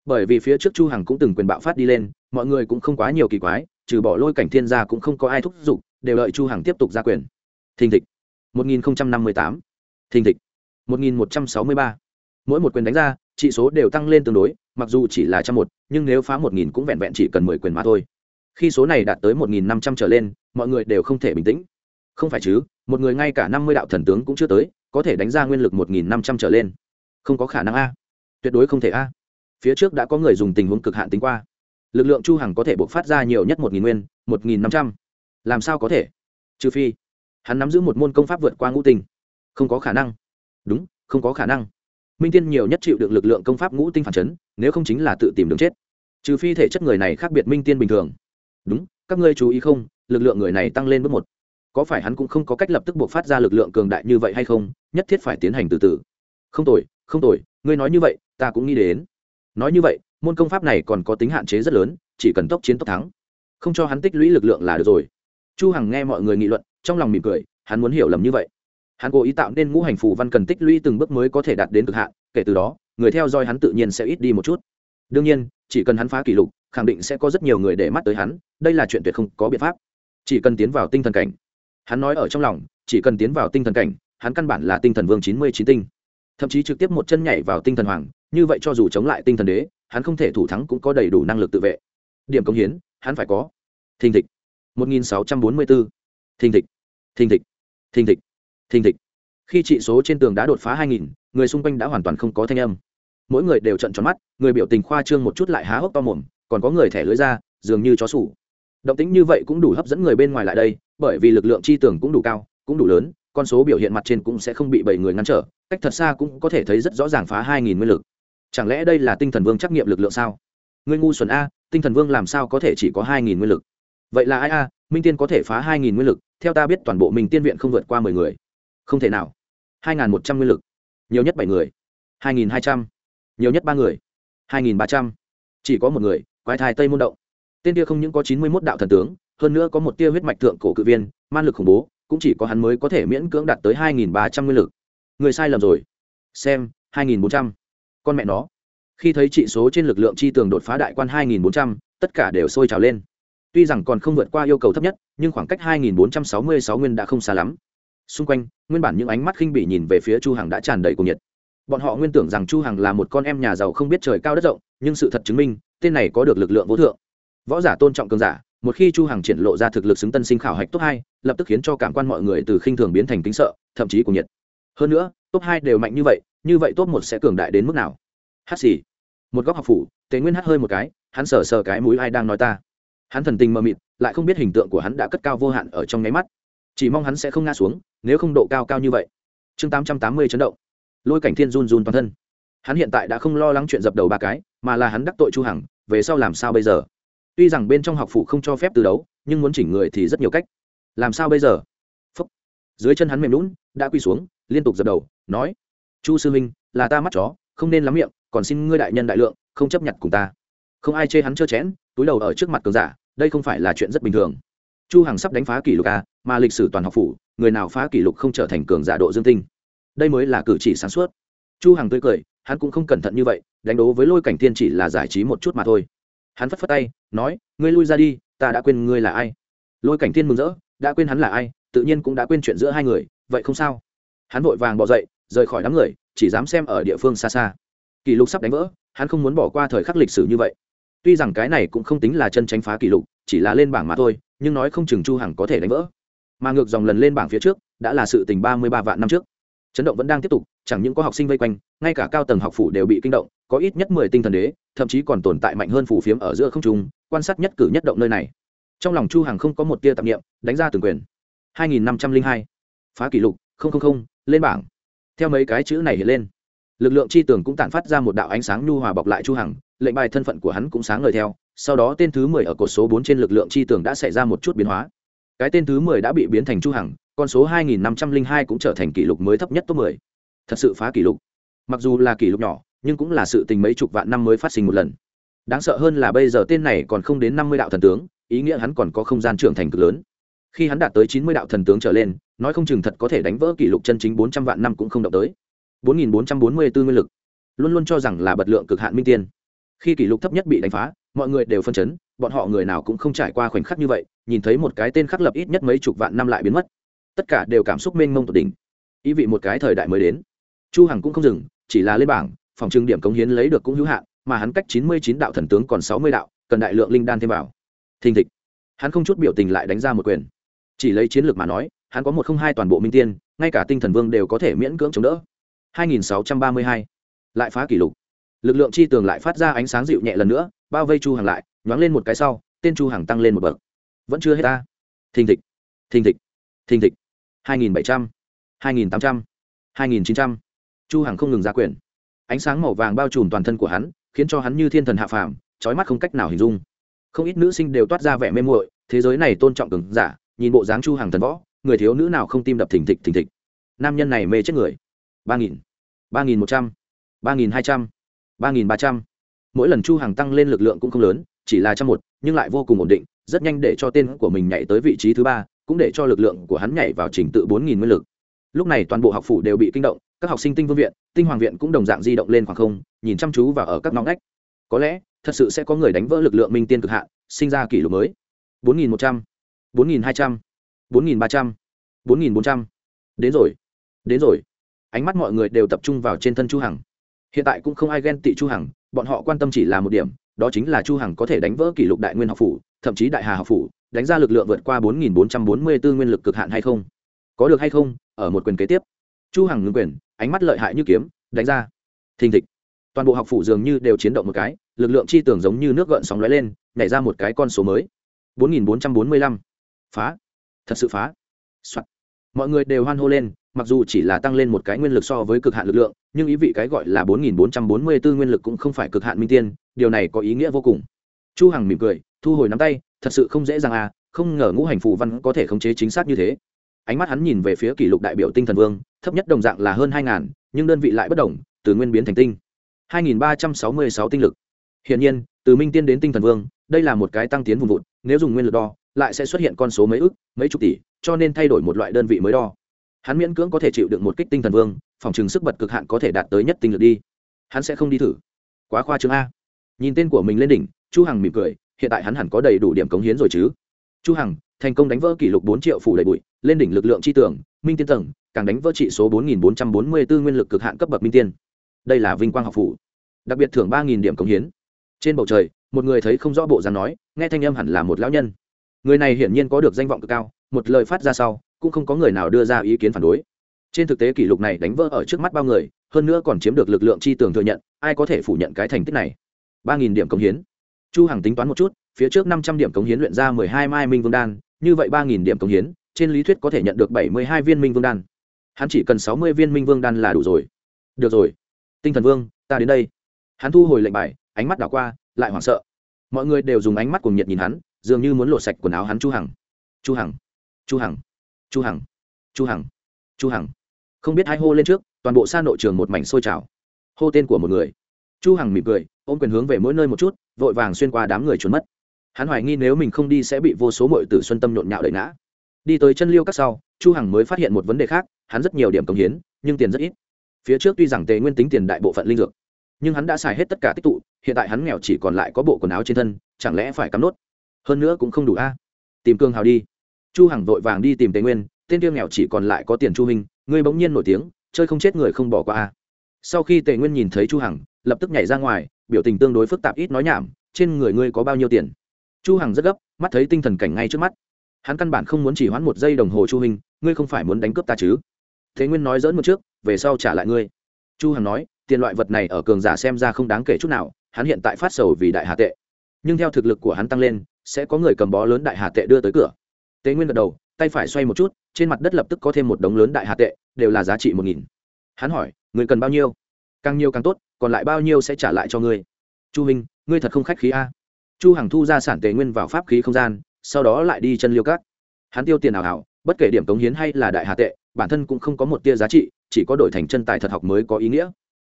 Bởi vì phía trước chu hằng cũng từng quyền bạo phát đi lên, mọi người cũng không quá nhiều kỳ quái, trừ bỏ lôi cảnh thiên gia cũng không có ai thúc giục, đều đợi chu hằng tiếp tục ra quyền. Thình thịch. 1058. thình thịch. 1163. mỗi một quyền đánh ra trị số đều tăng lên tương đối, mặc dù chỉ là trăm một, nhưng nếu phá một nghìn cũng vẹn vẹn chỉ cần mười quyền mà thôi. Khi số này đạt tới một nghìn năm trăm trở lên, mọi người đều không thể bình tĩnh. Không phải chứ một người ngay cả năm mươi đạo thần tướng cũng chưa tới, có thể đánh ra nguyên lực một nghìn năm trăm trở lên. Không có khả năng a. Tuyệt đối không thể a. Phía trước đã có người dùng tình huống cực hạn tính qua. Lực lượng chu hằng có thể bộc phát ra nhiều nhất một nghìn nguyên, một nghìn năm trăm. Làm sao có thể? Trừ phi, hắn nắm giữ một môn công pháp vượt qua ngũ tinh. Không có khả năng. Đúng, không có khả năng. Minh tiên nhiều nhất chịu được lực lượng công pháp ngũ tinh phản chấn, nếu không chính là tự tìm đường chết. Trừ phi thể chất người này khác biệt minh tiên bình thường. Đúng, các ngươi chú ý không, lực lượng người này tăng lên bước một có phải hắn cũng không có cách lập tức buộc phát ra lực lượng cường đại như vậy hay không, nhất thiết phải tiến hành từ từ. Không tồi không tồi, ngươi nói như vậy, ta cũng nghĩ đến. Nói như vậy, môn công pháp này còn có tính hạn chế rất lớn, chỉ cần tốc chiến tốc thắng. Không cho hắn tích lũy lực lượng là được rồi. Chu hằng nghe mọi người nghị luận, trong lòng mỉm cười, hắn muốn hiểu lầm như vậy. Hắn cố ý tạo nên ngũ hành phù văn cần tích lũy từng bước mới có thể đạt đến cực hạn, kể từ đó, người theo dõi hắn tự nhiên sẽ ít đi một chút. Đương nhiên, chỉ cần hắn phá kỷ lục, khẳng định sẽ có rất nhiều người để mắt tới hắn, đây là chuyện tuyệt không có biện pháp. Chỉ cần tiến vào tinh thần cảnh hắn nói ở trong lòng, chỉ cần tiến vào tinh thần cảnh, hắn căn bản là tinh thần vương chín mươi chín tinh. Thậm chí trực tiếp một chân nhảy vào tinh thần hoàng, như vậy cho dù chống lại tinh thần đế, hắn không thể thủ thắng cũng có đầy đủ năng lực tự vệ. Điểm công hiến, hắn phải có. Thình thịch. một nghìn sáu trăm bốn mươi bốn thình thịch. Thình thịch. Thình thịch. Thình thịch. Khi trị số trên tường đã đột phá hai nghìn, người xung quanh đã hoàn toàn không có thanh âm. Mỗi người đều trận tròn mắt, người biểu tình khoa trương một chút lại há hốc to mồm, còn có người thẻ lưới ra, dường như chó sủ động tính như vậy cũng đủ hấp dẫn người bên ngoài lại đây, bởi vì lực lượng chi tưởng cũng đủ cao, cũng đủ lớn, con số biểu hiện mặt trên cũng sẽ không bị bảy người ngăn trở, cách thật xa cũng có thể thấy rất rõ ràng phá hai nghìn nguyên lực. Chẳng lẽ đây là tinh thần vương trắc nghiệm lực lượng sao? Ngươi ngu xuẩn a, tinh thần vương làm sao có thể chỉ có hai nghìn nguyên lực? Vậy là ai a, minh tiên có thể phá hai nghìn nguyên lực? Theo ta biết toàn bộ mình tiên viện không vượt qua mười người. Không thể nào. Hai nghìn một trăm nguyên lực. Nhiều nhất bảy người. Hai nghìn hai trăm. Nhiều nhất ba người. Hai nghìn ba trăm. Chỉ có một người, quái thai tây môn động tên kia không những có chín mươi mốt đạo thần tướng, hơn nữa có một tia huyết mạch thượng cổ cự viên, man lực khủng bố, cũng chỉ có hắn mới có thể miễn cưỡng đạt tới hai nghìn ba trăm nguyên lực. Người sai lầm rồi. Xem, hai nghìn bốn trăm. Con mẹ nó. Khi thấy trị số trên lực lượng chi tường đột phá đại quan hai nghìn bốn trăm, tất cả đều sôi trào lên. Tuy rằng còn không vượt qua yêu cầu thấp nhất, nhưng khoảng cách hai nghìn bốn trăm sáu mươi sáu nguyên đã không xa lắm. Xung quanh, nguyên bản những ánh mắt khinh bỉ nhìn về phía chu hằng đã tràn đầy cuồng nhiệt. Bọn họ nguyên tưởng rằng chu hằng là một con em nhà giàu không biết trời cao đất rộng, nhưng sự thật chứng minh, tên này có được lực lượng vô thượng võ giả tôn trọng cường giả, một khi chu hằng triển lộ ra thực lực xứng tân sinh khảo hạch top hai, lập tức khiến cho cảm quan mọi người từ khinh thường biến thành kính sợ, thậm chí cuồng nhiệt. Hơn nữa, top hai đều mạnh như vậy như vậy top một sẽ cường đại đến mức nào? Hát xì. Một góc học phủ, Tề nguyên hát hơi một cái, hắn sờ sờ cái mũi ai đang nói ta. Hắn thần tình mờ mịt, lại không biết hình tượng của hắn đã cất cao vô hạn ở trong nháy mắt. Chỉ mong hắn sẽ không ngã xuống, nếu không độ cao cao như vậy. Chương tám trăm tám mươi chấn động. Lôi cảnh thiên run run toàn thân. Hắn hiện tại đã không lo lắng chuyện dập đầu ba cái, mà là hắn đắc tội chu hằng, về sau làm sao bây giờ? Tuy rằng bên trong học phủ không cho phép từ đấu, nhưng muốn chỉnh người thì rất nhiều cách. Làm sao bây giờ? Phúc. dưới chân hắn mềm lún đã quy xuống, liên tục dập đầu, nói, chu sư minh là ta mắt chó, không nên lắm miệng, còn xin ngươi đại nhân đại lượng, không chấp nhận cùng ta. Không ai chê hắn trơ chẽn, túi đầu ở trước mặt cường giả, đây không phải là chuyện rất bình thường. Chu hằng sắp đánh phá kỷ lục a, mà lịch sử toàn học phủ, người nào phá kỷ lục không trở thành cường giả độ dương tinh. Đây mới là cử chỉ sáng suốt. Chu hằng tươi cười, hắn cũng không cẩn thận như vậy, đánh đố với lôi cảnh thiên chỉ là giải trí một chút mà thôi hắn phất phất tay, nói, ngươi lui ra đi, ta đã quên ngươi là ai. Lôi cảnh thiên mừng rỡ, đã quên hắn là ai, tự nhiên cũng đã quên chuyện giữa hai người, vậy không sao. Hắn vội vàng bỏ dậy, rời khỏi đám người, chỉ dám xem ở địa phương xa xa. Kỷ lục sắp đánh vỡ, hắn không muốn bỏ qua thời khắc lịch sử như vậy. Tuy rằng cái này cũng không tính là chân tránh phá kỷ lục, chỉ là lên bảng mà thôi, nhưng nói không chừng chu hằng có thể đánh vỡ. Mà ngược dòng lần lên bảng phía trước, đã là sự tình ba mươi ba vạn năm trước chấn động vẫn đang tiếp tục, chẳng những có học sinh vây quanh, ngay cả cao tầng học phủ đều bị kinh động, có ít nhất mười tinh thần đế, thậm chí còn tồn tại mạnh hơn phủ phiếm ở giữa không trung, quan sát nhất cử nhất động nơi này. Trong lòng chu hằng không có một tia tạp niệm, đánh ra từng quyền. 2502 phá kỷ lục, không không không, lên bảng. Theo mấy cái chữ này hiện lên, lực lượng chi tưởng cũng tản phát ra một đạo ánh sáng nhu hòa bọc lại chu hằng, lệnh bài thân phận của hắn cũng sáng ngời theo, sau đó tên thứ mười ở cột số bốn trên lực lượng chi tưởng đã xảy ra một chút biến hóa cái tên thứ mười đã bị biến thành chu hằng, con số hai nghìn năm trăm linh hai cũng trở thành kỷ lục mới thấp nhất top mười. Thật sự phá kỷ lục. Mặc dù là kỷ lục nhỏ, nhưng cũng là sự tình mấy chục vạn năm mới phát sinh một lần. Đáng sợ hơn là bây giờ tên này còn không đến năm mươi đạo thần tướng, ý nghĩa hắn còn có không gian trưởng thành cực lớn. Khi hắn đạt tới chín mươi đạo thần tướng trở lên, nói không chừng thật có thể đánh vỡ kỷ lục chân chính bốn trăm vạn năm cũng không động tới. bốn nghìn bốn trăm bốn mươi bốn nguyên lực. Luôn luôn cho rằng là bật lượng cực hạn minh tiên. Khi kỷ lục thấp nhất bị đánh phá, mọi người đều phân chấn, bọn họ người nào cũng không trải qua khoảnh khắc như vậy nhìn thấy một cái tên khắc lập ít nhất mấy chục vạn năm lại biến mất. Tất cả đều cảm xúc mênh mông tột đỉnh. Ý vị một cái thời đại mới đến. Chu hằng cũng không dừng, chỉ là lên bảng, phòng trưng điểm cống hiến lấy được cũng hữu hạn, mà hắn cách chín mươi chín đạo thần tướng còn sáu mươi đạo, cần đại lượng linh đan thêm vào. Thình thịch. Hắn không chút biểu tình lại đánh ra một quyền. Chỉ lấy chiến lược mà nói, hắn có một không hai toàn bộ minh tiên, ngay cả tinh thần vương đều có thể miễn cưỡng chống đỡ. 2632. lại phá kỷ lục. Lực lượng chi tường lại phát ra ánh sáng dịu nhẹ lần nữa, bao vây chu hàng lại, nhoáng lên một cái sau, tên chu hàng tăng lên một bậc vẫn chưa hết ta thình thịch thình thịch thình thịch 2700. 2800. 2900. chu hàng không ngừng ra quyền ánh sáng màu vàng bao trùm toàn thân của hắn, khiến cho hắn như thiên thần hạ phàm trói mắt không cách nào hình dung không ít nữ sinh đều toát ra vẻ mê muội, thế giới này tôn trọng cường giả, nhìn bộ dáng chu hàng thần võ, người thiếu nữ nào không tim đập thình thịch thình thịch nam nhân này mê chết người ba nghìn ba nghìn một trăm, ba nghìn hai trăm, ba nghìn ba trăm mỗi lần chu hàng tăng lên lực lượng cũng không lớn, chỉ là trăm một, nhưng lại vô cùng ổn định rất nhanh để cho tên của mình nhảy tới vị trí thứ ba, cũng để cho lực lượng của hắn nhảy vào trình tự bốn nghìn nguyên lực. Lúc này toàn bộ học phủ đều bị kinh động, các học sinh tinh vương viện, tinh hoàng viện cũng đồng dạng di động lên khoảng không, nhìn chăm chú và ở các ngõ ngách. Có lẽ, thật sự sẽ có người đánh vỡ lực lượng minh tiên cực hạn, sinh ra kỷ lục mới. bốn nghìn một trăm, bốn nghìn hai trăm, bốn nghìn ba trăm, bốn nghìn bốn trăm. Đến rồi đến rồi. Ánh mắt mọi người đều tập trung vào trên thân chu hằng. Hiện tại cũng không ai ghen tị chu hằng, bọn họ quan tâm chỉ là một điểm, đó chính là chu hằng có thể đánh vỡ kỷ lục đại nguyên học phủ thậm chí đại hà học phủ, đánh ra lực lượng vượt qua 4.444 nguyên lực cực hạn hay không? Có được hay không? Ở một quyền kế tiếp. Chu hằng ngưng quyền, ánh mắt lợi hại như kiếm, đánh ra. Thình thịch. Toàn bộ học phủ dường như đều chiến động một cái, lực lượng chi tưởng giống như nước gợn sóng lóe lên, nhảy ra một cái con số mới. 4.445 phá. Thật sự phá、Soạn. Mọi người đều hoan hô lên, mặc dù chỉ là tăng lên một cái nguyên lực so với cực hạn lực lượng, nhưng ý vị cái gọi là 4.444 nguyên lực cũng không phải cực hạn minh tiên, điều này có ý nghĩa vô cùng chu hằng mỉm cười, thu hồi nắm tay, thật sự không dễ dàng à không ngờ ngũ hành phù văn có thể khống chế chính xác như thế. Ánh mắt hắn nhìn về phía kỷ lục đại biểu tinh thần vương, thấp nhất đồng dạng là hơn hai ngàn, nhưng đơn vị lại bất đồng, từ nguyên biến thành tinh. 2.366 tinh lực. Hiện nhiên, từ minh tiên đến tinh thần vương, đây là một cái tăng tiến vùng vụt, nếu dùng nguyên lực đo, lại sẽ xuất hiện con số mấy ức, mấy chục tỷ, cho nên thay đổi một loại đơn vị mới đo. Hắn miễn cưỡng có thể chịu được một kích tinh thần vương, phòng chừng sức bật cực hạn có thể đạt tới nhất tinh lực đi. Hắn sẽ không đi thử. Quá khoa chương a. Nhìn tên của mình lên đỉnh chu hằng mỉm cười, hiện tại hắn hẳn có đầy đủ điểm cống hiến rồi chứ. Chu hằng, thành công đánh vỡ kỷ lục 4 triệu phủ đầy bụi, lên đỉnh lực lượng chi tưởng, minh tiên tầng, càng đánh vỡ trị số 4.444 nguyên lực cực hạn cấp bậc minh tiên. Đây là vinh quang học phủ, đặc biệt thưởng 3.000 điểm cống hiến. Trên bầu trời, một người thấy không rõ bộ dáng nói, nghe thanh âm hẳn là một lão nhân. Người này hiển nhiên có được danh vọng cực cao, một lời phát ra sau, cũng không có người nào đưa ra ý kiến phản đối. Trên thực tế kỷ lục này đánh vỡ ở trước mắt bao người, hơn nữa còn chiếm được lực lượng chi tường thừa nhận, ai có thể phủ nhận cái thành tích này? ba nghìn điểm cống hiến chu hằng tính toán một chút, phía trước năm trăm điểm cống hiến luyện ra mười hai mai minh vương đan, như vậy ba nghìn điểm cống hiến, trên lý thuyết có thể nhận được bảy mươi hai viên minh vương đan. Hắn chỉ cần sáu mươi viên minh vương đan là đủ rồi. Được rồi. Tinh thần vương, ta đến đây. Hắn thu hồi lệnh bài, ánh mắt đảo qua, lại hoảng sợ. Mọi người đều dùng ánh mắt cùng nhiệt nhìn hắn, dường như muốn lột sạch quần áo hắn chu hằng. Chu hằng. Chu hằng. Chu hằng. Chu hằng. Chu hằng. Không biết hai hô lên trước, toàn bộ xa nội trường một mảnh sôi trào. Hô tên của một người chu hằng mỉm cười, ôm quyền hướng về mỗi nơi một chút, vội vàng xuyên qua đám người trốn mất. Hắn hoài nghi nếu mình không đi sẽ bị vô số mọi tử xuân tâm nhộn nhạo đẩy ngã. Đi tới chân liêu các sau, chu hằng mới phát hiện một vấn đề khác, hắn rất nhiều điểm công hiến, nhưng tiền rất ít. Phía trước tuy rằng tề nguyên tính tiền đại bộ phận linh dược, nhưng hắn đã xài hết tất cả tích tụ, hiện tại hắn nghèo chỉ còn lại có bộ quần áo trên thân, chẳng lẽ phải cắm nốt? Hơn nữa cũng không đủ a. Tìm cương hào đi. Chu hằng vội vàng đi tìm tề nguyên, tên tiêu nghèo chỉ còn lại có tiền chu hình ngươi bỗng nhiên nổi tiếng, chơi không chết người không bỏ qua a sau khi tề nguyên nhìn thấy chu hằng, lập tức nhảy ra ngoài, biểu tình tương đối phức tạp ít nói nhảm, trên người ngươi có bao nhiêu tiền? Chu hằng rất gấp, mắt thấy tinh thần cảnh ngay trước mắt. Hắn căn bản không muốn chỉ hoãn một giây đồng hồ chu hình. ngươi không phải muốn đánh cướp ta chứ? Thế nguyên nói dỡn một trước, về sau trả lại ngươi. Chu hằng nói, tiền loại vật này ở cường giả xem ra không đáng kể chút nào, hắn hiện tại phát sầu vì đại hà tệ. Nhưng theo thực lực của hắn tăng lên, sẽ có người cầm bó lớn đại hà tệ đưa tới cửa. Tế nguyên gật đầu, tay phải xoay một chút, trên mặt đất lập tức có thêm một đống lớn đại hà tệ, đều là giá trị một nghìn. Hắn hỏi người cần bao nhiêu? Càng nhiều càng tốt, còn lại bao nhiêu sẽ trả lại cho ngươi. Chu minh, ngươi thật không khách khí a. Chu hằng thu ra sản tề nguyên vào pháp khí không gian, sau đó lại đi chân liêu cát hắn tiêu tiền ảo hảo bất kể điểm cống hiến hay là đại hà tệ, bản thân cũng không có một tia giá trị, chỉ có đổi thành chân tài thật học mới có ý nghĩa.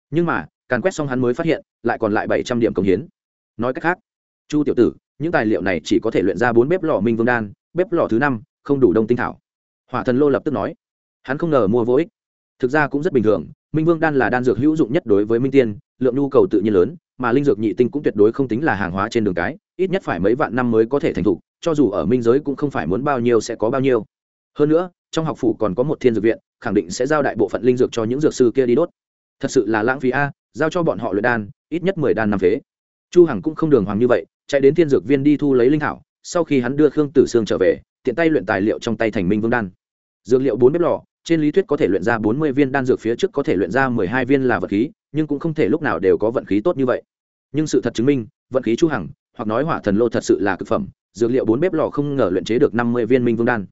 Nhưng mà, càn quét xong hắn mới phát hiện, lại còn lại bảy trăm điểm cống hiến. Nói cách khác, chu tiểu tử, những tài liệu này chỉ có thể luyện ra bốn bếp lò minh vương đan, bếp lò thứ năm, không đủ đông tinh thảo. Hỏa thần lô lập tức nói. Hắn không ngờ mua vô ích thực ra cũng rất bình thường, minh vương đan là đan dược hữu dụng nhất đối với minh tiên, lượng nhu cầu tự nhiên lớn, mà linh dược nhị tinh cũng tuyệt đối không tính là hàng hóa trên đường cái, ít nhất phải mấy vạn năm mới có thể thành thục, cho dù ở minh giới cũng không phải muốn bao nhiêu sẽ có bao nhiêu. Hơn nữa, trong học phủ còn có một thiên dược viện, khẳng định sẽ giao đại bộ phận linh dược cho những dược sư kia đi đốt. Thật sự là lãng phí a, giao cho bọn họ luyện đan, ít nhất mười đan năm phế. Chu hằng cũng không đường hoàng như vậy, chạy đến thiên dược viên đi thu lấy linh thảo, sau khi hắn đưa khương tử sương trở về, tiện tay luyện tài liệu trong tay thành minh vương đan. Dược liệu bốn bếp lò trên lý thuyết có thể luyện ra bốn mươi viên đan dược phía trước có thể luyện ra mười hai viên là vật khí, nhưng cũng không thể lúc nào đều có vận khí tốt như vậy. Nhưng sự thật chứng minh, vận khí chu hằng, hoặc nói hỏa thần lô thật sự là cực phẩm, dược liệu bốn bếp lò không ngờ luyện chế được năm mươi viên minh vương đan.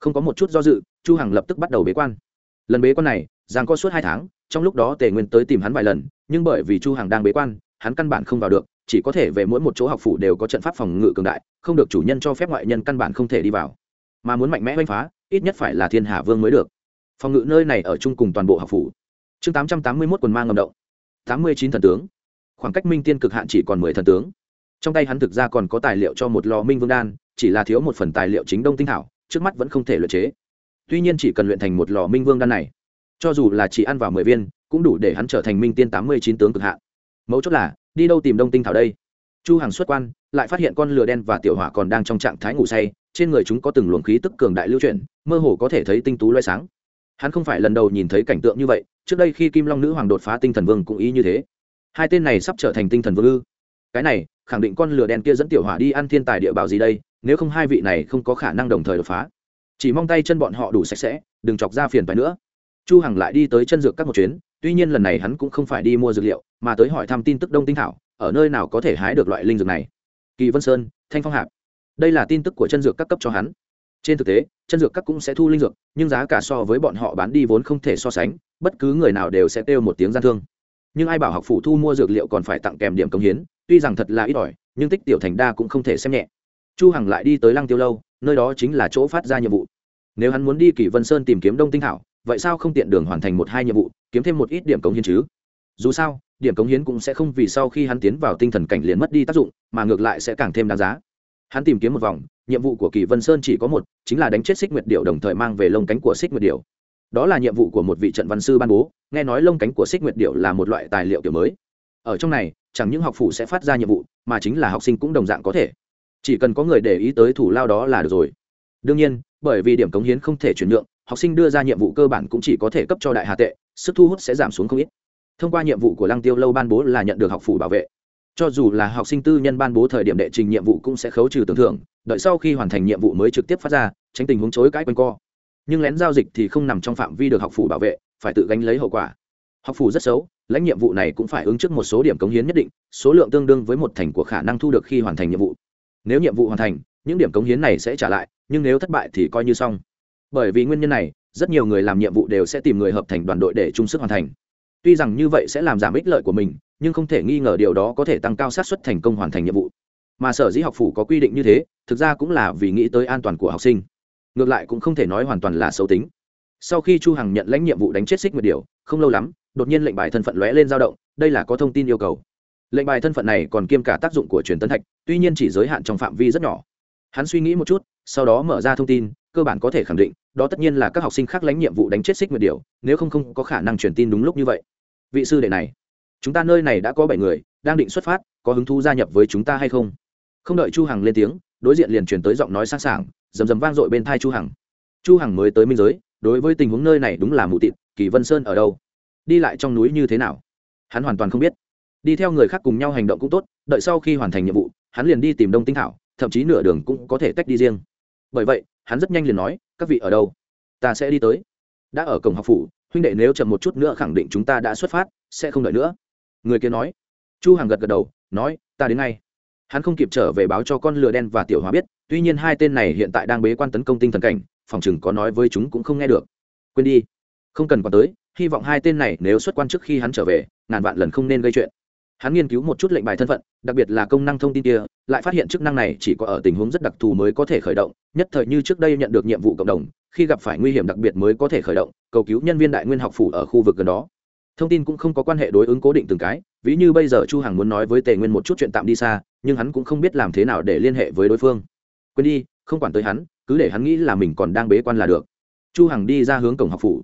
Không có một chút do dự, chu hằng lập tức bắt đầu bế quan. Lần bế quan này, giang có suốt hai tháng, trong lúc đó tề nguyên tới tìm hắn vài lần, nhưng bởi vì chu hằng đang bế quan, hắn căn bản không vào được, chỉ có thể về mỗi một chỗ học phủ đều có trận pháp phòng ngự cường đại, không được chủ nhân cho phép ngoại nhân căn bản không thể đi vào. Mà muốn mạnh mẽ oanh phá, ít nhất phải là thiên hạ vương mới được phòng ngự nơi này ở chung cùng toàn bộ học phủ. Chương tám trăm tám mươi mốt quần mang ngầm động. Tám mươi chín thần tướng. Khoảng cách minh tiên cực hạn chỉ còn mười thần tướng. Trong tay hắn thực ra còn có tài liệu cho một lò minh vương đan, chỉ là thiếu một phần tài liệu chính đông tinh thảo, trước mắt vẫn không thể luyện chế. Tuy nhiên chỉ cần luyện thành một lò minh vương đan này, cho dù là chỉ ăn vào mười viên, cũng đủ để hắn trở thành minh tiên tám mươi chín tướng cực hạn. Mấu chốt là, đi đâu tìm đông tinh thảo đây? Chu hàng xuất quan, lại phát hiện con lừa đen và tiểu hỏa còn đang trong trạng thái ngủ say, trên người chúng có từng luồng khí tức cường đại lưu chuyển, mơ hồ có thể thấy tinh tú loay sáng hắn không phải lần đầu nhìn thấy cảnh tượng như vậy, trước đây khi kim long nữ hoàng đột phá tinh thần vương cũng ý như thế. Hai tên này sắp trở thành tinh thần vương ư? Cái này, khẳng định con lửa đen kia dẫn tiểu hỏa đi ăn thiên tài địa bảo gì đây, nếu không hai vị này không có khả năng đồng thời đột phá. Chỉ mong tay chân bọn họ đủ sạch sẽ, đừng chọc ra phiền phải nữa. Chu hằng lại đi tới chân dược các một chuyến, tuy nhiên lần này hắn cũng không phải đi mua dược liệu, mà tới hỏi thăm tin tức đông tinh thảo, ở nơi nào có thể hái được loại linh dược này. Kỳ vân sơn, thanh phong hạp. Đây là tin tức của chân dược các cấp cho hắn trên thực tế, chân dược các cũng sẽ thu linh dược, nhưng giá cả so với bọn họ bán đi vốn không thể so sánh, bất cứ người nào đều sẽ kêu một tiếng gian thương. Nhưng ai bảo học phủ thu mua dược liệu còn phải tặng kèm điểm công hiến, tuy rằng thật là ít ỏi, nhưng tích tiểu thành đa cũng không thể xem nhẹ. Chu hằng lại đi tới lăng tiêu lâu, nơi đó chính là chỗ phát ra nhiệm vụ. Nếu hắn muốn đi kỳ vân sơn tìm kiếm đông tinh thảo vậy sao không tiện đường hoàn thành một hai nhiệm vụ, kiếm thêm một ít điểm công hiến chứ? Dù sao, điểm cống hiến cũng sẽ không vì sau khi hắn tiến vào tinh thần cảnh liền mất đi tác dụng, mà ngược lại sẽ càng thêm đáng giá. Hắn tìm kiếm một vòng nhiệm vụ của kỳ vân sơn chỉ có một, chính là đánh chết xích nguyệt điệu đồng thời mang về lông cánh của xích nguyệt điệu đó là nhiệm vụ của một vị trận văn sư ban bố, nghe nói lông cánh của xích nguyệt điệu là một loại tài liệu kiểu mới. Ở trong này, chẳng những học phủ sẽ phát ra nhiệm vụ, mà chính là học sinh cũng đồng dạng có thể. Chỉ cần có người để ý tới thủ lao đó là được rồi. Đương nhiên, bởi vì điểm cống hiến không thể chuyển nhượng, học sinh đưa ra nhiệm vụ cơ bản cũng chỉ có thể cấp cho đại hà tệ, sức thu hút sẽ giảm xuống không ít. Thông qua nhiệm vụ của lăng tiêu lâu ban bố là nhận được học phủ bảo vệ cho dù là học sinh tư nhân ban bố thời điểm đệ trình nhiệm vụ cũng sẽ khấu trừ tưởng thưởng, đợi sau khi hoàn thành nhiệm vụ mới trực tiếp phát ra, tránh tình huống chối cãi quanh co. Nhưng lén giao dịch thì không nằm trong phạm vi được học phủ bảo vệ, phải tự gánh lấy hậu quả. Học phủ rất xấu, lãnh nhiệm vụ này cũng phải ứng trước một số điểm cống hiến nhất định, số lượng tương đương với một thành của khả năng thu được khi hoàn thành nhiệm vụ. Nếu nhiệm vụ hoàn thành, những điểm cống hiến này sẽ trả lại, nhưng nếu thất bại thì coi như xong. Bởi vì nguyên nhân này, rất nhiều người làm nhiệm vụ đều sẽ tìm người hợp thành đoàn đội để chung sức hoàn thành. Tuy rằng như vậy sẽ làm giảm ích lợi của mình nhưng không thể nghi ngờ điều đó có thể tăng cao sát suất thành công hoàn thành nhiệm vụ. Mà sở dĩ học phủ có quy định như thế, thực ra cũng là vì nghĩ tới an toàn của học sinh. Ngược lại cũng không thể nói hoàn toàn là xấu tính. Sau khi chu hằng nhận lãnh nhiệm vụ đánh chết xích một điều không lâu lắm, đột nhiên lệnh bài thân phận lóe lên dao động, đây là có thông tin yêu cầu. Lệnh bài thân phận này còn kiêm cả tác dụng của truyền tấn thạch, tuy nhiên chỉ giới hạn trong phạm vi rất nhỏ. Hắn suy nghĩ một chút, sau đó mở ra thông tin, cơ bản có thể khẳng định, đó tất nhiên là các học sinh khác lãnh nhiệm vụ đánh chết xích một điều nếu không không có khả năng truyền tin đúng lúc như vậy. Vị sư đệ này chúng ta nơi này đã có bảy người, đang định xuất phát, có hứng thú gia nhập với chúng ta hay không? Không đợi chu hằng lên tiếng, đối diện liền truyền tới giọng nói sẵn sàng rầm rầm vang dội bên thai chu hằng. Chu hằng mới tới minh giới, đối với tình huống nơi này đúng là mù tịt, kỳ vân sơn ở đâu? Đi lại trong núi như thế nào? Hắn hoàn toàn không biết. Đi theo người khác cùng nhau hành động cũng tốt, đợi sau khi hoàn thành nhiệm vụ, hắn liền đi tìm đông tinh thảo, thậm chí nửa đường cũng có thể tách đi riêng. Bởi vậy, hắn rất nhanh liền nói, các vị ở đâu? Ta sẽ đi tới. Đã ở cổng học phủ, huynh đệ nếu chậm một chút nữa khẳng định chúng ta đã xuất phát, sẽ không đợi nữa người kia nói. Chu hằng gật gật đầu, nói, ta đến ngay. Hắn không kịp trở về báo cho con lừa đen và tiểu hóa biết, tuy nhiên hai tên này hiện tại đang bế quan tấn công tinh thần cảnh, phòng chừng có nói với chúng cũng không nghe được. Quên đi, không cần còn tới, hy vọng hai tên này nếu xuất quan trước khi hắn trở về, ngàn vạn lần không nên gây chuyện. Hắn nghiên cứu một chút lệnh bài thân phận, đặc biệt là công năng thông tin kia, lại phát hiện chức năng này chỉ có ở tình huống rất đặc thù mới có thể khởi động, nhất thời như trước đây nhận được nhiệm vụ cộng đồng, khi gặp phải nguy hiểm đặc biệt mới có thể khởi động, cầu cứu nhân viên đại nguyên học phủ ở khu vực gần đó thông tin cũng không có quan hệ đối ứng cố định từng cái, ví như bây giờ chu hằng muốn nói với tề nguyên một chút chuyện tạm đi xa, nhưng hắn cũng không biết làm thế nào để liên hệ với đối phương. Quên đi, không quản tới hắn, cứ để hắn nghĩ là mình còn đang bế quan là được. Chu hằng đi ra hướng cổng học phủ.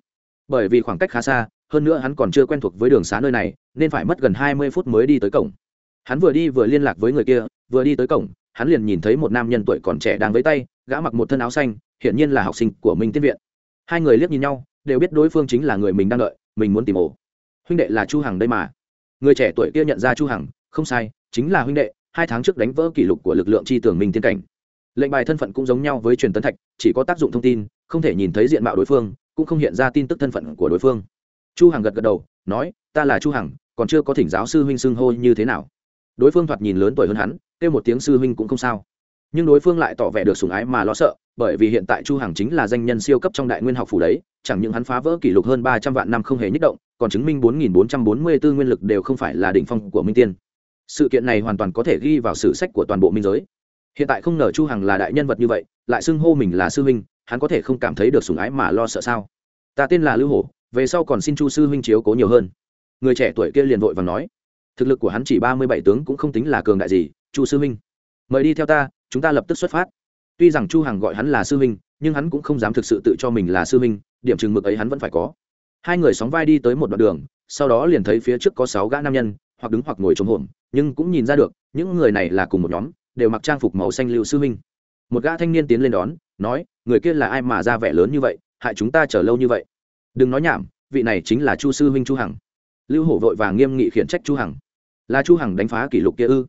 Bởi vì khoảng cách khá xa, hơn nữa hắn còn chưa quen thuộc với đường xá nơi này, nên phải mất gần 20 phút mới đi tới cổng. Hắn vừa đi vừa liên lạc với người kia, vừa đi tới cổng, hắn liền nhìn thấy một nam nhân tuổi còn trẻ đang với tay, gã mặc một thân áo xanh, hiển nhiên là học sinh của minh tiên viện. Hai người liếc nhìn nhau, đều biết đối phương chính là người mình đang đợi, mình muốn tìm ổ huynh đệ là chu hằng đây mà. Người trẻ tuổi kia nhận ra chu hằng, không sai, chính là huynh đệ, hai tháng trước đánh vỡ kỷ lục của lực lượng chi tưởng minh tiên cảnh. Lệnh bài thân phận cũng giống nhau với truyền tấn thạch, chỉ có tác dụng thông tin, không thể nhìn thấy diện mạo đối phương, cũng không hiện ra tin tức thân phận của đối phương. Chu hằng gật gật đầu, nói, ta là chu hằng, còn chưa có thỉnh giáo sư huynh xưng hô như thế nào. Đối phương thoạt nhìn lớn tuổi hơn hắn, kêu một tiếng sư huynh cũng không sao nhưng đối phương lại tỏ vẻ được sủng ái mà lo sợ, bởi vì hiện tại chu hằng chính là danh nhân siêu cấp trong đại nguyên học phủ đấy, chẳng những hắn phá vỡ kỷ lục hơn 300 vạn năm không hề nhích động, còn chứng minh 4.444 nguyên lực đều không phải là đỉnh phong của minh tiên. Sự kiện này hoàn toàn có thể ghi vào sử sách của toàn bộ minh giới. Hiện tại không ngờ chu hằng là đại nhân vật như vậy, lại xưng hô mình là sư huynh, hắn có thể không cảm thấy được sủng ái mà lo sợ sao? Ta tên là lưu hổ, về sau còn xin chu sư huynh chiếu cố nhiều hơn. Người trẻ tuổi kia liền vội vàng nói. Thực lực của hắn chỉ ba mươi bảy tướng cũng không tính là cường đại gì, chu sư huynh. Mời đi theo ta chúng ta lập tức xuất phát. Tuy rằng chu hằng gọi hắn là sư huynh, nhưng hắn cũng không dám thực sự tự cho mình là sư huynh, điểm chừng mực ấy hắn vẫn phải có. Hai người sóng vai đi tới một đoạn đường, sau đó liền thấy phía trước có sáu gã nam nhân, hoặc đứng hoặc ngồi trống hổm, nhưng cũng nhìn ra được, những người này là cùng một nhóm, đều mặc trang phục màu xanh lưu sư huynh. Một gã thanh niên tiến lên đón, nói, người kia là ai mà ra vẻ lớn như vậy, hại chúng ta chờ lâu như vậy? Đừng nói nhảm, vị này chính là chu sư huynh chu hằng. Lưu hổ vội vàng nghiêm nghị khiển trách chu hằng. Là chu hằng đánh phá kỷ lục kia ư?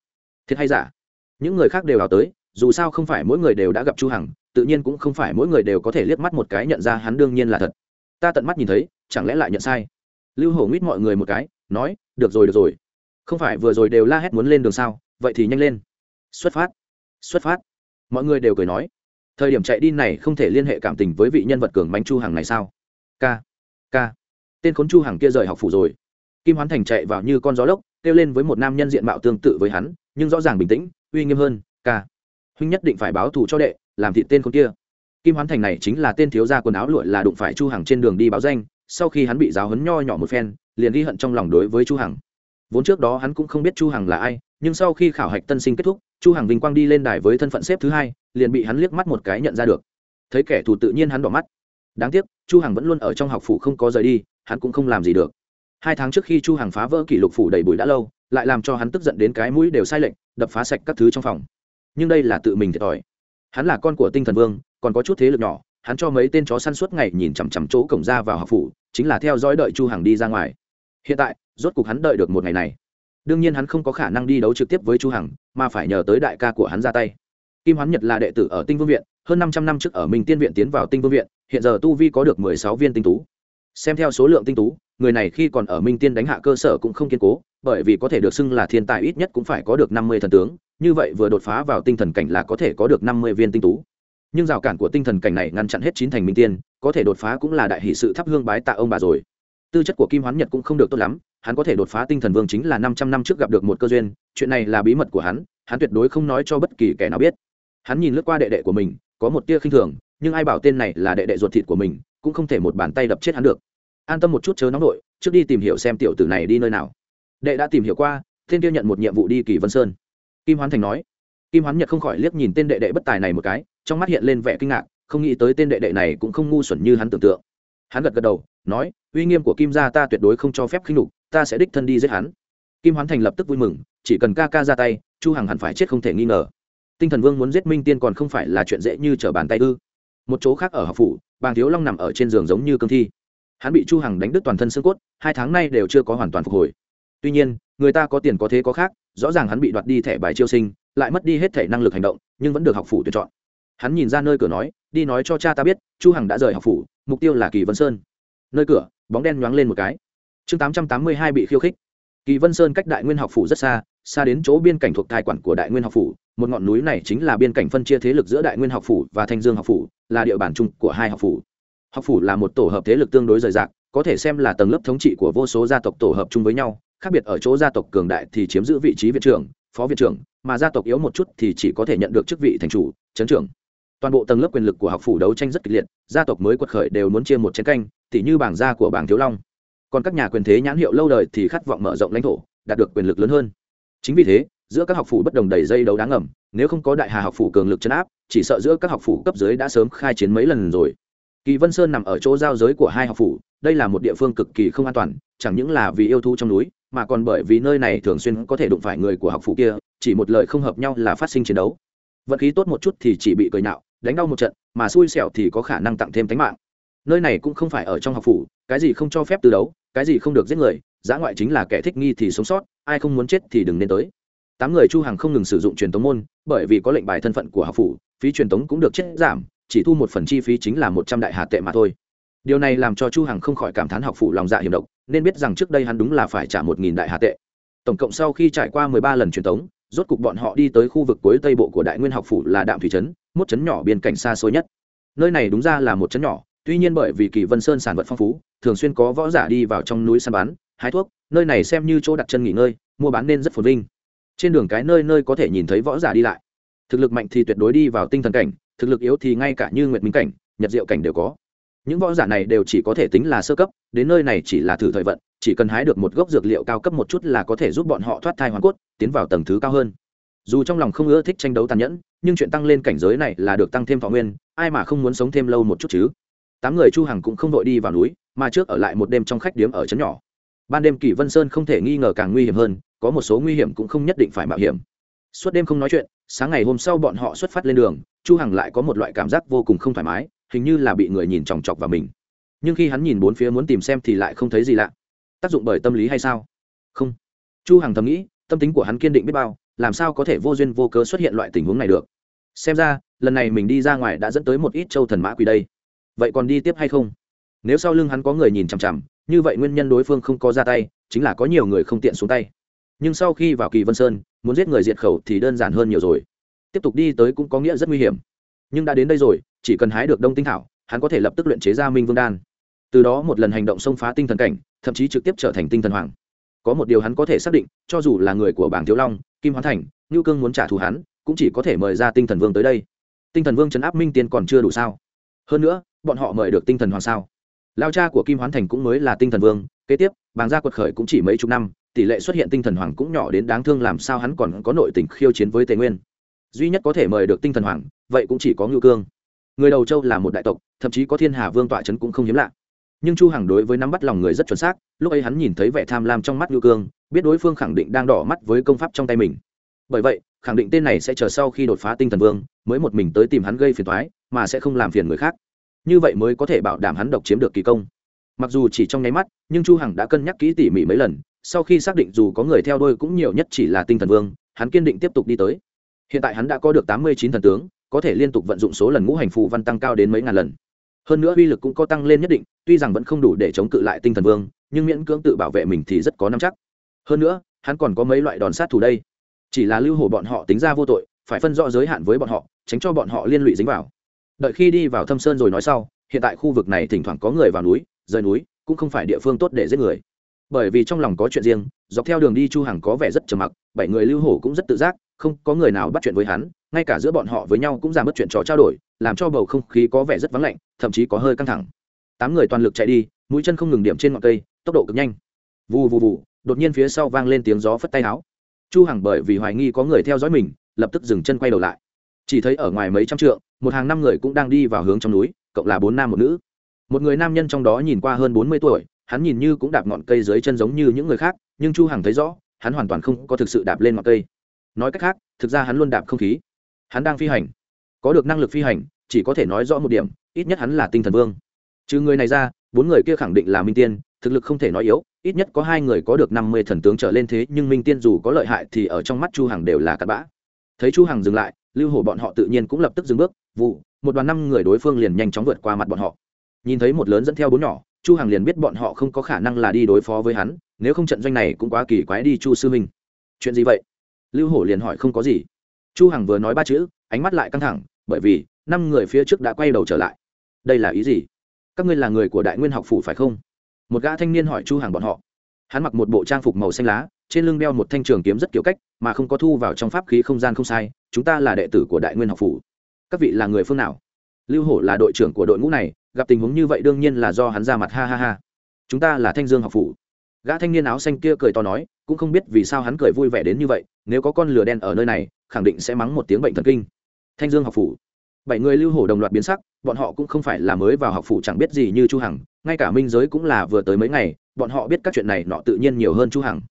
Thiệt hay giả? Những người khác đều vào tới dù sao không phải mỗi người đều đã gặp chu hằng, tự nhiên cũng không phải mỗi người đều có thể liếc mắt một cái nhận ra hắn đương nhiên là thật. Ta tận mắt nhìn thấy, chẳng lẽ lại nhận sai? Lưu hổ nguyết mọi người một cái, nói, được rồi được rồi. Không phải vừa rồi đều la hét muốn lên đường sao? Vậy thì nhanh lên. Xuất phát. Xuất phát. Mọi người đều cười nói, thời điểm chạy đi này không thể liên hệ cảm tình với vị nhân vật cường bánh chu Hằng này sao? K k tên khốn chu Hằng kia rời học phủ rồi. Kim hoán thành chạy vào như con gió lốc, kêu lên với một nam nhân diện mạo tương tự với hắn, nhưng rõ ràng bình tĩnh, uy nghiêm hơn k huynh nhất định phải báo thù cho đệ, làm thị tên con kia. Kim hoán thành này chính là tên thiếu gia quần áo lụa là đụng phải chu hằng trên đường đi báo danh, sau khi hắn bị giáo hấn nho nhỏ một phen, liền ghi hận trong lòng đối với chu hằng. Vốn trước đó hắn cũng không biết chu hằng là ai, nhưng sau khi khảo hạch tân sinh kết thúc, chu hằng vinh quang đi lên đài với thân phận xếp thứ hai, liền bị hắn liếc mắt một cái nhận ra được. Thấy kẻ thù tự nhiên hắn đỏ mắt. Đáng tiếc, chu hằng vẫn luôn ở trong học phủ không có rời đi, hắn cũng không làm gì được. Hai tháng trước khi chu hằng phá vỡ kỷ lục phủ đầy bụi đã lâu, lại làm cho hắn tức giận đến cái mũi đều sai lệnh đập phá sạch các thứ trong phòng nhưng đây là tự mình thiệt thòi. Hắn là con của tinh thần vương, còn có chút thế lực nhỏ, hắn cho mấy tên chó săn suốt ngày nhìn chằm chằm chỗ cổng ra vào học phủ, chính là theo dõi đợi chu hằng đi ra ngoài. Hiện tại, rốt cục hắn đợi được một ngày này. Đương nhiên hắn không có khả năng đi đấu trực tiếp với chu hằng, mà phải nhờ tới đại ca của hắn ra tay. Kim hoán nhật là đệ tử ở tinh vương viện, hơn 500 năm trước ở minh tiên viện tiến vào tinh vương viện, hiện giờ tu vi có được 16 viên tinh tú. Xem theo số lượng tinh tú, người này khi còn ở minh tiên đánh hạ cơ sở cũng không kiên cố, bởi vì có thể được xưng là thiên tài ít nhất cũng phải có được 50 thần tướng như vậy vừa đột phá vào tinh thần cảnh là có thể có được 50 viên tinh tú. Nhưng rào cản của tinh thần cảnh này ngăn chặn hết chín thành minh tiên, có thể đột phá cũng là đại hỷ sự thắp hương bái tạ ông bà rồi. Tư chất của kim hoán nhật cũng không được tốt lắm, hắn có thể đột phá tinh thần vương chính là năm trăm năm trước gặp được một cơ duyên, chuyện này là bí mật của hắn hắn tuyệt đối không nói cho bất kỳ kẻ nào biết. Hắn nhìn lướt qua đệ đệ của mình, có một tia khinh thường, nhưng ai bảo tên này là đệ đệ ruột thịt của mình, cũng không thể một bàn tay đập chết hắn được. An tâm một chút chớ nóng nội trước đi tìm hiểu xem tiểu tử này đi nơi nào. Đệ đã tìm hiểu qua tên kia nhận một nhiệm vụ đi kỳ vân sơn kim hoán thành nói. Kim hoán nhật không khỏi liếc nhìn tên đệ đệ bất tài này một cái, trong mắt hiện lên vẻ kinh ngạc, không nghĩ tới tên đệ đệ này cũng không ngu xuẩn như hắn tưởng tượng. Hắn gật gật đầu, nói, uy nghiêm của kim gia ta tuyệt đối không cho phép khinh lục ta sẽ đích thân đi giết hắn. Kim hoán thành lập tức vui mừng, chỉ cần ca ca ra tay, chu hằng hẳn phải chết không thể nghi ngờ. Tinh thần vương muốn giết minh tiên còn không phải là chuyện dễ như trở bàn tay ư? Một chỗ khác ở học phủ, bàng thiếu long nằm ở trên giường giống như cương thi. Hắn bị chu hằng đánh đứt toàn thân xương cốt, hai tháng nay đều chưa có hoàn toàn phục hồi. Tuy nhiên người ta có tiền có thế có khác, rõ ràng hắn bị đoạt đi thẻ bài chiêu sinh, lại mất đi hết thể năng lực hành động, nhưng vẫn được học phủ tuyển chọn. Hắn nhìn ra nơi cửa nói, đi nói cho cha ta biết, chu hằng đã rời học phủ, mục tiêu là kỳ vân sơn. Nơi cửa, bóng đen nhoáng lên một cái. Chương 882 bị khiêu khích. Kỳ vân sơn cách đại nguyên học phủ rất xa xa đến chỗ biên cảnh thuộc tài quản của đại nguyên học phủ. Một ngọn núi này chính là biên cảnh phân chia thế lực giữa đại nguyên học phủ và thanh dương học phủ, là địa bàn chung của hai học phủ. Học phủ là một tổ hợp thế lực tương đối rời rạc, có thể xem là tầng lớp thống trị của vô số gia tộc tổ hợp chung với nhau khác biệt ở chỗ gia tộc cường đại thì chiếm giữ vị trí viện trưởng, phó viện trưởng, mà gia tộc yếu một chút thì chỉ có thể nhận được chức vị thành chủ trấn trưởng. Toàn bộ tầng lớp quyền lực của học phủ đấu tranh rất kịch liệt, gia tộc mới quật khởi đều muốn chia một chén canh, tỉ như bảng gia của bảng thiếu long. Còn các nhà quyền thế nhãn hiệu lâu đời thì khát vọng mở rộng lãnh thổ, đạt được quyền lực lớn hơn. Chính vì thế, giữa các học phủ bất đồng đầy dây đấu đáng ngầm, nếu không có đại hà học phủ cường lực chấn áp, chỉ sợ giữa các học phủ cấp dưới đã sớm khai chiến mấy lần rồi. Kỳ vân sơn nằm ở chỗ giao giới của hai học phủ, đây là một địa phương cực kỳ không an toàn, chẳng những là vì yêu thú trong núi mà còn bởi vì nơi này thường xuyên có thể đụng phải người của học phủ kia, chỉ một lời không hợp nhau là phát sinh chiến đấu. Vận khí tốt một chút thì chỉ bị cười nhạo, đánh đau một trận, mà xui xẻo thì có khả năng tặng thêm tánh mạng. Nơi này cũng không phải ở trong học phủ, cái gì không cho phép từ đấu, cái gì không được giết người giã ngoại chính là kẻ thích nghi thì sống sót, ai không muốn chết thì đừng nên tới. Tám người chu hằng không ngừng sử dụng truyền tống môn, bởi vì có lệnh bài thân phận của học phủ, phí truyền tống cũng được chết giảm, chỉ thu một phần chi phí chính là một trăm đại hà tệ mà thôi. Điều này làm cho chu hằng không khỏi cảm thán học phủ lòng dạ hiểm độc nên biết rằng trước đây hắn đúng là phải trả một nghìn đại hà tệ. Tổng cộng sau khi trải qua mười ba lần truyền tống rốt cục bọn họ đi tới khu vực cuối tây bộ của đại nguyên học phủ là đạm thủy trấn, một trấn nhỏ biên cảnh xa xôi nhất. Nơi này đúng ra là một trấn nhỏ, tuy nhiên bởi vì kỳ vân sơn sản vật phong phú, thường xuyên có võ giả đi vào trong núi săn bắn, hái thuốc, nơi này xem như chỗ đặt chân nghỉ ngơi, mua bán nên rất phồn vinh. Trên đường cái nơi nơi có thể nhìn thấy võ giả đi lại. Thực lực mạnh thì tuyệt đối đi vào tinh thần cảnh, thực lực yếu thì ngay cả như nguyệt minh cảnh, nhật diệu cảnh đều có những võ giả này đều chỉ có thể tính là sơ cấp, đến nơi này chỉ là thử thời vận, chỉ cần hái được một gốc dược liệu cao cấp một chút là có thể giúp bọn họ thoát thai hoàn cốt, tiến vào tầng thứ cao hơn. Dù trong lòng không ưa thích tranh đấu tàn nhẫn, nhưng chuyện tăng lên cảnh giới này là được tăng thêm thọ nguyên, ai mà không muốn sống thêm lâu một chút chứ? Tám người chu hằng cũng không đội đi vào núi, mà trước ở lại một đêm trong khách điếm ở trấn nhỏ. Ban đêm kỳ vân sơn không thể nghi ngờ càng nguy hiểm hơn, có một số nguy hiểm cũng không nhất định phải mạo hiểm. Suốt đêm không nói chuyện, sáng ngày hôm sau bọn họ xuất phát lên đường, chu hằng lại có một loại cảm giác vô cùng không thoải mái hình như là bị người nhìn chòng chọc vào mình. Nhưng khi hắn nhìn bốn phía muốn tìm xem thì lại không thấy gì lạ. Tác dụng bởi tâm lý hay sao? Không. Chu hằng thầm nghĩ, tâm tính của hắn kiên định biết bao, làm sao có thể vô duyên vô cớ xuất hiện loại tình huống này được? Xem ra, lần này mình đi ra ngoài đã dẫn tới một ít châu thần mã quỷ đây. Vậy còn đi tiếp hay không? Nếu sau lưng hắn có người nhìn chằm chằm, như vậy nguyên nhân đối phương không có ra tay, chính là có nhiều người không tiện xuống tay. Nhưng sau khi vào kỳ vân sơn, muốn giết người diệt khẩu thì đơn giản hơn nhiều rồi. Tiếp tục đi tới cũng có nghĩa rất nguy hiểm. Nhưng đã đến đây rồi chỉ cần hái được đông tinh thảo, hắn có thể lập tức luyện chế ra minh vương đan. Từ đó một lần hành động xông phá tinh thần cảnh, thậm chí trực tiếp trở thành tinh thần hoàng. Có một điều hắn có thể xác định, cho dù là người của bảng thiếu long, kim hoán thành, ngưu cương muốn trả thù hắn, cũng chỉ có thể mời ra tinh thần vương tới đây. Tinh thần vương chấn áp minh tiên còn chưa đủ sao? Hơn nữa, bọn họ mời được tinh thần hoàng sao? Lao cha của kim hoán thành cũng mới là tinh thần vương, kế tiếp, bàng gia quật khởi cũng chỉ mấy chục năm, tỷ lệ xuất hiện tinh thần hoàng cũng nhỏ đến đáng thương làm sao hắn còn có nội tình khiêu chiến với tề nguyên. Duy nhất có thể mời được tinh thần hoàng, vậy cũng chỉ có ngưu cương người đầu châu là một đại tộc, thậm chí có thiên hà vương tọa trấn cũng không hiếm lạ. Nhưng chu hằng đối với nắm bắt lòng người rất chuẩn xác, lúc ấy hắn nhìn thấy vẻ tham lam trong mắt ngư cương, biết đối phương khẳng định đang đỏ mắt với công pháp trong tay mình. Bởi vậy, khẳng định tên này sẽ chờ sau khi đột phá tinh thần vương, mới một mình tới tìm hắn gây phiền toái, mà sẽ không làm phiền người khác. Như vậy mới có thể bảo đảm hắn độc chiếm được kỳ công. Mặc dù chỉ trong nháy mắt, nhưng chu hằng đã cân nhắc kỹ tỉ mỉ mấy lần, sau khi xác định dù có người theo đuôi cũng nhiều nhất chỉ là tinh thần vương, hắn kiên định tiếp tục đi tới. Hiện tại hắn đã có được tám mươi chín thần tướng có thể liên tục vận dụng số lần ngũ hành phù văn tăng cao đến mấy ngàn lần. Hơn nữa uy lực cũng có tăng lên nhất định, tuy rằng vẫn không đủ để chống cự lại tinh thần vương, nhưng miễn cưỡng tự bảo vệ mình thì rất có năm chắc. Hơn nữa, hắn còn có mấy loại đòn sát thủ đây. Chỉ là lưu hồ bọn họ tính ra vô tội, phải phân rõ giới hạn với bọn họ, tránh cho bọn họ liên lụy dính vào. Đợi khi đi vào thâm sơn rồi nói sau, hiện tại khu vực này thỉnh thoảng có người vào núi, rời núi, cũng không phải địa phương tốt để giết người. Bởi vì trong lòng có chuyện riêng, dọc theo đường đi chu hằng có vẻ rất trầm mặc, bảy người lưu hổ cũng rất tự giác không có người nào bắt chuyện với hắn, ngay cả giữa bọn họ với nhau cũng giảm mất chuyện trò trao đổi, làm cho bầu không khí có vẻ rất vắng lạnh, thậm chí có hơi căng thẳng. Tám người toàn lực chạy đi, mũi chân không ngừng điểm trên ngọn cây, tốc độ cực nhanh. Vù vù vù, đột nhiên phía sau vang lên tiếng gió phất tay áo. Chu hằng bởi vì hoài nghi có người theo dõi mình, lập tức dừng chân quay đầu lại. Chỉ thấy ở ngoài mấy trăm trượng, một hàng năm người cũng đang đi vào hướng trong núi, cộng là bốn nam một nữ. Một người nam nhân trong đó nhìn qua hơn bốn mươi tuổi, hắn nhìn như cũng đạp ngọn cây dưới chân giống như những người khác, nhưng chu hằng thấy rõ, hắn hoàn toàn không có thực sự đạp lên ngọn cây nói cách khác, thực ra hắn luôn đạp không khí. Hắn đang phi hành. Có được năng lực phi hành, chỉ có thể nói rõ một điểm, ít nhất hắn là tinh thần vương. Trừ người này ra, bốn người kia khẳng định là minh tiên, thực lực không thể nói yếu, ít nhất có hai người có được năm mươi thần tướng trở lên thế, nhưng minh tiên dù có lợi hại thì ở trong mắt chu hằng đều là cặn bã. Thấy chu hằng dừng lại, lưu hổ bọn họ tự nhiên cũng lập tức dừng bước, vụ, một đoàn năm người đối phương liền nhanh chóng vượt qua mặt bọn họ. Nhìn thấy một lớn dẫn theo bốn nhỏ, chu hằng liền biết bọn họ không có khả năng là đi đối phó với hắn, nếu không trận doanh này cũng quá kỳ quái đi chu sư minh. Chuyện gì vậy? Lưu hổ liền hỏi không có gì. Chu hằng vừa nói ba chữ, ánh mắt lại căng thẳng, bởi vì năm người phía trước đã quay đầu trở lại. Đây là ý gì? Các ngươi là người của đại nguyên học phủ phải không? Một gã thanh niên hỏi chu hằng bọn họ. Hắn mặc một bộ trang phục màu xanh lá, trên lưng đeo một thanh trường kiếm rất kiểu cách, mà không có thu vào trong pháp khí không gian không sai, chúng ta là đệ tử của đại nguyên học phủ. Các vị là người phương nào? Lưu hổ là đội trưởng của đội ngũ này, gặp tình huống như vậy đương nhiên là do hắn ra mặt, ha ha ha. Chúng ta là thanh dương học phủ. Gã thanh niên áo xanh kia cười to nói, cũng không biết vì sao hắn cười vui vẻ đến như vậy nếu có con lửa đen ở nơi này, khẳng định sẽ mắng một tiếng bệnh thần kinh. Thanh dương học phủ. Bảy người lưu hổ đồng loạt biến sắc, bọn họ cũng không phải là mới vào học phủ chẳng biết gì như chu hằng, ngay cả minh giới cũng là vừa tới mấy ngày, bọn họ biết các chuyện này nọ tự nhiên nhiều hơn chu hằng.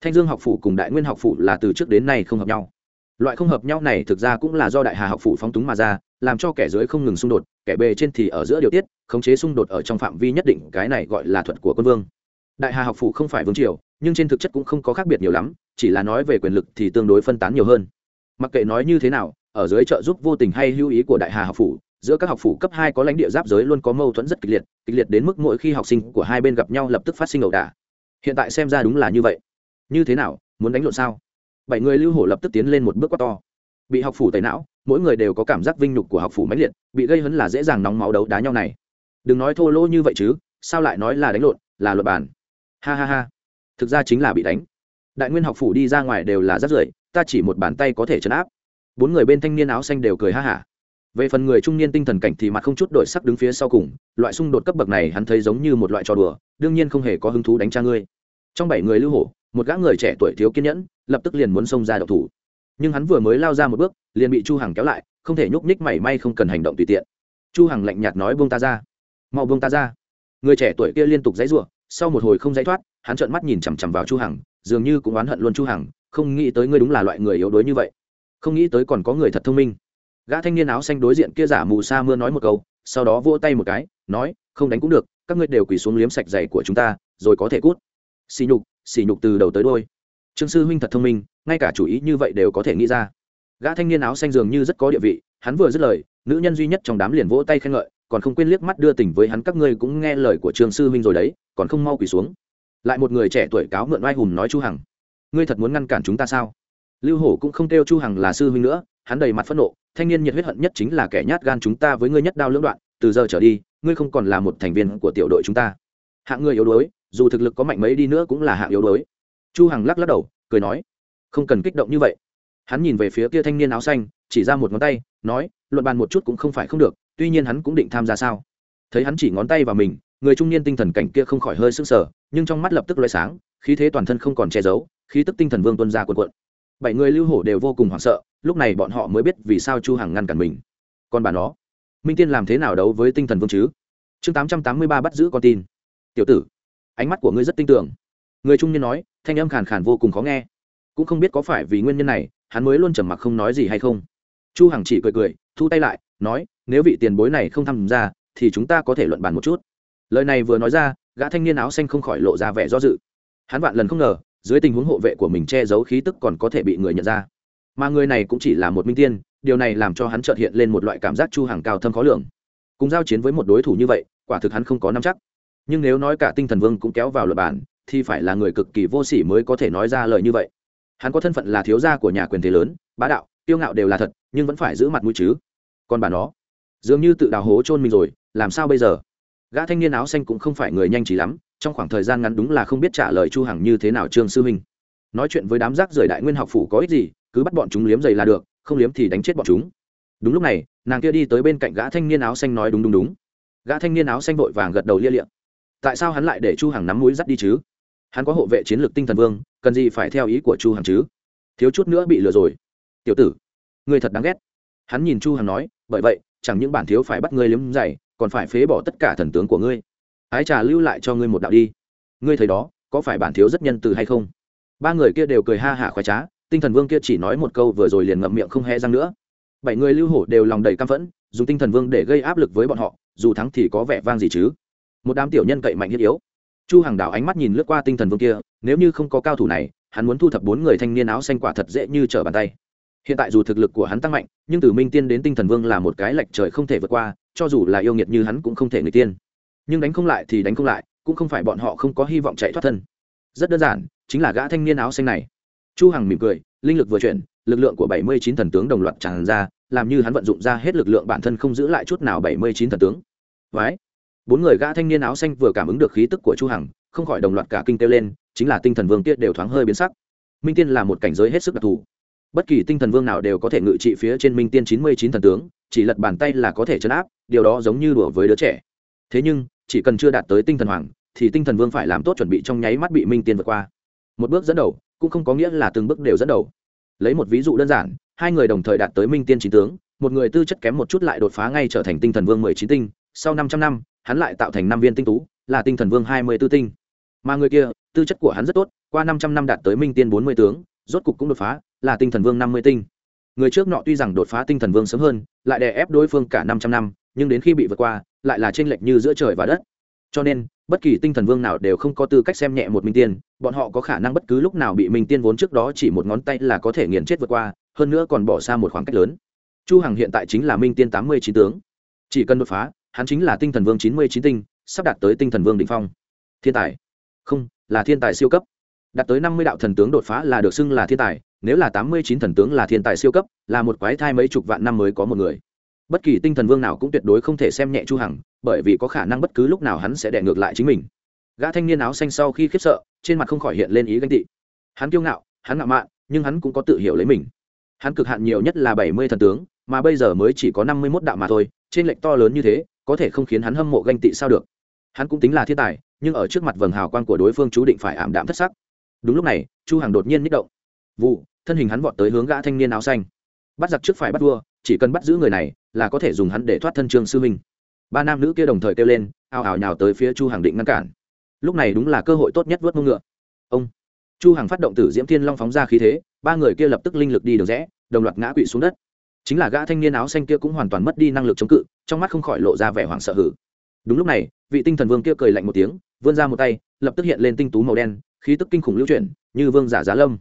Thanh dương học phủ cùng đại nguyên học phủ là từ trước đến nay không hợp nhau. Loại không hợp nhau này thực ra cũng là do đại hà học phủ phóng túng mà ra, làm cho kẻ dưới không ngừng xung đột, kẻ bề trên thì ở giữa điều tiết, khống chế xung đột ở trong phạm vi nhất định, cái này gọi là thuật của quân vương. Đại hà học phủ không phải vương triều nhưng trên thực chất cũng không có khác biệt nhiều lắm, chỉ là nói về quyền lực thì tương đối phân tán nhiều hơn. Mặc kệ nói như thế nào, ở dưới trợ giúp vô tình hay hữu ý của đại hà học phủ, giữa các học phủ cấp hai có lãnh địa giáp giới luôn có mâu thuẫn rất kịch liệt kịch liệt đến mức mỗi khi học sinh của hai bên gặp nhau lập tức phát sinh ẩu đả. Hiện tại xem ra đúng là như vậy. Như thế nào, muốn đánh lộn sao? Bảy người lưu hổ lập tức tiến lên một bước quát to. Bị học phủ tẩy não, mỗi người đều có cảm giác vinh nhục của học phủ mãnh liệt, bị gây hấn là dễ dàng nóng máu đấu đá nhau này. Đừng nói thô lỗ như vậy chứ, sao lại nói là đánh lộn, là luật bản ha ha ha thực ra chính là bị đánh. Đại nguyên học phủ đi ra ngoài đều là rất rưởi, ta chỉ một bàn tay có thể chấn áp. Bốn người bên thanh niên áo xanh đều cười ha hả. Về phần người trung niên tinh thần cảnh thì mặt không chút đổi sắc đứng phía sau cùng, loại xung đột cấp bậc này hắn thấy giống như một loại trò đùa, đương nhiên không hề có hứng thú đánh cha ngươi. Trong bảy người lưu hổ, một gã người trẻ tuổi thiếu kiên nhẫn, lập tức liền muốn xông ra độc thủ. Nhưng hắn vừa mới lao ra một bước, liền bị chu hằng kéo lại, không thể nhúc nhích mảy may không cần hành động tùy tiện. Chu hằng lạnh nhạt nói buông ta ra. Mau buông ta ra. Người trẻ tuổi kia liên tục dãy rủa, sau một hồi không dãy thoát hắn trợn mắt nhìn chằm chằm vào chu hằng, dường như cũng oán hận luôn chu hằng, không nghĩ tới ngươi đúng là loại người yếu đuối như vậy. Không nghĩ tới còn có người thật thông minh. Gã thanh niên áo xanh đối diện kia giả mù sa mưa nói một câu, sau đó vỗ tay một cái, nói, không đánh cũng được, các ngươi đều quỳ xuống liếm sạch giày của chúng ta, rồi có thể cút. Xì nhục xì nhục từ đầu tới đôi trương sư huynh thật thông minh, ngay cả chủ ý như vậy đều có thể nghĩ ra. Gã thanh niên áo xanh dường như rất có địa vị, hắn vừa dứt lời, nữ nhân duy nhất trong đám liền vỗ tay khen ngợi, còn không quên liếc mắt đưa tình với hắn, các ngươi cũng nghe lời của trương sư huynh rồi đấy, còn không mau quỳ xuống lại một người trẻ tuổi cáo mượn oai hùng nói chu hằng. Ngươi thật muốn ngăn cản chúng ta sao? Lưu hổ cũng không kêu chu hằng là sư huynh nữa, hắn đầy mặt phẫn nộ, thanh niên nhiệt huyết hận nhất chính là kẻ nhát gan chúng ta với ngươi nhất đao lưỡng đoạn, từ giờ trở đi, ngươi không còn là một thành viên của tiểu đội chúng ta. Hạng người yếu đuối, dù thực lực có mạnh mấy đi nữa cũng là hạng yếu đuối. Chu hằng lắc lắc đầu, cười nói, không cần kích động như vậy. Hắn nhìn về phía kia thanh niên áo xanh, chỉ ra một ngón tay, nói, luận bàn một chút cũng không phải không được, tuy nhiên hắn cũng định tham gia sao? Thấy hắn chỉ ngón tay vào mình người trung niên tinh thần cảnh kia không khỏi hơi sức sờ, nhưng trong mắt lập tức lóe sáng, khí thế toàn thân không còn che giấu, khí tức tinh thần vương tuân ra cuộn cuộn. Bảy người lưu hổ đều vô cùng hoảng sợ, lúc này bọn họ mới biết vì sao chu hằng ngăn cản mình. Còn bà nó, minh tiên làm thế nào đấu với tinh thần vương chứ? Chương 883 bắt giữ con tin. Tiểu tử, ánh mắt của ngươi rất tinh tưởng người trung niên nói, thanh âm khàn khàn vô cùng khó nghe. Cũng không biết có phải vì nguyên nhân này, hắn mới luôn trầm mặc không nói gì hay không. Chu hằng chỉ cười cười, thu tay lại, nói, nếu vị tiền bối này không tham gia, thì chúng ta có thể luận bàn một chút lời này vừa nói ra, gã thanh niên áo xanh không khỏi lộ ra vẻ do dự. Hắn vạn lần không ngờ, dưới tình huống hộ vệ của mình che giấu khí tức còn có thể bị người nhận ra. Mà người này cũng chỉ là một minh tiên, điều này làm cho hắn chợt hiện lên một loại cảm giác chu hàng cao thâm khó lường. Cùng giao chiến với một đối thủ như vậy, quả thực hắn không có nắm chắc. Nhưng nếu nói cả tinh thần vương cũng kéo vào luật bản, thì phải là người cực kỳ vô sỉ mới có thể nói ra lời như vậy. Hắn có thân phận là thiếu gia của nhà quyền thế lớn, bá đạo tiêu ngạo đều là thật, nhưng vẫn phải giữ mặt mũi chứ. Còn bà nó, dường như tự đào hố chôn mình rồi, làm sao bây giờ? Gã thanh niên áo xanh cũng không phải người nhanh trí lắm, trong khoảng thời gian ngắn đúng là không biết trả lời chu hằng như thế nào trương sư huynh nói chuyện với đám rác rời đại nguyên học phủ có ích gì, cứ bắt bọn chúng liếm giày là được, không liếm thì đánh chết bọn chúng. Đúng lúc này, nàng kia đi tới bên cạnh gã thanh niên áo xanh nói đúng đúng đúng. Gã thanh niên áo xanh vội vàng gật đầu lia liệm tại sao hắn lại để chu hằng nắm mũi dắt đi chứ? Hắn có hộ vệ chiến lược tinh thần vương, cần gì phải theo ý của chu hằng chứ? Thiếu chút nữa bị lừa rồi. Tiểu tử, ngươi thật đáng ghét. Hắn nhìn chu hằng nói, bởi vậy, chẳng những bản thiếu phải bắt ngươi liếm giày còn phải phế bỏ tất cả thần tướng của ngươi. Ái trà lưu lại cho ngươi một đạo đi. Ngươi thấy đó, có phải bản thiếu rất nhân từ hay không? Ba người kia đều cười ha hả khoái trá, tinh thần vương kia chỉ nói một câu vừa rồi liền ngậm miệng không hé răng nữa. Bảy người lưu hổ đều lòng đầy căm phẫn, dùng tinh thần vương để gây áp lực với bọn họ, dù thắng thì có vẻ vang gì chứ? Một đám tiểu nhân cậy mạnh thiết yếu. Chu hàng đào ánh mắt nhìn lướt qua tinh thần vương kia, nếu như không có cao thủ này, hắn muốn thu thập bốn người thanh niên áo xanh quả thật dễ như trở bàn tay. Hiện tại dù thực lực của hắn tăng mạnh, nhưng từ minh tiên đến tinh thần vương là một cái lệch trời không thể vượt qua cho dù là yêu nghiệt như hắn cũng không thể người tiên. Nhưng đánh không lại thì đánh không lại, cũng không phải bọn họ không có hy vọng chạy thoát thân. Rất đơn giản, chính là gã thanh niên áo xanh này. Chu hằng mỉm cười, linh lực vừa chuyển, lực lượng của 79 thần tướng đồng loạt tràn ra, làm như hắn vận dụng ra hết lực lượng bản thân không giữ lại chút nào 79 thần tướng. Vãi! bốn người gã thanh niên áo xanh vừa cảm ứng được khí tức của chu hằng, không khỏi đồng loạt cả kinh kêu lên, chính là tinh thần vương tiết đều thoáng hơi biến sắc. Minh tiên là một cảnh giới hết sức đặc thù. Bất kỳ tinh thần vương nào đều có thể ngự trị phía trên minh tiên 99 thần tướng chỉ lật bàn tay là có thể chấn áp, điều đó giống như đùa với đứa trẻ. Thế nhưng, chỉ cần chưa đạt tới tinh thần hoàng, thì tinh thần vương phải làm tốt chuẩn bị trong nháy mắt bị minh tiên vượt qua. Một bước dẫn đầu, cũng không có nghĩa là từng bước đều dẫn đầu. Lấy một ví dụ đơn giản, hai người đồng thời đạt tới minh tiên chín tướng, một người tư chất kém một chút lại đột phá ngay trở thành tinh thần vương mười chín tinh, sau năm trăm năm, hắn lại tạo thành năm viên tinh tú, là tinh thần vương hai mươi b ố tinh. Mà người kia, tư chất của hắn rất tốt, qua năm trăm năm đạt tới minh tiên bốn mươi tướng, rốt cục cũng đột phá, là tinh thần vương năm mươi tinh người trước nọ tuy rằng đột phá tinh thần vương sớm hơn, lại đè ép đối phương cả năm trăm năm, nhưng đến khi bị vượt qua, lại là trên lệch như giữa trời và đất. Cho nên, bất kỳ tinh thần vương nào đều không có tư cách xem nhẹ một minh tiên, bọn họ có khả năng bất cứ lúc nào bị minh tiên vốn trước đó chỉ một ngón tay là có thể nghiền chết vượt qua, hơn nữa còn bỏ xa một khoảng cách lớn. Chu hằng hiện tại chính là minh tiên tám mươi chín tướng. Chỉ cần đột phá, hắn chính là tinh thần vương chín mươi chín tinh, sắp đạt tới tinh thần vương đỉnh phong. Thiên tài. Không, là thiên tài siêu cấp. Đạt tới năm mươi đạo thần tướng đột phá là được xưng là thiên tài nếu là tám mươi chín thần tướng là thiên tài siêu cấp, là một quái thai mấy chục vạn năm mới có một người. Bất kỳ tinh thần vương nào cũng tuyệt đối không thể xem nhẹ chu hằng, bởi vì có khả năng bất cứ lúc nào hắn sẽ đè ngược lại chính mình. Gã thanh niên áo xanh sau khi khiếp sợ, trên mặt không khỏi hiện lên ý ganh tị. Hắn kiêu ngạo, hắn ngạo mạn, nhưng hắn cũng có tự hiểu lấy mình. Hắn cực hạn nhiều nhất là bảy mươi thần tướng, mà bây giờ mới chỉ có năm mươi 51 đạo mà thôi, trên lệnh to lớn như thế, có thể không khiến hắn hâm mộ ganh tị sao được. Hắn cũng tính là thiên tài, nhưng ở trước mặt vầng hào quang của đối phương chú định phải ảm đạm thất sắc. Đúng lúc này, chu hằng đột nhiên nhích động vụ, thân hình hắn vọt tới hướng gã thanh niên áo xanh. Bắt giặc trước phải bắt vua, chỉ cần bắt giữ người này là có thể dùng hắn để thoát thân trương sư minh. Ba nam nữ kia đồng thời kêu lên, ào ào nhào tới phía chu hàng định ngăn cản. Lúc này đúng là cơ hội tốt nhất vớt mông ngựa. Ông, chu hàng phát động tử diễm thiên long phóng ra khí thế, ba người kia lập tức linh lực đi được rẽ, đồng loạt ngã quỵ xuống đất. Chính là gã thanh niên áo xanh kia cũng hoàn toàn mất đi năng lực chống cự, trong mắt không khỏi lộ ra vẻ hoảng sợ hử. Đúng lúc này, vị tinh thần vương kia cười lạnh một tiếng, vươn ra một tay, lập tức hiện lên tinh tú màu đen, khí tức kinh khủng lưu chuyển, như vương giả giá lâm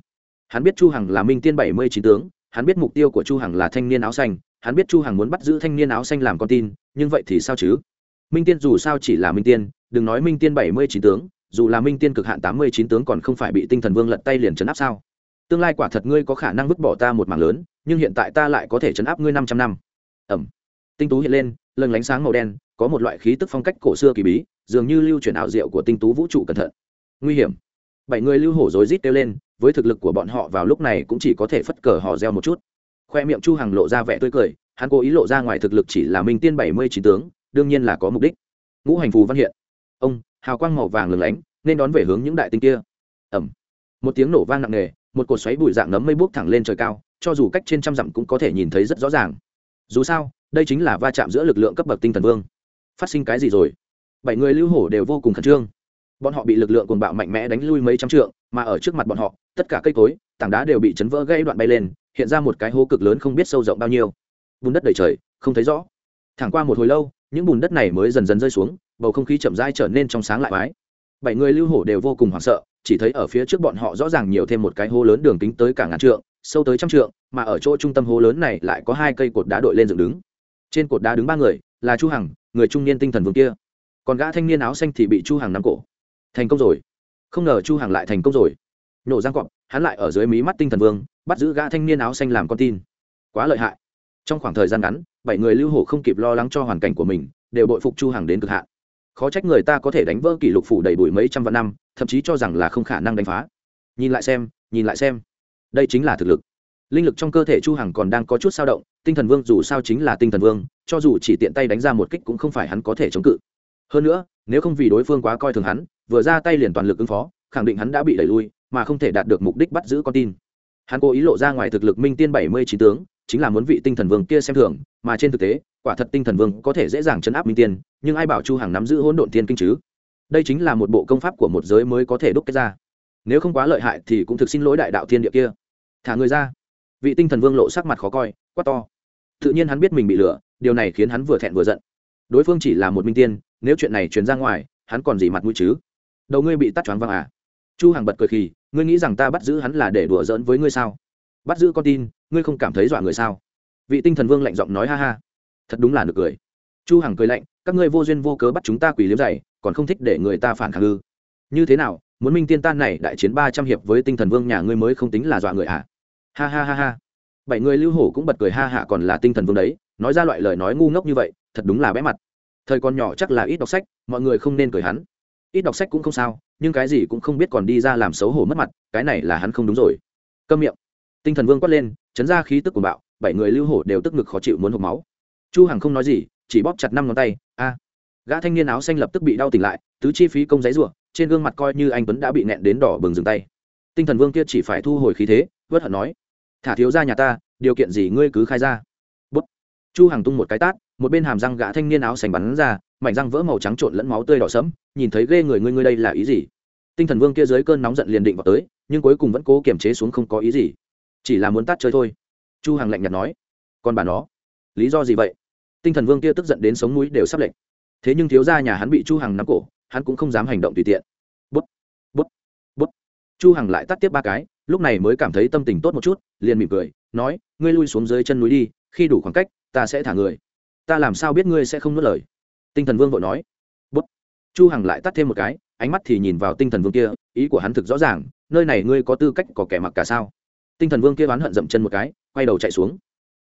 hắn biết chu hằng là minh tiên bảy mươi chín tướng, hắn biết mục tiêu của chu hằng là thanh niên áo xanh, hắn biết chu hằng muốn bắt giữ thanh niên áo xanh làm con tin, nhưng vậy thì sao chứ? Minh tiên dù sao chỉ là minh tiên, đừng nói minh tiên bảy mươi chín tướng, dù là minh tiên cực hạn tám mươi chín tướng còn không phải bị tinh thần vương lật tay liền chấn áp sao? Tương lai quả thật ngươi có khả năng vứt bỏ ta một mảng lớn, nhưng hiện tại ta lại có thể chấn áp ngươi năm trăm năm. Ẩm. Tinh tú hiện lên lần lánh sáng màu đen, có một loại khí tức phong cách cổ xưa kỳ bí, dường như lưu chuyển ảo diệu của tinh tú vũ trụ cẩn thận. Nguy hiểm. Bảy người lưu hổ rối rít kêu lên với thực lực của bọn họ vào lúc này cũng chỉ có thể phất cờ họ reo một chút. Khoe miệng chu hằng lộ ra vẻ tươi cười, hắn cố ý lộ ra ngoài thực lực chỉ là minh tiên bảy mươi chín tướng, đương nhiên là có mục đích. Ngũ hành phù văn hiện. Ông, hào quang màu vàng lừng lánh, nên đón về hướng những đại tinh kia. Ẩm. Một tiếng nổ vang nặng nề, một cột xoáy bụi dạng nấm mây bốc thẳng lên trời cao, cho dù cách trên trăm dặm cũng có thể nhìn thấy rất rõ ràng. Dù sao, đây chính là va chạm giữa lực lượng cấp bậc tinh thần vương. Phát sinh cái gì rồi? Bảy người lưu hổ đều vô cùng khẩn trương bọn họ bị lực lượng cuồng bạo mạnh mẽ đánh lui mấy trăm trượng, mà ở trước mặt bọn họ, tất cả cây cối, tảng đá đều bị chấn vỡ gây đoạn bay lên, hiện ra một cái hố cực lớn không biết sâu rộng bao nhiêu. Bùn đất đầy trời, không thấy rõ. Thẳng qua một hồi lâu, những bùn đất này mới dần dần rơi xuống, bầu không khí chậm rãi trở nên trong sáng lại mái bảy người lưu hổ đều vô cùng hoảng sợ, chỉ thấy ở phía trước bọn họ rõ ràng nhiều thêm một cái hố lớn đường kính tới cả ngàn trượng, sâu tới trăm trượng, mà ở chỗ trung tâm hố lớn này lại có hai cây cột đá đội lên dựng đứng. Trên cột đá đứng ba người, là chu hằng, người trung niên tinh thần vương kia. Còn gã thanh niên áo xanh thì bị chu hằng nắm cổ thành công rồi. Không ngờ chu hằng lại thành công rồi. Nổ giang cọp, hắn lại ở dưới mí mắt tinh thần vương, bắt giữ gã thanh niên áo xanh làm con tin. Quá lợi hại. Trong khoảng thời gian ngắn, bảy người lưu hổ không kịp lo lắng cho hoàn cảnh của mình, đều bội phục chu hằng đến cực hạn. Khó trách người ta có thể đánh vỡ kỷ lục phủ đầy bụi mấy trăm vạn năm, thậm chí cho rằng là không khả năng đánh phá. Nhìn lại xem, nhìn lại xem. Đây chính là thực lực. Linh lực trong cơ thể chu hằng còn đang có chút sao động, tinh thần vương dù sao chính là tinh thần vương, cho dù chỉ tiện tay đánh ra một kích cũng không phải hắn có thể chống cự. Hơn nữa, nếu không vì đối phương quá coi thường hắn vừa ra tay liền toàn lực ứng phó, khẳng định hắn đã bị đẩy lui, mà không thể đạt được mục đích bắt giữ con tin. Hắn cố ý lộ ra ngoài thực lực minh tiên bảy mươi chín tướng, chính là muốn vị tinh thần vương kia xem thường, mà trên thực tế, quả thật tinh thần vương có thể dễ dàng chấn áp minh tiên, nhưng ai bảo chu hằng nắm giữ hỗn độn tiên kinh chứ? Đây chính là một bộ công pháp của một giới mới có thể đúc kết ra. Nếu không quá lợi hại thì cũng thực xin lỗi đại đạo thiên địa kia. Thả người ra. Vị tinh thần vương lộ sắc mặt khó coi, quát to. Tự nhiên hắn biết mình bị lừa, điều này khiến hắn vừa thẹn vừa giận. Đối phương chỉ là một minh tiên, nếu chuyện này truyền ra ngoài, hắn còn gì mặt mũi chứ? Đầu ngươi bị tắt choáng văng à? Chu hằng bật cười khì, ngươi nghĩ rằng ta bắt giữ hắn là để đùa giỡn với ngươi sao? Bắt giữ con tin, ngươi không cảm thấy dọa người sao? Vị tinh thần vương lạnh giọng nói ha ha. Thật đúng là được cười. Chu hằng cười lạnh, các ngươi vô duyên vô cớ bắt chúng ta quỳ liếm dày còn không thích để người ta phản kháng ư? Như thế nào, muốn minh tiên tan này đại chiến ba trăm hiệp với tinh thần vương nhà ngươi mới không tính là dọa người à? Ha ha ha ha. Bảy người lưu hổ cũng bật cười ha hạ còn là tinh thần vương đấy, nói ra loại lời nói ngu ngốc như vậy, thật đúng là bé mặt. Thời còn nhỏ chắc là ít đọc sách, mọi người không nên cười hắn ít đọc sách cũng không sao, nhưng cái gì cũng không biết còn đi ra làm xấu hổ mất mặt, cái này là hắn không đúng rồi. Câm miệng. Tinh thần vương quát lên, chấn ra khí tức của bạo, bảy người lưu hổ đều tức ngực khó chịu muốn hộp máu. Chu hằng không nói gì, chỉ bóp chặt năm ngón tay, a. Gã thanh niên áo xanh lập tức bị đau tỉnh lại, tứ chi phí công giấy rủa, trên gương mặt coi như anh tuấn đã bị nẹn đến đỏ bừng dừng tay. Tinh thần vương kia chỉ phải thu hồi khí thế vớt hận nói, thả thiếu ra nhà ta, điều kiện gì ngươi cứ khai ra. Bút. Chu hằng tung một cái tát, một bên hàm răng gã thanh niên áo xanh bắn ra mảnh răng vỡ màu trắng trộn lẫn máu tươi đỏ sẫm, nhìn thấy ghê người ngươi ngươi đây là ý gì? Tinh thần vương kia dưới cơn nóng giận liền định vào tới, nhưng cuối cùng vẫn cố kiềm chế xuống không có ý gì. Chỉ là muốn tát chơi thôi. Chu hằng lạnh nhạt nói còn bà nó, lý do gì vậy? Tinh thần vương kia tức giận đến sống mũi đều sắp lệnh thế nhưng thiếu gia nhà hắn bị chu hằng nắm cổ, hắn cũng không dám hành động tùy tiện. Bút bút bút. Chu hằng lại tắt tiếp ba cái, lúc này mới cảm thấy tâm tình tốt một chút, liền mỉm cười, nói, ngươi lui xuống dưới chân núi đi, khi đủ khoảng cách, ta sẽ thả người. Ta làm sao biết ngươi sẽ không nuốt lời? Tinh thần vương vội nói, bút. Chu hằng lại tắt thêm một cái, ánh mắt thì nhìn vào tinh thần vương kia, ý của hắn thực rõ ràng, nơi này ngươi có tư cách có kẻ mặc cả sao? Tinh thần vương kia oán hận dậm chân một cái, quay đầu chạy xuống.